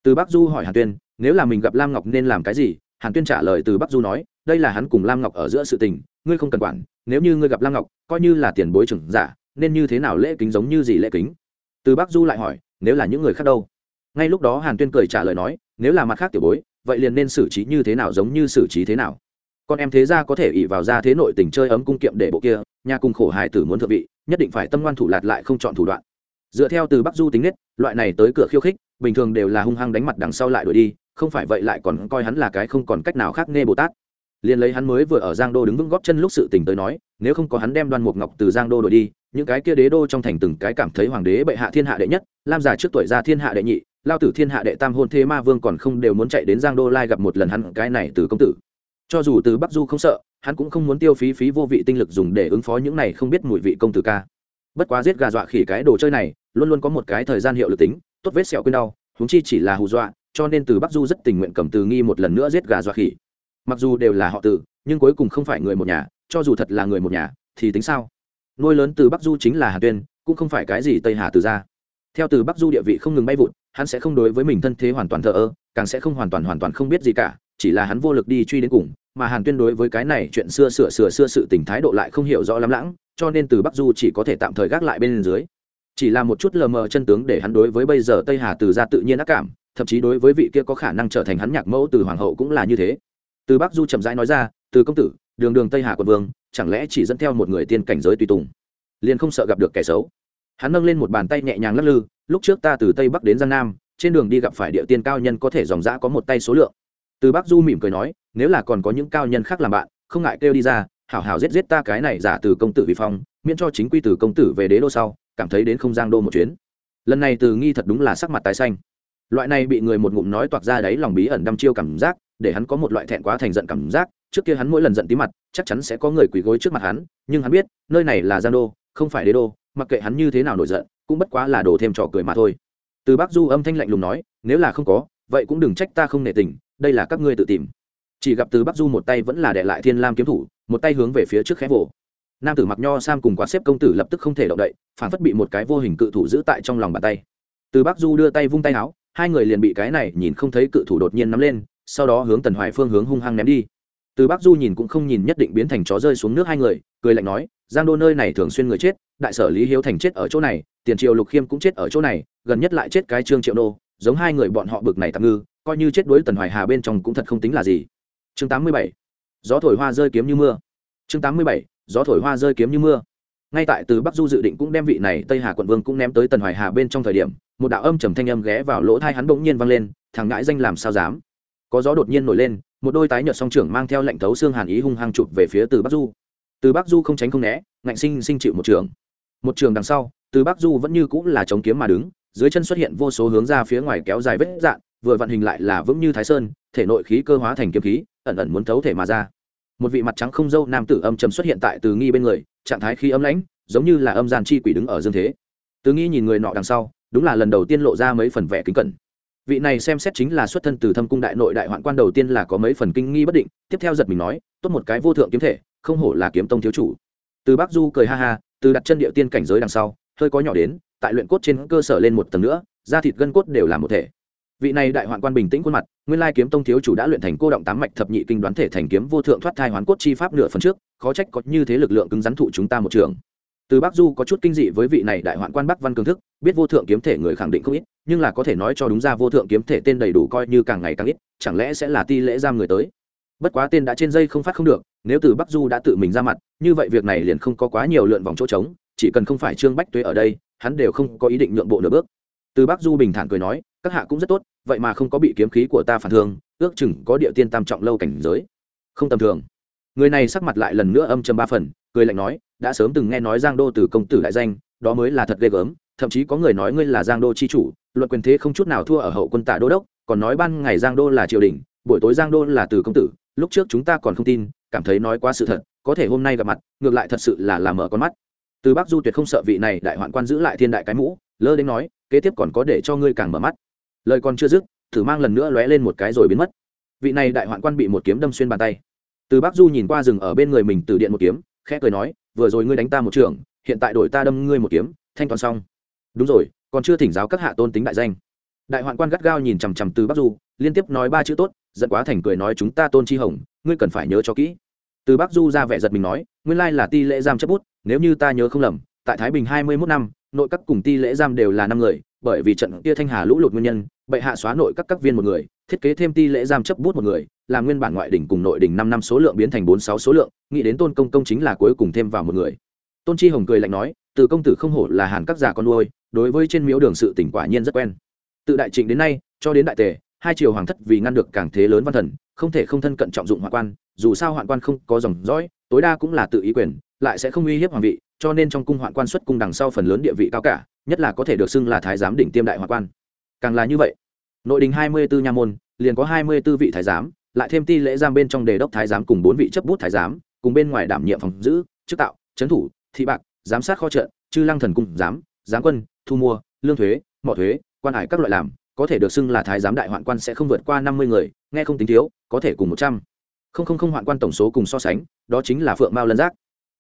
Từ bắc du hỏi hàn tuyên, nếu là mình gặp lam ngọc nên làm cái gì? Hàn tuyên trả lời từ bắc du nói, đây là hắn cùng lam ngọc ở giữa sự tình, ngươi không cần quản, nếu như ngươi gặp lam ngọc, coi như là tiền bối trưởng giả, nên như thế nào lễ kính giống như gì lễ kính? Từ bắc du lại hỏi, nếu là những người khác đâu? Ngay lúc đó hàn tuyên cười trả lời nói, nếu là mặt khác tiểu bối, vậy liền nên xử trí như thế nào giống như xử trí thế nào? Con em thế gia có thể ỉ vào ra thế nội tình chơi ấm cung kiệm để bộ kia, nhà cùng khổ hài tử muốn thượng vị, nhất định phải tâm ngoan thủ lạt lại không chọn thủ đoạn. Dựa theo từ bắc du tính nết, loại này tới cửa khiêu khích, bình thường đều là hung hăng đánh mặt đằng sau lại đuổi đi, không phải vậy lại còn coi hắn là cái không còn cách nào khác nghe bồ tát. Liền lấy hắn mới vừa ở giang đô đứng vững góp chân lúc sự tình tới nói, nếu không có hắn đem đoan mục ngọc từ giang đô đổi đi, những cái kia đế đô trong thành từng cái cảm thấy hoàng đế bệ hạ thiên hạ đệ nhất, lam già trước tuổi ra thiên hạ đệ nhị lao tử thiên hạ đệ tam hôn thế ma vương còn không đều muốn chạy đến giang đô lai gặp một lần hắn, cái này từ công tử. Cho dù từ bắc du không sợ, hắn cũng không muốn tiêu phí phí vô vị tinh lực dùng để ứng phó những này không biết mùi vị công tử ca. Bất quá giết gà dọa khỉ cái đồ chơi này, luôn luôn có một cái thời gian hiệu lực tính, tốt vết sẹo quên đau húng chi chỉ là hù dọa, cho nên từ bắc du rất tình nguyện cầm từ nghi một lần nữa giết gà dọa khỉ. Mặc dù đều là họ tử, nhưng cuối cùng không phải người một nhà, cho dù thật là người một nhà, thì tính sao? Nuôi lớn từ bắc du chính là hà tuyên, cũng không phải cái gì tây hà từ ra theo từ bắc du địa vị không ngừng bay vụt hắn sẽ không đối với mình thân thế hoàn toàn thờ ơ, càng sẽ không hoàn toàn hoàn toàn không biết gì cả, chỉ là hắn vô lực đi truy đến cùng, mà hàn tuyên đối với cái này chuyện xưa sửa sửa xưa sự tình thái độ lại không hiểu rõ lắm lãng, cho nên từ bắc du chỉ có thể tạm thời gác lại bên dưới. Chỉ là một chút lờ mờ chân tướng để hắn đối với bây giờ tây hà từ ra tự nhiên ác cảm, thậm chí đối với vị kia có khả năng trở thành hắn nhạc mẫu từ hoàng hậu cũng là như thế. Từ bắc du chậm rãi nói ra, từ công tử, đường đường tây hà quận vương, chẳng lẽ chỉ dẫn theo một người tiên cảnh giới tùy tùng, liền không sợ gặp được kẻ xấu? Hắn nâng lên một bàn tay nhẹ nhàng lắc lư lúc trước ta từ tây bắc đến giang nam, trên đường đi gặp phải địa tiên cao nhân có thể dòng dã có một tay số lượng. Từ bắc du mỉm cười nói, nếu là còn có những cao nhân khác làm bạn, không ngại kêu đi ra, hảo hảo giết giết ta cái này giả từ công tử vi phong, miễn cho chính quy từ công tử về đế đô sau, cảm thấy đến không giang đô một chuyến. Lần này từ nghi thật đúng là sắc mặt tái xanh. Loại này bị người một ngụm nói toạc ra đấy lòng bí ẩn đăm chiêu cảm giác, để hắn có một loại thẹn quá thành giận cảm giác, trước kia hắn mỗi lần giận tí mặt, chắc chắn sẽ có người quỳ gối trước mặt hắn, nhưng hắn biết, nơi này là giang đô, không phải đế đô, mặc kệ hắn như thế nào nổi giận cũng bất quá là đổ thêm trò cười mà thôi. Từ bác du âm thanh lạnh lùng nói, nếu là không có, vậy cũng đừng trách ta không nể tình, đây là các ngươi tự tìm. Chỉ gặp từ bắc du một tay vẫn là để lại thiên lam kiếm thủ, một tay hướng về phía trước khẽ vỗ nam tử mặc nho sam cùng quạt xếp công tử lập tức không thể động đậy, phản phất bị một cái vô hình cự thủ giữ tại trong lòng bàn tay. Từ bắc du đưa tay vung tay áo, hai người liền bị cái này nhìn không thấy cự thủ đột nhiên nắm lên, sau đó hướng tần hoài phương hướng hung hăng ném đi. Từ bắc du nhìn cũng không nhìn nhất định biến thành chó rơi xuống nước hai người, cười lạnh nói, giang đô nơi này thường xuyên người chết, đại sở lý hiếu thành chết ở chỗ này tiền triệu lục khiêm cũng chết ở chỗ này, gần nhất lại chết cái trương triệu nô, giống hai người bọn họ bực này tạm ngư, coi như chết đuối tần hoài hà bên trong cũng thật không tính là gì. Chương tám mươi bảy, gió thổi hoa rơi kiếm như mưa. Chương tám mươi bảy, gió thổi hoa rơi kiếm như mưa. Ngay tại từ bắc du dự định cũng đem vị này tây hà quận vương cũng ném tới tần hoài hà bên trong thời điểm, một đạo âm trầm thanh âm ghé vào lỗ thai hắn bỗng nhiên vang lên, thằng ngãi danh làm sao dám? Có gió đột nhiên nổi lên, một đôi tái nhợt song trưởng mang theo lệnh thấu xương hàn ý hung hăng chụp về phía từ bắc du. Từ bắc du không tránh không né, ngạnh sinh sinh chịu một trường. Một trường đằng sau từ bắc du vẫn như cũng là chống kiếm mà đứng, dưới chân xuất hiện vô số hướng ra phía ngoài kéo dài vết dạn, vừa vận hình lại là vững như thái sơn, thể nội khí cơ hóa thành kiếm khí, ẩn ẩn muốn thấu thể mà ra. Một vị mặt trắng không dâu nam tử âm trầm xuất hiện tại từ nghi bên người, trạng thái khí ấm lãnh, giống như là âm gian chi quỷ đứng ở dương thế. Từ nghi nhìn người nọ đằng sau, đúng là lần đầu tiên lộ ra mấy phần vẻ kính cẩn. Vị này xem xét chính là xuất thân từ thâm cung đại nội đại hoạn quan đầu tiên là có mấy phần kinh nghi bất định, tiếp theo giật mình nói, tốt một cái vô thượng kiếm thể, không hổ là kiếm tông thiếu chủ. Từ bắc du cười ha ha, từ đặt chân địa tiên cảnh giới đằng sau hơi có nhỏ đến, tại luyện cốt trên cơ sở lên một tầng nữa, da thịt gân cốt đều là một thể. Vị này đại hoạn quan bình tĩnh khuôn mặt, nguyên lai kiếm tông thiếu chủ đã luyện thành cô động tám mạch thập nhị kinh đoán thể thành kiếm vô thượng thoát thai hoán cốt chi pháp nửa phần trước, khó trách có như thế lực lượng cứng rắn thụ chúng ta một trường. Từ bắc du có chút kinh dị với vị này đại hoạn quan bắc văn cường thức, biết vô thượng kiếm thể người khẳng định không ít, nhưng là có thể nói cho đúng ra vô thượng kiếm thể tên đầy đủ coi như càng ngày càng ít, chẳng lẽ sẽ là ti lễ giam người tới? Bất quá tên đã trên dây không phát không được, nếu từ bắc du đã tự mình ra mặt, như vậy việc này liền không có quá nhiều lượn vòng chỗ trống chỉ cần không phải trương bách tuế ở đây, hắn đều không có ý định nhượng bộ nửa bước. Từ bắc du bình thản cười nói, các hạ cũng rất tốt, vậy mà không có bị kiếm khí của ta phản thương, ước chừng có địa tiên tam trọng lâu cảnh giới. Không tầm thường. Người này sắc mặt lại lần nữa âm châm ba phần, cười lạnh nói, đã sớm từng nghe nói giang đô từ công tử đại danh, đó mới là thật ghê gớm, thậm chí có người nói ngươi là giang đô chi chủ, luận quyền thế không chút nào thua ở hậu quân tả đô đốc, còn nói ban ngày giang đô là triều đình, buổi tối giang đô là từ công tử, lúc trước chúng ta còn không tin, cảm thấy nói quá sự thật, có thể hôm nay gặp mặt, ngược lại thật sự là làm mở con mắt từ bắc du tuyệt không sợ vị này đại hoạn quan giữ lại thiên đại cái mũ, lơ đến nói, kế tiếp còn có để cho ngươi càng mở mắt. Lời còn chưa dứt, thử mang lần nữa lóe lên một cái rồi biến mất. Vị này đại hoạn quan bị một kiếm đâm xuyên bàn tay. Từ bắc du nhìn qua rừng ở bên người mình từ điện một kiếm, khẽ cười nói, vừa rồi ngươi đánh ta một trường, hiện tại đổi ta đâm ngươi một kiếm, thanh toàn xong. Đúng rồi, còn chưa thỉnh giáo các hạ tôn tính đại danh. Đại hoạn quan gắt gao nhìn chằm chằm từ bắc du, liên tiếp nói ba chữ tốt, giận quá thành cười nói chúng ta tôn chi hồng, ngươi cần phải nhớ cho kỹ. Từ bắc du ra vẻ giật mình nói, nguyên lai là ti lễ giam chấp bút nếu như ta nhớ không lầm, tại thái bình hai mươi mốt năm, nội các cùng ti lễ giam đều là năm người, bởi vì trận kia thanh hà lũ lụt nguyên nhân, bệ hạ xóa nội các các viên một người, thiết kế thêm ti lễ giam chấp bút một người, làm nguyên bản ngoại đỉnh cùng nội đỉnh năm năm số lượng biến thành bốn sáu số lượng, nghĩ đến tôn công công chính là cuối cùng thêm vào một người. Tôn chi hồng cười lạnh nói, từ công tử không hổ là hàn các già con nuôi, đối với trên miếu đường sự tỉnh quả nhiên rất quen. Từ đại trịnh đến nay, cho đến đại tề, hai triều hoàng thất vì ngăn được càng thế lớn văn thần, không thể không thân cận trọng dụng hoạn quan, dù sao hoạn quan không có dòng dõi, tối đa cũng là tự ý quyền lại sẽ không uy hiếp hoàng vị, cho nên trong cung hoạn quan xuất cung đằng sau phần lớn địa vị cao cả, nhất là có thể được xưng là thái giám đỉnh tiêm đại hoạn quan. Càng là như vậy, nội đình hai mươi bốn nha môn, liền có hai mươi b ố vị thái giám, lại thêm ti lễ giam bên trong đề đốc thái giám cùng bốn vị chấp bút thái giám, cùng bên ngoài đảm nhiệm phòng giữ, chức tạo, trấn thủ, thị bạc, giám sát kho trợ chư lăng thần cung giám giám quân, thu mua, lương thuế, mỏ thuế, quan hải các loại làm, có thể được xưng là thái giám đại hoạn quan sẽ không vượt qua năm mươi người, nghe không tính thiếu, có thể cùng một trăm. Không không không hoạn quan tổng số cùng so sánh, đó chính là phượng mao lân giác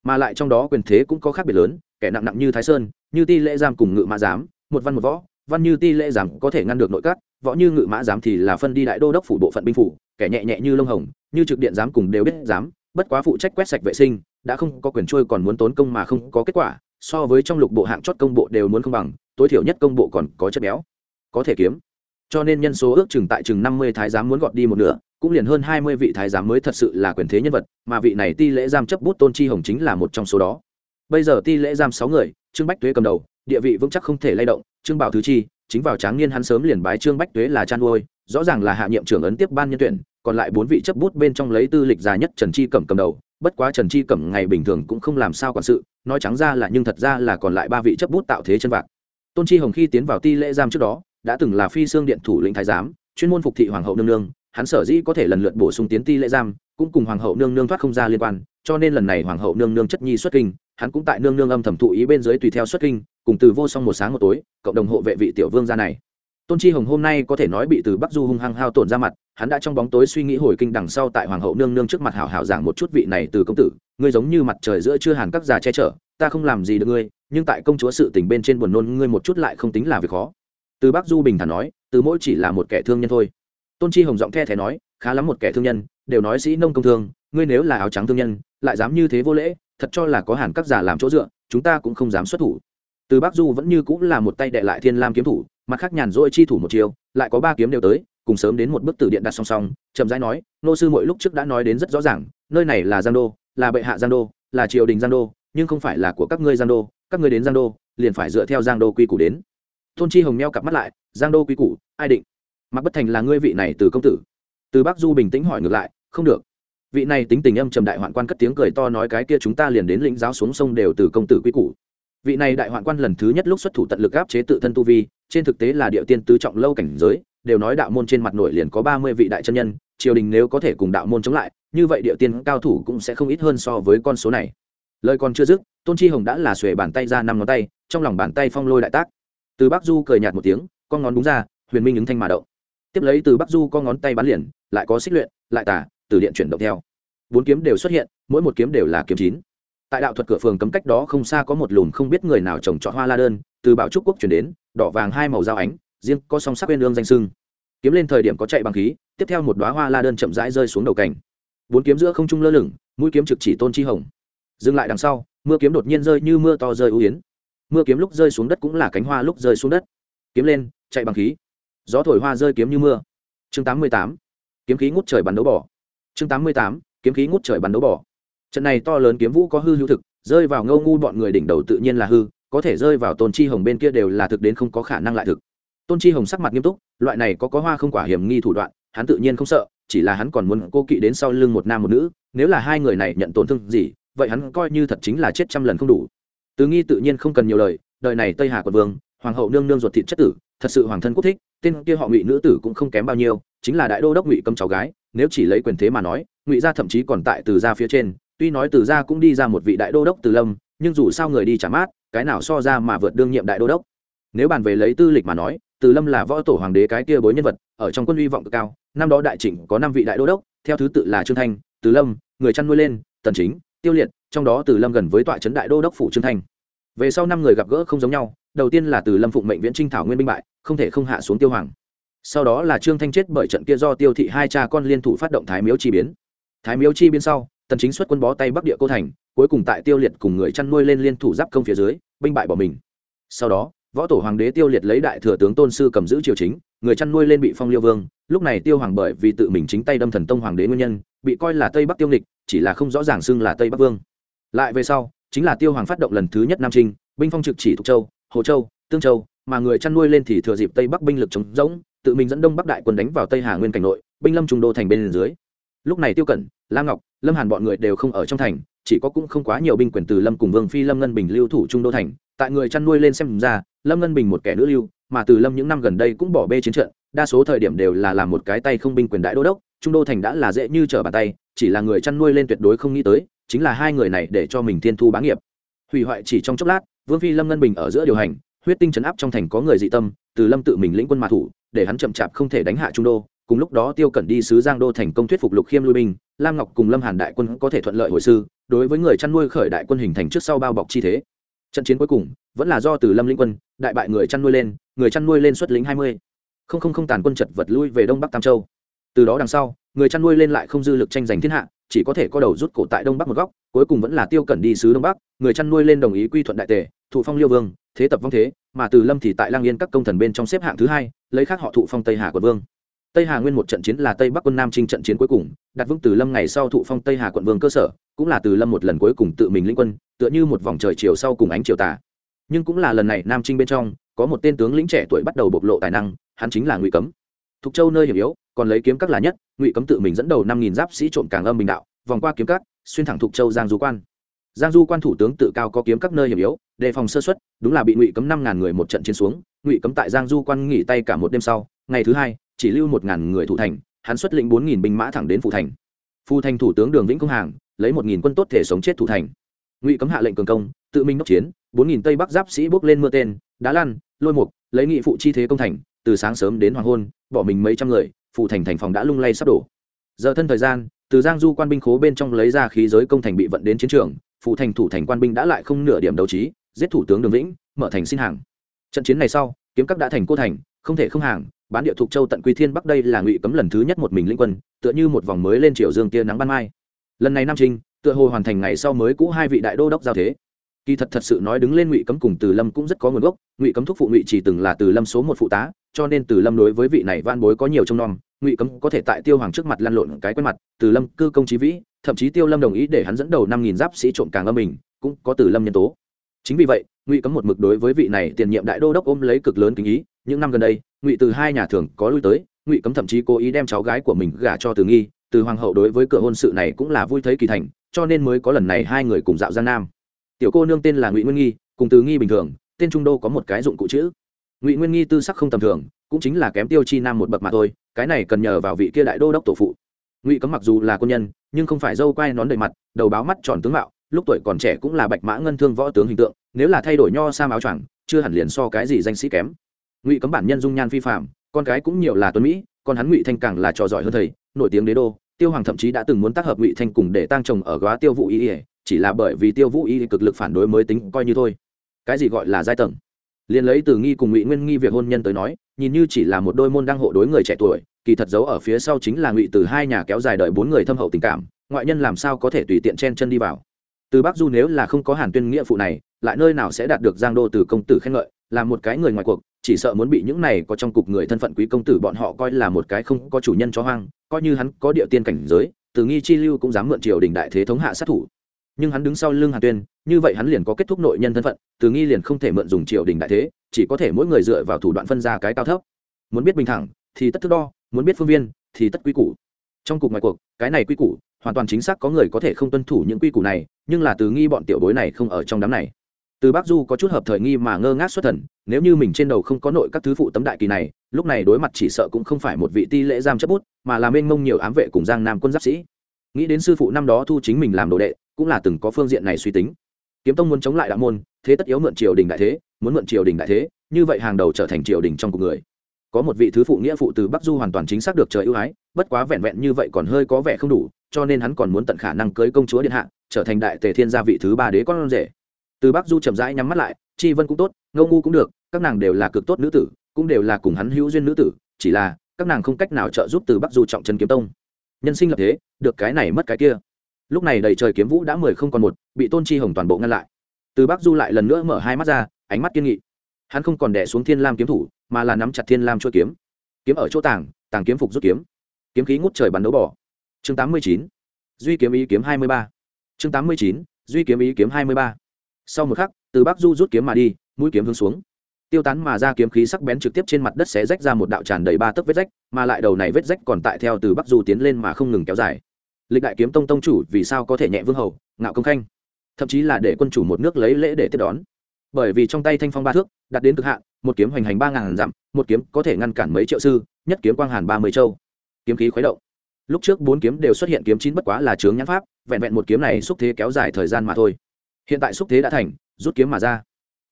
mà lại trong đó quyền thế cũng có khác biệt lớn, kẻ nặng nặng như thái sơn, như ti lễ giam cùng ngự mã giám, một văn một võ, văn như ti lễ giám có thể ngăn được nội các, võ như ngự mã giám thì là phân đi đại đô đốc phủ bộ phận binh phủ, kẻ nhẹ nhẹ như lông hồng, như trực điện giám cùng đều biết giám, bất quá phụ trách quét sạch vệ sinh, đã không có quyền trôi còn muốn tốn công mà không có kết quả, so với trong lục bộ hạng chót công bộ đều muốn không bằng, tối thiểu nhất công bộ còn có chất béo, có thể kiếm. Cho nên nhân số ước chừng tại chừng năm mươi thái giám muốn gọt đi một nửa cũng liền hơn hai mươi vị thái giám mới thật sự là quyền thế nhân vật, mà vị này ti lễ giam chấp bút tôn chi hồng chính là một trong số đó. Bây giờ ti lễ giam sáu người, trương bách tuế cầm đầu, địa vị vững chắc không thể lay động, trương bảo thứ chi, chính vào tráng niên hắn sớm liền bái trương bách tuế là chăn nuôi rõ ràng là hạ nhiệm trưởng ấn tiếp ban nhân tuyển, còn lại bốn vị chấp bút bên trong lấy tư lịch già nhất trần chi cẩm cầm đầu, bất quá trần chi cẩm ngày bình thường cũng không làm sao quản sự, nói trắng ra là nhưng thật ra là còn lại ba vị chấp bút tạo thế chân vạc. Tôn chi hồng khi tiến vào ti lễ giam trước đó, đã từng là phi xương điện thủ lĩnh thái giám, chuyên môn phục thị hoàng hậu nương nương hắn sở dĩ có thể lần lượt bổ sung tiến ti lễ giam, cũng cùng hoàng hậu nương nương thoát không ra liên quan, cho nên lần này hoàng hậu nương nương chất nhi xuất kinh, hắn cũng tại nương nương âm thầm thụ ý bên dưới tùy theo xuất kinh, cùng từ vô song một sáng một tối, cộng đồng hộ vệ vị tiểu vương gia này. Tôn chi hồng hôm nay có thể nói bị từ bắc du hung hăng hao tổn ra mặt, hắn đã trong bóng tối suy nghĩ hồi kinh đằng sau tại hoàng hậu nương nương trước mặt hảo hảo giảng một chút vị này từ công tử, ngươi giống như mặt trời giữa chưa hàn các già che chở, ta không làm gì được ngươi, nhưng tại công chúa sự tình bên trên buồn nôn ngươi một chút lại không tính là việc khó. Từ bắc du bình thản nói, từ mỗi chỉ là một kẻ thương nhân thôi tôn chi hồng giọng the thé nói, khá lắm một kẻ thương nhân, đều nói sĩ nông công thương, ngươi nếu là áo trắng thương nhân, lại dám như thế vô lễ, thật cho là có hàn các giả làm chỗ dựa, chúng ta cũng không dám xuất thủ. Từ bắc du vẫn như cũng là một tay đệ lại thiên lam kiếm thủ, mặt khác nhàn rỗi chi thủ một chiều lại có ba kiếm đều tới, cùng sớm đến một bức tử điện đặt song song, chậm rãi nói, nô sư mỗi lúc trước đã nói đến rất rõ ràng, nơi này là giang đô, là bệ hạ giang đô, là triều đình giang đô, nhưng không phải là của các ngươi giang đô, các ngươi đến giang đô, liền phải dựa theo giang đô quy củ đến. Tôn chi hồng meo cặp mắt lại, giang đô quy củ, ai định? Mặc bất thành là ngươi vị này từ công tử. Từ bắc du bình tĩnh hỏi ngược lại, không được. Vị này tính tình âm trầm đại hoạn quan cất tiếng cười to nói cái kia chúng ta liền đến lĩnh giáo xuống sông đều từ công tử quy củ. Vị này đại hoạn quan lần thứ nhất lúc xuất thủ tận lực áp chế tự thân tu vi, trên thực tế là địa tiên tứ trọng lâu cảnh giới, đều nói đạo môn trên mặt nổi liền có ba mươi vị đại chân nhân, triều đình nếu có thể cùng đạo môn chống lại, như vậy địa tiên cao thủ cũng sẽ không ít hơn so với con số này. Lời còn chưa dứt, tôn chi hồng đã là xuề bàn tay ra năm ngón tay, trong lòng bàn tay phong lôi đại tác. Từ bắc du cười nhạt một tiếng, con ngón đúng ra, huyền minh ứng thanh mà động tiếp lấy từ bắc du có ngón tay bắn liền, lại có xích luyện, lại tả từ điện chuyển động theo. Bốn kiếm đều xuất hiện, mỗi một kiếm đều là kiếm chín. Tại đạo thuật cửa phường cấm cách đó không xa có một lùm không biết người nào trồng trọt hoa la đơn, từ bảo trúc quốc chuyển đến, đỏ vàng hai màu dao ánh, riêng có song sắc bên lương danh sưng. Kiếm lên thời điểm có chạy bằng khí, tiếp theo một đoá hoa la đơn chậm rãi rơi xuống đầu cảnh bốn kiếm giữa không trung lơ lửng, mũi kiếm trực chỉ tôn chi hồng. Dừng lại đằng sau, mưa kiếm đột nhiên rơi như mưa to rơi ưu yến. Mưa kiếm lúc rơi xuống đất cũng là cánh hoa lúc rơi xuống đất. Kiếm lên, chạy bằng khí gió thổi hoa rơi kiếm như mưa. Chương tám mươi tám, kiếm khí ngút trời bắn đấu bỏ. Chương tám mươi tám, kiếm khí ngút trời bắn đấu bỏ. Trận này to lớn kiếm vũ có hư hữu thực, rơi vào ngâu ngu bọn người đỉnh đầu tự nhiên là hư, có thể rơi vào tôn chi hồng bên kia đều là thực đến không có khả năng lại thực. Tôn chi hồng sắc mặt nghiêm túc, loại này có có hoa không quả hiểm nghi thủ đoạn, hắn tự nhiên không sợ, chỉ là hắn còn muốn cô kỵ đến sau lưng một nam một nữ, nếu là hai người này nhận tổn thương gì, vậy hắn coi như thật chính là chết trăm lần không đủ. Từ nghi tự nhiên không cần nhiều lời, đời này tây hà quận vương, hoàng hậu nương nương ruột thịt chất tử thật sự hoàng thân quốc thích, tên kia họ ngụy nữ tử cũng không kém bao nhiêu, chính là đại đô đốc ngụy cấm cháu gái, nếu chỉ lấy quyền thế mà nói, ngụy gia thậm chí còn tại từ gia phía trên, tuy nói từ gia cũng đi ra một vị đại đô đốc từ lâm, nhưng dù sao người đi trả mát, cái nào so ra mà vượt đương nhiệm đại đô đốc. Nếu bàn về lấy tư lịch mà nói, từ lâm là võ tổ hoàng đế cái kia bối nhân vật, ở trong quân hy vọng cực cao, năm đó đại trịnh có năm vị đại đô đốc, theo thứ tự là trương thanh, từ lâm, người chăn nuôi lên, tần chính, tiêu liệt, trong đó từ lâm gần với tọa trấn đại đô đốc phủ trương thanh. Về sau năm người gặp gỡ không giống nhau đầu tiên là từ lâm phụng mệnh viễn trinh thảo nguyên binh bại không thể không hạ xuống tiêu hoàng. Sau đó là trương thanh chết bởi trận kia do tiêu thị hai cha con liên thủ phát động thái miếu chi biến. Thái miếu chi biến sau tần chính xuất quân bó tay bắc địa cô thành cuối cùng tại tiêu liệt cùng người chăn nuôi lên liên thủ giáp công phía dưới binh bại bỏ mình. Sau đó võ tổ hoàng đế tiêu liệt lấy đại thừa tướng tôn sư cầm giữ triều chính người chăn nuôi lên bị phong liêu vương. Lúc này tiêu hoàng bởi vì tự mình chính tay đâm thần tông hoàng đế nguyên nhân bị coi là tây bắc tiêu địch, chỉ là không rõ ràng xưng là tây bắc vương. Lại về sau chính là tiêu hoàng phát động lần thứ nhất nam trinh binh phong trực chỉ thục châu hồ châu, tương châu, mà người chăn nuôi lên thì thừa dịp tây bắc binh lực chống rỗng, tự mình dẫn đông bắc đại quân đánh vào tây hà nguyên cảnh nội, binh lâm trung đô thành bên dưới. Lúc này tiêu cẩn, La ngọc, lâm hàn bọn người đều không ở trong thành, chỉ có cũng không quá nhiều binh quyền từ lâm cùng vương phi lâm ngân bình lưu thủ trung đô thành. Tại người chăn nuôi lên xem ra, lâm ngân bình một kẻ nữ lưu, mà từ lâm những năm gần đây cũng bỏ bê chiến trận, đa số thời điểm đều là làm một cái tay không binh quyền đại đô đốc, trung đô thành đã là dễ như trở bàn tay, chỉ là người chăn nuôi lên tuyệt đối không nghĩ tới, chính là hai người này để cho mình thiên thu bá nghiệp. Hủy hoại chỉ trong chốc lát vương phi lâm ngân bình ở giữa điều hành, huyết tinh chấn áp trong thành có người dị tâm, từ lâm tự mình lĩnh quân mã thủ, để hắn chậm chạp không thể đánh hạ trung đô. Cùng lúc đó tiêu cẩn đi sứ giang đô thành công thuyết phục lục khiêm lui binh, lam ngọc cùng lâm hàn đại quân có thể thuận lợi hồi sư, đối với người chăn nuôi khởi đại quân hình thành trước sau bao bọc chi thế. Trận chiến cuối cùng, vẫn là do từ lâm lĩnh quân, đại bại người chăn nuôi lên, người chăn nuôi lên xuất lính hai mươi. Không không không tàn quân chật vật lui về đông bắc tam châu. Từ đó đằng sau, người chăn nuôi lên lại không dư lực tranh giành thiên hạ chỉ có thể có đầu rút cổ tại đông bắc một góc, cuối cùng vẫn là tiêu cẩn đi sứ đông bắc, người chăn nuôi lên đồng ý quy thuận đại tề, thụ phong liêu vương, thế tập vong thế, mà từ lâm thì tại lang yên các công thần bên trong xếp hạng thứ hai, lấy khác họ thụ phong tây hà quận vương. Tây hà nguyên một trận chiến là tây bắc quân nam trinh trận chiến cuối cùng, đặt vững từ lâm ngày sau thụ phong tây hà quận vương cơ sở, cũng là từ lâm một lần cuối cùng tự mình lĩnh quân, tựa như một vòng trời chiều sau cùng ánh chiều tà. Nhưng cũng là lần này nam trinh bên trong, có một tên tướng lĩnh trẻ tuổi bắt đầu bộc lộ tài năng, hắn chính là ngụy cấm. Thục châu nơi hiểm yếu còn lấy kiếm các là nhất, ngụy cấm tự mình dẫn đầu năm nghìn giáp sĩ trộm càng âm bình đạo, vòng qua kiếm các, xuyên thẳng thục châu giang du quan. Giang du quan thủ tướng tự cao có kiếm các nơi hiểm yếu, đề phòng sơ xuất đúng là bị ngụy cấm năm ngàn người một trận chiến xuống, ngụy cấm tại giang du quan nghỉ tay cả một đêm sau, ngày thứ hai, chỉ lưu một ngàn người thủ thành, hắn xuất lĩnh bốn nghìn binh mã thẳng đến phủ thành. Phu thành thủ tướng đường vĩnh công hàng, lấy một nghìn quân tốt thể sống chết thủ thành. Ngụy cấm hạ lệnh cường công, tự minh đốc chiến, bốn nghìn tây bắc giáp sĩ bước lên mưa tên, đá lăn, lôi mục, lấy nghị phụ chi thế công thành, từ sáng sớm đến hoàng hôn, bỏ mình mấy trăm người phủ thành thành phòng đã lung lay sắp đổ. Giờ thân thời gian, từ giang du quan binh khố bên trong lấy ra khí giới công thành bị vận đến chiến trường phụ thành thủ thành quan binh đã lại không nửa điểm đấu trí, giết thủ tướng đường vĩnh, mở thành xin hàng. Trận chiến này sau, kiếm các đã thành cô thành, không thể không hàng, bán địa thuộc châu tận quy thiên bắc đây là ngụy cấm lần thứ nhất một mình linh quân, tựa như một vòng mới lên triều dương tia nắng ban mai. Lần này nam trinh, tựa hồ hoàn thành ngày sau mới cũ hai vị đại đô đốc giao thế. Kỳ thật thật sự nói đứng lên ngụy cấm cùng từ lâm cũng rất có nguồn gốc, ngụy cấm thúc phụ ngụy chỉ từng là từ lâm số một phụ tá cho nên từ lâm đối với vị này van bối có nhiều trông nom, ngụy cấm có thể tại tiêu hoàng trước mặt lăn lộn cái quen mặt, từ lâm cư công trí vĩ, thậm chí tiêu lâm đồng ý để hắn dẫn đầu năm nghìn giáp sĩ trộm càng âm mình cũng có từ lâm nhân tố. Chính vì vậy, ngụy cấm một mực đối với vị này tiền nhiệm đại đô đốc ôm lấy cực lớn kính ý, những năm gần đây, ngụy từ hai nhà thường có lui tới, ngụy cấm thậm chí cố ý đem cháu gái của mình gả cho từ nghi, từ hoàng hậu đối với cửa hôn sự này cũng là vui thấy kỳ thành, cho nên mới có lần này hai người cùng dạo giang nam. Tiểu cô nương tên là ngụy nguyên nghi, cùng từ nghi bình thường, tên trung đô có một cái dụng cụ chữ ngụy nguyên nghi tư sắc không tầm thường cũng chính là kém tiêu chi nam một bậc mà thôi cái này cần nhờ vào vị kia đại đô đốc tổ phụ ngụy cấm mặc dù là quân nhân nhưng không phải dâu quai nón đầy mặt đầu báo mắt tròn tướng mạo lúc tuổi còn trẻ cũng là bạch mã ngân thương võ tướng hình tượng nếu là thay đổi nho sam áo choàng chưa hẳn liền so cái gì danh sĩ kém ngụy cấm bản nhân dung nhan phi phạm con cái cũng nhiều là tuấn mỹ còn hắn ngụy thanh càng là trò giỏi hơn thầy nổi tiếng đế đô tiêu hoàng thậm chí đã từng muốn tác hợp ngụy thanh cùng để tăng chồng ở góa tiêu vũ y chỉ là bởi vì tiêu vũ y cực lực phản đối mới tính coi như thôi cái gì gọi là giai tầng liền lấy từ nghi cùng ngụy nguyên nghi việc hôn nhân tới nói, nhìn như chỉ là một đôi môn đăng hộ đối người trẻ tuổi, kỳ thật giấu ở phía sau chính là ngụy từ hai nhà kéo dài đợi bốn người thâm hậu tình cảm, ngoại nhân làm sao có thể tùy tiện chen chân đi vào. Từ bắc du nếu là không có hàn tuyên nghĩa phụ này, lại nơi nào sẽ đạt được giang đô từ công tử khen ngợi, là một cái người ngoài cuộc, chỉ sợ muốn bị những này có trong cục người thân phận quý công tử bọn họ coi là một cái không có chủ nhân cho hoang, coi như hắn có địa tiên cảnh giới, từ nghi chi lưu cũng dám mượn triều đình đại thế thống hạ sát thủ nhưng hắn đứng sau lưng hàn tuyên, như vậy hắn liền có kết thúc nội nhân thân phận, từ nghi liền không thể mượn dùng triều đình đại thế, chỉ có thể mỗi người dựa vào thủ đoạn phân ra cái cao thấp. Muốn biết bình thẳng, thì tất thức đo, muốn biết phương viên, thì tất quy củ. Trong cục ngoài cuộc, cái này quy củ, hoàn toàn chính xác có người có thể không tuân thủ những quy củ này, nhưng là từ nghi bọn tiểu bối này không ở trong đám này. Từ bắc du có chút hợp thời nghi mà ngơ ngác xuất thần, nếu như mình trên đầu không có nội các thứ phụ tấm đại kỳ này, lúc này đối mặt chỉ sợ cũng không phải một vị ti lễ giam chấp bút, mà là mênh mông nhiều ám vệ cùng giang nam quân giáp sĩ. Nghĩ đến sư phụ năm đó thu chính mình làm đồ đệ cũng là từng có phương diện này suy tính. Kiếm tông muốn chống lại đạo môn, thế tất yếu mượn triều đình đại thế, muốn mượn triều đình đại thế, như vậy hàng đầu trở thành triều đình trong cuộc người. Có một vị thứ phụ nghĩa phụ từ bắc du hoàn toàn chính xác được trời ưu ái, bất quá vẹn vẹn như vậy còn hơi có vẻ không đủ, cho nên hắn còn muốn tận khả năng cưới công chúa điện hạ, trở thành đại tề thiên gia vị thứ ba đế con rể. Từ bắc du chậm rãi nhắm mắt lại, chi vân cũng tốt, Ngô ngu cũng được, các nàng đều là cực tốt nữ tử, cũng đều là cùng hắn hữu duyên nữ tử, chỉ là các nàng không cách nào trợ giúp từ bắc du trọng chân kiếm tông. Nhân sinh lập thế, được cái này mất cái kia lúc này đầy trời kiếm vũ đã mười không còn một, bị tôn chi hồng toàn bộ ngăn lại. Từ bắc du lại lần nữa mở hai mắt ra, ánh mắt kiên nghị. Hắn không còn đẻ xuống thiên lam kiếm thủ, mà là nắm chặt thiên lam chuôi kiếm. Kiếm ở chỗ tàng tàng kiếm phục rút kiếm. Kiếm khí ngút trời bắn đấu bỏ. Chương tám mươi chín. Duy kiếm ý kiếm hai mươi ba. Chương tám mươi chín. Duy kiếm ý kiếm hai mươi ba. Sau một khắc, từ bắc du rút kiếm mà đi, mũi kiếm hướng xuống. Tiêu tán mà ra kiếm khí sắc bén trực tiếp trên mặt đất xé rách ra một đạo tràn đầy ba tấc vết rách, mà lại đầu này vết rách còn tại theo từ bắc du tiến lên mà không ngừng kéo dài lịch đại kiếm tông tông chủ vì sao có thể nhẹ vương hầu, ngạo công khanh? Thậm chí là để quân chủ một nước lấy lễ để tiếp đón. Bởi vì trong tay thanh phong ba thước đạt đến cực hạn, một kiếm hoành hành ba ngàn dặm, một kiếm có thể ngăn cản mấy triệu sư, nhất kiếm quang hàn ba mươi châu. Kiếm khí khuấy động. Lúc trước bốn kiếm đều xuất hiện kiếm chín bất quá là chướng nhãn pháp, vẹn vẹn một kiếm này xúc thế kéo dài thời gian mà thôi. Hiện tại xúc thế đã thành, rút kiếm mà ra.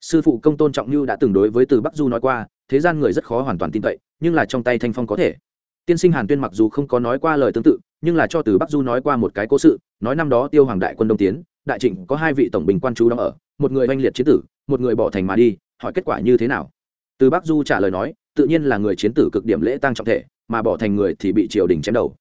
Sư phụ công tôn trọng như đã từng đối với từ bắc du nói qua, thế gian người rất khó hoàn toàn tin cậy, nhưng là trong tay thanh phong có thể tiên sinh hàn tuyên mặc dù không có nói qua lời tương tự, nhưng là cho từ bắc du nói qua một cái cố sự, nói năm đó tiêu hoàng đại quân đông tiến, đại trịnh có hai vị tổng bình quan chú đóng ở, một người oanh liệt chiến tử, một người bỏ thành mà đi, hỏi kết quả như thế nào? Từ bắc du trả lời nói, tự nhiên là người chiến tử cực điểm lễ tăng trọng thể, mà bỏ thành người thì bị triều đình chém đầu.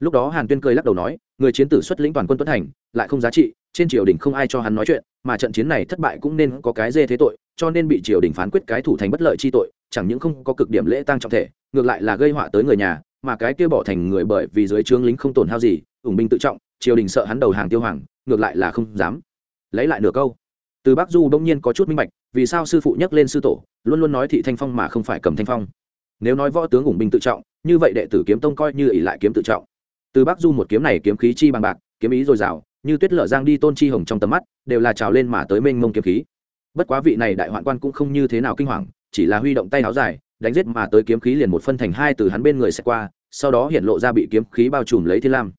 Lúc đó hàn tuyên cười lắc đầu nói, người chiến tử xuất lĩnh toàn quân tuấn thành lại không giá trị, trên triều đình không ai cho hắn nói chuyện, mà trận chiến này thất bại cũng nên có cái dê thế tội, cho nên bị triều đình phán quyết cái thủ thành bất lợi chi tội, chẳng những không có cực điểm lễ tăng trọng thể, ngược lại là gây họa tới người nhà mà cái kia bỏ thành người bởi vì dưới trướng lính không tổn hao gì, ủng binh tự trọng, triều đình sợ hắn đầu hàng tiêu hoàng, ngược lại là không dám. Lấy lại nửa câu, từ bắc du bỗng nhiên có chút minh bạch, vì sao sư phụ nhắc lên sư tổ, luôn luôn nói thị thanh phong mà không phải cầm thanh phong. Nếu nói võ tướng ủng binh tự trọng, như vậy đệ tử kiếm tông coi như ỷ lại kiếm tự trọng. Từ bắc du một kiếm này kiếm khí chi bằng bạc, kiếm ý dồi dào, như tuyết lở giang đi tôn chi hồng trong tầm mắt, đều là trào lên mà tới mênh mông kiếm khí. Bất quá vị này đại hoạn quan cũng không như thế nào kinh hoàng, chỉ là huy động tay áo dài đánh giết mà tới kiếm khí liền một phân thành hai từ hắn bên người sẽ qua, sau đó hiện lộ ra bị kiếm khí bao trùm lấy thiên lam.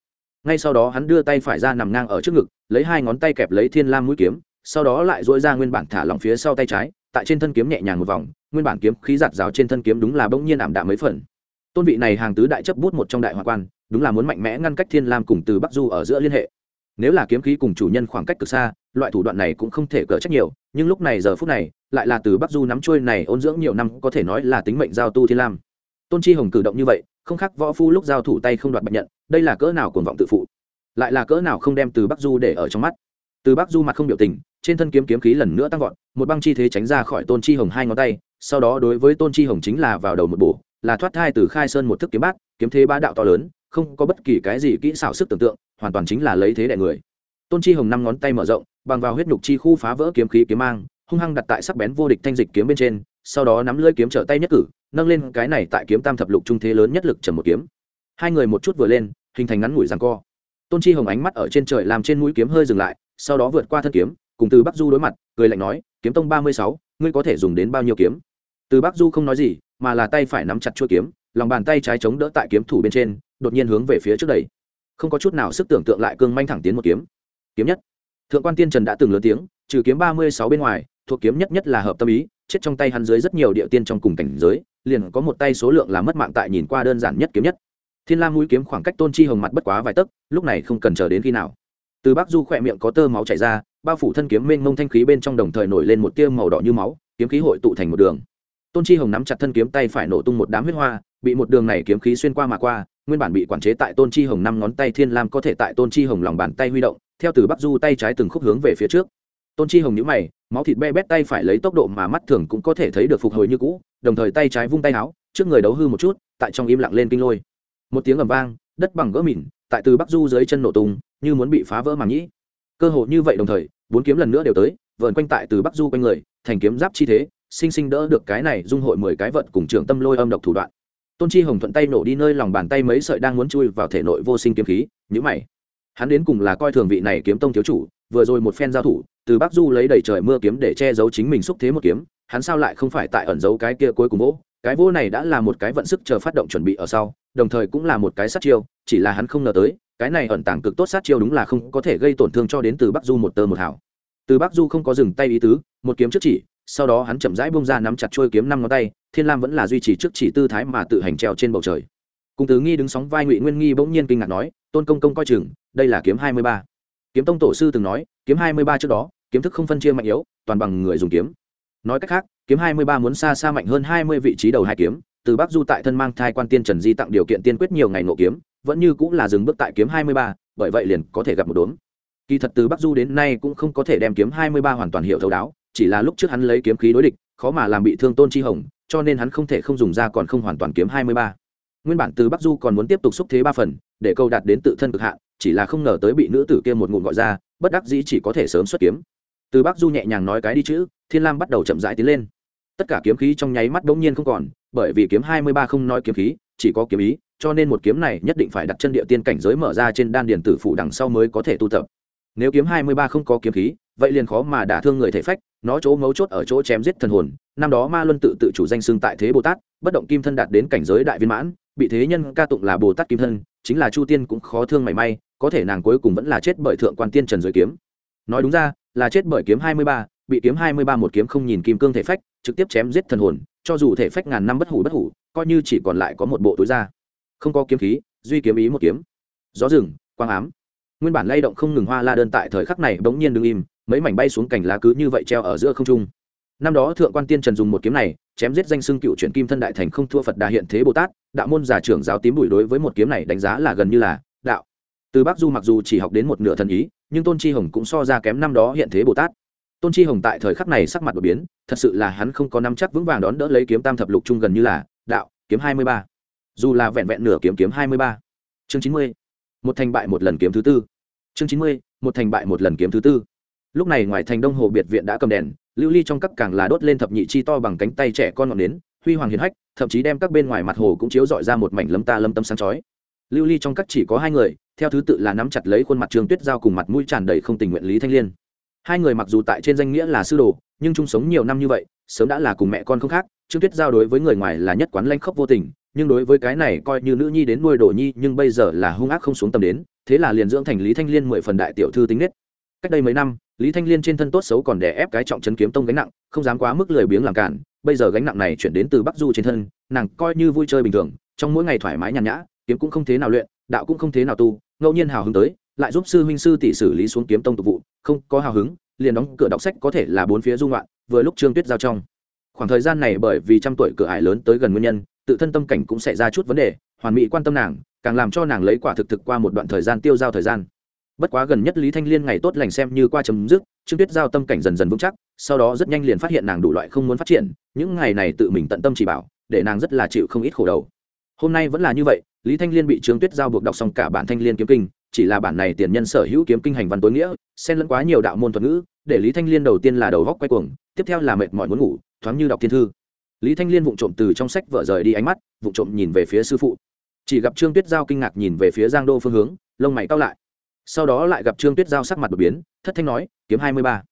Ngay sau đó hắn đưa tay phải ra nằm ngang ở trước ngực, lấy hai ngón tay kẹp lấy thiên lam mũi kiếm, sau đó lại dỗi ra nguyên bản thả lỏng phía sau tay trái, tại trên thân kiếm nhẹ nhàng một vòng, nguyên bản kiếm khí giạt rào trên thân kiếm đúng là bỗng nhiên ảm đạm mấy phần. Tôn vị này hàng tứ đại chấp bút một trong đại hoa quan, đúng là muốn mạnh mẽ ngăn cách thiên lam cùng từ bắc du ở giữa liên hệ. Nếu là kiếm khí cùng chủ nhân khoảng cách cực xa, loại thủ đoạn này cũng không thể cỡ trách nhiều, nhưng lúc này giờ phút này lại là từ bắc du nắm trôi này ôn dưỡng nhiều năm, có thể nói là tính mệnh giao tu thiên lam. Tôn chi hồng cử động như vậy, không khác võ phu lúc giao thủ tay không đoạt bạch nhận, đây là cỡ nào cuồng vọng tự phụ. Lại là cỡ nào không đem từ bắc du để ở trong mắt. Từ bắc du mặt không biểu tình, trên thân kiếm kiếm khí lần nữa tăng vọt, một băng chi thế tránh ra khỏi tôn chi hồng hai ngón tay, sau đó đối với tôn chi hồng chính là vào đầu một bổ, là thoát thai từ khai sơn một thức kiếm bát, kiếm thế ba đạo to lớn, không có bất kỳ cái gì kỹ xảo sức tưởng tượng, hoàn toàn chính là lấy thế đại người. Tôn chi hồng năm ngón tay mở rộng, bằng vào huyết nhục chi khu phá vỡ kiếm khí kiếm mang hung hăng đặt tại sắc bén vô địch thanh dịch kiếm bên trên, sau đó nắm lưỡi kiếm trở tay nhất cử, nâng lên cái này tại kiếm tam thập lục trung thế lớn nhất lực trầm một kiếm. Hai người một chút vừa lên, hình thành ngắn ngủi rằng co. Tôn chi hồng ánh mắt ở trên trời làm trên mũi kiếm hơi dừng lại, sau đó vượt qua thân kiếm, cùng từ bắc du đối mặt, cười lạnh nói, kiếm tông ba mươi sáu, ngươi có thể dùng đến bao nhiêu kiếm? Từ bắc du không nói gì, mà là tay phải nắm chặt chuôi kiếm, lòng bàn tay trái chống đỡ tại kiếm thủ bên trên, đột nhiên hướng về phía trước đầy không có chút nào sức tưởng tượng lại cương manh thẳng tiến một kiếm. Kiếm nhất. Thượng quan tiên trần đã từng lớn tiếng, trừ kiếm ba mươi sáu bên ngoài thuộc kiếm nhất nhất là hợp tâm ý, chết trong tay hắn dưới rất nhiều địa tiên trong cùng cảnh giới, liền có một tay số lượng là mất mạng tại nhìn qua đơn giản nhất kiếm nhất. Thiên lam mũi kiếm khoảng cách tôn chi hồng mặt bất quá vài tấc, lúc này không cần chờ đến khi nào. Từ bắc du khỏe miệng có tơ máu chảy ra, bao phủ thân kiếm mênh mông thanh khí bên trong đồng thời nổi lên một tia màu đỏ như máu, kiếm khí hội tụ thành một đường. Tôn chi hồng nắm chặt thân kiếm tay phải nổ tung một đám huyết hoa, bị một đường này kiếm khí xuyên qua mà qua, nguyên bản bị quản chế tại tôn chi hồng năm ngón tay thiên lam có thể tại tôn chi hồng lòng bàn tay huy động, theo từ bắc du tay trái từng khúc hướng về phía trước tôn chi hồng nhữ mày, máu thịt be bét tay phải lấy tốc độ mà mắt thường cũng có thể thấy được phục hồi như cũ, đồng thời tay trái vung tay áo, trước người đấu hư một chút, tại trong im lặng lên kinh lôi. Một tiếng ầm vang, đất bằng gỡ mìn tại từ bắc du dưới chân nổ tung, như muốn bị phá vỡ màng nhĩ. Cơ hội như vậy đồng thời, bốn kiếm lần nữa đều tới, vờn quanh tại từ bắc du quanh người, thành kiếm giáp chi thế, sinh sinh đỡ được cái này dung hội mười cái vận cùng trưởng tâm lôi âm độc thủ đoạn. Tôn chi hồng thuận tay nổ đi nơi lòng bàn tay mấy sợi đang muốn chui vào thể nội vô sinh kiếm khí nhữ mày. Hắn đến cùng là coi thường vị này kiếm tông thiếu chủ, vừa rồi một phen giao thủ từ bắc du lấy đầy trời mưa kiếm để che giấu chính mình xúc thế một kiếm, hắn sao lại không phải tại ẩn giấu cái kia cuối cùng vỗ? Cái vỗ này đã là một cái vận sức chờ phát động chuẩn bị ở sau, đồng thời cũng là một cái sát chiêu, chỉ là hắn không ngờ tới, cái này ẩn tàng cực tốt sát chiêu đúng là không có thể gây tổn thương cho đến từ bắc du một tơ một hảo từ bắc du không có dừng tay ý tứ, một kiếm trước chỉ, sau đó hắn chậm rãi bông ra nắm chặt trôi kiếm năm ngón tay, thiên lam vẫn là duy trì trước chỉ tư thái mà tự hành treo trên bầu trời. Cùng tứ nghi đứng sóng vai ngụy nguyên nghi bỗng nhiên kinh ngạc nói, tôn công công coi chừng, đây là kiếm hai mươi ba. Kiếm tông tổ sư từng nói, kiếm hai mươi ba trước đó kiếm thức không phân chia mạnh yếu, toàn bằng người dùng kiếm. Nói cách khác, kiếm hai mươi ba muốn xa xa mạnh hơn hai mươi vị trí đầu hai kiếm, từ bắc du tại thân mang thai quan tiên trần di tặng điều kiện tiên quyết nhiều ngày nộ kiếm, vẫn như cũng là dừng bước tại kiếm hai mươi ba, bởi vậy liền có thể gặp một đốm. Kỳ thật từ bắc du đến nay cũng không có thể đem kiếm hai mươi ba hoàn toàn hiệu thấu đáo, chỉ là lúc trước hắn lấy kiếm khí đối địch, khó mà làm bị thương tôn chi hồng, cho nên hắn không thể không dùng ra còn không hoàn toàn kiếm hai mươi ba. Nguyên bản từ bắc du còn muốn tiếp tục xúc thế ba phần, để câu đạt đến tự thân cực hạn, chỉ là không ngờ tới bị nữ tử kia một ngụm gọi ra, bất đắc dĩ chỉ có thể sớm xuất kiếm từ bắc du nhẹ nhàng nói cái đi chữ, thiên lam bắt đầu chậm rãi tiến lên. Tất cả kiếm khí trong nháy mắt đ ỗ n g nhiên không còn, bởi vì kiếm hai mươi ba không nói kiếm khí, chỉ có kiếm ý, cho nên một kiếm này nhất định phải đặt chân địa tiên cảnh giới mở ra trên đan điền tử phủ đằng sau mới có thể tu tập. Nếu kiếm hai mươi ba không có kiếm khí, vậy liền khó mà đả thương người thể phách, nó chỗ mấu chốt ở chỗ chém giết thần hồn, năm đó ma luân tự tự chủ danh xưng tại thế bồ tát, bất động kim thân đạt đến cảnh giới đại viên mãn, bị thế nhân ca tụng là bồ tát kim thân, chính là chu tiên cũng khó thương mảy may, có thể nàng cuối cùng vẫn là chết bởi thượng quan tiên trần giới kiếm. Nói đúng ra là chết bởi kiếm hai mươi ba, bị kiếm hai mươi ba một kiếm không nhìn kim cương thể phách, trực tiếp chém giết thần hồn, cho dù thể phách ngàn năm bất hủ bất hủ, coi như chỉ còn lại có một bộ túi da. Không có kiếm khí, duy kiếm ý một kiếm. Gió rừng, quang ám. Nguyên bản lay động không ngừng hoa la đơn tại thời khắc này bỗng nhiên đứng im, mấy mảnh bay xuống cành lá cứ như vậy treo ở giữa không trung. Năm đó thượng quan tiên trần dùng một kiếm này, chém giết danh xưng cựu chuyển kim thân đại thành không thua phật đà hiện thế bồ tát, đạo môn giả trưởng giáo tím bụi đối với một kiếm này đánh giá là gần như là đạo. Từ bắc du mặc dù chỉ học đến một nửa thần ý nhưng tôn chi hồng cũng so ra kém năm đó hiện thế bồ tát tôn chi hồng tại thời khắc này sắc mặt đột biến thật sự là hắn không có năm chắc vững vàng đón đỡ lấy kiếm tam thập lục chung gần như là đạo kiếm hai mươi ba dù là vẹn vẹn nửa kiếm kiếm hai mươi ba chương chín mươi một thành bại một lần kiếm thứ tư chương chín mươi một thành bại một lần kiếm thứ tư lúc này ngoài thành đông hồ biệt viện đã cầm đèn lưu ly trong các càng là đốt lên thập nhị chi to bằng cánh tay trẻ con ngọn nến huy hoàng hiền hách thậm chí đem các bên ngoài mặt hồ cũng chiếu dọi ra một mảnh lâm ta lâm tâm sáng chói lưu ly trong các chỉ có hai người, theo thứ tự là nắm chặt lấy khuôn mặt trường tuyết giao cùng mặt mũi tràn đầy không tình nguyện lý thanh liên. Hai người mặc dù tại trên danh nghĩa là sư đồ, nhưng chung sống nhiều năm như vậy, sớm đã là cùng mẹ con không khác. Trương tuyết giao đối với người ngoài là nhất quán lanh khóc vô tình, nhưng đối với cái này coi như nữ nhi đến nuôi đồ nhi, nhưng bây giờ là hung ác không xuống tầm đến, thế là liền dưỡng thành lý thanh liên mười phần đại tiểu thư tính nết. Cách đây mấy năm, lý thanh liên trên thân tốt xấu còn đè ép cái trọng chấn kiếm tông gánh nặng, không dám quá mức lười biếng làm cản. Bây giờ gánh nặng này chuyển đến từ bắc du trên thân, nàng coi như vui chơi bình thường, trong mỗi ngày thoải mái nhàn nhã kiếm cũng không thế nào luyện, đạo cũng không thế nào tu, ngẫu nhiên hào hứng tới, lại giúp sư huynh sư tỷ xử lý xuống kiếm tông tục vụ, không có hào hứng, liền đóng cửa đọc sách có thể là bốn phía dung loạn, vừa lúc trương tuyết giao trong. Khoảng thời gian này bởi vì trăm tuổi cửa ải lớn tới gần nguyên nhân, tự thân tâm cảnh cũng sẽ ra chút vấn đề, hoàn mỹ quan tâm nàng, càng làm cho nàng lấy quả thực thực qua một đoạn thời gian tiêu giao thời gian. Bất quá gần nhất lý thanh liên ngày tốt lành xem như qua chấm dứt, trương tuyết giao tâm cảnh dần dần vững chắc, sau đó rất nhanh liền phát hiện nàng đủ loại không muốn phát triển, những ngày này tự mình tận tâm chỉ bảo, để nàng rất là chịu không ít khổ đầu hôm nay vẫn là như vậy, lý thanh liên bị trương tuyết giao buộc đọc xong cả bản thanh liên kiếm kinh, chỉ là bản này tiền nhân sở hữu kiếm kinh hành văn tối nghĩa, xen lẫn quá nhiều đạo môn thuật ngữ, để lý thanh liên đầu tiên là đầu góc quay cuồng, tiếp theo là mệt mỏi muốn ngủ, thoáng như đọc thiên thư. Lý thanh liên vụng trộm từ trong sách vợ rời đi ánh mắt, vụng trộm nhìn về phía sư phụ. Chỉ gặp trương tuyết giao kinh ngạc nhìn về phía giang đô phương hướng, lông mày cao lại. Sau đó lại gặp trương tuyết giao sắc mặt đột biến, thất thanh nói, kiếm hai mươi ba.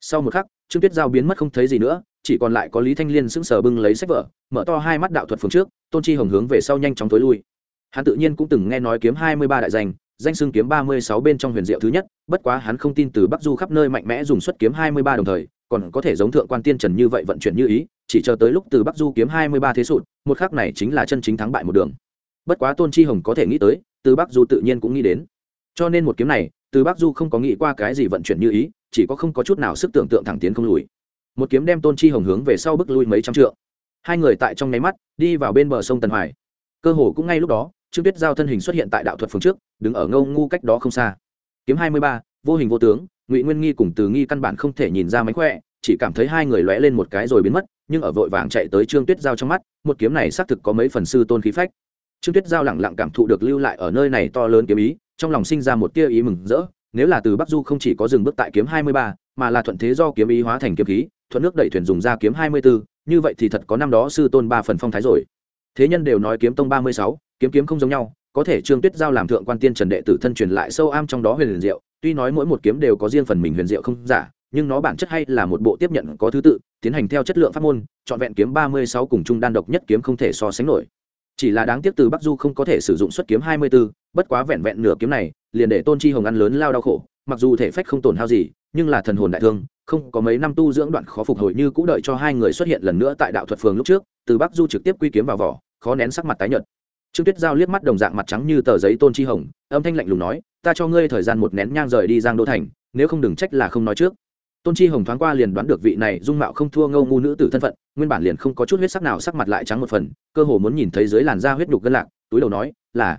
Sau một khắc, trương tuyết giao biến mất không thấy gì nữa chỉ còn lại có lý thanh liên sững sờ bưng lấy sách vở, mở to hai mắt đạo thuật phương trước, tôn chi hồng hướng về sau nhanh chóng tối lui. Hắn tự nhiên cũng từng nghe nói kiếm hai mươi ba đại danh danh xưng kiếm ba mươi sáu bên trong huyền diệu thứ nhất, bất quá hắn không tin từ bắc du khắp nơi mạnh mẽ dùng xuất kiếm hai mươi ba đồng thời, còn có thể giống thượng quan tiên trần như vậy vận chuyển như ý, chỉ chờ tới lúc từ bắc du kiếm hai mươi ba thế sụt, một khắc này chính là chân chính thắng bại một đường. Bất quá tôn chi hồng có thể nghĩ tới, từ bắc du tự nhiên cũng nghĩ đến. Cho nên một kiếm này, từ bắc du không có nghĩ qua cái gì vận chuyển như ý, chỉ có không có chút nào sức tưởng tượng thẳng tiến không lùi một kiếm đem tôn chi hồng hướng về sau bước lui mấy trăm trượng. Hai người tại trong nháy mắt, đi vào bên bờ sông tần hoài. Cơ hồ cũng ngay lúc đó, trương tuyết giao thân hình xuất hiện tại đạo thuật phương trước, đứng ở ngâu ngu cách đó không xa. Kiếm hai mươi ba, vô hình vô tướng, ngụy nguyên nghi cùng từ nghi căn bản không thể nhìn ra mánh khỏe, chỉ cảm thấy hai người lóe lên một cái rồi biến mất, nhưng ở vội vàng chạy tới trương tuyết giao trong mắt, một kiếm này xác thực có mấy phần sư tôn khí phách. Trương tuyết giao lẳng lặng cảm thụ được lưu lại ở nơi này to lớn kiếm ý, trong lòng sinh ra một tia ý mừng rỡ, nếu là từ bắc du không chỉ có dừng bước tại kiếm hai mươi ba, mà là thuận thế do kiếm ý hóa thành kiếm khí thuận nước đẩy thuyền dùng ra kiếm hai mươi bốn như vậy thì thật có năm đó sư tôn ba phần phong thái rồi. Thế nhân đều nói kiếm tông ba mươi sáu kiếm kiếm không giống nhau có thể trương tuyết giao làm thượng quan tiên trần đệ tử thân truyền lại sâu am trong đó huyền diệu tuy nói mỗi một kiếm đều có riêng phần mình huyền diệu không giả nhưng nó bản chất hay là một bộ tiếp nhận có thứ tự tiến hành theo chất lượng pháp môn chọn vẹn kiếm ba mươi sáu cùng chung đan độc nhất kiếm không thể so sánh nổi. Chỉ là đáng tiếc từ bắc du không có thể sử dụng xuất kiếm hai mươi 24, bất quá vẹn vẹn nửa kiếm này liền để tôn chi hồng ăn lớn lao đau khổ mặc dù thể phách không tổn hao gì nhưng là thần hồn đại thương không có mấy năm tu dưỡng đoạn khó phục hồi như cũ đợi cho hai người xuất hiện lần nữa tại đạo thuật phường lúc trước, từ bắc du trực tiếp quy kiếm vào vỏ, khó nén sắc mặt tái nhợt. Trương tuyết giao liếc mắt đồng dạng mặt trắng như tờ giấy tôn chi hồng, âm thanh lạnh lùng nói, ta cho ngươi thời gian một nén nhang rời đi giang đô thành, nếu không đừng trách là không nói trước. Tôn chi hồng thoáng qua liền đoán được vị này dung mạo không thua ngâu ngu nữ tử thân phận, nguyên bản liền không có chút huyết sắc nào sắc mặt lại trắng một phần, cơ hồ muốn nhìn thấy dưới làn da huyết nhục gân lạc, túi đầu nói, là,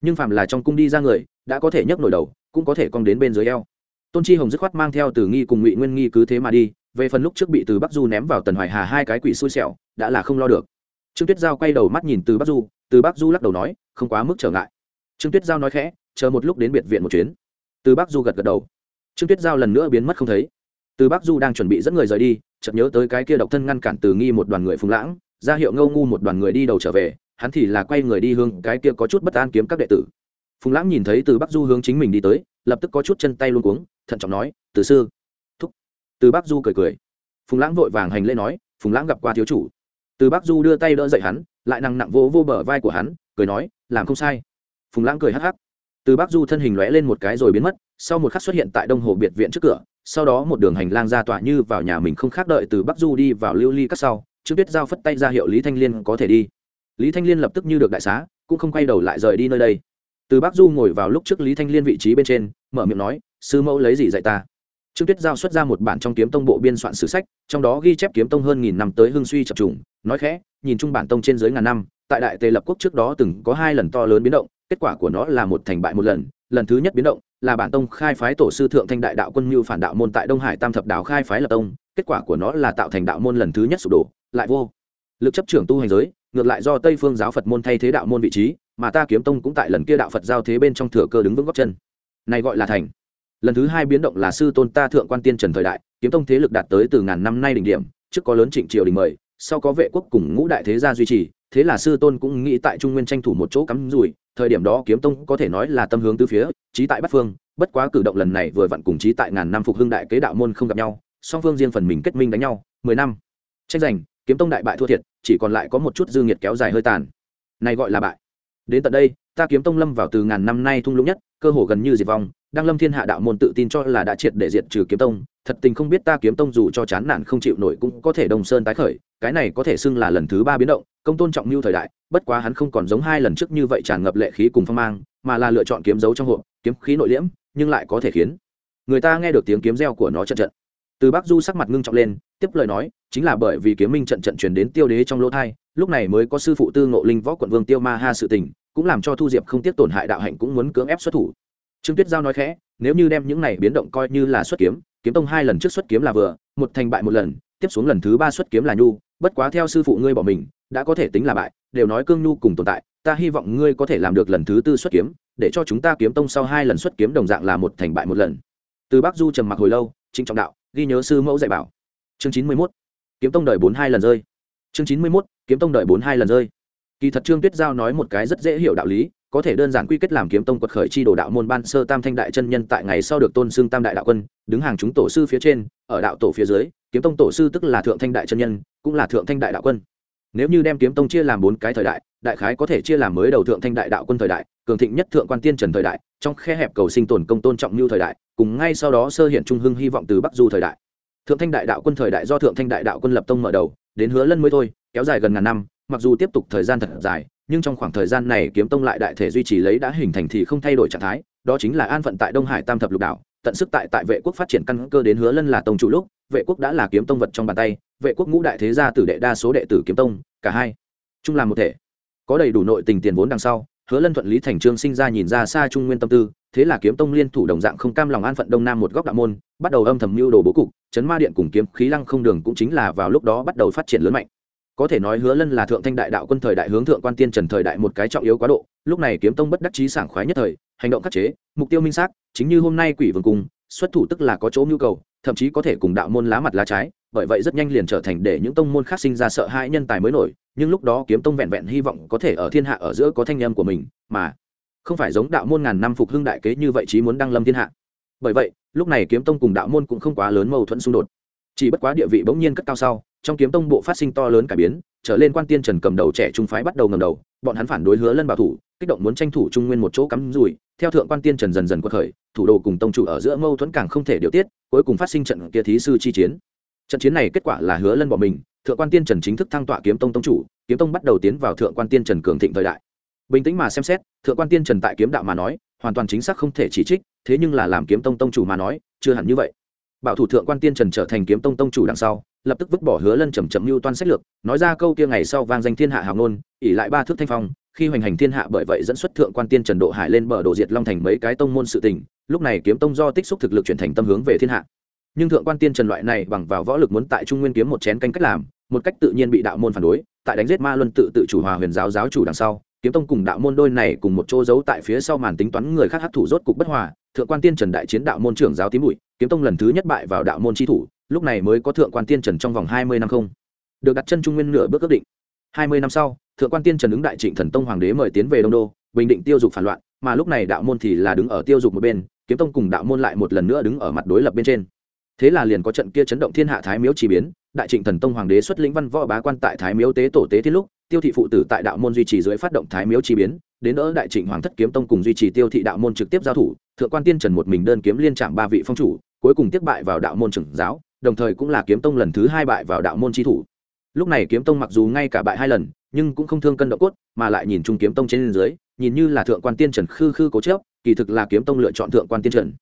nhưng phàm là trong cung đi ra người, đã có thể nhấc nổi đầu, cũng có thể cong đến bên dưới eo tôn chi hồng dứt khoát mang theo từ nghi cùng ngụy nguyên nghi cứ thế mà đi, về phần lúc trước bị từ bắc du ném vào tần hoài hà hai cái quỷ xui xẻo, đã là không lo được. Trương tuyết giao quay đầu mắt nhìn từ bắc du, từ bắc du lắc đầu nói, không quá mức trở ngại. Trương tuyết giao nói khẽ, chờ một lúc đến biệt viện một chuyến. Từ bắc du gật gật đầu. Trương tuyết giao lần nữa biến mất không thấy. Từ bắc du đang chuẩn bị dẫn người rời đi, chợt nhớ tới cái kia độc thân ngăn cản từ nghi một đoàn người phùng lãng, ra hiệu ngâu ngu một đoàn người đi đầu trở về, hắn thì là quay người đi hướng cái kia có chút bất an kiếm các đệ tử. Phùng lãng nhìn thấy từ bắc du hướng chính mình đi tới lập tức có chút chân tay luôn cuống, thận trọng nói, từ sư. Thúc. Từ bắc du cười cười. Phùng lãng vội vàng hành lễ nói, phùng lãng gặp qua thiếu chủ. Từ bắc du đưa tay đỡ dậy hắn, lại nặng nặng vô vô bờ vai của hắn, cười nói, làm không sai. Phùng lãng cười hắc hắc. Từ bắc du thân hình lóe lên một cái rồi biến mất, sau một khắc xuất hiện tại đông hồ biệt viện trước cửa, sau đó một đường hành lang ra tỏa như vào nhà mình không khác đợi từ bắc du đi vào lưu ly cắt sau trước biết giao phất tay ra hiệu lý thanh liên có thể đi. Lý thanh liên lập tức như được đại xá, cũng không quay đầu lại rời đi nơi đây từ bác du ngồi vào lúc trước lý thanh liên vị trí bên trên, mở miệng nói, sư mẫu lấy gì dạy ta? Trương tuyết giao xuất ra một bản trong kiếm tông bộ biên soạn sử sách, trong đó ghi chép kiếm tông hơn nghìn năm tới hưng suy chập trùng, nói khẽ, nhìn chung bản tông trên dưới ngàn năm, tại đại tề lập quốc trước đó từng có hai lần to lớn biến động, kết quả của nó là một thành bại một lần lần thứ nhất biến động là bản tông khai phái tổ sư thượng thanh đại đạo quân mưu phản đạo môn tại đông hải tam thập đạo khai phái lập tông, kết quả của nó là tạo thành đạo môn lần thứ nhất sụp đổ, lại vô lực chấp trưởng tu hành giới, ngược lại do tây phương giáo phật môn thay thế đạo môn vị trí mà ta kiếm tông cũng tại lần kia đạo phật giao thế bên trong thừa cơ đứng vững góc chân. Này gọi là thành. Lần thứ hai biến động là sư tôn ta thượng quan tiên trần thời đại, kiếm tông thế lực đạt tới từ ngàn năm nay đỉnh điểm, trước có lớn trịnh triều đình mời, sau có vệ quốc cùng ngũ đại thế gia duy trì, thế là sư tôn cũng nghĩ tại trung nguyên tranh thủ một chỗ cắm rủi, thời điểm đó kiếm tông có thể nói là tâm hướng từ phía, trí tại bắc phương, bất quá cử động lần này vừa vặn cùng trí tại ngàn năm phục hưng đại kế đạo môn không gặp nhau, song phương riêng phần mình kết minh đánh nhau, mười năm. Tranh giành, kiếm tông đại bại thua thiệt, chỉ còn lại có một chút dư nghiệt kéo dài hơi tàn. Này gọi là bại đến tận đây, ta kiếm tông lâm vào từ ngàn năm nay thung lũng nhất, cơ hồ gần như diệt vong, đang lâm thiên hạ đạo môn tự tin cho là đã triệt để diệt trừ kiếm tông. Thật tình không biết ta kiếm tông dù cho chán nản không chịu nổi cũng có thể đồng sơn tái khởi, cái này có thể xưng là lần thứ ba biến động, công tôn trọng mưu thời đại, bất quá hắn không còn giống hai lần trước như vậy tràn ngập lệ khí cùng phong mang, mà là lựa chọn kiếm dấu trong hộp, kiếm khí nội liễm, nhưng lại có thể khiến người ta nghe được tiếng kiếm reo của nó trận trận từ bắc du sắc mặt ngưng trọng lên, tiếp lời nói, chính là bởi vì kiếm minh trận trận chuyển đến tiêu đế trong lỗ thai, lúc này mới có sư phụ tư ngộ linh võ quận vương tiêu ma ha sự tình, cũng làm cho thu diệp không tiếc tổn hại đạo hạnh cũng muốn cưỡng ép xuất thủ. Trương tuyết giao nói khẽ, nếu như đem những này biến động coi như là xuất kiếm kiếm tông hai lần trước xuất kiếm là vừa, một thành bại một lần, tiếp xuống lần thứ ba xuất kiếm là nhu, bất quá theo sư phụ ngươi bỏ mình, đã có thể tính là bại, đều nói cương nhu cùng tồn tại, ta hy vọng ngươi có thể làm được lần thứ tư xuất kiếm, để cho chúng ta kiếm tông sau hai lần xuất kiếm đồng dạng là một thành bại một lần. Từ bắc du trầm mặc hồi lâu trịnh trọng đạo ghi nhớ sư mẫu dạy bảo. Chương chín mươi mốt, kiếm tông đợi bốn hai lần rơi. Chương chín mươi mốt, kiếm tông đợi bốn hai lần rơi. Kỳ thật trương tuyết giao nói một cái rất dễ hiểu đạo lý, có thể đơn giản quy kết làm kiếm tông quật khởi chi đồ đạo môn ban sơ tam thanh đại chân nhân tại ngày sau được tôn xưng tam đại đạo quân, đứng hàng chúng tổ sư phía trên, ở đạo tổ phía dưới, kiếm tông tổ sư tức là thượng thanh đại chân nhân, cũng là thượng thanh đại đạo quân nếu như đem kiếm tông chia làm bốn cái thời đại đại khái có thể chia làm mới đầu thượng thanh đại đạo quân thời đại, cường thịnh nhất thượng quan tiên trần thời đại, trong khe hẹp cầu sinh tồn công tôn trọng như thời đại, cùng ngay sau đó sơ hiện trung hưng hy vọng từ bắc du thời đại. Thượng thanh đại đạo quân thời đại do thượng thanh đại đạo quân lập tông mở đầu, đến hứa lân mới thôi, kéo dài gần ngàn năm, mặc dù tiếp tục thời gian thật dài, nhưng trong khoảng thời gian này kiếm tông lại đại thể duy trì lấy đã hình thành thì không thay đổi trạng thái, đó chính là an phận tại đông hải tam thập lục đảo tận sức tại tại vệ quốc phát triển căn cơ đến hứa lân là tông chủ lúc, vệ quốc đã là kiếm tông vật trong bàn tay, vệ quốc ngũ đại thế gia tử đệ đa số đệ tử kiếm tông, cả hai chung làm một thể. Có đầy đủ nội tình tiền vốn đằng sau, hứa lân thuận lý thành trương sinh ra nhìn ra xa trung nguyên tâm tư, thế là kiếm tông liên thủ đồng dạng không cam lòng an phận đông nam một góc đạo môn, bắt đầu âm thầm mưu đồ bố cục, chấn ma điện cùng kiếm khí lăng không đường cũng chính là vào lúc đó bắt đầu phát triển lớn mạnh. Có thể nói hứa lân là thượng thanh đại đạo quân thời đại hướng thượng quan tiên trần thời đại một cái trọng yếu quá độ, lúc này kiếm tông bất đắc chí sảng khoái nhất thời hành động khắc chế, mục tiêu minh xác, chính như hôm nay quỷ vương cung, xuất thủ tức là có chỗ nhu cầu, thậm chí có thể cùng đạo môn lá mặt lá trái, bởi vậy rất nhanh liền trở thành để những tông môn khác sinh ra sợ hãi nhân tài mới nổi, nhưng lúc đó kiếm tông vẹn vẹn hy vọng có thể ở thiên hạ ở giữa có thanh âm của mình, mà không phải giống đạo môn ngàn năm phục hưng đại kế như vậy chí muốn đăng lâm thiên hạ. Bởi vậy, lúc này kiếm tông cùng đạo môn cũng không quá lớn mâu thuẫn xung đột. Chỉ bất quá địa vị bỗng nhiên cất cao sau trong kiếm tông bộ phát sinh to lớn cải biến, trở lên quan tiên trần cầm đầu trẻ trung phái bắt đầu ngầm đầu, bọn hắn phản đối hứa lân bảo thủ, kích động muốn tranh thủ trung nguyên một chỗ cắm rủi, theo thượng quan tiên trần dần dần quật khởi, thủ đô cùng tông chủ ở giữa mâu thuẫn càng không thể điều tiết, cuối cùng phát sinh trận kia thí sư chi chiến. Trận chiến này kết quả là hứa lân bỏ mình, thượng quan tiên trần chính thức thăng tọa kiếm tông tông chủ, kiếm tông bắt đầu tiến vào thượng quan tiên trần cường thịnh thời đại. Bình tĩnh mà xem xét, thượng quan tiên trần tại kiếm đạo mà nói, hoàn toàn chính xác không thể chỉ trích, thế nhưng là làm kiếm tông tông chủ mà nói, chưa hẳn như vậy. Bảo thủ thượng quan tiên trần trở thành kiếm tông tông chủ đằng sau lập tức vứt bỏ hứa lân chầm chậm mưu toan sách lược, nói ra câu kia ngày sau vang danh thiên hạ hào ngôn ỉ lại ba thước thanh phong, khi hoành hành thiên hạ bởi vậy dẫn xuất thượng quan tiên trần độ hải lên bờ đổ diệt long thành mấy cái tông môn sự tình, lúc này kiếm tông do tích xúc thực lực chuyển thành tâm hướng về thiên hạ. Nhưng thượng quan tiên trần loại này bằng vào võ lực muốn tại trung nguyên kiếm một chén canh cách làm, một cách tự nhiên bị đạo môn phản đối, tại đánh giết ma luân tự tự chủ hòa huyền giáo giáo chủ đằng sau, kiếm tông cùng đạo môn đôi này cùng một chỗ giấu tại phía sau màn tính toán người khác hấp thủ rốt cục bất hòa, thượng quan tiên trần đại chiến đạo môn trưởng giáo tím bụi kiếm tông lần thứ nhất bại vào đạo môn tri thủ, lúc này mới có thượng quan tiên trần trong vòng hai mươi năm không. Được đặt chân trung nguyên nửa bước ước định. hai mươi năm sau, thượng quan tiên trần ứng đại trịnh thần tông hoàng đế mời tiến về đông đô, bình định tiêu dục phản loạn, mà lúc này đạo môn thì là đứng ở tiêu dục một bên, kiếm tông cùng đạo môn lại một lần nữa đứng ở mặt đối lập bên trên. Thế là liền có trận kia chấn động thiên hạ thái miếu chỉ biến, đại trịnh thần tông hoàng đế xuất lĩnh văn võ bá quan tại thái miếu tế tổ tế thiết lúc, tiêu thị phụ tử tại đạo môn duy trì dưới phát động thái miếu chi biến, đến đỡ đại trịnh hoàng thất kiếm tông cùng duy trì tiêu thị đạo môn trực tiếp giao thủ, thượng quan tiên trần một mình đơn kiếm liên trạm ba vị phong chủ cuối cùng tiếp bại vào đạo môn trưởng giáo đồng thời cũng là kiếm tông lần thứ hai bại vào đạo môn chi thủ. Lúc này kiếm tông mặc dù ngay cả bại hai lần nhưng cũng không thương cân động cốt mà lại nhìn chung kiếm tông trên dưới nhìn như là thượng quan tiên trần khư khư cố chớp kỳ thực là kiếm tông lựa chọn thượng quan tiên trần.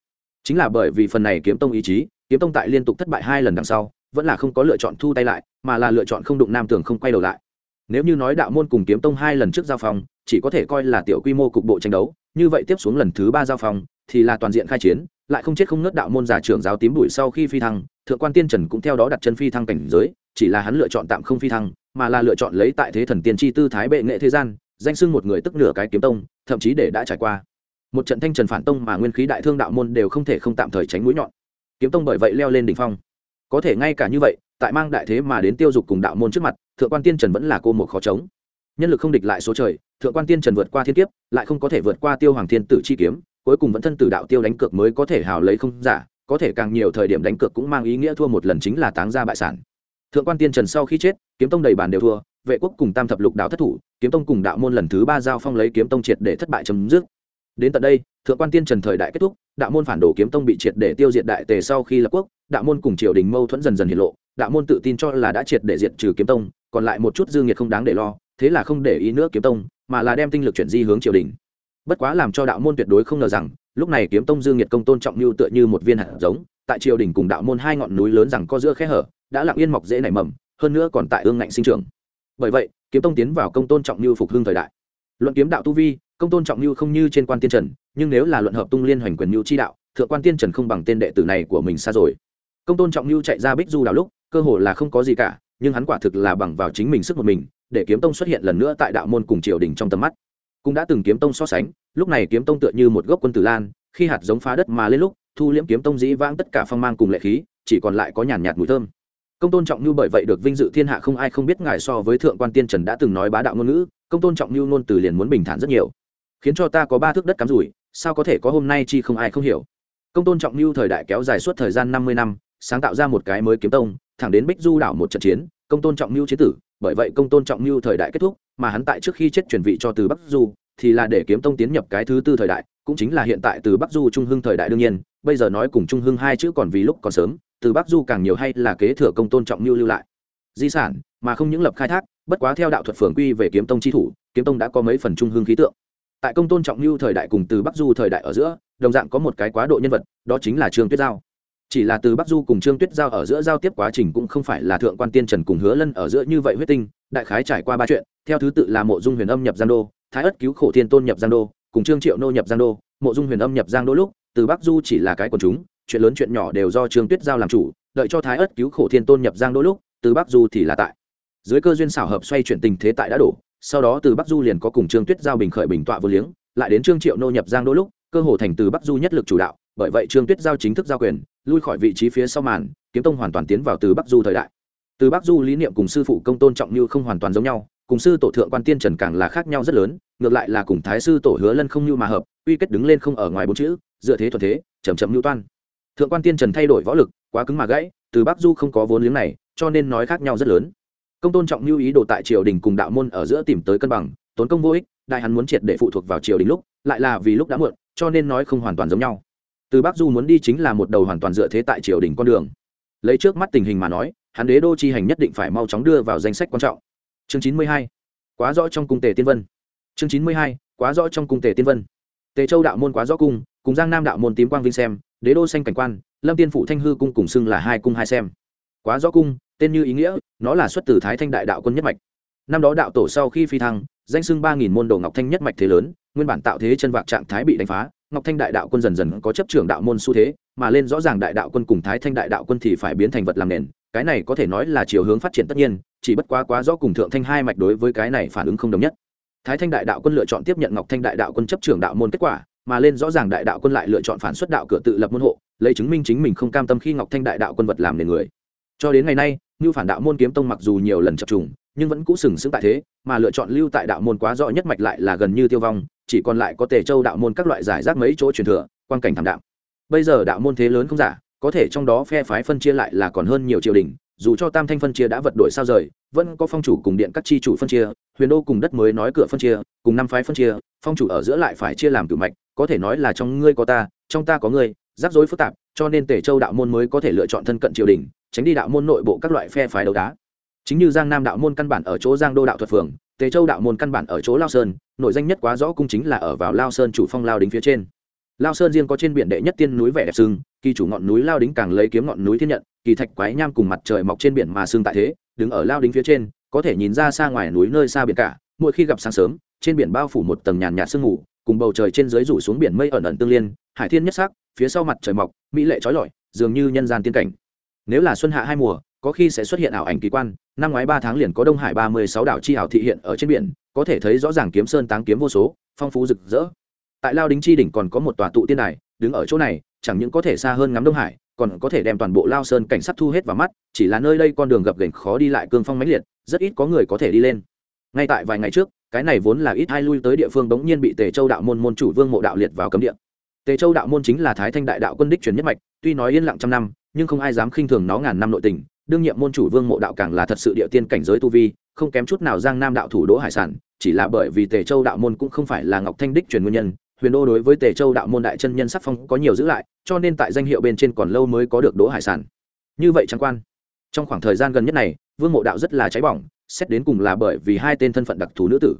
Chính là bởi vì phần này kiếm tông ý chí kiếm tông tại liên tục thất bại hai lần đằng sau vẫn là không có lựa chọn thu tay lại mà là lựa chọn không đụng nam tường không quay đầu lại. Nếu như nói đạo môn cùng kiếm tông hai lần trước giao phòng, chỉ có thể coi là tiểu quy mô cục bộ tranh đấu như vậy tiếp xuống lần thứ ba giao phòng, thì là toàn diện khai chiến lại không chết không nớt đạo môn giả trưởng giáo tím bụi sau khi phi thăng, thượng quan tiên trần cũng theo đó đặt chân phi thăng cảnh giới, chỉ là hắn lựa chọn tạm không phi thăng, mà là lựa chọn lấy tại thế thần tiên tri tư thái bệ nghệ thế gian, danh sưng một người tức nửa cái kiếm tông, thậm chí để đã trải qua. Một trận thanh trần phản tông mà nguyên khí đại thương đạo môn đều không thể không tạm thời tránh mũi nhọn. Kiếm tông bởi vậy leo lên đỉnh phong. Có thể ngay cả như vậy, tại mang đại thế mà đến tiêu dục cùng đạo môn trước mặt, thượng quan tiên trần vẫn là cô một khó chống. Nhân lực không địch lại số trời, thượng quan tiên trần vượt qua thiên kiếp, lại không có thể vượt qua tiêu hoàng thiên tử chi kiếm cuối cùng vẫn thân tử đạo tiêu đánh cược mới có thể hào lấy không giả, có thể càng nhiều thời điểm đánh cược cũng mang ý nghĩa thua một lần chính là táng ra bại sản. Thượng quan tiên trần sau khi chết, kiếm tông đầy bàn đều thua, vệ quốc cùng tam thập lục đạo thất thủ, kiếm tông cùng đạo môn lần thứ ba giao phong lấy kiếm tông triệt để thất bại chấm dứt. Đến tận đây, thượng quan tiên trần thời đại kết thúc, đạo môn phản đồ kiếm tông bị triệt để tiêu diệt đại tề sau khi lập quốc, đạo môn cùng triều đình mâu thuẫn dần dần hiện lộ, đạo môn tự tin cho là đã triệt để diệt trừ kiếm tông, còn lại một chút dư nghiệt không đáng để lo, thế là không để ý nữa kiếm tông, mà là đem tinh lực chuyển di hướng triều đình bất quá làm cho đạo môn tuyệt đối không ngờ rằng, lúc này kiếm tông dương nhiệt công tôn trọng như tựa như một viên hạt giống, tại triều đình cùng đạo môn hai ngọn núi lớn rằng có giữa khe hở, đã lặng yên mọc dễ nảy mầm, hơn nữa còn tại ương ngạnh sinh trưởng. Bởi vậy, kiếm tông tiến vào công tôn trọng như phục hưng thời đại. Luận kiếm đạo tu vi, công tôn trọng như không như trên quan tiên trần, nhưng nếu là luận hợp tung liên hoành quyền như chi đạo, thượng quan tiên trần không bằng tên đệ tử này của mình xa rồi. Công tôn trọng như chạy ra bích du đảo lúc, cơ hồ là không có gì cả, nhưng hắn quả thực là bằng vào chính mình sức một mình, để kiếm tông xuất hiện lần nữa tại đạo môn cùng triều đình trong tầm mắt cũng đã từng kiếm tông so sánh, lúc này kiếm tông tựa như một gốc quân tử lan, khi hạt giống phá đất mà lên lúc, thu liễm kiếm tông dĩ vãng tất cả phong mang cùng lệ khí, chỉ còn lại có nhàn nhạt mùi thơm. Công tôn trọng như bởi vậy được vinh dự thiên hạ không ai không biết ngài so với thượng quan tiên trần đã từng nói bá đạo ngôn ngữ, công tôn trọng như ngôn từ liền muốn bình thản rất nhiều. Khiến cho ta có ba thước đất cắm rủi, sao có thể có hôm nay chi không ai không hiểu. Công tôn trọng như thời đại kéo dài suốt thời gian năm mươi năm, sáng tạo ra một cái mới kiếm tông, thẳng đến bích du đảo một trận chiến, công tôn trọng mưu chế tử, bởi vậy công tôn trọng mưu thời đại kết thúc mà hắn tại trước khi chết chuyển vị cho từ bắc du, thì là để kiếm tông tiến nhập cái thứ tư thời đại, cũng chính là hiện tại từ bắc du trung hưng thời đại đương nhiên, bây giờ nói cùng trung hưng hai chữ còn vì lúc còn sớm, từ bắc du càng nhiều hay là kế thừa công tôn trọng lưu lưu lại. Di sản, mà không những lập khai thác, bất quá theo đạo thuật phường quy về kiếm tông chi thủ, kiếm tông đã có mấy phần trung hưng khí tượng. Tại công tôn trọng lưu thời đại cùng từ bắc du thời đại ở giữa, đồng dạng có một cái quá độ nhân vật, đó chính là trương tuyết giao. Chỉ là từ bắc du cùng trương tuyết giao ở giữa giao tiếp quá trình cũng không phải là thượng quan tiên trần cùng hứa lân ở giữa như vậy huyết tinh, đại khái trải qua ba chuyện theo thứ tự là mộ dung huyền âm nhập giang đô, thái ất cứu khổ thiên tôn nhập giang đô, cùng trương triệu nô nhập giang đô. Mộ dung huyền âm nhập giang đô lúc, từ bắc du chỉ là cái quần chúng, chuyện lớn chuyện nhỏ đều do trương tuyết giao làm chủ, đợi cho thái ất cứu khổ thiên tôn nhập giang đô lúc, từ bắc du thì là tại. Dưới cơ duyên xảo hợp xoay chuyển tình thế tại đã đổ, sau đó từ bắc du liền có cùng trương tuyết giao bình khởi bình tọa vô liếng, lại đến trương triệu nô nhập giang đô lúc, cơ hồ thành từ bắc du nhất lực chủ đạo, bởi vậy trương tuyết giao chính thức giao quyền, lui khỏi vị trí phía sau màn, kiếm tông hoàn toàn tiến vào từ bắc du thời đại. Từ bắc du lý niệm cùng sư phụ công tôn trọng như không hoàn toàn giống nhau cùng sư tổ thượng quan tiên trần càng là khác nhau rất lớn, ngược lại là cùng thái sư tổ hứa lân không như mà hợp uy kết đứng lên không ở ngoài bốn chữ, dựa thế thuận thế chầm chậm lưu toan. Thượng quan tiên trần thay đổi võ lực, quá cứng mà gãy, từ bắc du không có vốn liếng này, cho nên nói khác nhau rất lớn. Công tôn trọng lưu ý đồ tại triều đình cùng đạo môn ở giữa tìm tới cân bằng, tốn công vô ích, đại hắn muốn triệt để phụ thuộc vào triều đình lúc, lại là vì lúc đã muộn, cho nên nói không hoàn toàn giống nhau. Từ bắc du muốn đi chính là một đầu hoàn toàn dựa thế tại triều đình con đường. Lấy trước mắt tình hình mà nói, hắn đế đô chi hành nhất định phải mau chóng đưa vào danh sách quan trọng chương chín mươi hai, quá rõ trong cung tề tiên vân. Chương chín mươi hai, quá rõ trong cung tề tiên vân. Tề châu đạo môn quá rõ cung, cùng giang nam đạo môn tím quang vinh xem, đế đô xanh cảnh quan, lâm tiên phụ thanh hư cung cùng xưng là hai cung hai xem. Quá rõ cung, tên như ý nghĩa, nó là xuất từ thái thanh đại đạo quân nhất mạch. Năm đó đạo tổ sau khi phi thăng, danh xưng ba nghìn môn đồ ngọc thanh nhất mạch thế lớn, nguyên bản tạo thế chân vạc trạng thái bị đánh phá, ngọc thanh đại đạo quân dần dần có chấp trưởng đạo môn xu thế, mà lên rõ ràng đại đạo quân cùng thái thanh đại đạo quân thì phải biến thành vật làm nền cái này có thể nói là chiều hướng phát triển tất nhiên, chỉ bất quá quá rõ cùng thượng thanh hai mạch đối với cái này phản ứng không đồng nhất. Thái thanh đại đạo quân lựa chọn tiếp nhận ngọc thanh đại đạo quân chấp trưởng đạo môn kết quả, mà lên rõ ràng đại đạo quân lại lựa chọn phản xuất đạo cửa tự lập môn hộ, lấy chứng minh chính mình không cam tâm khi ngọc thanh đại đạo quân vật làm nền người. Cho đến ngày nay như phản đạo môn kiếm tông mặc dù nhiều lần chập trùng, nhưng vẫn cũ sừng sững tại thế, mà lựa chọn lưu tại đạo môn quá rõ nhất mạch lại là gần như tiêu vong, chỉ còn lại có tề châu đạo môn các loại giải rác mấy chỗ truyền thừa quan cảnh thảm đạo bây giờ đạo môn thế lớn không giả có thể trong đó phe phái phân chia lại là còn hơn nhiều triều đình, dù cho tam thanh phân chia đã vật đổi sao rời, vẫn có phong chủ cùng điện các tri chủ phân chia, huyền đô cùng đất mới nói cửa phân chia, cùng năm phái phân chia, phong chủ ở giữa lại phải chia làm cử mạch, có thể nói là trong ngươi có ta, trong ta có ngươi, rắc rối phức tạp, cho nên tể châu đạo môn mới có thể lựa chọn thân cận triều đình, tránh đi đạo môn nội bộ các loại phe phái đấu đá. Chính như giang nam đạo môn căn bản ở chỗ giang đô đạo thuật phường, tề châu đạo môn căn bản ở chỗ lao sơn nội danh nhất quá rõ cung chính là ở vào lao sơn chủ phong lao đính phía trên. Lao sơn riêng có trên biển đệ nhất tiên núi vẻ đẹp sưng kỳ chủ ngọn núi lao đính càng lấy kiếm ngọn núi thiên nhận, kỳ thạch quái nham cùng mặt trời mọc trên biển mà xương tại thế, đứng ở lao đính phía trên, có thể nhìn ra xa ngoài núi nơi xa biển cả, mỗi khi gặp sáng sớm, trên biển bao phủ một tầng nhàn nhạt sương mù, cùng bầu trời trên dưới rủ xuống biển mây ẩn ẩn tương liên, hải thiên nhất sắc, phía sau mặt trời mọc, mỹ lệ trói lọi, dường như nhân gian tiên cảnh. Nếu là xuân hạ hai mùa, có khi sẽ xuất hiện ảo ảnh kỳ quan, năm ngoái ba tháng liền có đông hải ba mươi sáu đảo chi ảo thị hiện ở trên biển, có thể thấy rõ ràng kiếm sơn táng kiếm vô số, phong phú rực rỡ. Tại lao đính chi đỉnh còn có một tòa tụ tiên đài, đứng ở chỗ này chẳng những có thể xa hơn ngắm đông hải, còn có thể đem toàn bộ lao sơn cảnh sát thu hết vào mắt, chỉ là nơi đây con đường gập ghềnh khó đi lại cương phong mãnh liệt, rất ít có người có thể đi lên. Ngay tại vài ngày trước, cái này vốn là ít hai lui tới địa phương bỗng nhiên bị tề châu đạo môn môn chủ vương mộ đạo liệt vào cấm địa. Tề châu đạo môn chính là thái thanh đại đạo quân đích truyền nhất mạch, tuy nói yên lặng trăm năm, nhưng không ai dám khinh thường nó ngàn năm nội tình, đương nhiệm môn chủ vương mộ đạo càng là thật sự địa tiên cảnh giới tu vi, không kém chút nào giang nam đạo thủ đỗ hải sản, chỉ là bởi vì tề châu đạo môn cũng không phải là ngọc thanh đích truyền nguyên nhân huyền đô đối với tề châu đạo môn đại chân nhân sắc phong có nhiều giữ lại, cho nên tại danh hiệu bên trên còn lâu mới có được đỗ hải sản. Như vậy trang quan. Trong khoảng thời gian gần nhất này, vương mộ đạo rất là cháy bỏng, xét đến cùng là bởi vì hai tên thân phận đặc thù nữ tử.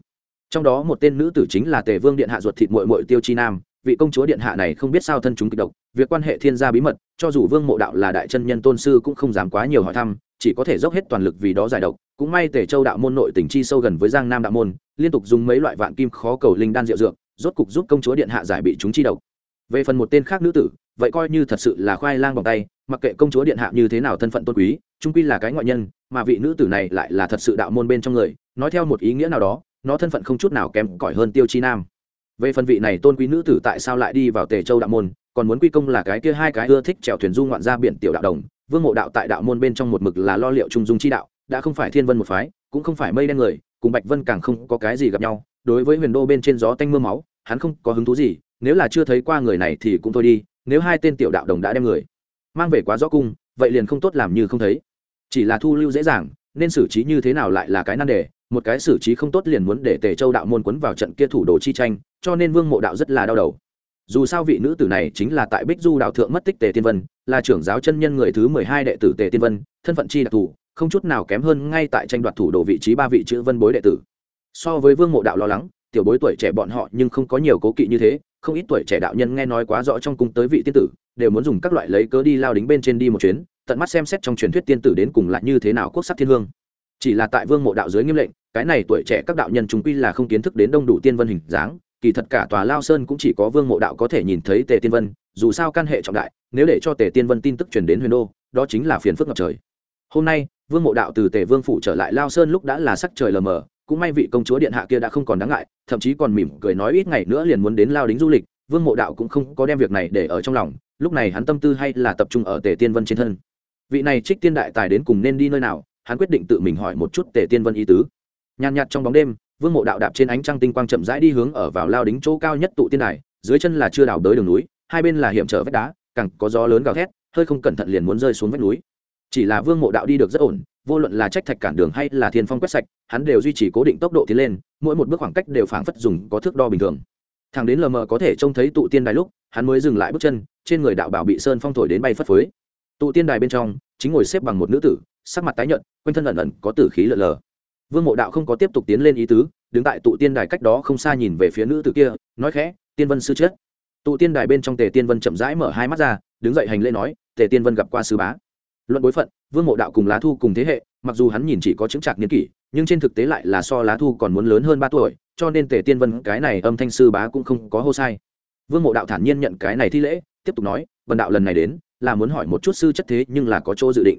Trong đó một tên nữ tử chính là tề vương điện hạ ruột thịt mội mội tiêu chi nam, vị công chúa điện hạ này không biết sao thân chúng kịch độc, việc quan hệ thiên gia bí mật, cho dù vương mộ đạo là đại chân nhân tôn sư cũng không dám quá nhiều hỏi thăm, chỉ có thể dốc hết toàn lực vì đó giải độc. Cũng may tề châu đạo môn nội tỉnh chi sâu gần với giang nam đạo môn, liên tục dùng mấy loại vạn kim khó cầu linh đan rượu dược rốt cục giúp công chúa điện hạ giải bị chúng chi độc. Về phần một tên khác nữ tử, vậy coi như thật sự là khoai lang bằng tay, mặc kệ công chúa điện hạ như thế nào thân phận tôn quý trung quy là cái ngoại nhân, mà vị nữ tử này lại là thật sự đạo môn bên trong người, nói theo một ý nghĩa nào đó, nó thân phận không chút nào kém cỏi hơn tiêu chi nam. Về phần vị này tôn quý nữ tử tại sao lại đi vào tề châu đạo môn, còn muốn quy công là cái kia hai cái ưa thích chèo thuyền du ngoạn ra biển tiểu đạo đồng, vương mộ đạo tại đạo môn bên trong một mực là lo liệu trung dung chi đạo, đã không phải thiên vân một phái, cũng không phải mây đen người, cùng bạch vân càng không có cái gì gặp nhau đối với huyền đô bên trên gió tanh mưa máu, hắn không có hứng thú gì, nếu là chưa thấy qua người này thì cũng thôi đi, nếu hai tên tiểu đạo đồng đã đem người mang về quá rõ cung, vậy liền không tốt làm như không thấy. Chỉ là thu lưu dễ dàng, nên xử trí như thế nào lại là cái nan đề, một cái xử trí không tốt liền muốn để tề châu đạo môn quấn vào trận kia thủ đồ chi tranh, cho nên vương mộ đạo rất là đau đầu. Dù sao vị nữ tử này chính là tại bích du đạo thượng mất tích tề tiên vân, là trưởng giáo chân nhân người thứ mười hai đệ tử tề tiên vân, thân phận chi đặc thù, không chút nào kém hơn ngay tại tranh đoạt thủ đồ vị trí ba vị chữ vân bối đệ tử so với vương mộ đạo lo lắng, tiểu bối tuổi trẻ bọn họ nhưng không có nhiều cố kỵ như thế, không ít tuổi trẻ đạo nhân nghe nói quá rõ trong cung tới vị tiên tử, đều muốn dùng các loại lấy cớ đi lao đính bên trên đi một chuyến, tận mắt xem xét trong truyền thuyết tiên tử đến cùng lại như thế nào quốc sắc thiên hương. Chỉ là tại vương mộ đạo dưới nghiêm lệnh, cái này tuổi trẻ các đạo nhân chúng quy là không kiến thức đến đông đủ tiên vân hình dáng, kỳ thật cả tòa lao sơn cũng chỉ có vương mộ đạo có thể nhìn thấy tề tiên vân, dù sao căn hệ trọng đại, nếu để cho tề tiên vân tin tức truyền đến huyền đô, đó chính là phiền phức ngập trời. Hôm nay, vương mộ đạo từ tề vương phủ trở lại lao sơn lúc đã là sắc trời lờ mờ cũng may vị công chúa điện hạ kia đã không còn đáng ngại, thậm chí còn mỉm cười nói ít ngày nữa liền muốn đến lao đính du lịch, vương mộ đạo cũng không có đem việc này để ở trong lòng, lúc này hắn tâm tư hay là tập trung ở tề tiên vân trên thân. Vị này trích tiên đại tài đến cùng nên đi nơi nào, hắn quyết định tự mình hỏi một chút tề tiên vân ý tứ. Nhàn nhạt trong bóng đêm, vương mộ đạo đạp trên ánh trăng tinh quang chậm rãi đi hướng ở vào lao đính chỗ cao nhất tụ tiên đài, dưới chân là chưa đào đới đường núi, hai bên là hiểm trở vách đá, càng có gió lớn gào thét, hơi không cẩn thận liền muốn rơi xuống vách núi. Chỉ là vương mộ đạo đi được rất ổn vô luận là trách thạch cản đường hay là thiên phong quét sạch, hắn đều duy trì cố định tốc độ tiến lên, mỗi một bước khoảng cách đều phảng phất dùng có thước đo bình thường. Thằng đến lờ mờ có thể trông thấy tụ tiên đài lúc, hắn mới dừng lại bước chân, trên người đạo bảo bị sơn phong thổi đến bay phất phới. Tụ tiên đài bên trong, chính ngồi xếp bằng một nữ tử, sắc mặt tái nhợt, quanh thân ẩn ẩn có tử khí lợn lờ. Vương mộ đạo không có tiếp tục tiến lên ý tứ, đứng tại tụ tiên đài cách đó không xa nhìn về phía nữ tử kia, nói khẽ, tiên vân sư chết. Tụ tiên đài bên trong tề tiên vân chậm rãi mở hai mắt ra, đứng dậy hành lễ nói, tề tiên vân gặp qua sư bá luận bối phận, vương mộ đạo cùng lá thu cùng thế hệ, mặc dù hắn nhìn chỉ có chứng trạc niên kỷ, nhưng trên thực tế lại là so lá thu còn muốn lớn hơn ba tuổi, cho nên tề tiên vân cái này âm thanh sư bá cũng không có hô sai. Vương mộ đạo thản nhiên nhận cái này thi lễ, tiếp tục nói vần đạo lần này đến, là muốn hỏi một chút sư chất thế nhưng là có chỗ dự định.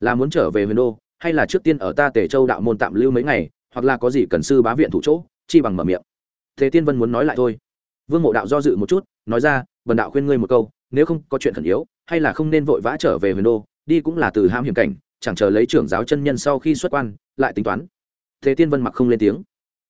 Là muốn trở về huyền đô, hay là trước tiên ở ta tề châu đạo môn tạm lưu mấy ngày, hoặc là có gì cần sư bá viện thủ chỗ, chi bằng mở miệng. Thế tiên vân muốn nói lại thôi. Vương mộ đạo do dự một chút, nói ra vần đạo khuyên ngươi một câu, nếu không có chuyện khẩn yếu, hay là không nên vội vã trở về huyền đô đi cũng là từ ham hiểm cảnh, chẳng chờ lấy trưởng giáo chân nhân sau khi xuất quan, lại tính toán. Thế tiên vân mặc không lên tiếng.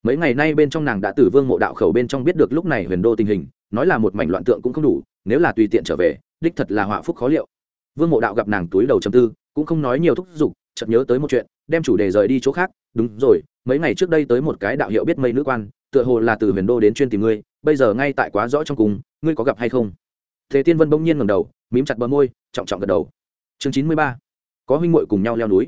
Mấy ngày nay bên trong nàng đã từ vương mộ đạo khẩu bên trong biết được lúc này huyền đô tình hình, nói là một mảnh loạn tượng cũng không đủ, nếu là tùy tiện trở về, đích thật là họa phúc khó liệu. Vương mộ đạo gặp nàng túi đầu chầm tư, cũng không nói nhiều thúc giục, chợt nhớ tới một chuyện, đem chủ đề rời đi chỗ khác, đúng rồi, mấy ngày trước đây tới một cái đạo hiệu biết mây nữ quan, tựa hồ là từ huyền đô đến chuyên tìm ngươi, bây giờ ngay tại quá rõ trong cùng, ngươi có gặp hay không? Thế tiên vân bỗng nhiên ngầm đầu, mím chặt bờ môi, trọng trọng gật đầu chương chín mươi ba, có huynh muội cùng nhau leo núi.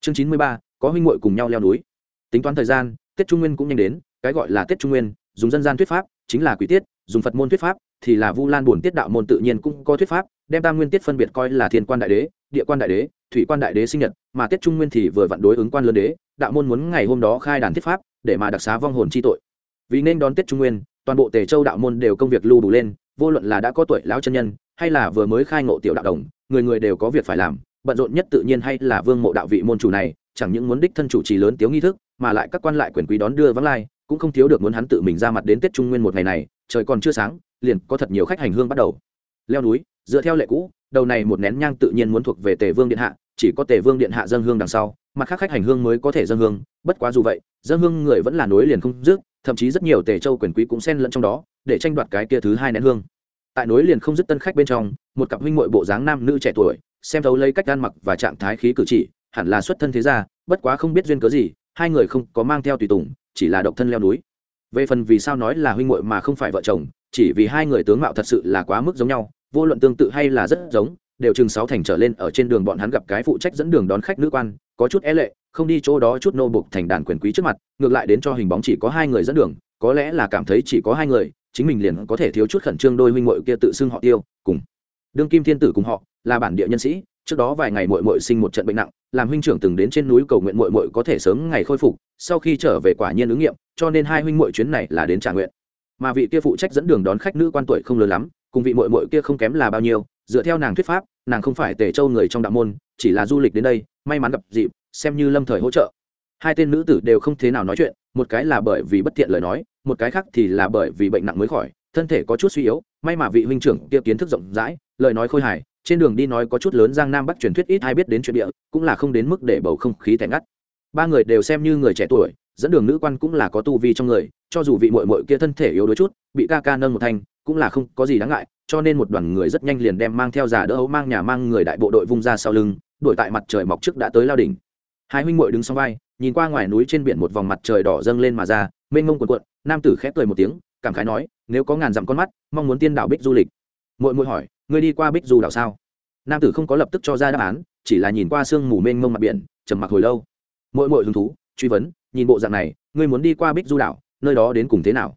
Chương chín mươi ba, có huynh muội cùng nhau leo núi. Tính toán thời gian, tết trung nguyên cũng nhanh đến, cái gọi là tết trung nguyên, dùng dân gian thuyết pháp, chính là quỷ tiết, dùng phật môn thuyết pháp, thì là vu lan bổn tiết đạo môn tự nhiên cũng có thuyết pháp, đem tam nguyên tiết phân biệt coi là thiên quan đại đế, địa quan đại đế, thủy quan đại đế sinh nhật, mà tết trung nguyên thì vừa vặn đối ứng quan lớn đế, đạo môn muốn ngày hôm đó khai đàn thiết pháp, để mà đặc xá vong hồn chi tội. Vì nên đón tết trung nguyên, toàn bộ tề châu đạo môn đều công việc lưu đủ lên, vô luận là đã có tuổi lão chân nhân, hay là vừa mới khai ngộ tiểu đạo đồng người người đều có việc phải làm, bận rộn nhất tự nhiên hay là vương mộ đạo vị môn chủ này, chẳng những muốn đích thân chủ trì lớn tiếu nghi thức, mà lại các quan lại quyền quý đón đưa vắng lai, cũng không thiếu được muốn hắn tự mình ra mặt đến tết trung nguyên một ngày này, trời còn chưa sáng, liền có thật nhiều khách hành hương bắt đầu. Leo núi, dựa theo lệ cũ, đầu này một nén nhang tự nhiên muốn thuộc về tề vương điện hạ, chỉ có tề vương điện hạ dân hương đằng sau, mặt khác khách hành hương mới có thể dân hương, bất quá dù vậy dân hương người vẫn là nối liền không dứt, thậm chí rất nhiều tề châu quyền quý cũng xen lẫn trong đó, để tranh đoạt cái kia thứ hai nén hương tại nối liền không dứt tân khách bên trong, một cặp huynh muội bộ dáng nam nữ trẻ tuổi, xem thấu lấy cách ăn mặc và trạng thái khí cử chỉ, hẳn là xuất thân thế gia, bất quá không biết duyên cớ gì, hai người không có mang theo tùy tùng, chỉ là độc thân leo núi. Về phần vì sao nói là huynh muội mà không phải vợ chồng, chỉ vì hai người tướng mạo thật sự là quá mức giống nhau, vô luận tương tự hay là rất giống, đều chừng sáu thành trở lên ở trên đường bọn hắn gặp cái phụ trách dẫn đường đón khách nữ quan, có chút e lệ, không đi chỗ đó chút nô bục thành đàn quyền quý trước mặt, ngược lại đến cho hình bóng chỉ có hai người dẫn đường, có lẽ là cảm thấy chỉ có hai người chính mình liền có thể thiếu chút khẩn trương đôi huynh muội kia tự xưng họ tiêu, cùng đương kim thiên tử cùng họ, là bản địa nhân sĩ, trước đó vài ngày muội muội sinh một trận bệnh nặng, làm huynh trưởng từng đến trên núi cầu nguyện muội muội có thể sớm ngày khôi phục, sau khi trở về quả nhiên ứng nghiệm, cho nên hai huynh muội chuyến này là đến trả nguyện. Mà vị kia phụ trách dẫn đường đón khách nữ quan tuổi không lớn lắm, cùng vị muội muội kia không kém là bao nhiêu, dựa theo nàng thuyết pháp, nàng không phải tề châu người trong đạo môn, chỉ là du lịch đến đây, may mắn gặp dịp, xem như lâm thời hỗ trợ. Hai tên nữ tử đều không thế nào nói chuyện, một cái là bởi vì bất tiện lời nói một cái khác thì là bởi vì bệnh nặng mới khỏi, thân thể có chút suy yếu, may mà vị huynh trưởng kia kiến thức rộng rãi, lời nói khôi hài, trên đường đi nói có chút lớn giang nam bắc truyền thuyết ít ai biết đến chuyện địa, cũng là không đến mức để bầu không khí tẻ ngắt. Ba người đều xem như người trẻ tuổi, dẫn đường nữ quan cũng là có tu vi trong người, cho dù vị mội mội kia thân thể yếu đuối chút, bị ca ca nâng một thanh, cũng là không có gì đáng ngại, cho nên một đoàn người rất nhanh liền đem mang theo giả đỡ ấu mang nhà mang người đại bộ đội vung ra sau lưng, đuổi tại mặt trời mọc trước đã tới lao đỉnh. Hai huynh muội đứng sau vai, nhìn qua ngoài núi trên biển một vòng mặt trời đỏ dâng lên mà ra mênh mông quần quận nam tử khép cười một tiếng, cảm khái nói, nếu có ngàn dặm con mắt, mong muốn tiên đảo bích du lịch. Muội muội hỏi, ngươi đi qua bích du đảo sao? Nam tử không có lập tức cho ra đáp án, chỉ là nhìn qua sương mù mênh mông mặt biển, trầm mặc hồi lâu. Muội muội hứng thú, truy vấn, nhìn bộ dạng này, ngươi muốn đi qua bích du đảo, nơi đó đến cùng thế nào?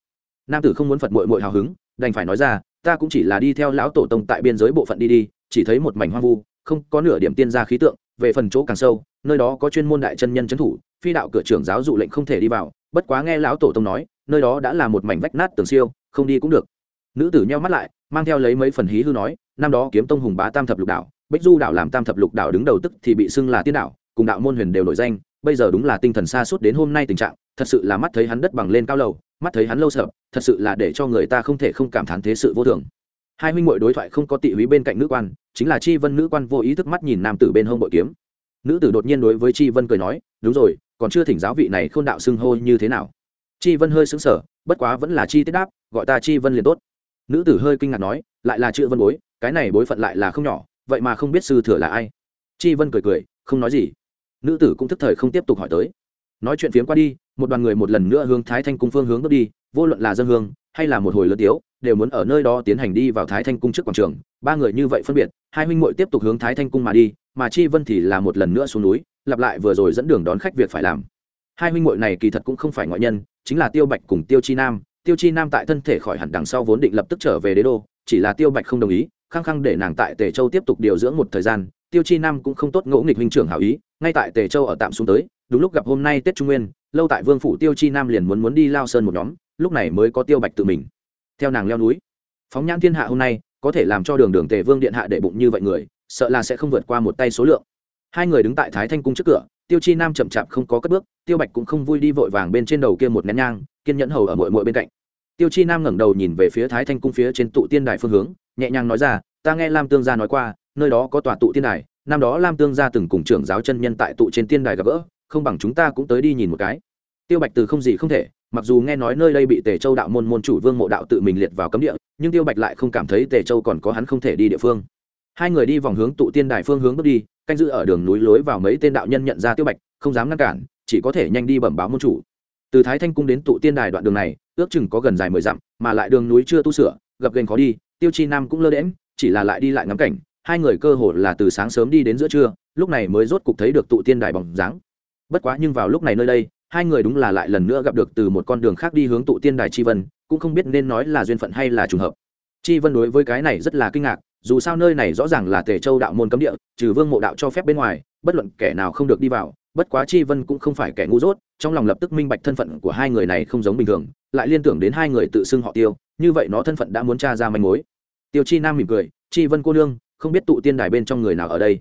Nam tử không muốn phật muội muội hào hứng, đành phải nói ra, ta cũng chỉ là đi theo lão tổ tông tại biên giới bộ phận đi đi, chỉ thấy một mảnh hoang vu, không có nửa điểm tiên gia khí tượng, về phần chỗ càng sâu, nơi đó có chuyên môn đại chân nhân trấn thủ, phi đạo cửa trưởng giáo dụ lệnh không thể đi vào bất quá nghe lão tổ tông nói, nơi đó đã là một mảnh vách nát tường siêu, không đi cũng được. Nữ tử nheo mắt lại, mang theo lấy mấy phần hí hư nói, năm đó kiếm tông hùng bá tam thập lục đảo, bích du đảo làm tam thập lục đảo đứng đầu tức thì bị xưng là tiên đảo, cùng đạo môn huyền đều nổi danh, bây giờ đúng là tinh thần xa suốt đến hôm nay tình trạng, thật sự là mắt thấy hắn đất bằng lên cao lầu, mắt thấy hắn lâu sợ, thật sự là để cho người ta không thể không cảm thán thế sự vô thường. Hai huynh muội đối thoại không có tị húy bên cạnh nữ quan, chính là chi vân nữ quan vô ý thức mắt nhìn nam tử bên hông bội kiếm. Nữ tử đột nhiên đối với chi vân cười nói, đúng rồi còn chưa thỉnh giáo vị này khôn đạo xưng hô như thế nào. Chi vân hơi xứng sở bất quá vẫn là chi tiết đáp, gọi ta chi vân liền tốt. Nữ tử hơi kinh ngạc nói, lại là chữ vân bối, cái này bối phận lại là không nhỏ, vậy mà không biết sư thừa là ai. Chi vân cười cười, không nói gì. Nữ tử cũng thức thời không tiếp tục hỏi tới. Nói chuyện phiếm qua đi, một đoàn người một lần nữa hướng thái thanh cung phương hướng bước đi, vô luận là dân hương, hay là một hồi lớn tiếu, đều muốn ở nơi đó tiến hành đi vào thái thanh cung trước quảng trường. Ba người như vậy phân biệt, hai huynh muội tiếp tục hướng thái thanh cung mà đi, mà chi vân thì là một lần nữa xuống núi lặp lại vừa rồi dẫn đường đón khách việc phải làm. Hai huynh muội này kỳ thật cũng không phải ngoại nhân, chính là tiêu bạch cùng tiêu chi nam. Tiêu chi nam tại thân thể khỏi hẳn đằng sau vốn định lập tức trở về đế đô, chỉ là tiêu bạch không đồng ý, khăng khăng để nàng tại tề châu tiếp tục điều dưỡng một thời gian. Tiêu chi nam cũng không tốt ngỗ nghịch huynh trưởng hảo ý, ngay tại tề châu ở tạm xuống tới, đúng lúc gặp hôm nay tết trung nguyên, lâu tại vương phủ tiêu chi nam liền muốn muốn đi lao sơn một nhóm, lúc này mới có tiêu bạch tự mình. Theo nàng leo núi, phóng nhãn thiên hạ hôm nay, có thể làm cho đường đường tề vương điện hạ để bụng như vậy người, sợ là sẽ không vượt qua một tay số lượng hai người đứng tại thái thanh cung trước cửa, tiêu chi nam chậm chạp không có cất bước, tiêu bạch cũng không vui đi vội vàng bên trên đầu kia một nén nhang, kiên nhẫn hầu ở mội mội bên cạnh. Tiêu chi nam ngẩng đầu nhìn về phía thái thanh cung phía trên tụ tiên đài phương hướng, nhẹ nhàng nói ra, ta nghe lam tương gia nói qua, nơi đó có tòa tụ tiên đài, năm đó lam tương gia từng cùng trưởng giáo chân nhân tại tụ trên tiên đài gặp gỡ, không bằng chúng ta cũng tới đi nhìn một cái. Tiêu bạch từ không gì không thể, mặc dù nghe nói nơi đây bị tề châu đạo môn môn chủ vương mộ đạo tự mình liệt vào cấm địa, nhưng tiêu bạch lại không cảm thấy tề châu còn có hắn không thể đi địa phương hai người đi vòng hướng tụ tiên đài phương hướng bước đi, canh giữ ở đường núi lối vào mấy tên đạo nhân nhận ra tiêu bạch, không dám ngăn cản, chỉ có thể nhanh đi bẩm báo môn chủ. Từ thái thanh cung đến tụ tiên đài đoạn đường này, ước chừng có gần dài mười dặm, mà lại đường núi chưa tu sửa, gập ghềnh khó đi, tiêu chi nam cũng lơ đễm chỉ là lại đi lại ngắm cảnh, hai người cơ hồ là từ sáng sớm đi đến giữa trưa, lúc này mới rốt cục thấy được tụ tiên đài bóng dáng. Bất quá nhưng vào lúc này nơi đây, hai người đúng là lại lần nữa gặp được từ một con đường khác đi hướng tụ tiên đài chi vân, cũng không biết nên nói là duyên phận hay là trùng hợp. Chi vân đối với cái này rất là kinh ngạc dù sao nơi này rõ ràng là tề châu đạo môn cấm địa, trừ vương mộ đạo cho phép bên ngoài, bất luận kẻ nào không được đi vào, bất quá chi vân cũng không phải kẻ ngu dốt, trong lòng lập tức minh bạch thân phận của hai người này không giống bình thường, lại liên tưởng đến hai người tự xưng họ tiêu, như vậy nó thân phận đã muốn tra ra manh mối. Tiêu chi nam mỉm cười, chi vân cô nương, không biết tụ tiên đài bên trong người nào ở đây?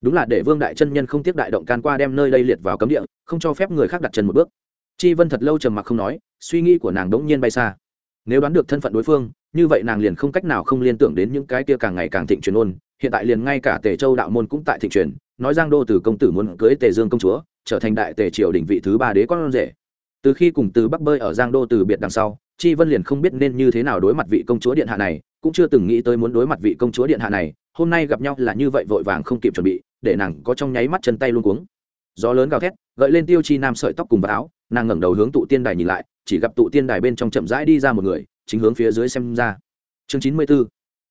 Đúng là để vương đại chân nhân không tiếc đại động can qua đem nơi đây liệt vào cấm địa, không cho phép người khác đặt chân một bước. Chi vân thật lâu trầm mặc không nói, suy nghĩ của nàng đống nhiên bay xa. Nếu đoán được thân phận đối phương như vậy nàng liền không cách nào không liên tưởng đến những cái kia càng ngày càng thịnh truyền ôn. Hiện tại liền ngay cả tề châu đạo môn cũng tại thịnh truyền, nói giang đô từ công tử muốn cưới tề dương công chúa, trở thành đại tề triều đỉnh vị thứ ba đế con rể. Từ khi cùng từ bắc bơi ở giang đô từ biệt đằng sau, chi vân liền không biết nên như thế nào đối mặt vị công chúa điện hạ này, cũng chưa từng nghĩ tới muốn đối mặt vị công chúa điện hạ này. Hôm nay gặp nhau là như vậy vội vàng không kịp chuẩn bị, để nàng có trong nháy mắt chân tay luôn cuống. Gió lớn gào thét, gợi lên tiêu chi nam sợi tóc cùng vào áo, nàng ngẩng đầu hướng tụ tiên đài nhìn lại, chỉ gặp tụ tiên đài bên trong chậm rãi đi ra một người chính hướng phía dưới xem ra. Chương chín mươi b ố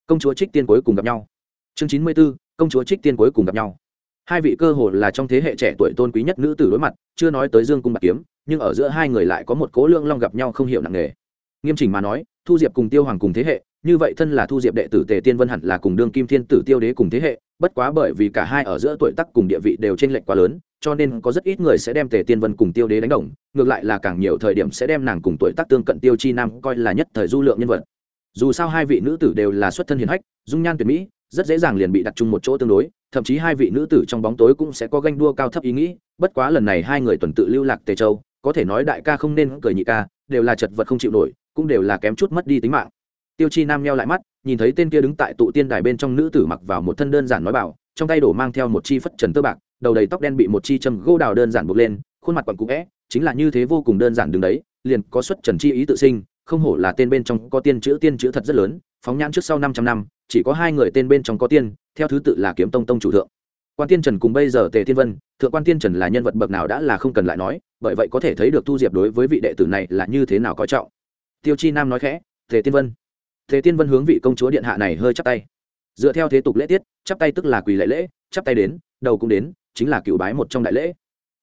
công chúa trích tiên cuối cùng gặp nhau. Chương chín mươi b ố công chúa trích tiên cuối cùng gặp nhau. Hai vị cơ hồ là trong thế hệ trẻ tuổi tôn quý nhất nữ tử đối mặt, chưa nói tới dương cung bạc kiếm, nhưng ở giữa hai người lại có một cố lương long gặp nhau không hiểu nặng nề. Nghiêm chỉnh mà nói, thu diệp cùng tiêu hoàng cùng thế hệ, như vậy thân là thu diệp đệ tử tề tiên vân hẳn là cùng đương kim thiên tử tiêu đế cùng thế hệ, bất quá bởi vì cả hai ở giữa tuổi tác cùng địa vị đều t r ê n lệch quá lớn cho nên có rất ít người sẽ đem tề tiên vân cùng tiêu đế đánh đồng, ngược lại là càng nhiều thời điểm sẽ đem nàng cùng tuổi tác tương cận tiêu chi nam coi là nhất thời du lượng nhân vật. Dù sao hai vị nữ tử đều là xuất thân hiền hách, dung nhan tuyệt mỹ, rất dễ dàng liền bị đặt chung một chỗ tương đối, thậm chí hai vị nữ tử trong bóng tối cũng sẽ có ganh đua cao thấp ý nghĩ, bất quá lần này hai người tuần tự lưu lạc tề châu, có thể nói đại ca không nên cười nhị ca, đều là chật vật không chịu nổi, cũng đều là kém chút mất đi tính mạng. Tiêu chi nam nheo lại mắt, nhìn thấy tên kia đứng tại tụ tiên đài bên trong nữ tử mặc vào một thân đơn giản nói bảo, trong tay đổ mang theo một chi phất trần tơ bạc đầu đầy tóc đen bị một chi châm gỗ đào đơn giản buộc lên, khuôn mặt quặn cũ vẽ chính là như thế vô cùng đơn giản đứng đấy, liền có xuất trần chi ý tự sinh, không hổ là tên bên trong có tiên chữ tiên chữ thật rất lớn, phóng nhãn trước sau năm trăm năm, chỉ có hai người tên bên trong có tiên, theo thứ tự là kiếm tông tông chủ thượng. Quan tiên trần cùng bây giờ tề thiên vân, thượng quan tiên trần là nhân vật bậc nào đã là không cần lại nói, bởi vậy có thể thấy được thu diệp đối với vị đệ tử này là như thế nào coi trọng. Tiêu chi nam nói khẽ, tề tiên vân. Tề tiên vân hướng vị công chúa điện hạ này hơi chắp tay. Dựa theo thế tục lễ tiết, chắp tay tức là quỳ lễ lễ, chắp tay đến, đầu cũng đến chính là cựu bái một trong đại lễ.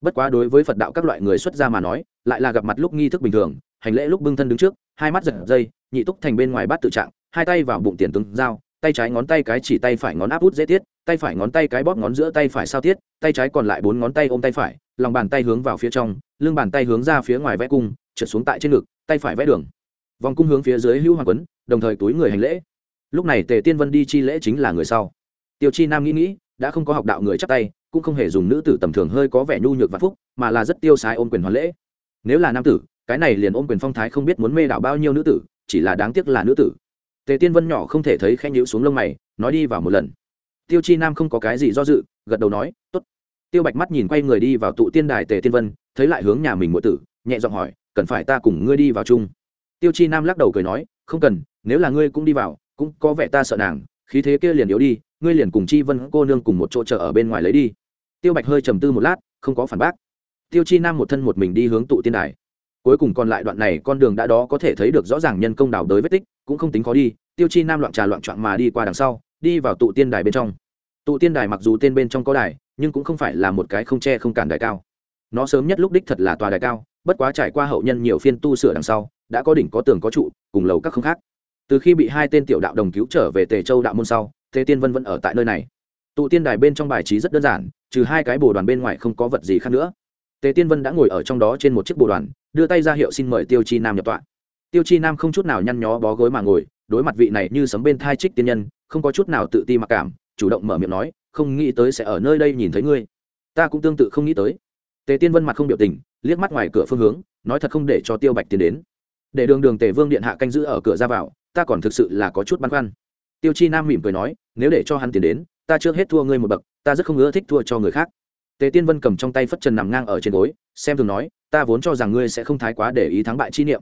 Bất quá đối với phật đạo các loại người xuất gia mà nói, lại là gặp mặt lúc nghi thức bình thường, hành lễ lúc bưng thân đứng trước, hai mắt giật dây, nhị túc thành bên ngoài bát tự trạng, hai tay vào bụng tiền tướng dao tay trái ngón tay cái chỉ tay phải ngón áp út dễ tiết, tay phải ngón tay cái bóp ngón giữa tay phải sao tiết, tay trái còn lại bốn ngón tay ôm tay phải, lòng bàn tay hướng vào phía trong, lưng bàn tay hướng ra phía ngoài vẽ cung, trượt xuống tại trên ngực, tay phải vẽ đường. Vòng cung hướng phía dưới hữu hoàng quấn, đồng thời túi người hành lễ. Lúc này tề tiên vân đi chi lễ chính là người sau. Tiêu chi nam nghĩ nghĩ, đã không có học đạo người chắc tay cũng không hề dùng nữ tử tầm thường hơi có vẻ nhu nhược và phúc, mà là rất tiêu sái ôm quyền hoàn lễ. Nếu là nam tử, cái này liền ôm quyền phong thái không biết muốn mê đảo bao nhiêu nữ tử, chỉ là đáng tiếc là nữ tử. Tề tiên vân nhỏ không thể thấy khẽ nhíu xuống lông mày, nói đi vào một lần. Tiêu chi nam không có cái gì do dự, gật đầu nói, tốt. Tiêu bạch mắt nhìn quay người đi vào tụ tiên đài tề tiên vân, thấy lại hướng nhà mình ngụy tử, nhẹ giọng hỏi, cần phải ta cùng ngươi đi vào chung? Tiêu chi nam lắc đầu cười nói, không cần, nếu là ngươi cũng đi vào, cũng có vẻ ta sợ nàng, khí thế kia liền yếu đi, ngươi liền cùng chi vân cô nương cùng một chỗ chờ ở bên ngoài lấy đi tiêu bạch hơi trầm tư một lát, không có phản bác. Tiêu chi nam một thân một mình đi hướng tụ tiên đài. Cuối cùng còn lại đoạn này con đường đã đó có thể thấy được rõ ràng nhân công đào đới vết tích, cũng không tính khó đi. Tiêu chi nam loạn trà loạn trọn mà đi qua đằng sau, đi vào tụ tiên đài bên trong. Tụ tiên đài mặc dù tên bên trong có đài, nhưng cũng không phải là một cái không che không cản đài cao. Nó sớm nhất lúc đích thật là tòa đài cao, bất quá trải qua hậu nhân nhiều phiên tu sửa đằng sau, đã có đỉnh có tường có trụ, cùng lầu các không khác. Từ khi bị hai tên tiểu đạo đồng cứu trở về tề châu đạo môn sau, tề tiên vân vẫn ở tại nơi này. Tụ tiên đài bên trong bài trí rất đơn giản trừ hai cái bồ đoàn bên ngoài không có vật gì khác nữa. Tề tiên vân đã ngồi ở trong đó trên một chiếc bồ đoàn, đưa tay ra hiệu xin mời tiêu chi nam nhập tọa. Tiêu chi nam không chút nào nhăn nhó bó gối mà ngồi, đối mặt vị này như sấm bên thai trích tiên nhân, không có chút nào tự ti mặc cảm, chủ động mở miệng nói, không nghĩ tới sẽ ở nơi đây nhìn thấy ngươi. Ta cũng tương tự không nghĩ tới. Tề tiên vân mặt không biểu tình, liếc mắt ngoài cửa phương hướng, nói thật không để cho tiêu bạch tiến đến. Để đường đường tề vương điện hạ canh giữ ở cửa ra vào, ta còn thực sự là có chút băn khoăn. Tiêu chi nam mỉm cười nói, nếu để cho hắn tiến đến, ta trước hết thua ngươi một bậc ta rất không ngứa thích thua cho người khác. Tề tiên vân cầm trong tay phất trần nằm ngang ở trên gối, xem thường nói, ta vốn cho rằng ngươi sẽ không thái quá để ý thắng bại chi niệm.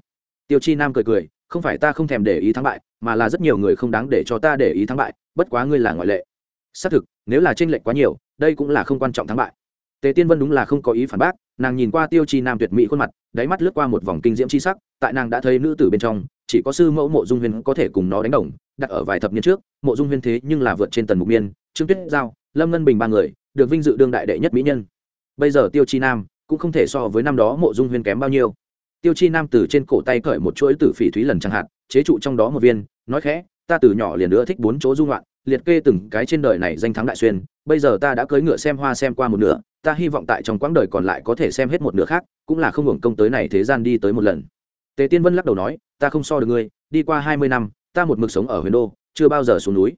Tiêu chi nam cười cười, không phải ta không thèm để ý thắng bại, mà là rất nhiều người không đáng để cho ta để ý thắng bại, bất quá ngươi là ngoại lệ. Xác thực, nếu là tranh lệch quá nhiều, đây cũng là không quan trọng thắng bại. Tề tiên vân đúng là không có ý phản bác, nàng nhìn qua tiêu chi nam tuyệt mỹ khuôn mặt, đáy mắt lướt qua một vòng kinh diễm c h i sắc, tại nàng đã thấy nữ tử bên trong, chỉ có sư mẫu mộ dung huyên có thể cùng nó đánh đồng, đặt ở vài thập niên trước, mộ dung huyên thế nhưng là vượt trên tần mục miên, trương tuyết giao lâm ngân bình ba người, được vinh dự đương đại đệ nhất mỹ nhân. Bây giờ tiêu chi nam cũng không thể so với năm đó mộ dung huyên kém bao nhiêu. Tiêu chi nam từ trên cổ tay cởi một chuỗi tử phỉ thúy lần chẳng hạn, chế trụ trong đó một viên, nói khẽ, ta từ nhỏ liền nữa thích bốn chỗ dung loạn, liệt kê từng cái trên đời này danh thắng đại xuyên, bây giờ ta đã cưỡi ngựa xem hoa xem qua một nửa, ta hy vọng tại trong quãng đời còn lại có thể xem hết một nửa khác, cũng là không hưởng công tới này thế gian đi tới một lần. Tề tiên vân lắc đầu nói, ta không so được ngươi, đi qua hai mươi năm, ta một mực sống ở huyền đô, chưa bao giờ xuống núi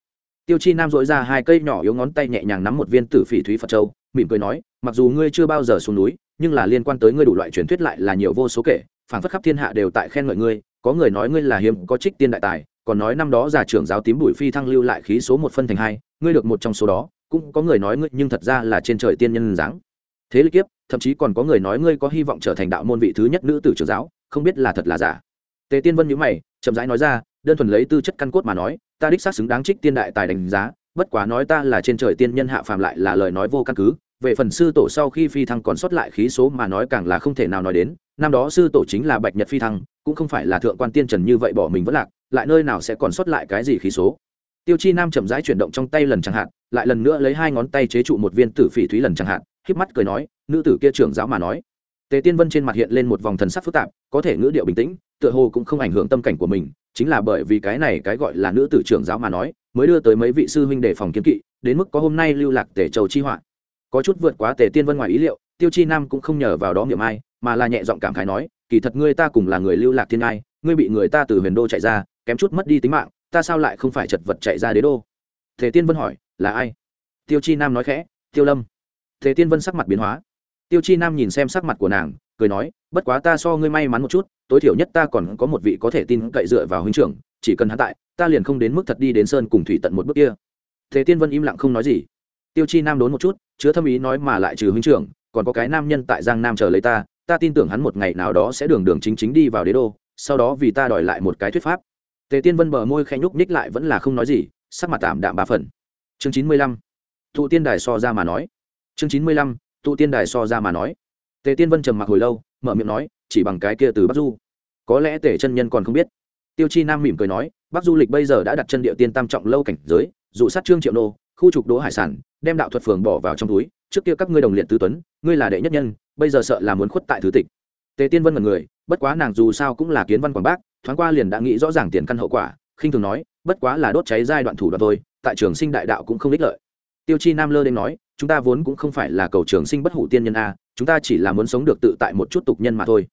tiêu chi nam dỗi ra hai cây nhỏ yếu ngón tay nhẹ nhàng nắm một viên tử phỉ thúy phật châu, mỉm cười nói, mặc dù ngươi chưa bao giờ xuống núi, nhưng là liên quan tới ngươi đủ loại truyền thuyết lại là nhiều vô số kể, phảng phất khắp thiên hạ đều tại khen ngợi ngươi, có người nói ngươi là hiếm, có trích tiên đại tài, còn nói năm đó giả trưởng giáo tím bùi phi thăng lưu lại khí số một phân thành hai, ngươi được một trong số đó, cũng có người nói ngươi, nhưng thật ra là trên trời tiên nhân dáng. Thế lực kiếp, thậm chí còn có người nói ngươi có hy vọng trở thành đạo môn vị thứ nhất nữ tử trưởng giáo, không biết là thật là giả. Tề tiên vân nhữ mày, chậm rãi nói ra, đơn thuần lấy tư chất căn cốt mà nói ta đích xác xứng đáng trích tiên đại tài đánh giá, bất quá nói ta là trên trời tiên nhân hạ phàm lại là lời nói vô căn cứ, về phần sư tổ sau khi phi thăng còn sót lại khí số mà nói càng là không thể nào nói đến, năm đó sư tổ chính là bạch nhật phi thăng, cũng không phải là thượng quan tiên trần như vậy bỏ mình vẫn lạc, lại nơi nào sẽ còn sót lại cái gì khí số. Tiêu chi nam chậm rãi chuyển động trong tay lần chẳng hạn, lại lần nữa lấy hai ngón tay chế trụ một viên tử phỉ thúy lần chẳng hạn, híp mắt cười nói, nữ tử kia trưởng giáo mà nói. Tề tiên vân trên mặt hiện lên một vòng thần sắc phức tạp, có thể ngữ điệu bình tĩnh tựa hồ cũng không ảnh hưởng tâm cảnh của mình, chính là bởi vì cái này cái gọi là nữ tử trưởng giáo mà nói, mới đưa tới mấy vị sư huynh để phòng kiến kỵ, đến mức có hôm nay lưu lạc tề châu chi họa. Có chút vượt quá tề tiên vân ngoài ý liệu, tiêu chi nam cũng không nhờ vào đó miệng ai, mà là nhẹ giọng cảm khái nói, kỳ thật ngươi ta cùng là người lưu lạc thiên ai ngươi bị người ta từ huyền đô chạy ra, kém chút mất đi tính mạng, ta sao lại không phải chật vật chạy ra đế đô? Tề tiên vân hỏi, là ai? Tiêu chi nam nói khẽ, tiêu lâm. Tề tiên vân sắc mặt biến hóa. Tiêu chi nam nhìn xem sắc mặt của nàng, cười nói, bất quá ta so ngươi may mắn một chút tối thiểu nhất ta còn có một vị có thể tin cậy dựa vào huynh trưởng, chỉ cần hắn tại, ta liền không đến mức thật đi đến sơn cùng thủy tận một bước kia. Thế tiên vân im lặng không nói gì. Tiêu chi nam đốn một chút, chứa thâm ý nói mà lại trừ huynh trưởng, còn có cái nam nhân tại giang nam chờ lấy ta ta tin tưởng hắn một ngày nào đó sẽ đường đường chính chính đi vào đế đô, sau đó vì ta đòi lại một cái thuyết pháp. Tề tiên vân bờ môi khẽ nhúc ních lại vẫn là không nói gì, sắc mặt tạm đạm ba phần. Chương chín mươi lăm. Thụ tiên đài so ra mà nói. Chương chín mươi lăm. Thụ tiên đài so ra mà nói. Tề tiên vân trầm mặc hồi lâu, mở miệng nói chỉ bằng cái kia từ bắc du. Có lẽ tề chân nhân còn không biết. Tiêu chi nam mỉm cười nói, bắc du lịch bây giờ đã đặt chân địa tiên tam trọng lâu cảnh giới, dụ sát trương triệu nô, khu trục đỗ hải sản, đem đạo thuật phường bỏ vào trong túi, trước kia các ngươi đồng liệt tứ tuấn, ngươi là đệ nhất nhân, bây giờ sợ là muốn khuất tại thứ tịch. Tề tiên vân mật người, bất quá nàng dù sao cũng là kiến văn quảng bác, thoáng qua liền đã nghĩ rõ ràng tiền căn hậu quả, khinh thường nói, bất quá là đốt cháy giai đoạn thủ đoạn thôi, tại trường sinh đại đạo cũng không ích lợi. Tiêu chi nam lơ đến nói, chúng ta vốn cũng không phải là cầu trường sinh bất hủ tiên nhân a, chúng ta chỉ là muốn sống được tự tại một chút tục nhân mà thôi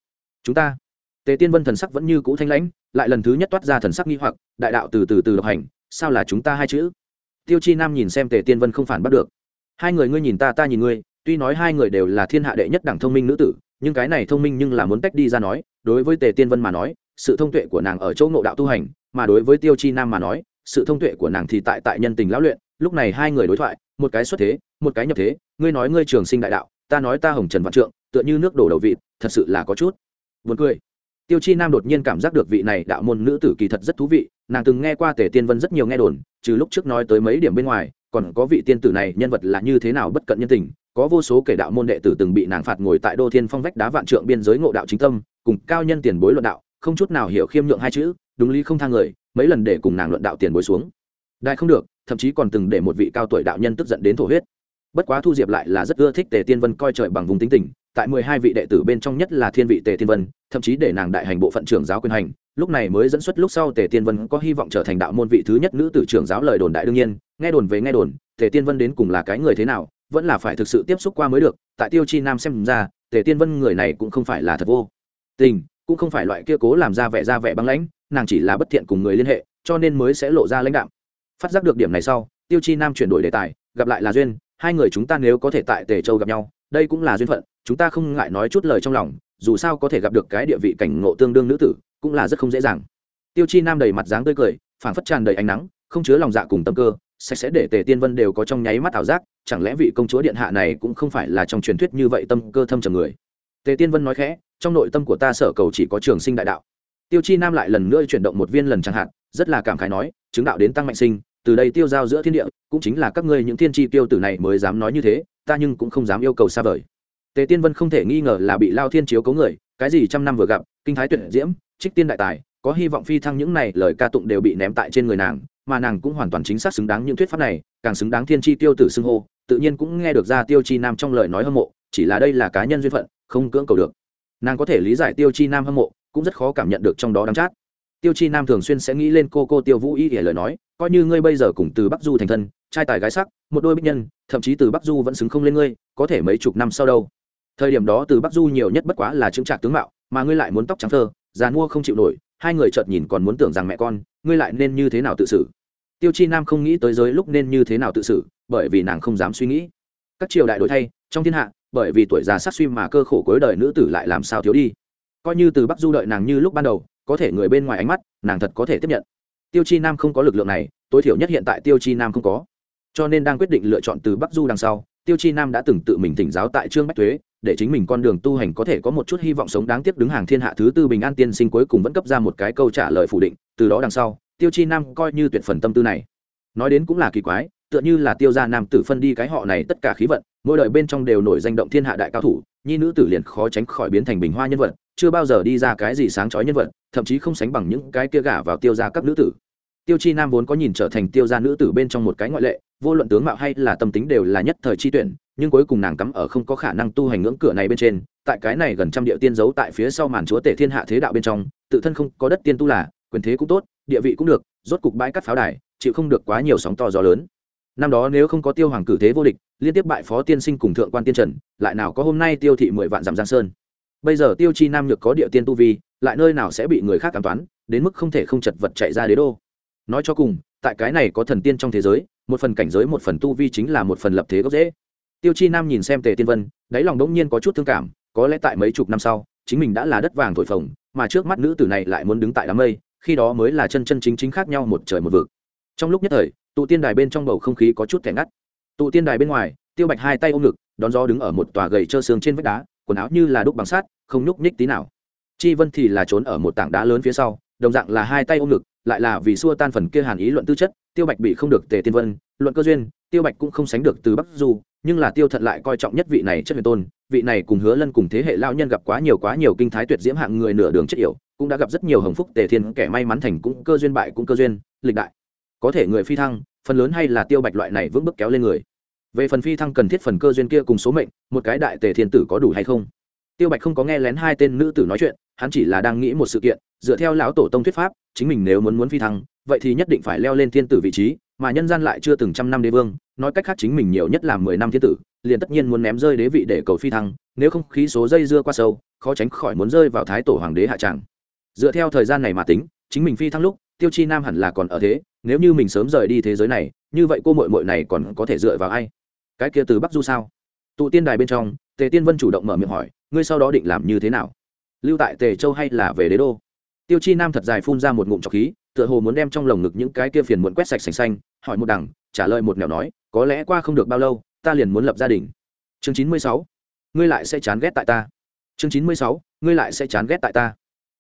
chúng ta. Tề tiên vân thần sắc vẫn như cũ thanh lãnh, lại lần thứ nhất toát ra thần sắc nghi hoặc, đại đạo từ từ từ độc hành, sao là chúng ta hai chữ? Tiêu chi nam nhìn xem tề tiên vân không phản bắt được. Hai người ngươi nhìn ta ta nhìn ngươi, tuy nói hai người đều là thiên hạ đệ nhất đẳng thông minh nữ tử, nhưng cái này thông minh nhưng là muốn tách đi ra nói, đối với tề tiên vân mà nói, sự thông tuệ của nàng ở chỗ ngộ đạo tu hành, mà đối với tiêu chi nam mà nói, sự thông tuệ của nàng thì tại tại nhân tình lão luyện, lúc này hai người đối thoại, một cái xuất thế, một cái nhập thế, ngươi nói ngươi trường sinh đại đạo, ta nói ta hồng trần văn trượng, tựa như nước đổ đầu vị thật sự là có chút buồn cười. Tiêu chi nam đột nhiên cảm giác được vị này đạo môn nữ tử kỳ thật rất thú vị, nàng từng nghe qua tề tiên vân rất nhiều nghe đồn, trừ lúc trước nói tới mấy điểm bên ngoài, còn có vị tiên tử này nhân vật là như thế nào bất cận nhân tình, có vô số kể đạo môn đệ tử từng bị nàng phạt ngồi tại đô thiên phong vách đá vạn trượng biên giới ngộ đạo chính tâm, cùng cao nhân tiền bối luận đạo, không chút nào hiểu khiêm nhượng hai chữ, đúng lý không thang người, mấy lần để cùng nàng luận đạo tiền bối xuống. Đại không được, thậm chí còn từng để một vị cao tuổi đạo nhân tức giận đến thổ huyết. Bất quá thu diệp lại là rất ưa thích tề tiên vân coi trời bằng vùng tính tình tại mười hai vị đệ tử bên trong nhất là thiên vị tề tiên vân, thậm chí để nàng đại hành bộ phận trưởng giáo quyền hành, lúc này mới dẫn xuất lúc sau tề tiên vân có hy vọng trở thành đạo môn vị thứ nhất nữ tử trưởng giáo lời đồn đại đương nhiên, nghe đồn về nghe đồn, tề tiên vân đến cùng là cái người thế nào, vẫn là phải thực sự tiếp xúc qua mới được, tại tiêu chi nam xem ra, tề tiên vân người này cũng không phải là thật vô tình, cũng không phải loại kia cố làm ra vẻ ra vẻ băng lãnh, nàng chỉ là bất thiện cùng người liên hệ, cho nên mới sẽ lộ ra lãnh đạo phát giác được điểm này sau, tiêu chi nam chuyển đổi đề tài, gặp lại là duyên, hai người chúng ta nếu có thể tại tề châu gặp nhau, đây cũng là duyên phận chúng ta không ngại nói chút lời trong lòng, dù sao có thể gặp được cái địa vị cảnh ngộ tương đương nữ tử, cũng là rất không dễ dàng. Tiêu chi nam đầy mặt dáng tươi cười, phảng phất tràn đầy ánh nắng, không chứa lòng dạ cùng tâm cơ, sạch sẽ để tề tiên vân đều có trong nháy mắt ảo giác, chẳng lẽ vị công chúa điện hạ này cũng không phải là trong truyền thuyết như vậy tâm cơ thâm trầm người? Tề tiên vân nói khẽ, trong nội tâm của ta sở cầu chỉ có trường sinh đại đạo. Tiêu chi nam lại lần nữa chuyển động một viên lần chẳng hạn, rất là cảm khái nói, chứng đạo đến tăng mạnh sinh, từ đây tiêu giao giữa thiên địa, cũng chính là các ngươi những thiên tri tiêu tử này mới dám nói như thế, ta nhưng cũng không dám yêu cầu xa vời tề tiên vân không thể nghi ngờ là bị lao thiên chiếu cấu người, cái gì trăm năm vừa gặp, kinh thái tuyệt diễm, trích tiên đại tài, có hy vọng phi thăng những này, lời ca tụng đều bị ném tại trên người nàng, mà nàng cũng hoàn toàn chính xác xứng đáng những thuyết pháp này, càng xứng đáng thiên tri tiêu tử xưng hô, tự nhiên cũng nghe được ra tiêu chi nam trong lời nói hâm mộ, chỉ là đây là cá nhân duyên phận, không cưỡng cầu được. Nàng có thể lý giải tiêu chi nam hâm mộ, cũng rất khó cảm nhận được trong đó đắng chát. Tiêu chi nam thường xuyên sẽ nghĩ lên cô cô tiêu vũ y để lời nói, coi như ngươi bây giờ cùng từ bắc du thành thân, trai tài gái sắc, một đôi bích nhân, thậm chí từ bắc du vẫn xứng không lên ngươi, có thể mấy chục năm sau đâu thời điểm đó từ bắc du nhiều nhất bất quá là chứng trạc tướng mạo, mà ngươi lại muốn tóc trắng thơ, già mua không chịu nổi, hai người chợt nhìn còn muốn tưởng rằng mẹ con, ngươi lại nên như thế nào tự xử? Tiêu chi nam không nghĩ tới giới lúc nên như thế nào tự xử, bởi vì nàng không dám suy nghĩ. Các triều đại đổi thay, trong thiên hạ, bởi vì tuổi già sát suy mà cơ khổ cuối đời nữ tử lại làm sao thiếu đi. Coi như từ bắc du đợi nàng như lúc ban đầu, có thể người bên ngoài ánh mắt, nàng thật có thể tiếp nhận. Tiêu chi nam không có lực lượng này, tối thiểu nhất hiện tại tiêu chi nam không có. Cho nên đang quyết định lựa chọn từ bắc du đằng sau, tiêu chi nam đã từng tự mình thỉnh giáo tại trương bách thuế để chính mình con đường tu hành có thể có một chút hy vọng sống đáng tiếc đứng hàng thiên hạ thứ tư bình an tiên sinh cuối cùng vẫn cấp ra một cái câu trả lời phủ định, từ đó đằng sau, tiêu chi nam coi như tuyệt phần tâm tư này. Nói đến cũng là kỳ quái, tựa như là tiêu gia nam tử phân đi cái họ này tất cả khí vận, mỗi đời bên trong đều nổi danh động thiên hạ đại cao thủ, nhi nữ tử liền khó tránh khỏi biến thành bình hoa nhân vật, chưa bao giờ đi ra cái gì sáng chói nhân vật, thậm chí không sánh bằng những cái kia gả vào tiêu gia các nữ tử. Tiêu chi nam vốn có nhìn trở thành tiêu gia nữ tử bên trong một cái ngoại lệ vô luận tướng mạo hay là tâm tính đều là nhất thời chi tuyển, nhưng cuối cùng nàng cắm ở không có khả năng tu hành ngưỡng cửa này bên trên, tại cái này gần trăm địa tiên giấu tại phía sau màn chúa tể thiên hạ thế đạo bên trong, tự thân không có đất tiên tu là, quyền thế cũng tốt, địa vị cũng được, rốt cục bãi cắt pháo đài, chịu không được quá nhiều sóng to gió lớn. Năm đó nếu không có tiêu hoàng cử thế vô địch, liên tiếp bại phó tiên sinh cùng thượng quan tiên trần, lại nào có hôm nay tiêu thị mười vạn dặm giang sơn. Bây giờ tiêu chi nam nhược có địa tiên tu vi, lại nơi nào sẽ bị người khác cảm toán, đến mức không thể không chật vật chạy ra đế đô. Nói cho cùng, tại cái này có thần tiên trong thế giới một phần cảnh giới một phần tu vi chính là một phần lập thế gốc dễ tiêu chi nam nhìn xem tề tiên vân, đáy lòng đỗng nhiên có chút thương cảm, có lẽ tại mấy chục năm sau, chính mình đã là đất vàng thổi phồng, mà trước mắt nữ tử này lại muốn đứng tại đám mây, khi đó mới là chân chân chính chính khác nhau một trời một vực. Trong lúc nhất thời, tụ tiên đài bên trong bầu không khí có chút thẻ ngắt. Tụ tiên đài bên ngoài, tiêu bạch hai tay ôm ngực, đón gió đứng ở một tòa gầy trơ xương trên vách đá, quần áo như là đúc bằng sắt, không nhúc nhích tí nào. Chi vân thì là trốn ở một tảng đá lớn phía sau đồng dạng là hai tay ôm ngực, lại là vì xua tan phần kia hàn ý luận tư chất, tiêu bạch bị không được tề tiên vân, luận cơ duyên, tiêu bạch cũng không sánh được từ bắc du, nhưng là tiêu thận lại coi trọng nhất vị này chất huyền tôn, vị này cùng hứa lân cùng thế hệ lao nhân gặp quá nhiều quá nhiều kinh thái tuyệt diễm hạng người nửa đường chất yểu, cũng đã gặp rất nhiều hồng phúc tề thiên, kẻ may mắn thành cũng cơ duyên bại cũng cơ duyên, lịch đại. Có thể người phi thăng, phần lớn hay là tiêu bạch loại này vững bước kéo lên người. Về phần phi thăng cần thiết phần cơ duyên kia cùng số mệnh, một cái đại tề thiên tử có đủ hay không? Tiêu bạch không có nghe lén hai tên nữ tử nói chuyện, hắn chỉ là đang nghĩ một sự kiện, dựa theo lão tổ tông thuyết pháp, chính mình nếu muốn muốn phi thăng, vậy thì nhất định phải leo lên thiên tử vị trí, mà nhân gian lại chưa từng trăm năm đế vương, nói cách khác chính mình nhiều nhất là mười năm thiên tử, liền tất nhiên muốn ném rơi đế vị để cầu phi thăng, nếu không khí số dây dưa qua sâu, khó tránh khỏi muốn rơi vào thái tổ hoàng đế hạ tràng dựa theo thời gian này mà tính, chính mình phi thăng lúc, tiêu chi nam hẳn là còn ở thế, nếu như mình sớm rời đi thế giới này, như vậy cô mội mội này còn có thể dựa vào ai? Cái kia từ bắc du sao? Tụ tiên đài bên trong, tề tiên vân chủ động mở miệng hỏi, ngươi sau đó định làm như thế nào? Lưu tại tề châu hay là về đế đô? Tiêu chi nam thật dài phun ra một ngụm trọc khí, tựa hồ muốn đem trong lồng ngực những cái kia phiền muộn quét sạch sành xanh, hỏi một đằng, trả lời một nẻo nói, có lẽ qua không được bao lâu, ta liền muốn lập gia đình. Chương chín mươi sáu, ngươi lại sẽ chán ghét tại ta. Chương chín mươi sáu, ngươi lại sẽ chán ghét tại ta.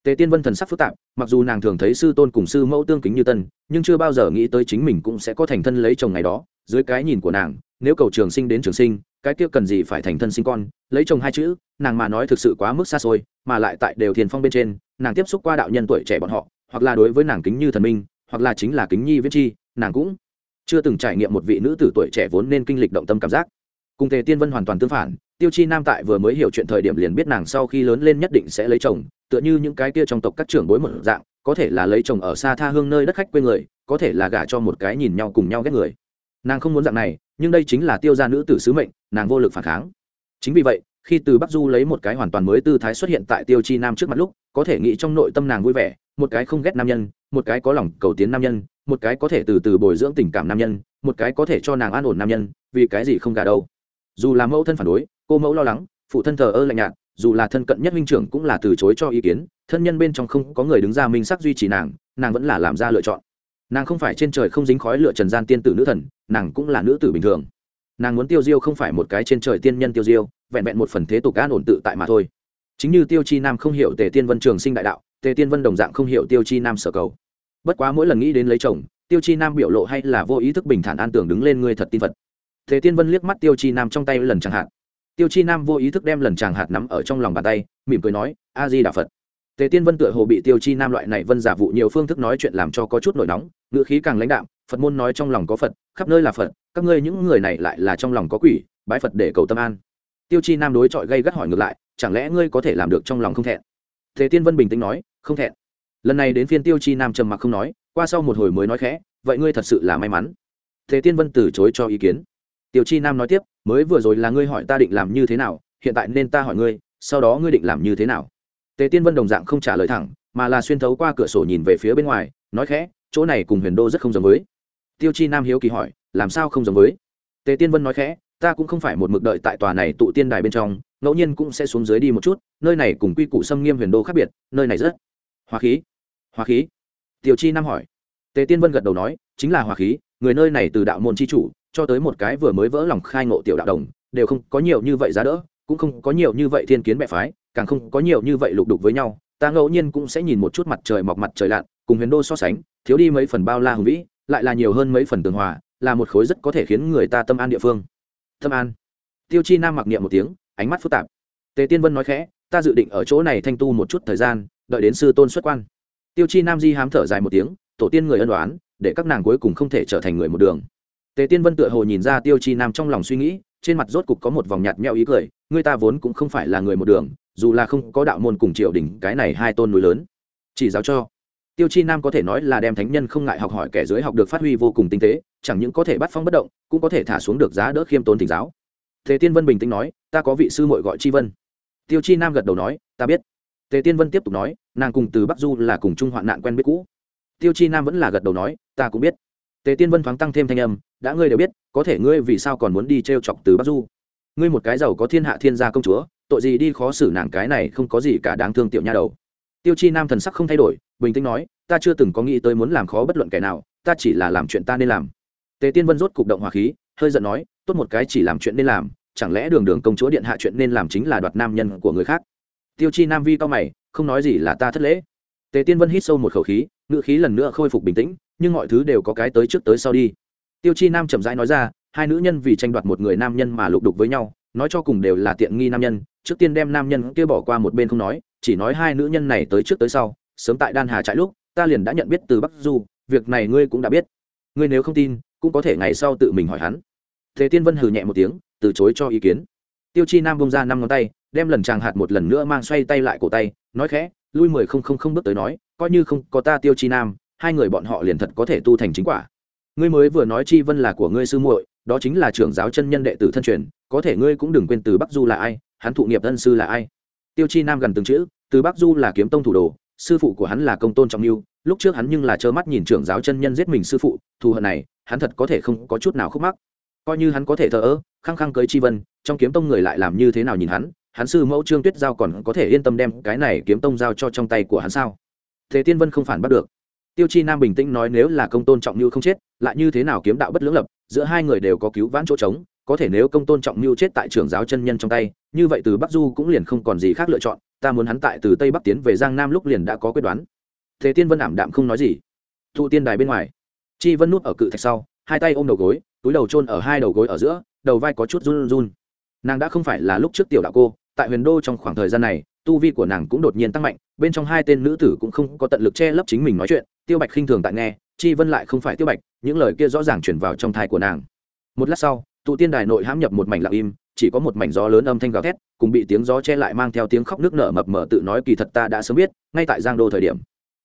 Tề tiên vân thần sắc phức tạp, mặc dù nàng thường thấy sư tôn cùng sư mẫu tương kính như tân, nhưng chưa bao giờ nghĩ tới chính mình cũng sẽ có thành thân lấy chồng ngày đó. Dưới cái nhìn của nàng, nếu cầu trường sinh đến trường sinh cái kia cần gì phải thành thân sinh con, lấy chồng hai chữ, nàng mà nói thực sự quá mức xa xôi, mà lại tại đều thiền phong bên trên, nàng tiếp xúc qua đạo nhân tuổi trẻ bọn họ, hoặc là đối với nàng kính như thần minh, hoặc là chính là kính nhi viết chi, nàng cũng chưa từng trải nghiệm một vị nữ tử tuổi trẻ vốn nên kinh lịch động tâm cảm giác. Cùng tề tiên vân hoàn toàn tương phản, tiêu chi nam tại vừa mới hiểu chuyện thời điểm liền biết nàng sau khi lớn lên nhất định sẽ lấy chồng, tựa như những cái kia trong tộc các trưởng bối một dạng, có thể là lấy chồng ở xa tha hương nơi đất khách quê người, có thể là gả cho một cái nhìn nhau cùng nhau ghét người nàng không muốn dạng này, nhưng đây chính là tiêu gia nữ tử sứ mệnh, nàng vô lực phản kháng. Chính vì vậy, khi từ bắc du lấy một cái hoàn toàn mới tư thái xuất hiện tại tiêu chi nam trước mặt lúc, có thể nghĩ trong nội tâm nàng vui vẻ, một cái không ghét nam nhân, một cái có lòng cầu tiến nam nhân, một cái có thể từ từ bồi dưỡng tình cảm nam nhân, một cái có thể cho nàng an ổn nam nhân, vì cái gì không gả đâu. Dù là mẫu thân phản đối, cô mẫu lo lắng, phụ thân thờ ơ lạnh nhạt, dù là thân cận nhất huynh trưởng cũng là từ chối cho ý kiến, thân nhân bên trong không có người đứng ra minh sắc duy trì nàng nàng vẫn là làm ra lựa chọn nàng không phải trên trời không dính khói lựa trần gian tiên tử nữ thần, nàng cũng là nữ tử bình thường. Nàng muốn tiêu diêu không phải một cái trên trời tiên nhân tiêu diêu, vẹn vẹn một phần thế tục an ổn tự tại mà thôi. Chính như tiêu chi nam không hiểu tề tiên vân trường sinh đại đạo, tề tiên vân đồng dạng không hiểu tiêu chi nam sở cầu. Bất quá mỗi lần nghĩ đến lấy chồng, tiêu chi nam biểu lộ hay là vô ý thức bình thản an tưởng đứng lên người thật tin vật tề tiên vân liếc mắt tiêu chi nam trong tay lần chẳng hạn tiêu chi nam vô ý thức đem lần chàng hạt nắm ở trong lòng bàn tay, mỉm cười nói, a di đà phật tề tiên vân tựa hồ bị tiêu chi nam loại này vân giả vụ nhiều phương thức nói chuyện làm cho có chút nổi nóng, ngữ khí càng lãnh đạm, phật môn nói trong lòng có phật, khắp nơi là phật, các ngươi những người này lại là trong lòng có quỷ, bái phật để cầu tâm an. Tiêu chi nam đối chọi gây gắt hỏi ngược lại, chẳng lẽ ngươi có thể làm được trong lòng không thẹn? Tề tiên vân bình tĩnh nói, không thẹn. Lần này đến phiên tiêu chi nam trầm mặc không nói, qua sau một hồi mới nói khẽ, vậy ngươi thật sự là may mắn. Tề tiên vân từ chối cho ý kiến. Tiêu chi nam nói tiếp, mới vừa rồi là ngươi hỏi ta định làm như thế nào, hiện tại nên ta hỏi ngươi, sau đó ngươi định làm như thế nào? Tề tiên vân đồng dạng không trả lời thẳng, mà là xuyên thấu qua cửa sổ nhìn về phía bên ngoài, nói khẽ, chỗ này cùng huyền đô rất không giống với. Tiêu chi nam hiếu kỳ hỏi, làm sao không giống với? Tề tiên vân nói khẽ, ta cũng không phải một mực đợi tại tòa này tụ tiên đài bên trong, ngẫu nhiên cũng sẽ xuống dưới đi một chút, nơi này cùng quy củ xâm nghiêm huyền đô khác biệt, nơi này rất hòa khí. Hòa khí? Tiêu chi nam hỏi. Tề tiên vân gật đầu nói, chính là hòa khí, người nơi này từ đạo môn c h i chủ, cho tới một cái vừa mới vỡ lòng khai ngộ tiểu đạo đồng, đều không có nhiều như vậy giá đỡ, cũng không có nhiều như vậy thiên kiến mẹ phái càng không có nhiều như vậy lục đục với nhau, ta ngẫu nhiên cũng sẽ nhìn một chút mặt trời mọc mặt trời lặn, cùng huyền đô so sánh, thiếu đi mấy phần bao la hùng vĩ, lại là nhiều hơn mấy phần tường hòa, là một khối rất có thể khiến người ta tâm an địa phương. Tâm an. Tiêu chi nam mặc niệm một tiếng, ánh mắt phức tạp. Tề tiên vân nói khẽ, ta dự định ở chỗ này thanh tu một chút thời gian, đợi đến sư tôn xuất quan. Tiêu chi nam di hám thở dài một tiếng, tổ tiên người ân đoán để các nàng cuối cùng không thể trở thành người một đường. Tề tiên vân tựa hồ nhìn ra tiêu chi nam trong lòng suy nghĩ, trên mặt rốt cục có một vòng nhạt mẹo ý cười, người ta vốn cũng không phải là người một đường dù là không có đạo môn cùng triều đình, cái này hai tôn núi lớn, chỉ giáo cho. Tiêu chi nam có thể nói là đem thánh nhân không ngại học hỏi kẻ dưới học được phát huy vô cùng tinh tế, chẳng những có thể bắt phong bất động, cũng có thể thả xuống được giá đỡ khiêm tốn thỉnh giáo. Thế tiên vân bình tĩnh nói, ta có vị sư muội gọi chi vân. Tiêu chi nam gật đầu nói, ta biết. Tề tiên vân tiếp tục nói, nàng cùng từ bắc du là cùng chung hoạn nạn quen biết cũ. Tiêu chi nam vẫn là gật đầu nói, ta cũng biết. Tề tiên vân thoáng tăng thêm thanh âm, đã ngươi đều biết, có thể ngươi vì sao còn muốn đi t r e o chọc từ bắc du? Ngươi một cái giàu có thiên hạ thiên gia công chúa tội gì đi khó xử nàng cái này không có gì cả đáng thương tiểu nha đầu. Tiêu chi nam thần sắc không thay đổi, bình tĩnh nói, ta chưa từng có nghĩ tới muốn làm khó bất luận kẻ nào, ta chỉ là làm chuyện ta nên làm. Tề tiên vân rốt cục động hòa khí, hơi giận nói, tốt một cái chỉ làm chuyện nên làm, chẳng lẽ đường đường công chúa điện hạ chuyện nên làm chính là đoạt nam nhân của người khác? Tiêu chi nam vi cao mày, không nói gì là ta thất lễ. Tề tiên vân hít sâu một khẩu khí ngựa khí lần nữa khôi phục bình tĩnh, nhưng mọi thứ đều có cái tới trước tới sau đi. Tiêu chi nam chậm rãi nói ra, hai nữ nhân vì tranh đoạt một người nam nhân mà lục đục với nhau, nói cho cùng đều là tiện nghi nam nhân trước tiên đem nam nhân kia bỏ qua một bên không nói, chỉ nói hai nữ nhân này tới trước tới sau, sớm tại đan hà trại lúc, ta liền đã nhận biết từ bắc du, việc này ngươi cũng đã biết. Ngươi nếu không tin, cũng có thể ngày sau tự mình hỏi hắn. Thế tiên vân hừ nhẹ một tiếng, từ chối cho ý kiến. Tiêu chi nam bông ra năm ngón tay, đem lần chàng hạt một lần nữa mang xoay tay lại cổ tay, nói khẽ, lui mười không không không bước tới nói, coi như không có ta tiêu chi nam, hai người bọn họ liền thật có thể tu thành chính quả. Ngươi mới vừa nói chi vân là của ngươi sư muội, đó chính là trưởng giáo chân nhân đệ tử thân truyền, có thể ngươi cũng đừng quên từ bắc du là ai hắn thụ nghiệp thân sư là ai? Tiêu chi nam gần từng chữ, từ bắc du là kiếm tông thủ đồ, sư phụ của hắn là công tôn trọng lưu, lúc trước hắn nhưng là trơ mắt nhìn trưởng giáo chân nhân giết mình sư phụ, thù hận này, hắn thật có thể không có chút nào khúc mắc. Coi như hắn có thể thờ ơ, khăng khăng cưới chi vân, trong kiếm tông người lại làm như thế nào nhìn hắn hắn sư mẫu trương tuyết giao còn có thể yên tâm đem cái này kiếm tông giao cho trong tay của hắn sao? Thế tiên vân không phản bắt được. Tiêu chi nam bình tĩnh nói nếu là công tôn trọng như không chết, lại như thế nào kiếm đạo bất lưỡng lập, giữa hai người đều có cứu vãn chỗ trống có thể nếu công tôn trọng mưu chết tại trưởng giáo chân nhân trong tay, như vậy từ bắc du cũng liền không còn gì khác lựa chọn, ta muốn hắn tại từ tây bắc tiến về giang nam lúc liền đã có quyết đoán. Thế tiên vân ảm đạm không nói gì. Thụ tiên đài bên ngoài, chi vân nút ở cự thạch sau, hai tay ôm đầu gối, túi đầu chôn ở hai đầu gối ở giữa, đầu vai có chút run run. Nàng đã không phải là lúc trước tiểu đạo cô, tại huyền đô trong khoảng thời gian này, tu vi của nàng cũng đột nhiên tăng mạnh, bên trong hai tên nữ tử cũng không có tận lực che lấp chính mình nói chuyện, tiêu bạch khinh thường tại nghe, chi vân lại không phải tiêu bạch, những lời kia rõ ràng chuyển vào trong thai của nàng. Một lát sau tụ tiên đài nội hãm nhập một mảnh lặng im, chỉ có một mảnh gió lớn âm thanh gào thét, cùng bị tiếng gió che lại mang theo tiếng khóc nước nở mập mờ tự nói kỳ thật ta đã sớm biết, ngay tại giang đô thời điểm.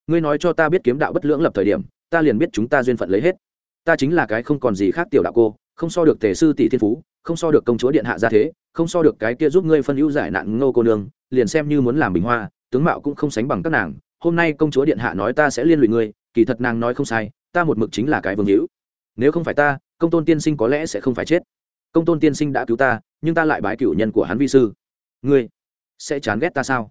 Ngươi nói cho ta biết kiếm đạo bất lưỡng lập thời điểm, ta liền biết chúng ta duyên phận lấy hết. Ta chính là cái không còn gì khác tiểu đạo cô, không so được tề sư tỷ thiên phú, không so được công chúa điện hạ gia thế, không so được cái kia giúp ngươi phân hữu giải nạn ngô cô nương, liền xem như muốn làm bình hoa, tướng mạo cũng không sánh bằng các nàng. Hôm nay công chúa điện hạ nói ta sẽ liên lụy ngươi, kỳ thật nàng nói không sai, ta một mực chính là cái vương hữu. Nếu không phải ta công tôn tiên sinh có lẽ sẽ không phải chết. Công tôn tiên sinh đã cứu ta, nhưng ta lại bái cựu nhân của hắn vi sư. Ngươi sẽ chán ghét ta sao?